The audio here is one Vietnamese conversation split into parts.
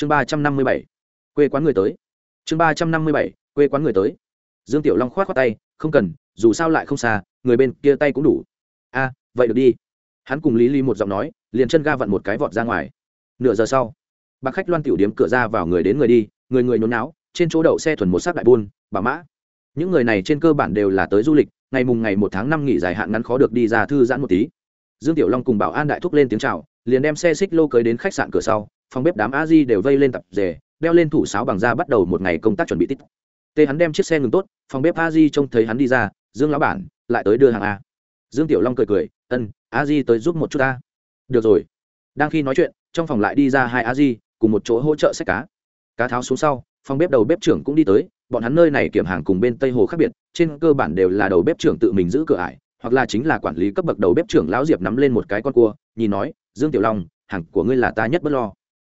chương ba trăm năm mươi bảy, quê quán người tới. Chương ba trăm năm mươi bảy, quê quán người tới. Dương tiểu long k h o á t khoác tay, không cần, dù sao lại không xa, người bên kia tay cũng đủ. A, vậy được đi. Hắn cùng lý lý một giọng nói, liền chân ga vặn một cái vọt ra ngoài. Nửa giờ sau, bác khách loan tiểu điếm cửa ra vào người đến người đi, người người nhốn náo trên chỗ đậu xe thuần một xác đại buôn, bà mã. Những người này trên cơ bản đều là tới du lịch, ngày mùng ngày một tháng năm nghỉ dài hạn ngắn khó được đi ra thư giãn một tí. Dương tiểu long cùng bảo an đại thúc lên tiếng chào, liền đem xe xích lô cưới đến khách sạn cửa sau phòng bếp đám a di đều vây lên tập rể, đeo lên thủ sáo bằng da bắt đầu một ngày công tác chuẩn bị tít. Tê hắn đem chiếc xe ngừng tốt, phòng bếp a di trông thấy hắn đi ra, dương lão bản, lại tới đưa hàng a. Dương tiểu long cười cười, ân, a di tới giúp một chút ta. Được rồi. Đang khi nói chuyện, trong phòng lại đi ra hai a di cùng một chỗ hỗ trợ xách cá. Cá tháo xuống sau, phòng bếp đầu bếp trưởng cũng đi tới, bọn hắn nơi này kiểm hàng cùng bên tây hồ khác biệt, trên cơ bản đều là đầu bếp trưởng tự mình giữ cửa ải, hoặc là chính là quản lý cấp bậc đầu bếp trưởng lão diệp nắm lên một cái con cua, nhìn nói, dương tiểu long, hàng của ngươi là ta nhất bất lo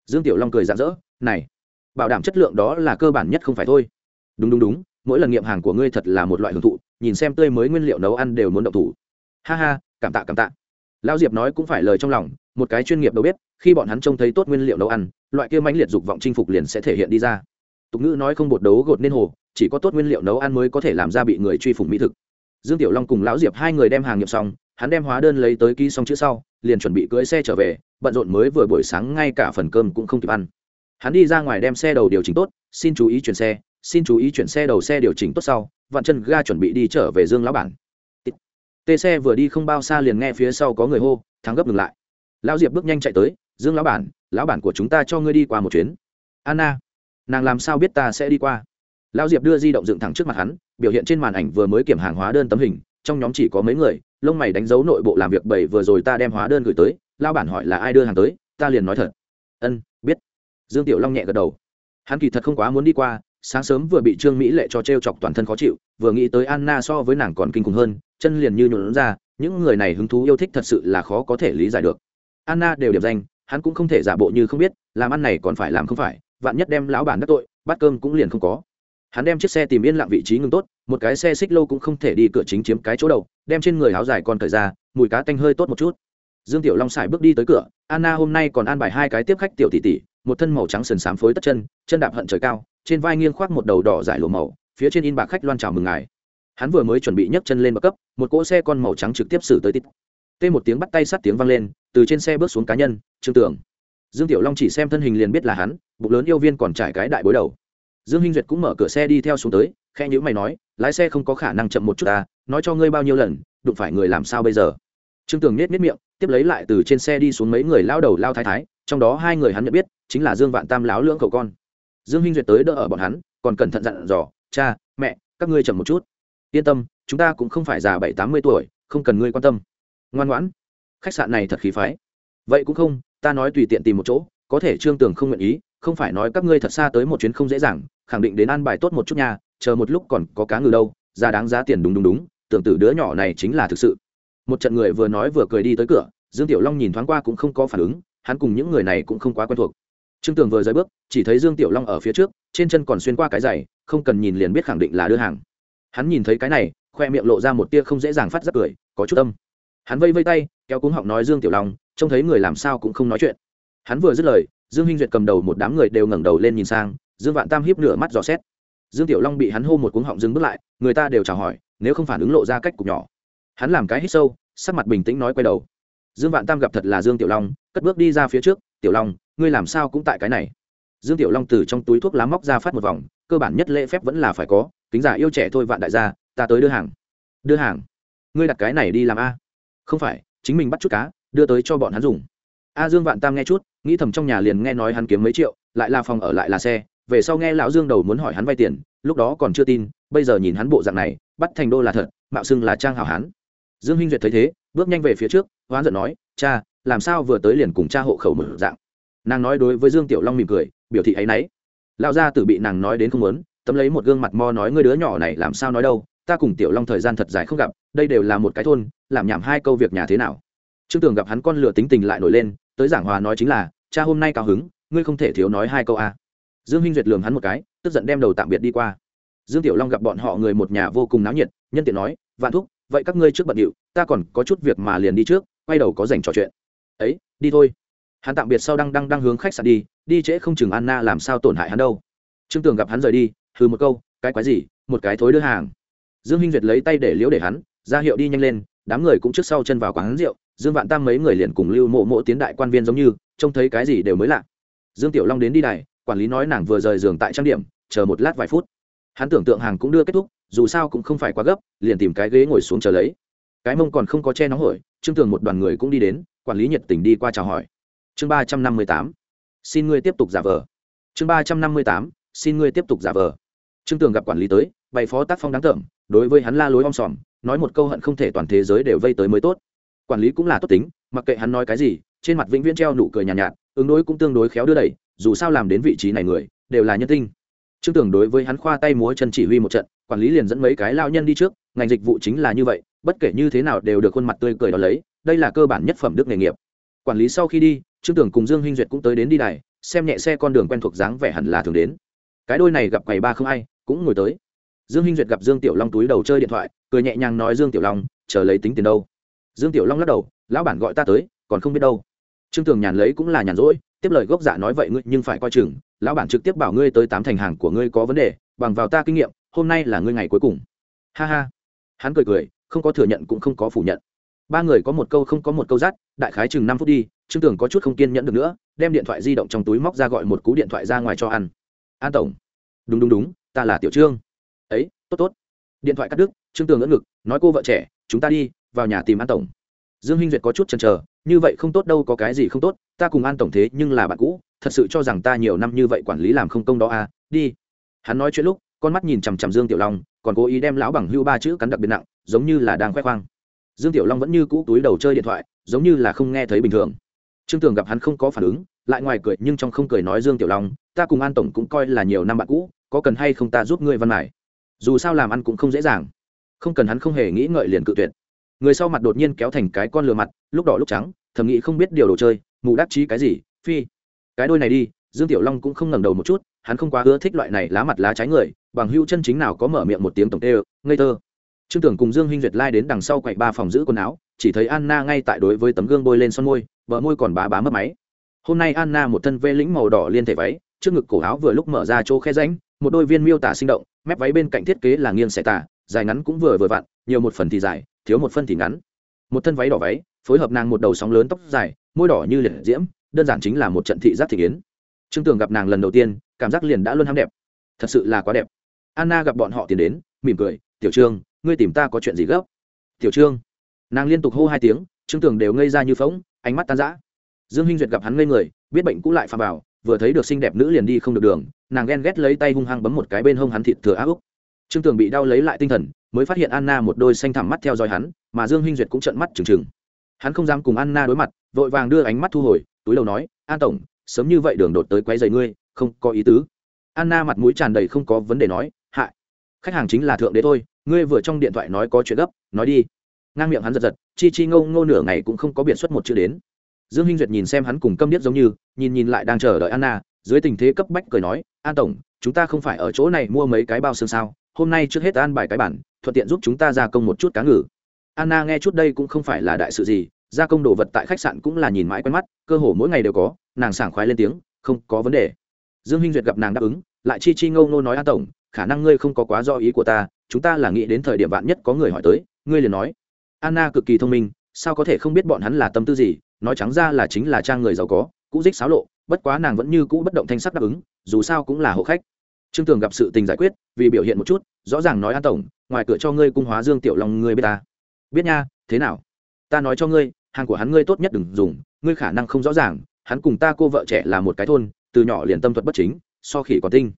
dương tiểu long cười rạng rỡ này bảo đảm chất lượng đó là cơ bản nhất không phải thôi. Đúng đúng đúng mỗi lần nghiệm hàng của ngươi thật là một loại hưởng thụ nhìn xem tươi mới nguyên liệu nấu ăn đều muốn động thủ. Ha ha cảm tạ cảm tạ. Lão diệp nói cũng phải lời trong lòng một cái chuyên nghiệp đâu biết, khi bọn hắn trông thấy tốt nguyên liệu nấu ăn loại kia mãnh liệt dục vọng chinh phục liền sẽ thể hiện đi ra. Tục ngữ nói không bột đấu gột nên hồ chỉ có tốt nguyên liệu nấu ăn mới có thể làm ra bị người truy phủng mỹ thực. Dương tiểu long cùng lão diệp hai người đem hàng nghiệm xong hắn đem hóa đơn lấy tới ký xong chữ sau liền chuẩn bị cưỡi xe trở về bận rộn mới vừa buổi sáng ngay cả phần cơm cũng không kịp ăn. Hắn đi ra ngoài đem xe đầu điều chỉnh tốt, xin chú ý chuyển xe, xin chú ý chuyển xe đầu xe điều chỉnh tốt sau, vặn chân ga chuẩn bị đi trở về dương lão bản. Tê xe vừa đi không bao xa liền nghe phía sau có người hô, thắng gấp ngừng lại. Lão diệp bước nhanh chạy tới, dương lão bản lão bản của chúng ta cho ngươi đi qua một chuyến. Anna, nàng làm sao biết ta sẽ đi qua? Lão diệp đưa di động dựng thẳng trước mặt hắn, biểu hiện trên màn ảnh vừa mới kiểm hàng hóa đơn tấm hình, trong nhóm chỉ có mấy người, lông mày đánh dấu nội bộ làm việc bảy vừa rồi ta đem hóa đơn gửi tới lao bản hỏi là ai đưa hàng tới, ta liền nói thật. Ân, biết. Dương tiểu long nhẹ gật đầu. Hắn kỳ thật không quá muốn đi qua, sáng sớm vừa bị trương mỹ lệ cho t r e o chọc toàn thân khó chịu, vừa nghĩ tới anna so với nàng còn kinh khủng hơn, chân liền như nhuộn ra, những người này hứng thú yêu thích thật sự là khó có thể lý giải được. Anna đều điểm danh, hắn cũng không thể giả bộ như không biết, làm ăn này còn phải làm không phải, vạn nhất đem lão bản đắc tội, bát cơm cũng liền không có. Hắn đem chiếc xe tìm yên lặng vị trí ngừng tốt, một cái xe xích lô cũng không thể đi cửa chính chiếm cái chỗ đầu, đem trên người áo dài còn thời ra, mùi cá tanh hơi tốt một chút dương tiểu long xài bước đi tới cửa, anna hôm nay còn an bài hai cái tiếp khách tiểu tỷ tỷ, một thân màu trắng sần xám phối tất chân chân đạp hận trời cao, trên vai nghiêng khoác một đầu đỏ dài lộ màu, phía trên in bạc khách loan chào mừng ngài. Hắn vừa mới chuẩn bị nhấc chân lên bậc cấp, một cỗ xe con màu trắng trực tiếp xử tới tít. Tê một tiếng bắt tay sát tiếng vang lên, từ trên xe bước xuống cá nhân, trương tưởng dương tiểu long chỉ xem thân hình liền biết là hắn, bụng lớn yêu viên còn trải cái đại bối đầu. Dương hinh duyệt cũng mở cửa xe đi theo xuống tới khe nhữ mày nói, lái xe không có khả năng chậm một chút ta nói cho ngươi bao nhiêu lần, đụng phải người làm sao bây giờ? Trương tường nết nết miệng tiếp lấy lại từ trên xe đi xuống mấy người lao đầu lao thái thái, trong đó hai người hắn nhận biết, chính là dương vạn tam láo lưỡng cậu con. Dương hinh duyệt tới đỡ ở bọn hắn, còn cẩn thận dặn dò, cha, mẹ, các ngươi chậm một chút. Yên tâm, chúng ta cũng không phải già bảy tám mươi tuổi, không cần ngươi quan tâm. Ngoan ngoãn. Khách sạn này thật khí phái. Vậy cũng không, ta nói tùy tiện tìm một chỗ, có thể trương tường không nguyện ý, không phải nói các ngươi thật xa tới một chuyến không dễ dàng, khẳng định đến ăn bài tốt một chút nha, chờ một lúc còn có cá ngừ đâu, ra đáng giá tiền đúng đúng đúng, tưởng tử đứa nhỏ này chính là thực sự một trận người vừa nói vừa cười đi tới cửa, dương tiểu long nhìn thoáng qua cũng không có phản ứng, hắn cùng những người này cũng không quá quen thuộc. Trương tường vừa rời bước, chỉ thấy dương tiểu long ở phía trước, trên chân còn xuyên qua cái giày, không cần nhìn liền biết khẳng định là đưa hàng. Hắn nhìn thấy cái này, khoe miệng lộ ra một tia không dễ dàng phát giác cười, có chút tâm hắn vây vây tay, kéo cúng họng nói dương tiểu long, trông thấy người làm sao cũng không nói chuyện. Hắn vừa dứt lời, dương hinh duyệt cầm đầu một đám người đều ngẩng đầu lên nhìn sang, dương vạn tam hiếp nửa mắt dò xét. Dương tiểu long bị hắn hô một cuống họng dừng bước lại, người ta đều chào hỏi, nếu không phản ứng lộ ra cách cục nhỏ hắn làm cái hít sâu, sắc mặt bình tĩnh nói quay đầu. Dương vạn tam gặp thật là dương tiểu long, cất bước đi ra phía trước, tiểu long, ngươi làm sao cũng tại cái này? Dương tiểu long từ trong túi thuốc lá móc ra phát một vòng, cơ bản nhất lễ phép vẫn là phải có, kính giả yêu trẻ thôi vạn đại gia, ta tới đưa hàng. Đưa hàng? Ngươi đặt cái này đi làm a? Không phải, chính mình bắt chút cá, đưa tới cho bọn hắn dùng. A dương vạn tam nghe chút, nghĩ thầm trong nhà liền nghe nói hắn kiếm mấy triệu, lại là phòng ở lại là xe, về sau nghe lão dương đầu muốn hỏi hắn vay tiền, lúc đó còn chưa tin, bây giờ nhìn hắn bộ dạng này, bắt thành đô là thật, mạo xưng là trang hảo hán dương hinh duyệt thấy thế, bước nhanh về phía trước, hoán giận nói, cha, làm sao vừa tới liền cùng cha hộ khẩu mở dạng? Nàng nói đối với dương tiểu long mỉm cười, biểu thị ấ y n ấ y lão gia tử bị nàng nói đến không muốn tấm lấy một gương mặt mo nói, ngươi đứa nhỏ này làm sao nói đâu, ta cùng tiểu long thời gian thật dài không gặp, đây đều là một cái thôn, làm nhảm hai câu việc nhà thế nào? Trương tưởng gặp hắn con lửa tính tình lại nổi lên, tới giảng hòa nói chính là, cha hôm nay cao hứng, ngươi không thể thiếu nói hai câu a. À. dương hinh duyệt lường hắn một cái, tức giận đem đầu tạm biệt đi qua. Dương tiểu long gặp bọn họ người một nhà vô cùng náo nhiệt, nhân tiện nói, vạn thúc vậy các ngươi trước bận điệu, ta còn có chút việc mà liền đi trước, quay đầu có dành trò chuyện. Ấy, đi thôi. Hắn tạm biệt sau đang đang đang hướng khách sạn đi đi trễ không chừng anna làm sao tổn hại hắn đâu. Trương tường gặp hắn rời đi, hừ một câu, cái quái gì, một cái thối đưa hàng. Dương hinh duyệt lấy tay để liễu để hắn, ra hiệu đi nhanh lên, đám người cũng trước sau chân vào quán rượu, dương vạn tam mấy người liền cùng lưu mộ mộ tiến đại quan viên giống như, trông thấy cái gì đều mới lạ. Dương tiểu long đến đi đài, quản lý nói nàng vừa rời giường tại trang điểm, chờ một lát vài phút. Hắn tưởng tượng hàng cũng đưa kết thúc dù sao cũng không phải quá gấp liền tìm cái ghế ngồi xuống chờ lấy. Cái mông còn không có che nóng hổi trương tường một đoàn người cũng đi đến quản lý nhiệt tình đi qua chào hỏi. Chương ba trăm năm mươi tám xin ngươi tiếp tục giả vờ. Chương ba trăm năm mươi tám xin ngươi tiếp tục giả vờ. Trương tường gặp quản lý tới bày phó tác phong đáng tởm đối với hắn la lối om sòm nói một câu hận không thể toàn thế giới đều vây tới mới tốt. Quản lý cũng là tốt tính mặc kệ hắn nói cái gì trên mặt vĩnh viễn treo nụ cười nhàn nhạt, nhạt ứng đối cũng tương đối khéo đưa đẩy dù sao làm đến vị trí này người đều là nhân tinh. Trương tường đối với hắn khoa tay múa chân chỉ huy một trận quản lý liền dẫn mấy cái lao nhân đi trước, ngành dịch vụ chính là như vậy, bất kể như thế nào đều được khuôn mặt tươi cười đó lấy, đây là cơ bản nhất phẩm đức nghề nghiệp. Quản lý sau khi đi, trương tưởng cùng dương hinh duyệt cũng tới đến đi đài, xem nhẹ xe con đường quen thuộc dáng vẻ hẳn là thường đến. Cái đôi này gặp quầy ba không ai, cũng ngồi tới. Dương hinh duyệt gặp dương tiểu long túi đầu chơi điện thoại, cười nhẹ nhàng nói dương tiểu long, chờ lấy tính tiền đâu? Dương tiểu long lắc đầu, lão bản gọi ta tới, còn không biết đâu. Trương tường nhàn lấy cũng là nhàn rỗi, tiếp lời gốc dạ nói, vậy ngươi nhưng phải coi chừng, lão bản trực tiếp bảo ngươi tới tám thành hàng của ngươi có vấn đề, bằng vào ta kinh nghiệm hôm nay là ngươi ngày cuối cùng. Ha ha. Hắn cười cười, không có thừa nhận cũng không có phủ nhận. Ba người có một câu không có một câu dắt đại khái chừng năm phút đi, trương tường có chút không kiên nhẫn được nữa, đem điện thoại di động trong túi móc ra gọi một cú điện thoại ra ngoài cho ăn. An tổng. Đúng đúng đúng, ta là tiểu trương. Ấy, tốt tốt. Điện thoại cắt đứt, trương tường ngỡ ngực, nói cô vợ trẻ, chúng ta đi, vào nhà tìm an tổng. Dương hinh duyệt có chút chần chờ, như vậy không tốt đâu, có cái gì không tốt, ta cùng an tổng thế nhưng là bạn cũ, thật sự cho rằng ta nhiều năm như vậy quản lý làm không công đó à đi. Hắn nói chuyện lúc con mắt nhìn chằm chằm dương tiểu long, còn cố ý đem lão bằng hưu ba chữ cắn đặc biệt nặng, giống như là đang khoe khoang. Dương tiểu long vẫn như cũ túi đầu chơi điện thoại, giống như là không nghe thấy bình thường. Trương tường gặp hắn không có phản ứng, lại ngoài cười nhưng trong không cười nói dương tiểu long, ta cùng an tổng cũng coi là nhiều năm bạn cũ, có cần hay không ta giúp ngươi văn mải dù sao làm ăn cũng không dễ dàng. Không cần hắn không hề nghĩ ngợi liền cự tuyệt. Người sau mặt đột nhiên kéo thành cái con lừa mặt, lúc đỏ lúc trắng, thầm nghĩ không biết điều đồ chơi, mù đắc chí cái gì, phi. Cái đôi này đi, dương tiểu long cũng không ngẩng đầu một chút hắn không quá ưa thích loại này lá mặt lá trái người, bằng hữu chân chính nào có mở miệng một tiếng tổng tê ngây tơ trương tưởng cùng dương huynh duyệt lai đến đằng sau quậy ba phòng giữ quần áo, chỉ thấy anna ngay tại đối với tấm gương bôi lên son môi, vợ môi còn bá bá mất máy. Hôm nay anna một thân vê lĩnh màu đỏ liên thể váy, trước ngực cổ áo vừa lúc mở ra chỗ khe ránh một đôi viên miêu tả sinh động, mép váy bên cạnh thiết kế là nghiêng xẻ tả, dài ngắn cũng vừa vừa vặn, nhiều một phần thì dài, thiếu một phân thì ngắn. Một thân váy đỏ váy, phối hợp nàng một đầu sóng lớn tóc dài, môi đỏ như liệt diễm, đơn giản chính là một trận thị giác thị kiến trương tường gặp nàng lần đầu tiên, cảm giác liền đã luôn ham đẹp. Thật sự là quá đẹp. Anna gặp bọn họ tiến đến, mỉm cười, tiểu trương, ngươi tìm ta có chuyện gì gấp? Tiểu trương? Nàng liên tục hô hai tiếng, trương tường đều ngây ra như phóng ánh mắt tan rã. Dương hinh duyệt gặp hắn ngây người, biết bệnh cũ lại phà vào, vừa thấy được xinh đẹp nữ liền đi không được đường, nàng ghen ghét lấy tay hung hăng bấm một cái bên hông hắn thịt thừa ác úc. Trương tường bị đau lấy lại tinh thần, mới phát hiện anna một đôi xanh thẳm mắt theo dõi hắn, mà dương hinh duyệt cũng trợn mắt trừng trừng. Hắn không dám cùng anna đối mặt, vội vàng đưa ánh mắt thu hồi, túi đầu nói, an tổng sớm như vậy đường đột tới quấy giày ngươi, không có ý tứ. Anna mặt mũi tràn đầy không có vấn đề nói hại khách hàng chính là thượng đế thôi, ngươi vừa trong điện thoại nói có chuyện gấp, nói đi. Ngang miệng hắn giật giật, chi chi ngô ngô nửa ngày cũng không có biện xuất một chữ đến. Dương hinh duyệt nhìn xem hắn cùng câm điếc giống như, nhìn nhìn lại đang chờ đợi anna, dưới tình thế cấp bách cười nói, an tổng, chúng ta không phải ở chỗ này mua mấy cái bao xương sao, hôm nay trước hết an bài cái bản, thuận tiện giúp chúng ta gia công một chút cá ngừ. Anna nghe chút đây cũng không phải là đại sự gì, gia công đồ vật tại khách sạn cũng là nhìn mãi quen mắt, cơ hồ mỗi ngày đều có nàng sảng khoái lên tiếng, không có vấn đề. Dương hinh duyệt gặp nàng đáp ứng, lại chi chi ngâu ngô nói, an tổng, khả năng ngươi không có quá do ý của ta, chúng ta là nghĩ đến thời điểm vạn nhất có người hỏi tới, ngươi liền nói. Anna cực kỳ thông minh, sao có thể không biết bọn hắn là tâm tư gì, nói trắng ra là chính là trang người giàu có, cũ dích xáo lộ, bất quá nàng vẫn như cũ bất động thanh sắc đáp ứng, dù sao cũng là hộ khách. Trương tường gặp sự tình giải quyết, vì biểu hiện một chút, rõ ràng nói, an tổng, ngoài cửa cho ngươi cung hóa dương tiểu long ngươi biết ta. Biết nha, thế nào? Ta nói cho ngươi, hàng của hắn ngươi tốt nhất đừng dùng, ngươi khả năng không rõ ràng hắn cùng ta cô vợ trẻ là một cái thôn, từ nhỏ liền tâm thuật bất chính, so khỉ còn tinh.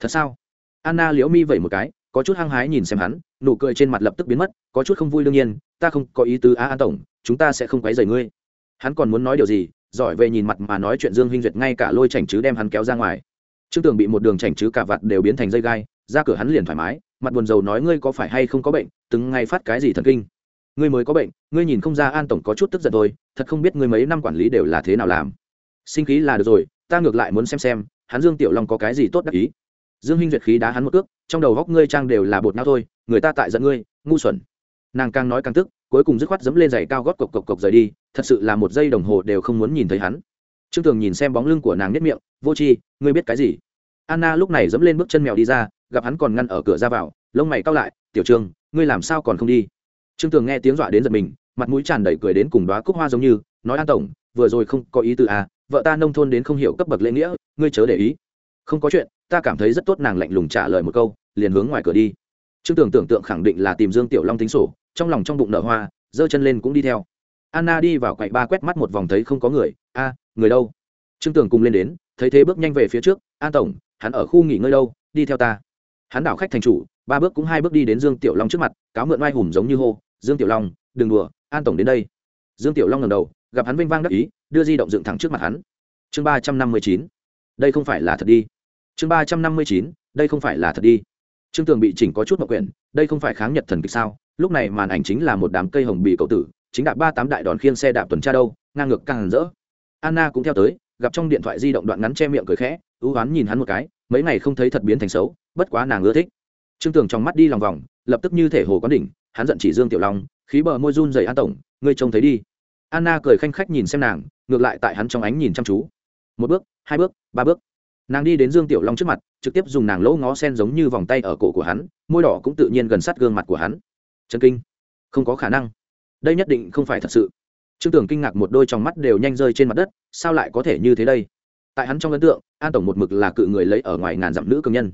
Thật sao? Anna liễu mi vẩy một cái, có chút hăng hái nhìn xem hắn, nụ cười trên mặt lập tức biến mất, có chút không vui đương nhiên, ta không có ý tứ á an tổng, chúng ta sẽ không quấy rầy ngươi. Hắn còn muốn nói điều gì, giỏi về nhìn mặt mà nói chuyện dương huynh duyệt ngay cả lôi chảnh chứ đem hắn kéo ra ngoài. Trương tường bị một đường chảnh chứ cả vặt đều biến thành dây gai, ra cửa hắn liền thoải mái, mặt buồn rầu nói ngươi có phải hay không có bệnh, từng ngày phát cái gì thần kinh. Ngươi mới có bệnh, ngươi nhìn không ra an tổng có chút tức giận thôi, thật không biết ngươi mấy năm quản lý đều là thế nào làm sinh khí là được rồi, ta ngược lại muốn xem xem, hắn dương tiểu long có cái gì tốt đắc ý. Dương hinh duyệt khí đá hắn một cước, trong đầu góc ngươi trang đều là bột não thôi, người ta tại giận ngươi, ngu xuẩn. Nàng càng nói càng tức, cuối cùng dứt khoát dẫm lên giày cao gót cộc cộc cộc rời đi, thật sự là một giây đồng hồ đều không muốn nhìn thấy hắn. Trương tường nhìn xem bóng lưng của nàng nếp miệng, vô tri ngươi biết cái gì? Anna lúc này dẫm lên bước chân mèo đi ra, gặp hắn còn ngăn ở cửa ra vào, lông mày cao lại, tiểu trương, ngươi làm sao còn không đi? Trương tường nghe tiếng dọa đến giật mình, mặt mũi tràn đầy cười đến cùng đoá cúc hoa giống như, nói, an tổng, vừa rồi không có ý từ à vợ ta nông thôn đến không hiểu cấp bậc lễ nghĩa, ngươi chớ để ý. Không có chuyện, ta cảm thấy rất tốt, nàng lạnh lùng trả lời một câu, liền hướng ngoài cửa đi. Trương Tưởng tưởng tượng khẳng định là tìm dương tiểu long tính sổ, trong lòng trong bụng nở hoa, giơ chân lên cũng đi theo. Anna đi vào quậy ba quét mắt một vòng thấy không có người, a, người đâu? Trương Tưởng cùng lên đến, thấy thế bước nhanh về phía trước, an tổng, hắn ở khu nghỉ ngơi đâu, đi theo ta. Hắn đảo khách thành chủ, ba bước cũng hai bước đi đến dương tiểu long trước mặt, cáo mượn oai hùng giống như hô, dương tiểu long, đừng đùa, an tổng đến đây. Dương tiểu long ngầm đầu, gặp hắn vinh vang đắc ý đưa di động dựng thẳng trước mặt hắn. Chương ba trăm năm mươi chín, đây không phải là thật đi. Chương ba trăm năm mươi chín, đây không phải là thật đi. Trương tường bị chỉnh có chút mậu quyển, đây không phải kháng nhật thần kịch sao? Lúc này màn ảnh chính là một đám cây hồng bì cậu tử, chính đạp ba tám đại đòn khiên xe đạp tuần tra đâu, ngang ngược càng rỡ. Anna cũng theo tới, gặp trong điện thoại di động đoạn ngắn che miệng cười khẽ, ưu oán nhìn hắn một cái, mấy ngày không thấy thật biến thành xấu, bất quá nàng ưa thích. Trương tường trong mắt đi lòng vòng, lập tức như thể hồ quán đỉnh, hắn giận chỉ dương tiểu long, khí bờ môi run dày an tổng, ngươi trông thấy đi anna cười khanh khách nhìn xem nàng, ngược lại tại hắn trong ánh nhìn chăm chú. Một bước, hai bước, ba bước. Nàng đi đến dương tiểu long trước mặt, trực tiếp dùng nàng lỗ ngó sen giống như vòng tay ở cổ của hắn, môi đỏ cũng tự nhiên gần sát gương mặt của hắn. Chân kinh. Không có khả năng. Đây nhất định không phải thật sự. Trương tưởng kinh ngạc một đôi trong mắt đều nhanh rơi trên mặt đất, sao lại có thể như thế đây? Tại hắn trong ấn tượng, an tổng một mực là cự người lấy ở ngoài ngàn dặm nữ cường nhân.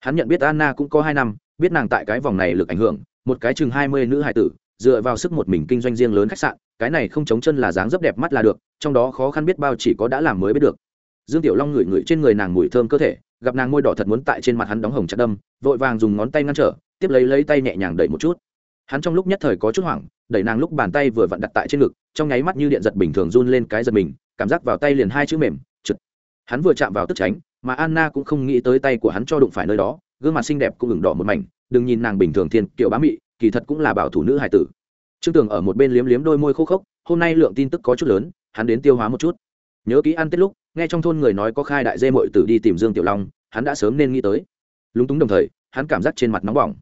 Hắn nhận biết anna cũng có hai năm, biết nàng tại cái vòng này lực ảnh hưởng, một cái chừng hai mươi nữ hải tử dựa vào sức một mình kinh doanh riêng lớn khách sạn, cái này không chống chân là dáng dấp đẹp mắt là được, trong đó khó khăn biết bao chỉ có đã làm mới biết được. Dương tiểu long ngửi ngửi trên người nàng mùi thơm cơ thể, gặp nàng môi đỏ thật muốn tại trên mặt hắn đóng hồng chặt đâm, vội vàng dùng ngón tay ngăn trở, tiếp lấy lấy tay nhẹ nhàng đẩy một chút. Hắn trong lúc nhất thời có chút hoảng, đẩy nàng lúc bàn tay vừa vặn đặt tại trên ngực, trong nháy mắt như điện giật bình thường run lên cái giật mình, cảm giác vào tay liền hai chữ mềm chực hắn vừa chạm vào tức tránh, mà anna cũng không nghĩ tới tay của hắn cho đụng phải nơi đó, gương mặt xinh đẹp cũng ửng đỏ một mảnh, đừng nhìn nàng bình thường thiên, kiểu bá mị kỳ thật cũng là bảo thủ nữ hải tử. Trương tường ở một bên liếm liếm đôi môi khô khốc, hôm nay lượng tin tức có chút lớn, hắn đến tiêu hóa một chút. Nhớ kỹ ăn tết lúc, nghe trong thôn người nói có khai đại dê mội tử đi tìm dương tiểu long, hắn đã sớm nên nghĩ tới. Lúng túng đồng thời, hắn cảm giác trên mặt nóng bỏng.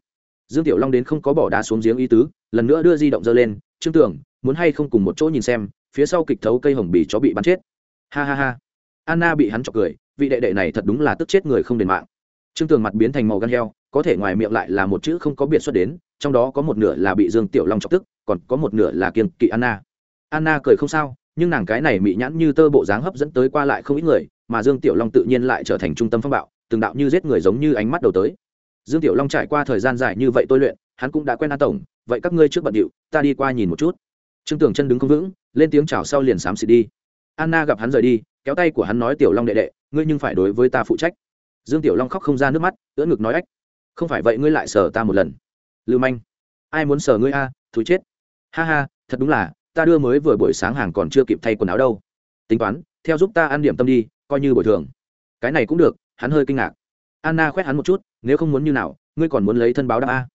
Dương tiểu long đến không có bỏ đá xuống giếng ý tứ, lần nữa đưa di động dơ lên, trương tưởng muốn hay không cùng một chỗ nhìn xem, phía sau kịch thấu cây hồng bì chó bị bắn chết. Ha ha ha. Anna bị hắn chọc cười, vị đệ đệ này thật đúng là tức chết người không đền mạng trương tường mặt biến thành màu gan heo, có thể ngoài miệng lại là một chữ không có biệt xuất đến, trong đó có một nửa là bị dương tiểu long chọc tức, còn có một nửa là kiên kỵ anna. Anna cười không sao, nhưng nàng cái này mị nhãn như tơ bộ dáng hấp dẫn tới qua lại không ít người, mà dương tiểu long tự nhiên lại trở thành trung tâm phong bạo, từng đạo như giết người giống như ánh mắt đầu tới. Dương tiểu long trải qua thời gian dài như vậy tôi luyện, hắn cũng đã quen an tổng, vậy các ngươi trước bận điệu, ta đi qua nhìn một chút. Trương tưởng chân đứng không vững, lên tiếng chào sau liền xám xịt đi. Anna gặp hắn rời đi, kéo tay của hắn nói, tiểu long đệ đệ, ngươi nhưng phải đối với ta phụ trách dương tiểu long khóc không ra nước mắt ưỡn ngực nói ách không phải vậy ngươi lại sờ ta một lần. Lưu manh ai muốn sờ ngươi a? À, thú chết. Ha ha thật đúng là ta đưa mới vừa buổi sáng hàng còn chưa kịp thay quần áo đâu. Tính toán theo giúp ta ăn điểm tâm đi coi như bồi thường. Cái này cũng được hắn hơi kinh ngạc. Anna khoét hắn một chút nếu không muốn như nào ngươi còn muốn lấy thân báo đáp a?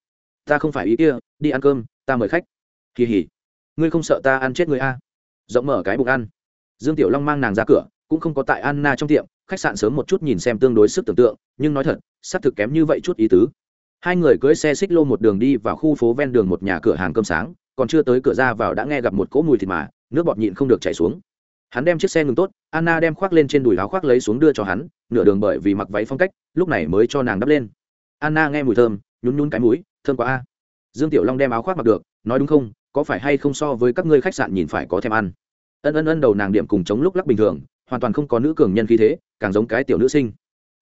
Ta không phải ý kia đi ăn cơm ta mời khách. Kỳ hỉ ngươi không sợ ta ăn chết người a? Rộng mở cái bụng ăn. Dương tiểu long mang nàng ra cửa cũng không có tại anna trong tiệm, khách sạn sớm một chút nhìn xem tương đối sức tưởng tượng, nhưng nói thật, xác thực kém như vậy chút ý tứ. Hai người cưỡi xe xích lô một đường đi vào khu phố ven đường một nhà cửa hàng cơm sáng, còn chưa tới cửa ra vào đã nghe gặp một cỗ mùi thịt mà, nước bọt nhịn không được chảy xuống. Hắn đem chiếc xe ngừng tốt, anna đem khoác lên trên đùi áo khoác lấy xuống đưa cho hắn, nửa đường bởi vì mặc váy phong cách, lúc này mới cho nàng đắp lên. Anna nghe mùi thơm, nhún nhún cái mũi, thơm quá a. Dương tiểu long đem áo khoác mặc được, nói đúng không, có phải hay không so với các ngươi khách sạn nhìn phải có thèm ăn? Ân ân ân, đầu nàng điểm cùng chống lúc lắc bình thường hoàn toàn không có nữ cường nhân khí thế, càng giống cái tiểu nữ sinh.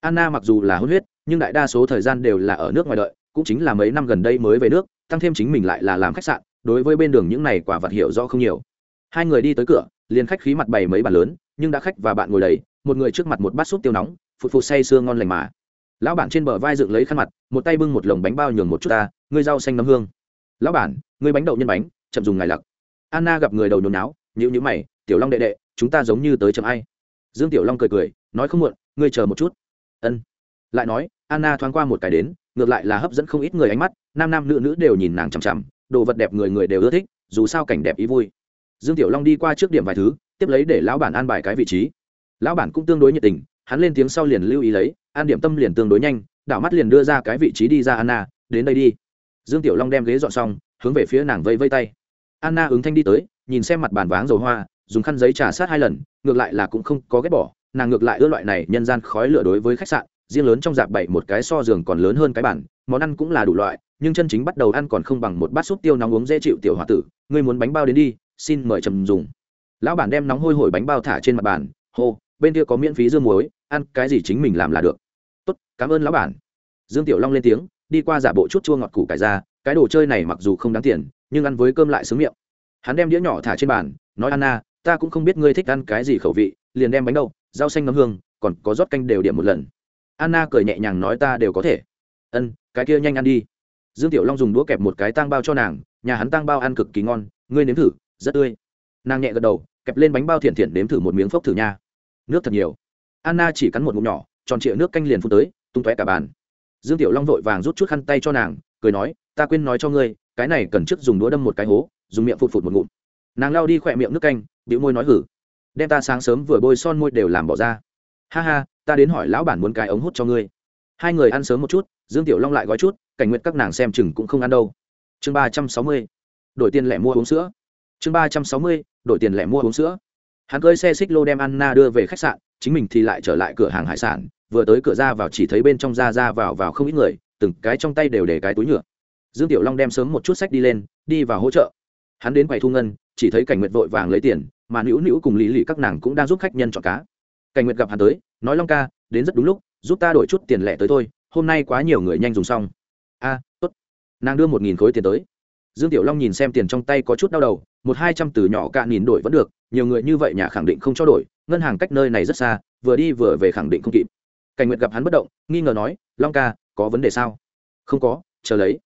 Anna mặc dù là hôn huyết, nhưng đại đa số thời gian đều là ở nước ngoài đợi, cũng chính là mấy năm gần đây mới về nước, tăng thêm chính mình lại là làm khách sạn, đối với bên đường những này quả vật hiểu rõ không nhiều. Hai người đi tới cửa, liền khách khí mặt bày mấy bàn lớn, nhưng đã khách và bạn ngồi đầy, một người trước mặt một bát súp tiêu nóng, phụt phụt say sưa ngon lành mà. Lão bản trên bờ vai dựng lấy khăn mặt, một tay bưng một lồng bánh bao nhường một chút ta, ngươi rau xanh nấm hương. Lão bản, ngươi bánh đậu nhân bánh, chậm dùng ngài lặc. Anna gặp người đầu nhồi náo nhữ nhữ mày, tiểu long đệ đệ, chúng ta giống như tới chậm ai dương tiểu long cười cười, nói không muộn, ngươi chờ một chút. Ân. Lại nói, anna thoáng qua một cái đến, ngược lại là hấp dẫn không ít người ánh mắt, nam nam nữ nữ đều nhìn nàng chằm chằm, đồ vật đẹp người người đều ưa thích, dù sao cảnh đẹp ý vui. Dương tiểu long đi qua trước điểm vài thứ, tiếp lấy để lão bản an bài cái vị trí. Lão bản cũng tương đối nhiệt tình, hắn lên tiếng sau liền lưu ý lấy, an điểm tâm liền tương đối nhanh, đảo mắt liền đưa ra cái vị trí đi ra anna, đến đây đi. Dương tiểu long đem ghế dọn xong, hướng về phía nàng vây vây tay. Anna ứng thanh đi tới, nhìn xem mặt bàn váng dầu hoa dùng khăn giấy trà sát hai lần, ngược lại là cũng không có ghét bỏ, nàng ngược lại ưa loại này nhân gian khói lửa đối với khách sạn, riêng lớn trong dạp bảy một cái so giường còn lớn hơn cái bản món ăn cũng là đủ loại, nhưng chân chính bắt đầu ăn còn không bằng một bát súp tiêu nóng uống dễ chịu tiểu h o a tử, ngươi muốn bánh bao đến đi, xin mời trầm dùng. Lão bản đem nóng hôi hổi bánh bao thả trên mặt bàn, hô, bên kia có miễn phí dương muối, ăn cái gì chính mình làm là được. Tốt, cảm ơn lão bản. Dương tiểu long lên tiếng, đi qua giả bộ chút chua ngọt củ cải ra, cái đồ chơi này mặc dù không đáng tiền, nhưng ăn với cơm lại sướng miệng. Hắn đem đĩa nhỏ thả trên bàn, nói, anna ta cũng không biết ngươi thích ăn cái gì khẩu vị, liền đem bánh đậu, rau xanh nấm hương, còn có rót canh đều điểm một lần. Anna cười nhẹ nhàng nói ta đều có thể. Ân, cái kia nhanh ăn đi. Dương tiểu long dùng đũa kẹp một cái tang bao cho nàng, nhà hắn tang bao ăn cực kỳ ngon, ngươi nếm thử, rất tươi. Nàng nhẹ gật đầu, kẹp lên bánh bao thiện thiện nếm thử một miếng phốc thử nha. Nước thật nhiều. Anna chỉ cắn một ngụm nhỏ, tròn trịa nước canh liền phun tới, tung tóe cả bàn. Dương tiểu long vội vàng rút chút khăn tay cho nàng, cười nói, ta quên nói cho ngươi, cái này cần trước dùng đũa đâm một cái hố, dùng miệng phụt phụt một ngụm. Nàng lao đi khỏe miệng nước canh bĩu môi nói hử. Đem ta sáng sớm vừa bôi son môi đều làm bỏ ra. Ha ha, ta đến hỏi lão bản muốn cái ống hút cho ngươi. Hai người ăn sớm một chút, dương tiểu long lại gói chút, cảnh nguyện các nàng xem chừng cũng không ăn đâu. Chương ba trăm sáu mươi, đổi tiền lẻ mua uống sữa. Chương ba trăm sáu mươi, đổi tiền lẻ mua uống sữa. Hắn cơi xe xích lô đem anna đưa về khách sạn, chính mình thì lại trở lại cửa hàng hải sản, vừa tới cửa ra vào chỉ thấy bên trong ra ra vào vào không ít người, từng cái trong tay đều để cái túi nhựa. Dương tiểu long đem sớm một chút sách đi lên, đi vào hỗ trợ. Hắn đến quầy thu ngân chỉ thấy cảnh nguyệt vội vàng lấy tiền, mà nữu nữu cùng lý lì các nàng cũng đang giúp khách nhân chọn cá. Cảnh nguyệt gặp hắn tới, nói, long ca, đến rất đúng lúc, giúp ta đổi chút tiền lẻ tới thôi, hôm nay quá nhiều người nhanh dùng xong. A, tốt. Nàng đưa một nghìn khối tiền tới. Dương tiểu long nhìn xem tiền trong tay có chút đau đầu, một hai trăm từ nhỏ cạn nhìn đổi vẫn được, nhiều người như vậy nhà khẳng định không cho đổi, ngân hàng cách nơi này rất xa, vừa đi vừa về khẳng định không kịp. Cảnh nguyệt gặp hắn bất động, nghi ngờ nói, long ca, có vấn đề sao? Không có, chờ lấy.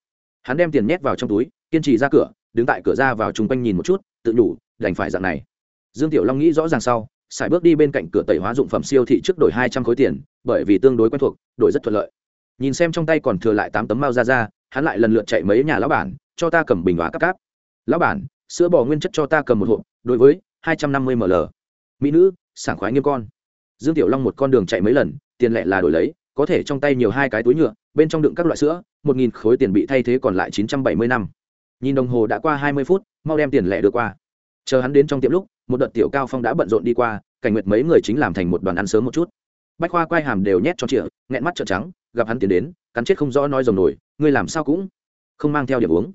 Hắn đem tiền nhét vào trong túi, kiên trì ra cửa, đứng tại cửa ra vào chung quanh nhìn một chút tự nhủ, đành phải dạng này. Dương tiểu long nghĩ rõ ràng sau sải bước đi bên cạnh cửa tẩy hóa dụng phẩm siêu thị trước đổi hai trăm khối tiền, bởi vì tương đối quen thuộc, đổi rất thuận lợi. Nhìn xem trong tay còn thừa lại tám tấm mao ra ra, hắn lại lần lượt chạy mấy nhà lão bản, cho ta cầm bình hóa cắp cáp. Lão bản, sữa bò nguyên chất cho ta cầm một hộp, đối với hai trăm năm mươi ml. Mỹ nữ, sảng khoái nghiêm con. Dương tiểu long một con đường chạy mấy lần, tiền lệ là đổi lấy, có thể trong tay nhiều hai cái túi nhựa, bên trong đựng các loại sữa, một nghìn khối tiền bị thay thế còn lại chín trăm bảy mươi năm. Nhìn đồng hồ đã qua hai mươi phút, mau đem tiền lẻ đưa qua chờ hắn đến trong tiệm lúc, một đợt tiểu cao phong đã bận rộn đi qua, cảnh nguyệt mấy người chính làm thành một đoàn ăn sớm một chút. Bách khoa quay hàm đều nhét cho chĩa nghẹn mắt trợn trắng, gặp hắn tiến đến, cắn chết không rõ nói rồng nổi, ngươi làm sao cũng không mang theo điểm uống.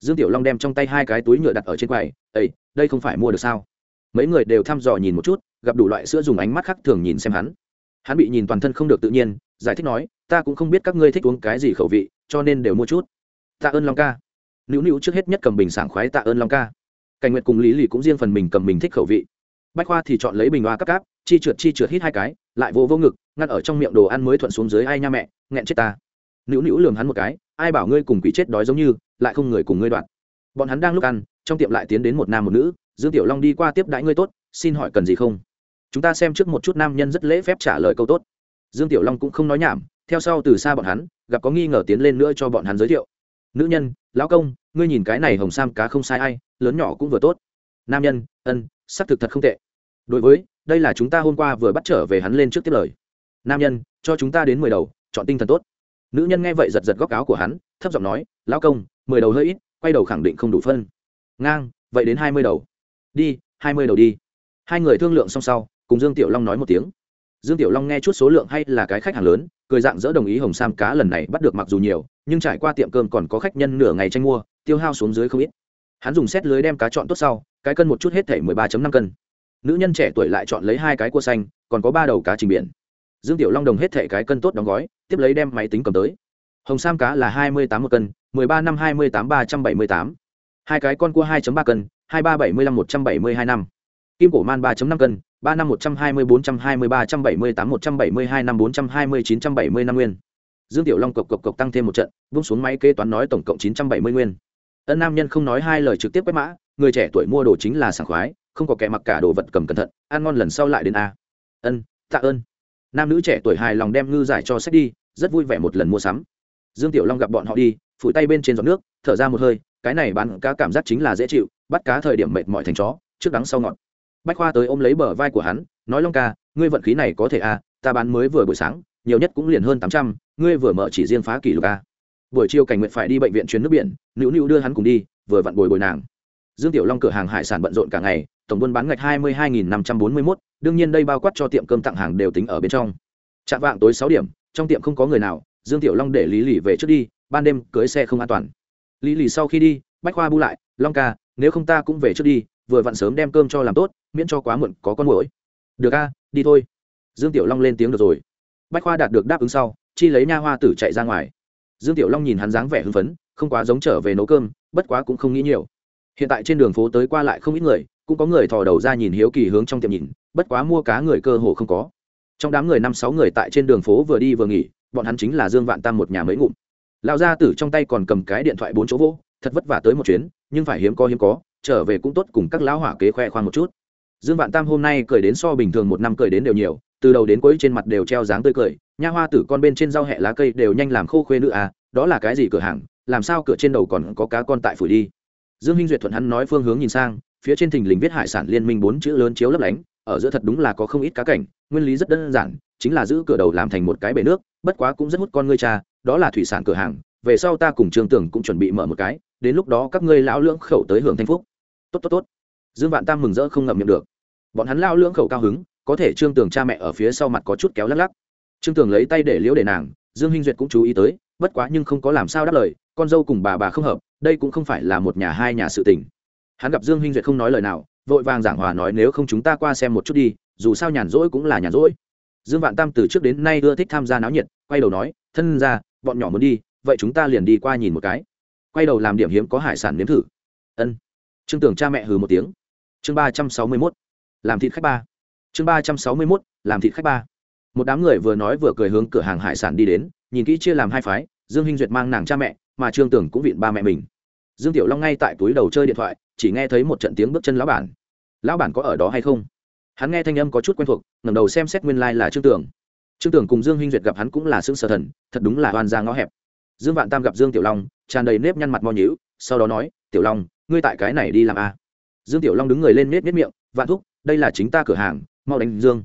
Dương tiểu long đem trong tay hai cái túi nhựa đặt ở trên quầy ây đây không phải mua được sao? Mấy người đều thăm dò nhìn một chút, gặp đủ loại sữa dùng ánh mắt khác thường nhìn xem hắn. Hắn bị nhìn toàn thân không được tự nhiên, giải thích nói, ta cũng không biết các ngươi thích uống cái gì khẩu vị, cho nên đều mua chút. Tạ ơn long ca. Nữu nữu trước hết nhất cầm bình sảng khoái tạ ơn long ca cảnh nguyệt cùng lý lì cũng riêng phần mình cầm mình thích khẩu vị. Bách khoa thì chọn lấy bình hoa cắp cáp, chi trượt chi trượt hít hai cái, lại vô vô ngực, ngắt ở trong miệng đồ ăn mới thuận xuống dưới, ai nha mẹ, nghẹn chết ta. Nữu nữu lường hắn một cái, ai bảo ngươi cùng quỷ chết đói giống như, lại không người cùng ngươi đoạn. Bọn hắn đang lúc ăn, trong tiệm lại tiến đến một nam một nữ, dương tiểu long đi qua tiếp đãi ngươi tốt, xin hỏi cần gì không? Chúng ta xem trước một chút nam nhân rất lễ phép trả lời câu tốt. Dương tiểu long cũng không nói nhảm, theo sau từ xa bọn hắn, gặp có nghi ngờ tiến lên nữa cho bọn hắn giới thiệu. Nữ nhân, lão công, ngươi nhìn cái này hồng sam cá không sai ai lớn nhỏ cũng vừa tốt. Nam nhân, ân, xác thực thật không tệ. Đối với, đây là chúng ta hôm qua vừa bắt trở về hắn lên trước tiếp lời. Nam nhân, cho chúng ta đến mười đầu, chọn tinh thần tốt. Nữ nhân nghe vậy giật giật góc áo của hắn, thấp giọng nói, lão công, mười đầu hơi ít, quay đầu khẳng định không đủ phân. Ngang, vậy đến hai mươi đầu. Đi, hai mươi đầu đi. Hai người thương lượng xong sau, cùng dương tiểu long nói một tiếng. Dương tiểu long nghe chút số lượng hay là cái khách hàng lớn, cười dạng dỡ đồng ý hồng sam cá lần này bắt được mặc dù nhiều, nhưng trải qua tiệm cơm còn có khách nhân nửa ngày tranh mua, tiêu hao xuống dưới không ít hắn dùng xét lưới đem cá chọn tốt sau, cái cân một chút hết thể mười ba năm cân. Nữ nhân trẻ tuổi lại chọn lấy hai cái cua xanh, còn có ba đầu cá trình biển. Dương tiểu long đồng hết thể cái cân tốt đóng gói, tiếp lấy đem máy tính cầm tới. Hồng sam cá là hai mươi tám một cân, mười ba năm hai mươi tám ba trăm bảy mươi tám. Hai cái con cua hai ba cân, hai ba bảy mươi năm một trăm bảy mươi hai năm. Kim cổ man ba năm cân, ba năm một trăm hai mươi bốn trăm hai mươi ba trăm bảy mươi tám một trăm bảy mươi hai năm bốn trăm hai mươi chín trăm bảy mươi năm nguyên. Dương tiểu long cộc cộc cộc tăng thêm một trận, vung xuống máy kế toán nói tổng cộng chín trăm bảy mươi nguyên ân nam nhân không nói hai lời trực tiếp quét mã, người trẻ tuổi mua đồ chính là sảng khoái, không có kẻ mặc cả đồ vật cầm cẩn thận, ăn ngon lần sau lại đến a. Ân, tạ ơn. Nam nữ trẻ tuổi hài lòng đem ngư giải cho sách đi, rất vui vẻ một lần mua sắm. Dương tiểu long gặp bọn họ đi, phủi tay bên trên giọt nước, thở ra một hơi, cái này bán cá cảm giác chính là dễ chịu, bắt cá thời điểm mệt mỏi thành chó, trước đắng sau ngọt. Bách khoa tới ôm lấy bờ vai của hắn, nói long ca, ngươi vận khí này có thể a, ta bán mới vừa buổi sáng, nhiều nhất cũng liền hơn tám trăm, ngươi vừa mở chỉ riêng phá kỷ lục a buổi chiều cảnh nguyện phải đi bệnh viện chuyến nước biển, nữu nữu đưa hắn cùng đi, vừa vặn bồi bồi nàng. Dương tiểu long cửa hàng hải sản bận rộn cả ngày, tổng buôn bán ngạch hai mươi hai nghìn năm trăm bốn mươi mốt, đương nhiên đây bao quát cho tiệm cơm tặng hàng đều tính ở bên trong. Chạm vạng tối sáu điểm, trong tiệm không có người nào, dương tiểu long để lý lì về trước đi, ban đêm cưới xe không an toàn. Lý lì sau khi đi, bách khoa bu lại, long ca, nếu không ta cũng về trước đi, vừa vặn sớm đem cơm cho làm tốt, miễn cho quá muộn có con mũi được a, đi thôi. Dương tiểu long lên tiếng được rồi. Bách khoa đạt được đáp ứng sau, chi lấy nha hoa tử chạy ra ngoài dương tiểu long nhìn hắn dáng vẻ hưng phấn, không quá giống trở về nấu cơm, bất quá cũng không nghĩ nhiều. Hiện tại trên đường phố tới qua lại không ít người, cũng có người thò đầu ra nhìn hiếu kỳ hướng trong tiệm nhìn, bất quá mua cá người cơ hồ không có. Trong đám người năm sáu người tại trên đường phố vừa đi vừa nghỉ, bọn hắn chính là dương vạn tam một nhà mới ngụm. Lão gia tử trong tay còn cầm cái điện thoại bốn chỗ vỗ thật vất vả tới một chuyến, nhưng phải hiếm có hiếm có, trở về cũng tốt cùng các lão hỏa kế khoe khoang một chút. Dương vạn tam hôm nay cười đến so bình thường một năm cười đến đều nhiều từ đầu đến cuối trên mặt đều treo dáng tươi cười, nha hoa tử con bên trên rau hẹ lá cây đều nhanh làm khô khuê nữ à đó là cái gì cửa hàng, làm sao cửa trên đầu còn có cá con tại phủ đi. Dương hinh duyệt thuận hắn nói phương hướng nhìn sang, phía trên thình lình viết hải sản liên minh bốn chữ lớn chiếu lấp lánh, ở giữa thật đúng là có không ít cá cảnh, nguyên lý rất đơn giản, chính là giữ cửa đầu làm thành một cái bể nước, bất quá cũng rất hút con ngươi cha, đó là thủy sản cửa hàng, về sau ta cùng trường tưởng cũng chuẩn bị mở một cái, đến lúc đó các ngươi lão lưỡng khẩu tới hưởng thanh phúc. Tốt tốt tốt. Dương vạn tam mừng rỡ không ngậm miệng được. Bọn hắn lao lưỡng khẩu cao hứng có thể trương tường cha mẹ ở phía sau mặt có chút kéo lắc lắc. Trương tường lấy tay để liễu để nàng, dương hinh duyệt cũng chú ý tới, bất quá nhưng không có làm sao đáp lời, con dâu cùng bà bà không hợp, đây cũng không phải là một nhà hai nhà sự tình. Hắn gặp dương hinh duyệt không nói lời nào, vội vàng giảng hòa nói nếu không chúng ta qua xem một chút đi, dù sao nhàn rỗi cũng là nhàn rỗi. Dương vạn tam từ trước đến nay ưa thích tham gia náo nhiệt, quay đầu nói, thân ra, bọn nhỏ muốn đi, vậy chúng ta liền đi qua nhìn một cái. Quay đầu làm điểm hiếm có hải sản nếm thử. Ân. Trương tưởng cha mẹ hừ một tiếng. Chương ba trăm sáu mươi mốt. Làm thịt khách ba chương ba trăm sáu mươi mốt, làm thịt khách ba. Một đám người vừa nói vừa cười hướng cửa hàng hải sản đi đến, nhìn kỹ chia làm hai phái, dương hinh duyệt mang nàng cha mẹ, mà trương tưởng cũng vịn ba mẹ mình. Dương tiểu long ngay tại túi đầu chơi điện thoại, chỉ nghe thấy một trận tiếng bước chân lão bản. Lão bản có ở đó hay không? Hắn nghe thanh âm có chút quen thuộc, ngẩng đầu xem xét nguyên lai、like、là trương tưởng. Trương tưởng cùng dương hinh duyệt gặp hắn cũng là xương sở thần, thật đúng là oan ra ngõ hẹp. Dương vạn tam gặp dương tiểu long, tràn đầy nếp nhăn mặt mò nhữ sau đó nói, tiểu long, ngươi tại cái này đi làm a à? dương tiểu long đứng người lên nếp nếp miệng, vạn thúc, đây là chính ta cửa hàng mau đánh dương.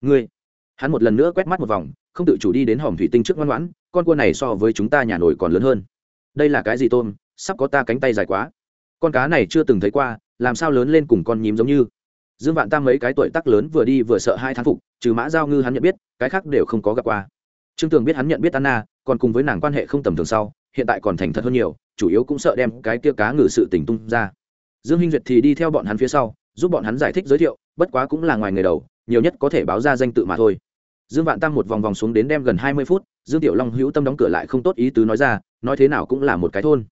Ngươi. Hắn một lần nữa quét mắt một vòng, không tự chủ đi đến hòm thủy tinh trước ngoan ngoãn, con cua này so với chúng ta nhà nổi còn lớn hơn. Đây là cái gì tôm? Sắp có ta cánh tay dài quá. Con cá này chưa từng thấy qua, làm sao lớn lên cùng con nhím giống như? Dương vạn tam mấy cái tuổi tác lớn vừa đi vừa sợ hai thán phục, trừ mã giao ngư hắn nhận biết, cái khác đều không có gặp qua. Trương tường biết hắn nhận biết anna, còn cùng với nàng quan hệ không tầm thường sau, hiện tại còn thành thật hơn nhiều, chủ yếu cũng sợ đem cái kia cá ngừ sự tình tung ra. Dương hinh duyệt thì đi theo bọn hắn phía sau giúp bọn hắn giải thích giới thiệu, bất quá cũng là ngoài người đầu, nhiều nhất có thể báo ra danh tự mà thôi. Dương vạn tam một vòng vòng xuống đến đem gần hai mươi phút, dương tiểu long hữu tâm đóng cửa lại không tốt ý tứ nói ra, nói thế nào cũng là một cái thôn.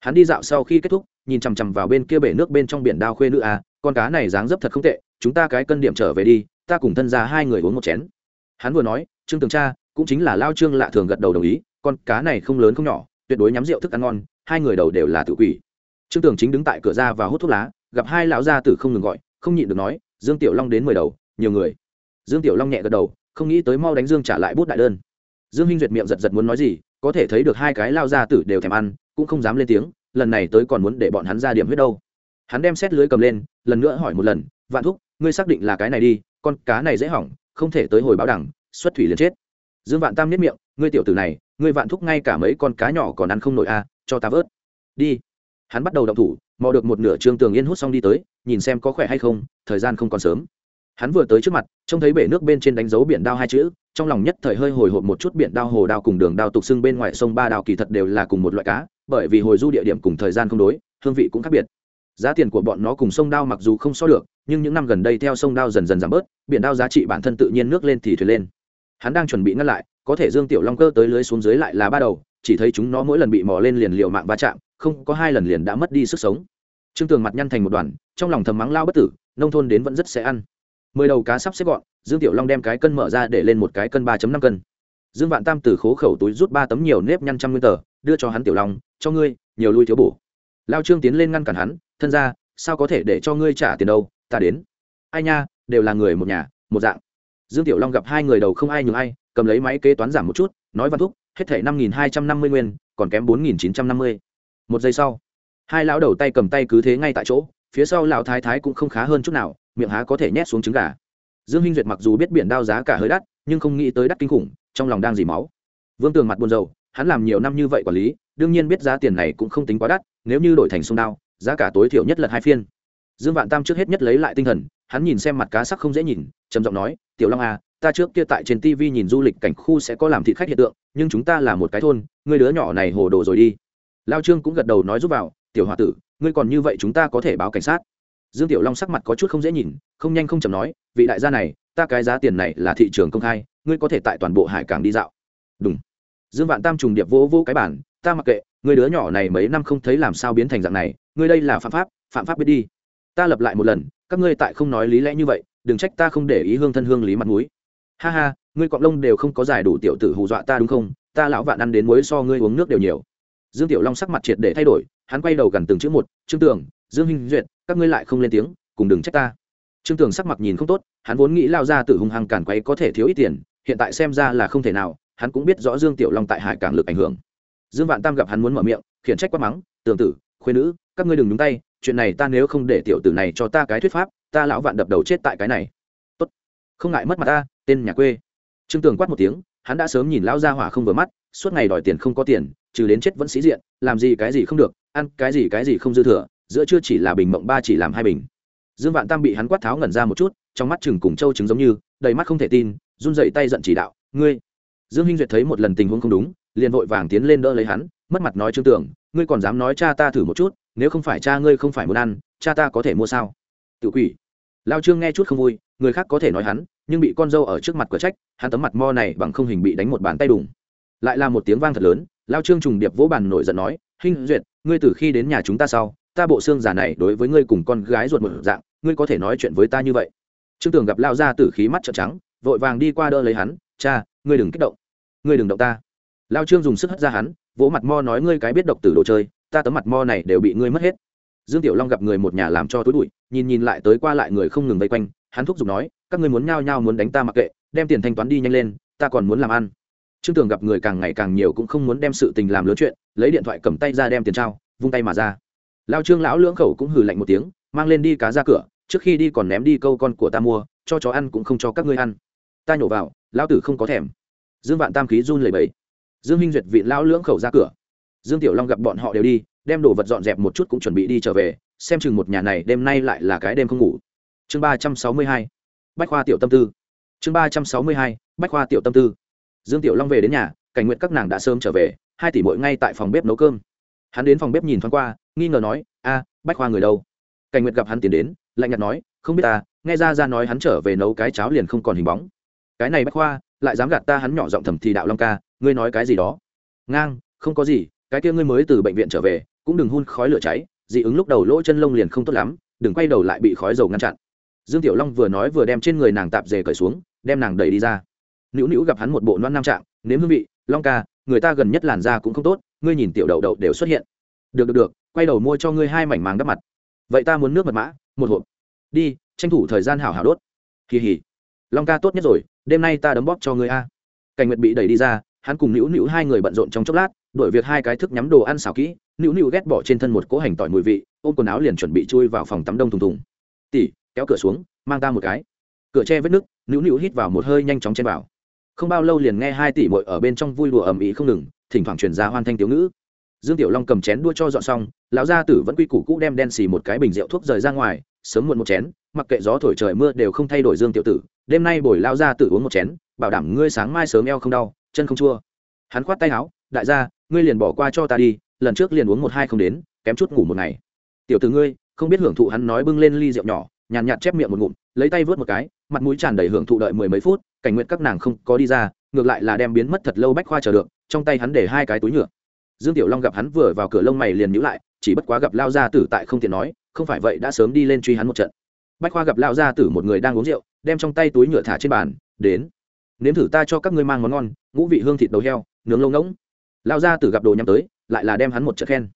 Hắn đi dạo sau khi kết thúc, nhìn chằm chằm vào bên kia bể nước bên trong biển đao khuê nữ à con cá này dáng dấp thật không tệ, chúng ta cái cân điểm trở về đi, ta cùng thân ra hai người uống một chén. Hắn vừa nói, trương tường cha cũng chính là lao trương lạ thường gật đầu đồng ý, con cá này không lớn không nhỏ, tuyệt đối nhắm rượu thức ăn ngon, hai người đầu đều là tự quỷ. Trương tường chính đứng tại cửa ra và hút thuốc lá gặp hai lão gia tử không ngừng gọi không nhịn được nói dương tiểu long đến mười đầu nhiều người. Dương tiểu long nhẹ gật đầu không nghĩ tới mau đánh dương trả lại bút đại đơn. Dương hinh duyệt miệng giật giật muốn nói gì có thể thấy được hai cái lao gia tử đều thèm ăn cũng không dám lên tiếng lần này tới còn muốn để bọn hắn ra điểm huyết đâu. Hắn đem xét lưới cầm lên lần nữa hỏi một lần vạn thúc ngươi xác định là cái này đi con cá này dễ hỏng không thể tới hồi báo đẳng xuất thủy liền chết. Dương vạn tam nếp miệng ngươi tiểu tử này ngươi vạn thúc ngay cả mấy con cá nhỏ còn ăn không nổi a à, cho ta vớt. Đi. Hắn bắt đầu động thủ mò được một nửa trương tường yên hút xong đi tới, nhìn xem có khỏe hay không, thời gian không còn sớm. Hắn vừa tới trước mặt, trông thấy bể nước bên trên đánh dấu biển đao hai chữ, trong lòng nhất thời hơi hồi hộp một chút biển đao, hồ đao cùng đường đao tục xưng bên ngoài sông ba đao kỳ thật đều là cùng một loại cá, bởi vì hồi du địa điểm cùng thời gian không đối, hương vị cũng khác biệt. Giá tiền của bọn nó cùng sông đao mặc dù không so được, nhưng những năm gần đây theo sông đao dần dần giảm bớt, biển đao giá trị bản thân tự nhiên nước lên thì thuyền lên hắn đang chuẩn bị ngăn lại, có thể dương tiểu long cơ tới lưới xuống dưới lại là ba đầu, chỉ thấy chúng nó mỗi lần bị mò lên liền liều mạng va chạm, không có hai lần liền đã mất đi sức sống. Trương tường mặt nhăn thành một đoàn, trong lòng thầm mắng lao bất tử, nông thôn đến vẫn rất sẽ ăn. Mười đầu cá sắp xếp gọn, dương tiểu long đem cái cân mở ra để lên một cái cân ba năm cân. Dương vạn tam từ khố khẩu túi rút ba tấm nhiều nếp nhăn trăm nguyên tờ, đưa cho hắn tiểu long, cho ngươi, nhiều lui thiếu bổ. Lao trương tiến lên ngăn cản hắn, thân ra sao có thể để cho ngươi trả tiền đâu, ta đến. Ai nha, đều là người một nhà, một dạng dương tiểu long gặp hai người đầu không ai nhường ai, cầm lấy máy kế toán giảm một chút, nói văn thúc, hết thảy năm nghìn hai trăm năm mươi nguyên, còn kém bốn nghìn chín trăm năm mươi. Một giây sau, hai lão đầu tay cầm tay cứ thế ngay tại chỗ, phía sau lão thái thái cũng không khá hơn chút nào, miệng há có thể nhét xuống trứng gà. Dương hinh duyệt mặc dù biết biển đao giá cả hơi đắt, nhưng không nghĩ tới đắt kinh khủng, trong lòng đang dì máu. Vương tường mặt buồn rầu, hắn làm nhiều năm như vậy quản lý, đương nhiên biết giá tiền này cũng không tính quá đắt, nếu như đổi thành sông đao, giá cả tối thiểu nhất lật hai phiên. Dương vạn tam trước hết nhất lấy lại tinh thần hắn nhìn xem mặt cá sắc không dễ nhìn, trầm giọng nói, tiểu long à ta trước kia tại trên tv nhìn du lịch cảnh khu sẽ có làm thị khách hiện tượng, nhưng chúng ta là một cái thôn ngươi đứa nhỏ này hồ đồ rồi đi. Lao trương cũng gật đầu nói giúp vào, tiểu h tử, ngươi còn như vậy chúng ta có thể báo cảnh sát. Dương tiểu long sắc mặt có chút không dễ nhìn, không nhanh không chậm nói, vị đại gia này, ta cái giá tiền này là thị trường công khai, ngươi có thể tại toàn bộ hải cảng đi dạo. Đúng dương vạn tam trùng điệp vô vô cái bản ta mặc kệ, người đứa nhỏ này mấy năm không thấy làm sao biến thành dạng này, ngươi đây là phạm pháp phạm pháp biết đi. Ta lập lại một lần các ngươi tại không nói lý lẽ như vậy, đừng trách ta không để ý hương thân hương lý mặt mũi. Ha ha, ngươi cọp lông đều không có giải đủ tiểu tử hù dọa ta đúng không? Ta lão vạn ăn đến muối so ngươi uống nước đều nhiều. Dương tiểu long sắc mặt triệt để thay đổi, hắn quay đầu gần từng chữ một, trương tưởng dương hinh duyệt, các ngươi lại không lên tiếng, cùng đừng trách ta. Trương tưởng sắc mặt nhìn không tốt, hắn vốn nghĩ lao ra từ hung hăng cản quấy có thể thiếu ít tiền, hiện tại xem ra là không thể nào, hắn cũng biết rõ dương tiểu long tại hải cảng lực ảnh hưởng. Dương vạn tam gặp hắn muốn mở miệng, khiển trách quát mắng, tường tử khuyên nữ, các ngươi đừng nhúng tay chuyện này ta nếu không để tiểu tử này cho ta cái thuyết pháp, ta lão vạn đập đầu chết tại cái này. Tốt. Không ngại mất mặt ta, tên nhà quê. Trương tường quát một tiếng, hắn đã sớm nhìn lão gia hỏa không vừa mắt, suốt ngày đòi tiền không có tiền, trừ đến chết vẫn sĩ diện, làm gì cái gì không được, ăn cái gì cái gì không dư thừa, giữa chưa chỉ là bình mộng ba chỉ làm hai bình. Dương vạn tam bị hắn quát tháo ngẩn ra một chút, trong mắt chừng cùng châu trứng giống như, đầy mắt không thể tin, run dậy tay giận chỉ đạo, ngươi. Dương hinh duyệt thấy một lần tình huống không đúng, liền vội vàng tiến lên đỡ lấy hắn, mất mặt nói trương tưởng ngươi còn dám nói cha ta thử một chút nếu không phải cha ngươi không phải muốn ăn, cha ta có thể mua sao? Tự quỷ. Lao trương nghe chút không vui, người khác có thể nói hắn, nhưng bị con dâu ở trước mặt cửa trách, hắn tấm mặt mo này bằng không hình bị đánh một bàn tay đùng. Lại là một tiếng vang thật lớn, lao trương trùng điệp vỗ bàn nổi giận nói, hinh, duyệt, ngươi từ khi đến nhà chúng ta sau, ta bộ xương giả này đối với ngươi cùng con gái ruột một dạng, ngươi có thể nói chuyện với ta như vậy? Trương tường gặp lao ra từ khí mắt trợn trắng, vội vàng đi qua đỡ lấy hắn, cha, ngươi đừng kích động, ngươi đừng động ta. Lao trương dùng sức hất ra hắn, vỗ mặt mo nói, ngươi cái biết độc tử đồ chơi ta tấm mặt mo này đều bị ngươi mất hết. Dương tiểu long gặp người một nhà làm cho túi bụi, nhìn nhìn lại tới qua lại người không ngừng vây quanh, hắn thúc giục nói, các ngươi muốn nhao nhao muốn đánh ta mặc kệ, đem tiền thanh toán đi nhanh lên, ta còn muốn làm ăn. Trương tường gặp người càng ngày càng nhiều cũng không muốn đem sự tình làm lớn chuyện, lấy điện thoại cầm tay ra đem tiền trao, vung tay mà ra. Lao trương lão lưỡng khẩu cũng hừ lạnh một tiếng, mang lên đi cá ra cửa, trước khi đi còn ném đi câu con của ta mua, cho chó ăn cũng không cho các ngươi ăn. Ta nhổ vào, lão tử không có thèm. Dương vạn tam khí run lẩy bẩy. Dương Hinh duyệt vị lão lưỡng khẩu ra cửa dương tiểu long gặp bọn họ đều đi, đem đồ vật dọn dẹp một chút cũng chuẩn bị đi trở về, xem chừng một nhà này đêm nay lại là cái đêm không ngủ. Chương ba trăm sáu mươi hai, bách khoa tiểu tâm tư. Chương ba trăm sáu mươi hai, bách khoa tiểu tâm tư. Dương tiểu long về đến nhà, cảnh nguyện các nàng đã sớm trở về, hai tỷ mội ngay tại phòng bếp nấu cơm. Hắn đến phòng bếp nhìn thoáng qua, nghi ngờ nói, a, bách khoa người đâu? Cảnh nguyện gặp hắn tiến đến, lạnh nhạt nói, không biết ta, nghe ra ra nói hắn trở về nấu cái cháo liền không còn hình bóng. Cái này bách khoa, lại dám gạt ta hắn nhỏ giọng thầm thì đạo long ca, ngươi nói cái gì đó? Ngang, không có gì cái kia ngươi mới từ bệnh viện trở về, cũng đừng hun khói lửa cháy, dị ứng lúc đầu lỗ chân lông liền không tốt lắm, đừng quay đầu lại bị khói dầu ngăn chặn. Dương tiểu long vừa nói vừa đem trên người nàng tạp dề cởi xuống, đem nàng đẩy đi ra. Nữu nữu gặp hắn một bộ non nam trạng, nếm hương vị, long ca, người ta gần nhất làn da cũng không tốt, ngươi nhìn tiểu đậu đậu đều xuất hiện. Được được được, quay đầu mua cho ngươi hai mảnh màng đắp mặt. Vậy ta muốn nước mật mã, một hộp. Đi, tranh thủ thời gian hảo hảo đốt. Kỳ hỉ, long ca tốt nhất rồi, đêm nay ta đấm bóp cho ngươi a. Cảnh nguyệt bị đẩy đi ra, hắn cùng nữu nữu hai người bận rộn trong chốc lát đổi việc hai cái thức nhắm đồ ăn xào kỹ, nữu nữu ghét bỏ trên thân một cỗ hành tỏi mùi vị, ôm quần áo liền chuẩn bị chui vào phòng tắm đông thùng thùng. Tỉ kéo cửa xuống, mang ta một cái. Cửa tre vết nước nữu nữu hít vào một hơi nhanh chóng chen vào. Không bao lâu liền nghe hai tỷ mội ở bên trong vui đùa ầm ĩ không ngừng, thỉnh thoảng truyền ra hoan thanh tiểu ngữ. Dương tiểu long cầm chén đua cho dọn xong, lão gia tử vẫn quy củ cũ đem đen xì một cái bình rượu thuốc rời ra ngoài, sớm muộn một chén, mặc kệ gió thổi trời mưa đều không thay đổi dương tiểu tử. Đêm nay bồi lao gia tử uống một chén, bảo đảm ngươi sáng mai sớm eo không đau, chân không chua. Hắn khoát tay áo, đại gia ngươi liền bỏ qua cho ta đi, lần trước liền uống một hai không đến, kém chút ngủ một ngày. Tiểu tử ngươi, không biết hưởng thụ hắn nói bưng lên ly rượu nhỏ, nhàn nhạt chép miệng một ngụm, lấy tay vớt một cái, mặt mũi tràn đầy hưởng thụ đợi mười mấy phút, cảnh nguyện các nàng không có đi ra, ngược lại là đem biến mất thật lâu bách khoa chờ được, trong tay hắn để hai cái túi nhựa. Dương tiểu long gặp hắn vừa vào cửa lông mày liền nhữ lại, chỉ bất quá gặp lao gia tử tại không tiện nói, không phải vậy đã sớm đi lên truy hắn một trận. Bách khoa gặp lao gia tử một người đang uống rượu, đem trong tay túi nhựa thả trên bàn, đến. Nếm thử ta cho các ngươi mang món ngon, ngũ vị hương thịt đầu heo, nướng lông ngỗng lao ra từ gặp đồ nhắm tới, lại là đem hắn một trận khen.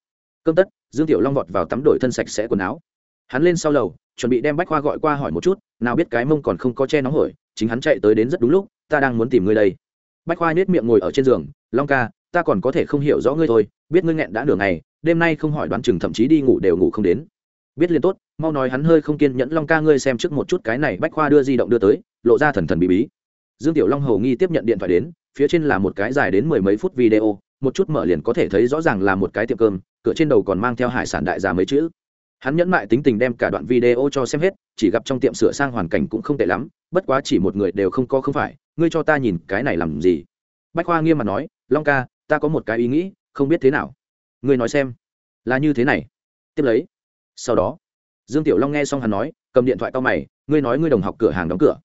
Cơm tất, dương tiểu long vọt vào tắm đổi thân sạch sẽ quần áo. Hắn lên sau lầu, chuẩn bị đem bách khoa gọi qua hỏi một chút, nào biết cái mông còn không có che nóng hổi, chính hắn chạy tới đến rất đúng lúc, ta đang muốn tìm ngươi đây. Bách khoa nết miệng ngồi ở trên giường, long ca, ta còn có thể không hiểu rõ ngươi thôi, biết ngươi nghẹn đã nửa ngày, đêm nay không hỏi đoán chừng thậm chí đi ngủ đều ngủ không đến. Biết liền tốt, mau nói hắn hơi không kiên nhẫn, long ca ngươi xem trước một chút cái này, bách khoa đưa di động đưa tới, lộ ra thần thần bí bí. Dương tiểu long hầu nghi tiếp nhận điện thoại đến, phía trên là một cái dài đến mười mấy phút video một chút mở liền có thể thấy rõ ràng là một cái tiệm cơm, cửa trên đầu còn mang theo hải sản đại gia mấy chữ. Hắn nhẫn mại tính tình đem cả đoạn video cho xem hết, chỉ gặp trong tiệm sửa sang hoàn cảnh cũng không tệ lắm, bất quá chỉ một người đều không có không phải, ngươi cho ta nhìn cái này làm gì? Bách khoa nghiêm mặt nói, long ca, ta có một cái ý nghĩ, không biết thế nào. Ngươi nói xem. Là như thế này. Tiếp lấy. Sau đó, dương tiểu long nghe xong hắn nói, cầm điện thoại to mày, ngươi nói ngươi đồng học cửa hàng đóng cửa.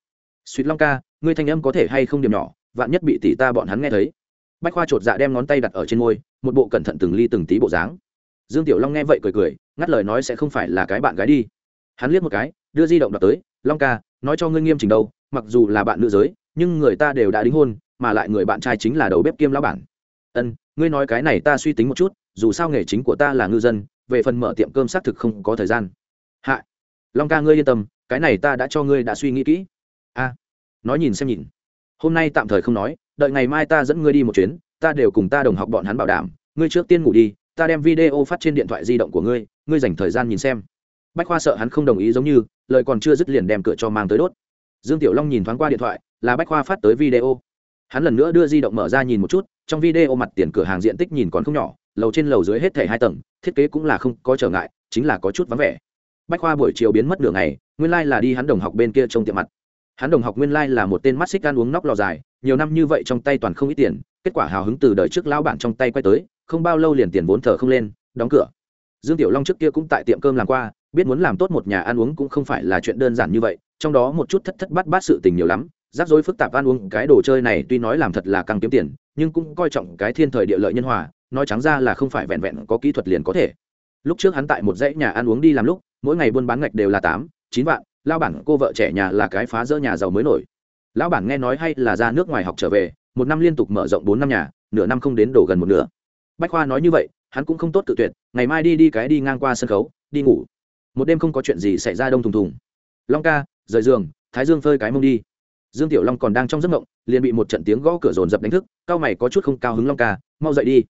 Suýt long ca, ngươi thanh âm có thể hay không điểm nhỏ, vạn nhất bị tỷ ta bọn hắn nghe thấy bách khoa chột dạ đem ngón tay đặt ở trên môi, một bộ cẩn thận từng ly từng tí bộ dáng. Dương tiểu long nghe vậy cười cười, ngắt lời nói sẽ không phải là cái bạn gái đi. Hắn liếc một cái, đưa di động đặt tới, long ca, nói cho ngươi nghiêm chỉnh đâu, mặc dù là bạn nữ giới, nhưng người ta đều đã đính hôn, mà lại người bạn trai chính là đầu bếp kiêm lão bản. Ân, ngươi nói cái này ta suy tính một chút, dù sao nghề chính của ta là ngư dân, về phần mở tiệm cơm xác thực không có thời gian. Hạ, long ca ngươi yên tâm, cái này ta đã cho ngươi đã suy nghĩ kỹ. A, nói nhìn xem nhìn. Hôm nay tạm thời không nói đợi ngày mai ta dẫn ngươi đi một chuyến, ta đều cùng ta đồng học bọn hắn bảo đảm, ngươi trước tiên ngủ đi, ta đem video phát trên điện thoại di động của ngươi ngươi dành thời gian nhìn xem. Bách khoa sợ hắn không đồng ý giống như, lời còn chưa dứt liền đem cửa cho mang tới đốt. Dương tiểu long nhìn thoáng qua điện thoại, là bách khoa phát tới video. Hắn lần nữa đưa di động mở ra nhìn một chút, trong video mặt tiền cửa hàng diện tích nhìn còn không nhỏ, lầu trên lầu dưới hết thẻ hai tầng, thiết kế cũng là không có trở ngại, chính là có chút vắng vẻ. Bách khoa buổi chiều biến mất đường này nguyên lai、like、là đi hắn đồng học bên kia trông tiệm mặt hắn đồng học nguyên lai là một tên mắt xích ăn uống nóc lò dài, nhiều năm như vậy trong tay toàn không ít tiền, kết quả hào hứng từ đời trước lão bản trong tay quay tới, không bao lâu liền tiền vốn thở không lên, đóng cửa. Dương tiểu long trước kia cũng tại tiệm cơm làm qua, biết muốn làm tốt một nhà ăn uống cũng không phải là chuyện đơn giản như vậy, trong đó một chút thất thất bát bát sự tình nhiều lắm, rắc rối phức tạp ăn uống, cái đồ chơi này tuy nói làm thật là càng kiếm tiền, nhưng cũng coi trọng cái thiên thời địa lợi nhân hòa, nói trắng ra là không phải vẹn vẹn có kỹ thuật liền có thể. Lúc trước hắn tại một dãy nhà ăn uống đi làm lúc, mỗi ngày buôn bán ngạch đều là tám, chín vạn lao bản, cô vợ trẻ nhà là cái phá rỡ nhà giàu mới nổi. Lão bản nghe nói hay là ra nước ngoài học trở về, một năm liên tục mở rộng bốn năm nhà, nửa năm không đến đổ gần một nửa. Bách khoa nói như vậy, hắn cũng không tốt tự tuyệt, ngày mai đi đi cái đi ngang qua sân khấu, đi ngủ. Một đêm không có chuyện gì xảy ra đông thùng thùng. Long ca, rời giường, thái dương phơi cái mông đi. Dương tiểu long còn đang trong giấc mộng, liền bị một trận tiếng gõ cửa rồn rập đánh thức, cao mày có chút không cao hứng long ca, mau dậy đi.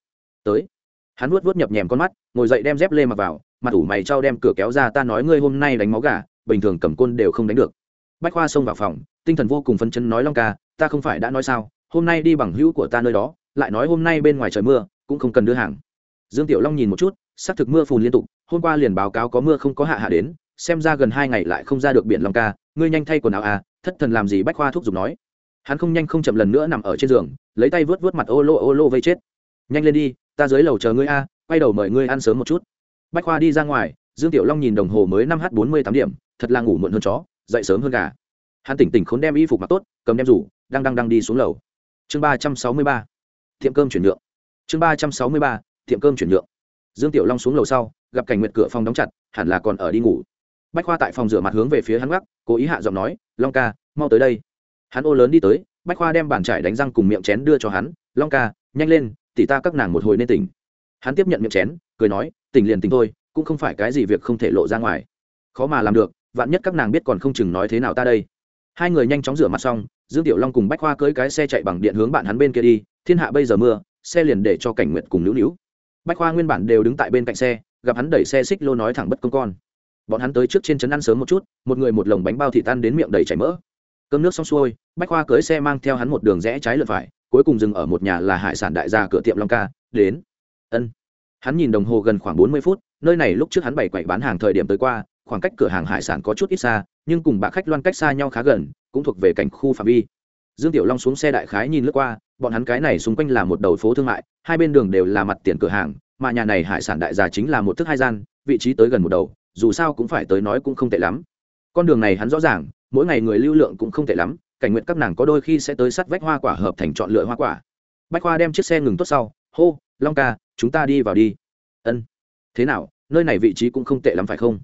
Tới. Hắn vuốt vuốt nhập nhèm con mắt, ngồi dậy đem dép lê mặc vào, mặt ủ mày trao đem cửa kéo ra, ta nói ngươi hôm nay đánh máu gà bình thường cầm côn đều không đánh được. Bách khoa xông vào phòng, tinh thần vô cùng phân chân nói, long ca, ta không phải đã nói sao? Hôm nay đi bằng hữu của ta nơi đó, lại nói hôm nay bên ngoài trời mưa, cũng không cần đưa hàng. Dương tiểu long nhìn một chút xác thực mưa phùn liên tục, hôm qua liền báo cáo có mưa không có hạ hạ đến, xem ra gần hai ngày lại không ra được biển long ca, ngươi nhanh thay quần áo à thất thần làm gì? Bách khoa thuốc giục nói. Hắn không nhanh không chậm lần nữa nằm ở trên giường, lấy tay vớt vớt mặt ô lô ô lô vây chết. Nhanh lên đi, ta dưới lầu chờ ngươi a, quay đầu mời ngươi ăn sớm một chút. Bách khoa đi ra ngoài, dương tiểu long nhìn đồng hồ mới năm h bốn mươi tám điểm thật là ngủ muộn hơn chó, dậy sớm hơn gà. Hắn tỉnh tỉnh khốn đem y phục mặc tốt, cầm đem rủ, đang đang đang đi xuống lầu. Chương ba trăm sáu mươi ba, tiệm cơm chuyển nhượng. Chương ba trăm sáu mươi ba, tiệm cơm chuyển nhượng. Dương tiểu long xuống lầu sau, gặp cảnh nguyệt cửa phòng đóng chặt, hẳn là còn ở đi ngủ. Bách khoa tại phòng rửa mặt hướng về phía hắn gác, cố ý hạ giọng nói, long ca, mau tới đây. Hắn ô lớn đi tới, bách khoa đem bàn trải đánh răng cùng miệng chén đưa cho hắn, long ca, nhanh lên, tỉ ta các nàng một hồi nên tỉnh. Hắn tiếp nhận miệng chén, cười nói, tỉnh liền tỉnh thôi, cũng không phải cái gì việc không thể lộ ra ngoài. Khó mà làm được vạn nhất các nàng biết còn không chừng nói thế nào ta đây. Hai người nhanh chóng rửa mặt xong, dương tiểu long cùng bách khoa cưới cái xe chạy bằng điện hướng bạn hắn bên kia đi, thiên hạ bây giờ mưa, xe liền để cho cảnh nguyện cùng nữu nữu. Bách khoa nguyên bản đều đứng tại bên cạnh xe, gặp hắn đẩy xe xích lô nói thẳng bất công con. Bọn hắn tới trước trên trấn ăn sớm một chút, một người một lồng bánh bao thịt tan đến miệng đầy chảy mỡ. Cơm nước xong xuôi, bách khoa cưới xe mang theo hắn một đường rẽ trái lượt phải, cuối cùng dừng ở một nhà là hải sản đại gia cửa tiệm long ca, đến. Ân. Hắn nhìn đồng hồ gần khoảng bốn mươi phút, nơi này lúc trước hắn bày quậy bán hàng thời điểm tới qua khoảng cách cửa hàng hải sản có chút ít xa, nhưng cùng bạ khách loan cách xa nhau khá gần, cũng thuộc về cảnh khu phạm vi. Dương tiểu long xuống xe đại khái nhìn lướt qua, bọn hắn cái này xung quanh là một đầu phố thương mại, hai bên đường đều là mặt tiền cửa hàng, mà nhà này hải sản đại gia chính là một thức hai gian, vị trí tới gần một đầu, dù sao cũng phải tới nói cũng không tệ lắm. Con đường này hắn rõ ràng, mỗi ngày người lưu lượng cũng không tệ lắm, cảnh nguyện các nàng có đôi khi sẽ tới sắt vách hoa quả hợp thành chọn lựa hoa quả. Bách khoa đem chiếc xe ngừng tốt sau, hô, long ca, chúng ta đi vào đi. Ân. Thế nào, nơi này vị trí cũng không tệ lắm phải không?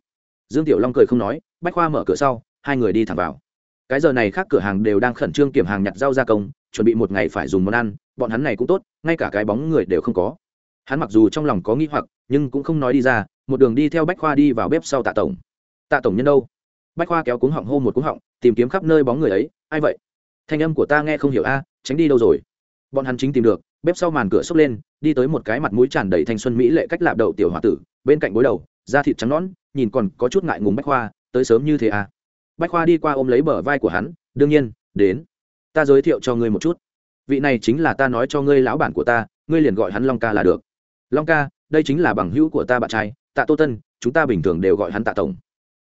Dương tiểu long cười không nói, bách khoa mở cửa sau, hai người đi thẳng vào. Cái giờ này khác cửa hàng đều đang khẩn trương kiểm hàng nhặt rau gia công, chuẩn bị một ngày phải dùng món ăn, bọn hắn này cũng tốt, ngay cả cái bóng người đều không có. Hắn mặc dù trong lòng có nghĩ hoặc, nhưng cũng không nói đi ra, một đường đi theo bách khoa đi vào bếp sau tạ tổng. Tạ tổng nhân đâu? Bách khoa kéo cuống họng hô một cuống họng, tìm kiếm khắp nơi bóng người ấy, ai vậy? Thanh âm của ta nghe không hiểu a, tránh đi đâu rồi? Bọn hắn chính tìm được, bếp sau màn cửa xốc lên, đi tới một cái mặt mũi tràn đầy thanh xuân mỹ lệ cách lạp đậu tiểu h tử, bên cạnh bối đầu, da thịt trắng nõn nhìn còn có chút ngại ngùng bách khoa, tới sớm như thế à? Bách khoa đi qua ôm lấy bờ vai của hắn, đương nhiên, đến. Ta giới thiệu cho ngươi một chút. Vị này chính là ta nói cho ngươi lão bản của ta, ngươi liền gọi hắn long ca là được. Long ca, đây chính là bằng hữu của ta bạn trai, tạ tô tân, chúng ta bình thường đều gọi hắn tạ tổng.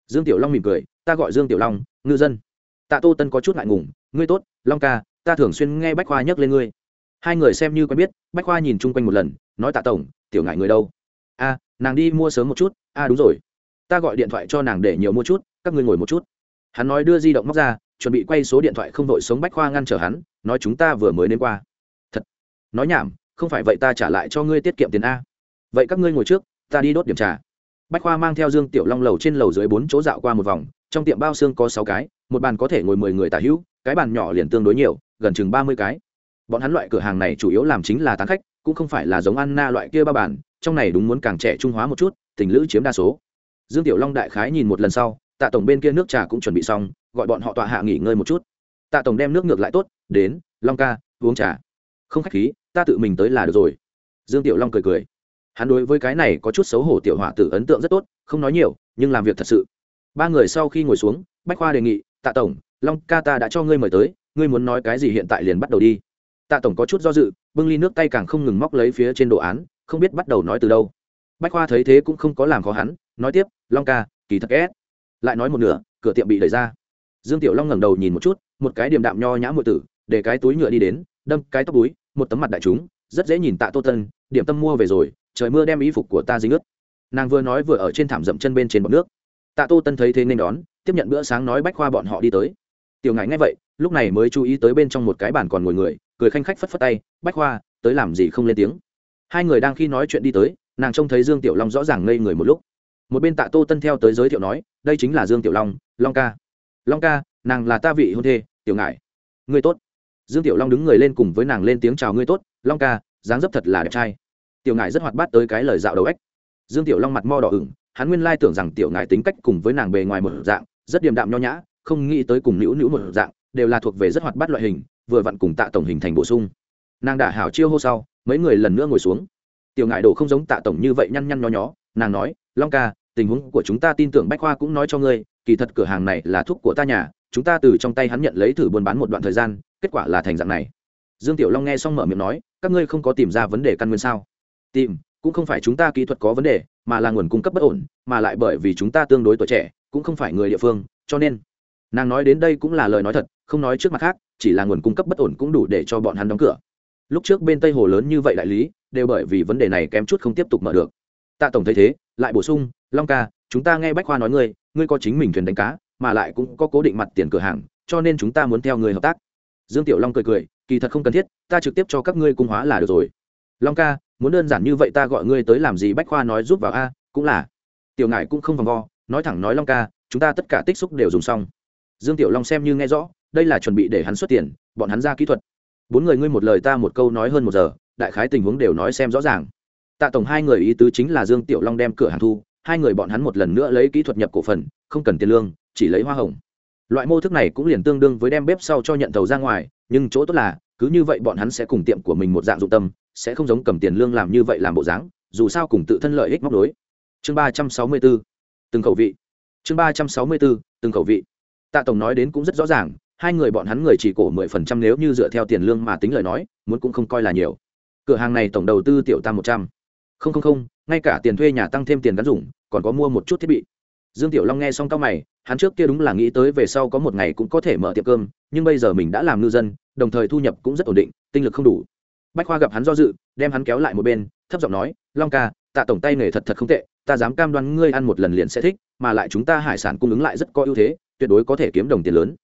Dương tiểu long mỉm cười, ta gọi dương tiểu long, ngư dân. Tạ tô tân có chút ngại ngùng, ngươi tốt, long ca, ta thường xuyên nghe bách khoa nhắc lên ngươi. Hai người xem như quen biết, bách khoa nhìn chung quanh một lần, nói, tạ tổng, tiểu ngại người đâu? A, nàng đi mua sớm một chút. A, đúng rồi ta gọi điện thoại cho nàng để nhiều mua chút, các ngươi ngồi một chút. Hắn nói đưa di động móc ra, chuẩn bị quay số điện thoại không đội sống bách khoa ngăn trở hắn, nói chúng ta vừa mới đến qua. Thật. Nói nhảm, không phải vậy ta trả lại cho ngươi tiết kiệm tiền a. Vậy các ngươi ngồi trước, ta đi đốt điểm trà. Bách khoa mang theo dương tiểu long lầu trên lầu dưới bốn chỗ dạo qua một vòng, trong tiệm bao xương có sáu cái, một bàn có thể ngồi mười người tả hữu, cái bàn nhỏ liền tương đối nhiều, gần chừng ba mươi cái. Bọn hắn loại cửa hàng này chủ yếu làm chính là tán khách, cũng không phải là giống anna loại kia ba bàn, trong này đúng muốn càng trẻ trung hóa một chút, tình lữ chiếm đa số dương tiểu long đại khái nhìn một lần sau, tạ tổng bên kia nước trà cũng chuẩn bị xong, gọi bọn họ tọa hạ nghỉ ngơi một chút. Tạ tổng đem nước ngược lại tốt, đến, long ca, uống trà. Không khách khí, ta tự mình tới là được rồi. Dương tiểu long cười cười. Hắn đối với cái này có chút xấu hổ tiểu họa tử ấn tượng rất tốt, không nói nhiều, nhưng làm việc thật sự. Ba người sau khi ngồi xuống, bách khoa đề nghị, tạ tổng, long ca ta đã cho ngươi mời tới, ngươi muốn nói cái gì hiện tại liền bắt đầu đi. Tạ tổng có chút do dự, bưng ly nước tay càng không ngừng móc lấy phía trên đồ án, không biết bắt đầu nói từ đâu. Bách khoa thấy thế cũng không có làm khó hắn nói tiếp, long ca, kỳ thật ghét. Lại nói một nửa, cửa tiệm bị đẩy ra. Dương tiểu long ngẩng đầu nhìn một chút, một cái điểm đạm nho nhã mượn tử, để cái túi nhựa đi đến, đâm cái tóc túi một tấm mặt đại chúng, rất dễ nhìn tạ tô tân, điểm tâm mua về rồi, trời mưa đem y phục của ta dính ướt. Nàng vừa nói vừa ở trên thảm dậm chân bên trên bọc nước. Tạ tô tân thấy thế nên đón, tiếp nhận bữa sáng nói bách khoa bọn họ đi tới. Tiểu ngài ngay vậy, lúc này mới chú ý tới bên trong một cái bàn còn ngồi người, cười khanh khách phất phất tay, bách khoa, tới làm gì không lên tiếng? Hai người đang khi nói chuyện đi tới, nàng trông thấy dương tiểu long rõ ràng ngây người một lúc một bên tạ tô tân theo tới giới thiệu nói, đây chính là dương tiểu long long ca. Long ca, nàng là ta vị hôn thê, tiểu ngải. Ngươi tốt. Dương tiểu long đứng người lên cùng với nàng lên tiếng chào, ngươi tốt, long ca, dáng dấp thật là đẹp trai. Tiểu ngải rất hoạt bát tới cái lời dạo đầu ếch. Dương tiểu long mặt mo đỏ ửng, hắn nguyên lai tưởng rằng tiểu ngải tính cách cùng với nàng bề ngoài một dạng, rất điềm đạm nho nhã, không nghĩ tới cùng nữu nữu một dạng, đều là thuộc về rất hoạt bát loại hình, vừa vặn cùng tạ tổng hình thành bổ sung. Nàng đã hảo chiêu hô sau, mấy người lần nữa ngồi xuống. Tiểu ngải đồ không giống tạ tổng như vậy nhăn nhăn nho nhó nàng nói, long ca, tình huống của chúng ta tin tưởng bách khoa cũng nói cho ngươi, kỳ thật cửa hàng này là thuốc của ta nhà, chúng ta từ trong tay hắn nhận lấy thử buôn bán một đoạn thời gian, kết quả là thành dạng này. Dương tiểu long nghe xong mở miệng nói, các ngươi không có tìm ra vấn đề căn nguyên sao? Tìm, cũng không phải chúng ta kỹ thuật có vấn đề, mà là nguồn cung cấp bất ổn, mà lại bởi vì chúng ta tương đối tuổi trẻ, cũng không phải người địa phương, cho nên nàng nói đến đây cũng là lời nói thật, không nói trước mặt khác, chỉ là nguồn cung cấp bất ổn cũng đủ để cho bọn hắn đóng cửa. Lúc trước bên tây hồ lớn như vậy đại lý, đều bởi vì vấn đề này kém chút không tiếp tục mở được tạ tổng thấy thế, lại bổ sung, long ca, chúng ta nghe bách khoa nói ngươi ngươi có chính mình thuyền đánh cá, mà lại cũng có cố định mặt tiền cửa hàng, cho nên chúng ta muốn theo người hợp tác. Dương tiểu long cười cười, kỳ thật không cần thiết, ta trực tiếp cho các ngươi cung hóa là được rồi. Long ca, muốn đơn giản như vậy ta gọi ngươi tới làm gì bách khoa nói giúp vào a, cũng là. Tiểu ngại cũng không vòng vo, nói thẳng nói, long ca, chúng ta tất cả tích xúc đều dùng xong. Dương tiểu long xem như nghe rõ, đây là chuẩn bị để hắn xuất tiền, bọn hắn ra kỹ thuật. Bốn người ngươi một lời ta một câu nói hơn một giờ, đại khái tình huống đều nói xem rõ ràng tạ tổng hai người ý tứ chính là dương tiểu long đem cửa hàng thu, hai người bọn hắn một lần nữa lấy kỹ thuật nhập cổ phần, không cần tiền lương, chỉ lấy hoa hồng. Loại mô thức này cũng liền tương đương với đem bếp sau cho nhận thầu ra ngoài, nhưng chỗ tốt là, cứ như vậy bọn hắn sẽ cùng tiệm của mình một dạng dụng tâm, sẽ không giống cầm tiền lương làm như vậy làm bộ dáng, dù sao cùng tự thân lợi ích móc đối chương ba trăm sáu mươi bốn, từng khẩu vị. Chương ba trăm sáu mươi bốn, từng khẩu vị. Tạ tổng nói đến cũng rất rõ ràng, hai người bọn hắn người chỉ cổ mười phần trăm nếu như dựa theo tiền lương mà tính lời nói, muốn cũng không coi là nhiều. Cửa hàng này tổng đầu tư tiểu tam một trăm không không không, ngay cả tiền thuê nhà tăng thêm tiền gắn dùng, còn có mua một chút thiết bị. Dương tiểu long nghe xong cao mày, hắn trước kia đúng là nghĩ tới về sau có một ngày cũng có thể mở tiệm cơm, nhưng bây giờ mình đã làm ngư dân, đồng thời thu nhập cũng rất ổn định, tinh lực không đủ. Bách khoa gặp hắn do dự, đem hắn kéo lại một bên, thấp giọng nói, long ca, tạ tổng tay nghề thật thật không tệ, ta dám cam đoan ngươi ăn một lần liền sẽ thích, mà lại chúng ta hải sản cung ứng lại rất có ưu thế, tuyệt đối có thể kiếm đồng tiền lớn.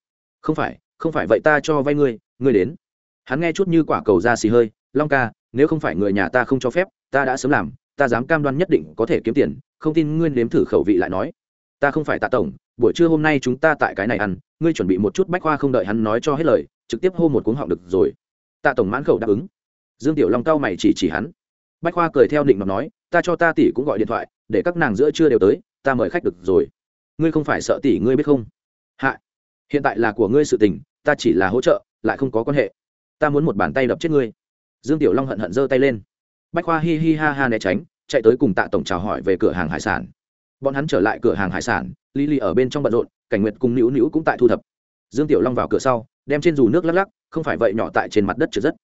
Không phải không phải vậy ta cho vay ngươi ngươi đến. Hắn nghe chút như quả cầu ra xì hơi, long ca, nếu không phải người nhà ta không cho phép ta đã sớm làm, ta dám cam đoan nhất định có thể kiếm tiền, không tin ngươi nếm thử khẩu vị lại nói. Ta không phải tạ tổng, buổi trưa hôm nay chúng ta tại cái này ăn, ngươi chuẩn bị một chút bách khoa không đợi hắn nói cho hết lời, trực tiếp hô một cuống họng được rồi. Tạ tổng mãn khẩu đáp ứng. Dương tiểu long cao mày chỉ chỉ hắn. Bách khoa cười theo định mà nói, ta cho ta tỷ cũng gọi điện thoại, để các nàng giữa trưa đều tới, ta mời khách được rồi. Ngươi không phải sợ tỷ ngươi biết không? Hạ, hiện tại là của ngươi sự tình, ta chỉ là hỗ trợ, lại không có quan hệ. Ta muốn một bàn tay đập chết ngươi. Dương tiểu long hận hận giơ tay lên bách khoa hi hi ha ha né tránh, chạy tới cùng tạ tổng chào hỏi về cửa hàng hải sản. Bọn hắn trở lại cửa hàng hải sản, lý lì ở bên trong bận rộn, cảnh nguyệt cùng nữu nữu cũng tại thu thập. Dương tiểu long vào cửa sau, đem trên dù nước lắc lắc, không phải vậy nhỏ tại trên mặt đất trượt rất.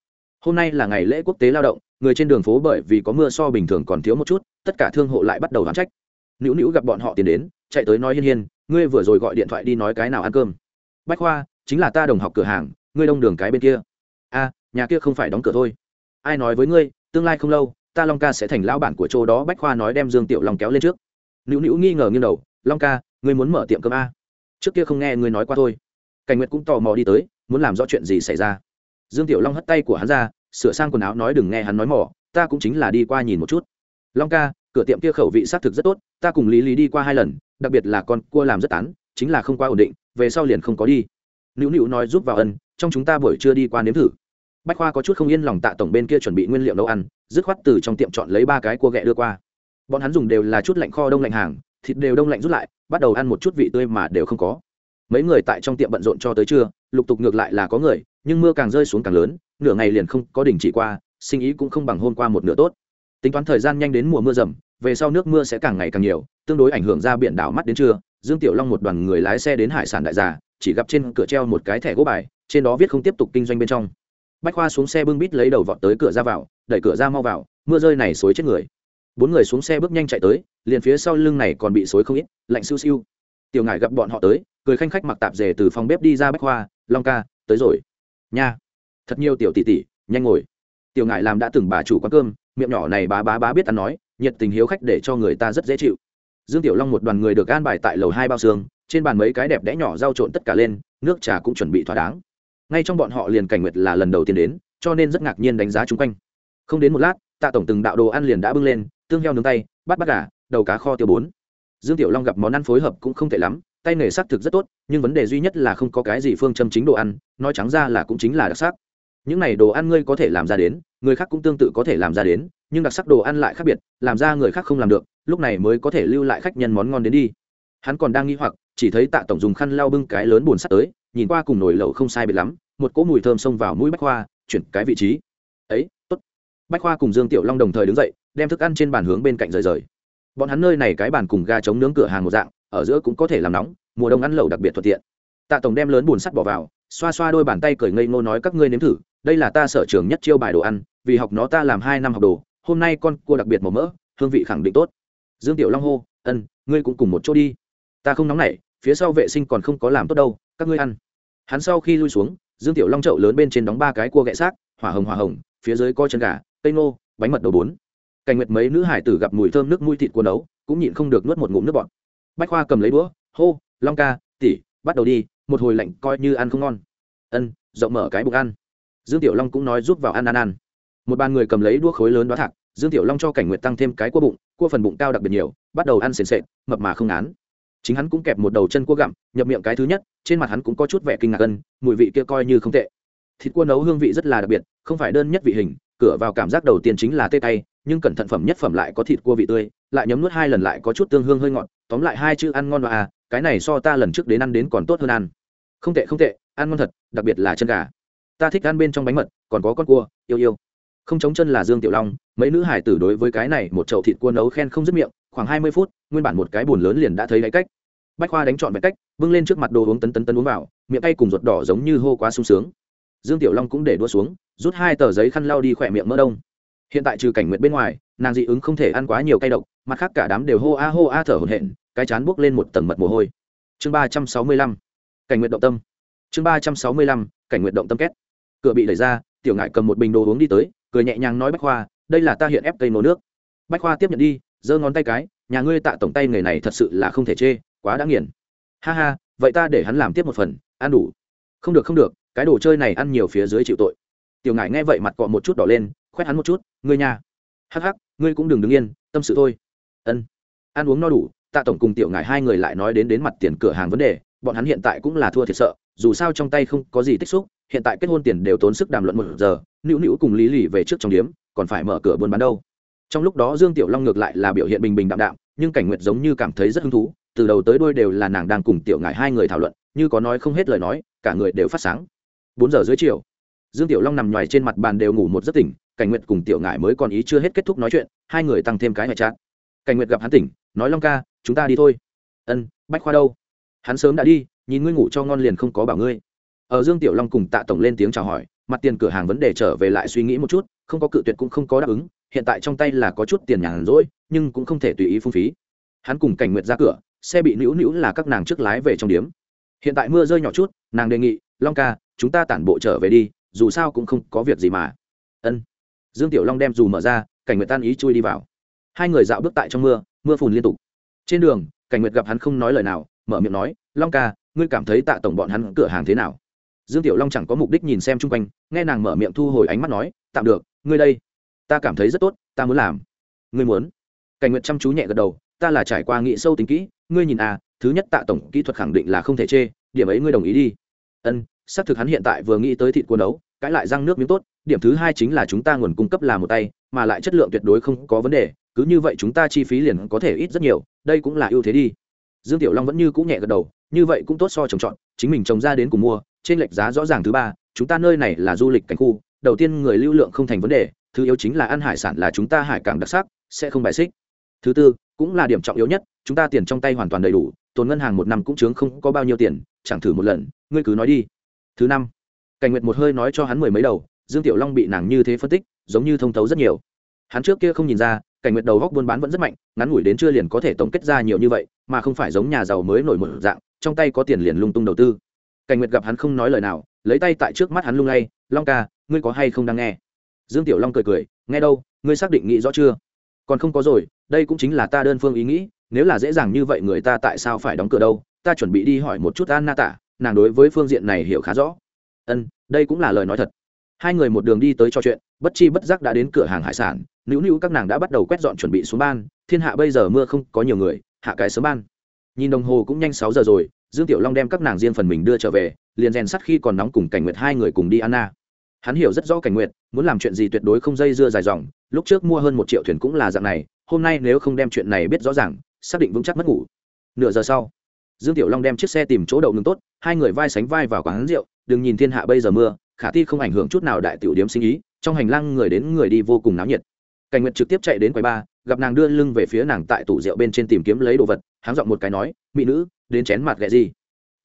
Hôm nay là ngày lễ quốc tế lao động, người trên đường phố bởi vì có mưa so bình thường còn thiếu một chút, tất cả thương hộ lại bắt đầu đoán trách. Nữu nữu gặp bọn họ tiến đến, chạy tới nói hiên hiên, ngươi vừa rồi gọi điện thoại đi nói cái nào ăn cơm? Bách khoa, chính là ta đồng học cửa hàng, ngươi đông đường cái bên kia. A, nhà kia không phải đóng cửa thôi. Ai nói với ngươi tương lai không lâu, ta long ca sẽ thành lão bản của chỗ đó, bách khoa nói đem dương tiểu long kéo lên trước. Nữu nữu nghi ngờ nghiêng đầu, long ca, ngươi muốn mở tiệm cơm a? Trước kia không nghe ngươi nói qua thôi. Cảnh nguyệt cũng tò mò đi tới, muốn làm rõ chuyện gì xảy ra? Dương tiểu long hất tay của hắn ra, sửa sang quần áo nói, đừng nghe hắn nói mỏ, ta cũng chính là đi qua nhìn một chút. Long ca, cửa tiệm kia khẩu vị xác thực rất tốt, ta cùng lý lý đi qua hai lần, đặc biệt là con cua làm rất tán, chính là không quá ổn định, về sau liền không có đi. Nữu nữu nói giúp vào ân, trong chúng ta buổi trưa đi qua nếm thử bách khoa có chút không yên lòng tạ tổng bên kia chuẩn bị nguyên liệu nấu ăn, dứt khoát từ trong tiệm chọn lấy ba cái cua ghẹ đưa qua. Bọn hắn dùng đều là chút lạnh kho đông lạnh hàng, thịt đều đông lạnh rút lại, bắt đầu ăn một chút vị tươi mà đều không có. Mấy người tại trong tiệm bận rộn cho tới trưa, lục tục ngược lại là có người, nhưng mưa càng rơi xuống càng lớn, nửa ngày liền không có đình chỉ qua, sinh ý cũng không bằng hôm qua một nửa tốt. Tính toán thời gian nhanh đến mùa mưa rầm, về sau nước mưa sẽ càng ngày càng nhiều, tương đối ảnh hưởng ra biển đảo mắt đến trưa, dương tiểu long một đoàn người lái xe đến hải sản đại già chỉ gặp trên cửa treo một cái thẻ gỗ bài, trên đó viết không tiếp tục kinh doanh bên trong bách khoa xuống xe bưng bít lấy đầu vọt tới cửa ra vào, đẩy cửa ra mau vào, mưa rơi này xối chết người. Bốn người xuống xe bước nhanh chạy tới, liền phía sau lưng này còn bị xối không ít, lạnh siêu siêu. Tiểu ngải gặp bọn họ tới, cười khanh khách mặc tạp dề từ phòng bếp đi ra bách khoa, long ca, tới rồi. Nha. Thật nhiều tiểu tỷ tỷ, nhanh ngồi. Tiểu ngải làm đã từng bà chủ quán cơm, miệng nhỏ này bá bá bá biết ăn nói, nhiệt tình hiếu khách để cho người ta rất dễ chịu. Dương tiểu long một đoàn người được an bài tại lầu hai bao xương, trên bàn mấy cái đẹp đẽ nhỏ rau trộn tất cả lên, nước trà cũng chuẩn bị thỏa đáng ngay trong bọn họ liền cảnh nguyệt là lần đầu tiên đến, cho nên rất ngạc nhiên đánh giá chung quanh. Không đến một lát, tạ tổng từng đạo đồ ăn liền đã bưng lên, tương heo nướng tay bắt bắt gà, đầu cá kho tiêu bốn. Dương tiểu long gặp món ăn phối hợp cũng không tệ lắm, tay nghề sắc thực rất tốt, nhưng vấn đề duy nhất là không có cái gì phương châm chính đồ ăn, nói trắng ra là cũng chính là đặc sắc. Những này đồ ăn ngươi có thể làm ra đến, người khác cũng tương tự có thể làm ra đến, nhưng đặc sắc đồ ăn lại khác biệt, làm ra người khác không làm được, lúc này mới có thể lưu lại khách nhân món ngon đến đi hắn còn đang nghi hoặc, chỉ thấy tạ tổng dùng khăn lau bưng cái lớn buồn sắt tới, nhìn qua cùng nồi lẩu không sai biệt lắm, một cỗ mùi thơm xông vào mũi bách khoa, chuyển cái vị trí. Ấy, tốt. Bách khoa cùng dương tiểu long đồng thời đứng dậy, đem thức ăn trên bàn hướng bên cạnh rời rời. Bọn hắn nơi này cái bàn cùng ga chống nướng cửa hàng một dạng, ở giữa cũng có thể làm nóng, mùa đông ăn lẩu đặc biệt thuận tiện. Tạ tổng đem lớn bùn sắt bỏ vào, xoa xoa đôi bàn tay cười ngây ngô nói các ngươi nếm thử, đây là ta sở trường nhất chiêu bài đồ ăn, vì học nó ta làm hai năm học đồ, hôm nay con cua đặc biệt màu mỡ, hương vị khẳng định tốt. Dương tiểu long hô, ân, ngươi cũng cùng một chỗ đi ta không nóng nảy, phía sau vệ sinh còn không có làm tốt đâu, các ngươi ăn. Hắn sau khi lui xuống, dương tiểu long chậu lớn bên trên đóng ba cái cua gậy xác, hỏa hồng hỏa hồng, phía dưới coi chân gà, cây nô bánh mật đầu bốn. Cảnh nguyệt mấy nữ hải tử gặp mùi thơm nước mũi thịt cua nấu, cũng nhịn không được nuốt một ngụm nước bọt. Bách khoa cầm lấy đũa, hô, long ca tỉ bắt đầu đi, một hồi lạnh coi như ăn không ngon. Ân, rộng mở cái bụng ăn. Dương tiểu long cũng nói giúp vào ăn ăn ăn. Một bàn người cầm lấy đũa khối lớn đó thạc, dương tiểu long cho cảnh nguyệt tăng thêm cái cua bụng, cua phần bụng cao đặc biệt nhiều, bắt đầu ăn sền sệt, mập mà không án chính hắn cũng kẹp một đầu chân cua gặm, nhập miệng cái thứ nhất, trên mặt hắn cũng có chút vẻ kinh ngạc ân, mùi vị kia coi như không tệ. Thịt cua nấu hương vị rất là đặc biệt, không phải đơn nhất vị hình, cửa vào cảm giác đầu tiên chính là tê tay, nhưng cẩn thận phẩm nhất phẩm lại có thịt cua vị tươi, lại nhấm nuốt hai lần lại có chút tương hương hơi ngọt, tóm lại hai chữ ăn ngon và à cái này so ta lần trước đến ăn đến còn tốt hơn ăn. Không tệ không tệ, ăn ngon thật, đặc biệt là chân gà. Ta thích ăn bên trong bánh mật, còn có con cua, yêu yêu. Không chống chân là dương tiểu long, mấy nữ hải tử đối với cái này một chậu thịt cua nấu khen không dứt miệng khoảng hai mươi phút, nguyên bản một cái bùn lớn liền đã thấy đáy cách. Bách khoa đánh trọn vẹn cách, bưng lên trước mặt đồ uống tấn tấn tấn uống vào, miệng tay cùng ruột đỏ giống như hô quá sung sướng. Dương tiểu long cũng để đua xuống, rút hai tờ giấy khăn lau đi khỏe miệng mỡ đông. Hiện tại trừ cảnh nguyện bên ngoài, nàng dị ứng không thể ăn quá nhiều cay độc, mặt khác cả đám đều hô a hô a thở hổn hển, cái chán buốc lên một tầng mật mồ hôi. Chương ba trăm sáu mươi lăm, cảnh nguyện động tâm. Chương ba trăm sáu mươi lăm, cảnh nguyện động tâm két. Cửa bị đẩy ra, tiểu ngại cầm một bình đồ uống đi tới, cười nhẹ nhàng nói bách khoa, đây là ta hiện ép cây nô nước. Bách khoa tiếp nhận đi giơ ngón tay cái, nhà ngươi tạ tổng tay người này thật sự là không thể chê, quá đã nghiền. Ha ha, vậy ta để hắn làm tiếp một phần, ăn đủ. Không được không được, cái đồ chơi này ăn nhiều phía dưới chịu tội. Tiểu ngải nghe vậy mặt cọ một chút đỏ lên, khoét hắn một chút, ngươi nhà hắc hắc, ngươi cũng đừng đứng yên, tâm sự thôi. Ân. Ăn uống no đủ, tạ tổng cùng tiểu ngải hai người lại nói đến đến mặt tiền cửa hàng vấn đề, bọn hắn hiện tại cũng là thua thiệt sợ, dù sao trong tay không có gì tích xúc, hiện tại kết hôn tiền đều tốn sức đàm luận một giờ, nữu nữu cùng lý lì về trước trong điếm, còn phải mở cửa buôn bán đâu trong lúc đó dương tiểu long ngược lại là biểu hiện bình bình đạm đạm, nhưng cảnh nguyệt giống như cảm thấy rất hứng thú, từ đầu tới đôi đều là nàng đang cùng tiểu ngải hai người thảo luận, như có nói không hết lời nói, cả người đều phát sáng. Bốn giờ dưới chiều, dương tiểu long nằm nhoài trên mặt bàn đều ngủ một giấc tỉnh, cảnh nguyệt cùng tiểu ngải mới còn ý chưa hết kết thúc nói chuyện, hai người tăng thêm cái ngoại trạng. Cảnh nguyệt gặp hắn tỉnh, nói long ca, chúng ta đi thôi. Ân, bách khoa đâu? Hắn sớm đã đi, nhìn ngươi ngủ cho ngon liền không có bảo ngươi. Ở dương tiểu long cùng tạ tổng lên tiếng chào hỏi, mặt tiền cửa hàng vấn đề trở về lại suy nghĩ một chút, không có cự tuyệt cũng không có đáp ứng hiện tại trong tay là có chút tiền nhàn rỗi, nhưng cũng không thể tùy ý phung phí. Hắn cùng cảnh nguyệt ra cửa, xe bị nữu nữu là các nàng trước lái về trong điếm. Hiện tại mưa rơi nhỏ chút, nàng đề nghị, long ca, chúng ta tản bộ trở về đi, dù sao cũng không có việc gì mà. Ân. Dương tiểu long đem dù mở ra, cảnh nguyệt tan ý chui đi vào. Hai người dạo bước tại trong mưa mưa phùn liên tục. Trên đường, cảnh nguyệt gặp hắn không nói lời nào, mở miệng nói, long ca, ngươi cảm thấy tạ tổng bọn hắn cửa hàng thế nào? Dương tiểu long chẳng có mục đích nhìn xem chung quanh, nghe nàng mở miệng thu hồi ánh mắt nói, tạm được, ngươi đây ta cảm thấy rất tốt, ta muốn làm. Ngươi muốn? Cảnh nguyện chăm chú nhẹ gật đầu, ta là trải qua nghĩ sâu tính kỹ, ngươi nhìn à thứ nhất tạ tổng kỹ thuật khẳng định là không thể chê, điểm ấy ngươi đồng ý đi. Ân, xác thực hắn hiện tại vừa nghĩ tới thịt cuốn đấu cãi lại răng nước miếng tốt, điểm thứ hai chính là chúng ta nguồn cung cấp là một tay, mà lại chất lượng tuyệt đối không có vấn đề, cứ như vậy chúng ta chi phí liền có thể ít rất nhiều, đây cũng là ưu thế đi. Dương tiểu long vẫn như cũng nhẹ gật đầu, như vậy cũng tốt so trồng trọt, chính mình trồng ra đến cùng mua, trên lệch giá rõ ràng thứ ba, chúng ta nơi này là du lịch cảnh khu, đầu tiên người lưu lượng không thành vấn đề thứ yếu chính là ăn hải sản là chúng ta hải cảng đặc sắc, sẽ không bài xích. Thứ tư, cũng là điểm trọng yếu nhất, chúng ta tiền trong tay hoàn toàn đầy đủ, tồn ngân hàng một năm cũng chướng không có bao nhiêu tiền, chẳng thử một lần, ngươi cứ nói đi. Thứ năm, cảnh nguyệt một hơi nói cho hắn mười mấy đầu, dương tiểu long bị nàng như thế phân tích, giống như thông thấu rất nhiều. Hắn trước kia không nhìn ra, cảnh nguyệt đầu góc buôn bán vẫn rất mạnh, ngắn ngủi đến chưa liền có thể tổng kết ra nhiều như vậy, mà không phải giống nhà giàu mới nổi một dạng, trong tay có tiền liền lung tung đầu tư. Cảnh nguyệt gặp hắn không nói lời nào, lấy tay tại trước mắt hắn lung lay, long ca, ngươi có hay không đang nghe? Dương tiểu long cười cười, nghe đâu, ngươi xác định nghĩ rõ chưa? Còn không có rồi, đây cũng chính là ta đơn phương ý nghĩ, nếu là dễ dàng như vậy người ta tại sao phải đóng cửa đâu? Ta chuẩn bị đi hỏi một chút an na tả nàng đối với phương diện này hiểu khá rõ. Ân, đây cũng là lời nói thật. Hai người một đường đi tới trò chuyện, bất chi bất giác đã đến cửa hàng hải sản nữu nữu các nàng đã bắt đầu quét dọn chuẩn bị xuống ban, thiên hạ bây giờ mưa không có nhiều người, hạ cái sớm ban. Nhìn đồng hồ cũng nhanh sáu giờ rồi, dương tiểu long đem các nàng riêng phần mình đưa trở về, liền rèn sắt khi còn nóng cùng cảnh nguyệt hai người cùng đi anna hắn hiểu rất rõ cảnh nguyệt, muốn làm chuyện gì tuyệt đối không dây dưa dài dòng, lúc trước mua hơn một triệu thuyền cũng là dạng này, hôm nay nếu không đem chuyện này biết rõ ràng, xác định vững chắc mất ngủ. Nửa giờ sau, dương tiểu long đem chiếc xe tìm chỗ đậu ngừng tốt, hai người vai sánh vai vào quán rượu, đừng nhìn thiên hạ bây giờ mưa, khả thi không ảnh hưởng chút nào đại tiểu điếm sinh ý, trong hành lang người đến người đi vô cùng náo nhiệt. Cảnh nguyệt trực tiếp chạy đến quầy ba gặp nàng đưa lưng về phía nàng tại tủ rượu bên trên tìm kiếm lấy đồ vật, háng giọng một cái nói, mỹ nữ, đến chén mặt ghẹ gì?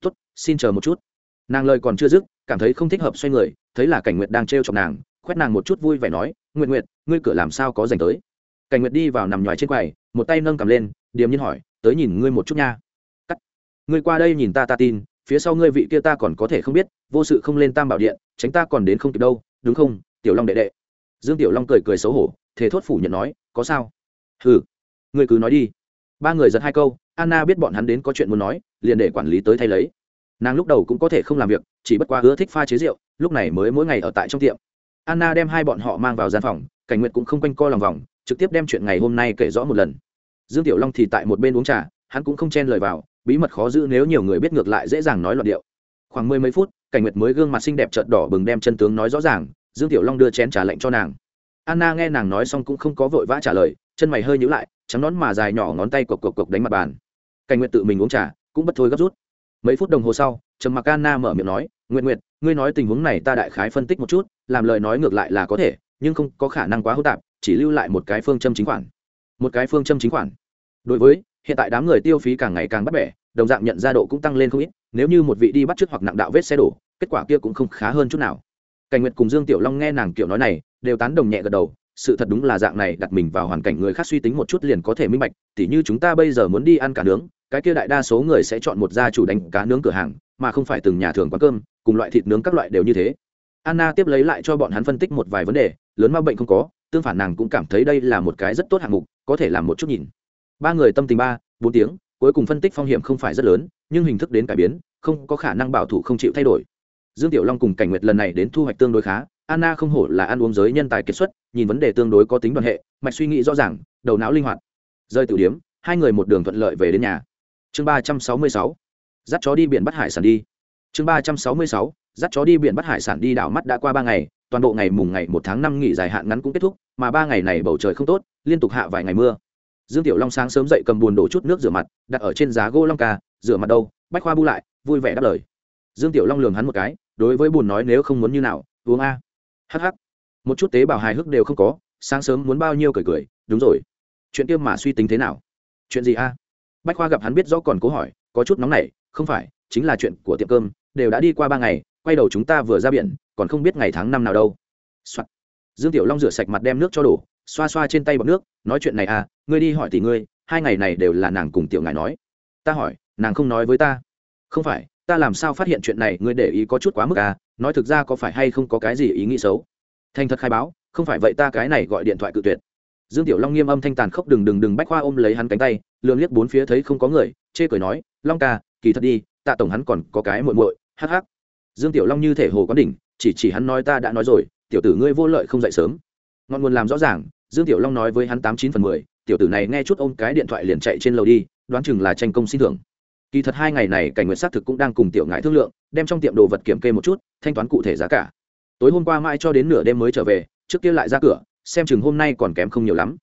Tốt, xin chờ một chút. Nàng lời còn chưa dứt, cảm thấy không thích hợp xoay người thấy là cảnh nguyệt đang trêu chọc nàng, khoét nàng một chút vui vẻ nói, nguyệt nguyệt, ngươi cửa làm sao có dành tới? Cảnh nguyệt đi vào nằm nhoài trên quầy, một tay nâng cầm lên, điềm nhiên hỏi, tới nhìn ngươi một chút nha. Cắt. Ngươi qua đây nhìn ta ta tin, phía sau ngươi vị kia ta còn có thể không biết, vô sự không lên tam bảo điện, tránh ta còn đến không kịp đâu, đúng không, tiểu long đệ đệ? Dương tiểu long cười cười xấu hổ thế thốt phủ nhận nói, có sao? Ừ ngươi cứ nói đi. Ba người giật hai câu, anna biết bọn hắn đến có chuyện muốn nói, liền để quản lý tới thay lấy. Nàng lúc đầu cũng có thể không làm việc chỉ bất qua hứa thích pha chế rượu, lúc này mới mỗi ngày ở tại trong tiệm. Anna đem hai bọn họ mang vào gian phòng, cảnh nguyệt cũng không quanh co lòng vòng, trực tiếp đem chuyện ngày hôm nay kể rõ một lần. Dương tiểu long thì tại một bên uống trà, hắn cũng không chen lời vào, bí mật khó giữ nếu nhiều người biết ngược lại dễ dàng nói loạn điệu. Khoảng mười mấy phút, cảnh nguyệt mới gương mặt xinh đẹp trợt đỏ bừng đem chân tướng nói rõ ràng, dương tiểu long đưa chén trà lệnh cho nàng. Anna nghe nàng nói xong cũng không có vội vã trả lời, chân mày hơi nhíu lại, trắng nón mà dài nhỏ ngón tay cộc cộc cộc đánh mặt bàn. Cảnh nguyệt tự mình uống trà, cũng bất thôi gấp rút. Mấy phút đồng hồ sau, trầm mặc anna mở miệng nói nguyện nguyện ngươi nói tình huống này ta đại khái phân tích một chút, làm lời nói ngược lại là có thể, nhưng không có khả năng quá hỗn tạp, chỉ lưu lại một cái phương châm chính khoản. Một cái phương châm chính khoản. Đối với, hiện tại đám người tiêu phí càng ngày càng bắt bẻ, đồng dạng nhận ra độ cũng tăng lên không ít, nếu như một vị đi bắt trước hoặc nặng đạo vết xe đổ, kết quả kia cũng không khá hơn chút nào. Cảnh nguyệt cùng dương tiểu long nghe nàng kiểu nói này, đều tán đồng nhẹ gật đầu, sự thật đúng là dạng này, đặt mình vào hoàn cảnh người khác suy tính một chút liền có thể minh bạch, tỉ như chúng ta bây giờ muốn đi ăn cá nướng, cái kia đại đa số người sẽ chọn một gia chủ đánh cá nướng cửa hàng mà không phải từng nhà thường quán cơm, cùng loại thịt nướng các loại đều như thế. Anna tiếp lấy lại cho bọn hắn phân tích một vài vấn đề, lớn ma bệnh không có, tương phản nàng cũng cảm thấy đây là một cái rất tốt hạng mục, có thể làm một chút nhìn. Ba người tâm tình ba, bốn tiếng, cuối cùng phân tích phong hiểm không phải rất lớn, nhưng hình thức đến cải biến, không có khả năng bảo thủ không chịu thay đổi. Dương tiểu long cùng cảnh nguyệt lần này đến thu hoạch tương đối khá, anna không hổ là ăn uống giới nhân tài kiệt xuất, nhìn vấn đề tương đối có tính đoàn hệ, mạch suy nghĩ rõ ràng, đầu não linh hoạt. Rơi tiểu điếm hai người một đường thuận lợi về đến nhà. Chương ba trăm sáu mươi sáu dắt chó đi biển bắt hải sản đi. Chương ba trăm sáu mươi sáu, dắt chó đi biển bắt hải sản đi đảo mắt đã qua ba ngày, toàn bộ ngày mùng ngày một tháng năm nghỉ dài hạn ngắn cũng kết thúc, mà ba ngày này bầu trời không tốt, liên tục hạ vài ngày mưa. Dương tiểu long sáng sớm dậy cầm bùn đổ chút nước rửa mặt, đặt ở trên giá gỗ long ca, rửa mặt đâu, bách khoa bu lại, vui vẻ đáp lời. Dương tiểu long lường hắn một cái, đối với bùn nói nếu không muốn như nào, uống a. Hh một chút tế bào hài hước đều không có, sáng sớm muốn bao nhiêu cười cười, đúng rồi. Chuyện kia mà suy tính thế nào? Chuyện gì a? Bách khoa gặp hắn biết rõ còn cố hỏi, có chút nóng nảy không phải, chính là chuyện của tiệm cơm, đều đã đi qua ba ngày, quay đầu chúng ta vừa ra biển, còn không biết ngày tháng năm nào đâu、Soạn. dương tiểu long rửa sạch mặt đem nước cho đổ, xoa xoa trên tay bọc nước, nói chuyện này à ngươi đi hỏi tỷ ngươi, hai ngày này đều là nàng cùng tiểu ngài nói. Ta hỏi, nàng không nói với ta. Không phải, ta làm sao phát hiện chuyện này, ngươi để ý có chút quá mức à nói thực ra có phải hay không có cái gì ý nghĩ xấu? Thành thật khai báo, không phải vậy ta cái này gọi điện thoại cự tuyệt. Dương tiểu long nghiêm âm thanh tàn khốc đừng đừng đừng bách khoa ôm lấy hắn cánh tay lường liếc bốn phía thấy không có người, chê cười nói, long ca kỳ thật đi, tạ tổng hắn còn có cái muội muội, hắc hắc. Dương tiểu long như thể hồ quán đỉnh, chỉ chỉ hắn nói ta đã nói rồi, tiểu tử ngươi vô lợi không dậy sớm. Ngọn nguồn làm rõ ràng, dương tiểu long nói với hắn tám chín phần mười, tiểu tử này nghe chút ôm cái điện thoại liền chạy trên lầu đi, đoán chừng là tranh công xin thưởng. Kỳ thật hai ngày này cảnh nguyện xác thực cũng đang cùng tiểu ngại thương lượng, đem trong tiệm đồ vật kiểm kê một chút, thanh toán cụ thể giá cả. Tối hôm qua mai cho đến nửa đêm mới trở về, trước kia lại ra cửa, xem chừng hôm nay còn kém không nhiều lắm.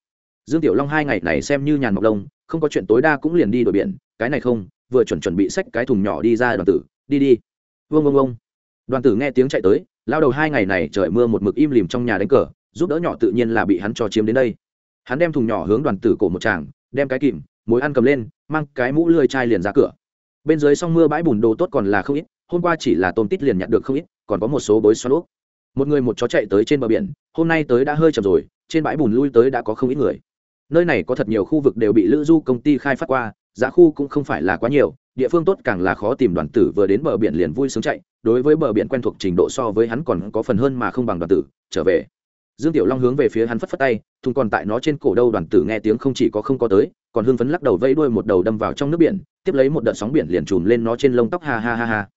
Dương tiểu long hai ngày này xem như nhàn mọc lông, không có chuyện tối đa cũng liền đi đổi biển, cái này không vừa chuẩn chuẩn bị xách cái thùng nhỏ đi ra đoàn tử, đi đi. Vương vương vương đoàn tử nghe tiếng chạy tới, lao đầu hai ngày này trời mưa một mực im lìm trong nhà đánh cờ, giúp đỡ nhỏ tự nhiên là bị hắn cho chiếm đến đây. Hắn đem thùng nhỏ hướng đoàn tử cổ một tràng, đem cái kìm mối ăn cầm lên, mang cái mũ lươi chai liền ra cửa. Bên dưới sông mưa bãi bùn đồ tốt còn là không ít, hôm qua chỉ là tôm tít liền nhặt được không ít, còn có một số bối xoắn úp một người một chó chạy tới trên bờ biển, hôm nay tới đã hơi chậm rồi, trên bãi bùn lui tới đã có không ít người. Nơi này có thật nhiều khu vực đều bị lữ du công ty khai phát qua giá khu cũng không phải là quá nhiều, địa phương tốt càng là khó tìm đoàn tử vừa đến bờ biển liền vui sướng chạy, đối với bờ biển quen thuộc trình độ so với hắn còn có phần hơn mà không bằng đoàn tử, trở về. Dương tiểu long hướng về phía hắn phất phất tay, thùng còn tại nó trên cổ đâu đoàn tử nghe tiếng không chỉ có không có tới, còn hưng phấn lắc đầu vẫy đuôi một đầu đâm vào trong nước biển, tiếp lấy một đợt sóng biển liền trùm lên nó trên lông tóc ha ha ha ha.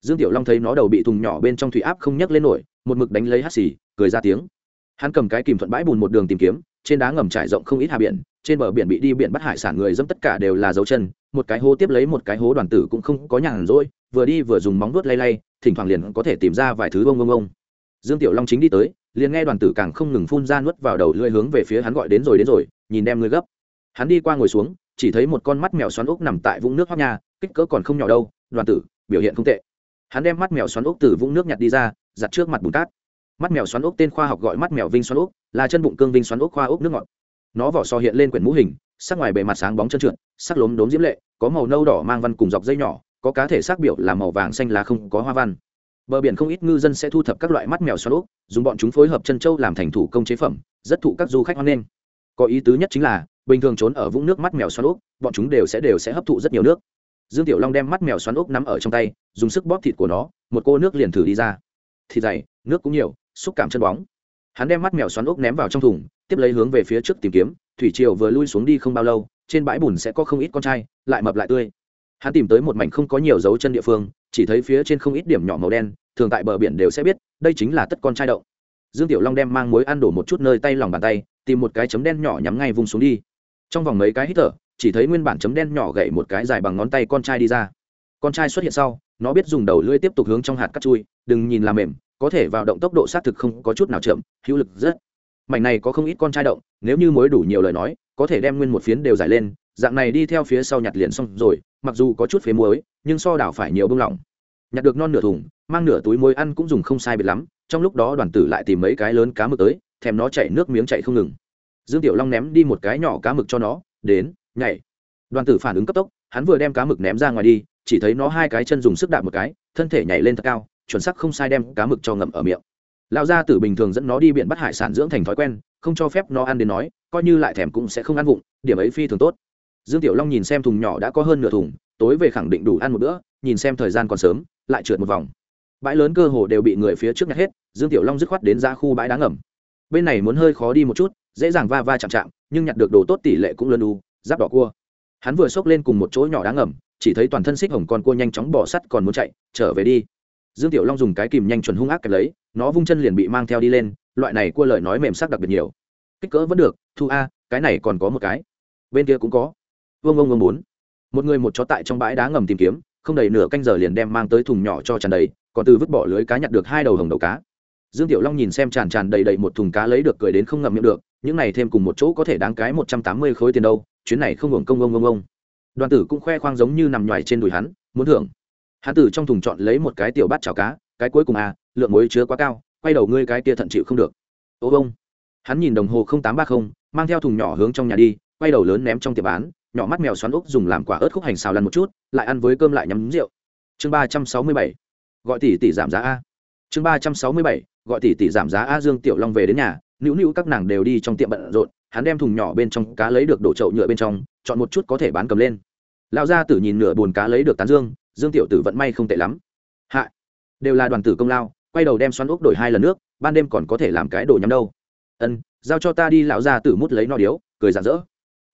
Dương tiểu long thấy nó đầu bị thùng nhỏ bên trong thủy áp không nhấc lên nổi, một mực đánh lấy hắt xì, cười ra tiếng. Hắn cầm cái kìm thuận bãi bùn một đường tìm kiếm, trên đá ngầm trải rộng không ít hà biển trên bờ biển bị đi biển bắt hải sản người dẫm tất cả đều là dấu chân, một cái hố tiếp lấy một cái hố đoàn tử cũng không có nhàn rỗi, vừa đi vừa dùng móng vuốt lay lay, thỉnh thoảng liền có thể tìm ra vài thứ bông bông bông dương tiểu long chính đi tới, liền nghe đoàn tử càng không ngừng phun ra nuốt vào đầu lưỡi hướng về phía hắn gọi đến rồi đến rồi, nhìn đem ngươi gấp. Hắn đi qua ngồi xuống, chỉ thấy một con mắt mèo xoắn ốc nằm tại vũng nước hoác nha, kích cỡ còn không nhỏ đâu, đoàn tử, biểu hiện không tệ. Hắn đem mắt mèo xoắn ốc từ vũng nước nhặt đi ra, giặt trước mặt bùn cát. Mắt mèo xoắn ốc tên khoa học gọi mắt mèo vinh xoắn ốc, là chân bụng cương vinh xoắn ốc khoa ốc nước ngọt nó vỏ so hiện lên quyển mũ hình, sắc ngoài bề mặt sáng bóng chân trượt, sắc lốm đốm diễm lệ, có màu nâu đỏ mang văn cùng dọc dây nhỏ, có cá thể sắc biểu là màu vàng xanh lá không có hoa văn. Bờ biển không ít ngư dân sẽ thu thập các loại mắt mèo xoắn ốc dùng bọn chúng phối hợp chân trâu làm thành thủ công chế phẩm, rất thụ các du khách hoan nghênh. Có ý tứ nhất chính là, bình thường trốn ở vũng nước mắt mèo xoắn ốc bọn chúng đều sẽ đều sẽ hấp thụ rất nhiều nước. Dương tiểu long đem mắt mèo xoắn ốc nắm ở trong tay, dùng sức bóp thịt của nó, một cô nước liền thử đi ra. Thịt dày, nước cũng nhiều, xúc cảm chân bóng. Hắn đem mắt mèo xoắn ốc ném vào trong thùng tiếp lấy hướng về phía trước tìm kiếm, thủy triều vừa lui xuống đi không bao lâu, trên bãi bùn sẽ có không ít con trai, lại mập lại tươi. Hắn tìm tới một mảnh không có nhiều dấu chân địa phương, chỉ thấy phía trên không ít điểm nhỏ màu đen, thường tại bờ biển đều sẽ biết, đây chính là tất con trai đậu. Dương tiểu long đem mang muối ăn đổ một chút nơi tay lòng bàn tay, tìm một cái chấm đen nhỏ nhắm ngay vùng xuống đi. Trong vòng mấy cái hít thở, chỉ thấy nguyên bản chấm đen nhỏ gậy một cái dài bằng ngón tay con trai đi ra. Con trai xuất hiện sau, nó biết dùng đầu lưỡi tiếp tục hướng trong hạt cắt chui, đừng nhìn làm mềm, có thể vào động tốc độ xác thực không có chút nào chậm, hữu lực rất mảnh này có không ít con trai động, nếu như muối đủ nhiều lời nói, có thể đem nguyên một phiến đều giải lên, dạng này đi theo phía sau nhặt liền xong rồi, mặc dù có chút phế muối, nhưng so đảo phải nhiều bông lỏng. Nhặt được non nửa thùng, mang nửa túi muối ăn cũng dùng không sai biệt lắm, trong lúc đó đoàn tử lại tìm mấy cái lớn cá mực tới, thèm nó chạy nước miếng chạy không ngừng. Dương tiểu long ném đi một cái nhỏ cá mực cho nó, đến, nhảy. Đoàn tử phản ứng cấp tốc, hắn vừa đem cá mực ném ra ngoài đi, chỉ thấy nó hai cái chân dùng sức đạp một cái, thân thể nhảy lên thật cao, chuẩn sắc không sai đem cá mực cho ngậm ở miệng lão gia tử bình thường dẫn nó đi biển bắt hải sản dưỡng thành thói quen, không cho phép nó ăn đến nói, coi như lại thèm cũng sẽ không ăn vụng, điểm ấy phi thường tốt. Dương tiểu long nhìn xem thùng nhỏ đã có hơn nửa thùng, tối về khẳng định đủ ăn một bữa, nhìn xem thời gian còn sớm, lại trượt một vòng. Bãi lớn cơ hồ đều bị người phía trước nhặt hết, dương tiểu long dứt khoát đến ra khu bãi đá ngầm. Bên này muốn hơi khó đi một chút, dễ dàng va va chạm chạm, nhưng nhặt được đồ tốt tỷ lệ cũng lớn đu giáp đỏ cua. Hắn vừa xốc lên cùng một chỗ nhỏ đá ngầm, chỉ thấy toàn thân xích hồng con cua nhanh chóng bỏ sắt còn muốn chạy, trở về đi dương tiểu long dùng cái kìm nhanh chuẩn hung ác kẹp lấy, nó vung chân liền bị mang theo đi lên, loại này cua lời nói mềm sắc đặc biệt nhiều. Kích cỡ vẫn được, thu a, cái này còn có một cái. Bên kia cũng có. Vương ông vương bốn. Một người một chó tại trong bãi đá ngầm tìm kiếm, không đầy nửa canh giờ liền đem mang tới thùng nhỏ cho tràn đầy, còn từ vứt bỏ lưới cá nhặt được hai đầu hồng đầu cá. Dương tiểu long nhìn xem tràn tràn đầy đầy một thùng cá lấy được cười đến không ngậm miệng được, những này thêm cùng một chỗ có thể đáng cái một trăm tám mươi khối tiền đâu, chuyến này không hưởng công ông ông ông đoàn tử cũng khoe khoang giống như nằm nhoài trên đùi hắn, muốn thưởng hắn tử trong thùng chọn lấy một cái tiểu bát chảo cá, cái cuối cùng à lượng muối chứa quá cao, quay đầu ngươi cái kia thận chịu không được. Ô bông hắn nhìn đồng hồ tám ba mươi mang theo thùng nhỏ hướng trong nhà đi, quay đầu lớn ném trong tiệm bán, nhỏ mắt mèo xoắn ốc dùng làm quả ớt khúc hành xào lăn một chút, lại ăn với cơm lại nhắm rượu. Chương ba trăm sáu mươi bảy. Gọi tỷ tỷ giảm giá a. Chương ba trăm sáu mươi bảy. Gọi tỷ tỷ giảm giá a dương tiểu long về đến nhà, nữu nữu các nàng đều đi trong tiệm bận rộn, hắn đem thùng nhỏ bên trong cá lấy được đổ chậu nhựa bên trong, chọn một chút có thể bán cầm lên. Lão gia tử nhìn nửa bồn cá lấy được tán dương dương tiểu tử vận may không tệ lắm. Hạ. Đều là đoàn tử công lao, quay đầu đem xoắn ốc đổi hai lần nước, ban đêm còn có thể làm cái đồ nhắm đâu. Ân, giao cho ta đi lão gia tử mút lấy no điếu, cười rạng rỡ.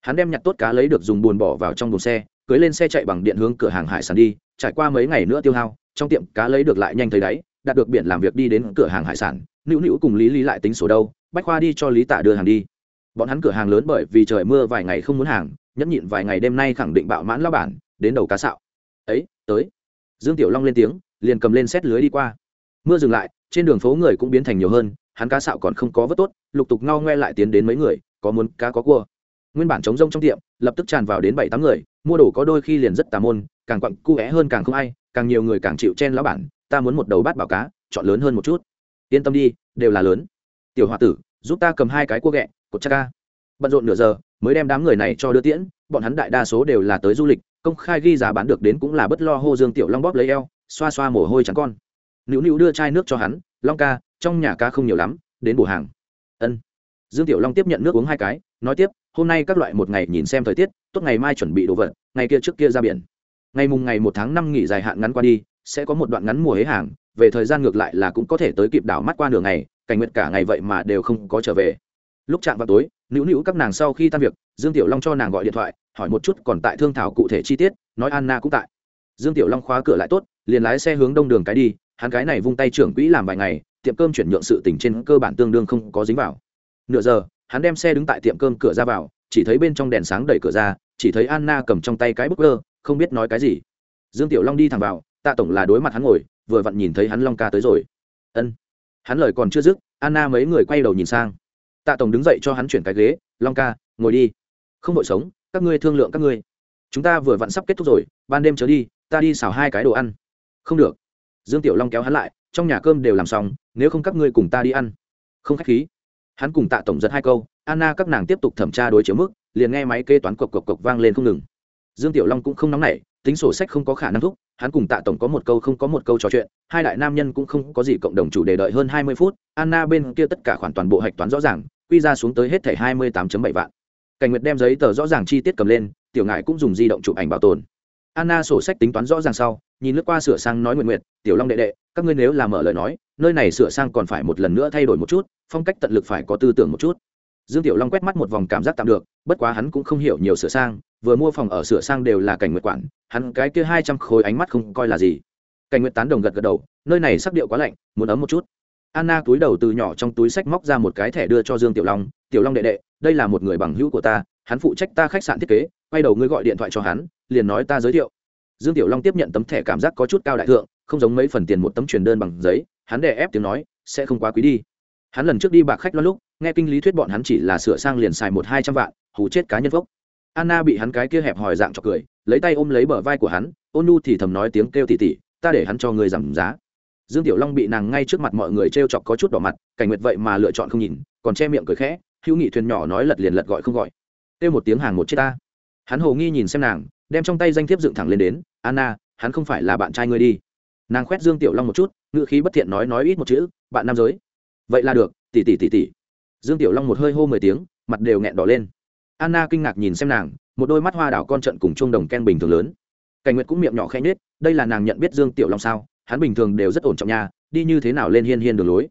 Hắn đem nhặt tốt cá lấy được dùng bùn bỏ vào trong buồng xe, cưới lên xe chạy bằng điện hướng cửa hàng hải sản đi, trải qua mấy ngày nữa tiêu hao, trong tiệm cá lấy được lại nhanh thấy đáy, đạt được biển làm việc đi đến cửa hàng hải sản, nữu nữu cùng lý lý lại tính sổ đâu, bách khoa đi cho lý tạ đưa hàng đi. Bọn hắn cửa hàng lớn bởi vì trời mưa vài ngày không muốn hàng, nhẫn nhịn vài ngày đêm nay khẳng định bạo mãn lao bản, đến đầu cá sạo ấy tới. Dương tiểu long lên tiếng, liền cầm lên xét lưới đi qua. Mưa dừng lại, trên đường phố người cũng biến thành nhiều hơn, hắn cá sạo còn không có vớt tốt, lục tục ngao ngoe lại tiến đến mấy người, có muốn cá có cua. Nguyên bản chống rông trong tiệm, lập tức tràn vào đến bảy tám người, mua đồ có đôi khi liền rất tà môn, càng quặng cu é hơn càng không ai, càng nhiều người càng chịu chen lão bản, ta muốn một đầu bát bảo cá, chọn lớn hơn một chút. Yên tâm đi, đều là lớn. Tiểu h tử, giúp ta cầm hai cái cua ghẹ, cột cha ca. Bận rộn nửa giờ, mới đem đám người này cho đưa tiễn, bọn hắn đại đa số đều là tới du lịch công khai ghi giá bán được đến cũng là bất lo hô dương tiểu long bóp lấy eo, xoa xoa mồ hôi trắng con. Nữu nữu đưa chai nước cho hắn, long ca, trong nhà ca không nhiều lắm, đến bổ hàng. Ân. Dương tiểu long tiếp nhận nước uống hai cái, nói tiếp, hôm nay các loại một ngày nhìn xem thời tiết, tốt ngày mai chuẩn bị đồ vật, ngày kia trước kia ra biển. Ngày mùng ngày một tháng năm nghỉ dài hạn ngắn qua đi, sẽ có một đoạn ngắn mùa hế hàng, về thời gian ngược lại là cũng có thể tới kịp đảo mắt qua nửa ngày, cảnh nguyện cả ngày vậy mà đều không có trở về. Lúc chạm vào tối, nữu nữu các nàng sau khi tan việc, dương tiểu long cho nàng gọi điện thoại hỏi một chút còn tại thương thảo cụ thể chi tiết, nói anna cũng tại. Dương tiểu long khóa cửa lại tốt, liền lái xe hướng đông đường cái đi, hắn cái này vung tay trưởng quỹ làm vài ngày, tiệm cơm chuyển nhượng sự tỉnh trên cơ bản tương đương không có dính vào. Nửa giờ, hắn đem xe đứng tại tiệm cơm cửa ra vào, chỉ thấy bên trong đèn sáng đẩy cửa ra, chỉ thấy anna cầm trong tay cái bức ơ không biết nói cái gì. Dương tiểu long đi thẳng vào, tạ tổng là đối mặt hắn ngồi, vừa vặn nhìn thấy hắn long ca tới rồi. Ân. Hắn lời còn chưa dứt, anna mấy người quay đầu nhìn sang. Tạ tổng đứng dậy cho hắn chuyển cái ghế, long ca, ngồi đi. Không vội sống các ngươi thương lượng các ngươi. Chúng ta vừa vặn sắp kết thúc rồi, ban đêm trở đi, ta đi xào hai cái đồ ăn. Không được. Dương tiểu long kéo hắn lại, trong nhà cơm đều làm xong, nếu không các ngươi cùng ta đi ăn. Không khách khí. Hắn cùng tạ tổng dẫn hai câu, anna các nàng tiếp tục thẩm tra đối chiếu mức, liền nghe máy kê toán cộc cộc cộc vang lên không ngừng. Dương tiểu long cũng không nóng nảy, tính sổ sách không có khả năng thúc, hắn cùng tạ tổng có một câu không có một câu trò chuyện, hai đại nam nhân cũng không có gì cộng đồng chủ đề đợi hơn hai mươi phút, anna bên kia tất cả khoản toàn bộ hạch toán rõ ràng, quy ra xuống tới hết thẻ hai mươi tám bảy vạn cảnh nguyệt đem giấy tờ rõ ràng chi tiết cầm lên, tiểu ngại cũng dùng di động chụp ảnh bảo tồn. Anna sổ sách tính toán rõ ràng sau, nhìn lướt qua sửa sang nói nguyện nguyện tiểu long đệ đệ, các ngươi nếu làm mở lời nói, nơi này sửa sang còn phải một lần nữa thay đổi một chút, phong cách tận lực phải có tư tưởng một chút. Dương tiểu long quét mắt một vòng cảm giác tạm được, bất quá hắn cũng không hiểu nhiều sửa sang, vừa mua phòng ở sửa sang đều là cảnh nguyệt quản, hắn cái kia hai trăm khối ánh mắt không coi là gì. Cảnh nguyệt tán đồng gật gật đầu, nơi này sắc điệu quá lạnh, muốn ấm một chút anna túi đầu từ nhỏ trong túi sách móc ra một cái thẻ đưa cho dương tiểu long tiểu long đệ đệ, đây là một người bằng hữu của ta, hắn phụ trách ta khách sạn thiết kế, quay đầu ngươi gọi điện thoại cho hắn, liền nói ta giới thiệu. Dương tiểu long tiếp nhận tấm thẻ cảm giác có chút cao đại thượng, không giống mấy phần tiền một tấm truyền đơn bằng giấy, hắn đè ép tiếng nói, sẽ không quá quý đi. Hắn lần trước đi bạc khách lo lúc, nghe kinh lý thuyết bọn hắn chỉ là sửa sang liền xài một hai trăm vạn, hù chết cá nhân vốc anna bị hắn cái kia hẹp hòi dạng cho cười, lấy tay ôm lấy bờ vai của hắn, ôn nu thì thầm nói tiếng kêu tỉ tỉ, ta để hắn cho người giảm giá dương tiểu long bị nàng ngay trước mặt mọi người t r e o chọc có chút đỏ mặt, cảnh nguyệt vậy mà lựa chọn không nhìn, còn che miệng cười khẽ, hữu nghị thuyền nhỏ nói lật liền lật gọi không gọi. Kêu một tiếng hàng một chiếc ta. Hắn hồ nghi nhìn xem nàng, đem trong tay danh thiếp dựng thẳng lên đến, anna, hắn không phải là bạn trai ngươi đi. Nàng khoét dương tiểu long một chút ngựa khí bất thiện nói nói ít một chữ, bạn nam giới. Vậy là được tỉ tỉ tỉ tỉ dương tiểu long một hơi hô mười tiếng, mặt đều nghẹn đỏ lên. Anna kinh ngạc nhìn xem nàng, một đôi mắt hoa đảo con trận cùng chuông đồng ken bình thường lớn. Cảnh nguyệt cũng miệng nhỏ khẽ nhết đây là nàng nhận biết dương tiểu long sao? Hắn bình thường đều rất ổn trọng nha, đi như thế nào lên hiên hiên đường lối.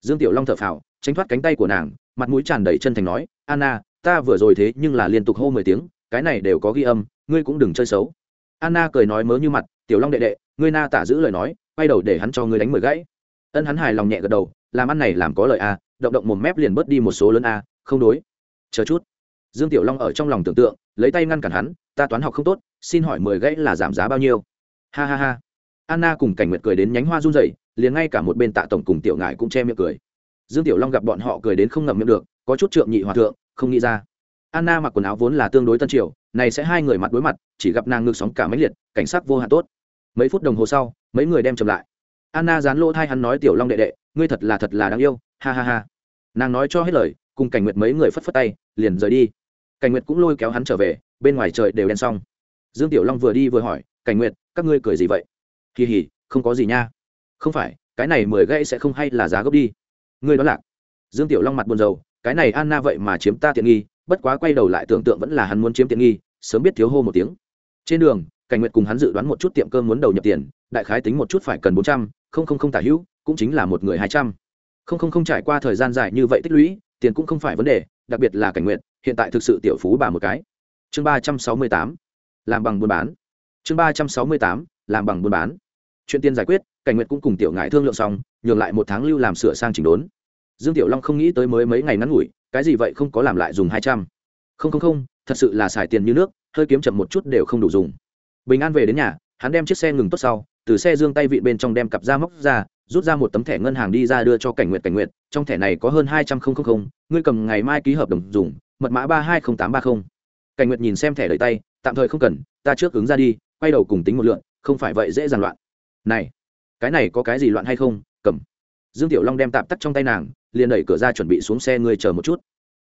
Dương tiểu long thở phào, tránh thoát cánh tay của nàng, mặt mũi tràn đầy chân thành nói, anna, ta vừa rồi thế nhưng là liên tục hô mười tiếng, cái này đều có ghi âm, ngươi cũng đừng chơi xấu. Anna cười nói mớ như mặt, tiểu long đệ đệ, ngươi na tả giữ lời nói, quay đầu để hắn cho ngươi đánh mười gãy. Ân hắn hài lòng nhẹ gật đầu, làm ăn này làm có lợi a động động một mép liền bớt đi một số lớn a không đối. Chờ chút. Dương tiểu long ở trong lòng tưởng tượng, lấy tay ngăn cản hắn, ta toán học không tốt, xin hỏi mười gãy là giảm giá bao nhiêu? Ha ha ha anna cùng cảnh nguyệt cười đến nhánh hoa run rẩy, liền ngay cả một bên tạ tổng cùng tiểu ngải cũng che miệng cười. Dương tiểu long gặp bọn họ cười đến không ngậm miệng được, có chút trượng nhị hòa thượng, không nghĩ ra. Anna mặc quần áo vốn là tương đối tân triều, này sẽ hai người mặt đối mặt, chỉ gặp nàng ngược sóng cả mấy liệt, cảnh sát vô hạn tốt. Mấy phút đồng hồ sau, mấy người đem chậm lại. Anna dán lỗ thai hắn nói, tiểu long đệ đệ, ngươi thật là thật là đáng yêu, ha ha ha. Nàng nói cho hết lời, cùng cảnh nguyệt mấy người phất phất tay, liền rời đi. Cảnh nguyệt cũng lôi kéo hắn trở về, bên ngoài trời đều đen xong. Dương tiểu long vừa đi vừa hỏi, cảnh nguyệt, các ngươi cười gì vậy? Kỳ hỉ, không có gì nha. Không phải, cái này mười gãy sẽ không hay là giá gốc đi. Ngươi đó là dương tiểu long mặt buồn rầu, cái này anna vậy mà chiếm ta tiện nghi, bất quá quay đầu lại tưởng tượng vẫn là hắn muốn chiếm tiện nghi, sớm biết thiếu hô một tiếng. Trên đường, cảnh nguyệt cùng hắn dự đoán một chút tiệm cơm muốn đầu nhập tiền, đại khái tính một chút phải cần bốn trăm, không không không tả hữu, cũng chính là một người hai trăm. Không không không trải qua thời gian dài như vậy tích lũy, tiền cũng không phải vấn đề, đặc biệt là cảnh nguyệt, hiện tại thực sự tiểu phú bà một cái. Chương ba trăm sáu mươi tám, làm bằng buôn bán. Chương ba trăm sáu mươi tám, làm bằng buôn bán chuyện tiền giải quyết, cảnh nguyệt cũng cùng tiểu ngại thương lượng xong, nhường lại một tháng lưu làm sửa sang chỉnh đốn. Dương tiểu long không nghĩ tới mới mấy ngày ngắn ngủi, cái gì vậy không có làm lại dùng hai trăm. Không không không, thật sự là xài tiền như nước, hơi kiếm chậm một chút đều không đủ dùng. Bình an về đến nhà, hắn đem chiếc xe ngừng tốt sau, từ xe dương tay vị bên trong đem cặp ra móc ra, rút ra một tấm thẻ ngân hàng đi ra đưa cho cảnh nguyện cảnh nguyện trong thẻ này có hơn hai trăm linh ngươi cầm ngày mai ký hợp đồng dùng, mật mã ba hai không tám ba mươi cảnh nguyện nhìn xem thẻ đầy tay, tạm thời không cần, ta trước ứng ra đi, quay đầu cùng tính một lượn không phải vậy dễ dàng loạn này, cái này có cái gì loạn hay không? Cầm. Dương tiểu long đem tạm tắt trong tay nàng, liền đẩy cửa ra chuẩn bị xuống xe ngươi chờ một chút.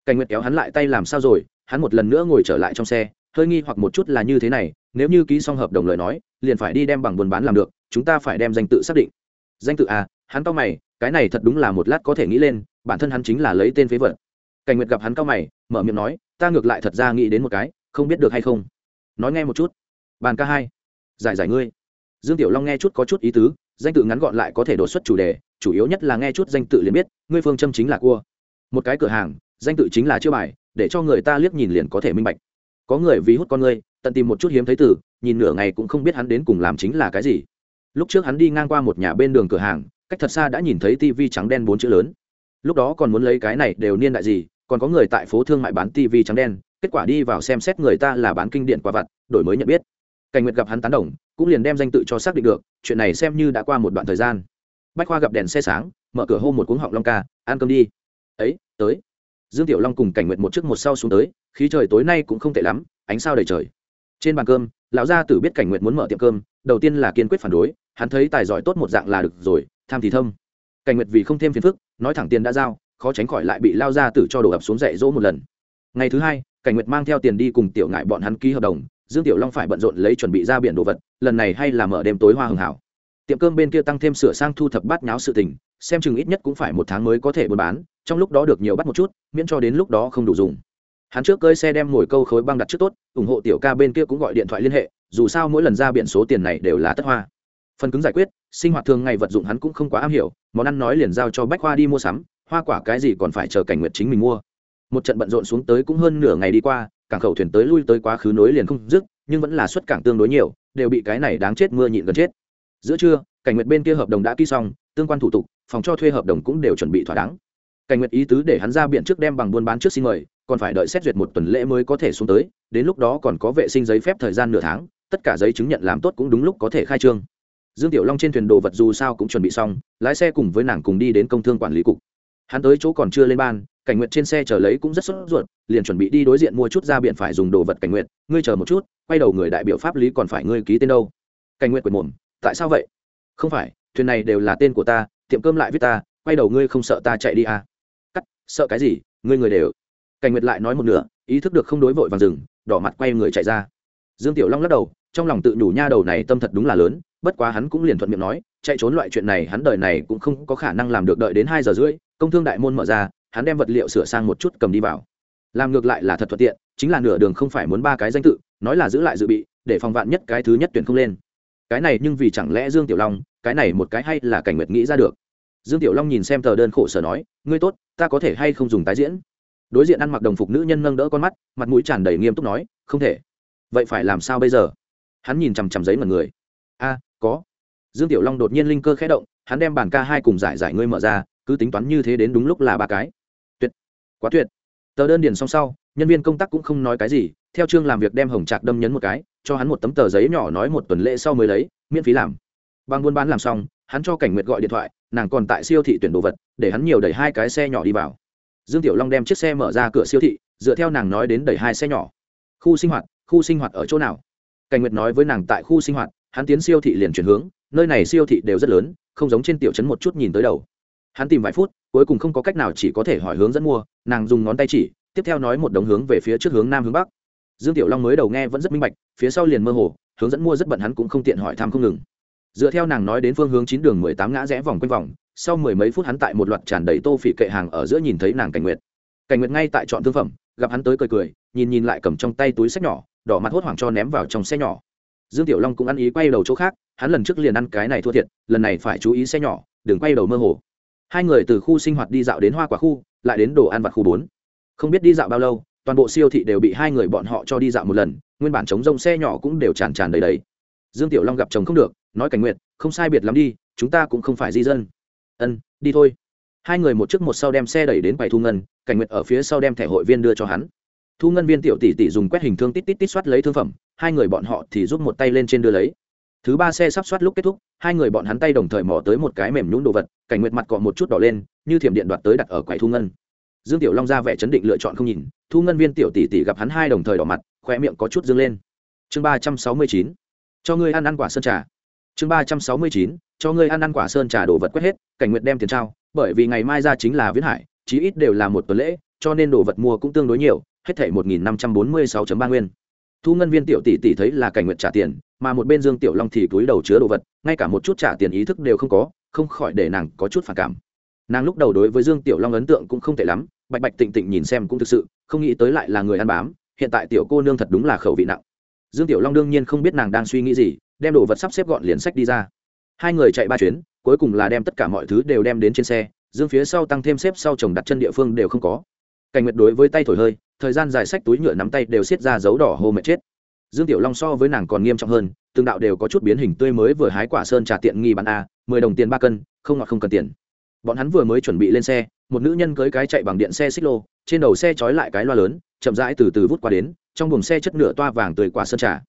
Cảnh nguyệt kéo hắn lại tay làm sao rồi, hắn một lần nữa ngồi trở lại trong xe, hơi nghi hoặc một chút là như thế này, nếu như ký xong hợp đồng lời nói, liền phải đi đem bằng buôn bán làm được, chúng ta phải đem danh tự xác định. Danh tự à? Hắn cao mày, cái này thật đúng là một lát có thể nghĩ lên, bản thân hắn chính là lấy tên phế vật. Cảnh nguyệt gặp hắn cao mày, mở miệng nói, ta ngược lại thật ra nghĩ đến một cái, không biết được hay không? Nói nghe một chút. Bàn ca hai. Giải giải ngươi dương tiểu long nghe chút có chút ý tứ, danh tự ngắn gọn lại có thể đột xuất chủ đề, chủ yếu nhất là nghe chút danh tự liền biết, ngươi phương châm chính là cua. Một cái cửa hàng, danh tự chính là chiêu bài, để cho người ta liếc nhìn liền có thể minh bạch. Có người vì hút con ngươi, tận tìm một chút hiếm thấy từ, nhìn nửa ngày cũng không biết hắn đến cùng làm chính là cái gì. Lúc trước hắn đi ngang qua một nhà bên đường cửa hàng, cách thật xa đã nhìn thấy tivi trắng đen bốn chữ lớn. Lúc đó còn muốn lấy cái này đều niên đại gì, còn có người tại phố thương mại bán tivi trắng đen, kết quả đi vào xem xét người ta là bán kinh điện quả vặt, đổi mới nhận biết. Cảnh nguyệt gặp hắn tán đồng cũng liền đem danh tự cho xác định được, chuyện này xem như đã qua một đoạn thời gian. Bách khoa gặp đèn xe sáng, mở cửa hô một cuống họng long ca, ăn cơm đi. Ấy, tới. Dương tiểu long cùng cảnh nguyện một trước một sau xuống tới, khí trời tối nay cũng không tệ lắm, ánh sao đầy trời. Trên bàn cơm, lão gia tử biết cảnh nguyện muốn mở tiệm cơm, đầu tiên là kiên quyết phản đối, hắn thấy tài giỏi tốt một dạng là được rồi, tham thì thâm. Cảnh nguyệt vì không thêm phiền phức, nói thẳng tiền đã giao, khó tránh khỏi lại bị lao gia tử cho đổ ập xuống dạy dỗ một lần. Ngày thứ hai, cảnh nguyệt mang theo tiền đi cùng tiểu ngại bọn hắn ký hợp đồng dương tiểu long phải bận rộn lấy chuẩn bị ra biển đồ vật, lần này hay là mở đêm tối hoa hưng hảo. Tiệm cơm bên kia tăng thêm sửa sang thu thập bát nháo sự tình, xem chừng ít nhất cũng phải một tháng mới có thể buôn bán, trong lúc đó được nhiều bắt một chút, miễn cho đến lúc đó không đủ dùng. Hắn trước cơi xe đem ngồi câu khối băng đặt trước tốt, ủng hộ tiểu ca bên kia cũng gọi điện thoại liên hệ, dù sao mỗi lần ra biển số tiền này đều là tất hoa. Phần cứng giải quyết, sinh hoạt thường ngày vật dụng hắn cũng không quá am hiểu, món ăn nói liền giao cho bách hoa đi mua sắm, hoa quả cái gì còn phải chờ cảnh nguyệt chính mình mua. Một trận bận rộn xuống tới cũng hơn nửa ngày đi qua cảng khẩu thuyền tới lui tới quá khứ nối liền không dứt, nhưng vẫn là xuất cảng tương đối nhiều, đều bị cái này đáng chết mưa nhịn gần chết. Giữa trưa, cảnh nguyệt bên kia hợp đồng đã ký xong, tương quan thủ tục, phòng cho thuê hợp đồng cũng đều chuẩn bị thỏa đáng. Cảnh nguyệt ý tứ để hắn ra biển trước đem bằng buôn bán trước xin mời, còn phải đợi xét duyệt một tuần lễ mới có thể xuống tới, đến lúc đó còn có vệ sinh giấy phép thời gian nửa tháng, tất cả giấy chứng nhận làm tốt cũng đúng lúc có thể khai trương. Dương tiểu long trên thuyền đồ vật dù sao cũng chuẩn bị xong, lái xe cùng với nàng cùng đi đến công thương quản lý cục. Hắn tới chỗ còn chưa lên ban cảnh nguyệt trên xe chờ lấy cũng rất sốt ruột, liền chuẩn bị đi đối diện mua chút ra biển phải dùng đồ vật cảnh nguyệt. Ngươi chờ một chút, quay đầu người đại biểu pháp lý còn phải ngươi ký tên đâu. Cảnh nguyệt quệt mồm, tại sao vậy? Không phải, thuyền này đều là tên của ta, tiệm cơm lại viết ta, quay đầu ngươi không sợ ta chạy đi à? Cắt, sợ cái gì, ngươi người đều. Cảnh nguyệt lại nói một nửa, ý thức được không đối vội vàng rừng đỏ mặt quay người chạy ra. Dương tiểu long lắc đầu, trong lòng tự nhủ nha đầu này tâm thật đúng là lớn, bất quá hắn cũng liền thuận miệng nói, chạy trốn loại chuyện này hắn đời này cũng không có khả năng làm được đợi đến hai giờ rưỡi, công thương đại môn mở ra hắn đem vật liệu sửa sang một chút cầm đi vào. Làm ngược lại là thật thuận tiện, chính là nửa đường không phải muốn ba cái danh tự, nói là giữ lại dự bị, để phòng vạn nhất cái thứ nhất tuyển không lên. Cái này nhưng vì chẳng lẽ dương tiểu long, cái này một cái hay là cảnh nguyệt nghĩ ra được? Dương tiểu long nhìn xem tờ đơn khổ sở nói, ngươi tốt, ta có thể hay không dùng tái diễn? Đối diện ăn mặc đồng phục nữ nhân nâng đỡ con mắt, mặt mũi tràn đầy nghiêm túc nói, không thể. Vậy phải làm sao bây giờ? Hắn nhìn chằm chằm giấy mật người. A, có. Dương tiểu long đột nhiên linh cơ khẽ động, hắn đem bản ca hai cùng giải giải ngươi mở ra, cứ tính toán như thế đến đúng lúc là ba cái quá tuyệt. Tờ đơn điền xong sau, nhân viên công tác cũng không nói cái gì, theo chương làm việc đem hồng trạc đâm nhấn một cái, cho hắn một tấm tờ giấy nhỏ nói một tuần lễ sau mới lấy, miễn phí làm. Bằng buôn bán làm xong, hắn cho cảnh nguyệt gọi điện thoại, nàng còn tại siêu thị tuyển đồ vật, để hắn nhiều đẩy hai cái xe nhỏ đi vào. Dương tiểu long đem chiếc xe mở ra cửa siêu thị, dựa theo nàng nói đến đẩy hai xe nhỏ. Khu sinh hoạt, khu sinh hoạt ở chỗ nào? Cảnh nguyệt nói với nàng tại khu sinh hoạt, hắn tiến siêu thị liền chuyển hướng, nơi này siêu thị đều rất lớn, không giống trên tiểu trấn một chút nhìn tới đầu. Hắn tìm vài phút cuối cùng không có cách nào chỉ có thể hỏi hướng dẫn mua, nàng dùng ngón tay chỉ, tiếp theo nói một đống hướng về phía trước hướng nam hướng bắc. Dương tiểu long mới đầu nghe vẫn rất minh bạch, phía sau liền mơ hồ, hướng dẫn mua rất bận hắn cũng không tiện hỏi thăm không ngừng. Dựa theo nàng nói đến phương hướng chín đường mười tám ngã rẽ vòng quanh vòng, sau mười mấy phút hắn tại một loạt tràn đầy tô phỉ kệ hàng ở giữa nhìn thấy nàng cảnh nguyệt. Cảnh nguyệt ngay tại chọn thương phẩm, gặp hắn tới cười cười, nhìn nhìn lại cầm trong tay túi sách nhỏ, đỏ mặt hốt hoảng cho ném vào trong xe nhỏ. Dương tiểu long cũng ăn ý quay đầu chỗ khác, hắn lần trước liền ăn cái này thua thiệt, lần này phải chú ý xe nhỏ, đừng quay đầu mơ hồ hai người từ khu sinh hoạt đi dạo đến hoa quả khu, lại đến đồ ăn vặt khu bốn. Không biết đi dạo bao lâu, toàn bộ siêu thị đều bị hai người bọn họ cho đi dạo một lần, nguyên bản chống rông xe nhỏ cũng đều tràn tràn đầy đầy. Dương tiểu long gặp chồng không được, nói cảnh nguyện không sai biệt lắm đi, chúng ta cũng không phải di dân. Ân, đi thôi. Hai người một trước một sau đem xe đẩy đến quầy thu ngân, cảnh nguyện ở phía sau đem thẻ hội viên đưa cho hắn. Thu ngân viên tiểu tỷ tỷ dùng quét hình thương tít tít tít soát lấy thương phẩm, hai người bọn họ thì giúp một tay lên trên đưa lấy thứ ba xe sắp soát lúc kết thúc, hai người bọn hắn tay đồng thời mò tới một cái mềm nhún đồ vật, cảnh nguyệt mặt cọ một chút đỏ lên, như thiểm điện đoạt tới đặt ở quầy thu ngân. Dương tiểu long ra vẻ chấn định lựa chọn không nhìn, thu ngân viên tiểu tỷ tỷ gặp hắn hai đồng thời đỏ mặt khoe miệng có chút dâng lên. Chương ba trăm sáu mươi chín, cho ngươi ăn ăn quả sơn trà. Chương ba trăm sáu mươi chín, cho ngươi ăn ăn quả sơn trà đồ vật quét hết, cảnh nguyệt đem tiền trao, bởi vì ngày mai ra chính là viễn hải, chí ít đều là một tuần lễ, cho nên đồ vật mua cũng tương đối nhiều, hết thể một nghìn năm trăm bốn mươi sáu ba nguyên thu ngân viên tiểu tỷ tỷ thấy là cảnh nguyện trả tiền, mà một bên dương tiểu long thì túi đầu chứa đồ vật, ngay cả một chút trả tiền ý thức đều không có, không khỏi để nàng có chút phản cảm. Nàng lúc đầu đối với dương tiểu long ấn tượng cũng không tệ lắm, bạch bạch tịnh tịnh nhìn xem cũng thực sự, không nghĩ tới lại là người ăn bám, hiện tại tiểu cô nương thật đúng là khẩu vị nặng. Dương tiểu long đương nhiên không biết nàng đang suy nghĩ gì, đem đồ vật sắp xếp gọn liền sách đi ra. Hai người chạy ba chuyến, cuối cùng là đem tất cả mọi thứ đều đem đến trên xe, dương phía sau tăng thêm xếp sau chồng đặt chân địa phương đều không có cảnh nguyệt đối với tay thổi hơi, thời gian dài sách túi nhựa nắm tay đều xiết ra dấu đỏ hô mệt chết. Dương tiểu long so với nàng còn nghiêm trọng hơn, từng đạo đều có chút biến hình tươi mới vừa hái quả sơn trà tiện nghi bán a, mười đồng tiền ba cân, không ngọt không cần tiền. Bọn hắn vừa mới chuẩn bị lên xe, một nữ nhân cưới cái chạy bằng điện xe xích lô, trên đầu xe trói lại cái loa lớn, chậm rãi từ từ vút qua đến, trong buồng xe chất nửa toa vàng tươi quả sơn trà.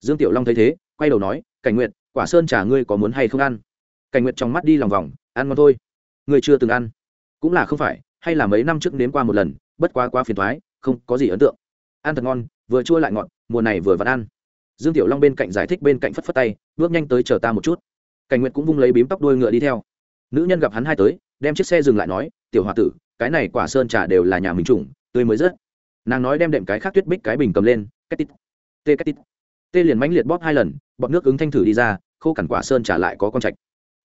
Dương tiểu long thấy thế, quay đầu nói, cảnh nguyệt, quả sơn trà ngươi có muốn hay không ăn? Cảnh nguyệt trong mắt đi lòng vòng, ăn ngon thôi. Ngươi chưa từng ăn. Cũng là không phải, hay là mấy năm trước nếm qua một lần bất quá quá phiền thoái, không có gì ấn tượng. Ăn thật ngon, vừa chua lại ngọt, mùa này vừa vẫn ăn. Dương tiểu long bên cạnh giải thích bên cạnh phất phất tay, bước nhanh tới chờ ta một chút. Cảnh nguyệt cũng vung lấy bím tóc đuôi ngựa đi theo. Nữ nhân gặp hắn hai tới, đem chiếc xe dừng lại nói, tiểu h tử, cái này quả sơn trà đều là nhà mình trùng, tươi mới rất nàng nói đem đệm cái khác tuyết bích cái bình cầm lên két tít, tê két tít. Tê liền mánh liệt bóp hai lần, bọt nước ứng thanh thử đi ra, khô cằn quả sơn trà lại có con trạch.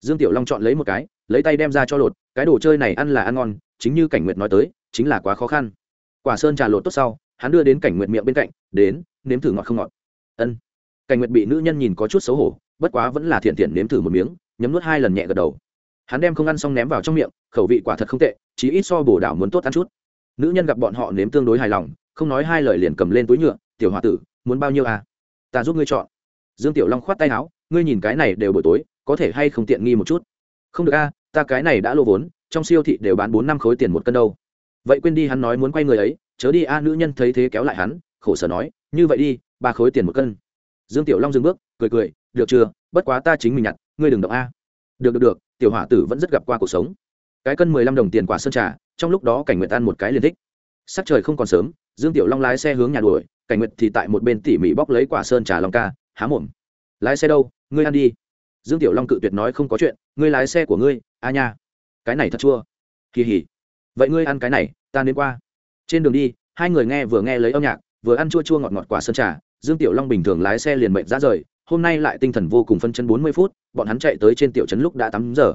Dương tiểu long chọn lấy một cái, lấy tay đem ra cho lột, cái đồ chơi này ăn là ăn ngon, chính như cảnh nguyệt nói tới chính là quá khó khăn. Quả sơn trà lột tốt sau, hắn đưa đến cảnh nguyệt miệng bên cạnh, đến, nếm thử ngọt không ngọt. Ân. Cảnh nguyệt bị nữ nhân nhìn có chút xấu hổ, bất quá vẫn là thiện thiện nếm thử một miếng, nhấm nuốt hai lần nhẹ gật đầu. Hắn đem không ăn xong ném vào trong miệng, khẩu vị quả thật không tệ chỉ ít so bổ đảo muốn tốt ăn chút. Nữ nhân gặp bọn họ nếm tương đối hài lòng, không nói hai lời liền cầm lên túi nhựa, tiểu h o a tử, muốn bao nhiêu à? Ta giúp ngươi chọn. Dương tiểu long khoát tay áo, ngươi nhìn cái này đều buổi tối, có thể hay không tiện nghi một chút? Không được a, ta cái này đã lô vốn, trong siêu thị đều bán bốn năm khối tiền một cân đâu vậy quên đi hắn nói muốn quay người ấy, chớ đi, a, nữ nhân thấy thế kéo lại hắn, khổ sở nói, như vậy đi, ba khối tiền một cân. Dương tiểu long dừng bước, cười cười, được chưa? Bất quá ta chính mình nhặt, ngươi đừng động a. Được được được, tiểu hỏa tử vẫn rất gặp qua cuộc sống. Cái cân mười lăm đồng tiền quả sơn trà, trong lúc đó cảnh nguyệt ăn một cái liền thích. Sắc trời không còn sớm, dương tiểu long lái xe hướng nhà đuổi, cảnh nguyệt thì tại một bên tỉ mỉ bóc lấy quả sơn trà long ca, há mồm. Lái xe đâu? Ngươi ăn đi. Dương tiểu long cự tuyệt nói không có chuyện, ngươi lái xe của ngươi, a nha. Cái này thật chua. Kỳ hỉ vậy ngươi ăn cái này, ta nên qua. Trên đường đi, hai người nghe vừa nghe lấy âm nhạc, vừa ăn chua chua ngọt ngọt quả sơn trà, dương tiểu long bình thường lái xe liền mệnh ra rời, hôm nay lại tinh thần vô cùng phân chân bốn mươi phút, bọn hắn chạy tới trên tiểu trấn lúc đã tám giờ.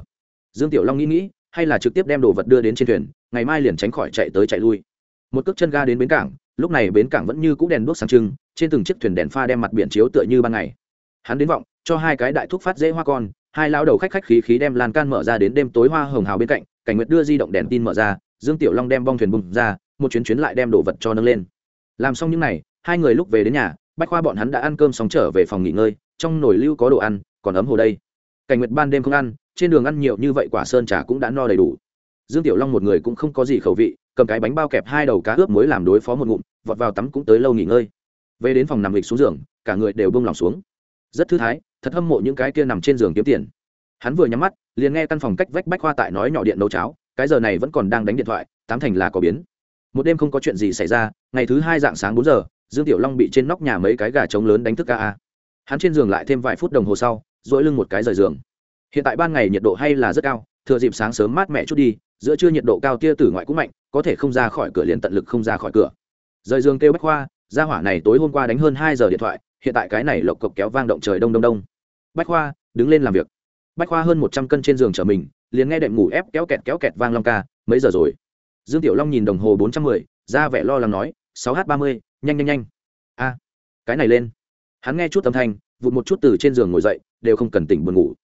Dương tiểu long nghĩ nghĩ, hay là trực tiếp đem đồ vật đưa đến trên thuyền, ngày mai liền tránh khỏi chạy tới chạy lui. Một cước chân ga đến bến cảng, lúc này bến cảng vẫn như c ũ đèn đuốc sáng trưng, trên từng chiếc thuyền đèn pha đem mặt biển chiếu tựa như ban ngày. Hắn đến vọng, cho hai cái đại thuốc phát dễ hoa con, hai lao đầu khách khách khí khí đem lan can mở ra đến đêm tối hoa hồng hào bên cạnh, cảnh nguyệt đưa di động đèn tin mở ra dương tiểu long đem bong thuyền bùng ra, một chuyến chuyến lại đem đồ vật cho nâng lên. Làm xong những n à y hai người lúc về đến nhà, bách khoa bọn hắn đã ăn cơm xong trở về phòng nghỉ ngơi, trong nồi lưu có đồ ăn, còn ấm hồ đây. Cảnh nguyệt ban đêm không ăn, trên đường ăn nhiều như vậy quả sơn trà cũng đã no đầy đủ. Dương tiểu long một người cũng không có gì khẩu vị, cầm cái bánh bao kẹp hai đầu cá ướp muối làm đối phó một ngụm, vọt vào tắm cũng tới lâu nghỉ ngơi. Về đến phòng nằm lịch xuống giường, cả người đều bông lòng xuống. Rất thư thái, thật hâm mộ những cái kia nằm trên giường kiếm tiền. Hắn vừa nhắm mắt, liền nghe căn phòng cách vách bách khoa tại nói nhỏ điện nấu cháo cái giờ này vẫn còn đang đánh điện thoại, tám thành là có biến. Một đêm không có chuyện gì xảy ra, ngày thứ hai dạng sáng bốn giờ, dương tiểu long bị trên nóc nhà mấy cái gà trống lớn đánh thức ca a. Hắn trên giường lại thêm vài phút đồng hồ sau dỗi lưng một cái rời giường. Hiện tại ban ngày nhiệt độ hay là rất cao, thừa dịp sáng sớm mát mẻ chút đi, giữa trưa nhiệt độ cao tia tử ngoại cũng mạnh, có thể không ra khỏi cửa liền tận lực không ra khỏi cửa. Rời giường kêu bách khoa ra hỏa này tối hôm qua đánh hơn hai giờ điện thoại, hiện tại cái này lộc cộc kéo vang động trời đông đông đông. Bách khoa, đứng lên làm việc. Bách khoa hơn một trăm cân trên giường chở mình liền nghe đệm ngủ ép kéo kẹt kéo kẹt vang long ca, mấy giờ rồi? Dương tiểu long nhìn đồng hồ bốn trăm mười, ra vẻ lo lắng nói, sáu h ba mươi, nhanh nhanh nhanh. A, cái này lên. Hắn nghe chút âm thanh, vụt một chút từ trên giường ngồi dậy, đều không cần tỉnh buồn ngủ.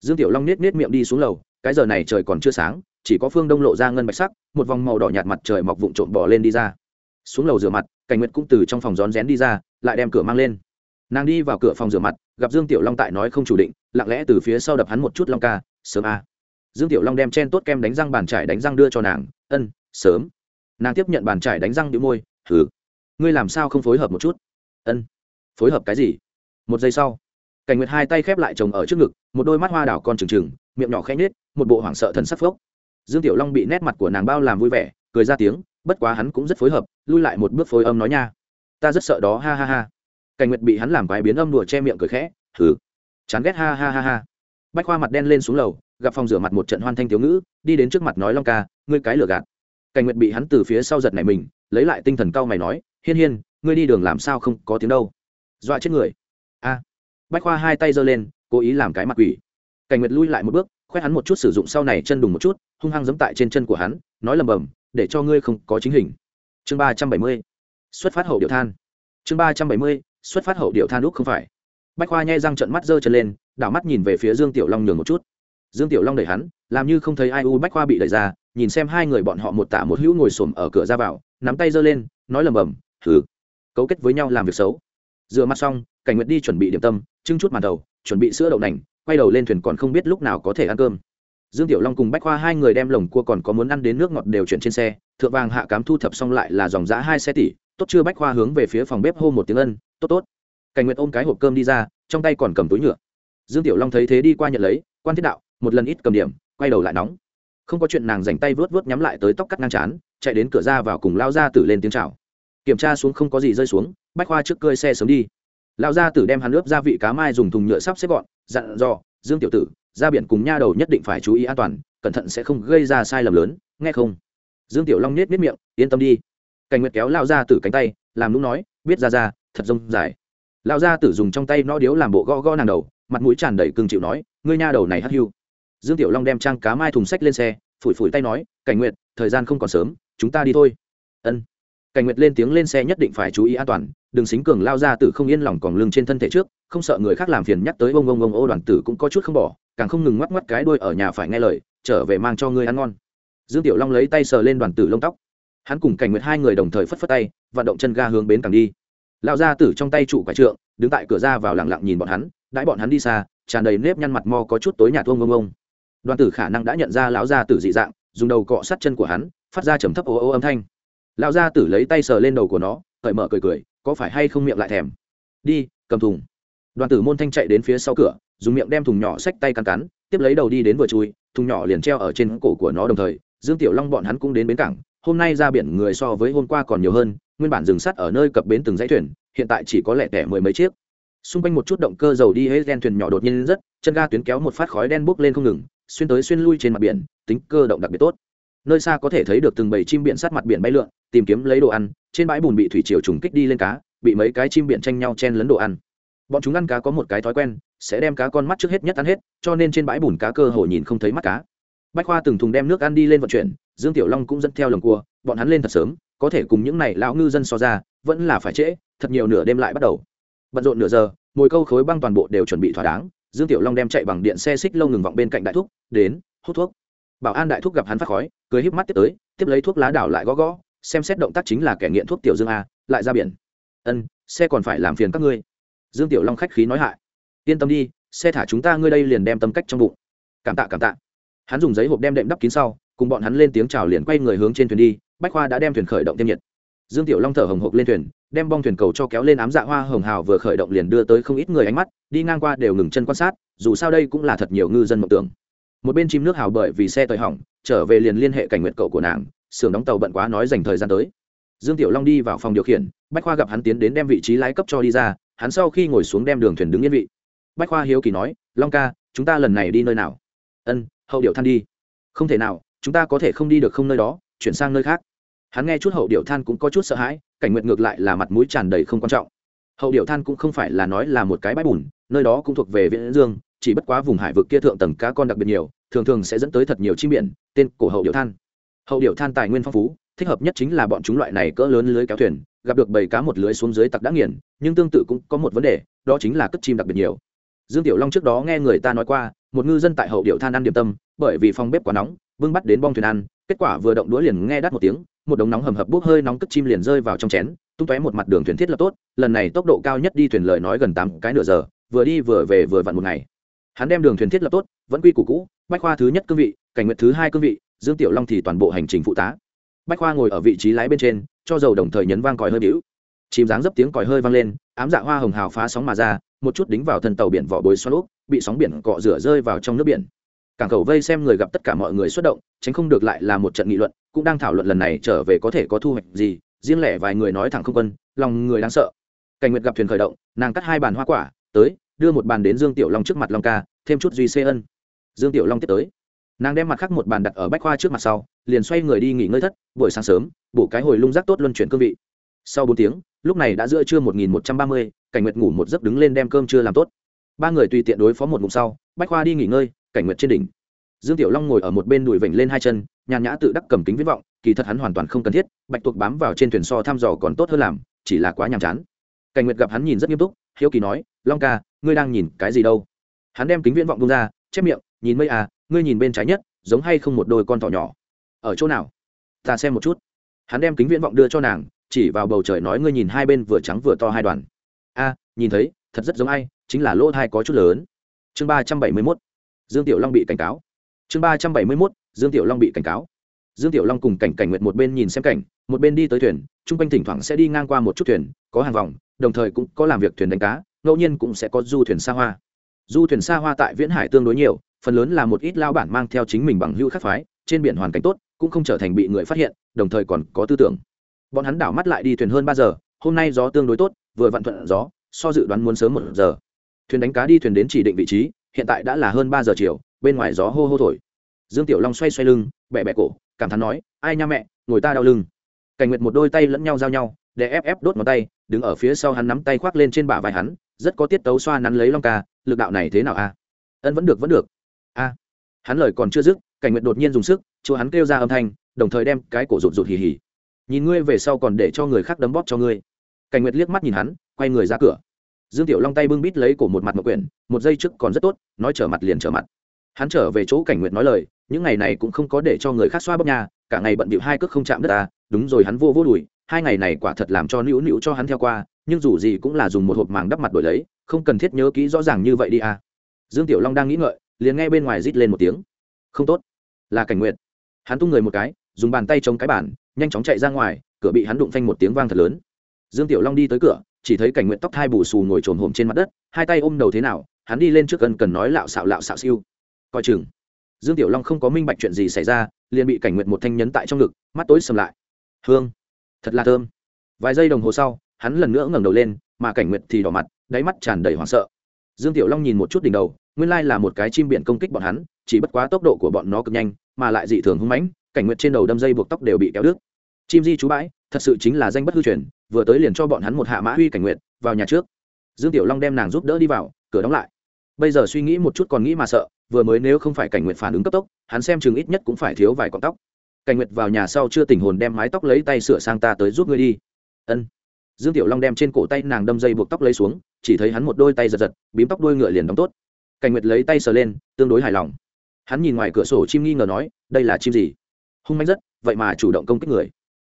Dương tiểu long nết nết miệng đi xuống lầu, cái giờ này trời còn chưa sáng, chỉ có phương đông lộ ra ngân bạch sắc, một vòng màu đỏ nhạt mặt trời mọc vụn trộm bỏ lên đi ra. Xuống lầu rửa mặt, cảnh nguyệt cũng từ trong phòng rón rén đi ra, lại đem cửa mang lên. Nàng đi vào cửa phòng rửa mặt, gặp dương tiểu long tại nói không chủ định, lặng lẽ từ phía sau đập hắn một chút long ca, sớm a dương tiểu long đem chen tốt kem đánh răng bàn trải đánh răng đưa cho nàng, ân, sớm. Nàng tiếp nhận bàn trải đánh răng đĩu môi thử ngươi làm sao không phối hợp một chút? Ân, phối hợp cái gì? Một giây sau, cảnh nguyệt hai tay khép lại chồng ở trước ngực, một đôi mắt hoa đảo con trừng trừng, miệng nhỏ khẽ nhết một bộ hoảng sợ thần sắc phốc. Dương tiểu long bị nét mặt của nàng bao làm vui vẻ, cười ra tiếng, bất quá hắn cũng rất phối hợp, lui lại một bước phối âm nói nha. Ta rất sợ đó, ha ha ha. Cảnh nguyệt bị hắn làm vài biến âm đùa che miệng cười khẽ thử chán ghét, ha ha ha ha. Bách khoa mặt đen lên xuống lầu gặp phòng rửa mặt một trận hoan thanh thiếu ngữ, đi đến trước mặt nói, long ca, ngươi cái lừa gạt. Cảnh nguyệt bị hắn từ phía sau giật này mình, lấy lại tinh thần cao mày nói, hiên hiên, ngươi đi đường làm sao không có tiếng đâu? Dọa chết người. A. Bách khoa hai tay giơ lên, cố ý làm cái mặt quỷ. Cảnh nguyệt lui lại một bước, khoét hắn một chút sử dụng sau này chân đùng một chút, hung hăng giẫm tại trên chân của hắn, nói lầm bầm để cho ngươi không có chính hình. Chương ba trăm bảy mươi, xuất phát hậu điệu than. Chương ba trăm bảy mươi, xuất phát hậu điệu than lúc không phải. Bách khoa nhai răng trận mắt giơ chân lên, đảo mắt nhìn về phía dương tiểu long nhường một chút dương tiểu long đẩy hắn, làm như không thấy ai u bách khoa bị đẩy ra, nhìn xem hai người bọn họ một tả một hữu ngồi xổm ở cửa ra vào, nắm tay giơ lên, nói lầm bầm thử cấu kết với nhau làm việc xấu. Dựa mặt xong, cảnh nguyệt đi chuẩn bị điểm tâm, trưng chút màn đầu, chuẩn bị sữa đậu nành, quay đầu lên thuyền còn không biết lúc nào có thể ăn cơm. Dương tiểu long cùng bách khoa hai người đem lồng cua còn có muốn ăn đến nước ngọt đều chuyển trên xe, thượng vàng hạ cám thu thập xong lại là dòng giã hai xe tỷ tốt chưa bách khoa hướng về phía phòng bếp hô một tiếng ân, tốt tốt. Cảnh nguyệt ôm cái hộp cơm đi ra, trong tay còn cầm túi nhựa. Dương tiểu long thấy thế đi qua nhận lấy, quan thiết đạo một lần ít cầm điểm, quay đầu lại nóng. Không có chuyện nàng dành tay vớt vớt nhắm lại tới tóc cắt ngang chán, chạy đến cửa ra vào cùng lao ra tử lên tiếng chào. Kiểm tra xuống không có gì rơi xuống, bách khoa trước cơi xe sớm đi. Lao ra tử đem hắn ướp gia vị cá mai dùng thùng nhựa sắp xếp gọn, dặn dò, dương tiểu tử, ra biển cùng nha đầu nhất định phải chú ý an toàn, cẩn thận sẽ không gây ra sai lầm lớn, nghe không? Dương tiểu long nết nết miệng, yên tâm đi. Cảnh nguyệt kéo lao ra tử cánh tay, làm lúc nói, biết ra ra, thật rông dài. Lao ra tử dùng trong tay no điếu làm bộ gõ gõ nàng đầu, mặt mũi tràn đầy cưng chịu nói, ngươi nha đầu này hắt hưu dương tiểu long đem trang cá mai thùng sách lên xe, phủi phủi tay nói, cảnh nguyệt, thời gian không còn sớm, chúng ta đi thôi. Ân. Cảnh nguyệt lên tiếng lên xe nhất định phải chú ý an toàn, đừng xính cường lao ra từ không yên lòng còn lưng trên thân thể trước, không sợ người khác làm phiền nhắc tới bông bông bông ô đoàn tử cũng có chút không bỏ, càng không ngừng ngoắc ngoắc cái đuôi ở nhà phải nghe lời, trở về mang cho ngươi ăn ngon. Dương tiểu long lấy tay sờ lên đoàn tử lông tóc. Hắn cùng cảnh nguyệt hai người đồng thời phất phất tay, vận động chân ga hướng bến càng đi. Lao ra tử trong tay trụ quả trượng, đứng tại cửa ra vào lặng lặng nhìn bọn hắn, đãi bọn hắn đi xa, tràn đầy nếp nhăn mặt mo có chút tối nhạt ông ông ông đoàn tử khả năng đã nhận ra lão gia tử dị dạng, dùng đầu cọ sát chân của hắn, phát ra trầm thấp ô ô âm thanh. Lão gia tử lấy tay sờ lên đầu của nó, cởi mở cười cười, có phải hay không miệng lại thèm? Đi, cầm thùng. Đoàn tử môn thanh chạy đến phía sau cửa, dùng miệng đem thùng nhỏ xách tay cắn cắn, tiếp lấy đầu đi đến vừa chui, thùng nhỏ liền treo ở trên cổ của nó đồng thời, dương tiểu long bọn hắn cũng đến bến cảng, hôm nay ra biển người so với hôm qua còn nhiều hơn, nguyên bản dừng sắt ở nơi cập bến từng dãy thuyền, hiện tại chỉ có lẻ tẻ mười mấy chiếc. Xung quanh một chút động cơ dầu đi hết đen thuyền nhỏ đột nhiên rất, chân ga tuyến kéo một phát khói đen bốc lên không ngừng xuyên tới xuyên lui trên mặt biển, tính cơ động đặc biệt tốt. Nơi xa có thể thấy được từng bầy chim biển sát mặt biển bay lượn, tìm kiếm lấy đồ ăn, trên bãi bùn bị thủy triều trùng kích đi lên cá, bị mấy cái chim biển tranh nhau chen lấn đồ ăn. Bọn chúng ăn cá có một cái thói quen, sẽ đem cá con mắt trước hết nhất ăn hết, cho nên trên bãi bùn cá cơ hồ nhìn không thấy mắt cá. Bách khoa từng thùng đem nước ăn đi lên vận chuyển, dương tiểu long cũng dẫn theo lồng cua, bọn hắn lên thật sớm, có thể cùng những này lão ngư dân so ra, vẫn là phải trễ, thật nhiều nửa đêm lại bắt đầu. Bận rộn nửa giờ, mồi câu khối băng toàn bộ đều chuẩn bị thỏa đáng dương tiểu long đem chạy bằng điện xe xích lâu ngừng vọng bên cạnh đại thúc, đến, hút thuốc. Bảo an đại thúc gặp hắn phát khói, cười híp mắt tiếp tới, tiếp lấy thuốc lá đảo lại gõ gõ, xem xét động tác chính là kẻ nghiện thuốc tiểu dương a, lại ra biển. Ân, xe còn phải làm phiền các ngươi. Dương tiểu long khách khí nói hại. Yên tâm đi, xe thả chúng ta ngươi đây liền đem tâm cách trong bụng. Cảm tạ cảm tạ. Hắn dùng giấy hộp đem đệm đắp kín sau, cùng bọn hắn lên tiếng chào liền quay người hướng trên thuyền đi, bách khoa đã đem thuyền khởi động thêm nhiệt. Dương tiểu long thở hồng hộc lên thuyền đem bong thuyền cầu cho kéo lên ám dạ hoa hồng hào vừa khởi động liền đưa tới không ít người ánh mắt, đi ngang qua đều ngừng chân quan sát, dù sao đây cũng là thật nhiều ngư dân mộng tưởng. Một bên chim nước hào bởi vì xe tời hỏng, trở về liền liên hệ cảnh nguyện cậu của nàng, xưởng đóng tàu bận quá nói dành thời gian tới. Dương tiểu long đi vào phòng điều khiển, bách khoa gặp hắn tiến đến đem vị trí lái cấp cho đi ra, hắn sau khi ngồi xuống đem đường thuyền đứng yên vị. Bách khoa hiếu kỳ nói, long ca, chúng ta lần này đi nơi nào? Ân, hậu điệu than đi. Không thể nào, chúng ta có thể không đi được không nơi đó, chuyển sang nơi khác. Hắn nghe chút hậu điệu than cũng có chút sợ hãi cảnh nguyện ngược lại là mặt mũi tràn đầy không quan trọng. Hậu điệu than cũng không phải là nói là một cái bãi bùn, nơi đó cũng thuộc về viễn dương, chỉ bất quá vùng hải vực kia thượng tầng cá con đặc biệt nhiều, thường thường sẽ dẫn tới thật nhiều chim biển, tên cổ hậu điệu than. Hậu điệu than tài nguyên phong phú, thích hợp nhất chính là bọn chúng loại này cỡ lớn lưới kéo thuyền, gặp được bầy cá một lưới xuống dưới tặc đã nghiền, nhưng tương tự cũng có một vấn đề, đó chính là cất chim đặc biệt nhiều. Dương tiểu long trước đó nghe người ta nói qua, một ngư dân tại hậu điệu than ăn điểm tâm, bởi vì phòng bếp quá nóng vương bắt đến bong thuyền ăn kết quả vừa động đũa liền nghe đắt một tiếng, một đống nóng hầm hập bốc hơi nóng cất chim liền rơi vào trong chén, tung tóe một mặt đường thuyền thiết lập tốt, lần này tốc độ cao nhất đi thuyền lời nói gần tám cái nửa giờ, vừa đi vừa về vừa vặn một ngày. Hắn đem đường thuyền thiết lập tốt, vẫn quy củ cũ, bách khoa thứ nhất cương vị, cảnh nguyện thứ hai cương vị, dương tiểu long thì toàn bộ hành trình phụ tá. Bách khoa ngồi ở vị trí lái bên trên, cho dầu đồng thời nhấn vang còi hơi bĩu. Chìm dáng dấp tiếng còi hơi vang lên, ám dạ hoa hồng hào phá sóng mà ra, một chút đính vào thân tàu biển vỏ bối xoắn úp, bị sóng biển cọ rửa rơi vào trong nước biển cảng cầu vây xem người gặp tất cả mọi người xuất động, tránh không được lại là một trận nghị luận, cũng đang thảo luận lần này trở về có thể có thu hoạch gì, riêng lẻ vài người nói thẳng không quân, lòng người đáng sợ. Cảnh nguyệt gặp thuyền khởi động, nàng cắt hai bàn hoa quả, tới, đưa một bàn đến dương tiểu long trước mặt long ca, thêm chút duy xê ân. Dương tiểu long tiếp tới. Nàng đem mặt khác một bàn đặt ở bách khoa trước mặt sau, liền xoay người đi nghỉ ngơi thất, buổi sáng sớm, bổ cái hồi lung rác tốt luân chuyển cương vị. Sau bốn tiếng, lúc này đã giữa trưa một nghìn một trăm ba mươi, cảnh nguyệt ngủ một giấc đứng lên đem cơm chưa làm tốt. Ba người tùy tiện đối phó một ngụm sau, bách khoa đi nghỉ ngơi cảnh nguyệt trên đỉnh. Dương tiểu long ngồi ở một bên đùi vểnh lên hai chân, nhàn nhã tự đắc cầm kính viễn vọng, kỳ thật hắn hoàn toàn không cần thiết, bạch tuộc bám vào trên thuyền so thăm dò còn tốt hơn làm, chỉ là quá nhàm chán. Cảnh nguyệt gặp hắn nhìn rất nghiêm túc, hiếu kỳ nói, long ca, ngươi đang nhìn cái gì đâu? Hắn đem kính viễn vọng bung ra, chép miệng, nhìn mây à ngươi nhìn bên trái nhất, giống hay không một đôi con thỏ nhỏ? Ở chỗ nào? Ta xem một chút. Hắn đem kính viễn vọng đưa cho nàng, chỉ vào bầu trời nói, ngươi nhìn hai bên vừa trắng vừa to hai đoàn. A, nhìn thấy, thật rất giống ai, chính là lỗ thai có chút lớn. Chương ba trăm bảy mươi mốt dương tiểu long bị cảnh cáo. Chương ba trăm bảy mươi mốt, dương tiểu long bị cảnh cáo. Dương tiểu long cùng cảnh cảnh nguyện một bên nhìn xem cảnh, một bên đi tới thuyền, chung quanh thỉnh thoảng sẽ đi ngang qua một chút thuyền, có hàng vòng, đồng thời cũng có làm việc thuyền đánh cá, ngẫu nhiên cũng sẽ có du thuyền xa hoa. Du thuyền xa hoa tại viễn hải tương đối nhiều, phần lớn là một ít lao bản mang theo chính mình bằng hưu khắc phái, trên biển hoàn cảnh tốt, cũng không trở thành bị người phát hiện, đồng thời còn có tư tưởng. Bọn hắn đảo mắt lại đi thuyền hơn ba giờ, hôm nay gió tương đối tốt, vừa vặn thuận gió, so dự đoán muốn sớm một giờ. Thuyền đánh cá đi thuyền đến chỉ định vị trí hiện tại đã là hơn ba giờ chiều, bên ngoài gió hô hô thổi. Dương tiểu long xoay xoay lưng bẹ bẹ cổ, cảm thán nói, ai nha mẹ, ngồi ta đau lưng. Cảnh nguyệt một đôi tay lẫn nhau giao nhau, để ép ép đốt ngón tay, đứng ở phía sau hắn nắm tay khoác lên trên bả vai hắn, rất có tiết tấu xoa nắn lấy long ca, lực đạo này thế nào a? À? Ân vẫn được vẫn được. A. Hắn lời còn chưa dứt, cảnh nguyệt đột nhiên dùng sức, chúa hắn kêu ra âm thanh, đồng thời đem cái cổ rụt rụt hì hì. Nhìn ngươi về sau còn để cho người khác đấm bóp cho ngươi. Cảnh nguyệt liếc mắt nhìn hắn, quay người ra cửa dương tiểu long tay bưng bít lấy cổ một mặt mộc quyển, một giây trước còn rất tốt, nói trở mặt liền trở mặt. Hắn trở về chỗ cảnh nguyệt nói lời, những ngày này cũng không có để cho người khác xoa bóp nhà, cả ngày bận bịu hai cước không chạm đất ta đúng rồi hắn vô vô đùi, hai ngày này quả thật làm cho nữu nữu cho hắn theo qua, nhưng dù gì cũng là dùng một hộp màng đắp mặt đổi lấy, không cần thiết nhớ kỹ rõ ràng như vậy đi à. Dương tiểu long đang nghĩ ngợi, liền nghe bên ngoài rít lên một tiếng. Không tốt, là cảnh nguyệt. Hắn tung người một cái, dùng bàn tay chống cái bản nhanh chóng chạy ra ngoài, cửa bị hắn đụng phanh một tiếng vang thật lớn. Dương tiểu long đi tới cửa chỉ thấy cảnh nguyện tóc thai bù xù ngồi trồm hổm trên mặt đất, hai tay ôm đầu thế nào, hắn đi lên trước cần cần nói lạo xạo lạo xạo siêu. Coi chừng. Dương tiểu long không có minh bạch chuyện gì xảy ra, liền bị cảnh nguyện một thanh nhấn tại trong ngực, mắt tối sầm lại. Hương, thật là thơm. Vài giây đồng hồ sau, hắn lần nữa ngẩng đầu lên, mà cảnh nguyện thì đỏ mặt, đáy mắt tràn đầy hoảng sợ. Dương tiểu long nhìn một chút đỉnh đầu, nguyên lai là một cái chim biển công kích bọn hắn, chỉ bất quá tốc độ của bọn nó cực nhanh, mà lại dị thường hung mãnh, cảnh nguyện trên đầu đâm dây buộc tóc đều bị kéo đứt. Chim di chú bãi, thật sự chính là danh bất hư truyền vừa tới liền cho bọn hắn một hạ mã huy cảnh nguyện, vào nhà trước. Dương tiểu long đem nàng giúp đỡ đi vào, cửa đóng lại. Bây giờ suy nghĩ một chút còn nghĩ mà sợ, vừa mới nếu không phải cảnh nguyện phản ứng cấp tốc, hắn xem chừng ít nhất cũng phải thiếu vài cọng tóc. Cảnh nguyệt vào nhà sau chưa tỉnh hồn đem mái tóc lấy tay sửa sang ta tới giúp ngươi đi. Ân. Dương tiểu long đem trên cổ tay nàng đâm dây buộc tóc lấy xuống, chỉ thấy hắn một đôi tay giật giật, bím tóc đôi ngựa liền đóng tốt. Cảnh nguyệt lấy tay sờ lên, tương đối hài lòng. Hắn nhìn ngoài cửa sổ chim nghi ngờ nói, đây là chim gì? Hung manh rất, vậy mà chủ động công kích người.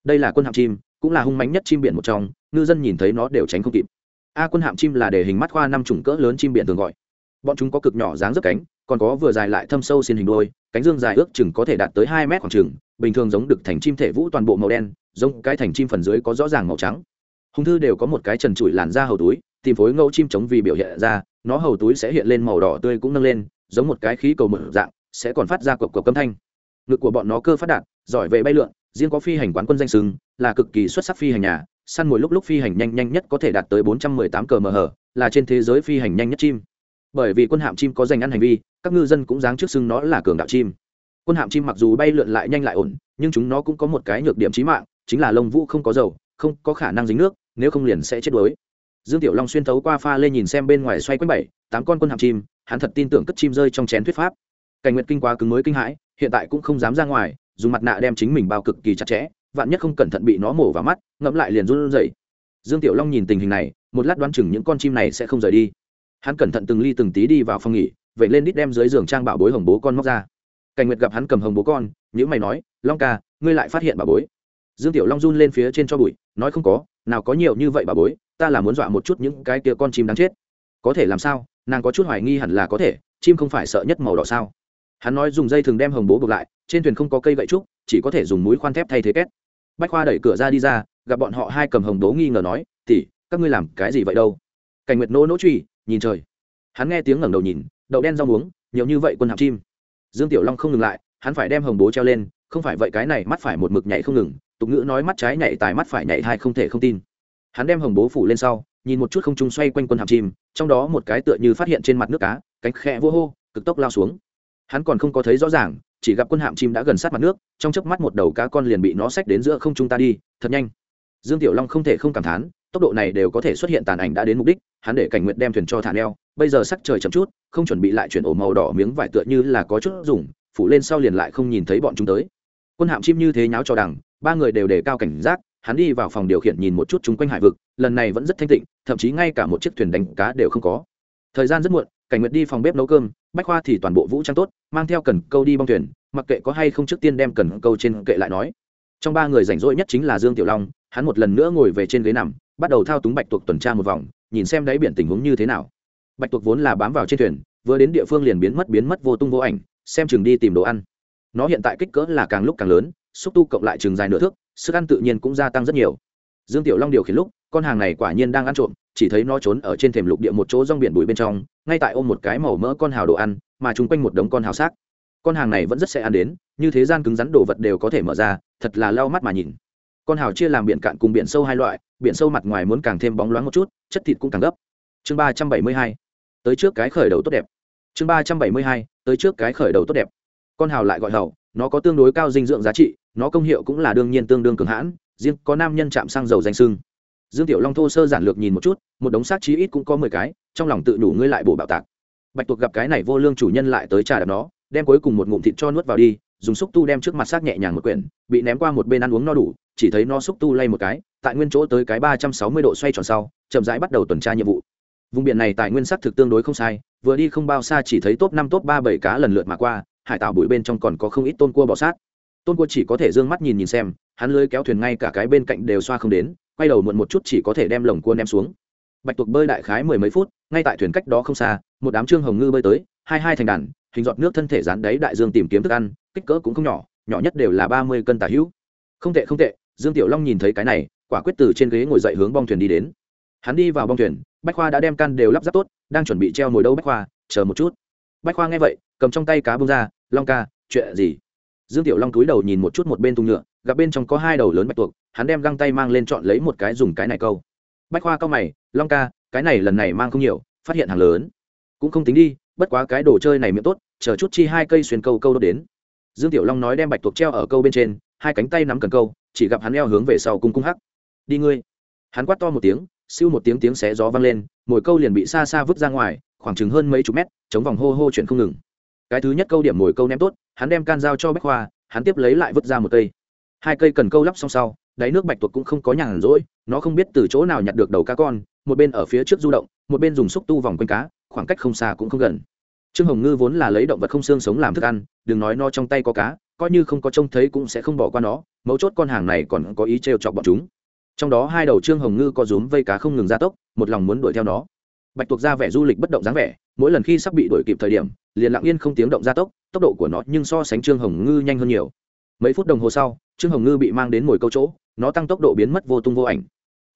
Đây là quân hạm chim cũng là hung mánh nhất chim biển một trong, ngư dân nhìn thấy nó đều tránh không kịp. A quân hạm chim là để hình mắt khoa năm chủng cỡ lớn chim biển thường gọi. Bọn chúng có cực nhỏ dáng dấp cánh, còn có vừa dài lại thâm sâu xin hình đôi cánh dương dài ước chừng có thể đạt tới hai mét khoảng chừng, bình thường giống được thành chim thể vũ toàn bộ màu đen, giống cái thành chim phần dưới có rõ ràng màu trắng. Hung thư đều có một cái trần trụi làn da hầu túi, tìm phối ngẫu chim chống vì biểu hiện ra, nó hầu túi sẽ hiện lên màu đỏ tươi cũng nâng lên, giống một cái khí cầu mở dạng, sẽ còn phát ra cộc cộc âm thanh. Ngực của bọn nó cơ phát đạt, giỏi về bay lượn riêng có phi hành quán quân danh sừng là cực kỳ xuất sắc phi hành nhà, săn mồi lúc lúc phi hành nhanh nhanh nhất có thể đạt tới 418 km/h, là trên thế giới phi hành nhanh nhất chim. Bởi vì quân hạm chim có dành ăn hành vi, các ngư dân cũng dáng trước xưng nó là cường đạo chim. Quân hạm chim mặc dù bay lượn lại nhanh lại ổn, nhưng chúng nó cũng có một cái nhược điểm chí mạng, chính là lông vũ không có dầu, không có khả năng dính nước, nếu không liền sẽ chết đuối. Dương tiểu long xuyên thấu qua pha lên nhìn xem bên ngoài xoay quanh bảy, tám con quân hạm chim, hắn thật tin tưởng cất chim rơi trong chén thuyết pháp. Cảnh nguyệt kinh quá cứng mới kinh hãi, hiện tại cũng không dám ra ngoài dùng mặt nạ đem chính mình bao cực kỳ chặt chẽ, vạn nhất không cẩn thận bị nó mổ vào mắt ngẫm lại liền run rẩy. Dương tiểu long nhìn tình hình này, một lát đoán chừng những con chim này sẽ không rời đi. Hắn cẩn thận từng ly từng tí đi vào phòng nghỉ, vậy lên đít đem dưới giường trang bảo bối hồng bố con móc ra. Cảnh nguyệt gặp hắn cầm hồng bố con nhữ mày nói, long ca, ngươi lại phát hiện bà bối. Dương tiểu long run lên phía trên cho bụi, nói, không có, nào có nhiều như vậy bà bối, ta là muốn dọa một chút những cái kia con chim đáng chết. Có thể làm sao? Nàng có chút hoài nghi hẳn là có thể, chim không phải sợ nhất màu đỏ sao? Hắn nói, dùng dây thường đem hồng bố buộc lại trên thuyền không có cây gậy trúc, chỉ có thể dùng mũi khoan thép thay thế két. Bách khoa đẩy cửa ra đi ra, gặp bọn họ hai cầm hồng bố nghi ngờ nói tỉ các ngươi làm cái gì vậy đâu? Cảnh nguyệt nỗ nỗ truy, nhìn trời. Hắn nghe tiếng ngẩng đầu nhìn, đậu đen rau muống nhiều như vậy quân hạm chim. Dương tiểu long không ngừng lại, hắn phải đem hồng bố treo lên, không phải vậy cái này mắt phải một mực nhảy không ngừng, tục ngữ nói mắt trái nhảy tài mắt phải nhảy hai không thể không tin. Hắn đem hồng bố phủ lên sau, nhìn một chút không trung xoay quanh quân hạm chim, trong đó một cái tựa như phát hiện trên mặt nước cá, cánh khẽ vô hô, cực tốc lao xuống hắn còn không có thấy rõ ràng, chỉ gặp quân hạm chim đã gần sát mặt nước, trong chớp mắt một đầu cá con liền bị nó xách đến giữa không trung ta đi, thật nhanh. Dương tiểu long không thể không cảm thán, tốc độ này đều có thể xuất hiện tàn ảnh đã đến mục đích, hắn để cảnh nguyện đem thuyền cho thả neo, bây giờ sắc trời chậm chút, không chuẩn bị lại chuyển ổ màu đỏ miếng vải tựa như là có chút dùng, phủ lên sau liền lại không nhìn thấy bọn chúng tới. Quân hạm chim như thế nháo cho đằng, ba người đều đề cao cảnh giác, hắn đi vào phòng điều khiển nhìn một chút chung quanh hải vực, lần này vẫn rất thanh tịnh, thậm chí ngay cả một chiếc thuyền đánh cá đều không có. Thời gian rất muộn cảnh nguyệt đi phòng bếp nấu cơm, bách khoa thì toàn bộ vũ trang tốt, mang theo cần câu đi bong thuyền, mặc kệ có hay không trước tiên đem cần câu trên kệ lại nói. Trong ba người rảnh rỗi nhất chính là dương tiểu long, hắn một lần nữa ngồi về trên ghế nằm, bắt đầu thao túng bạch tuộc tuần tra một vòng, nhìn xem đáy biển tình huống như thế nào. Bạch tuộc vốn là bám vào trên thuyền, vừa đến địa phương liền biến mất biến mất vô tung vô ảnh, xem chừng đi tìm đồ ăn. Nó hiện tại kích cỡ là càng lúc càng lớn, xúc tu cộng lại chừng dài nửa thước, sức ăn tự nhiên cũng gia tăng rất nhiều. Dương tiểu long điều khiển lúc con hàng này quả nhiên đang ăn trộm, chỉ thấy nó trốn ở trên thềm lục địa một chỗ rong biển bụi bên trong, ngay tại ôm một cái màu mỡ con hào đồ ăn, mà chung quanh một đống con hào xác. Con hàng này vẫn rất sẽ ăn đến, như thế gian cứng rắn đồ vật đều có thể mở ra, thật là lau mắt mà nhìn. Con hào chia làm biển cạn cùng biển sâu hai loại, biển sâu mặt ngoài muốn càng thêm bóng loáng một chút, chất thịt cũng càng gấp. Chương ba trăm bảy mươi hai, tới trước cái khởi đầu tốt đẹp. Chương ba trăm bảy mươi hai, tới trước cái khởi đầu tốt đẹp. Con hào lại gọi hầu nó có tương đối cao dinh dưỡng giá trị, nó công hiệu cũng là đương nhiên tương đương cường hãn, riêng có nam nhân chạm xăng dầu danh sưng dương tiểu long thô sơ giản lược nhìn một chút, một đống xác chí ít cũng có mười cái, trong lòng tự đủ ngươi lại bổ bạo tạc. Bạch tuộc gặp cái này vô lương chủ nhân lại tới trà đạp nó, đem cuối cùng một ngụm thịt cho nuốt vào đi, dùng xúc tu đem trước mặt xác nhẹ nhàng một quyển, bị ném qua một bên ăn uống no đủ, chỉ thấy nó xúc tu lay một cái, tại nguyên chỗ tới cái ba trăm sáu mươi độ xoay tròn sau, chậm rãi bắt đầu tuần tra nhiệm vụ. Vùng biển này tại nguyên sắc thực tương đối không sai, vừa đi không bao xa chỉ thấy top năm, top ba, bảy cá lần lượt mà qua, hải tạo bụi bên trong còn có không ít tôn cua bọ sát. Tôn cua chỉ có thể d ư ơ n g mắt nhìn nhìn xem, hắn lưới kéo thuyền ngay cả cái bên cạnh đều xoa không đến quay đầu muộn một chút chỉ có thể đem lồng cua ném xuống. Bạch tuộc bơi đại khái mười mấy phút, ngay tại thuyền cách đó không xa, một đám trương hồng ngư bơi tới, hai hai thành đàn, hình giọt nước thân thể rán đáy đại dương tìm kiếm thức ăn, kích cỡ cũng không nhỏ nhỏ nhất đều là ba mươi cân tả hữu. Không tệ không tệ, dương tiểu long nhìn thấy cái này, quả quyết từ trên ghế ngồi dậy hướng bong thuyền đi đến. Hắn đi vào bong thuyền, bách khoa đã đem căn đều lắp ráp tốt, đang chuẩn bị treo ngồi đâu bách khoa, chờ một chút. Bách khoa nghe vậy, cầm trong tay cá bông ra, long ca, chuyện gì? Dương tiểu long cúi đầu nhìn một chút một bên thùng nhựa gặp bên trong có hai đầu lớn bạch tuộc, hắn đem găng tay mang lên chọn lấy một cái dùng cái này câu. Bách khoa cao mày, long ca, cái này lần này mang không nhiều, phát hiện hàng lớn. Cũng không tính đi, bất quá cái đồ chơi này miệng tốt, chờ chút chi hai cây xuyên câu câu đốt đến. Dương tiểu long nói đem bạch tuộc treo ở câu bên trên, hai cánh tay nắm cần câu, chỉ gặp hắn leo hướng về sau cung cung hắc. Đi ngươi. Hắn quát to một tiếng, siêu một tiếng tiếng xé gió vang lên mồi câu liền bị xa xa vứt ra ngoài, khoảng chừng hơn mấy chục mét, chống vòng hô hô chuyển không ngừng. Cái thứ nhất câu điểm mồi câu ném tốt, hắn đem can dao cho bách khoa hắn tiếp lấy lại vứt ra một cây hai cây cần câu lắp xong sau, đáy nước bạch tuộc cũng không có nhàn rỗi, nó không biết từ chỗ nào nhặt được đầu cá con, một bên ở phía trước du động, một bên dùng xúc tu vòng quanh cá, khoảng cách không xa cũng không gần. Trương hồng ngư vốn là lấy động vật không xương sống làm thức ăn, đừng nói nó trong tay có cá, coi như không có trông thấy cũng sẽ không bỏ qua nó, mấu chốt con hàng này còn có ý trêu chọc bọn chúng. Trong đó hai đầu trương hồng ngư có rúm vây cá không ngừng ra tốc, một lòng muốn đuổi theo nó. Bạch tuộc ra vẻ du lịch bất động dáng vẻ, mỗi lần khi sắp bị đuổi kịp thời điểm, liền lặng yên không tiếng động ra tốc tốc độ của nó nhưng so sánh trương hồng ngư nhanh hơn nhiều. Mấy phút đồng hồ sau trương hồng ngư bị mang đến mồi câu chỗ, nó tăng tốc độ biến mất vô tung vô ảnh.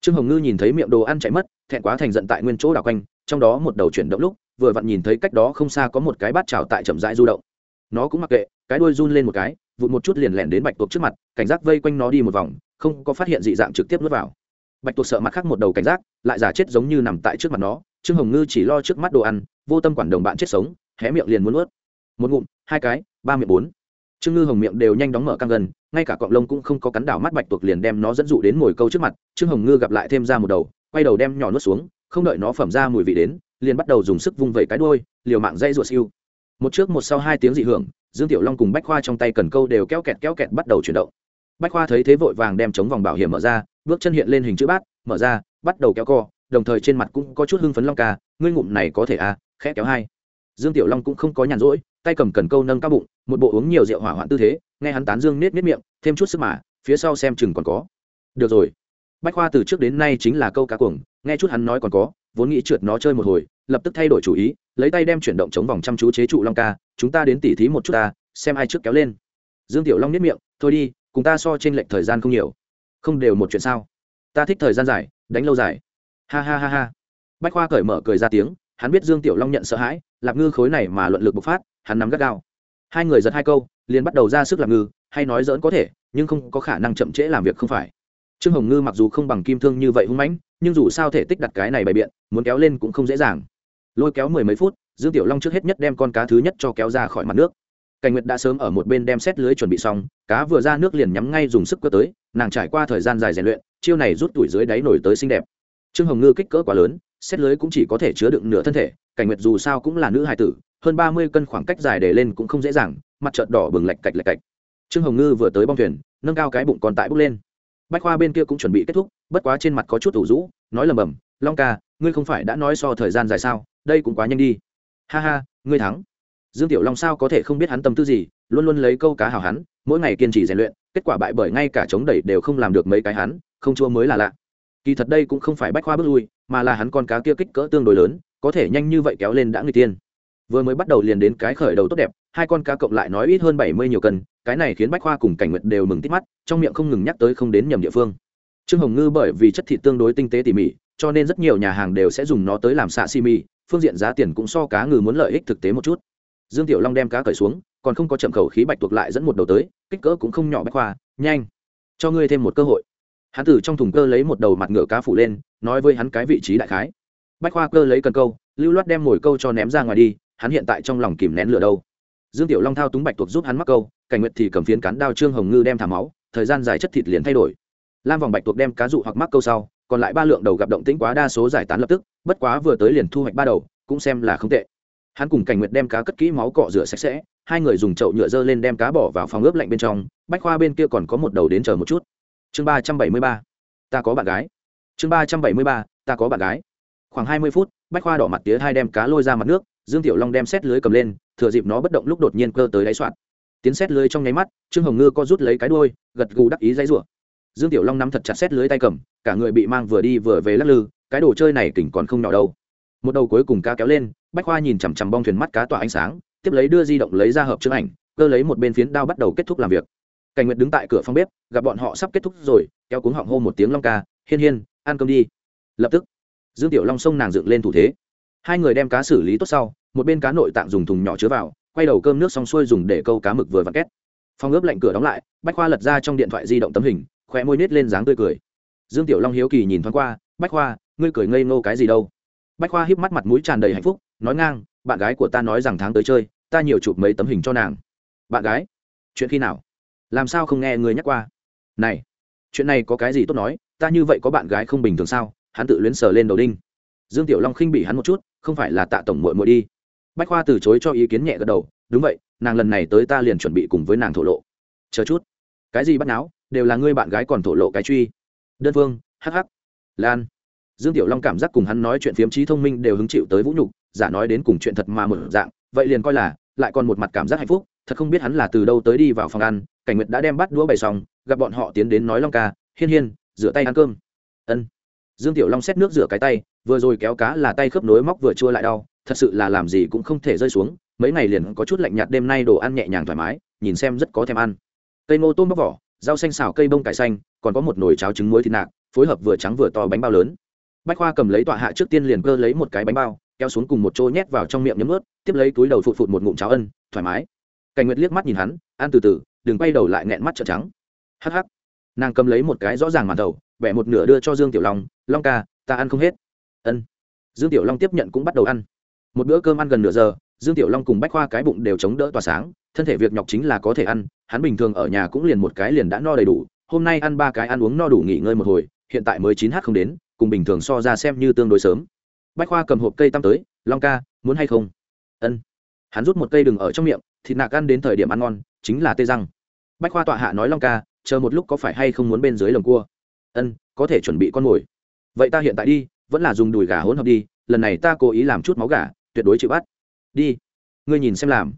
Trương hồng ngư nhìn thấy miệng đồ ăn chạy mất, thẹn quá thành giận tại nguyên chỗ đảo quanh, trong đó một đầu chuyển động lúc, vừa vặn nhìn thấy cách đó không xa có một cái bát trào tại chậm rãi du động. Nó cũng mặc kệ, cái đuôi run lên một cái, vụt một chút liền lẻn đến bạch tuộc trước mặt, cảnh giác vây quanh nó đi một vòng, không có phát hiện dị dạng trực tiếp nuốt vào. Bạch tuộc sợ mặt khác một đầu cảnh giác, lại giả chết giống như nằm tại trước mặt nó, trương hồng ngư chỉ lo trước mắt đồ ăn, vô tâm quản đồng bạn chết sống, hé miệng liền muốn nuốt. Một ngụm, hai cái, ba miệng bốn trương ngư hồng miệng đều nhanh đóng mở căng gần, ngay cả cọng lông cũng không có cắn đảo mắt bạch tuộc liền đem nó dẫn dụ đến mồi câu trước mặt, trương hồng ngư gặp lại thêm ra một đầu, quay đầu đem nhỏ nuốt xuống, không đợi nó phẩm ra mùi vị đến, liền bắt đầu dùng sức vung vẩy cái đuôi, liều mạng dây ruột siêu. Một trước một sau hai tiếng dị hưởng, dương tiểu long cùng bách khoa trong tay cần câu đều kéo kẹt kéo kẹt bắt đầu chuyển động. Bách khoa thấy thế vội vàng đem chống vòng bảo hiểm mở ra, bước chân hiện lên hình chữ bát, mở ra, bắt đầu kéo co, đồng thời trên mặt cũng có chút hưng phấn long ca, ngươi ngụm này có thể à khẽ kéo hai. Dương tiểu long cũng không có nhàn rỗi tay cầm cần câu nâng cao bụng, một bộ uống nhiều rượu hỏa hoạn tư thế, nghe hắn tán dương nết nết miệng, thêm chút sức mà, phía sau xem chừng còn có. Được rồi. Bách khoa từ trước đến nay chính là câu cá cuồng, nghe chút hắn nói còn có, vốn nghĩ trượt nó chơi một hồi, lập tức thay đổi chủ ý, lấy tay đem chuyển động chống vòng chăm chú chế trụ long ca, chúng ta đến tỉ thí một chút ta, xem ai trước kéo lên. Dương tiểu long nết miệng, thôi đi, cùng ta so trên lệnh thời gian không nhiều. Không đều một chuyện sao? Ta thích thời gian dài, đánh lâu dài. Ha ha ha ha. Bách khoa cởi mở cười ra tiếng, hắn biết dương tiểu long nhận sợ hãi, lạp ngư khối này mà luận lực bộc phát hắn nắm gắt gao. Hai người giật hai câu, liền bắt đầu ra sức làm ngư, hay nói dỡn có thể, nhưng không có khả năng chậm trễ làm việc không phải. Trương hồng ngư mặc dù không bằng kim thương như vậy hung mãnh, nhưng dù sao thể tích đặt cái này bày biện, muốn kéo lên cũng không dễ dàng. Lôi kéo mười mấy phút, dương tiểu long trước hết nhất đem con cá thứ nhất cho kéo ra khỏi mặt nước. Cảnh nguyệt đã sớm ở một bên đem xét lưới chuẩn bị xong, cá vừa ra nước liền nhắm ngay dùng sức cơ tới, nàng trải qua thời gian dài rèn luyện, chiêu này rút tuổi dưới đáy nổi tới xinh đẹp. Trương hồng ngư kích cỡ quá lớn, xét lưới cũng chỉ có thể chứa đựng nửa thân thể, cảnh nguyệt dù sao cũng là nữ hài tử hơn ba mươi cân khoảng cách dài để lên cũng không dễ dàng, mặt trợt đỏ bừng lạch cạch lạch cạch. Trương hồng ngư vừa tới bong thuyền, nâng cao cái bụng còn tại bốc lên. Bách khoa bên kia cũng chuẩn bị kết thúc, bất quá trên mặt có chút ủ rũ, nói lầm bầm, long ca, ngươi không phải đã nói so thời gian dài sao? Đây cũng quá nhanh đi. Ha ha, ngươi thắng. Dương tiểu long sao có thể không biết hắn tâm tư gì, luôn luôn lấy câu cá hào hắn, mỗi ngày kiên trì rèn luyện, kết quả bại bởi ngay cả chống đẩy đều không làm được mấy cái hắn, không chua mới là lạ. Kỳ thật đây cũng không phải bách khoa bước lui, mà là hắn con cá kia kích cỡ tương đối lớn, có thể nhanh như vậy kéo lên đã người tiên vừa mới bắt đầu liền đến cái khởi đầu tốt đẹp, hai con cá cộng lại nói ít hơn bảy mươi nhiều cân, cái này khiến bách khoa cùng cảnh nguyệt đều mừng tít mắt, trong miệng không ngừng nhắc tới không đến nhầm địa phương. Trương hồng ngư bởi vì chất thịt tương đối tinh tế tỉ mỉ, cho nên rất nhiều nhà hàng đều sẽ dùng nó tới làm xạ xi mi phương diện giá tiền cũng so cá ngừ muốn lợi ích thực tế một chút. Dương tiểu long đem cá cởi xuống, còn không có chậm khẩu khí bạch tuộc lại dẫn một đầu tới, kích cỡ cũng không nhỏ bách khoa, nhanh, cho ngươi thêm một cơ hội. Hắn từ trong thùng cơ lấy một đầu mặt ngựa cá phủ lên, nói với hắn cái vị trí đại khái. Bách khoa cơ lấy cần câu, lưu loát đem mồi câu cho ném ra ngoài đi hắn hiện tại trong lòng kìm nén lửa đâu. Dương tiểu long thao túng bạch tuộc giúp hắn mắc câu, cảnh nguyệt thì cầm phiến cán đao trương hồng ngư đem thả máu, thời gian dài chất thịt liền thay đổi. Lam vòng bạch tuộc đem cá dụ hoặc mắc câu sau, còn lại ba lượng đầu gặp động tĩnh quá đa số giải tán lập tức, bất quá vừa tới liền thu hoạch ba đầu, cũng xem là không tệ. Hắn cùng cảnh nguyệt đem cá cất kỹ máu cọ rửa sạch sẽ, hai người dùng chậu nhựa dơ lên đem cá bỏ vào phòng ướp lạnh bên trong, bách khoa bên kia còn có một đầu đến chờ một chút. Chương ba trăm bảy mươi ba, ta có bạn gái. Chương ba trăm bảy mươi ba, ta có bạn gái. Khoảng hai mươi phút, bách khoa đỏ mặt tía hai đem cá lôi ra mặt nước dương tiểu long đem xét lưới cầm lên, thừa dịp nó bất động lúc đột nhiên cơ tới đáy soạn. Tiến xét lưới trong nháy mắt, trương hồng ngư co rút lấy cái đuôi, gật gù đắc ý dãy rủa. Dương tiểu long nắm thật chặt xét lưới tay cầm, cả người bị mang vừa đi vừa về lắc lư, cái đồ chơi này kỉnh còn không nhỏ đâu. Một đầu cuối cùng cá kéo lên, bách khoa nhìn chằm chằm bong thuyền mắt cá tỏa ánh sáng, tiếp lấy đưa di động lấy ra hợp chữ ảnh, cơ lấy một bên phiến đao bắt đầu kết thúc làm việc. Cảnh nguyệt đứng tại cửa phòng bếp, gặp bọn họ sắp kết thúc rồi, kéo cuống họng hô một tiếng long ca, hiên hiên, ăn cơm đi. Lập tức, dương tiểu long xông nàng dựng lên thủ thế hai người đem cá xử lý tốt sau, một bên cá nội tạng dùng thùng nhỏ chứa vào, quay đầu cơm nước xong xuôi dùng để câu cá mực vừa vặn két. Phòng ướp lạnh cửa đóng lại, bách khoa lật ra trong điện thoại di động tấm hình, khóe môi nít lên dáng tươi cười. Dương tiểu long hiếu kỳ nhìn thoáng qua, bách khoa, ngươi cười ngây ngô cái gì đâu? Bách khoa híp mắt mặt mũi tràn đầy hạnh phúc, nói ngang, bạn gái của ta nói rằng tháng tới chơi, ta nhiều chụp mấy tấm hình cho nàng. Bạn gái? Chuyện khi nào? Làm sao không nghe người nhắc qua? Này, chuyện này có cái gì tốt nói, ta như vậy có bạn gái không bình thường sao, hắn tự luyến sờ lên đầu đinh. Dương tiểu long khinh bị hắn một chút không phải là tạ tổng muội muội đi. Bách khoa từ chối cho ý kiến nhẹ gật đầu, đúng vậy, nàng lần này tới ta liền chuẩn bị cùng với nàng thổ lộ. Chờ chút, cái gì bắt náo, đều là ngươi bạn gái còn thổ lộ cái truy. Đơn phương hh lan. Dương tiểu long cảm giác cùng hắn nói chuyện phiếm trí thông minh đều hứng chịu tới vũ nhục, giả nói đến cùng chuyện thật mà một dạng, vậy liền coi là lại còn một mặt cảm giác hạnh phúc, thật không biết hắn là từ đâu tới đi vào phòng ăn, cảnh nguyệt đã đem bắt đũa bày xong, gặp bọn họ tiến đến nói long ca, hiên hiên, rửa tay ăn cơm. Ân dương tiểu long xét nước rửa cái tay, vừa rồi kéo cá là tay khớp nối móc vừa chua lại đau, thật sự là làm gì cũng không thể rơi xuống, mấy ngày liền có chút lạnh nhạt đêm nay đồ ăn nhẹ nhàng thoải mái, nhìn xem rất có thèm ăn. Cây ngô tôm bóc vỏ, rau xanh xào cây bông cải xanh, còn có một nồi cháo trứng muối thịt nạc, phối hợp vừa trắng vừa to bánh bao lớn. Bách khoa cầm lấy tọa hạ trước tiên liền cơ lấy một cái bánh bao, kéo xuống cùng một chỗ nhét vào trong miệng nhấm ướt, tiếp lấy túi đầu phụt phụt một ngụm cháo ân, thoải mái. Cảnh nguyệt liếc mắt nhìn hắn, ăn từ từ, đừng quay đầu lại nghẹn mắt trợn trắng. Hắc hắc. Nàng cầm lấy một cái rõ ràng màn đầu, bẻ một nửa đưa cho dương tiểu long long ca, ta ăn không hết. Ân. Dương tiểu long tiếp nhận cũng bắt đầu ăn. Một bữa cơm ăn gần nửa giờ, dương tiểu long cùng bách khoa cái bụng đều chống đỡ tỏa sáng, thân thể việc nhọc chính là có thể ăn, hắn bình thường ở nhà cũng liền một cái liền đã no đầy đủ, hôm nay ăn ba cái ăn uống no đủ nghỉ ngơi một hồi, hiện tại mới chín h không đến, cùng bình thường so ra xem như tương đối sớm. Bách khoa cầm hộp cây tăm tới, long ca, muốn hay không? Ân. Hắn rút một cây đừng ở trong miệng, thịt nạc ăn đến thời điểm ăn ngon, chính là tê răng. Bách khoa tọa hạ nói, long ca, chờ một lúc có phải hay không muốn bên dưới lồng cua? Ân, có thể chuẩn bị con mồi vậy ta hiện tại đi, vẫn là dùng đùi gà hỗn hợp đi, lần này ta cố ý làm chút máu gà, tuyệt đối chịu bắt. Đi. Ngươi nhìn xem làm.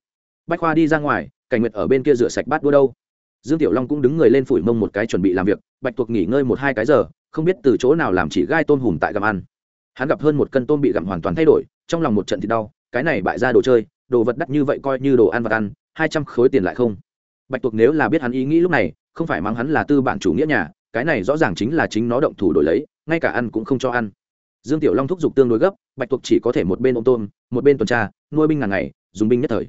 Bách khoa đi ra ngoài, cảnh nguyệt ở bên kia rửa sạch bát đua đâu. Dương tiểu long cũng đứng người lên phủi mông một cái chuẩn bị làm việc, bạch tuộc nghỉ ngơi một hai cái giờ, không biết từ chỗ nào làm chỉ gai tôm hùm tại gặm ăn. Hắn gặp hơn một cân tôm bị gặm hoàn toàn thay đổi, trong lòng một trận thì đau, cái này bại ra đồ chơi, đồ vật đắt như vậy coi như đồ ăn vật ăn, hai trăm khối tiền lại không. Bạch tuộc nếu là biết hắn ý nghĩ lúc này, không phải mắng hắn là tư bản chủ nghĩa nhà cái này rõ ràng chính là chính nó động thủ đổi lấy, ngay cả ăn cũng không cho ăn. Dương tiểu long thúc giục tương đối gấp, bạch tuộc chỉ có thể một bên ô tôm, một bên tuần tra, nuôi binh ngàn ngày, dùng binh nhất thời.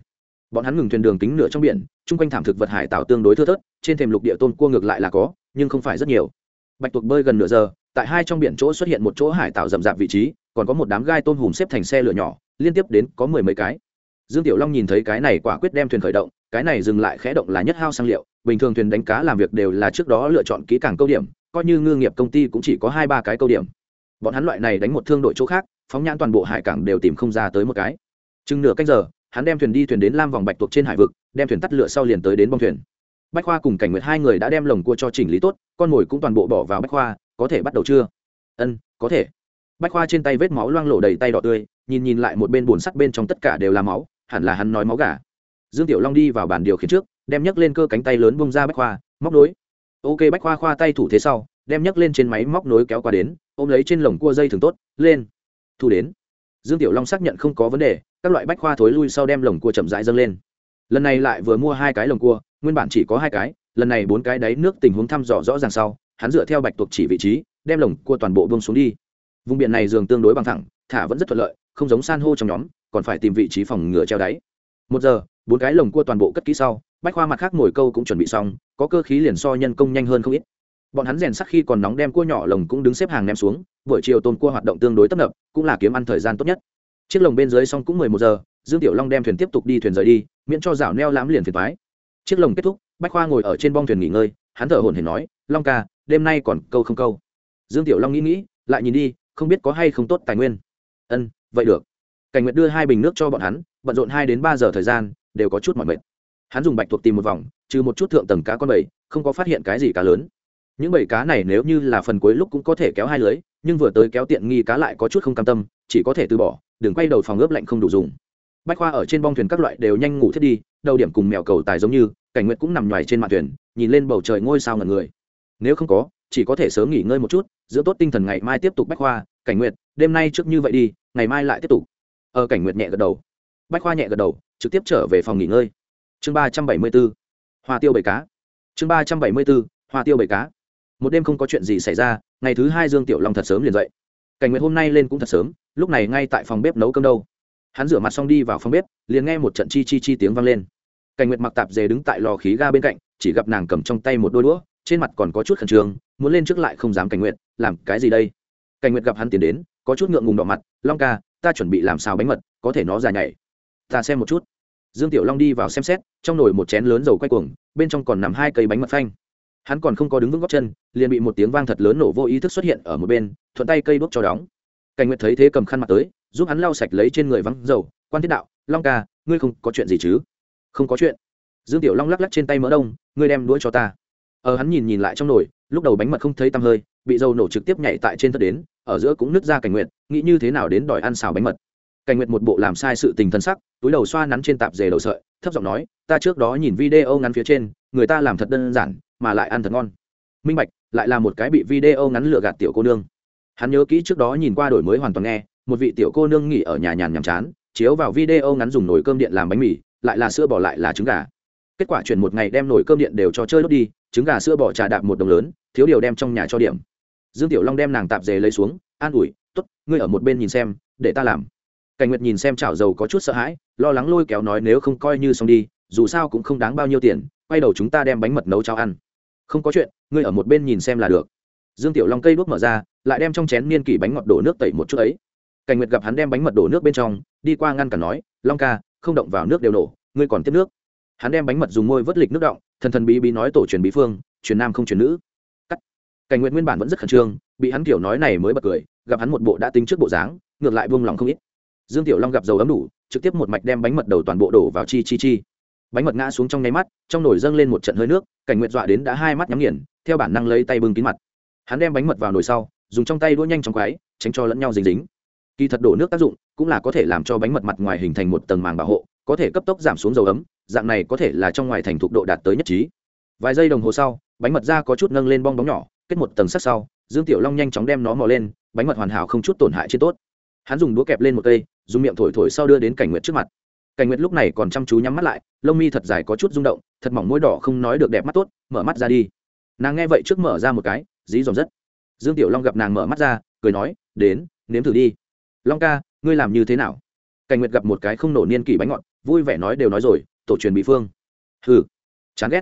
Bọn hắn ngừng thuyền đường tính nửa trong biển, chung quanh thảm thực vật hải tạo tương đối thưa thớt, trên thềm lục địa tôm cua ngược lại là có, nhưng không phải rất nhiều. Bạch tuộc bơi gần nửa giờ, tại hai trong biển chỗ xuất hiện một chỗ hải tạo rậm rạp vị trí, còn có một đám gai tôm hùm xếp thành xe lửa nhỏ, liên tiếp đến có mười mấy cái. Dương tiểu long nhìn thấy cái này quả quyết đem thuyền khởi động, cái này dừng lại khẽ động là nhất hao sang liệu bình thường thuyền đánh cá làm việc đều là trước đó lựa chọn kỹ càng câu điểm, coi như ngư nghiệp công ty cũng chỉ có hai ba cái câu điểm. Bọn hắn loại này đánh một thương đội chỗ khác, phóng nhãn toàn bộ hải cảng đều tìm không ra tới một cái. Chừng nửa canh giờ, hắn đem thuyền đi thuyền đến lam vòng bạch tuộc trên hải vực, đem thuyền tắt lửa sau liền tới đến bong thuyền. Bách khoa cùng cảnh nguyệt hai người đã đem lồng cua cho chỉnh lý tốt, con mồi cũng toàn bộ bỏ vào bách khoa, có thể bắt đầu chưa? Ân, có thể. Bách khoa trên tay vết máu loang lổ đầy tay đỏ tươi, nhìn nhìn lại một bên bùn sắt bên trong tất cả đều là máu, hẳn là hắn nói máu gà. Dương tiểu long đi vào bàn điều khiển trước đem nhấc lên cơ cánh tay lớn bung ra bách khoa, móc nối. Ok, bách khoa khoa tay thủ thế sau, đem nhấc lên trên máy móc nối kéo qua đến, ôm lấy trên lồng cua dây thường tốt, lên. Thu đến. Dương tiểu long xác nhận không có vấn đề, các loại bách khoa thối lui sau đem lồng cua chậm rãi dâng lên. Lần này lại vừa mua hai cái lồng cua, nguyên bản chỉ có hai cái, lần này bốn cái đáy nước tình huống thăm dò rõ ràng sau, hắn dựa theo bạch tuộc chỉ vị trí, đem lồng cua toàn bộ bông xuống đi. Vùng biển này dường tương đối bằng thẳng, thả vẫn rất thuận lợi, không giống san hô trong nhóm, còn phải tìm vị trí phòng ngừa treo đáy. Một giờ, bốn cái lồng cua toàn bộ cất kỹ sau bách khoa mặt khác ngồi câu cũng chuẩn bị xong, có cơ khí liền so nhân công nhanh hơn không ít. Bọn hắn rèn sắc khi còn nóng đem cua nhỏ lồng cũng đứng xếp hàng ném xuống, buổi chiều tôm cua hoạt động tương đối tấp nập, cũng là kiếm ăn thời gian tốt nhất. Chiếc lồng bên dưới xong cũng mười một giờ, dương tiểu long đem thuyền tiếp tục đi thuyền rời đi, miễn cho rảo neo lãm liền phiền thoái chiếc lồng kết thúc, bách khoa ngồi ở trên bong thuyền nghỉ ngơi, hắn thở hổn hển nói, long ca, đêm nay còn câu không câu. Dương tiểu long nghĩ nghĩ, lại nhìn đi, không biết có hay không tốt tài nguyên. Ân, vậy được. Cảnh nguyệt đưa hai bình nước cho bọn hắn, bận rộn hai đến ba giờ thời gian, đều có chút mỏi mệt hắn dùng bạch thuộc tìm một vòng, trừ một chút thượng tầng cá con bầy, không có phát hiện cái gì cá lớn. Những bầy cá này nếu như là phần cuối lúc cũng có thể kéo hai lưới, nhưng vừa tới kéo tiện nghi cá lại có chút không cam tâm, chỉ có thể từ bỏ, đừng quay đầu phòng ướp lạnh không đủ dùng. Bách khoa ở trên bong thuyền các loại đều nhanh ngủ thiết đi, đầu điểm cùng mèo cầu tài giống như, cảnh nguyệt cũng nằm ngoài trên mặt thuyền, nhìn lên bầu trời ngôi sao ngần người. Nếu không có, chỉ có thể sớm nghỉ ngơi một chút giữ tốt tinh thần ngày mai tiếp tục bách khoa, cảnh nguyệt, đêm nay trước như vậy đi, ngày mai lại tiếp tục. Ở cảnh nguyệt nhẹ gật đầu. Bách khoa nhẹ gật đầu, trực tiếp trở về phòng nghỉ ngơi chương ba trăm bảy mươi b ố hoa tiêu bầy cá. Chương ba trăm bảy mươi b ố hoa tiêu bầy cá. Một đêm không có chuyện gì xảy ra, ngày thứ hai dương tiểu long thật sớm liền dậy. Cảnh nguyệt hôm nay lên cũng thật sớm, lúc này ngay tại phòng bếp nấu cơm đâu. Hắn rửa mặt xong đi vào phòng bếp, liền nghe một trận chi chi chi tiếng vang lên. Cảnh nguyệt mặc tạp dề đứng tại lò khí ga bên cạnh, chỉ gặp nàng cầm trong tay một đôi đũa, trên mặt còn có chút khẩn trương, muốn lên trước lại không dám cảnh nguyệt, làm cái gì đây? Cảnh nguyệt gặp hắn tiến đến, có chút ngượng ngùng đỏ mặt, long ca, ta chuẩn bị làm xào bánh mật, có thể nó dài nhảy. Ta xem một chút dương tiểu long đi vào xem xét, trong nồi một chén lớn dầu quay cuồng, bên trong còn nằm hai cây bánh mật phanh. Hắn còn không có đứng vững góc chân, liền bị một tiếng vang thật lớn nổ vô ý thức xuất hiện ở một bên, thuận tay cây đốt cho đóng. Cảnh nguyệt thấy thế cầm khăn mặt tới, giúp hắn lau sạch lấy trên người vắng dầu, quan thiết đạo, long ca, ngươi không có chuyện gì chứ? Không có chuyện. Dương tiểu long lắc lắc trên tay mỡ đông, ngươi đem đũa cho ta. Ở hắn nhìn nhìn lại trong nồi, lúc đầu bánh mật không thấy tăm hơi, bị dầu nổ trực tiếp nhảy tại trên thất đến, ở giữa cũng nứt ra cảnh nguyệt, nghĩ như thế nào đến đòi ăn xào bánh mật cảnh nguyệt một bộ làm sai sự tình thân sắc, túi đầu xoa nắn trên tạp dề đầu sợi, thấp giọng nói, ta trước đó nhìn video ngắn phía trên, người ta làm thật đơn giản, mà lại ăn thật ngon. Minh bạch lại là một cái bị video ngắn lừa gạt tiểu cô nương. Hắn nhớ kỹ trước đó nhìn qua đổi mới hoàn toàn nghe, một vị tiểu cô nương nghỉ ở nhà nhàn nhàm chán, chiếu vào video ngắn dùng nồi cơm điện làm bánh mì, lại là sữa bò lại là trứng gà. Kết quả chuyển một ngày đem nồi cơm điện đều cho chơi đốt đi, trứng gà sữa bò trà đạp một đồng lớn, thiếu điều đem trong nhà cho điểm. Dương tiểu long đem nàng tạp dề lấy xuống, an ủi t ố t ngươi ở một bên nhìn xem, để ta làm cảnh nguyệt nhìn xem chảo dầu có chút sợ hãi, lo lắng lôi kéo nói nếu không coi như xong đi, dù sao cũng không đáng bao nhiêu tiền, quay đầu chúng ta đem bánh mật nấu cháo ăn. Không có chuyện, ngươi ở một bên nhìn xem là được. Dương tiểu long cây đuốc mở ra, lại đem trong chén niên kỷ bánh ngọt đổ nước tẩy một chút ấy. Cảnh nguyệt gặp hắn đem bánh mật đổ nước bên trong, đi qua ngăn cản nói, long ca, không động vào nước đều nổ, ngươi còn tiếp nước. Hắn đem bánh mật dùng môi vớt lịch nước động, thần thần bí bí nói tổ truyền bí phương, truyền nam không truyền nữ. Cắt. Cảnh nguyệt nguyên bản vẫn rất khẩn trương, bị hắn kiểu nói này mới bật cười, gặp hắn một bộ đã tính trước bộ dáng, ngược lại buông lòng không ít dương tiểu long gặp dầu ấm đủ, trực tiếp một mạch đem bánh mật đầu toàn bộ đổ vào chi chi chi. Bánh mật ngã xuống trong nháy mắt, trong nồi dâng lên một trận hơi nước, cảnh nguyệt dọa đến đã hai mắt nhắm nghiền, theo bản năng lấy tay bưng kín mặt. Hắn đem bánh mật vào nồi sau, dùng trong tay đũa nhanh trong quái tránh cho lẫn nhau dính dính. Kỳ thật đổ nước tác dụng cũng là có thể làm cho bánh mật mặt ngoài hình thành một tầng màng bảo hộ, có thể cấp tốc giảm xuống dầu ấm, dạng này có thể là trong ngoài thành thục độ đạt tới nhất trí. Vài giây đồng hồ sau, bánh mật ra có chút nâng lên bong bóng nhỏ, kết một tầng sắt sau, dương tiểu long nhanh chóng đem nó mò lên, bánh mật hoàn hảo không chút tổn hại trên tốt. Hắn dùng đũa kẹp lên một cây dùng miệng thổi thổi sau đưa đến cảnh nguyệt trước mặt. Cảnh nguyệt lúc này còn chăm chú nhắm mắt lại, lông mi thật dài có chút rung động, thật mỏng môi đỏ không nói được đẹp mắt tốt, mở mắt ra đi. Nàng nghe vậy trước mở ra một cái, dí dòm rất. Dương tiểu long gặp nàng mở mắt ra, cười nói, đến, nếm thử đi. Long ca, ngươi làm như thế nào? Cảnh nguyệt gặp một cái không nổ niên kỷ bánh ngọt, vui vẻ nói đều nói rồi, tổ truyền bị phương. Hừ. Chán ghét.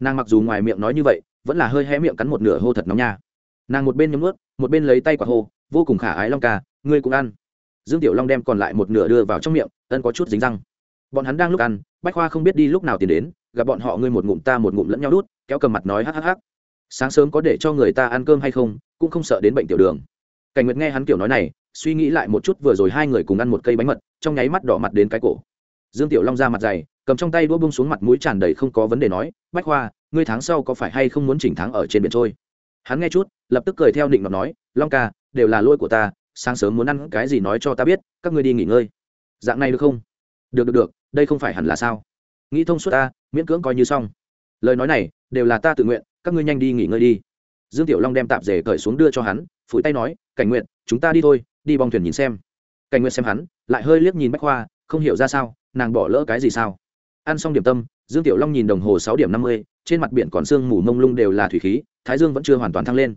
Nàng mặc dù ngoài miệng nói như vậy, vẫn là hơi hé miệng cắn một nửa hô thật nóng nha. Nàng một bên nhấm ướt một bên lấy tay quả hô, vô cùng khả ái long ca, ngươi cũng ăn dương tiểu long đem còn lại một nửa đưa vào trong miệng, ân có chút dính răng. Bọn hắn đang lúc ăn, bách khoa không biết đi lúc nào tiến đến, gặp bọn họ ngươi một ngụm ta một ngụm lẫn nhau đút, kéo cầm mặt nói hắc hắc sáng sớm có để cho người ta ăn cơm hay không, cũng không sợ đến bệnh tiểu đường. Cảnh nguyệt nghe hắn kiểu nói này, suy nghĩ lại một chút vừa rồi hai người cùng ăn một cây bánh mật, trong nháy mắt đỏ mặt đến cái cổ. Dương tiểu long ra mặt dày, cầm trong tay đũa bung xuống mặt mũi tràn đầy không có vấn đề nói, bách khoa, ngươi tháng sau có phải hay không muốn chỉnh tháng ở trên biển trôi? Hắn nghe chút, lập tức cười theo định ngọc nói, long ca, đều là lỗi của ta sáng sớm muốn ăn cái gì nói cho ta biết, các ngươi đi nghỉ ngơi. Dạng này được không? Được được được, đây không phải hẳn là sao? Nghĩ thông suốt ta, miễn cưỡng coi như xong. Lời nói này, đều là ta tự nguyện, các ngươi nhanh đi nghỉ ngơi đi. Dương tiểu long đem tạp rể cởi xuống đưa cho hắn, phủi tay nói, cảnh nguyện chúng ta đi thôi, đi bong thuyền nhìn xem. Cảnh nguyện xem hắn, lại hơi liếc nhìn bách khoa, không hiểu ra sao, nàng bỏ lỡ cái gì sao? Ăn xong điểm tâm, dương tiểu long nhìn đồng hồ sáu điểm năm mươi, trên mặt biển còn sương mù mông lung đều là thủy khí, thái dương vẫn chưa hoàn toàn thăng lên.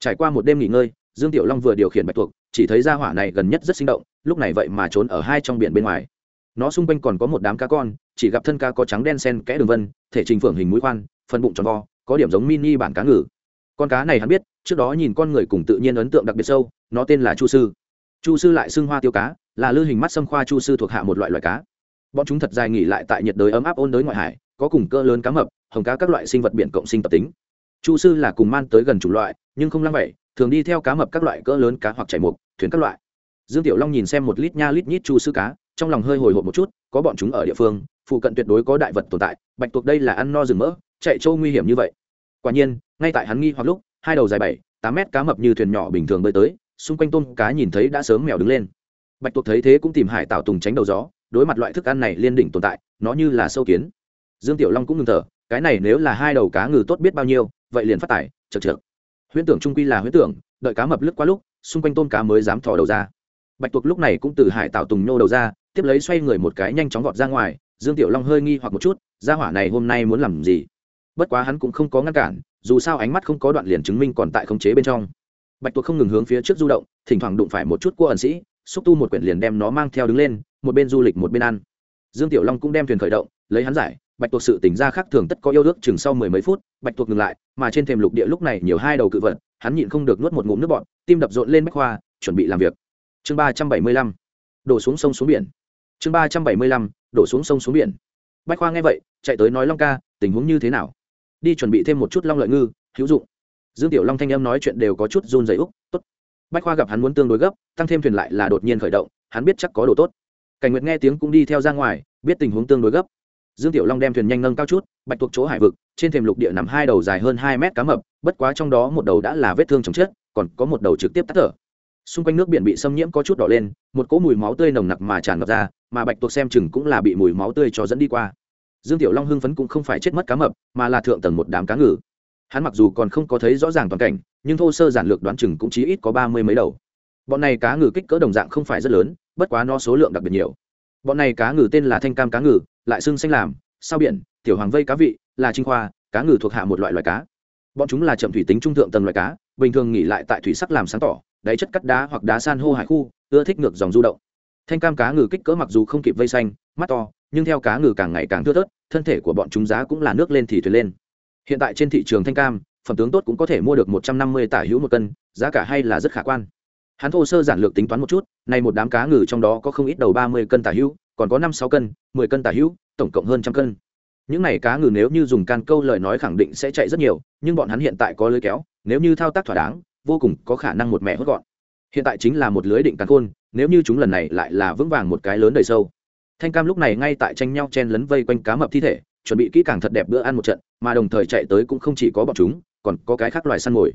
Trải qua một đêm nghỉ ngơi, dương tiểu long vừa điều khiển bạch tuộc chỉ thấy ra hỏa này gần nhất rất sinh động, lúc này vậy mà trốn ở hai trong biển bên ngoài. Nó xung quanh còn có một đám cá con, chỉ gặp thân cá có trắng đen sen kẽ đường vân, thể trình phượng hình mũi khoan phân bụng tròn vo, có điểm giống mini bản cá ngừ. Con cá này hắn biết, trước đó nhìn con người cùng tự nhiên ấn tượng đặc biệt sâu, nó tên là chu sư. Chu sư lại xưng hoa tiêu cá, là lư hình mắt xâm khoa chu sư thuộc hạ một loại loài cá. Bọn chúng thật dài nghỉ lại tại nhiệt đới ấm áp ôn đới ngoại hải, có cùng cỡ lớn cá mập, hồng cá các loại sinh vật biển cộng sinh tập tính. Chu sư là cùng man tới gần chủng loại, nhưng không lăng vậy thường đi theo cá mập các loại cỡ lớn cá hoặc chảy mục thuyền các loại. Dương tiểu long nhìn xem một lít nha lít nhít chu sư cá, trong lòng hơi hồi hộp một chút, có bọn chúng ở địa phương, phụ cận tuyệt đối có đại vật tồn tại, bạch tuộc đây là ăn no rừng mỡ, chạy trâu nguy hiểm như vậy. Quả nhiên, ngay tại hắn nghi hoặc lúc, hai đầu dài bảy, tám mét cá mập như thuyền nhỏ bình thường bơi tới, xung quanh tôm cá nhìn thấy đã sớm mèo đứng lên. Bạch tuộc thấy thế cũng tìm hải tạo tùng tránh đầu gió, đối mặt loại thức ăn này liên đỉnh tồn tại, nó như là sâu kiến. Dương tiểu long cũng ngừng thở, cái này nếu là hai đầu cá ngừ tốt biết bao nhiêu, vậy liền phát tải chật trượt huyễn tưởng trung quy là huyễn tưởng, đợi cá mập lướt qua lúc xung quanh tôm cá mới dám thò đầu ra. Bạch tuộc lúc này cũng từ hải tạo tùng nhô đầu ra, tiếp lấy xoay người một cái nhanh chóng vọt ra ngoài, dương tiểu long hơi nghi hoặc một chút, gia hỏa này hôm nay muốn làm gì? Bất quá hắn cũng không có ngăn cản, dù sao ánh mắt không có đoạn liền chứng minh còn tại khống chế bên trong. Bạch tuộc không ngừng hướng phía trước du động, thỉnh thoảng đụng phải một chút cua ẩn sĩ, xúc tu một quyển liền đem nó mang theo đứng lên, một bên du lịch một bên ăn. Dương tiểu long cũng đem thuyền khởi động, lấy hắn giải, bạch tuộc sự tỉnh ra khác thường tất có yêu ước, chừng sau mười mấy phút, bạch tuộc ngừng lại, mà trên thềm lục địa lúc này nhiều hai đầu cự vật, hắn nhịn không được nuốt một ngụm nước bọt tim đập rộn lên bách khoa, chuẩn bị làm việc. Chương ba trăm bảy mươi lăm, đổ xuống sông xuống biển. Chương ba trăm bảy mươi lăm, đổ xuống sông xuống biển. Bách khoa nghe vậy, chạy tới nói long ca, tình huống như thế nào? Đi chuẩn bị thêm một chút long lợi ngư, hữu dụng. Dương tiểu long thanh em nói chuyện đều có chút run dày úc, tốt. Bách khoa gặp hắn muốn tương đối gấp, tăng thêm thuyền lại là đột nhiên khởi động, hắn biết chắc có đồ tốt. Cảnh nguyệt nghe tiếng cũng đi theo ra ngoài, biết tình huống tương đối gấp. Dương tiểu long đem thuyền nhanh nâng cao chút, bạch thuộc chỗ hải vực, trên thềm lục địa nằm hai đầu dài hơn hai mét cá mập, bất quá trong đó một đầu đã là vết thương chồng chết còn có một đầu trực tiếp tắt thở. Xung quanh nước biển bị xâm nhiễm có chút đỏ lên, một cỗ mùi máu tươi nồng nặc mà tràn ngập ra, mà bạch tuộc xem chừng cũng là bị mùi máu tươi cho dẫn đi qua. Dương tiểu long hưng phấn cũng không phải chết mất cá mập, mà là thượng tầng một đám cá ngừ. Hắn mặc dù còn không có thấy rõ ràng toàn cảnh, nhưng thô sơ giản lược đoán chừng cũng chí ít có ba mươi mấy đầu. Bọn này cá ngừ kích cỡ đồng dạng không phải rất lớn, bất quá nó số lượng đặc biệt nhiều. Bọn này cá ngừ tên là thanh cam cá ngừ, lại xưng xanh làm, sao biển, tiểu hoàng vây cá vị, là trinh khoa, cá ngừ thuộc hạ một loại loài cá. Bọn chúng là chậm thủy tính trung thượng tầng loài cá bình thường nghỉ lại tại thủy sắc làm sáng tỏ, đáy chất cắt đá hoặc đá san hô hải khu, ưa thích ngược dòng du động. Thanh cam cá ngừ kích cỡ mặc dù không kịp vây xanh, mắt to, nhưng theo cá ngừ càng ngày càng thưa thớt, thân thể của bọn chúng giá cũng là nước lên thì thuyền lên. Hiện tại trên thị trường thanh cam, phẩm tướng tốt cũng có thể mua được một trăm năm mươi tả hữu một cân, giá cả hay là rất khả quan. Hắn thô sơ giản lược tính toán một chút, nay một đám cá ngừ trong đó có không ít đầu ba mươi cân tả hữu, còn có năm sáu cân, mười cân tả hữu, tổng cộng hơn trăm cân. Những này cá ngừ nếu như dùng can câu lời nói khẳng định sẽ chạy rất nhiều, nhưng bọn hắn hiện tại có lưới kéo nếu như thao tác thỏa đáng, vô cùng có khả năng một mẹ hốt gọn. Hiện tại chính là một lưới định cắn khôn, nếu như chúng lần này lại là vững vàng một cái lớn đầy sâu. Thanh cam lúc này ngay tại tranh nhau chen lấn vây quanh cá mập thi thể, chuẩn bị kỹ càng thật đẹp bữa ăn một trận, mà đồng thời chạy tới cũng không chỉ có bọn chúng, còn có cái khác loài săn mồi.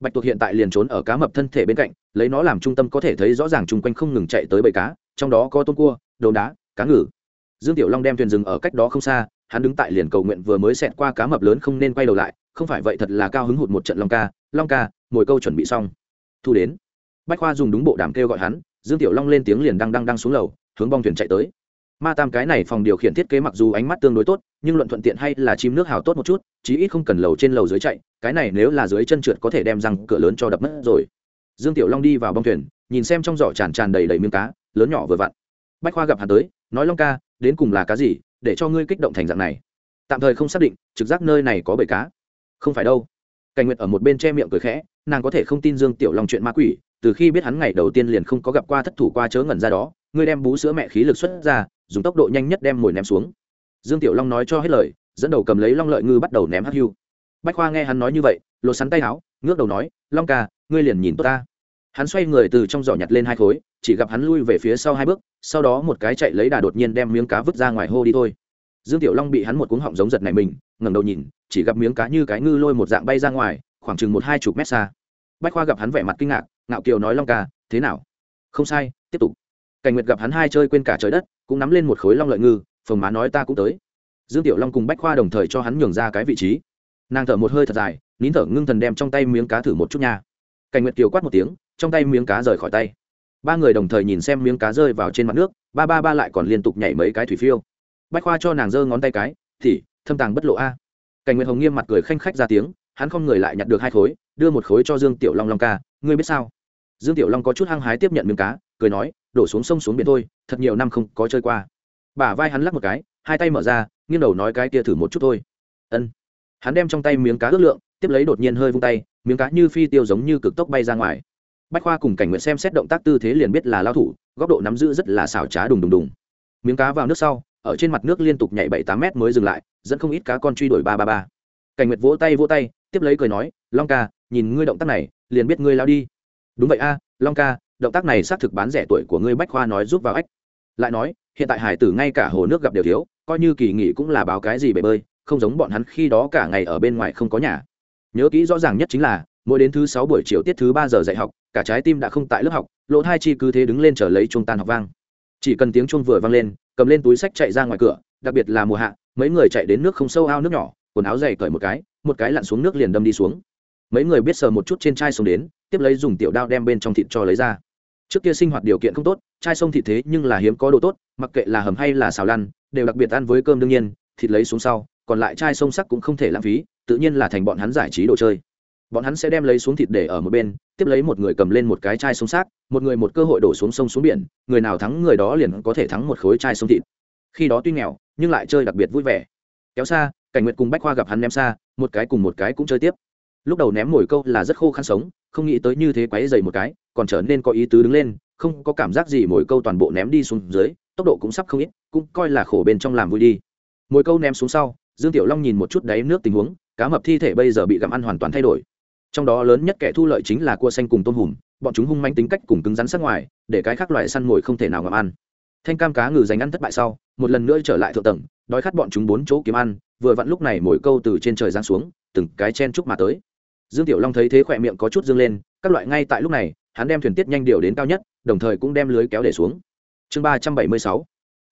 Bạch tuộc hiện tại liền trốn ở cá mập thân thể bên cạnh, lấy nó làm trung tâm có thể thấy rõ ràng chung quanh không ngừng chạy tới bầy cá, trong đó có tôm cua đồ đá, cá ngừ. Dương tiểu long đem thuyền rừng ở cách đó không xa, hắn đứng tại liền cầu nguyện vừa mới xẹt qua cá mập lớn không nên quay đầu lại không phải vậy thật là cao hứng hụt một trận long ca long ca, mồi câu chuẩn bị xong. Thu đến. Bách khoa dùng đúng bộ đàm kêu gọi hắn, dương tiểu long lên tiếng liền đang đang đang xuống lầu, hướng bong thuyền chạy tới. Ma tam cái này phòng điều khiển thiết kế mặc dù ánh mắt tương đối tốt, nhưng luận thuận tiện hay là chim nước hào tốt một chút, chí ít không cần lầu trên lầu dưới chạy, cái này nếu là dưới chân trượt có thể đem răng cửa lớn cho đập mất rồi. Dương tiểu long đi vào bong thuyền, nhìn xem trong giỏ tràn tràn đầy đầy miếng cá, lớn nhỏ vừa vặn. Bách khoa gặp hắn tới, nói long ca, đến cùng là cá gì, để cho ngươi kích động thành dạng này. Tạm thời không xác định, trực giác nơi này có bầy cá không phải đâu. Cảnh nguyệt ở một bên che miệng cười khẽ, nàng có thể không tin dương tiểu long chuyện ma quỷ, từ khi biết hắn ngày đầu tiên liền không có gặp qua thất thủ qua chớ ngẩn ra đó, ngươi đem bú sữa mẹ khí lực xuất ra, dùng tốc độ nhanh nhất đem mồi ném xuống. Dương tiểu long nói cho hết lời, dẫn đầu cầm lấy long lợi ngư bắt đầu ném hắc hưu. Bách khoa nghe hắn nói như vậy, lột sắn tay áo, ngước đầu nói, long ca, ngươi liền nhìn tốt ta. Hắn xoay người từ trong giỏ nhặt lên hai khối, chỉ gặp hắn lui về phía sau hai bước, sau đó một cái chạy lấy đà đột nhiên đem miếng cá vứt ra ngoài hô đi thôi. Dương tiểu long bị hắn một cuống họng giống giật này mình, ngẩng đầu nhìn chỉ gặp miếng cá như cái ngư lôi một dạng bay ra ngoài, khoảng chừng một hai chục mét xa. Bách khoa gặp hắn vẻ mặt kinh ngạc, ngạo kiều nói, long ca, thế nào? Không sai, tiếp tục. Cảnh nguyệt gặp hắn hai chơi quên cả trời đất, cũng nắm lên một khối long lợi ngư, phồng má nói, ta cũng tới. Dương tiểu long cùng bách khoa đồng thời cho hắn nhường ra cái vị trí. Nàng thở một hơi thật dài, nín thở ngưng thần đem trong tay miếng cá thử một chút nha. Cảnh nguyệt kiều quát một tiếng, trong tay miếng cá rời khỏi tay. Ba người đồng thời nhìn xem miếng cá rơi vào trên mặt nước, ba ba ba lại còn liên tục nhảy mấy cái thủy phiêu. Bách khoa cho nàng giơ ngón tay cái, thì, thâm tàng bất lộ a cảnh nguyệt hồng nghiêm mặt cười khanh khách ra tiếng, hắn không người lại nhặt được hai khối, đưa một khối cho dương tiểu long long ca, ngươi biết sao? Dương tiểu long có chút hăng hái tiếp nhận miếng cá, cười nói, đổ xuống sông xuống biển thôi, thật nhiều năm không có chơi qua. Bả vai hắn lắc một cái, hai tay mở ra, nghiêng đầu nói cái kia thử một chút thôi. Ân. Hắn đem trong tay miếng cá ước lượng, tiếp lấy đột nhiên hơi vung tay, miếng cá như phi tiêu giống như cực tốc bay ra ngoài. Bách khoa cùng cảnh nguyện xem xét động tác tư thế liền biết là lao thủ, góc độ nắm giữ rất là xảo trá đùng đùng đùng. Miếng cá vào nước sau ở trên mặt nước liên tục nhảy bảy tám mét mới dừng lại, dẫn không ít cá con truy đuổi ba ba ba. Cảnh nguyệt vỗ tay vỗ tay, tiếp lấy cười nói, long ca, nhìn ngươi động tác này, liền biết ngươi lao đi. Đúng vậy a, long ca, động tác này xác thực bán rẻ tuổi của ngươi, bách khoa nói giúp vào ách. Lại nói, hiện tại hải tử ngay cả hồ nước gặp đều thiếu, coi như kỳ nghỉ cũng là báo cái gì bể bơi, không giống bọn hắn khi đó cả ngày ở bên ngoài không có nhà. Nhớ kỹ rõ ràng nhất chính là, mỗi đến thứ sáu buổi chiều tiết thứ ba giờ dạy học, cả trái tim đã không tại lớp học, lỗ hai chi cứ thế đứng lên chờ lấy chuông tan học vang. Chỉ cần tiếng chuông vừa vang lên cầm lên túi sách chạy ra ngoài cửa, đặc biệt là mùa hạ, mấy người chạy đến nước không sâu ao nước nhỏ, quần áo dày cởi một cái một cái lặn xuống nước liền đâm đi xuống. Mấy người biết sờ một chút trên chai sông đến, tiếp lấy dùng tiểu đao đem bên trong thịt cho lấy ra. Trước kia sinh hoạt điều kiện không tốt, chai sông thịt thế nhưng là hiếm có đồ tốt, mặc kệ là hầm hay là xào lăn, đều đặc biệt ăn với cơm đương nhiên, thịt lấy xuống sau, còn lại chai sông sắc cũng không thể lãng phí, tự nhiên là thành bọn hắn giải trí đồ chơi bọn hắn sẽ đem lấy xuống thịt để ở một bên, tiếp lấy một người cầm lên một cái chai sông xác, một người một cơ hội đổ xuống sông xuống biển, người nào thắng người đó liền có thể thắng một khối chai sông thịt. Khi đó tuy nghèo, nhưng lại chơi đặc biệt vui vẻ. Kéo xa, cảnh nguyệt cùng bách khoa gặp hắn ném xa, một cái cùng một cái cũng chơi tiếp. Lúc đầu ném mồi câu là rất khô khăn sống, không nghĩ tới như thế quáy dày một cái, còn trở nên có ý tứ đứng lên, không có cảm giác gì mồi câu toàn bộ ném đi xuống dưới, tốc độ cũng sắp không ít, cũng coi là khổ bên trong làm vui đi. Mồi câu ném xuống sau, dương tiểu long nhìn một chút đáy nước tình huống, cá mập thi thể bây giờ bị gặm ăn hoàn toàn thay đổi trong đó lớn nhất kẻ thu lợi chính là cua xanh cùng tôm hùm, bọn chúng hung manh tính cách cùng cứng rắn sát ngoài, để cái khác loại săn mồi không thể nào ngậm ăn. Thanh cam cá ngừ dành ăn thất bại sau, một lần nữa trở lại thượng tầng, đói khát bọn chúng bốn chỗ kiếm ăn, vừa vặn lúc này mồi câu từ trên trời giáng xuống, từng cái chen chúc mà tới. Dương tiểu long thấy thế khỏe miệng có chút dương lên, các loại ngay tại lúc này, hắn đem thuyền tiết nhanh điều đến cao nhất, đồng thời cũng đem lưới kéo để xuống. Chương ba trăm bảy mươi sáu,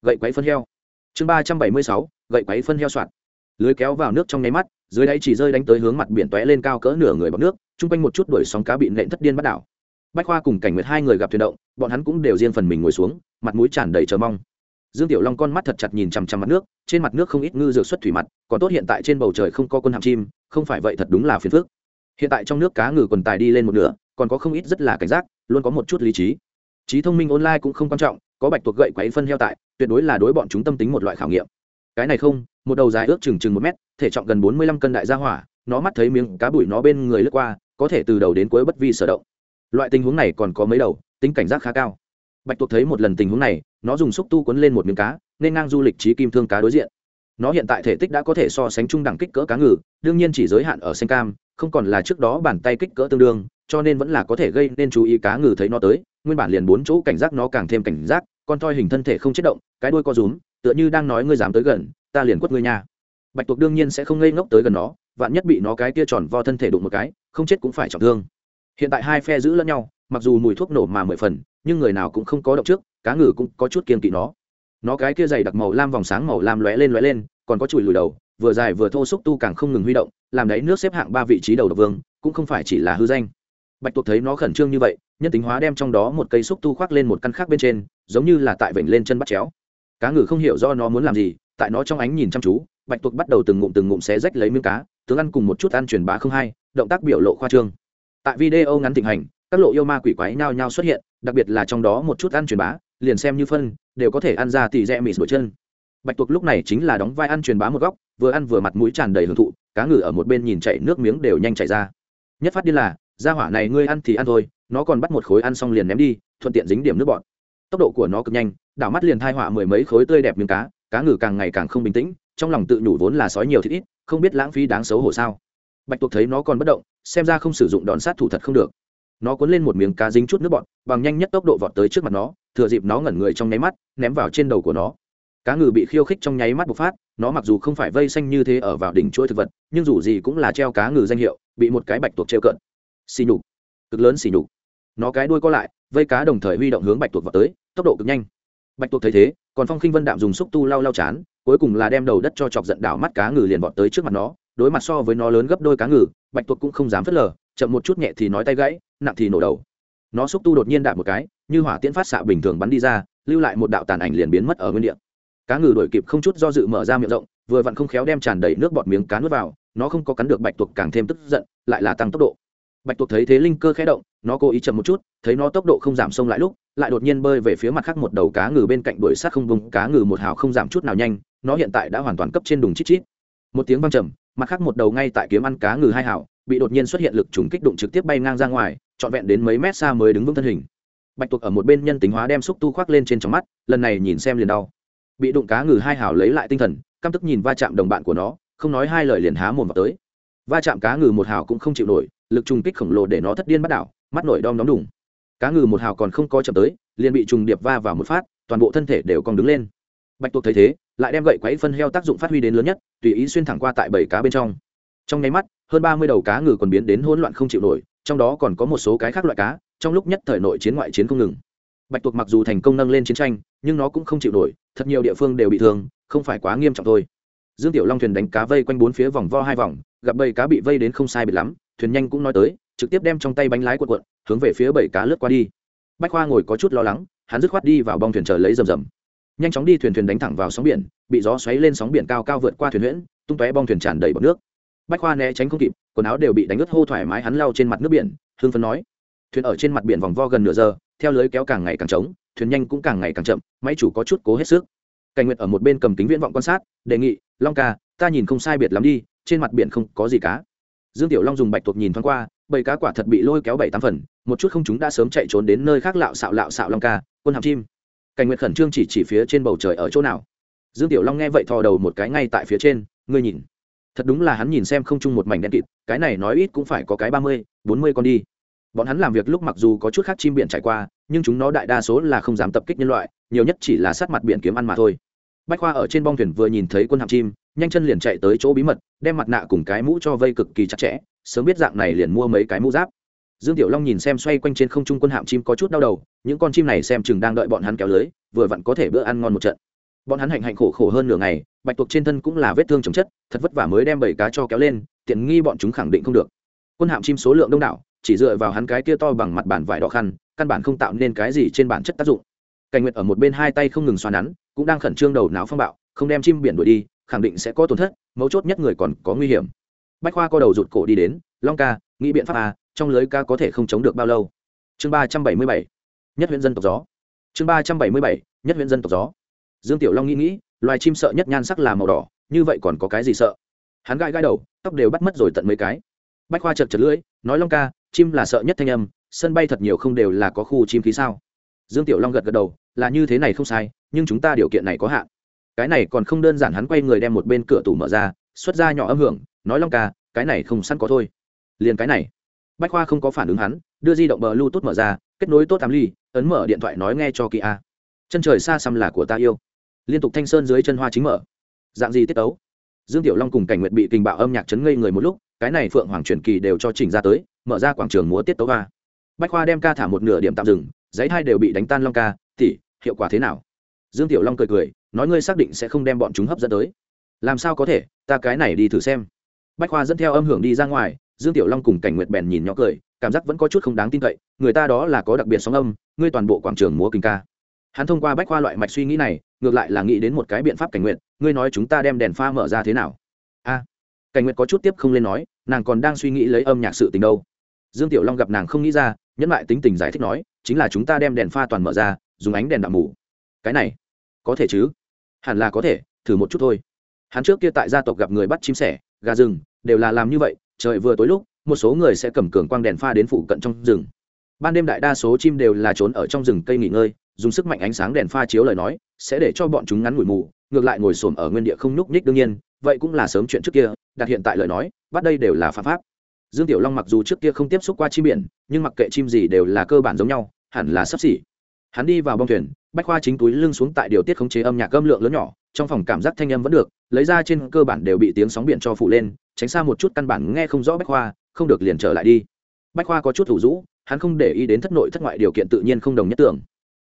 gậy quấy phân heo. Chương ba trăm bảy mươi sáu, gậy quấy phân heo soạt lưới kéo vào nước trong nháy mắt dưới đáy chỉ rơi đánh tới hướng mặt biển tóe lên cao cỡ nửa người bọc nước, chung quanh một chút đuổi sóng cá bị nện thất điên bắt đảo. Bách khoa cùng cảnh nguyệt hai người gặp thuyền động, bọn hắn cũng đều riêng phần mình ngồi xuống, mặt mũi tràn đầy chờ mong. Dương tiểu long con mắt thật chặt nhìn chằm chằm mặt nước, trên mặt nước không ít ngư dược xuất thủy mặt, còn tốt hiện tại trên bầu trời không có quân hạm chim, không phải vậy thật đúng là phiền phức. Hiện tại trong nước cá ngừ quần tài đi lên một nửa, còn có không ít rất là cảnh giác, luôn có một chút lý trí. Trí thông minh online cũng không quan trọng, có bạch tuộc gậy quấy phân heo tại, tuyệt đối là đối bọn chúng tâm tính một loại khảo nghiệm. Cái này không, một đầu dài ước chừng chừng một mét thể trọng gần bốn mươi lăm cân đại gia hỏa, nó mắt thấy miếng cá bụi nó bên người lướt qua, có thể từ đầu đến cuối bất vi sở động. Loại tình huống này còn có mấy đầu, tính cảnh giác khá cao. Bạch tuộc thấy một lần tình huống này, nó dùng xúc tu quấn lên một miếng cá, nên ngang du lịch trí kim thương cá đối diện. Nó hiện tại thể tích đã có thể so sánh trung đẳng kích cỡ cá ngừ, đương nhiên chỉ giới hạn ở xanh cam, không còn là trước đó bàn tay kích cỡ tương đương, cho nên vẫn là có thể gây nên chú ý cá ngừ thấy nó tới, nguyên bản liền bốn chỗ cảnh giác nó càng thêm cảnh giác, con toi hình thân thể không chết động, cái đuôi co rúm, tựa như đang nói ngươi dám tới gần, ta liền quất ngươi nha bạch tuộc đương nhiên sẽ không ngây ngốc tới gần nó, vạn nhất bị nó cái kia tròn vo thân thể đụng một cái, không chết cũng phải trọng thương. Hiện tại hai phe giữ lẫn nhau, mặc dù mùi thuốc nổ mà mười phần, nhưng người nào cũng không có động trước, cá ngừ cũng có chút kiên kỵ nó. Nó cái kia dày đặc màu lam vòng sáng màu lam lóe lên lóe lên, còn có chùi lùi đầu, vừa dài vừa thô xúc tu càng không ngừng huy động, làm đấy nước xếp hạng ba vị trí đầu độc vương, cũng không phải chỉ là hư danh. Bạch tuộc thấy nó khẩn trương như vậy, nhân tính hóa đem trong đó một cây xúc tu khoác lên một căn khác bên trên, giống như là tại vểnh lên chân bắt chéo. Cá ngừ không hiểu do nó muốn làm gì, tại nó trong ánh nhìn chăm chú bạch tuộc bắt đầu từng ngụm từng ngụm xé rách lấy miếng cá, tướng ăn cùng một chút ăn truyền bá không hay, động tác biểu lộ khoa trương. Tại video ngắn thịnh hành, các lộ yêu ma quỷ quái nhao nhao xuất hiện, đặc biệt là trong đó một chút ăn truyền bá, liền xem như phân, đều có thể ăn ra tỷ rẽ mịt đổi chân. Bạch tuộc lúc này chính là đóng vai ăn truyền bá một góc, vừa ăn vừa mặt mũi tràn đầy hưởng thụ, cá ngừ ở một bên nhìn chảy nước miếng đều nhanh chảy ra. Nhất phát đi là ra hỏa này ngươi ăn thì ăn thôi, nó còn bắt một khối ăn xong liền ném đi, thuận tiện dính điểm nước bọt. Tốc độ của nó cực nhanh, đảo mắt liền thai họa mười mấy khối tươi đẹp miếng cá cá ngừ càng ngày càng không bình tĩnh trong lòng tự nhủ vốn là sói nhiều thịt ít, không biết lãng phí đáng xấu hổ sao. Bạch tuộc thấy nó còn bất động, xem ra không sử dụng đòn sát thủ thật không được. Nó cuốn lên một miếng cá dính chút nước bọt, bằng nhanh nhất tốc độ vọt tới trước mặt nó, thừa dịp nó ngẩn người trong nháy mắt, ném vào trên đầu của nó. Cá ngừ bị khiêu khích trong nháy mắt bộc phát, nó mặc dù không phải vây xanh như thế ở vào đỉnh chuỗi thực vật, nhưng dù gì cũng là treo cá ngừ danh hiệu, bị một cái bạch tuộc treo cận xì nhục. Cực lớn xì nhục. Nó cái đuôi co lại, vây cá đồng thời huy động hướng bạch tuộc vào tới, tốc độ cực nhanh. Bạch tuộc thấy thế, còn phong khinh vân đạm dùng xúc tu lau lau chán cuối cùng là đem đầu đất cho chọc giận đảo mắt cá ngừ liền vọt tới trước mặt nó, đối mặt so với nó lớn gấp đôi cá ngừ, bạch tuộc cũng không dám phớt lờ, chậm một chút nhẹ thì nói tay gãy, nặng thì nổ đầu. Nó xúc tu đột nhiên đạp một cái, như hỏa tiễn phát xạ bình thường bắn đi ra, lưu lại một đạo tàn ảnh liền biến mất ở nguyên địa. Cá ngừ đổi kịp không chút do dự mở ra miệng rộng, vừa vặn không khéo đem tràn đầy nước bọt miếng cá nuốt vào, nó không có cắn được bạch tuộc càng thêm tức giận, lại là tăng tốc độ. Bạch tuộc thấy thế linh cơ khẽ động, nó cố ý chậm một chút, thấy nó tốc độ không giảm sông lại lúc, lại đột nhiên bơi về phía mặt khác một đầu cá ngừ bên cạnh đuổi sát không vùng, cá ngừ một hào không giảm chút nào nhanh nó hiện tại đã hoàn toàn cấp trên đùng chít chít. Một tiếng văng trầm, mặt khác một đầu ngay tại kiếm ăn cá ngừ hai hào, bị đột nhiên xuất hiện lực trùng kích đụng trực tiếp bay ngang ra ngoài, trọn vẹn đến mấy mét xa mới đứng vững thân hình. Bạch tuộc ở một bên nhân tính hóa đem xúc tu khoác lên trên trong mắt, lần này nhìn xem liền đau. Bị đụng cá ngừ hai hào lấy lại tinh thần, căm tức nhìn va chạm đồng bạn của nó, không nói hai lời liền há mồm vào tới. Va chạm cá ngừ một hào cũng không chịu nổi, lực trùng kích khổng lồ để nó thất điên bắt đảo, mắt nổi đom đóm đủng cá ngừ một hào còn không có chậm tới, liền bị trùng điệp va vào một phát, toàn bộ thân thể đều còn đứng lên. Bạch tuộc thấy thế lại đem gậy quấy phân heo tác dụng phát huy đến lớn nhất, tùy ý xuyên thẳng qua tại bảy cá bên trong. Trong nháy mắt, hơn ba mươi đầu cá ngừ còn biến đến hỗn loạn không chịu nổi, trong đó còn có một số cái khác loại cá, trong lúc nhất thời nội chiến ngoại chiến không ngừng. Bạch tuộc mặc dù thành công nâng lên chiến tranh, nhưng nó cũng không chịu nổi, thật nhiều địa phương đều bị thương, không phải quá nghiêm trọng thôi. Dương tiểu long thuyền đánh cá vây quanh bốn phía vòng vo hai vòng, gặp bầy cá bị vây đến không sai biệt lắm, thuyền nhanh cũng nói tới, trực tiếp đem trong tay bánh lái quật quận hướng về phía bầy cá lướt qua đi. Bách khoa ngồi có chút lo lắng, hắn dứt khoát đi vào bong thuyền chờ lấy rầm rầm nhanh chóng đi thuyền thuyền đánh thẳng vào sóng biển, bị gió xoáy lên sóng biển cao cao vượt qua thuyền huyễn, tung tóe bong thuyền tràn đầy bọt nước. Bách khoa né tránh không kịp, quần áo đều bị đánh ướt hô thoải mái hắn lao trên mặt nước biển hương phấn nói. Thuyền ở trên mặt biển vòng vo gần nửa giờ, theo lưới kéo càng ngày càng trống, thuyền nhanh cũng càng ngày càng chậm, máy chủ có chút cố hết sức. Cảnh nguyệt ở một bên cầm kính viễn vọng quan sát, đề nghị, long ca, ta nhìn không sai biệt lắm đi, trên mặt biển không có gì cá. Dương tiểu long dùng bạch tuộc nhìn thoáng qua, bầy cá quả thật bị lôi kéo bảy tám phần, một chút không chúng đã sớm chạy trốn đến nơi khác lạo xạo lạo xạo long ca, quân hàm chim cảnh nguyệt khẩn trương chỉ chỉ phía trên bầu trời ở chỗ nào. Dương tiểu long nghe vậy thò đầu một cái ngay tại phía trên, ngươi nhìn. Thật đúng là hắn nhìn xem không chung một mảnh đen kịt, cái này nói ít cũng phải có cái ba mươi, bốn mươi con đi. Bọn hắn làm việc lúc mặc dù có chút khác chim biển trải qua, nhưng chúng nó đại đa số là không dám tập kích nhân loại, nhiều nhất chỉ là sát mặt biển kiếm ăn mà thôi. Bách khoa ở trên bong thuyền vừa nhìn thấy quân hạm chim, nhanh chân liền chạy tới chỗ bí mật, đem mặt nạ cùng cái mũ cho vây cực kỳ chặt chẽ, sớm biết dạng này liền mua mấy cái mũ giáp dương tiểu long nhìn xem xoay quanh trên không trung quân hạm chim có chút đau đầu, những con chim này xem chừng đang đợi bọn hắn kéo lưới, vừa vặn có thể bữa ăn ngon một trận. Bọn hắn hạnh hạnh khổ khổ hơn nửa ngày, bạch tuộc trên thân cũng là vết thương chồng chất, thật vất vả mới đem bảy cá cho kéo lên, tiện nghi bọn chúng khẳng định không được. Quân hạm chim số lượng đông đảo, chỉ dựa vào hắn cái kia to bằng mặt bản vải đỏ khăn, căn bản không tạo nên cái gì trên bản chất tác dụng. Cảnh nguyệt ở một bên hai tay không ngừng xoa nắn, cũng đang khẩn trương đầu não phong bạo, không đem chim biển đuổi đi, khẳng định sẽ có tổn thất, mấu chốt nhất người còn có nguy hiểm. Bách khoa co đầu rụt cổ đi đến, long ca, nghĩ biện pháp à trong lưới ca có thể không chống được bao lâu? Chương ba trăm bảy mươi bảy, nhất huyện dân tộc gió. Chương ba trăm bảy mươi bảy, nhất huyện dân tộc gió. Dương tiểu long nghĩ nghĩ, loài chim sợ nhất nhan sắc là màu đỏ, như vậy còn có cái gì sợ? Hắn gãi gãi đầu, tóc đều bắt mất rồi tận mấy cái. Bách khoa chật chật lưỡi, nói long ca, chim là sợ nhất thanh âm, sân bay thật nhiều không đều là có khu chim khí sao? Dương tiểu long gật gật đầu, là như thế này không sai, nhưng chúng ta điều kiện này có hạn. Cái này còn không đơn giản hắn quay người đem một bên cửa tủ mở ra, xuất ra nhỏ âm hưởng, nói long ca, cái này không sẵn có thôi. Liền cái này bách khoa không có phản ứng hắn, đưa di động bờ bluetooth mở ra, kết nối tốt tám ly, ấn mở điện thoại nói nghe cho kỳ a. Chân trời xa xăm là của ta yêu. Liên tục thanh sơn dưới chân hoa chính mở. Dạng gì tiết tấu. dương tiểu long cùng cảnh nguyệt bị kinh bạo âm nhạc chấn ngây người một lúc, cái này phượng hoàng truyền kỳ đều cho chỉnh ra tới, mở ra quảng trường múa tiết tấu hoa bách khoa đem ca thả một nửa điểm tạm dừng, giấy hai đều bị đánh tan long ca tỉ hiệu quả thế nào? Dương tiểu long cười cười, nói ngươi xác định sẽ không đem bọn chúng hấp dẫn tới. Làm sao có thể? Ta cái này đi thử xem. Bách khoa dẫn theo âm hưởng đi ra ngoài dương tiểu long cùng cảnh nguyệt bèn nhìn nhỏ cười, cảm giác vẫn có chút không đáng tin cậy, người ta đó là có đặc biệt sóng âm, ngươi toàn bộ quảng trường múa kinh ca. Hắn thông qua bách khoa loại mạch suy nghĩ này, ngược lại là nghĩ đến một cái biện pháp cảnh nguyện ngươi nói chúng ta đem đèn pha mở ra thế nào? A. Cảnh nguyện có chút tiếp không lên nói, nàng còn đang suy nghĩ lấy âm nhạc sự tình đâu. Dương tiểu long gặp nàng không nghĩ ra, nhẫn lại tính tình giải thích nói, chính là chúng ta đem đèn pha toàn mở ra, dùng ánh đèn đạm mù. Cái này, có thể chứ? Hẳn là có thể, thử một chút thôi. Hắn trước kia tại gia tộc gặp người bắt chim sẻ, gà rừng, đều là làm như vậy trời vừa tối lúc, một số người sẽ cầm cường quang đèn pha đến phụ cận trong rừng. Ban đêm đại đa số chim đều là trốn ở trong rừng cây nghỉ ngơi, dùng sức mạnh ánh sáng đèn pha chiếu lời nói, sẽ để cho bọn chúng ngắn ngủi mù, ngược lại ngồi xổm ở nguyên địa không nhúc nhích đương nhiên, vậy cũng là sớm chuyện trước kia, đặt hiện tại lời nói, bắt đây đều là pháp pháp. Dương tiểu long mặc dù trước kia không tiếp xúc qua chim biển, nhưng mặc kệ chim gì đều là cơ bản giống nhau, hẳn là sắp xỉ. Hắn đi vào bong thuyền, bách khoa chính túi lưng xuống tại điều tiết khống chế âm nhạc âm lượng lớn nhỏ trong phòng cảm giác thanh âm vẫn được, lấy ra trên cơ bản đều bị tiếng sóng biển cho phụ lên, tránh xa một chút căn bản nghe không rõ bách khoa, không được liền trở lại đi. Bách khoa có chút thủ rũ, hắn không để ý đến thất nội thất ngoại điều kiện tự nhiên không đồng nhất tưởng.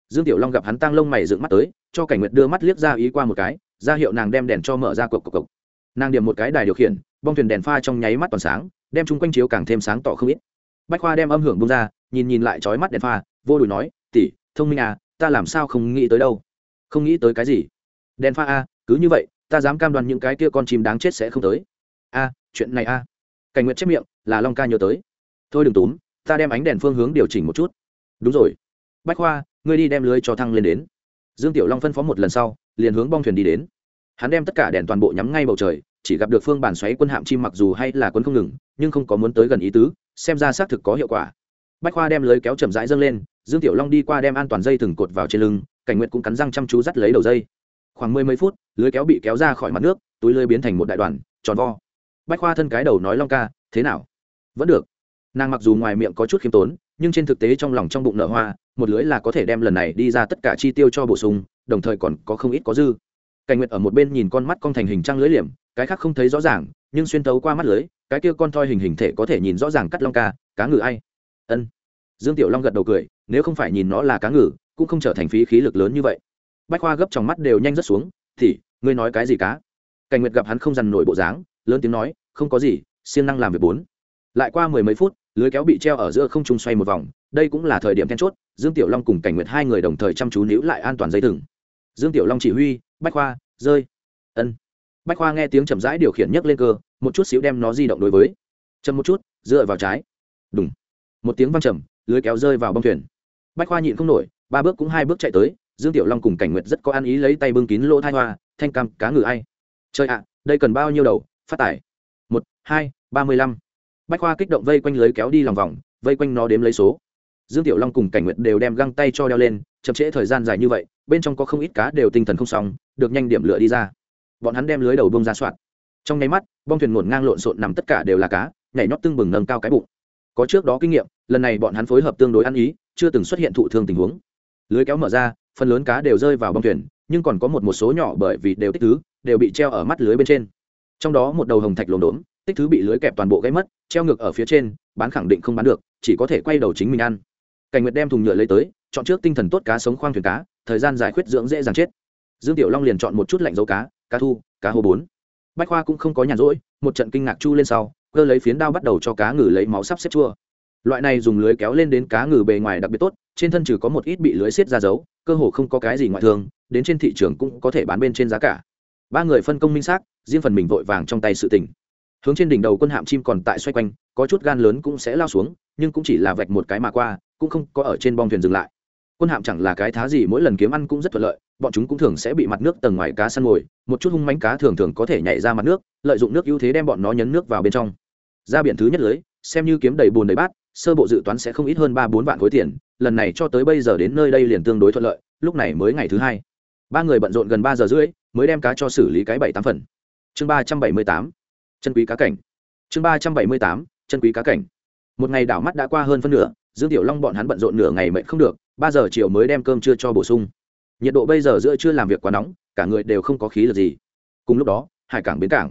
Dương tiểu long gặp hắn tăng lông mày dựng mắt tới, cho cảnh nguyệt đưa mắt liếc ra ý qua một cái, ra hiệu nàng đem đèn cho mở ra cộc cộc cộc. Nàng điểm một cái đài điều khiển, bong thuyền đèn pha trong nháy mắt toàn sáng, đem chung quanh chiếu càng thêm sáng tỏ không ít. Bách khoa đem âm hưởng bung ra, nhìn nhìn lại trói mắt đèn pha, vô đùi nói, tỷ, thông minh à ta làm sao không nghĩ tới đâu? Không nghĩ tới cái gì? Đèn pha a, cứ như vậy, ta dám cam đoan những cái kia con chim đáng chết sẽ không tới. A, chuyện này a. Cảnh nguyệt chép miệng, là long ca nhớ tới. Thôi đừng túm, ta đem ánh đèn phương hướng điều chỉnh một chút. Đúng rồi. Bách khoa, ngươi đi đem lưới cho thăng lên đến. Dương tiểu long phân phó một lần sau, liền hướng bong thuyền đi đến. Hắn đem tất cả đèn toàn bộ nhắm ngay bầu trời, chỉ gặp được phương bản xoáy quân hạm chim mặc dù hay là quân không ngừng, nhưng không có muốn tới gần ý tứ, xem ra xác thực có hiệu quả. Bách khoa đem lưới kéo chậm rãi dâng lên, dương tiểu long đi qua đem an toàn dây thừng cột vào trên lưng, cảnh nguyện cũng cắn răng chăm chú dắt lấy đầu dây khoảng mười mấy phút, lưới kéo bị kéo ra khỏi mặt nước, túi lưới biến thành một đại đoàn, tròn vo. Bách khoa thân cái đầu nói, long ca, thế nào? Vẫn được. Nàng mặc dù ngoài miệng có chút khiêm tốn, nhưng trên thực tế trong lòng trong bụng nở hoa, một lưới là có thể đem lần này đi ra tất cả chi tiêu cho bổ sung, đồng thời còn có không ít có dư. Cảnh nguyệt ở một bên nhìn con mắt con thành hình trăng lưới liềm, cái khác không thấy rõ ràng, nhưng xuyên tấu qua mắt lưới, cái kia con thoi hình hình thể có thể nhìn rõ ràng cắt long ca, cá ngừ ai? Ân. Dương tiểu long gật đầu cười, nếu không phải nhìn nó là cá ngừ, cũng không trở thành phí khí lực lớn như vậy bách khoa gấp trong mắt đều nhanh rất xuống, thì, ngươi nói cái gì cá? Cảnh nguyệt gặp hắn không dằn nổi bộ dáng, lớn tiếng nói, không có gì, siêng năng làm việc bốn. Lại qua mười mấy phút, lưới kéo bị treo ở giữa không trung xoay một vòng, đây cũng là thời điểm then chốt, dương tiểu long cùng cảnh nguyệt hai người đồng thời chăm chú níu lại an toàn dây thừng. Dương tiểu long chỉ huy, bách khoa, rơi. Ân. Bách khoa nghe tiếng chậm rãi điều khiển nhấc lên cơ, một chút xíu đem nó di động đối với. Chậm một chút, dựa vào trái. Đúng một tiếng văng trầm, lưới kéo rơi vào bông thuyền. Bách khoa nhịn không nổi, ba bước cũng hai bước chạy tới dương tiểu long cùng cảnh nguyệt rất có ăn ý lấy tay bưng kín lỗ thai hoa, thanh cam, cá ngừ ai. Chơi ạ, đây cần bao nhiêu đầu, phát tải. Một, hai, ba mươi lăm. Bách khoa kích động vây quanh lưới kéo đi lòng vòng, vây quanh nó đếm lấy số. Dương tiểu long cùng cảnh nguyệt đều đem găng tay cho đeo lên, chậm trễ thời gian dài như vậy, bên trong có không ít cá đều tinh thần không xong, được nhanh điểm lựa đi ra. Bọn hắn đem lưới đầu bông ra soạn trong nháy mắt, bong thuyền ngổn ngang lộn xộn nằm tất cả đều là cá, nhảy nhót tưng bừng nâng cao cái bụng. Có trước đó kinh nghiệm, lần này bọn hắn phối hợp tương đối ăn ý, chưa từng xuất hiện thụ thương tình huống. Lưới kéo mở ra phần lớn cá đều rơi vào bong thuyền, nhưng còn có một một số nhỏ bởi vì đều tích thứ, đều bị treo ở mắt lưới bên trên. Trong đó một đầu hồng thạch lồn đốn tích thứ bị lưới kẹp toàn bộ gãy mất, treo ngược ở phía trên, bán khẳng định không bán được, chỉ có thể quay đầu chính mình ăn. Cảnh nguyệt đem thùng nhựa lấy tới, chọn trước tinh thần tốt cá sống khoang thuyền cá, thời gian giải quyết dưỡng dễ dàng chết. Dương tiểu long liền chọn một chút lạnh dấu cá cá thu, cá hồ bốn. Bách khoa cũng không có nhàn rỗi, một trận kinh ngạc chu lên sau, cơ lấy phiến đao bắt đầu cho cá ngừ lấy máu sắp xếp chua. Loại này dùng lưới kéo lên đến cá ngừ bề ngoài đặc biệt tốt, trên thân trừ có một ít bị lưới xiết ra dấu cơ hồ không có cái gì ngoại thương, đến trên thị trường cũng có thể bán bên trên giá cả. Ba người phân công minh xác, riêng phần mình vội vàng trong tay sự tình. Hướng trên đỉnh đầu quân hạm chim còn tại xoay quanh, có chút gan lớn cũng sẽ lao xuống, nhưng cũng chỉ là vạch một cái mà qua, cũng không có ở trên bong thuyền dừng lại. Quân hạm chẳng là cái thá gì, mỗi lần kiếm ăn cũng rất thuận lợi, bọn chúng cũng thường sẽ bị mặt nước tầng ngoài cá săn mồi một chút hung mánh cá thường thường có thể nhảy ra mặt nước, lợi dụng nước ưu thế đem bọn nó nhấn nước vào bên trong. Ra biển thứ nhất lưới, xem như kiếm đầy bùn đầy bát sơ bộ dự toán sẽ không ít hơn ba bốn vạn khối tiền, lần này cho tới bây giờ đến nơi đây liền tương đối thuận lợi, lúc này mới ngày thứ hai. Ba người bận rộn gần ba giờ rưỡi, mới đem cá cho xử lý cái bảy tám phần. Chương ba trăm bảy mươi tám, chân quý cá cảnh. Chương ba trăm bảy mươi tám, chân quý cá cảnh. Một ngày đảo mắt đã qua hơn phân nửa, dương tiểu long bọn hắn bận rộn nửa ngày mệt không được, ba giờ chiều mới đem cơm trưa cho bổ sung. Nhiệt độ bây giờ giữa trưa làm việc quá nóng, cả người đều không có khí lực gì. Cùng lúc đó, hải cảng bến cảng.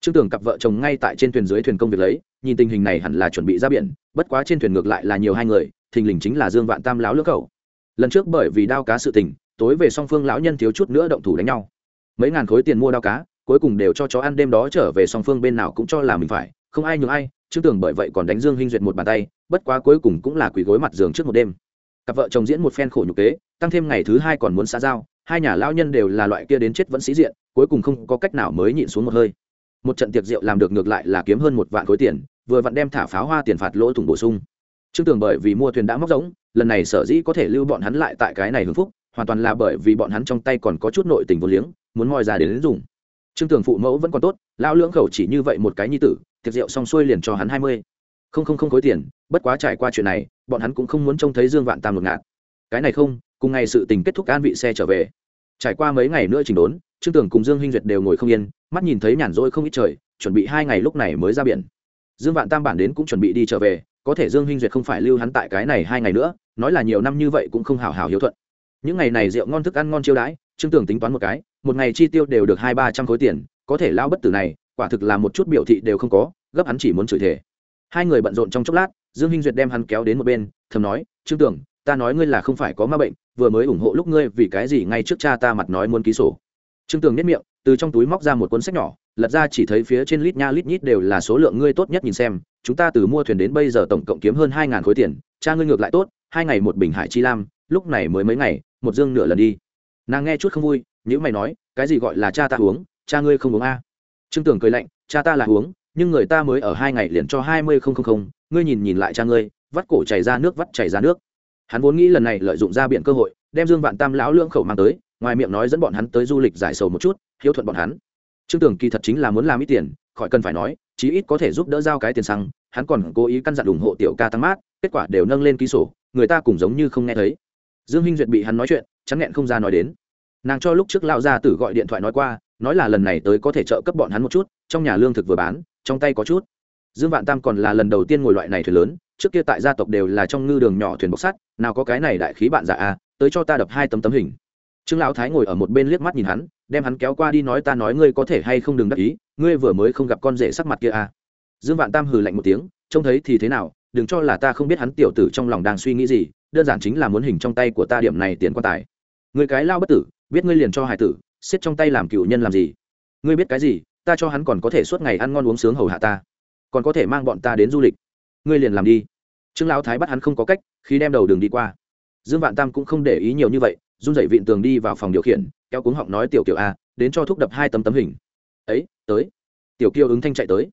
Trương tưởng cặp vợ chồng ngay tại trên thuyền dưới thuyền công việc lấy nhìn tình hình này hẳn là chuẩn bị ra biển, bất quá trên thuyền ngược lại là nhiều hai người, thình lình chính là dương vạn tam lão lưỡng khẩu lần trước bởi vì đao cá sự tình, tối về song phương lão nhân thiếu chút nữa động thủ đánh nhau. Mấy ngàn khối tiền mua đao cá, cuối cùng đều cho chó ăn đêm đó trở về song phương bên nào cũng cho là mình phải, không ai nhường ai, chứ tưởng bởi vậy còn đánh dương hinh duyệt một bàn tay, bất quá cuối cùng cũng là quỳ gối mặt giường trước một đêm. Cặp vợ chồng diễn một phen khổ nhục kế, tăng thêm ngày thứ hai còn muốn xã giao, hai nhà lão nhân đều là loại kia đến chết vẫn sĩ diện, cuối cùng không có cách nào mới nhịn xuống một hơi. Một trận tiệc rượu làm được ngược lại là kiếm hơn một vạn khối tiền vừa vặn đem thả pháo hoa tiền phạt lỗ thủng bổ sung. Trương tường bởi vì mua thuyền đã móc rỗng, lần này sở dĩ có thể lưu bọn hắn lại tại cái này hưng phúc, hoàn toàn là bởi vì bọn hắn trong tay còn có chút nội tình vô liếng, muốn moi ra đến dùng. Trương tường phụ mẫu vẫn còn tốt, lão lưỡng khẩu chỉ như vậy một cái nhi tử, tiệc rượu xong xuôi liền cho hắn hai mươi. Không không không khối tiền, bất quá trải qua chuyện này, bọn hắn cũng không muốn trông thấy dương vạn tam ngột ngạt. Cái này không, cùng ngày sự tình kết thúc an vị xe trở về. Trải qua mấy ngày nữa chỉnh đốn, trương tường cùng dương hinh duyệt đều ngồi không yên, mắt nhìn thấy nhàn rỗi không ít trời, chuẩn bị hai ngày lúc này mới ra biển dương vạn tam bản đến cũng chuẩn bị đi trở về, có thể dương hinh duyệt không phải lưu hắn tại cái này hai ngày nữa, nói là nhiều năm như vậy cũng không hào hào hiếu thuận. Những ngày này rượu ngon thức ăn ngon chiêu đãi, trương tưởng tính toán một cái, một ngày chi tiêu đều được hai ba trăm khối tiền, có thể lao bất tử này, quả thực là một chút biểu thị đều không có, gấp hắn chỉ muốn chửi thể hai người bận rộn trong chốc lát, dương hinh duyệt đem hắn kéo đến một bên, thầm nói, trương tưởng ta nói ngươi là không phải có ma bệnh, vừa mới ủng hộ lúc ngươi vì cái gì ngay trước cha ta mặt nói muốn ký sổ. Trương Tưởng nhất miệng, từ trong túi móc ra một cuốn sách nhỏ lật ra chỉ thấy phía trên lít nha lít nhít đều là số lượng ngươi tốt nhất nhìn xem, chúng ta từ mua thuyền đến bây giờ tổng cộng kiếm hơn hai ngàn khối tiền, cha ngươi ngược lại tốt, hai ngày một bình hải chi lam, lúc này mới mấy ngày, một dương nửa lần đi. Nàng nghe chút không vui nhữ mày nói, cái gì gọi là cha ta uống, cha ngươi không uống a trương tường cười lạnh, cha ta là uống, nhưng người ta mới ở hai ngày liền cho hai mươi không không không, ngươi nhìn nhìn lại cha ngươi, vắt cổ chảy ra nước vắt chảy ra nước. Hắn vốn nghĩ lần này lợi dụng ra biện cơ hội, đem dương vạn tam lão lưỡng khẩu mang tới, ngoài miệng nói dẫn bọn hắn tới du lịch giải sầu một chút, hiếu thuận bọn hắn trương tưởng kỳ thật chính là muốn làm ít tiền, khỏi cần phải nói, chí ít có thể giúp đỡ giao cái tiền xăng, hắn còn cố ý căn dặn ủng hộ tiểu ca tăng mát, kết quả đều nâng lên ký sổ, người ta cũng giống như không nghe thấy. Dương hinh duyệt bị hắn nói chuyện, chắn nghẹn không ra nói đến. Nàng cho lúc trước lão gia tử gọi điện thoại nói qua, nói là lần này tới có thể trợ cấp bọn hắn một chút, trong nhà lương thực vừa bán, trong tay có chút. Dương vạn tam còn là lần đầu tiên ngồi loại này thuyền lớn, trước kia tại gia tộc đều là trong ngư đường nhỏ thuyền bọc sắt, nào có cái này đại khí bạn dạ a, tới cho ta đập hai tấm tấm hình. Trương lão thái ngồi ở một bên liếc mắt nhìn hắn đem hắn kéo qua đi nói ta nói ngươi có thể hay không đừng đắc ý, ngươi vừa mới không gặp con rể sắc mặt kia à? dương vạn tam hừ lạnh một tiếng, trông thấy thì thế nào, đừng cho là ta không biết hắn tiểu tử trong lòng đang suy nghĩ gì, đơn giản chính là muốn hình trong tay của ta điểm này tiền quan tài. Người cái lao bất tử, biết ngươi liền cho hải tử, xiết trong tay làm cựu nhân làm gì? Ngươi biết cái gì, ta cho hắn còn có thể suốt ngày ăn ngon uống sướng hầu hạ ta. Còn có thể mang bọn ta đến du lịch. Ngươi liền làm đi. Trương lão thái bắt hắn không có cách, khi đem đầu đường đi qua. Dương vạn tam cũng không để ý nhiều như vậy, run dậy vịn tường đi vào phòng điều khiển kéo cuống họng nói tiểu kiều a đến cho thúc đập hai tấm tấm hình. Ấy, tới. Tiểu kiều ứng thanh chạy tới.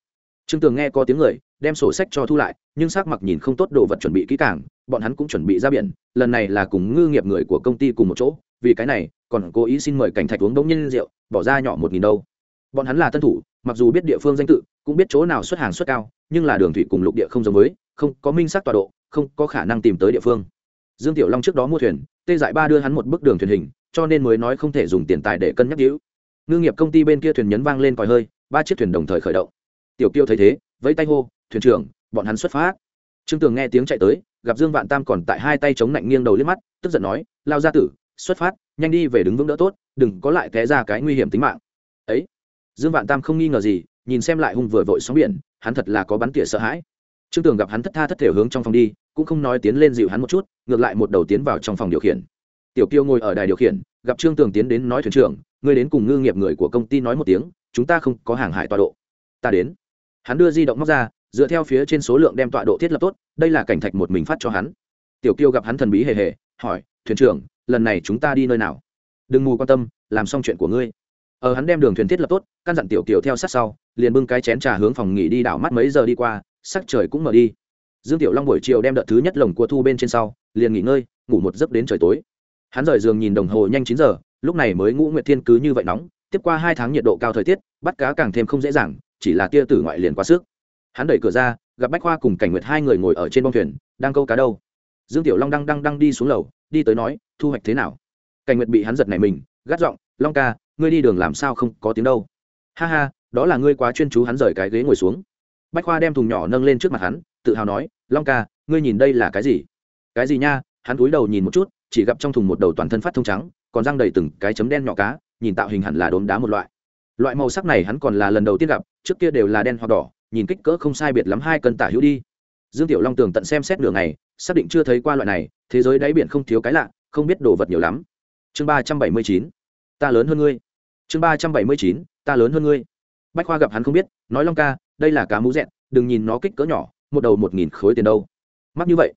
Trương tường nghe có tiếng người, đem sổ sách cho thu lại, nhưng s ắ c mặc nhìn không tốt đồ vật chuẩn bị kỹ càng, bọn hắn cũng chuẩn bị ra biển, lần này là cùng ngư nghiệp người của công ty cùng một chỗ, vì cái này, còn cố ý xin mời cảnh thạch uống đống nhân rượu, bỏ ra nhỏ một nghìn đâu. Bọn hắn là tân thủ, mặc dù biết địa phương danh tự, cũng biết chỗ nào xuất hàng xuất cao, nhưng là đường thủy cùng lục địa không giống với, không có minh xác tọa độ, không có khả năng tìm tới địa phương. Dương tiểu long trước đó mua thuyền, tê dại ba đưa hắn một bức đường thuyền hình cho nên mới nói không thể dùng tiền tài để cân nhắc hữu. Ngư nghiệp công ty bên kia thuyền nhấn vang lên còi hơi, ba chiếc thuyền đồng thời khởi động. Tiểu kiêu thấy thế, vẫy tay hô, thuyền trưởng, bọn hắn xuất phát. Trương tường nghe tiếng chạy tới, gặp dương vạn tam còn tại hai tay chống lạnh nghiêng đầu liếc mắt, tức giận nói, lao ra tử, xuất phát, nhanh đi về đứng vững đỡ tốt, đừng có lại té ra cái nguy hiểm tính mạng. Ấy? Dương vạn tam không nghi ngờ gì, nhìn xem lại hung vừa vội sóng biển, hắn thật là có bắn tỉa sợ hãi. Trương tường gặp hắn thất tha thất thể hướng trong phòng đi, cũng không nói tiến lên dịu hắn một chút, ngược lại một đầu tiến vào trong phòng điều khiển tiểu kiêu ngồi ở đài điều khiển, gặp trương tường tiến đến nói thuyền trưởng, ngươi đến cùng ngư nghiệp người của công ty nói một tiếng, chúng ta không có hàng hải tọa độ. Ta đến. Hắn đưa di động móc ra, dựa theo phía trên số lượng đem tọa độ thiết lập tốt, đây là cảnh thạch một mình phát cho hắn. Tiểu kiêu gặp hắn thần bí hề hề, hỏi, thuyền trưởng, lần này chúng ta đi nơi nào? Đừng mù quan tâm, làm xong chuyện của ngươi. Ở hắn đem đường thuyền thiết lập tốt, căn dặn tiểu kiều theo sát sau, liền bưng cái chén trà hướng phòng nghỉ đi đảo mắt mấy giờ đi qua, sắc trời cũng mở đi. Dương tiểu long buổi chiều đem đợt thứ nhất lồng cua thu bên trên sau, liền nghỉ ngơi, ngủ một giấc đến trời tối hắn rời giường nhìn đồng hồ nhanh chín giờ, lúc này mới ngũ nguyệt thiên cứ như vậy nóng, tiếp qua hai tháng nhiệt độ cao thời tiết, bắt cá càng thêm không dễ dàng, chỉ là tia tử ngoại liền quá sức. Hắn đẩy cửa ra, gặp bách khoa cùng cảnh nguyệt hai người ngồi ở trên bông thuyền, đang câu cá đâu. Dương tiểu long đang đang đang đi xuống lầu, đi tới nói, thu hoạch thế nào? Cảnh nguyệt bị hắn giật này mình, gắt giọng, long ca, ngươi đi đường làm sao không có tiếng đâu? Ha ha, đó là ngươi quá chuyên chú hắn rời cái ghế ngồi xuống. Bách khoa đem thùng nhỏ nâng lên trước mặt hắn, tự hào nói, long ca, ngươi nhìn đây là cái gì? Cái gì nha? Hắn cúi đầu nhìn một chút chỉ gặp trong thùng một đầu toàn thân phát thông trắng, còn răng đầy từng cái chấm đen nhỏ cá, nhìn tạo hình hẳn là đốm đá một loại. Loại màu sắc này hắn còn là lần đầu tiên gặp, trước kia đều là đen hoặc đỏ, nhìn kích cỡ không sai biệt lắm hai cân tả hữu đi. Dương tiểu long tường tận xem xét nửa ngày, xác định chưa thấy qua loại này, thế giới đáy biển không thiếu cái lạ, không biết đồ vật nhiều lắm. Chương ba trăm bảy mươi chín, ta lớn hơn ngươi. Chương ba trăm bảy mươi chín, ta lớn hơn ngươi. Bách khoa gặp hắn không biết, nói long ca, đây là cá mú dẹn, đừng nhìn nó kích cỡ nhỏ, một đầu một nghìn khối tiền đâu. Mắc như vậy.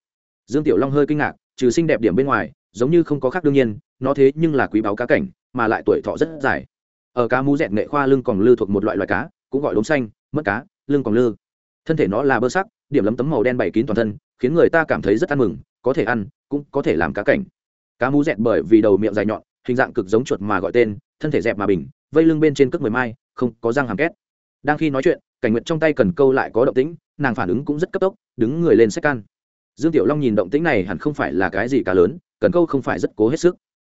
Dương tiểu long hơi kinh ngạc, trừ xinh đẹp điểm bên ngoài giống như không có khác đương nhiên, nó thế nhưng là quý báu cá cảnh, mà lại tuổi thọ rất dài. Ở cá mú dẹn nghệ khoa lưng còn lư thuộc một loại loài cá, cũng gọi đốm xanh mất cá, lưng còn lư thân thể nó là bơ sắc, điểm lấm tấm màu đen bảy kín toàn thân, khiến người ta cảm thấy rất ăn mừng, có thể ăn, cũng có thể làm cá cảnh. Cá mú dẹn bởi vì đầu miệng dài nhọn, hình dạng cực giống chuột mà gọi tên, thân thể dẹp mà bình, vây lưng bên trên cước mười mai, không có răng hàm két. Đang khi nói chuyện, cảnh nguyện trong tay cần câu lại có động tĩnh, nàng phản ứng cũng rất cấp tốc, đứng người lên sách can. Dương tiểu long nhìn động tĩnh này hẳn không phải là cái gì cá lớn cần câu không phải rất cố hết sức.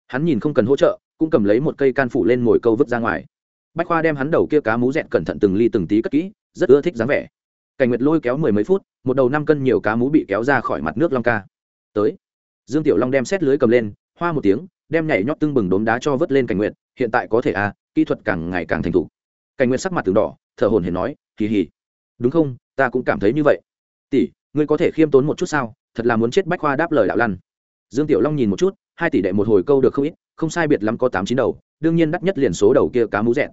Hắn nhìn không cần hỗ trợ, cũng cầm lấy một cây can phủ lên mồi câu vứt ra ngoài. Bách khoa đem hắn đầu kia cá mú dẹn cẩn thận từng ly từng tí cất kỹ, rất ưa thích dáng vẻ. Cảnh nguyệt lôi kéo mười mấy phút, một đầu năm cân nhiều cá mú bị kéo ra khỏi mặt nước long ca. Tới. Dương tiểu long đem xét lưới cầm lên, hoa một tiếng, đem nhảy nhót tưng bừng đốm đá cho vớt lên cảnh nguyện hiện tại có thể à kỹ thuật càng ngày càng thành thục. Cảnh nguyện sắc mặt từng đỏ, thở hồn hển nói, kỳ hỉ. Đúng không? Ta cũng cảm thấy như vậy. Tỷ, ngươi có thể khiêm tốn một chút sao? Thật là muốn chết. Bách khoa đáp lời đạo lăn dương tiểu long nhìn một chút, hai tỷ đệ một hồi câu được không ít, không sai biệt lắm có tám chín đầu, đương nhiên đắt nhất liền số đầu kia cá mú rẹn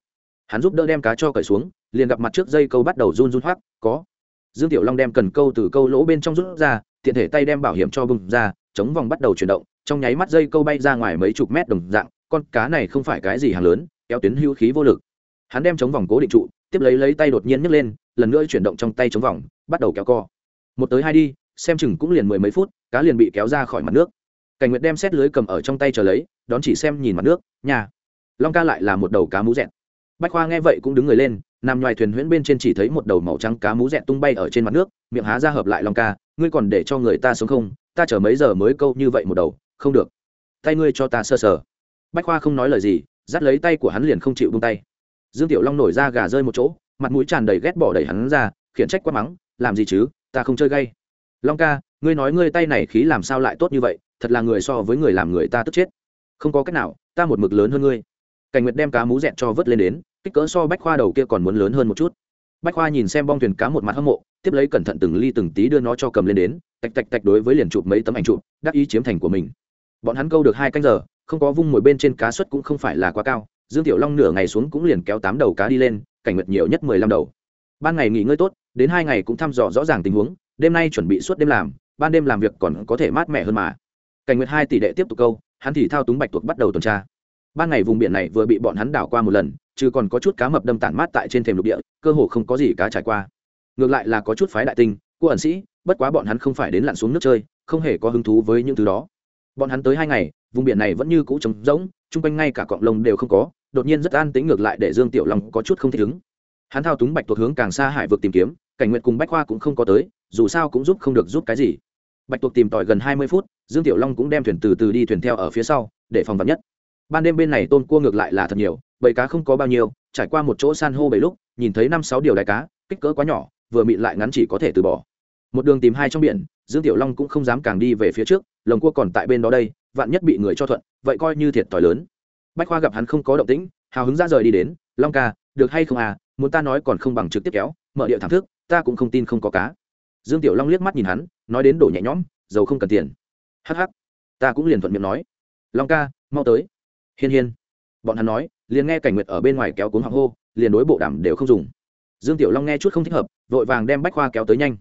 hắn giúp đỡ đem cá cho cởi xuống, liền gặp mặt trước dây câu bắt đầu run run hoác có. Dương tiểu long đem cần câu từ câu lỗ bên trong rút ra, tiện thể tay đem bảo hiểm cho bưng ra, chống vòng bắt đầu chuyển động, trong nháy mắt dây câu bay ra ngoài mấy chục mét đồng dạng, con cá này không phải cái gì hàng lớn, kéo tuyến hữu khí vô lực. Hắn đem chống vòng cố định trụ, tiếp lấy lấy tay đột nhiên nhấc lên, lần nữa chuyển động trong tay chống vòng, bắt đầu kéo co. Một tới hai đi, xem chừng cũng liền mười mấy phút, cá liền bị kéo ra khỏi mặt nước cảnh nguyệt đem xét lưới cầm ở trong tay chờ lấy, đón chỉ xem nhìn mặt nước, nhà. Long ca lại là một đầu cá mú rẹn. bách khoa nghe vậy cũng đứng người lên, nằm ngoài thuyền huyễn bên trên chỉ thấy một đầu màu trắng cá mú rẹn tung bay ở trên mặt nước, miệng há ra hợp lại long ca, ngươi còn để cho người ta sống không? Ta chờ mấy giờ mới câu như vậy một đầu, không được. Tay ngươi cho ta sơ sờ. Bách khoa không nói lời gì, dắt lấy tay của hắn liền không chịu bung tay. Dương tiểu long nổi ra gà rơi một chỗ, mặt mũi tràn đầy ghét bỏ đẩy hắn ra, khiển trách quá mắng, làm gì chứ? Ta không chơi gay. Long ca, ngươi nói ngươi tay này khí làm sao lại tốt như vậy? Thật là người so với người làm người ta tức chết. Không có cách nào, ta một mực lớn hơn ngươi. Cảnh nguyệt đem cá mú dẹn cho vớt lên đến, kích cỡ so bách khoa đầu kia còn muốn lớn hơn một chút. Bách khoa nhìn xem bong thuyền cá một mặt hâm mộ, tiếp lấy cẩn thận từng ly từng tí đưa nó cho cầm lên đến, tạch tạch tạch đối với liền chụp mấy tấm ảnh chụp, đắc ý chiếm thành của mình. Bọn hắn câu được hai canh giờ, không có vung mồi bên trên cá suất cũng không phải là quá cao, dương tiểu long nửa ngày xuống cũng liền kéo tám đầu cá đi lên, cảnh nguyệt nhiều nhất mười lăm đầu. Ban ngày nghỉ ngơi tốt, đến hai ngày cũng thăm dò rõ ràng tình huống, đêm nay chuẩn bị suốt đêm làm, ban đêm làm việc còn có thể mát mẻ hơn mà cảnh nguyệt hai tỷ đệ tiếp tục câu, hắn thì thao túng bạch tuộc bắt đầu tuần tra. Ban ngày vùng biển này vừa bị bọn hắn đảo qua một lần, chứ còn có chút cá mập đâm tản mát tại trên thềm lục địa, cơ hồ không có gì cá trải qua. Ngược lại là có chút phái đại tinh cô ẩn sĩ, bất quá bọn hắn không phải đến lặn xuống nước chơi, không hề có hứng thú với những thứ đó. Bọn hắn tới hai ngày, vùng biển này vẫn như cũ trống rỗng, chung quanh ngay cả cọng lông đều không có, đột nhiên rất an tĩnh ngược lại để dương tiểu long có chút không thích ứng. Hắn thao túng bạch tuộc hướng càng xa hải vực tìm kiếm, cảnh nguyện cùng bách khoa cũng không có tới, dù sao cũng giúp không được giúp cái gì. Bạch tuộc tìm tòi gần hai mươi phút dương tiểu long cũng đem thuyền từ từ đi thuyền theo ở phía sau, để phòng vật nhất. Ban đêm bên này tôm cua ngược lại là thật nhiều, bầy cá không có bao nhiêu, trải qua một chỗ san hô bảy lúc, nhìn thấy năm sáu điều đại cá, kích cỡ quá nhỏ, vừa mịn lại ngắn chỉ có thể từ bỏ. Một đường tìm hai trong biển, dương tiểu long cũng không dám càng đi về phía trước, lồng cua còn tại bên đó đây, vạn nhất bị người cho thuận, vậy coi như thiệt t lớn. Bách khoa gặp hắn không có động tĩnh, hào hứng ra rời đi đến, long ca, được hay không à muốn ta nói còn không bằng trực tiếp kéo, mở điệu thảm thức, ta cũng không tin không có cá. Dương tiểu long liếc mắt nhìn hắn, nói đến đổ nhẹ nhõm, dầu không cần tiền hh ta cũng liền thuận miệng nói. Long ca, mau tới. Hiên hiên. Bọn hắn nói, liền nghe cảnh nguyệt ở bên ngoài kéo cuốn hoàng hô, liền đối bộ đảm đều không dùng. Dương tiểu long nghe chút không thích hợp, vội vàng đem bách khoa kéo tới nhanh.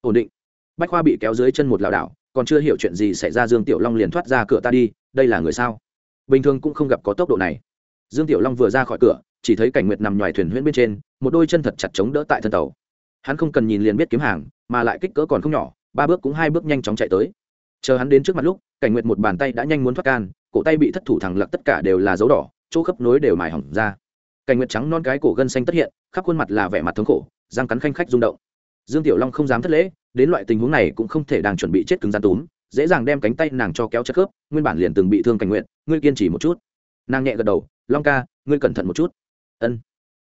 Ổn định. Bách khoa bị kéo dưới chân một lảo đảo, còn chưa hiểu chuyện gì xảy ra dương tiểu long liền thoát ra cửa ta đi, đây là người sao? Bình thường cũng không gặp có tốc độ này. Dương tiểu long vừa ra khỏi cửa, chỉ thấy cảnh nguyệt nằm ngoài thuyền huyễn bên trên, một đôi chân thật chặt chống đỡ tại thân tàu. Hắn không cần nhìn liền biết kiếm hàng, mà lại kích cỡ còn không nhỏ, ba bước cũng hai bước nhanh chóng chạy tới chờ hắn đến trước mặt lúc, cảnh nguyệt một bàn tay đã nhanh muốn thoát can, cổ tay bị thất thủ thẳng lặc tất cả đều là dấu đỏ, chỗ khớp nối đều mài hỏng ra. Cảnh nguyệt trắng non cái cổ gân xanh tất hiện, khắp khuôn mặt là vẻ mặt thống khổ, răng cắn khanh khách rung động. Dương tiểu long không dám thất lễ, đến loại tình huống này cũng không thể đang chuẩn bị chết cứng gian túm, dễ dàng đem cánh tay nàng cho kéo chất khớp, nguyên bản liền từng bị thương cảnh nguyện ngươi kiên trì một chút. Nàng nhẹ gật đầu, long ca, ngươi cẩn thận một chút. Ân.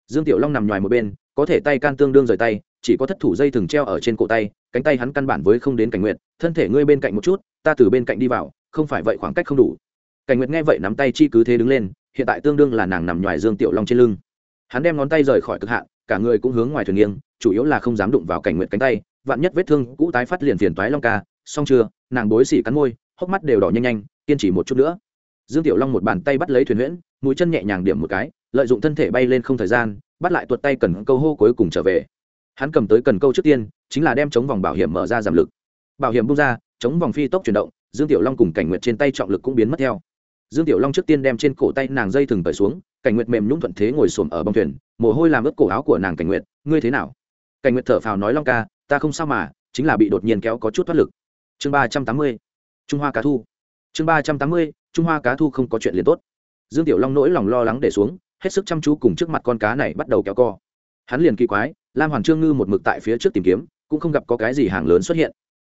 Dương tiểu long nằm ngoài một bên, có thể tay can tương đương rời tay chỉ có thất thủ dây thừng treo ở trên cổ tay cánh tay hắn căn bản với không đến cảnh nguyện thân thể ngươi bên cạnh một chút ta từ bên cạnh đi vào không phải vậy khoảng cách không đủ. Cảnh nguyệt nghe vậy nắm tay chi cứ thế đứng lên hiện tại tương đương là nàng nằm ngoài dương tiểu long trên lưng. Hắn đem ngón tay rời khỏi cực hạn cả người cũng hướng ngoài thuyền nghiêng chủ yếu là không dám đụng vào cảnh nguyệt cánh tay vạn nhất vết thương cũ tái phát liền phiền toái long ca xong chưa? Nàng bối xỉ cắn môi hốc mắt đều đỏ nhanh nhanh kiên trì một chút nữa. Dương tiểu long một bàn tay bắt lấy thuyền nguyễn, mũi chân nhẹ nhàng điểm một cái lợi dụng thân thể bay lên không thời gian bắt lại tuột tay cần câu hô cuối cùng trở về hắn cầm tới cần câu trước tiên, chính là đem chống vòng bảo hiểm mở ra giảm lực. Bảo hiểm bung ra, chống vòng phi tốc chuyển động, dương tiểu long cùng cảnh nguyệt trên tay trọng lực cũng biến mất theo. Dương tiểu long trước tiên đem trên cổ tay nàng dây thừng tởi xuống, cảnh nguyệt mềm nhũng thuận thế ngồi xổm ở bông thuyền, mồ hôi làm ướt cổ áo của nàng cảnh nguyệt, ngươi thế nào? Cảnh nguyệt thở phào nói, long ca, ta không sao mà, chính là bị đột nhiên kéo có chút thoát lực. Chương ba trăm tám mươi, trung hoa cá thu. Chương ba trăm tám mươi, trung hoa cá thu không có chuyện liền tốt. Dương tiểu long nỗi lòng lo lắng để xuống, hết sức chăm chú cùng trước mặt con cá này bắt đầu kéo co. Hắn liền kỳ quái lam Hoàn trương ngư một mực tại phía trước tìm kiếm, cũng không gặp có cái gì hàng lớn xuất hiện.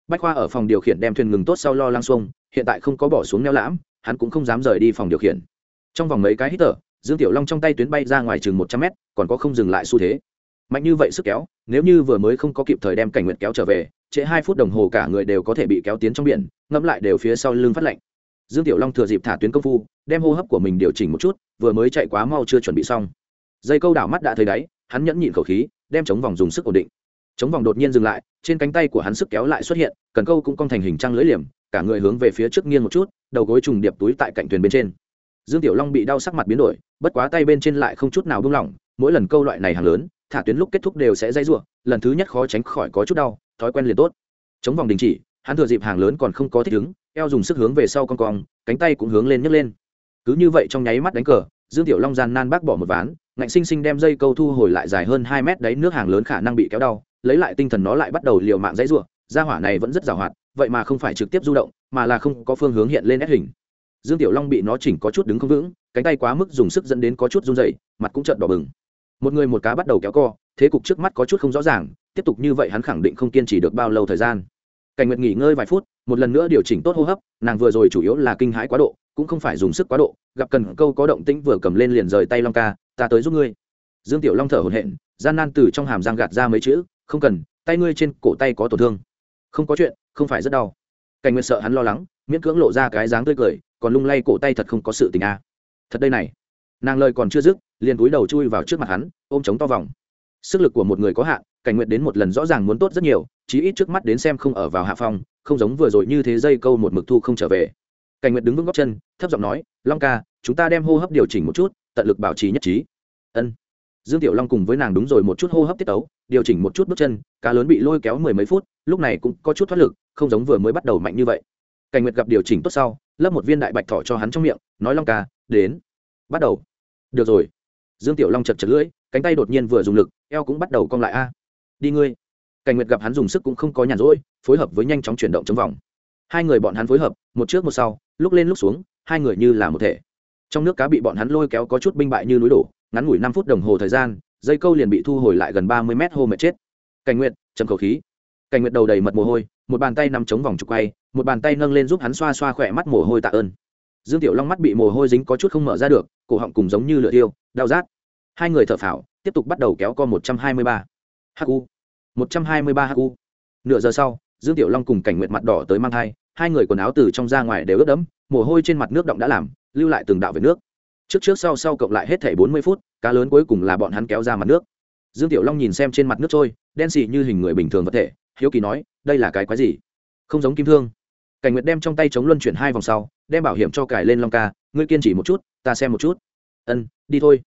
Bách khoa ở phòng điều khiển đem thuyền ngừng tốt sau lo lang xuông, hiện tại không có bỏ xuống neo lãm, hắn cũng không dám rời đi phòng điều khiển. Trong vòng mấy cái hít thở, dương tiểu long trong tay tuyến bay ra ngoài chừng một trăm mét, còn có không dừng lại xu thế. Mạnh như vậy sức kéo, nếu như vừa mới không có kịp thời đem cảnh nguyện kéo trở về, trễ hai phút đồng hồ cả người đều có thể bị kéo tiến trong biển, ngẫm lại đều phía sau lưng phát lạnh. Dương tiểu long thừa dịp thả tuyến công phu, đem hô hấp của mình điều chỉnh một chút, vừa mới chạy quá mau chưa chuẩn bị xong. Dây câu đảo mắt đã thấy đáy, hắn nhẫn nhịn khẩu khí đem chống vòng dùng sức ổn định. Chống vòng đột nhiên dừng lại, trên cánh tay của hắn sức kéo lại xuất hiện, cần câu cũng cong thành hình trăng lưỡi liềm, cả người hướng về phía trước nghiêng một chút, đầu gối trùng điệp túi tại cạnh thuyền bên trên. Dương tiểu long bị đau sắc mặt biến đổi, bất quá tay bên trên lại không chút nào buông lỏng, mỗi lần câu loại này hàng lớn, thả tuyến lúc kết thúc đều sẽ dây rủa, lần thứ nhất khó tránh khỏi có chút đau, thói quen liền tốt. Chống vòng đình chỉ, hắn thừa dịp hàng lớn còn không có thích ứng, eo dùng sức hướng về sau con cong, cánh tay cũng hướng lên nhấc lên. Cứ như vậy trong nháy mắt đánh cờ, dương tiểu long gian nan bác bỏ một ván ngạnh sinh sinh đem dây câu thu hồi lại dài hơn hai mét đấy nước hàng lớn khả năng bị kéo đau, lấy lại tinh thần nó lại bắt đầu liều mạng dãy rủa, gia hỏa này vẫn rất giàu hoạt, vậy mà không phải trực tiếp du động, mà là không có phương hướng hiện lên ép hình. Dương tiểu long bị nó chỉnh có chút đứng không vững, cánh tay quá mức dùng sức dẫn đến có chút run dày mặt cũng trợn đỏ bừng. Một người một cá bắt đầu kéo co, thế cục trước mắt có chút không rõ ràng, tiếp tục như vậy hắn khẳng định không kiên trì được bao lâu thời gian cảnh nguyệt nghỉ ngơi vài phút, một lần nữa điều chỉnh tốt hô hấp, nàng vừa rồi chủ yếu là kinh hãi quá độ, cũng không phải dùng sức quá độ, gặp cần câu có động tĩnh vừa cầm lên liền rời tay long ca, ta tới giúp ngươi. Dương tiểu long thở hổn hển, gian nan từ trong hàm giang gạt ra mấy chữ, không cần, tay ngươi trên cổ tay có tổn thương. Không có chuyện, không phải rất đau. Cảnh nguyệt sợ hắn lo lắng, miễn cưỡng lộ ra cái dáng tươi cười, còn lung lay cổ tay thật không có sự tình a à. thật đây này. Nàng lời còn chưa dứt, liền túi đầu chui vào trước mặt hắn, ôm chống to vòng sức lực của một người có hạn, cảnh nguyện đến một lần rõ ràng muốn tốt rất nhiều, chí ít trước mắt đến xem không ở vào hạ phong, không giống vừa rồi như thế dây câu một mực thu không trở về. Cảnh nguyện đứng vững góc chân, thấp giọng nói, long ca, chúng ta đem hô hấp điều chỉnh một chút, tận lực bảo trì nhất trí. Ân. Dương tiểu long cùng với nàng đúng rồi một chút hô hấp tiết tấu, điều chỉnh một chút bước chân, cá lớn bị lôi kéo mười mấy phút, lúc này cũng có chút thoát lực, không giống vừa mới bắt đầu mạnh như vậy. Cảnh nguyệt gặp điều chỉnh tốt sau, lấp một viên đại bạch thỏ cho hắn trong miệng, nói, long ca, đến, bắt đầu. Được rồi dương tiểu long chật chật lưỡi, cánh tay đột nhiên vừa dùng lực, eo cũng bắt đầu cong lại a. Đi ngươi. Cảnh nguyệt gặp hắn dùng sức cũng không có nhàn rỗi, phối hợp với nhanh chóng chuyển động trong vòng. Hai người bọn hắn phối hợp, một trước một sau, lúc lên lúc xuống, hai người như là một thể. Trong nước cá bị bọn hắn lôi kéo có chút binh bại như núi đổ, ngắn ngủi năm phút đồng hồ thời gian, dây câu liền bị thu hồi lại gần ba mươi mét hô mệt chết. Cảnh nguyệt trầm khẩu khí. Cảnh nguyệt đầu đầy mật mồ hôi, một bàn tay nằm chống vòng trục quay, một bàn tay nâng lên giúp hắn xoa xoa khỏe mắt mồ hôi tạ ơn dương tiểu long mắt bị mồ hôi dính có chút không mở ra được, cổ họng cùng giống như lửa tiêu đau rát. Hai người thở phào, tiếp tục bắt đầu kéo co một trăm hai mươi ba. Hu một trăm hai mươi ba hu nửa giờ sau, dương tiểu long cùng cảnh nguyệt mặt đỏ tới mang thai, hai người quần áo từ trong ra ngoài đều ướt đẫm, mồ hôi trên mặt nước động đã làm, lưu lại từng đạo về nước. Trước trước sau sau cộng lại hết thảy bốn mươi phút, cá lớn cuối cùng là bọn hắn kéo ra mặt nước. Dương tiểu long nhìn xem trên mặt nước trôi, đen xì như hình người bình thường vật thể, hiếu kỳ nói, đây là cái quái gì? Không giống kim thương cảnh nguyệt đem trong tay chống luân chuyển hai vòng sau, đem bảo hiểm cho cài lên long ca, ngươi kiên trì một chút, ta xem một chút. Ân, đi thôi.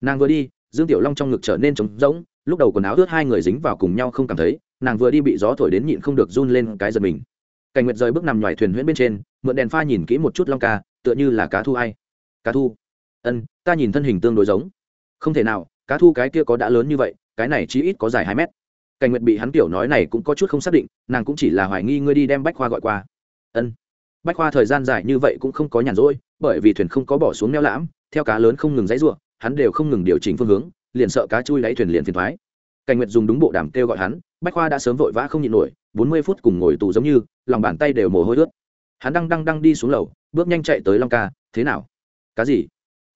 Nàng vừa đi, dương tiểu long trong ngực trở nên trống rỗng, lúc đầu quần áo ướt hai người dính vào cùng nhau không cảm thấy, nàng vừa đi bị gió thổi đến nhịn không được run lên cái giật mình. Cảnh nguyệt rời bước nằm ngoài thuyền huyễn bên trên, mượn đèn pha nhìn kỹ một chút long ca, tựa như là cá thu ai? Cá thu. Ân, ta nhìn thân hình tương đối giống. Không thể nào, cá thu cái kia có đã lớn như vậy, cái này chỉ ít có dài hai mét. Cảnh nguyệt bị hắn tiểu nói này cũng có chút không xác định, nàng cũng chỉ là hoài nghi ngươi đi đem bách khoa gọi qua ân. Bách khoa thời gian dài như vậy cũng không có nhàn rỗi, bởi vì thuyền không có bỏ xuống neo lãm, theo cá lớn không ngừng dãy ruộng, hắn đều không ngừng điều chỉnh phương hướng, liền sợ cá chui đáy thuyền liền phiền thoái. Cảnh nguyệt dùng đúng bộ đàm kêu gọi hắn, bách khoa đã sớm vội vã không nhịn nổi, bốn mươi phút cùng ngồi tù giống như, lòng bàn tay đều mồ hôi ướt. Hắn đang đang đang đi xuống lầu, bước nhanh chạy tới long ca, thế nào? Cá gì?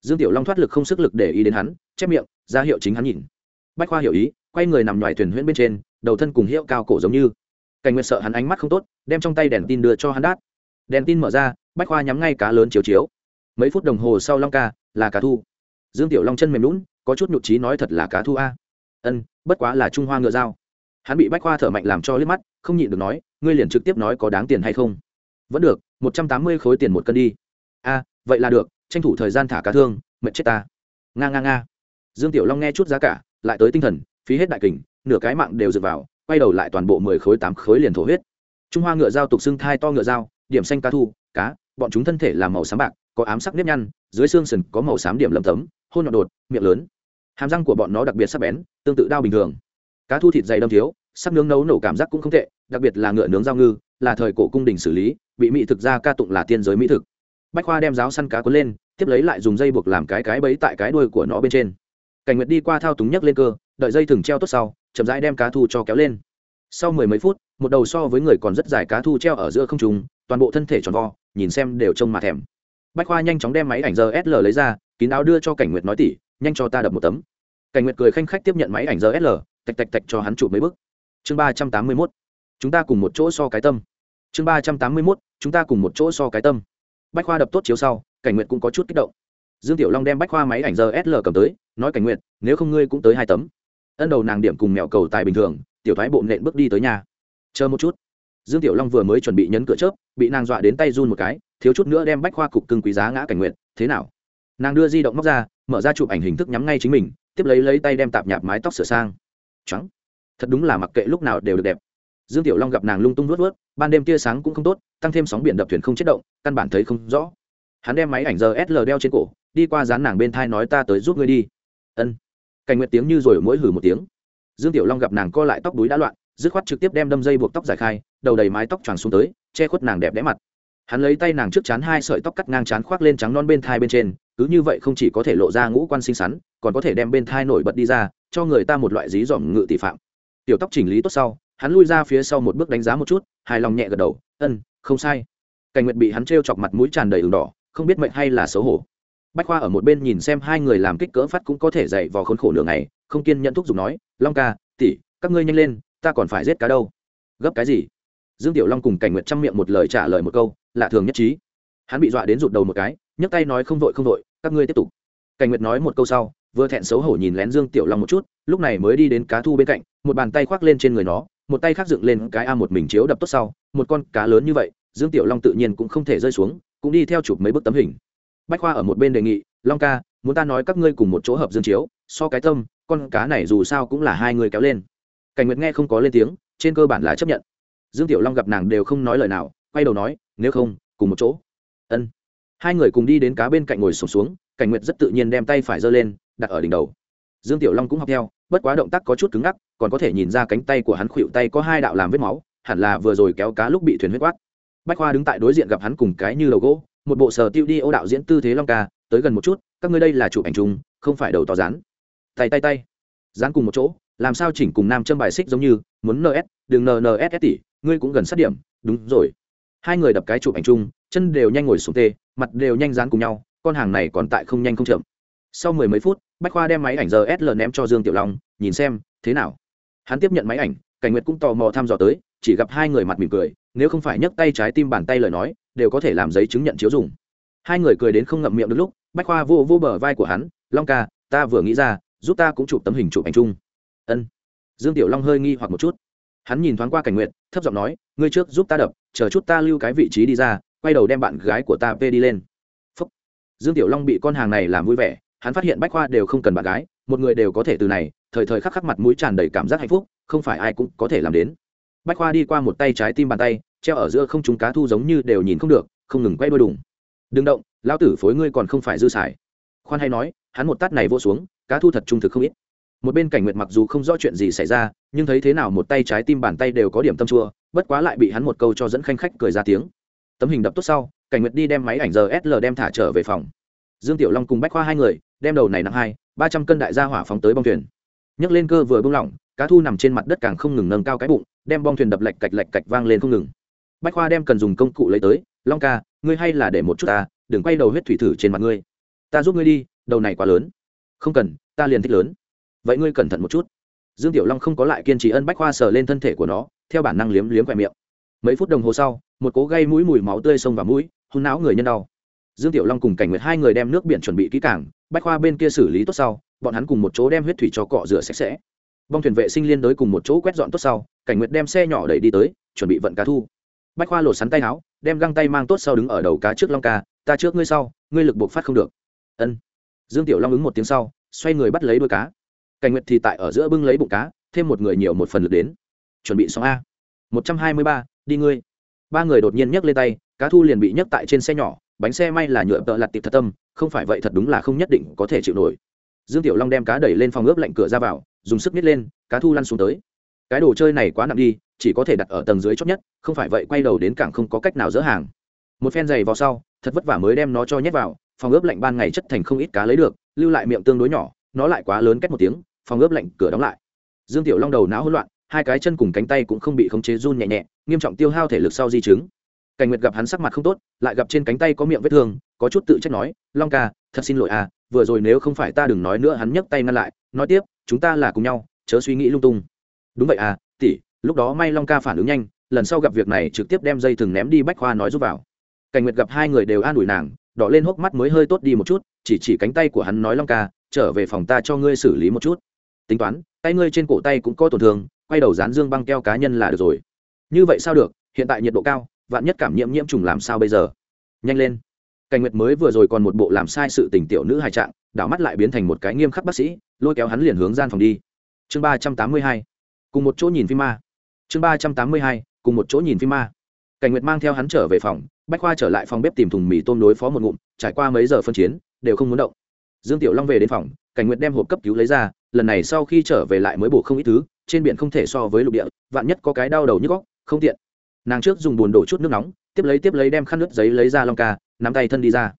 Dương tiểu long thoát lực không sức lực để ý đến hắn, chép miệng, ra hiệu chính hắn nhìn. Bách khoa hiểu ý, quay người nằm ngoài thuyền huyễn bên trên, đầu thân cùng hiệu cao cổ giống như cảnh nguyệt sợ hắn ánh mắt không tốt, đem trong tay đèn tin đưa cho hắn đát. Đèn tin mở ra, bách khoa nhắm ngay cá lớn chiếu chiếu. Mấy phút đồng hồ sau long ca, là cá thu. Dương tiểu long chân mềm lún có chút nhụt trí nói thật là cá thu a. Ân, bất quá là trung hoa ngựa dao. Hắn bị bách khoa thở mạnh làm cho liếc mắt, không nhịn được nói, ngươi liền trực tiếp nói có đáng tiền hay không? Vẫn được, một trăm tám mươi khối tiền một cân đi. A, vậy là được, tranh thủ thời gian thả cá thương, mệt chết ta. Nga nga nga. Dương tiểu long nghe chút giá cả, lại tới tinh thần, phí hết đại kình, nửa cái mạng đều dựa vào quay đầu lại toàn bộ mười khối tám khối liền thổ huyết. Trung hoa ngựa dao tục xưng thai to ngựa dao, điểm xanh cá thu, cá, bọn chúng thân thể là màu xám bạc, có ám sắc nếp nhăn, dưới xương sừng có màu xám điểm lầm tấm, hôn nhọn đột, miệng lớn. Hàm răng của bọn nó đặc biệt sắc bén, tương tự đao bình thường. Cá thu thịt dày đâm thiếu, sắc nướng nấu nổ cảm giác cũng không tệ, đặc biệt là ngựa nướng giao ngư, là thời cổ cung đình xử lý, bị mỹ thực ra ca tụng là tiên giới mỹ thực. Bách khoa đem giáo săn cá cuốn lên, tiếp lấy lại dùng dây buộc làm cái cái bẫy tại cái đuôi của nó bên trên. Cảnh nguyệt đi qua thao túng nhấc lên cơ đợi dây thừng treo tốt sau, chậm rãi đem cá thu cho kéo lên. Sau mười mấy phút, một đầu so với người còn rất dài cá thu treo ở giữa không trùng toàn bộ thân thể tròn vo, nhìn xem đều trông mà thèm. Bách khoa nhanh chóng đem máy ảnh giờ sl lấy ra, kín áo đưa cho cảnh nguyệt nói tỉ, nhanh cho ta đập một tấm. Cảnh nguyệt cười khanh khách tiếp nhận máy ảnh giờ sl tạch tạch tạch cho hắn chụp mấy bức. Chương ba trăm tám mươi mốt, chúng ta cùng một chỗ so cái tâm. Chương ba trăm tám mươi mốt, chúng ta cùng một chỗ so cái tâm. Bách khoa đập tốt chiếu sau, cảnh nguyệt cũng có chút kích động. Dương tiểu long đem bách khoa máy ảnh giờ sl cầm tới, nói cảnh nguyệt, nếu không ngươi cũng tới hai tấm ân đầu nàng điểm cùng mẹo cầu tài bình thường, tiểu thái bộ nện bước đi tới nhà. Chờ một chút. Dương tiểu long vừa mới chuẩn bị nhấn cửa chớp, bị nàng dọa đến tay run một cái, thiếu chút nữa đem bách khoa cục cưng quý giá ngã cảnh nguyện thế nào? Nàng đưa di động móc ra, mở ra chụp ảnh hình thức nhắm ngay chính mình, tiếp lấy lấy tay đem tạp nhạp mái tóc sửa sang. Trắng thật đúng là mặc kệ lúc nào đều được đẹp. Dương tiểu long gặp nàng lung tung vớt vớt ban đêm tia sáng cũng không tốt, tăng thêm sóng biển đập thuyền không chết động, căn bản thấy không rõ. Hắn đem máy ảnh giờ sl đeo trên cổ, đi qua dán nàng bên thai nói ta tới giúp ngươi đi. Ân cảnh Nguyệt tiếng như rồi mỗi hử một tiếng. Dương tiểu long gặp nàng co lại tóc đuối đã loạn, dứt khoát trực tiếp đem đâm dây buộc tóc giải khai, đầu đầy mái tóc choàng xuống tới, che khuất nàng đẹp đẽ mặt. Hắn lấy tay nàng trước chán hai sợi tóc cắt ngang chán khoác lên trắng non bên thai bên trên, cứ như vậy không chỉ có thể lộ ra ngũ quan xinh xắn, còn có thể đem bên thai nổi bật đi ra, cho người ta một loại dí dỏm ngự tỷ phạm. Tiểu tóc chỉnh lý tốt sau, hắn lui ra phía sau một bước đánh giá một chút, hài lòng nhẹ gật đầu ân không sai. Cảnh nguyệt bị hắn t chọc mặt mũi tràn đầy ửng đỏ, không biết mệnh hay là xấu hổ bách khoa ở một bên nhìn xem hai người làm kích cỡ phát cũng có thể dậy vào khốn khổ nửa ngày, không kiên nhận thúc giục nói, long ca, tỷ, các ngươi nhanh lên, ta còn phải giết cá đâu. Gấp cái gì? Dương tiểu long cùng cảnh nguyệt chăm miệng một lời trả lời một câu, lạ thường nhất trí. Hắn bị dọa đến rụt đầu một cái, nhấc tay nói, không vội không vội, các ngươi tiếp tục. Cảnh nguyệt nói một câu sau, vừa thẹn xấu hổ nhìn lén dương tiểu long một chút, lúc này mới đi đến cá thu bên cạnh, một bàn tay khoác lên trên người nó, một tay khác dựng lên cái a một mình chiếu đập tốt sau, một con cá lớn như vậy, dương tiểu long tự nhiên cũng không thể rơi xuống, cũng đi theo chụp mấy bức tấm hình bách khoa ở một bên đề nghị long ca muốn ta nói các ngươi cùng một chỗ hợp dương chiếu so cái tâm con cá này dù sao cũng là hai người kéo lên. Cảnh nguyệt nghe không có lên tiếng trên cơ bản là chấp nhận. Dương tiểu long gặp nàng đều không nói lời nào quay đầu nói nếu không cùng một chỗ. Ân. Hai người cùng đi đến cá bên cạnh ngồi sụp xuống, xuống cảnh nguyệt rất tự nhiên đem tay phải giơ lên đặt ở đỉnh đầu. Dương tiểu long cũng học theo bất quá động tác có chút cứng ngắc còn có thể nhìn ra cánh tay của hắn khuỵu tay có hai đạo làm vết máu hẳn là vừa rồi kéo cá lúc bị thuyền huyết quát. Bách khoa đứng tại đối diện gặp hắn cùng cái như đầu gỗ một bộ sờ tiêu đi ô đạo diễn tư thế long ca, tới gần một chút, các ngươi đây là chụp ảnh chung, không phải đầu to rán tay tay tay. Rán cùng một chỗ, làm sao chỉnh cùng nam châm bài xích giống như, muốn ns đừng nns tỷ, ngươi cũng gần sát điểm, đúng rồi. Hai người đập cái chụp ảnh chung, chân đều nhanh ngồi xuống tê, mặt đều nhanh dán cùng nhau, con hàng này còn tại không nhanh không chậm. Sau mười mấy phút, bách khoa đem máy ảnh giờ sl ném cho dương tiểu long, nhìn xem, thế nào? Hắn tiếp nhận máy ảnh, cảnh nguyệt cũng tò mò thăm dò tới, chỉ gặp hai người mặt mỉm cười, nếu không phải nhấc tay trái tim bàn tay lời nói đều có thể làm giấy chứng nhận chiếu dùng. Hai người cười đến không ngậm miệng được lúc, bách khoa vô vô bờ vai của hắn, long ca, ta vừa nghĩ ra, giúp ta cũng chụp tấm hình chụp ảnh chung. Ân. Dương tiểu long hơi nghi hoặc một chút. Hắn nhìn thoáng qua cảnh nguyện thấp giọng nói, ngươi trước giúp ta đập, chờ chút ta lưu cái vị trí đi ra, quay đầu đem bạn gái của ta về đi lên. Phúc. dương tiểu long bị con hàng này làm vui vẻ, hắn phát hiện bách khoa đều không cần bạn gái, một người đều có thể từ này, thời thời khắc khắc mặt mũi tràn đầy cảm giác hạnh phúc, không phải ai cũng có thể làm đến. Bách khoa đi qua một tay trái tim bàn tay treo ở giữa không chúng cá thu giống như đều nhìn không được, không ngừng quay đôi đùng. Đừng động, lão tử phối ngươi còn không phải dư xài. Khoan hay nói, hắn một tát này vô xuống, cá thu thật trung thực không ít. Một bên cảnh nguyệt mặc dù không rõ chuyện gì xảy ra, nhưng thấy thế nào một tay trái tim bàn tay đều có điểm tâm chua, bất quá lại bị hắn một câu cho dẫn khanh khách cười ra tiếng. Tấm hình đập tốt sau, cảnh nguyệt đi đem máy ảnh giờ sl đem thả trở về phòng. Dương tiểu long cùng bách khoa hai người, đem đầu này nặng hai, ba trăm cân đại gia hỏa phóng tới bong thuyền. Nhấc lên cơ vừa bung lỏng, cá thu nằm trên mặt đất càng không ngừng nâng cao cái bụng, đem bong thuyền đập lạch cạch lạch cạch vang lên không ngừng bách khoa đem cần dùng công cụ lấy tới, long ca, ngươi hay là để một chút ta, đừng quay đầu huyết thủy thử trên mặt ngươi. Ta giúp ngươi đi, đầu này quá lớn. Không cần, ta liền thích lớn. Vậy ngươi cẩn thận một chút. Dương tiểu long không có lại kiên trì ân bách khoa sờ lên thân thể của nó, theo bản năng liếm liếm khoe miệng. Mấy phút đồng hồ sau, một cố gây mũi mùi máu tươi xông vào mũi hôn não người nhân đau. Dương tiểu long cùng cảnh nguyệt hai người đem nước biển chuẩn bị kỹ càng, bách khoa bên kia xử lý tốt sau, bọn hắn cùng một chỗ đem huyết thủy cho cọ rửa sạch sẽ. Bong thuyền vệ sinh liên đối cùng một chỗ quét dọn tốt sau, cảnh nguyệt đem xe nhỏ đẩy đi tới, chuẩn bị vận cá thu bách khoa lột sắn tay áo, đem găng tay mang tốt sau đứng ở đầu cá trước long ca, ta trước ngươi sau, ngươi lực buộc phát không được. Ân. Dương tiểu long ứng một tiếng sau, xoay người bắt lấy đuôi cá. Cảnh nguyệt thì tại ở giữa bưng lấy bụng cá, thêm một người nhiều một phần lực đến. Chuẩn bị xong a. Một trăm hai mươi ba, đi ngươi. Ba người đột nhiên nhấc lên tay, cá thu liền bị nhấc tại trên xe nhỏ, bánh xe may là nhựa tợ lặt tiệp thật tâm, không phải vậy thật đúng là không nhất định có thể chịu nổi. Dương tiểu long đem cá đẩy lên phòng ướp lạnh cửa ra vào, dùng sức nít lên, cá thu lăn xuống tới cái đồ chơi này quá nặng đi, chỉ có thể đặt ở tầng dưới chót nhất, không phải vậy quay đầu đến cảng không có cách nào dỡ hàng. Một phen giày vào sau, thật vất vả mới đem nó cho nhét vào, phòng ướp lạnh ban ngày chất thành không ít cá lấy được, lưu lại miệng tương đối nhỏ, nó lại quá lớn cách một tiếng, phòng ướp lạnh cửa đóng lại. Dương tiểu long đầu não hỗn loạn, hai cái chân cùng cánh tay cũng không bị khống chế run nhẹ nhẹ, nghiêm trọng tiêu hao thể lực sau di chứng. Cảnh nguyệt gặp hắn sắc mặt không tốt, lại gặp trên cánh tay có miệng vết thương, có chút tự trách nói, long ca, thật xin lỗi à vừa rồi nếu không phải ta đừng nói nữa hắn nhấc tay ngăn lại, nói tiếp, chúng ta là cùng nhau, chớ suy nghĩ lung tung đúng vậy à tỷ, lúc đó may long ca phản ứng nhanh, lần sau gặp việc này trực tiếp đem dây thừng ném đi bách khoa nói giúp vào. Cảnh nguyệt gặp hai người đều an ủi nàng, đỏ lên hốc mắt mới hơi tốt đi một chút, chỉ chỉ cánh tay của hắn nói long ca, trở về phòng ta cho ngươi xử lý một chút. Tính toán, tay ngươi trên cổ tay cũng có tổn thương, quay đầu dán dương băng keo cá nhân là được rồi. Như vậy sao được, hiện tại nhiệt độ cao, vạn nhất cảm nhiễm nhiễm trùng làm sao bây giờ? Nhanh lên. Cảnh nguyệt mới vừa rồi còn một bộ làm sai sự tình tiểu nữ hài trạng, đảo mắt lại biến thành một cái nghiêm khắc bác sĩ, lôi kéo hắn liền hướng gian phòng đi. Chương ba trăm tám mươi hai cùng một chỗ nhìn phim ma. Chương ba trăm tám mươi hai, cùng một chỗ nhìn phim ma. Cảnh nguyệt mang theo hắn trở về phòng, bách khoa trở lại phòng bếp tìm thùng mì tôm đối phó một ngụm, trải qua mấy giờ phân chiến, đều không muốn động. Dương tiểu long về đến phòng, cảnh nguyệt đem hộp cấp cứu lấy ra, lần này sau khi trở về lại mới bổ không ít thứ, trên biển không thể so với lục địa, vạn nhất có cái đau đầu như góc không tiện. Nàng trước dùng bùn đổ chút nước nóng, tiếp lấy tiếp lấy đem khăn nước giấy lấy ra long ca, nắm tay thân đi ra.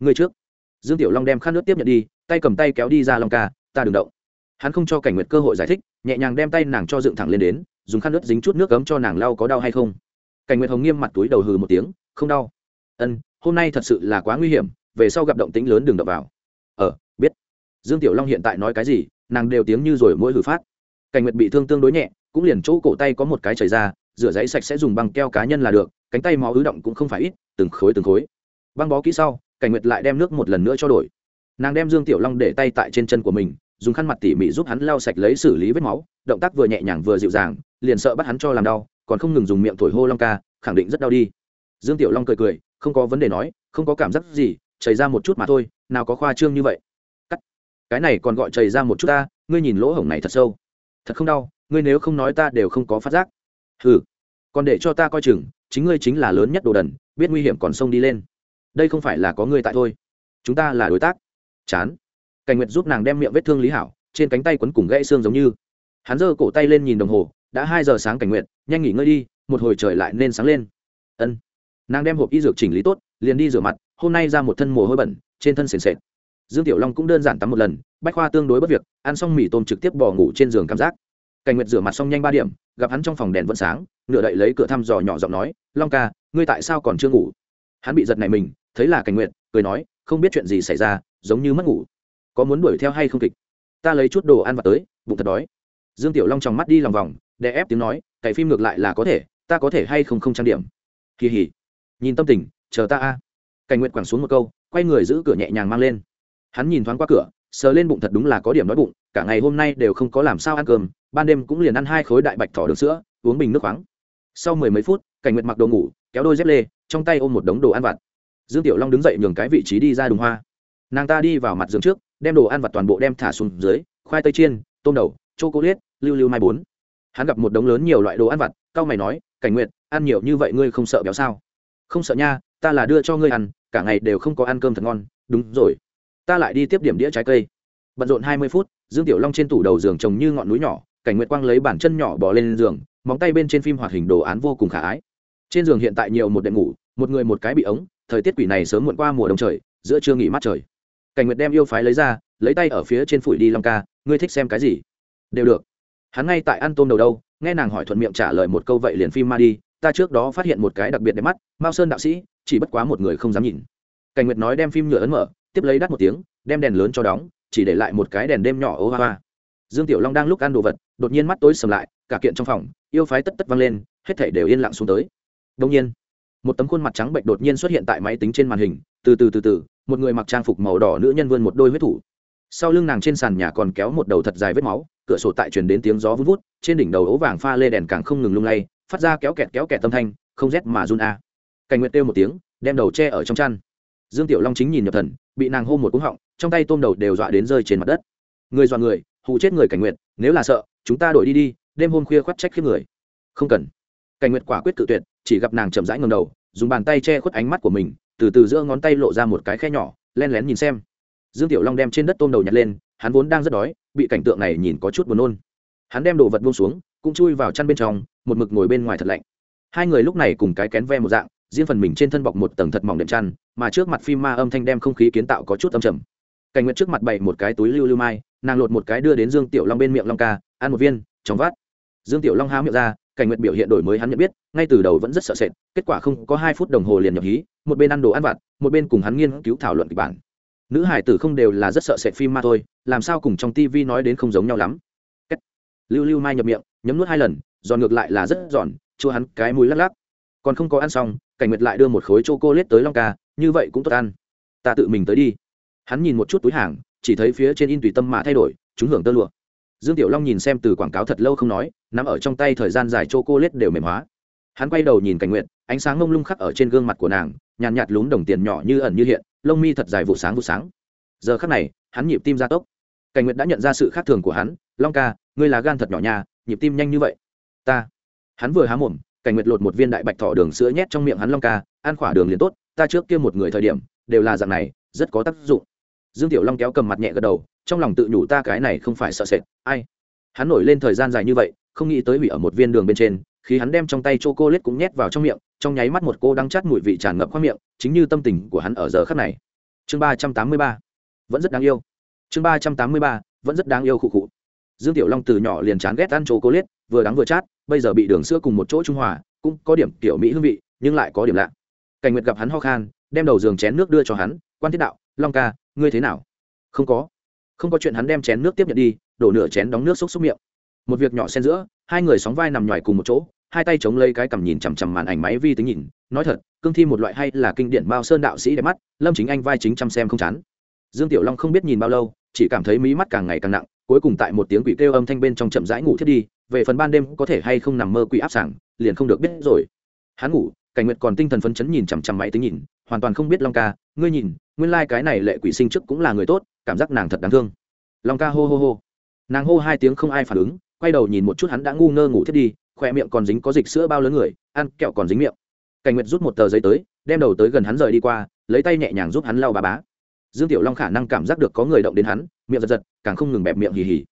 Người trước. Dương tiểu long đem khăn nước tiếp nhận đi, tay cầm tay kéo đi ra long ca, ta đừng động hắn không cho cảnh nguyệt cơ hội giải thích, nhẹ nhàng đem tay nàng cho dựng thẳng lên đến, dùng khăn nước dính chút nước cấm cho nàng lau có đau hay không. Cảnh nguyệt hồng nghiêm mặt túi đầu hừ một tiếng, không đau. Ân, hôm nay thật sự là quá nguy hiểm, về sau gặp động tính lớn đừng đập vào. Ờ biết. Dương tiểu long hiện tại nói cái gì, nàng đều tiếng như rồi mỗi hử phát. Cảnh nguyệt bị thương tương đối nhẹ, cũng liền chỗ cổ tay có một cái chảy ra, rửa giấy sạch sẽ dùng băng keo cá nhân là được, cánh tay máu ứ động cũng không phải ít, từng khối từng khối. Băng bó kỹ sau, cảnh nguyệt lại đem nước một lần nữa cho đổi. Nàng đem dương tiểu long để tay tại trên chân của mình dùng khăn mặt tỉ mỉ giúp hắn lau sạch lấy xử lý vết máu, động tác vừa nhẹ nhàng vừa dịu dàng, liền sợ bắt hắn cho làm đau, còn không ngừng dùng miệng thổi hô long ca, khẳng định rất đau đi. Dương tiểu long cười cười, không có vấn đề nói, không có cảm giác gì, chảy ra một chút mà thôi, nào có khoa trương như vậy. Cắt. Cái này còn gọi chảy ra một chút ta, ngươi nhìn lỗ hổng này thật sâu. Thật không đau, ngươi nếu không nói ta đều không có phát giác. Ừ còn để cho ta coi chừng, chính ngươi chính là lớn nhất đồ đần, biết nguy hiểm còn xông đi lên. Đây không phải là có ngươi tại thôi. Chúng ta là đối tác. Chán cảnh nguyệt giúp nàng đem miệng vết thương lý hảo, trên cánh tay quấn cùng gãy xương giống như. Hắn giơ cổ tay lên nhìn đồng hồ, đã hai giờ sáng cảnh nguyệt, nhanh nghỉ ngơi đi, một hồi trời lại nên sáng lên. Ân. Nàng đem hộp y dược chỉnh lý tốt, liền đi rửa mặt, hôm nay ra một thân mồ hôi bẩn, trên thân sền sệt. Dương tiểu long cũng đơn giản tắm một lần, bách khoa tương đối bất việc, ăn xong mì tôm trực tiếp bỏ ngủ trên giường cảm giác. Cảnh nguyệt rửa mặt xong nhanh ba điểm, gặp hắn trong phòng đèn vẫn sáng, nửa đậy lấy cửa thăm dò nhỏ giọng nói, long ca, ngươi tại sao còn chưa ngủ? Hắn bị giật này mình, thấy là cảnh nguyệt, cười nói, không biết chuyện gì xảy ra, giống như mất ngủ có muốn đuổi theo hay không kịch? Ta lấy chút đồ ăn vặt tới, bụng thật đói. Dương tiểu long tròng mắt đi lòng vòng, đè ép tiếng nói, cày phim ngược lại là có thể, ta có thể hay không không trang điểm? Kỳ hỉ. Nhìn tâm tình, chờ ta a. Cảnh nguyện quẳng xuống một câu, quay người giữ cửa nhẹ nhàng mang lên. Hắn nhìn thoáng qua cửa, sờ lên bụng thật đúng là có điểm đói bụng, cả ngày hôm nay đều không có làm sao ăn cơm, ban đêm cũng liền ăn hai khối đại bạch thỏ đường sữa, uống bình nước khoáng. Sau mười mấy phút, cảnh nguyệt mặc đồ ngủ, kéo đôi dép lê, trong tay ôm một đống đồ ăn vặt. Dương tiểu long đứng dậy nhường cái vị trí đi ra đùng hoa nàng ta đi vào mặt giường trước, đem đồ ăn vặt toàn bộ đem thả xuống dưới, khoai tây chiên, tôm đầu chô cô liết lưu lưu mai bốn. Hắn gặp một đống lớn nhiều loại đồ ăn vặt, cao mày nói, cảnh nguyệt, ăn nhiều như vậy ngươi không sợ béo sao? Không sợ nha, ta là đưa cho ngươi ăn, cả ngày đều không có ăn cơm thật ngon. Đúng rồi, ta lại đi tiếp điểm đĩa trái cây. Bận rộn hai mươi phút, dương tiểu long trên tủ đầu giường trồng như ngọn núi nhỏ, cảnh nguyệt quang lấy bản chân nhỏ bỏ lên giường, móng tay bên trên phim hoạt hình đồ án vô cùng khả ái. Trên giường hiện tại nhiều một đệm ngủ, một người một cái bị ống, thời tiết quỷ này sớm muộn qua mùa đông trời, giữa trưa nghỉ mát trời cảnh nguyệt đem yêu phái lấy ra, lấy tay ở phía trên phủi đi long ca, ngươi thích xem cái gì? Đều được. Hắn ngay tại ăn tôm đầu đâu, nghe nàng hỏi thuận miệng trả lời một câu vậy liền phim ma đi, ta trước đó phát hiện một cái đặc biệt đẹp mắt, mao sơn đạo sĩ, chỉ bất quá một người không dám nhìn. Cảnh nguyệt nói đem phim nhựa ấn mở, tiếp lấy đắt một tiếng, đem đèn lớn cho đóng, chỉ để lại một cái đèn đêm nhỏ ô hoa hoa dương tiểu long đang lúc ăn đồ vật, đột nhiên mắt tối sầm lại, cả kiện trong phòng, yêu phái tất tất văng lên, hết thảy đều yên lặng xuống tới. Đông nhiên một tấm khuôn mặt trắng bệnh đột nhiên xuất hiện tại máy tính trên màn hình, từ từ từ từ, một người mặc trang phục màu đỏ nữ nhân vươn một đôi huyết thủ. Sau lưng nàng trên sàn nhà còn kéo một đầu thật dài vết máu, cửa sổ tại truyền đến tiếng gió vút vút, trên đỉnh đầu ố vàng pha lê đèn càng không ngừng lung lay, phát ra kéo kẹt kéo kẹt tâm thanh, không rét mà run a. À. cảnh nguyệt kêu một tiếng, đem đầu che ở trong chăn. Dương tiểu long chính nhìn nhập thần, bị nàng hô một cú họng, trong tay tôm đầu đều dọa đến rơi trên mặt đất. Người dọa người, hù chết người cảnh nguyệt, nếu là sợ, chúng ta đổi đi đi, đêm hôm khuya khoắt trách khiếp người. Không cần cảnh nguyệt quả quyết tự tuyệt, chỉ gặp nàng chậm rãi ngầm đầu, dùng bàn tay che khuất ánh mắt của mình, từ từ giữa ngón tay lộ ra một cái khe nhỏ, len lén nhìn xem. Dương tiểu long đem trên đất tôm đầu nhặt lên, hắn vốn đang rất đói, bị cảnh tượng này nhìn có chút buồn nôn. Hắn đem đồ vật buông xuống, cũng chui vào chăn bên trong, một mực ngồi bên ngoài thật lạnh. Hai người lúc này cùng cái kén ve một dạng, riêng phần mình trên thân bọc một tầng thật mỏng đệm chăn, mà trước mặt phim ma âm thanh đem không khí kiến tạo có chút âm trầm. Cảnh nguyện trước mặt bày một cái túi lưu lưu mai, nàng lột một cái đưa đến dương tiểu long bên miệng long ca, ăn một viên trong vát dương tiểu long há miệng ra cảnh Nguyệt biểu hiện đổi mới hắn nhận biết, ngay từ đầu vẫn rất sợ sệt, kết quả không có hai phút đồng hồ liền nhập hí, một bên ăn đồ ăn vặt, một bên cùng hắn nghiên cứu thảo luận kịch bản. Nữ hải tử không đều là rất sợ sệt phim ma thôi, làm sao cùng trong tivi nói đến không giống nhau lắm. Kết. lưu lưu mai nhập miệng, nhấm nuốt hai lần, giòn ngược lại là rất giòn, chua hắn cái mùi lắc lắc. Còn không có ăn xong, cảnh nguyệt lại đưa một khối chô cô lết tới long ca, như vậy cũng tốt ăn. Ta tự mình tới đi. Hắn nhìn một chút túi hàng, chỉ thấy phía trên in tùy tâm mà thay đổi, chúng hưởng tơ lụa dương tiểu long nhìn xem từ quảng cáo thật lâu không nói nắm ở trong tay thời gian dài chô cô lết đều mềm hóa. Hắn quay đầu nhìn cảnh nguyện ánh sáng ngông lung khắc ở trên gương mặt của nàng nhàn nhạt, nhạt lún đồng tiền nhỏ như ẩn như hiện lông mi thật dài vụ sáng vụ sáng. Giờ khắc này hắn nhịp tim gia tốc. Cảnh nguyện đã nhận ra sự khác thường của hắn long ca ngươi là gan thật nhỏ nha nhịp tim nhanh như vậy. Ta. Hắn vừa há mồm cảnh nguyệt lột một viên đại bạch thỏ đường sữa nhét trong miệng hắn long ca ăn khỏa đường liền tốt ta trước kia một người thời điểm đều là dạng này rất có tác dụng. Dương tiểu long kéo cầm mặt nhẹ gật đầu trong lòng tự nhủ ta cái này không phải sợ sệt, ai? Hắn nổi lên thời gian dài như vậy, không nghĩ tới hủy ở một viên đường bên trên, khi hắn đem trong tay c h o cô lết cũng nhét vào trong miệng, trong nháy mắt một cô đang chát mùi vị tràn ngập khoác miệng, chính như tâm tình của hắn ở giờ khắc này. Chương ba trăm tám mươi ba. Vẫn rất đáng yêu. Chương ba trăm tám mươi ba, vẫn rất đáng yêu khụ khụ. Dương tiểu long từ nhỏ liền chán ghét ăn c h o cô lết vừa đắng vừa chát, bây giờ bị đường sữa cùng một chỗ trung hòa, cũng có điểm kiểu mỹ hương vị, nhưng lại có điểm lạ. Cảnh nguyệt gặp hắn ho khan, đem đầu giường chén nước đưa cho hắn, quan thiết đạo, long ca, ngươi thế nào? Không có không có chuyện hắn đem chén nước tiếp nhận đi, đổ nửa chén đóng nước xúc xúc miệng. Một việc nhỏ xen giữa, hai người sóng vai nằm ngoài cùng một chỗ, hai tay chống lấy cái cằm nhìn chằm chằm màn ảnh máy vi tính nhìn, nói thật, cương thi một loại hay là kinh điển bao sơn đạo sĩ đẹp mắt, lâm chính anh vai chính chăm xem không chán. Dương tiểu long không biết nhìn bao lâu, chỉ cảm thấy mí mắt càng ngày càng nặng, cuối cùng tại một tiếng quỷ kêu âm thanh bên trong chậm rãi ngủ thiết đi, về phần ban đêm có thể hay không nằm mơ quỷ áp sảng, liền không được biết rồi. Hắn ngủ, cảnh nguyệt còn tinh thần phấn chấn nhìn chằm chằm máy tính nhìn, hoàn toàn không biết long ca ngươi nhìn, nguyên lai、like、cái này lệ quỷ sinh trước cũng là người tốt, cảm giác nàng thật đáng thương. Long ca hô hô hô. Nàng hô hai tiếng không ai phản ứng, quay đầu nhìn một chút hắn đã ngu ngơ ngủ thiết đi khoe miệng còn dính có dịch sữa bao lớn người, ăn kẹo còn dính miệng. Cảnh nguyệt rút một tờ giấy tới, đem đầu tới gần hắn rời đi qua, lấy tay nhẹ nhàng giúp hắn lau bà bá. Dương tiểu long khả năng cảm giác được có người động đến hắn, miệng giật giật, càng không ngừng bẹp miệng hì hì.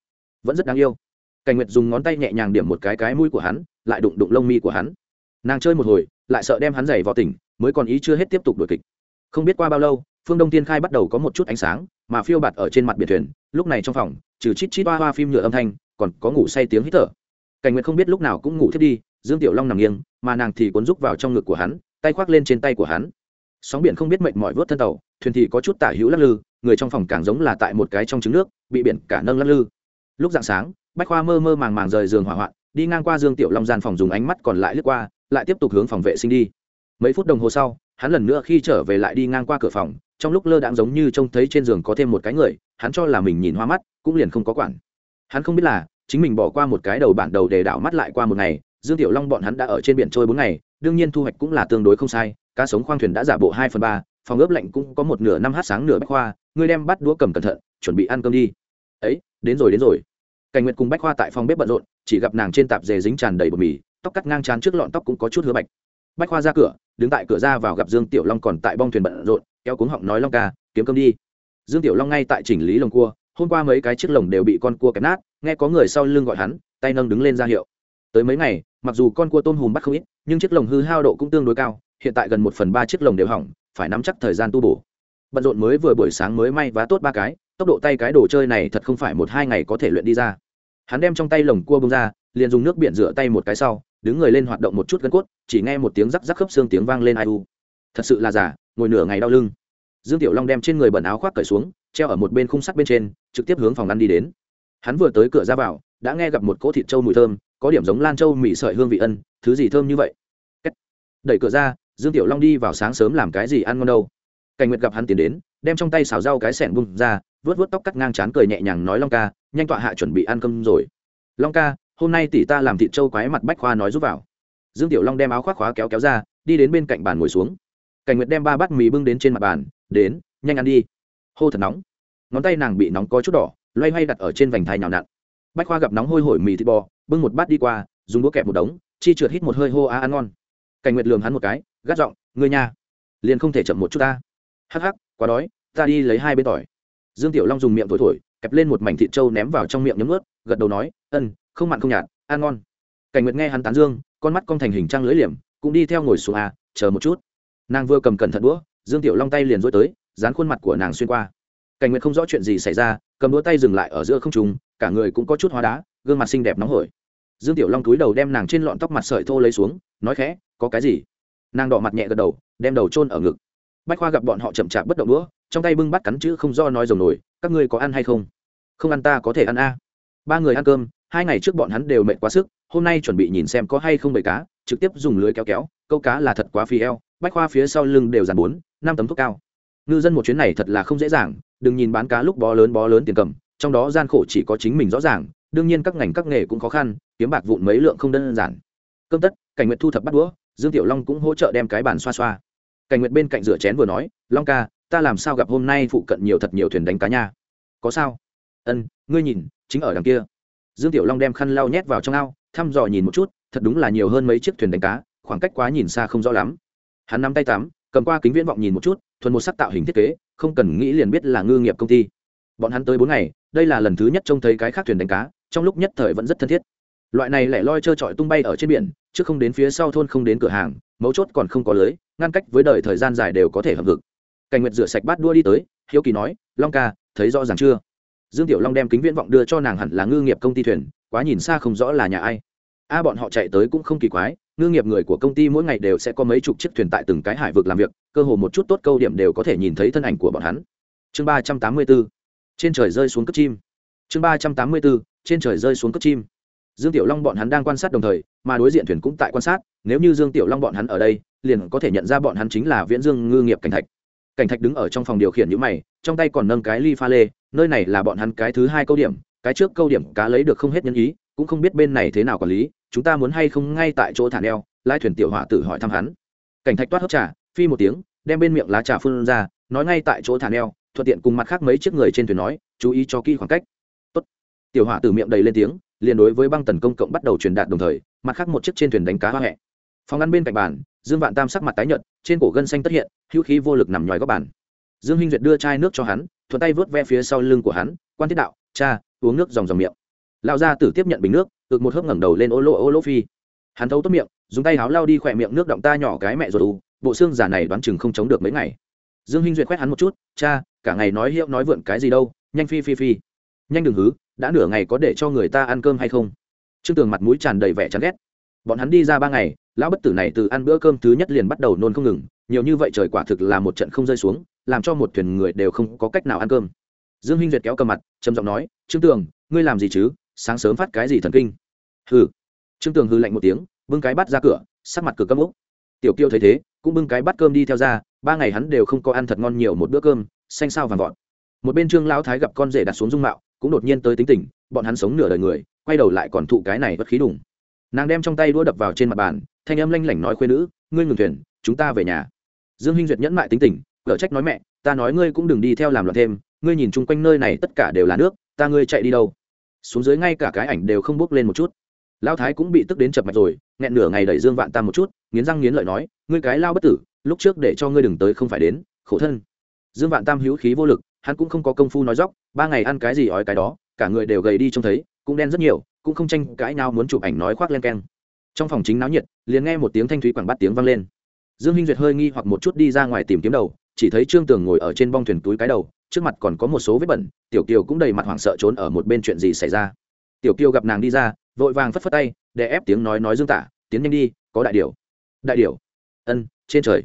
Vẫn rất đáng yêu. Cảnh nguyệt dùng ngón tay nhẹ nhàng điểm một cái cái mũi của hắn, lại đụng đụng lông mi của hắn. Nàng chơi một hồi, lại sợ đem hắn giày vào tỉnh, mới còn ý chưa hết tiếp tục đuổi kịch không biết qua bao lâu, phương đông tiên khai bắt đầu có một chút ánh sáng, mà phiêu bạt ở trên mặt biển thuyền, lúc này trong phòng, trừ chít chít hoa hoa phim nhựa âm thanh, còn có ngủ say tiếng hít thở. Cảnh nguyệt không biết lúc nào cũng ngủ thiết đi, dương tiểu long nằm nghiêng, mà nàng thì cuốn rúc vào trong ngực của hắn, tay khoác lên trên tay của hắn. Sóng biển không biết mệnh mọi vớt thân tàu, thuyền thì có chút tả hữu lắc lư, người trong phòng càng giống là tại một cái trong trứng nước, bị biển cả nâng lắc lư. Lúc dạng sáng, bách khoa mơ mơ màng màng rời giường hỏa hoạn, đi ngang qua dương tiểu long gian phòng dùng ánh mắt còn lại lướt qua, lại tiếp tục hướng phòng vệ sinh đi. Mấy phút đồng hồ sau hắn lần nữa khi trở về lại đi ngang qua cửa phòng, trong lúc lơ đãng giống như trông thấy trên giường có thêm một cái người, hắn cho là mình nhìn hoa mắt, cũng liền không có quản. Hắn không biết là, chính mình bỏ qua một cái đầu bản đầu để đảo mắt lại qua một ngày, dương tiểu long bọn hắn đã ở trên biển trôi bốn ngày, đương nhiên thu hoạch cũng là tương đối không sai, cá sống khoang thuyền đã giả bộ hai phần ba, phòng ướp lạnh cũng có một nửa năm hát sáng nửa bách khoa ngươi đem bắt đũa cầm cẩn thận, chuẩn bị ăn cơm đi. Ấy, đến rồi đến rồi. Cảnh nguyệt cùng bách khoa tại phòng bếp bận rộn, chỉ gặp nàng trên tạp dề dính tràn đầy bột mì, tóc cắt ngang trán trước lọn tóc cũng có chút hứa bạch bách khoa ra cửa, đứng tại cửa ra vào gặp dương tiểu long còn tại bong thuyền bận rộn, kéo cuống họng nói long ca, kiếm cơm đi. Dương tiểu long ngay tại chỉnh lý lồng cua, hôm qua mấy cái chiếc lồng đều bị con cua kẹp nát, nghe có người sau lưng gọi hắn, tay nâng đứng lên ra hiệu. Tới mấy ngày, mặc dù con cua tôm hùm bắt không ít, nhưng chiếc lồng hư hao độ cũng tương đối cao, hiện tại gần một phần ba chiếc lồng đều hỏng, phải nắm chắc thời gian tu bổ. Bận rộn mới vừa buổi sáng mới may vá tốt ba cái, tốc độ tay cái đồ chơi này thật không phải một hai ngày có thể luyện đi ra. Hắn đem trong tay lồng cua bông ra, liền dùng nước biển rửa tay một cái sau đứng người lên hoạt động một chút gân cốt, chỉ nghe một tiếng rắc rắc khớp xương tiếng vang lên ai u. Thật sự là giả ngồi nửa ngày đau lưng. Dương tiểu long đem trên người bẩn áo khoác cởi xuống, treo ở một bên khung sắt bên trên, trực tiếp hướng phòng ăn đi đến. Hắn vừa tới cửa ra vào, đã nghe gặp một cỗ thịt trâu mùi thơm, có điểm giống lan trâu mì sợi hương vị ân, thứ gì thơm như vậy? Đẩy cửa ra, dương tiểu long đi vào sáng sớm làm cái gì ăn ngon đâu. Cảnh nguyệt gặp hắn tiến đến, đem trong tay xào rau cái sẻn bung ra vớt vớt tóc cắt ngang chán cười nhẹ nhàng nói long ca, nhanh tọa hạ chuẩn bị ăn cơm rồi. Long ca hôm nay tỷ ta làm thịt trâu quái mặt bách khoa nói giúp vào. Dương tiểu long đem áo khoác khóa kéo kéo ra đi đến bên cạnh bàn ngồi xuống. Cảnh nguyệt đem ba bát mì bưng đến trên mặt bàn đến nhanh ăn đi. Hô thật nóng. Ngón tay nàng bị nóng có chút đỏ loay hoay đặt ở trên vành thai nhào nặn. Bách khoa gặp nóng hôi hổi mì thịt bò bưng một bát đi qua dùng đũa kẹp một đống chi trượt hít một hơi hô á ăn ngon. Cảnh nguyệt lường hắn một cái gắt giọng ngươi nhà, liền không thể chậm một chút ta. Hắc hắc quá đói ta đi lấy hai bên tỏi. Dương tiểu long dùng miệng thổi thổi kẹp lên một mảnh thịt trâu ném vào trong miệng nhấm ướt gật đầu nói ân không mặn không nhạt, ăn ngon. Cảnh nguyệt nghe hắn tán dương, con mắt cong thành hình trang lưỡi liềm, cũng đi theo ngồi xuống à chờ một chút. Nàng vừa cầm cẩn thận đũa, dương tiểu long tay liền dối tới, dán khuôn mặt của nàng xuyên qua. Cảnh nguyệt không rõ chuyện gì xảy ra, cầm đũa tay dừng lại ở giữa không trùng cả người cũng có chút hóa đá, gương mặt xinh đẹp nóng hổi. Dương tiểu long túi đầu đem nàng trên lọn tóc mặt sợi thô lấy xuống, nói khẽ, có cái gì? Nàng đỏ mặt nhẹ gật đầu, đem đầu chôn ở ngực. Bách khoa gặp bọn họ chậm chạp bất động đũa, trong tay bưng bắt cắn chữ không do nói rồng nổi, các ngươi có ăn hay không? Không ăn ta có thể ăn a. Ba người ăn cơm hai ngày trước bọn hắn đều mệt quá sức, hôm nay chuẩn bị nhìn xem có hay không bầy cá, trực tiếp dùng lưới kéo kéo, câu cá là thật quá phi eo, bách khoa phía sau lưng đều dàn bốn, năm tấm thuốc cao. Ngư dân một chuyến này thật là không dễ dàng, đừng nhìn bán cá lúc bó lớn bó lớn tiền cầm, trong đó gian khổ chỉ có chính mình rõ ràng, đương nhiên các ngành các nghề cũng khó khăn, kiếm bạc vụn mấy lượng không đơn giản. Cơm tất, cảnh nguyện thu thập bắt đũa, dương tiểu long cũng hỗ trợ đem cái bàn xoa xoa. Cảnh nguyện bên cạnh rửa chén vừa nói, long ca, ta làm sao gặp hôm nay phụ cận nhiều thật nhiều thuyền đánh cá nha? Có sao? Ân, ngươi nhìn, chính ở đằng kia dương tiểu long đem khăn lau nhét vào trong ao, thăm dò nhìn một chút, thật đúng là nhiều hơn mấy chiếc thuyền đánh cá, khoảng cách quá nhìn xa không rõ lắm. Hắn nắm tay tắm, cầm qua kính viễn vọng nhìn một chút, thuần một sắc tạo hình thiết kế, không cần nghĩ liền biết là ngư nghiệp công ty. Bọn hắn tới bốn ngày, đây là lần thứ nhất trông thấy cái khác thuyền đánh cá, trong lúc nhất thời vẫn rất thân thiết. Loại này lẻ loi trơ trọi tung bay ở trên biển chứ không đến phía sau thôn không đến cửa hàng, mấu chốt còn không có lưới, ngăn cách với đời thời gian dài đều có thể hợp vực. Cảnh nguyệt rửa sạch bát đua đi tới, hiếu kỳ nói, long ca, thấy rõ ràng chưa? Dương tiểu long đem kính viễn vọng đưa cho nàng hẳn là ngư nghiệp công ty thuyền, quá nhìn xa không rõ là nhà ai. A, bọn họ chạy tới cũng không kỳ quái, ngư nghiệp người của công ty mỗi ngày đều sẽ có mấy chục chiếc thuyền tại từng cái hải vực làm việc, cơ hồ một chút tốt câu điểm đều có thể nhìn thấy thân ảnh của bọn hắn. Chương ba trăm tám mươi bốn trên trời rơi xuống cất chim. Chương ba trăm tám mươi bốn trên trời rơi xuống cất chim. Dương tiểu long bọn hắn đang quan sát đồng thời, mà đối diện thuyền cũng tại quan sát, nếu như dương tiểu long bọn hắn ở đây, liền có thể nhận ra bọn hắn chính là viễn dương ngư nghiệp cảnh thạch cảnh thạch đứng ở trong phòng điều khiển nhữ mày, trong tay còn nâng cái ly pha lê, nơi này là bọn hắn cái thứ hai câu điểm, cái trước câu điểm cá lấy được không hết nhân ý, cũng không biết bên này thế nào quản lý, chúng ta muốn hay không ngay tại chỗ thả neo lai thuyền tiểu hỏa tử hỏi thăm hắn. Cảnh thạch toát hấp trà, phi một tiếng, đem bên miệng lá trà phun ra, nói ngay tại chỗ thả neo, thuận tiện cùng mặt khác mấy chiếc người trên thuyền nói, chú ý cho kỹ khoảng cách. Tốt. tiểu hỏa tử miệng đầy lên tiếng, liền đối với băng tần công cộng bắt đầu truyền đạt đồng thời, mặt khác một chiếc trên thuyền đánh cá hoa hẹ phòng ăn bên cạnh bàn, dương vạn tam sắc mặt tái nhợt, trên cổ gân xanh tất hiện, hữu khí vô lực nằm nhòi góc bàn. Dương hinh duyệt đưa chai nước cho hắn, thuận tay vớt ve phía sau lưng của hắn, quan thiết đạo, cha, uống nước dòng dòng miệng. Lão gia tử tiếp nhận bình nước, ực một hớp ngẩng đầu lên ô lô ô lô phi. Hắn thấu tốt miệng, dùng tay háo lao đi khỏe miệng nước động ta nhỏ cái mẹ ruột u, bộ xương giả này đoán chừng không chống được mấy ngày. Dương hinh duyệt quét hắn một chút, cha, cả ngày nói hiệu nói vượn cái gì đâu, nhanh phi phi phi. Nhanh đừng hứ, đã nửa ngày có để cho người ta ăn cơm hay không? Trương tường mặt mũi tràn đầy vẻ chán ghét. Bọn hắn đi ra ba ngày lão bất tử này từ ăn bữa cơm thứ nhất liền bắt đầu nôn không ngừng, nhiều như vậy trời quả thực là một trận không rơi xuống, làm cho một thuyền người đều không có cách nào ăn cơm. Dương hinh duyệt kéo cầm mặt, trầm giọng nói, trương tường, ngươi làm gì chứ? Sáng sớm phát cái gì thần kinh? Hừ. Trương tường hư lạnh một tiếng, bưng cái bắt ra cửa, sắc mặt cửa cấm úc. Tiểu kiêu thấy thế, cũng bưng cái bắt cơm đi theo ra, ba ngày hắn đều không có ăn thật ngon nhiều một bữa cơm, xanh sao vàng vọt. Một bên trương lão thái gặp con rể đặt xuống dung mạo, cũng đột nhiên tới tính tình, bọn hắn sống nửa đời người, quay đầu lại còn thụ cái này bất khí đủng nàng đem trong tay đũa đập vào trên mặt bàn thanh âm lanh lảnh nói khuyên nữ, ngươi ngừng thuyền, chúng ta về nhà. Dương hinh duyệt nhẫn mại tính tình gỡ trách nói mẹ, ta nói ngươi cũng đừng đi theo làm loạn thêm, ngươi nhìn chung quanh nơi này tất cả đều là nước, ta ngươi chạy đi đâu? Xuống dưới ngay cả cái ảnh đều không bước lên một chút. Lao thái cũng bị tức đến chập mạch rồi, nghẹn nửa ngày đẩy dương vạn tam một chút, nghiến răng nghiến lợi nói, ngươi cái lao bất tử, lúc trước để cho ngươi đừng tới không phải đến, khổ thân. Dương vạn tam hữu khí vô lực, hắn cũng không có công phu nói dóc, ba ngày ăn cái gì ói cái đó, cả người đều gầy đi trông thấy, cũng đen rất nhiều, cũng không tranh cãi nào muốn chụp ảnh nói khoác len keng trong phòng chính náo nhiệt, liền nghe một tiếng thanh thúy quảng bắt tiếng vang lên. Dương hinh duyệt hơi nghi hoặc một chút đi ra ngoài tìm kiếm đầu, chỉ thấy trương tường ngồi ở trên bong thuyền túi cái đầu, trước mặt còn có một số vết bẩn, tiểu kiều cũng đầy mặt hoảng sợ trốn ở một bên chuyện gì xảy ra. Tiểu kiều gặp nàng đi ra, vội vàng phất phất tay, để ép tiếng nói nói dương tả tiến nhanh đi, có đại điều. Đại điều? Ân, trên trời.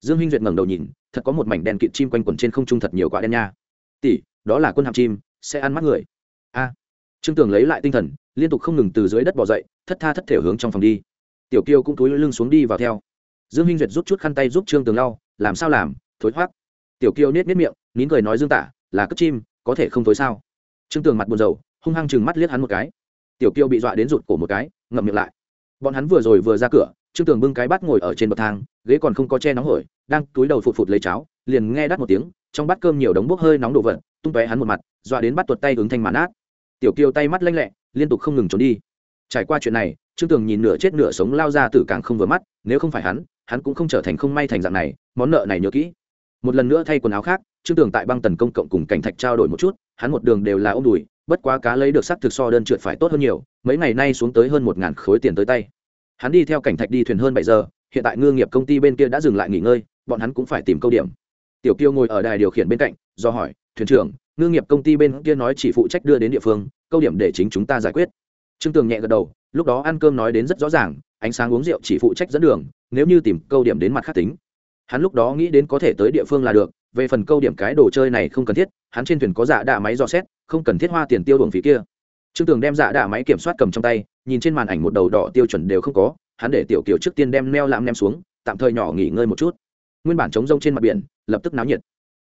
Dương hinh duyệt ngẩng đầu nhìn, thật có một mảnh đèn kịt chim quanh quẩn trên không trung thật nhiều quả đen nha. Tỷ, đó là quân hạm chim, sẽ ăn mắt người. A. Trương tường lấy lại tinh thần liên tục không ngừng từ dưới đất bỏ dậy, thất tha thất thể hướng trong phòng đi. Tiểu kiều cũng túi lưng xuống đi vào theo. Dương minh duyệt rút chút khăn tay giúp trương tường lau, làm sao làm? Thối thoát tiểu kiều nết nết miệng, nín cười nói dương tả là cất chim, có thể không thối sao? Trương tường mặt buồn rầu, hung hăng chừng mắt liếc hắn một cái. Tiểu kiều bị dọa đến rụt cổ một cái, ngậm miệng lại. Bọn hắn vừa rồi vừa ra cửa, trương tường bưng cái bát ngồi ở trên bậc thang, ghế còn không có che nóng hổi, đang túi đầu phụt phụt lấy cháo, liền nghe đắt một tiếng, trong bát cơm nhiều đống bốc hơi nóng đổ vật tung tóe hắn một mặt, dọa đến bắt tuột tay ứng thanh màn át tiểu kiều tay mắt lanh lẹ, liên tục không ngừng trốn đi. Trải qua chuyện này, trương tường nhìn nửa chết nửa sống lao ra từ càng không vừa mắt, nếu không phải hắn hắn cũng không trở thành không may thành dạng này, món nợ này nhớ kỹ. Một lần nữa thay quần áo khác, trương tường tại băng tần công cộng cùng cảnh thạch trao đổi một chút, hắn một đường đều là ôm đùi, bất quá cá lấy được sắc thực so đơn trượt phải tốt hơn nhiều, mấy ngày nay xuống tới hơn một ngàn khối tiền tới tay. Hắn đi theo cảnh thạch đi thuyền hơn bảy giờ, hiện tại ngư nghiệp công ty bên kia đã dừng lại nghỉ ngơi, bọn hắn cũng phải tìm câu điểm. Tiểu kiêu ngồi ở đài điều khiển bên cạnh, do hỏi, thuyền trưởng ngư nghiệp công ty bên kia nói chỉ phụ trách đưa đến địa phương, câu điểm để chính chúng ta giải quyết. Trương tường nhẹ gật đầu, lúc đó ăn cơm nói đến rất rõ ràng, ánh sáng uống rượu chỉ phụ trách dẫn đường, nếu như tìm câu điểm đến mặt khác tính. Hắn lúc đó nghĩ đến có thể tới địa phương là được, về phần câu điểm cái đồ chơi này không cần thiết, hắn trên thuyền có giả đạ máy dò xét, không cần thiết hoa tiền tiêu đường phí kia. Trương tường đem giả đạ máy kiểm soát cầm trong tay, nhìn trên màn ảnh một đầu đỏ tiêu chuẩn đều không có, hắn để tiểu kiều trước tiên đem neo lạm ném xuống, tạm thời nhỏ nghỉ ngơi một chút. Nguyên bản chống rông trên mặt biển, lập tức náo nhiệt.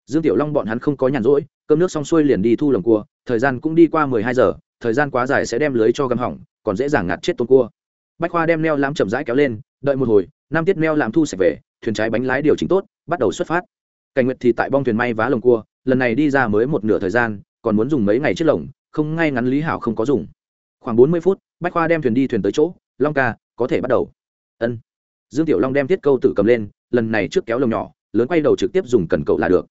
Dương tiểu long bọn hắn không có nhàn rỗi cơm nước xong xuôi liền đi thu lồng cua, thời gian cũng đi qua mười hai giờ, thời gian quá dài sẽ đem lưới cho găm hỏng, còn dễ dàng ngạt chết tôm cua. Bách khoa đem neo lãm chậm rãi kéo lên, đợi một hồi, năm tiết neo làm thu sạch về, thuyền trái bánh lái điều chỉnh tốt, bắt đầu xuất phát. Cảnh nguyệt thì tại bong thuyền may vá lồng cua, lần này đi ra mới một nửa thời gian, còn muốn dùng mấy ngày chiếc lồng, không ngay ngắn lý hảo không có dùng. Khoảng bốn mươi phút, bách khoa đem thuyền đi thuyền tới chỗ, long ca, có thể bắt đầu. Ân. Dương tiểu long đem thiết câu tự cầm lên, lần này trước kéo lồng nhỏ, lớn quay đầu trực tiếp dùng cần cậu là được.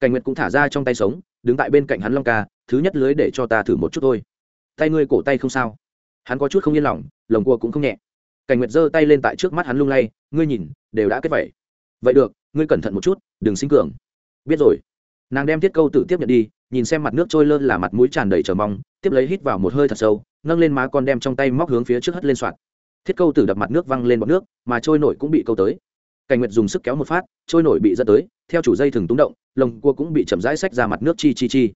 Cảnh nguyệt cũng thả ra trong tay sống đứng tại bên cạnh hắn long ca, thứ nhất lưới để cho ta thử một chút thôi. Tay ngươi cổ tay không sao? Hắn có chút không yên lòng, lồng cua cũng không nhẹ. Cảnh nguyệt giơ tay lên tại trước mắt hắn lung lay, ngươi nhìn, đều đã kết vậy. Vậy được, ngươi cẩn thận một chút, đừng sinh cường. Biết rồi. Nàng đem thiết câu tự tiếp nhận đi, nhìn xem mặt nước trôi lơ là mặt mũi tràn đầy trờ mong, tiếp lấy hít vào một hơi thật sâu, nâng lên má con đem trong tay móc hướng phía trước hất lên soạt. Thiết câu tử đập mặt nước văng lên bọt nước, mà trôi nổi cũng bị câu tới cảnh nguyệt dùng sức kéo một phát, trôi nổi bị dẫn tới, theo chủ dây thừng túng động, lồng cua cũng bị chậm rãi xách ra mặt nước chi chi chi.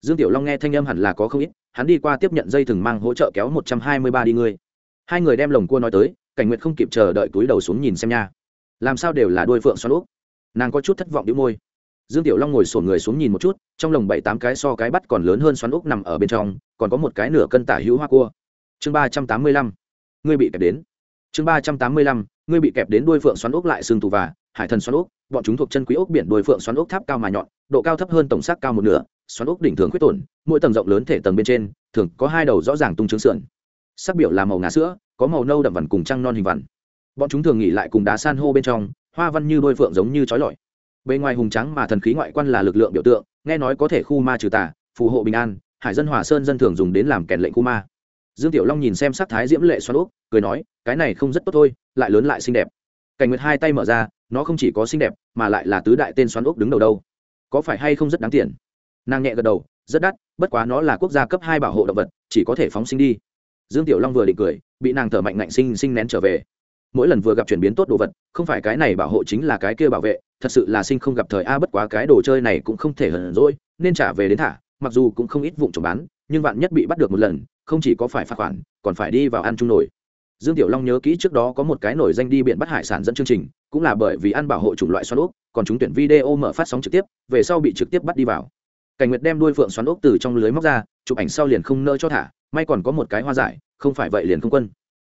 Dương tiểu long nghe thanh âm hẳn là có không ít, hắn đi qua tiếp nhận dây thừng mang hỗ trợ kéo một trăm hai mươi ba đi ngươi. Hai người đem lồng cua nói tới, cảnh nguyệt không kịp chờ đợi túi đầu xuống nhìn xem nha. Làm sao đều là đôi phượng xoắn úp. Nàng có chút thất vọng đĩu môi. Dương tiểu long ngồi sổn người xuống nhìn một chút, trong lồng bảy tám cái so cái bắt còn lớn hơn xoắn úp nằm ở bên trong, còn có một cái nửa cân tả hữu hoa cua. Chương ba trăm tám mươi lăm. Ngươi bị kẹp đến. Chương ba trăm tám mươi lăm ngươi bị kẹp đến đuôi phượng xoắn úp lại xương tù và, hải thần xoắn úp bọn chúng thuộc chân quý ốc biển đuôi phượng xoắn úp tháp cao mà nhọn, độ cao thấp hơn tổng xác cao một nửa, xoắn úp đỉnh thường khuyết tổn, mỗi tầng rộng lớn thể tầng bên trên, thường có hai đầu rõ ràng tung trứng sườn. Sắc biểu là màu ngà sữa, có màu nâu đậm vằn cùng trăng non hình vằn. Bọn chúng thường nghỉ lại cùng đá san hô bên trong, hoa văn như đôi phượng giống như trói lọi. Bên ngoài hùng trắng mà thần khí ngoại quan là lực lượng biểu tượng, nghe nói có thể khu ma trừ tà, phù hộ bình an, hải dân hòa sơn dân thường dùng đến làm kèn lệnh khu ma dương tiểu long nhìn xem sắc thái diễm lệ xoắn úp cười nói, cái này không rất tốt thôi, lại lớn lại xinh đẹp. Cảnh nguyệt hai tay mở ra, nó không chỉ có xinh đẹp, mà lại là tứ đại tên xoắn úp đứng đầu đâu. Có phải hay không rất đáng tiền? Nàng nhẹ gật đầu, rất đắt, bất quá nó là quốc gia cấp hai bảo hộ động vật, chỉ có thể phóng sinh đi. Dương tiểu long vừa định cười, bị nàng thở mạnh ngạnh sinh sinh nén trở về. Mỗi lần vừa gặp chuyển biến tốt đồ vật, không phải cái này bảo hộ chính là cái kia bảo vệ, thật sự là sinh không gặp thời, a, bất quá cái đồ chơi này cũng không thể hờn rỗi nên trả về đến thả, mặc dù cũng không ít vụ trộm bán, nhưng vạn nhất bị bắt được một lần không chỉ có phải phạt khoản, còn phải đi vào ăn chung nổi dương tiểu long nhớ kỹ trước đó có một cái nổi danh đi biển bắt hải sản dẫn chương trình, cũng là bởi vì ăn bảo hộ chủng loại xoắn ốc, còn chúng tuyển video mở phát sóng trực tiếp, về sau bị trực tiếp bắt đi vào. Cảnh nguyệt đem đuôi phượng xoắn ốc từ trong lưới móc ra, chụp ảnh sau liền không nỡ cho thả, may còn có một cái hoa giải, không phải vậy liền không quân.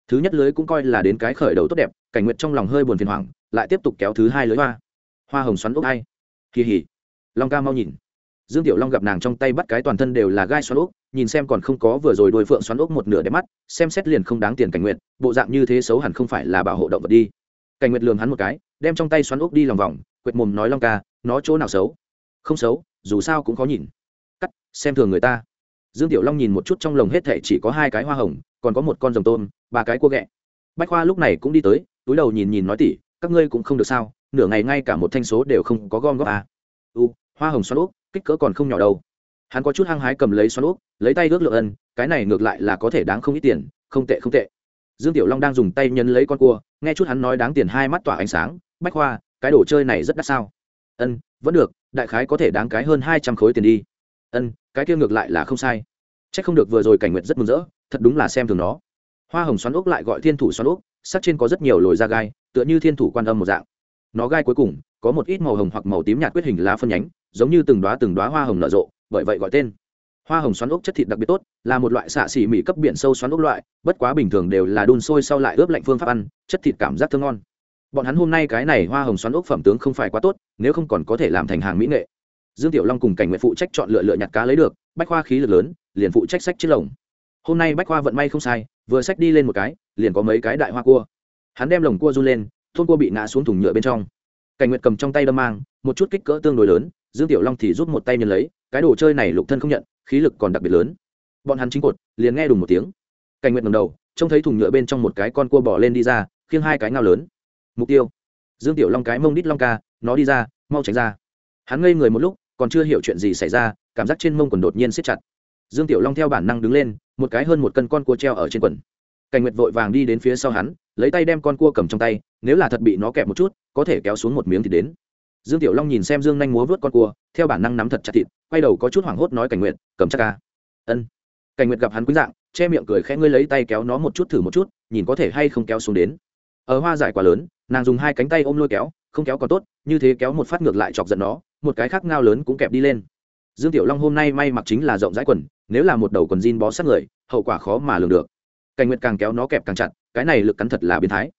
Thứ nhất lưới cũng coi là đến cái khởi đầu tốt đẹp, cảnh nguyệt trong lòng hơi buồn phiền hoảng, lại tiếp tục kéo thứ hai lưới hoa. Hoa hồng xoắn ốc hay. Kỳ hỉ. Long ca mau nhìn dương tiểu long gặp nàng trong tay bắt cái toàn thân đều là gai xoắn ốc, nhìn xem còn không có vừa rồi đôi phượng xoắn ốc một nửa đẹp mắt, xem xét liền không đáng tiền cảnh nguyệt, bộ dạng như thế xấu hẳn không phải là bảo hộ động vật đi. Cảnh nguyệt lường hắn một cái, đem trong tay xoắn ốc đi lòng vòng, quệt mồm nói long ca, nó chỗ nào xấu? Không xấu, dù sao cũng khó nhìn. Cắt, xem thường người ta. Dương tiểu long nhìn một chút trong lồng hết thảy chỉ có hai cái hoa hồng, còn có một con rồng tôm, ba cái cua ghẹ. Bách khoa lúc này cũng đi tới, túi đầu nhìn nhìn nói tỉ, các ngươi cũng không được sao, nửa ngày ngay cả một thanh số đều không có gom góp à. u hoa hồng xoắn úp, kích cỡ còn không nhỏ đâu. Hắn có chút hăng hái cầm lấy xoắn úp, lấy tay ước lượng ân, cái này ngược lại là có thể đáng không ít tiền, không tệ không tệ. Dương tiểu long đang dùng tay nhấn lấy con cua, nghe chút hắn nói đáng tiền hai mắt tỏa ánh sáng, bách khoa cái đồ chơi này rất đắt sao? Ân, vẫn được, đại khái có thể đáng cái hơn hai trăm khối tiền đi. Ân, cái kia ngược lại là không sai. Chắc không được vừa rồi cảnh nguyện rất mừng rỡ, thật đúng là xem thường nó. Hoa hồng xoắn ốc lại gọi thiên thủ xoắn ốc sắc trên có rất nhiều lồi da gai, tựa như thiên thủ quan âm một dạng. Nó gai cuối cùng, có một ít màu hồng hoặc màu tím nhạt quyết hình lá phân nhánh giống như từng đoá từng đoá hoa hồng nở rộ, bởi vậy gọi tên. Hoa hồng xoắn ốc chất thịt đặc biệt tốt, là một loại xạ xỉ mị cấp biển sâu xoắn ốc loại, bất quá bình thường đều là đun sôi sau lại ướp lạnh phương pháp ăn, chất thịt cảm giác thơm ngon. Bọn hắn hôm nay cái này hoa hồng xoắn ốc phẩm tướng không phải quá tốt, nếu không còn có thể làm thành hàng mỹ nghệ. Dương tiểu long cùng cảnh nguyện phụ trách chọn lựa lựa nhặt cá lấy được, bách khoa khí lực lớn, liền phụ trách sách chiếc lồng. Hôm nay bách khoa vận may không sai, vừa sách đi lên một cái, liền có mấy cái đại hoa cua. Hắn đem lồng cua run lên, thôn cua bị ngã xuống thùng nhựa bên trong. Cảnh nguyệt cầm trong tay đâm mang, một chút kích cỡ tương đối lớn dương tiểu long thì rút một tay nhân lấy, cái đồ chơi này lục thân không nhận, khí lực còn đặc biệt lớn. Bọn hắn chính cột, liền nghe đùng một tiếng. Cảnh nguyệt ngầm đầu, trông thấy thùng nhựa bên trong một cái con cua bỏ lên đi ra, khiêng hai cái ngao lớn. Mục tiêu. Dương tiểu long cái mông đít long ca, nó đi ra, mau tránh ra. Hắn ngây người một lúc, còn chưa hiểu chuyện gì xảy ra, cảm giác trên mông quần đột nhiên siết chặt. Dương tiểu long theo bản năng đứng lên, một cái hơn một cân con cua treo ở trên quần. Cảnh nguyệt vội vàng đi đến phía sau hắn, lấy tay đem con cua cầm trong tay, nếu là thật bị nó kẹp một chút, có thể kéo xuống một miếng thì đến dương tiểu long nhìn xem dương nhanh múa vớt con cua, theo bản năng nắm thật chặt thịt, quay đầu có chút hoảng hốt nói cảnh nguyệt, cầm chắc ca. Ân. Cảnh nguyệt gặp hắn quý dạng, che miệng cười khẽ ngươi lấy tay kéo nó một chút thử một chút, nhìn có thể hay không kéo xuống đến. Ở hoa giải quá lớn, nàng dùng hai cánh tay ôm lôi kéo, không kéo còn tốt, như thế kéo một phát ngược lại chọc giận nó, một cái khác ngao lớn cũng kẹp đi lên. Dương tiểu long hôm nay may mặc chính là rộng rãi quần, nếu là một đầu quần jean bó sát người, hậu quả khó mà lường được. Cảnh nguyệt càng kéo nó kẹp càng chặt, cái này lực cắn thật là biến thái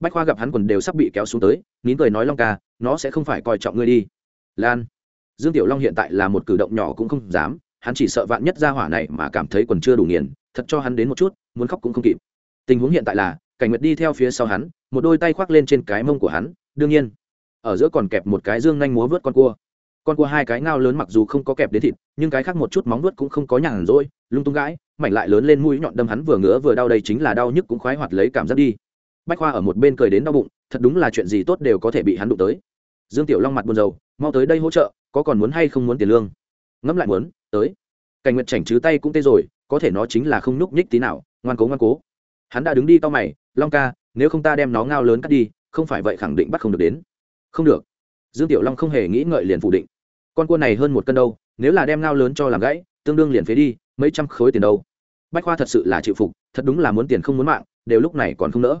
bách khoa gặp hắn quần đều sắp bị kéo xuống tới, nín cười nói, long ca, nó sẽ không phải coi trọng ngươi đi. Lan. Dương tiểu long hiện tại là một cử động nhỏ cũng không dám, hắn chỉ sợ vạn nhất ra hỏa này mà cảm thấy quần chưa đủ nghiền, thật cho hắn đến một chút, muốn khóc cũng không kịp. Tình huống hiện tại là, cảnh nguyệt đi theo phía sau hắn, một đôi tay khoác lên trên cái mông của hắn, đương nhiên, ở giữa còn kẹp một cái dương nhanh múa vớt con cua. Con cua hai cái ngao lớn mặc dù không có kẹp đến thịt, nhưng cái khác một chút móng vuốt cũng không có nhàn rỗi, lung tung gãi, mảnh lại lớn lên mũi nhọn đâm hắn vừa ngứa vừa đau, đây chính là đau nhức cũng khoái hoạt lấy cảm giác đi bách khoa ở một bên cười đến đau bụng, thật đúng là chuyện gì tốt đều có thể bị hắn đụng tới. Dương tiểu long mặt buồn rầu, mau tới đây hỗ trợ, có còn muốn hay không muốn tiền lương? Ngẫm lại muốn, tới. Cảnh nguyệt chảnh chứ tay cũng tê rồi, có thể nó chính là không nhúc nhích tí nào, ngoan cố ngoan cố. Hắn đã đứng đi to mày, long ca, nếu không ta đem nó ngao lớn cắt đi, không phải vậy khẳng định bắt không được đến. Không được. Dương tiểu long không hề nghĩ ngợi liền phủ định. Con cua này hơn một cân đâu, nếu là đem ngao lớn cho làm gãy, tương đương liền phế đi, mấy trăm khối tiền đâu. Bách khoa thật sự là chịu phục, thật đúng là muốn tiền không muốn mạng, đều lúc này còn không nỡ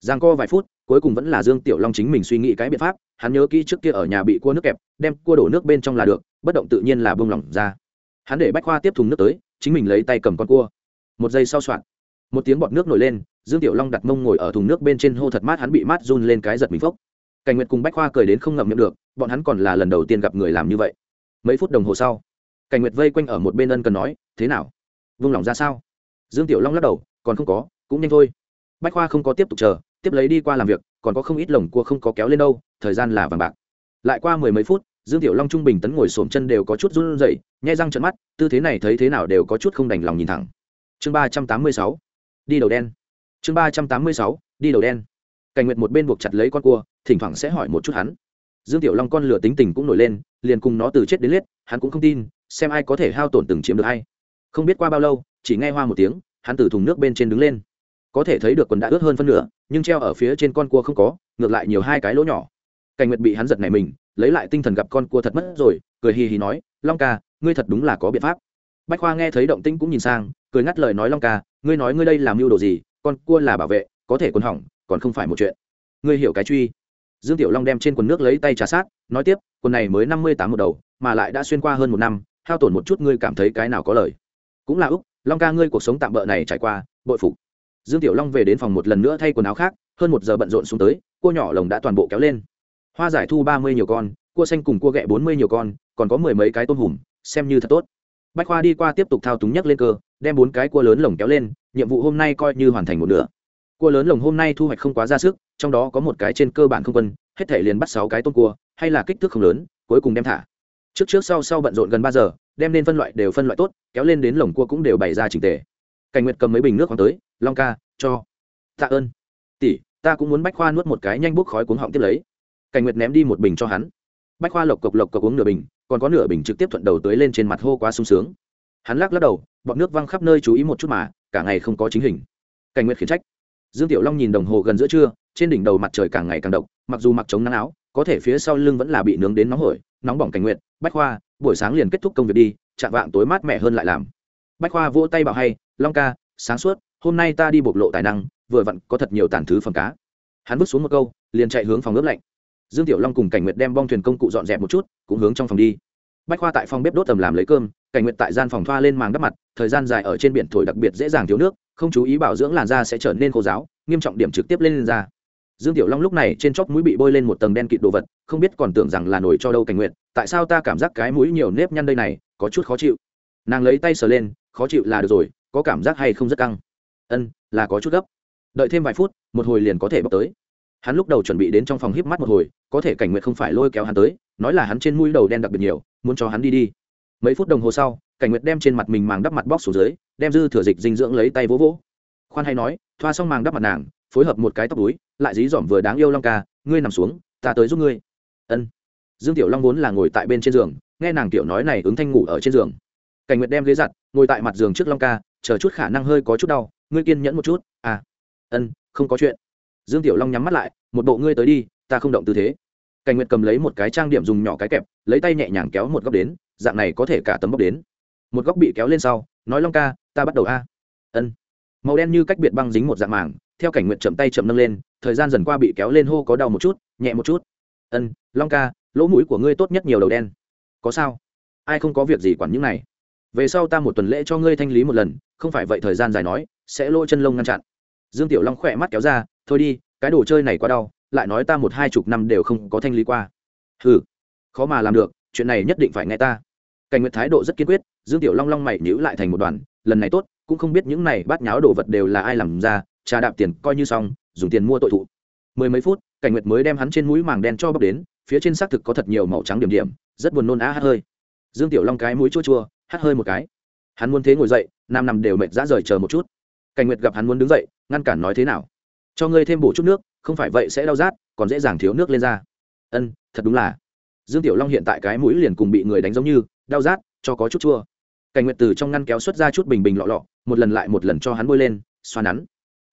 giang co vài phút, cuối cùng vẫn là dương tiểu long chính mình suy nghĩ cái biện pháp, hắn nhớ kỹ trước kia ở nhà bị cua nước kẹp, đem cua đổ nước bên trong là được, bất động tự nhiên là bông lỏng ra. Hắn để bách khoa tiếp thùng nước tới, chính mình lấy tay cầm con cua. Một giây sau soạn, một tiếng bọt nước nổi lên, dương tiểu long đặt mông ngồi ở thùng nước bên trên hô thật mát, hắn bị mát run lên cái giật mình phốc. Cảnh nguyệt cùng bách khoa cười đến không ngậm miệng được, bọn hắn còn là lần đầu tiên gặp người làm như vậy. Mấy phút đồng hồ sau, cảnh nguyệt vây quanh ở một bên ân cần nói, thế nào? Vung lòng ra sao? Dương tiểu long lắc đầu, còn không có, cũng nhanh thôi. Bách khoa không có tiếp tục chờ tiếp lấy đi qua làm việc, còn có không ít lồng cua không có kéo lên đâu, thời gian là vàng bạc. Lại qua mười mấy phút, dương tiểu long trung bình tấn ngồi xổm chân đều có chút run rẩy, nhai răng trận mắt, tư thế này thấy thế nào đều có chút không đành lòng nhìn thẳng. Chương ba trăm tám mươi sáu, đi đầu đen. Chương ba trăm tám mươi sáu, đi đầu đen. Cảnh nguyệt một bên buộc chặt lấy con cua, thỉnh thoảng sẽ hỏi một chút hắn. Dương tiểu long con lửa tính tình cũng nổi lên, liền cùng nó từ chết đến liết hắn cũng không tin, xem ai có thể hao tổn từng chiếm được hay không biết qua bao lâu, chỉ nghe hoa một tiếng, hắn từ thùng nước bên trên đứng lên có thể thấy được quần đã ướt hơn phân nửa, nhưng treo ở phía trên con cua không có, ngược lại nhiều hai cái lỗ nhỏ. Cảnh nguyệt bị hắn giật này mình, lấy lại tinh thần gặp con cua thật mất rồi, cười hì hì nói, long ca, ngươi thật đúng là có biện pháp. Bách khoa nghe thấy động tĩnh cũng nhìn sang, cười ngắt lời nói, long ca, ngươi nói ngươi đây làm mưu đồ gì? Con cua là bảo vệ, có thể quần hỏng, còn không phải một chuyện. Ngươi hiểu cái truy. Dương tiểu long đem trên quần nước lấy tay trà sát, nói tiếp, quần này mới năm mươi tám một đầu, mà lại đã xuyên qua hơn một năm, hao tổn một chút ngươi cảm thấy cái nào có lời? Cũng là úc, long ca, ngươi cuộc sống tạm bỡ này trải qua, bội phục dương tiểu long về đến phòng một lần nữa thay quần áo khác, hơn một giờ bận rộn xuống tới, cua nhỏ lồng đã toàn bộ kéo lên. Hoa giải thu ba mươi nhiều con, cua xanh cùng cua ghẹ bốn mươi nhiều con, còn có mười mấy cái tôm hùm, xem như thật tốt. Bách khoa đi qua tiếp tục thao túng nhấc lên cơ, đem bốn cái cua lớn lồng kéo lên, nhiệm vụ hôm nay coi như hoàn thành một nửa. Cua lớn lồng hôm nay thu hoạch không quá ra sức, trong đó có một cái trên cơ bản không quân, hết thể liền bắt sáu cái tôm cua, hay là kích thước không lớn, cuối cùng đem thả. Trước trước sau sau bận rộn gần ba giờ, đem lên phân loại đều phân loại tốt, kéo lên đến lồng cua cũng đều bày ra trình tề. Cảnh nguyệt cầm mấy bình nước khoáng tới long ca, cho. Tạ ơn. Tỷ, ta cũng muốn bách khoa nuốt một cái nhanh bốc khói cuống họng tiếp lấy. Cảnh nguyệt ném đi một bình cho hắn. Bách khoa lộc cộc lộc cộc uống nửa bình, còn có nửa bình trực tiếp thuận đầu tới lên trên mặt hô quá sung sướng. Hắn lắc lắc đầu bọn nước văng khắp nơi chú ý một chút mà, cả ngày không có chính hình. Cảnh nguyệt khiển trách. Dương tiểu long nhìn đồng hồ gần giữa trưa, trên đỉnh đầu mặt trời càng ngày càng độc, mặc dù mặc chống nắng áo, có thể phía sau lưng vẫn là bị nướng đến nóng hổi, nóng bỏng cảnh nguyện bách khoa, buổi sáng liền kết thúc công việc đi, chạm vạng tối mát mẻ hơn lại làm. Bách khoa vỗ tay bảo hay, long ca, sáng suốt hôm nay ta đi bộc lộ tài năng vừa vặn có thật nhiều tàn thứ phẩm cá. Hắn bước xuống một câu liền chạy hướng phòng ướp lạnh. Dương tiểu long cùng cảnh nguyệt đem bong thuyền công cụ dọn dẹp một chút cũng hướng trong phòng đi. Bách khoa tại phòng bếp đốt tầm làm lấy cơm cảnh nguyệt tại gian phòng thoa lên màng đắp mặt thời gian dài ở trên biển thổi đặc biệt dễ dàng thiếu nước không chú ý bảo dưỡng làn da sẽ trở nên khô giáo nghiêm trọng điểm trực tiếp lên, lên da. Dương tiểu long lúc này trên chóp mũi bị bôi lên một tầng đen kịt đồ vật không biết còn tưởng rằng là nổi cho đâu cảnh Nguyệt. tại sao ta cảm giác cái mũi nhiều nếp nhăn đây này có chút khó chịu. Nàng lấy tay sờ lên khó chịu là được rồi có cảm giác hay không rất căng ân, là có chút gấp. Đợi thêm vài phút, một hồi liền có thể bốc tới. Hắn lúc đầu chuẩn bị đến trong phòng híp mắt một hồi, có thể cảnh Nguyệt không phải lôi kéo hắn tới, nói là hắn trên mũi đầu đen đặc biệt nhiều, muốn cho hắn đi đi. Mấy phút đồng hồ sau, cảnh nguyệt đem trên mặt mình màng đắp mặt bóc xuống dưới, đem dư thừa dịch dinh dưỡng lấy tay vỗ vỗ. Khoan hay nói, thoa xong màng đắp mặt nàng, phối hợp một cái tóc túi, lại dí dỏm vừa đáng yêu long ca, ngươi nằm xuống, ta tới giúp ngươi. Ân. Dương tiểu long vốn là ngồi tại bên trên giường, nghe nàng tiểu nói này ứng thanh ngủ ở trên giường. Cảnh nguyệt đem ghế giặt, ngồi tại mặt giường trước long ca, chờ chút khả năng hơi có chút đau ngươi kiên nhẫn một chút à. Ân, không có chuyện. Dương tiểu long nhắm mắt lại, một bộ ngươi tới đi, ta không động tư thế. Cảnh nguyệt cầm lấy một cái trang điểm dùng nhỏ cái kẹp, lấy tay nhẹ nhàng kéo một góc đến, dạng này có thể cả tấm bóc đến. Một góc bị kéo lên sau, nói long ca, ta bắt đầu a. Ân. Màu đen như cách biệt băng dính một dạng màng, theo cảnh nguyện chậm tay chậm nâng lên, thời gian dần qua bị kéo lên hô có đau một chút, nhẹ một chút. Ân, long ca, lỗ mũi của ngươi tốt nhất nhiều đầu đen. Có sao? Ai không có việc gì quản những này? Về sau ta một tuần lễ cho ngươi thanh lý một lần, không phải vậy thời gian dài nói sẽ lỗ chân lông ngăn chặn. Dương tiểu long khỏe mắt kéo ra thôi đi cái đồ chơi này quá đau lại nói ta một hai chục năm đều không có thanh lý qua. Hừ, khó mà làm được chuyện này nhất định phải nghe ta. Cảnh nguyệt thái độ rất kiên quyết dương tiểu long long mày nhữ lại thành một đoàn lần này tốt cũng không biết những này bát nháo đồ vật đều là ai làm ra trà đạp tiền coi như xong dùng tiền mua tội thụ. Mười mấy phút cảnh nguyệt mới đem hắn trên mũi màng đen cho bóc đến phía trên xác thực có thật nhiều màu trắng điểm điểm rất buồn nôn á hát hơi. Dương tiểu long cái mũi chua chua hát hơi một cái. Hắn muốn thế ngồi dậy nam nằm đều mệt ra rời chờ một chút cảnh nguyệt gặp hắn muốn đứng dậy, ngăn cản nói thế nào? Cho ngươi thêm bổ chút nước, không phải vậy sẽ đau rát, còn dễ dàng thiếu nước lên ra ân, thật đúng là. Dương tiểu long hiện tại cái mũi liền cùng bị người đánh giống như, đau rát, cho có chút chua. Cảnh nguyệt từ trong ngăn kéo xuất ra chút bình bình lọ lọ, một lần lại một lần cho hắn bôi lên, xoa nắn.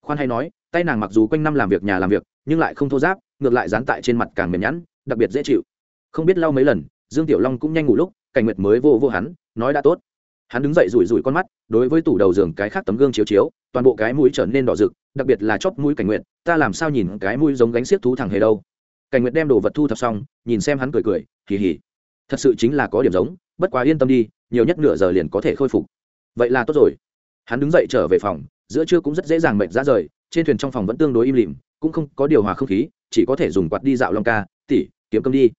Khoan hay nói, tay nàng mặc dù quanh năm làm việc, nhà làm việc, nhưng lại không thô giáp, ngược lại dán tại trên mặt càng mềm nhẵn, đặc biệt dễ chịu. Không biết lau mấy lần, dương tiểu long cũng nhanh ngủ lúc, cảnh nguyệt mới vô vô hắn, nói đã tốt hắn đứng dậy rủi rủi con mắt, đối với tủ đầu giường cái khác tấm gương chiếu chiếu, toàn bộ cái mũi trở nên đỏ rực, đặc biệt là chóp mũi cảnh nguyệt, ta làm sao nhìn cái mũi giống gánh xiếc thú thẳng hề đâu. Cảnh nguyệt đem đồ vật thu thập xong, nhìn xem hắn cười cười, hì hì. Thật sự chính là có điểm giống, bất quá yên tâm đi, nhiều nhất nửa giờ liền có thể khôi phục. Vậy là tốt rồi. Hắn đứng dậy trở về phòng, giữa trưa cũng rất dễ dàng mệt ra rời, trên thuyền trong phòng vẫn tương đối im lìm, cũng không có điều hòa không khí, chỉ có thể dùng quạt đi dạo long ca. Tỉ kiếm cơm đi.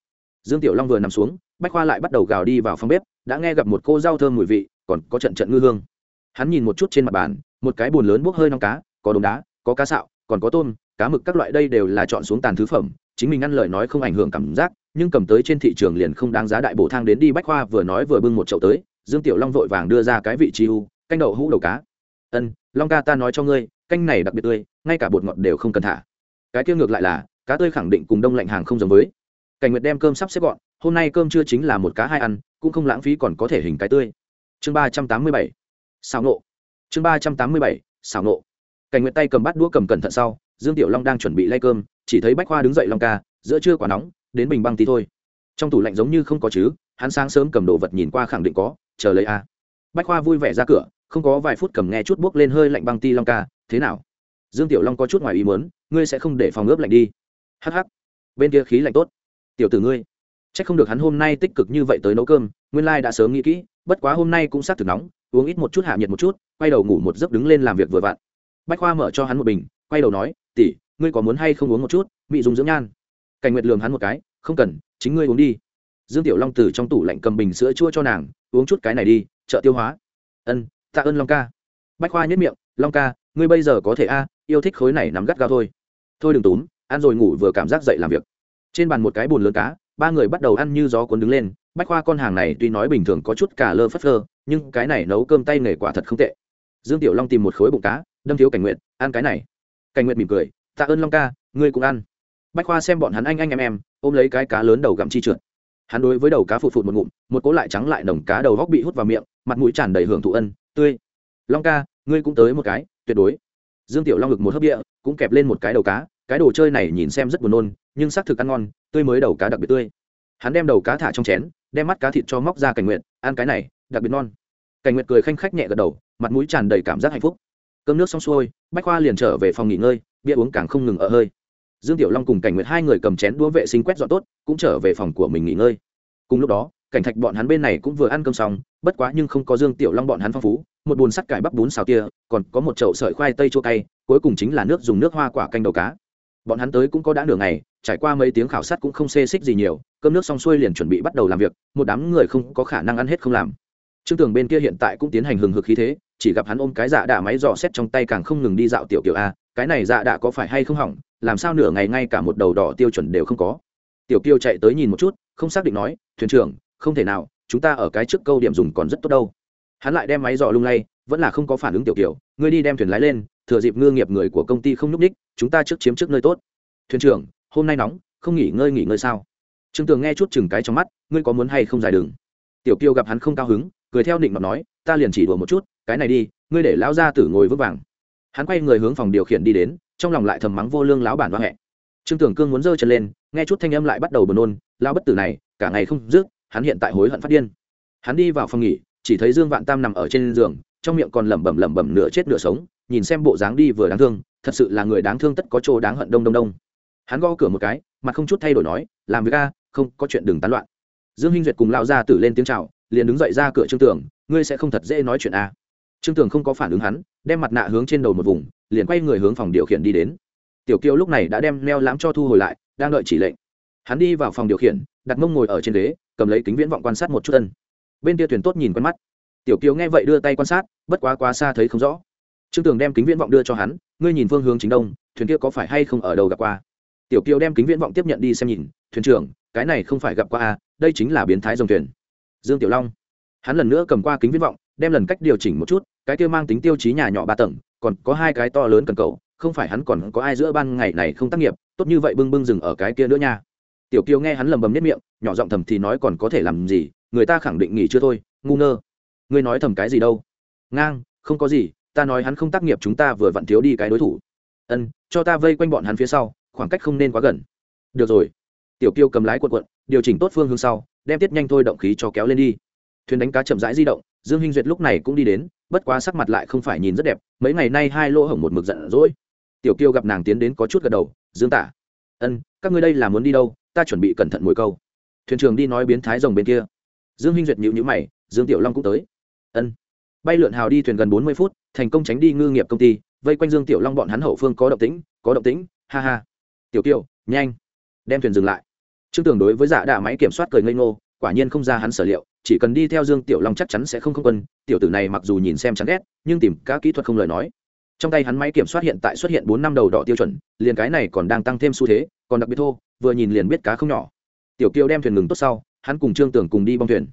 Dương tiểu long vừa nằm xuống, bách khoa lại bắt đầu gào đi vào phòng bếp đã nghe gặp một cô rau thơm mùi vị, còn có trận trận ngư hương. Hắn nhìn một chút trên mặt bàn, một cái bồn lớn bốc hơi nong cá, có đống đá, có cá sạo, còn có tôm, cá mực các loại đây đều là chọn xuống tàn thứ phẩm, chính mình ăn lời nói không ảnh hưởng cảm giác, nhưng cầm tới trên thị trường liền không đáng giá đại bổ thang đến đi bách khoa vừa nói vừa bưng một chậu tới, dương tiểu long vội vàng đưa ra cái vị trí u, canh đậu hũ đầu cá. Ân, long ca ta nói cho ngươi, canh này đặc biệt tươi, ngay cả bột ngọt đều không cần thả. Cái kia ngược lại là, cá tươi khẳng định cùng đông lạnh hàng không giống với. Cảnh nguyệt đem cơm sắp xếp gọn hôm nay cơm trưa chính là một cá hai ăn, cũng không lãng phí còn có thể hình cái tươi. Chương ba trăm tám mươi bảy xào nộ. Chương ba trăm tám mươi bảy xào nộ. Cảnh nguyệt tay cầm bát đũa cầm cẩn thận sau, dương tiểu long đang chuẩn bị lay cơm, chỉ thấy bách khoa đứng dậy long ca, giữa trưa quả nóng, đến bình băng tí thôi. Trong tủ lạnh giống như không có chứ, hắn sáng sớm cầm đồ vật nhìn qua khẳng định có, chờ lấy a. Bách khoa vui vẻ ra cửa, không có vài phút cầm nghe chút buốc lên hơi lạnh băng ti long ca, thế nào? Dương tiểu long có chút ngoài ý muốn, ngươi sẽ không để phòng ướp lạnh đi. Hh bên kia khí lạnh tốt. Tiểu tử ngươi c h ắ c không được hắn hôm nay tích cực như vậy tới nấu cơm, nguyên lai、like、đã sớm nghĩ kỹ, bất quá hôm nay cũng s á t thực nóng, uống ít một chút hạ nhiệt một chút, quay đầu ngủ một giấc đứng lên làm việc vừa vặn. Bách khoa mở cho hắn một bình, quay đầu nói tỉ ngươi có muốn hay không uống một chút bị dùng dưỡng nhan? Cảnh nguyệt lường hắn một cái, không cần, chính ngươi uống đi. Dương tiểu long từ trong tủ lạnh cầm bình sữa chua cho nàng, uống chút cái này đi chợ tiêu hóa. Ân, tạ ơn long ca. Bách khoa nhất miệng, long ca, ngươi bây giờ có thể a, yêu thích khối này nắm gắt gao thôi. Thôi đừng túm, ăn rồi ngủ vừa cảm giác dậy làm việc. Trên bàn một cái bồn lớn cá ba người bắt đầu ăn như gió cuốn đứng lên, bách khoa con hàng này tuy nói bình thường có chút cả lơ phất lơ nhưng cái này nấu cơm tay nghề quả thật không tệ. Dương tiểu long tìm một khối bụng cá, đâm thiếu cảnh nguyện, ăn cái này. Cảnh nguyện mỉm cười, tạ ơn long ca, ngươi cũng ăn. Bách khoa xem bọn hắn anh anh em em, ôm lấy cái cá lớn đầu gặm chi trượt. Hắn đối với đầu cá phụt phụt một ngụm, một cố lại trắng lại nồng cá đầu góc bị hút vào miệng, mặt mũi tràn đầy hưởng thụ ân, tươi. Long ca, ngươi cũng tới một cái, tuyệt đối. Dương tiểu long ngực một hấp địa, cũng kẹp lên một cái đầu cá cái đồ chơi này nhìn xem rất buồn nôn, nhưng xác thực ăn ngon, tươi mới đầu cá đặc biệt tươi. Hắn đem đầu cá thả trong chén, đem mắt cá thịt cho móc ra cảnh nguyện, ăn cái này, đặc biệt non cảnh nguyệt cười khanh khách nhẹ gật đầu, mặt mũi tràn đầy cảm giác hạnh phúc. Cơm nước xong xuôi, bách khoa liền trở về phòng nghỉ ngơi, bia uống càng không ngừng ở hơi. Dương tiểu long cùng cảnh nguyệt hai người cầm chén đũa vệ sinh quét dọn tốt, cũng trở về phòng của mình nghỉ ngơi. Cùng lúc đó, cảnh thạch bọn hắn bên này cũng vừa ăn cơm xong, bất quá nhưng không có dương tiểu long bọn hắn phong phú, một bùn sắt cải bắp bún xào tia còn có một chậu sợi khoai tây chua cay, cuối cùng chính là nước dùng nước hoa quả canh đầu cá bọn hắn tới cũng có đã nửa ngày, trải qua mấy tiếng khảo sát cũng không xê xích gì nhiều, cơm nước xong xuôi liền chuẩn bị bắt đầu làm việc, một đám người không có khả năng ăn hết không làm. Trương tường bên kia hiện tại cũng tiến hành hừng hực khí thế, chỉ gặp hắn ôm cái dạ đạ máy dò xét trong tay càng không ngừng đi dạo tiểu tiểu a, cái này dạ đạ có phải hay không hỏng, làm sao nửa ngày ngay cả một đầu đỏ tiêu chuẩn đều không có. Tiểu kiêu chạy tới nhìn một chút, không xác định nói, thuyền trưởng, không thể nào, chúng ta ở cái trước câu điểm dùng còn rất tốt đâu. Hắn lại đem máy dò lung lay, vẫn là không có phản ứng tiểu kiểu, ngươi đi đem thuyền lái lên thừa dịp ngư nghiệp người của công ty không nhúc ních chúng ta trước chiếm trước nơi tốt. Thuyền trưởng, hôm nay nóng, không nghỉ ngơi nghỉ ngơi sao? Trương tường nghe chút chừng cái trong mắt, ngươi có muốn hay không dài đường tiểu kiêu gặp hắn không cao hứng, cười theo định mà nói, ta liền chỉ đùa một chút, cái này đi, ngươi để lão gia tử ngồi vững vàng. Hắn quay người hướng phòng điều khiển đi đến, trong lòng lại thầm mắng vô lương lão bản hoa hẹ. Trương tưởng cương muốn giơ chân lên, nghe chút thanh âm lại bắt đầu buồn nôn lao bất tử này, cả ngày không dứt, hắn hiện tại hối hận phát điên. Hắn đi vào phòng nghỉ, chỉ thấy dương vạn tam nằm ở trên giường, trong miệng còn lẩm bẩm lẩm bẩm nửa chết nửa sống nhìn xem bộ dáng đi vừa đáng thương, thật sự là người đáng thương tất có chỗ đáng hận đông đông đông. Hắn gõ cửa một cái, mặt không chút thay đổi nói, làm việc a, không có chuyện đừng tán loạn. Dương hinh duyệt cùng lao ra tử lên tiếng chào, liền đứng dậy ra cửa trương tưởng ngươi sẽ không thật dễ nói chuyện a. Trương tưởng không có phản ứng hắn, đem mặt nạ hướng trên đầu một vùng, liền quay người hướng phòng điều khiển đi đến. Tiểu kiều lúc này đã đem neo lãm cho thu hồi lại, đang đợi chỉ lệnh. Hắn đi vào phòng điều khiển, đặt mông ngồi ở trên ghế, cầm lấy kính viễn vọng quan sát một chút tân bên kia thuyền tốt nhìn quen mắt. Tiểu kiều nghe vậy đưa tay quan sát, bất quá quá xa thấy không rõ trương tường đem kính viễn vọng đưa cho hắn, ngươi nhìn phương hướng chính đông, thuyền kia có phải hay không ở đâu gặp qua? Tiểu kiều đem kính viễn vọng tiếp nhận đi xem nhìn, thuyền trưởng, cái này không phải gặp qua à? đây chính là biến thái dòng thuyền. Dương tiểu long, hắn lần nữa cầm qua kính viễn vọng, đem lần cách điều chỉnh một chút, cái kia mang tính tiêu chí nhà nhỏ ba tầng, còn có hai cái to lớn cần cầu, không phải hắn còn có ai giữa ban ngày này không tác nghiệp, tốt như vậy bưng bưng dừng ở cái kia nữa nha. Tiểu kiều nghe hắn lầm bầm nhất miệng, nhỏ giọng thầm thì nói còn có thể làm gì, người ta khẳng định nghỉ chưa thôi, ngu ngơ. Ngươi nói thầm cái gì đâu? Ngang, không có gì ta nói hắn không tác nghiệp chúng ta vừa vặn thiếu đi cái đối thủ. Ân, cho ta vây quanh bọn hắn phía sau, khoảng cách không nên quá gần. Được rồi. Tiểu kiêu cầm lái quận quận điều chỉnh tốt phương hướng sau, đem tiết nhanh thôi động khí cho kéo lên đi. Thuyền đánh cá chậm rãi di động, dương hinh duyệt lúc này cũng đi đến, bất quá sắc mặt lại không phải nhìn rất đẹp, mấy ngày nay hai lỗ hổng một mực giận dỗi. Tiểu kiêu gặp nàng tiến đến có chút gật đầu, dương tả, ân, các ngươi đây là muốn đi đâu? Ta chuẩn bị cẩn thận mồi câu. Thuyền trưởng đi nói biến thái rồng bên kia. Dương hinh duyệt nhịu nhữ mày, dương tiểu long cũng tới. Ân bay lượn hào đi thuyền gần bốn mươi phút, thành công tránh đi ngư nghiệp công ty, vây quanh dương tiểu long bọn hắn hậu phương có động tĩnh, có động tĩnh, ha ha. Tiểu kiều, nhanh, đem thuyền dừng lại. Trương tường đối với giả đạ máy kiểm soát cười ngây ngô, quả nhiên không ra hắn sở liệu, chỉ cần đi theo dương tiểu long chắc chắn sẽ không không quân, tiểu tử này mặc dù nhìn xem chán ghét, nhưng tìm các kỹ thuật không lời nói. Trong tay hắn máy kiểm soát hiện tại xuất hiện bốn năm đầu đỏ tiêu chuẩn, liền cái này còn đang tăng thêm xu thế, còn đặc biệt thô, vừa nhìn liền biết cá không nhỏ. Tiểu kiều đem thuyền ngừng tốt sau, hắn cùng trương tưởng cùng đi bong thuyền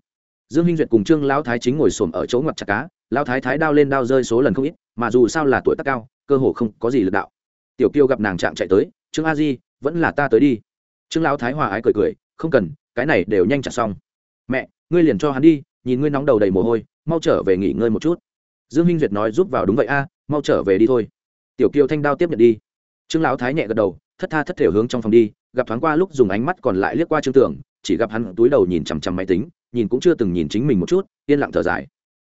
dương hinh duyệt cùng trương lão thái chính ngồi xổm ở chỗ ngoặt chặt cá, lão thái thái đao lên đao rơi số lần không ít, mà dù sao là tuổi tác cao, cơ hồ không có gì lực đạo. Tiểu Kiêu gặp nàng trạng chạy tới, trương a di, vẫn là ta tới đi. Trương lão thái hòa ái cười cười, không cần, cái này đều nhanh chặt xong. Mẹ, ngươi liền cho hắn đi, nhìn ngươi nóng đầu đầy mồ hôi, mau trở về nghỉ ngơi một chút. Dương hinh duyệt nói giúp vào đúng vậy a, mau trở về đi thôi. Tiểu kiều thanh đao tiếp nhận đi. Trương lão thái nhẹ gật đầu, thất tha thất thể hướng trong phòng đi, gặp thoáng qua lúc dùng ánh mắt còn lại liếc qua trương tưởng, chỉ gặp hắn túi đầu nhìn chằm chằm máy tính nhìn cũng chưa từng nhìn chính mình một chút, yên lặng thở dài.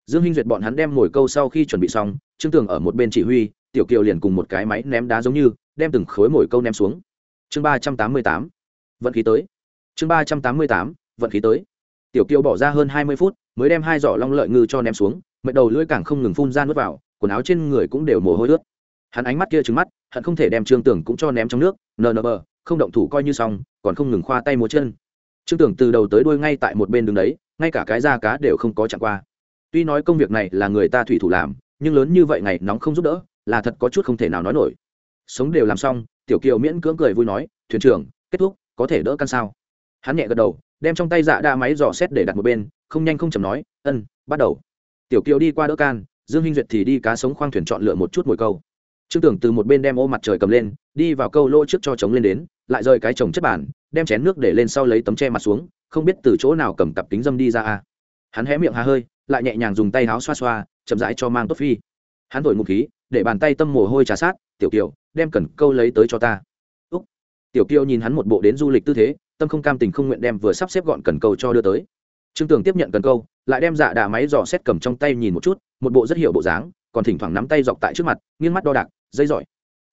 Dương hinh duyệt bọn hắn đem ngồi câu sau khi chuẩn bị xong, trương tường ở một bên chỉ huy, tiểu kiều liền cùng một cái máy ném đá giống như, đem từng khối mồi câu ném xuống. Chương ba trăm tám mươi tám, vận khí tới. Chương ba trăm tám mươi tám, vận khí tới. Tiểu kiều bỏ ra hơn hai mươi phút, mới đem hai giỏ long lợi ngư cho ném xuống, mệt đầu lưỡi càng không ngừng phun ra nước vào, quần áo trên người cũng đều mồ hôi ướt. Hắn ánh mắt kia trứng mắt, hận không thể đem trương tường cũng cho ném trong nước, nờ nờ bờ, không động thủ coi như xong, còn không ngừng khoa tay múa chân trương tưởng từ đầu tới đuôi ngay tại một bên đường đấy, ngay cả cái da cá đều không có chẳng qua. Tuy nói công việc này là người ta thủy thủ làm, nhưng lớn như vậy ngày nóng không giúp đỡ, là thật có chút không thể nào nói nổi. Sống đều làm xong, tiểu kiều miễn cưỡng cười vui nói, thuyền trưởng, kết thúc, có thể đỡ căn sao? Hắn nhẹ gật đầu, đem trong tay dạ đa máy dò xét để đặt một bên, không nhanh không chầm nói, ân, bắt đầu. Tiểu kiều đi qua đỡ can, dương hinh duyệt thì đi cá sống khoang thuyền chọn lựa một chút mồi câu trương tưởng từ một bên đem ô mặt trời cầm lên đi vào câu lô trước cho trống lên đến lại rời cái chồng chất bàn, đem chén nước để lên sau lấy tấm che mặt xuống không biết từ chỗ nào cầm cặp kính dâm đi ra a. Hắn hé miệng hà hơi lại nhẹ nhàng dùng tay áo xoa xoa chậm rãi cho mang tốt phi. Hắn thổi ngụ khí để bàn tay tâm mồ hôi trà sát tiểu kiều đem cần câu lấy tới cho ta. Úc. Tiểu kiều nhìn hắn một bộ đến du lịch tư thế tâm không cam tình không nguyện đem vừa sắp xếp gọn cần câu cho đưa tới. Trương tường tiếp nhận cần câu lại đem dạ đà máy dò xét cầm trong tay nhìn một chút một bộ rất hiểu bộ dáng còn thỉnh thoảng nắm tay dọc tại trước mặt nghiêng mắt đo đạc dây giỏi.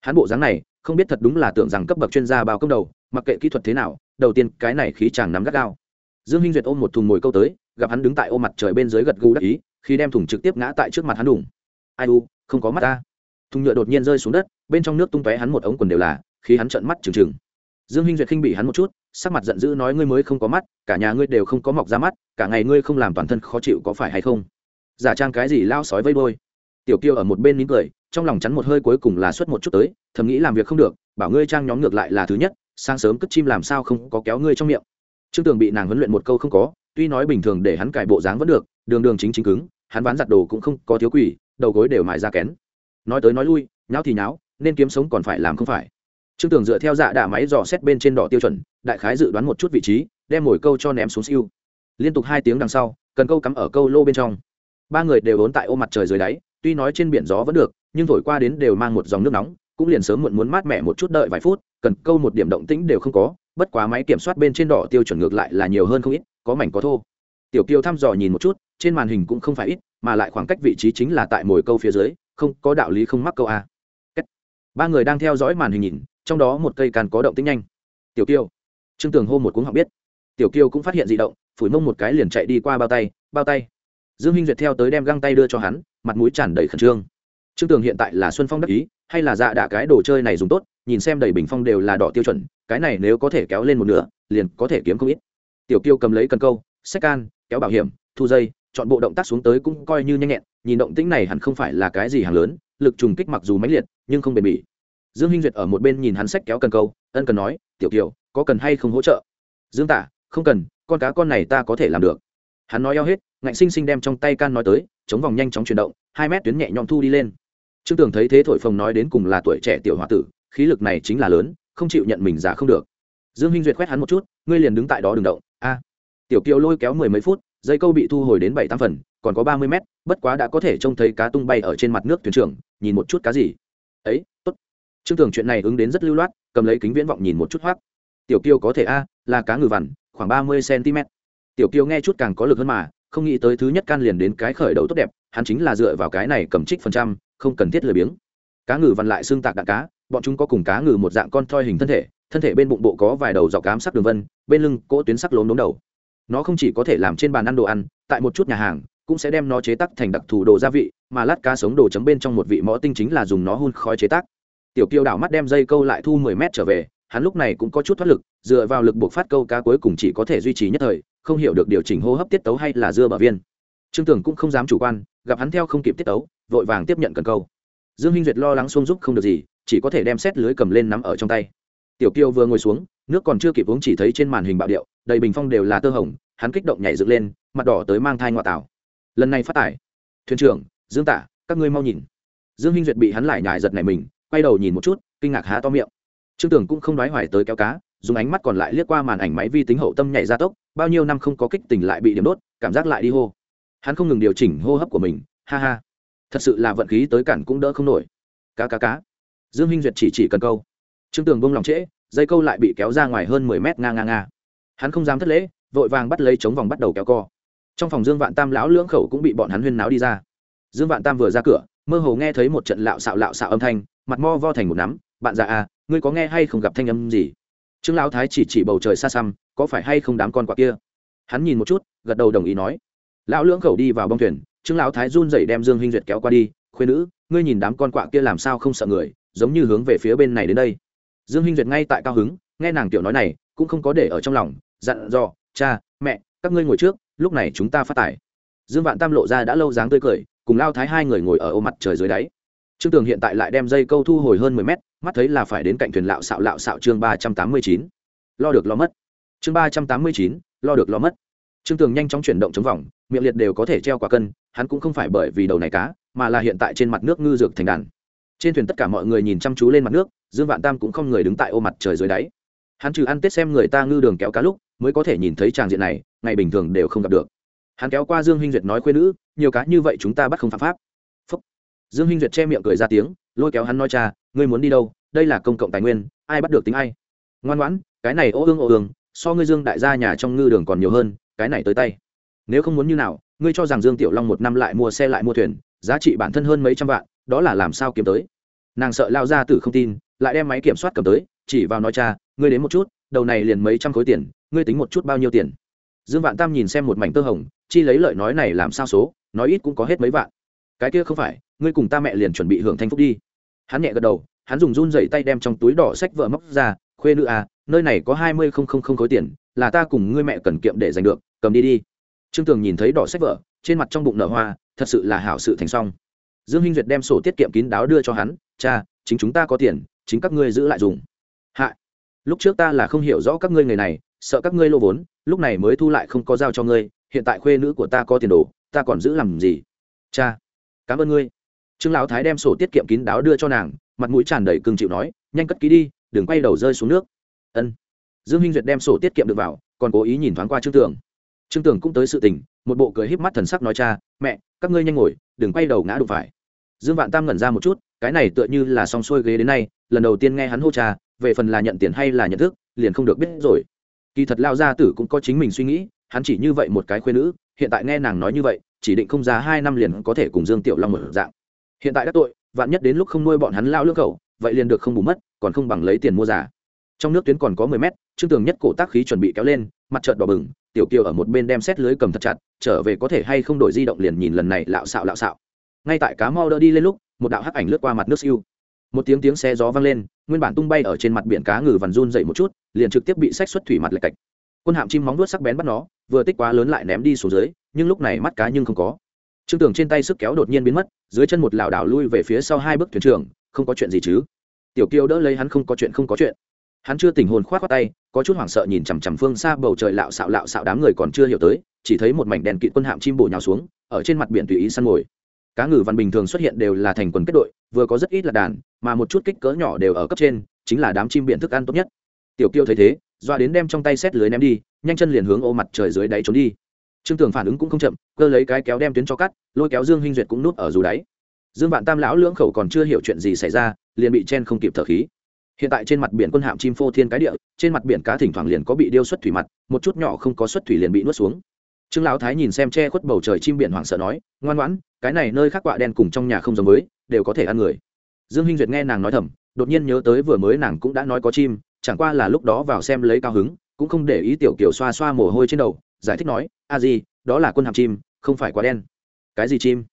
Hắn bộ dáng này, không biết thật đúng là tưởng rằng cấp bậc chuyên gia bao công đầu, mặc kệ kỹ thuật thế nào, đầu tiên, cái này khí chàng nắm gắt gao. Dương hinh duyệt ôm một thùng mồi câu tới, gặp hắn đứng tại ô mặt trời bên dưới gật gù đắc ý, khi đem thùng trực tiếp ngã tại trước mặt hắn đủng ai u, không có mắt ta. Thùng nhựa đột nhiên rơi xuống đất, bên trong nước tung tóe hắn một ống quần đều là, khi hắn trợn mắt trừng trừng. Dương hinh duyệt khinh bị hắn một chút, sắc mặt giận dữ nói ngươi mới không có mắt, cả nhà ngươi đều không có mọc ra mắt, cả ngày ngươi không làm toàn thân khó chịu có phải hay không? Giả trang cái gì lao sói vây đôi tiểu kiêu ở một bên nín cười trong lòng chắn một hơi cuối cùng là xuất một chút tới, thầm nghĩ làm việc không được, bảo ngươi trang nhóm ngược lại là thứ nhất, sáng sớm cất chim làm sao không có kéo ngươi trong miệng. Trương tường bị nàng huấn luyện một câu không có, tuy nói bình thường để hắn cải bộ dáng vẫn được, đường đường chính chính cứng, hắn ván giặt đồ cũng không có thiếu quỷ, đầu gối đều mài ra kén. Nói tới nói lui, nháo thì nháo, nên kiếm sống còn phải làm không phải. Trương tường dựa theo dạ đạ máy dò xét bên trên đỏ tiêu chuẩn, đại khái dự đoán một chút vị trí, đem mồi câu cho ném xuống siêu. Liên tục hai tiếng đằng sau, cần câu cắm ở câu lô bên trong. Ba người đều ốn tại ô mặt trời dưới đáy, tuy nói trên biển gió vẫn được nhưng thổi qua đến đều mang một dòng nước nóng, cũng liền sớm muộn muốn mát mẻ một chút đợi vài phút, cần câu một điểm động tĩnh đều không có, bất quá máy kiểm soát bên trên đỏ tiêu chuẩn ngược lại là nhiều hơn không ít, có mảnh có thô. Tiểu kiều thăm dò nhìn một chút, trên màn hình cũng không phải ít, mà lại khoảng cách vị trí chính là tại mồi câu phía dưới, không, có đạo lý không mắc câu a. Ba người đang theo dõi màn hình nhìn, trong đó một cây càn có động tĩnh nhanh. Tiểu kiều. Trương tường hô một cuống họ biết. Tiểu kiều cũng phát hiện dị động, phủi mông một cái liền chạy đi qua bao tay bao tay. Dương hinh duyệt theo tới đem găng tay đưa cho hắn, mặt mũi tràn đầy khẩn trương trương tường hiện tại là xuân phong đắc ý, hay là dạ đạ cái đồ chơi này dùng tốt, nhìn xem đầy bình phong đều là đỏ tiêu chuẩn, cái này nếu có thể kéo lên một nửa, liền có thể kiếm không ít. Tiểu kiêu cầm lấy cần câu sách can, kéo bảo hiểm, thu dây, chọn bộ động tác xuống tới cũng coi như nhanh nhẹn, nhìn động tĩnh này hẳn không phải là cái gì hàng lớn, lực trùng kích mặc dù mãnh liệt, nhưng không bền bỉ. Dương hinh duyệt ở một bên nhìn hắn sách kéo cần câu, ân cần nói, tiểu kiều có cần hay không hỗ trợ? Dương tả, không cần, con cá con này ta có thể làm được. Hắn nói eo hết, ngạnh sinh sinh đem trong tay can nói tới, chống vòng nhanh chóng chuyển động hai mét tuyến nhẹ nhõm thu đi lên. Trương tường thấy thế thổi phồng nói đến cùng là tuổi trẻ tiểu h o a tử, khí lực này chính là lớn, không chịu nhận mình giả không được. Dương hinh duyệt quét hắn một chút, ngươi liền đứng tại đó đừng động, a. Tiểu kiều lôi kéo mười mấy phút, dây câu bị thu hồi đến bảy tám phần, còn có ba mươi mét, bất quá đã có thể trông thấy cá tung bay ở trên mặt nước thuyền trưởng, nhìn một chút cá gì. Ấy, tốt. Trương tường chuyện này ứng đến rất lưu loát, cầm lấy kính viễn vọng nhìn một chút hoác tiểu kiều có thể a, là cá ngừ vằn, khoảng ba mươi cm tiểu kiều nghe chút càng có lực hơn mà không nghĩ tới thứ nhất can liền đến cái khởi đầu tốt đẹp, hắn chính là dựa vào cái này cầm trích phần trăm, không cần thiết lười biếng. Cá ngừ vằn lại xương tạc đạn cá, bọn chúng có cùng cá ngừ một dạng con thoi hình thân thể thân thể bên bụng bộ có vài đầu dọc cám sắc đường vân, bên lưng cỗ tuyến sắc lốm đốm đầu. Nó không chỉ có thể làm trên bàn ăn đồ ăn, tại một chút nhà hàng, cũng sẽ đem nó chế tác thành đặc thù đồ gia vị, mà lát cá sống đồ chấm bên trong một vị mõ tinh chính là dùng nó hun khói chế tác. Tiểu kiêu đảo mắt đem dây câu lại thu mười mét trở về, hắn lúc này cũng có chút thoát lực dựa vào lực buộc phát câu cá cuối cùng chỉ có thể duy trì nhất thời, không hiểu được điều chỉnh hô hấp tiết tấu hay là dưa bờ viên. Trương tưởng cũng không dám chủ quan, gặp hắn theo không kịp tiết tấu, vội vàng tiếp nhận cần câu. Dương hinh duyệt lo lắng xuông giúp không được gì, chỉ có thể đem xét lưới cầm lên nắm ở trong tay. Tiểu kiều vừa ngồi xuống, nước còn chưa kịp uống chỉ thấy trên màn hình bạo điệu, đầy bình phong đều là tơ hồng, hắn kích động nhảy dựng lên, mặt đỏ tới mang thai ngoại tảo. Lần này phát tải. Thuyền trưởng, dương tả các ngươi mau nhìn. Dương hinh duyệt bị hắn lại nhải giật này mình, quay đầu nhìn một chút, kinh ngạc há to miệng. Trương tưởng cũng không nói hoài tới kéo cá dùng ánh mắt còn lại liếc qua màn ảnh máy vi tính hậu tâm nhảy ra tốc, bao nhiêu năm không có kích tình lại bị điểm đốt, cảm giác lại đi hô. Hắn không ngừng điều chỉnh hô hấp của mình, ha ha. Thật sự là vận khí tới cản cũng đỡ không nổi. Cá cá cá. Dương hinh duyệt chỉ chỉ cần câu. Trương tường bông lòng trễ, dây câu lại bị kéo ra ngoài hơn mười mét nga nga nga. Hắn không dám thất lễ, vội vàng bắt lấy chống vòng bắt đầu kéo co. Trong phòng dương vạn tam lão lưỡng khẩu cũng bị bọn hắn huyên náo đi ra. Dương vạn tam vừa ra cửa, mơ hồ nghe thấy một trận lạo xạo lạo xạo âm thanh, mặt mo vo thành một nắm. Bạn già à ngươi có nghe hay không gặp thanh âm gì? Trương lão thái chỉ chỉ bầu trời xa xăm, có phải hay không đám con quạ kia? Hắn nhìn một chút, gật đầu đồng ý nói. Lão lưỡng khẩu đi vào bông thuyền, trương lão thái run rẩy đem dương hinh duyệt kéo qua đi khuyên nữ, ngươi nhìn đám con quạ kia làm sao không sợ người, giống như hướng về phía bên này đến đây. Dương hinh duyệt ngay tại cao hứng, nghe nàng tiểu nói này, cũng không có để ở trong lòng, dặn dò, cha, mẹ, các ngươi ngồi trước, lúc này chúng ta phát tải dương vạn tam lộ ra đã lâu dáng tươi cười, cùng lao thái hai người ngồi ở ô mặt trời dưới đáy trương tường hiện tại lại đem dây câu thu hồi hơn mười mét, mắt thấy là phải đến cạnh thuyền lạo xạo lạo xạo chương ba trăm tám mươi chín. Lo được lo mất. Chương ba trăm tám mươi chín, lo được lo mất. Trương tường nhanh chóng chuyển động chống vòng, miệng liệt đều có thể treo quả cân, hắn cũng không phải bởi vì đầu này cá, mà là hiện tại trên mặt nước ngư dược thành đàn. Trên thuyền tất cả mọi người nhìn chăm chú lên mặt nước, dương vạn tam cũng không người đứng tại ô mặt trời dưới đáy. Hắn trừ ăn tết xem người ta ngư đường kéo cá lúc, mới có thể nhìn thấy tràng diện này, ngày bình thường đều không gặp được. Hắn kéo qua dương hinh duyệt nói khuyên nữ, nhiều cá như vậy chúng ta bắt không phạm pháp dương hinh duyệt che miệng cười ra tiếng, lôi kéo hắn nói cha, ngươi muốn đi đâu, đây là công cộng tài nguyên, ai bắt được tính ai? Ngoan ngoãn, cái này ô ương ô ương, so ngươi dương đại gia nhà trong ngư đường còn nhiều hơn, cái này tới tay. Nếu không muốn như nào, ngươi cho rằng dương tiểu long một năm lại mua xe lại mua thuyền, giá trị bản thân hơn mấy trăm vạn, đó là làm sao kiếm tới? Nàng sợ lao ra tử không tin, lại đem máy kiểm soát cầm tới, chỉ vào nói cha, ngươi đến một chút, đầu này liền mấy trăm khối tiền, ngươi tính một chút bao nhiêu tiền? Dương vạn tam nhìn xem một mảnh tơ hồng, chi lấy lợi nói này làm sao số, nói ít cũng có hết mấy vạn cái kia không phải, ngươi cùng ta mẹ liền chuẩn bị hưởng thanh phúc đi. Hắn nhẹ gật đầu, hắn dùng run dậy tay đem trong túi đỏ sách vợ móc ra, khuê nữ à nơi này có hai mươi không không không khối tiền, là ta cùng ngươi mẹ cần kiệm để giành được, cầm đi đi. Trương tường nhìn thấy đỏ sách vợ, trên mặt trong bụng nở hoa, thật sự là hảo sự thành xong dương hinh duyệt đem sổ tiết kiệm kín đáo đưa cho hắn, cha, chính chúng ta có tiền, chính các ngươi giữ lại dùng. Hạ. Lúc trước ta là không hiểu rõ các ngươi người này, sợ các ngươi lô vốn, lúc này mới thu lại không có giao cho ngươi, hiện tại khuê nữ của ta có tiền đồ, ta còn giữ làm gì? Cha cảm ơn ngươi. Trương lão thái đem sổ tiết kiệm kín đáo đưa cho nàng, mặt mũi tràn đầy cưng chịu nói, nhanh cất ký đi, đừng quay đầu rơi xuống nước. Ân. Dương hinh duyệt đem sổ tiết kiệm được vào, còn cố ý nhìn thoáng qua trương tường. Trương tường cũng tới sự tình, một bộ cười híp mắt thần sắc nói cha, mẹ, các ngươi nhanh ngồi, đừng quay đầu ngã đụng phải. Dương vạn tam ngẩn ra một chút, cái này tựa như là xong xuôi ghế đến nay, lần đầu tiên nghe hắn hô cha, về phần là nhận tiền hay là nhận thức, liền không được biết rồi. Kỳ thật lao gia tử cũng có chính mình suy nghĩ, hắn chỉ như vậy một cái khuyên nữ, hiện tại nghe nàng nói như vậy chỉ định không giá hai năm liền có thể cùng dương tiểu long mở dạng. Hiện tại đã tội, vạn nhất đến lúc không nuôi bọn hắn lao lương khẩu vậy liền được không bù mất, còn không bằng lấy tiền mua giả trong nước tuyến còn có mười mét, trương tường nhất cổ tác khí chuẩn bị kéo lên, mặt trợn đỏ bừng, tiểu kiều ở một bên đem xét lưới cầm thật chặt, trở về có thể hay không đổi di động liền nhìn lần này lạo xạo lạo xạo. Ngay tại cá mau đỡ đi lên lúc, một đạo hắc ảnh lướt qua mặt nước siêu. Một tiếng tiếng xe gió vang lên, nguyên bản tung bay ở trên mặt biển cá ngừ vằn run dậy một chút, liền trực tiếp bị sách xuất thủy mặt lệch cạch. Quân hạm chim móng đuốt sắc bén bắt nó vừa tích quá lớn lại ném đi xuống dưới, nhưng lúc này mắt cá nhưng không có. Trương tường trên tay sức kéo đột nhiên biến mất, dưới chân một lảo đảo lui về phía sau hai bước thuyền trưởng, không có chuyện gì chứ? Tiểu kiêu đỡ lấy hắn không có chuyện không có chuyện. Hắn chưa tỉnh hồn khoát khoát tay, có chút hoảng sợ nhìn chằm chằm phương xa bầu trời lạo xạo lạo xạo đám người còn chưa hiểu tới, chỉ thấy một mảnh đèn kỵ quân hạm chim bổ nhào xuống, ở trên mặt biển tùy ý săn mồi. Cá ngừ văn bình thường xuất hiện đều là thành quần kết đội, vừa có rất ít là đàn, mà một chút kích cỡ nhỏ đều ở cấp trên, chính là đám chim biển thức ăn tốt nhất. Tiểu kiêu thấy thế doa đến đem trong tay xét lưới ném đi, nhanh chân liền hướng ô mặt trời dưới đáy trốn đi. Trương tường phản ứng cũng không chậm, cơ lấy cái kéo đem tuyến cho cắt, lôi kéo dương hinh duyệt cũng núp ở dù đáy. Dương vạn tam lão lưỡng khẩu còn chưa hiểu chuyện gì xảy ra, liền bị chen không kịp thở khí. Hiện tại trên mặt biển quân hạm chim phô thiên cái địa, trên mặt biển cá thỉnh thoảng liền có bị điêu xuất thủy mặt, một chút nhỏ không có xuất thủy liền bị nuốt xuống. Trương lão thái nhìn xem che khuất bầu trời chim biển hoảng sợ nói, ngoan ngoãn, cái này nơi khác quạ đen cùng trong nhà không giống với, đều có thể ăn người. Dương hinh duyệt nghe nàng nói thầm, đột nhiên nhớ tới vừa mới nàng cũng đã nói có chim chẳng qua là lúc đó vào xem lấy cao hứng, cũng không để ý tiểu kiểu xoa xoa mồ hôi trên đầu, giải thích nói, a gì đó là quân hạm chim, không phải quá đen. Cái gì chim?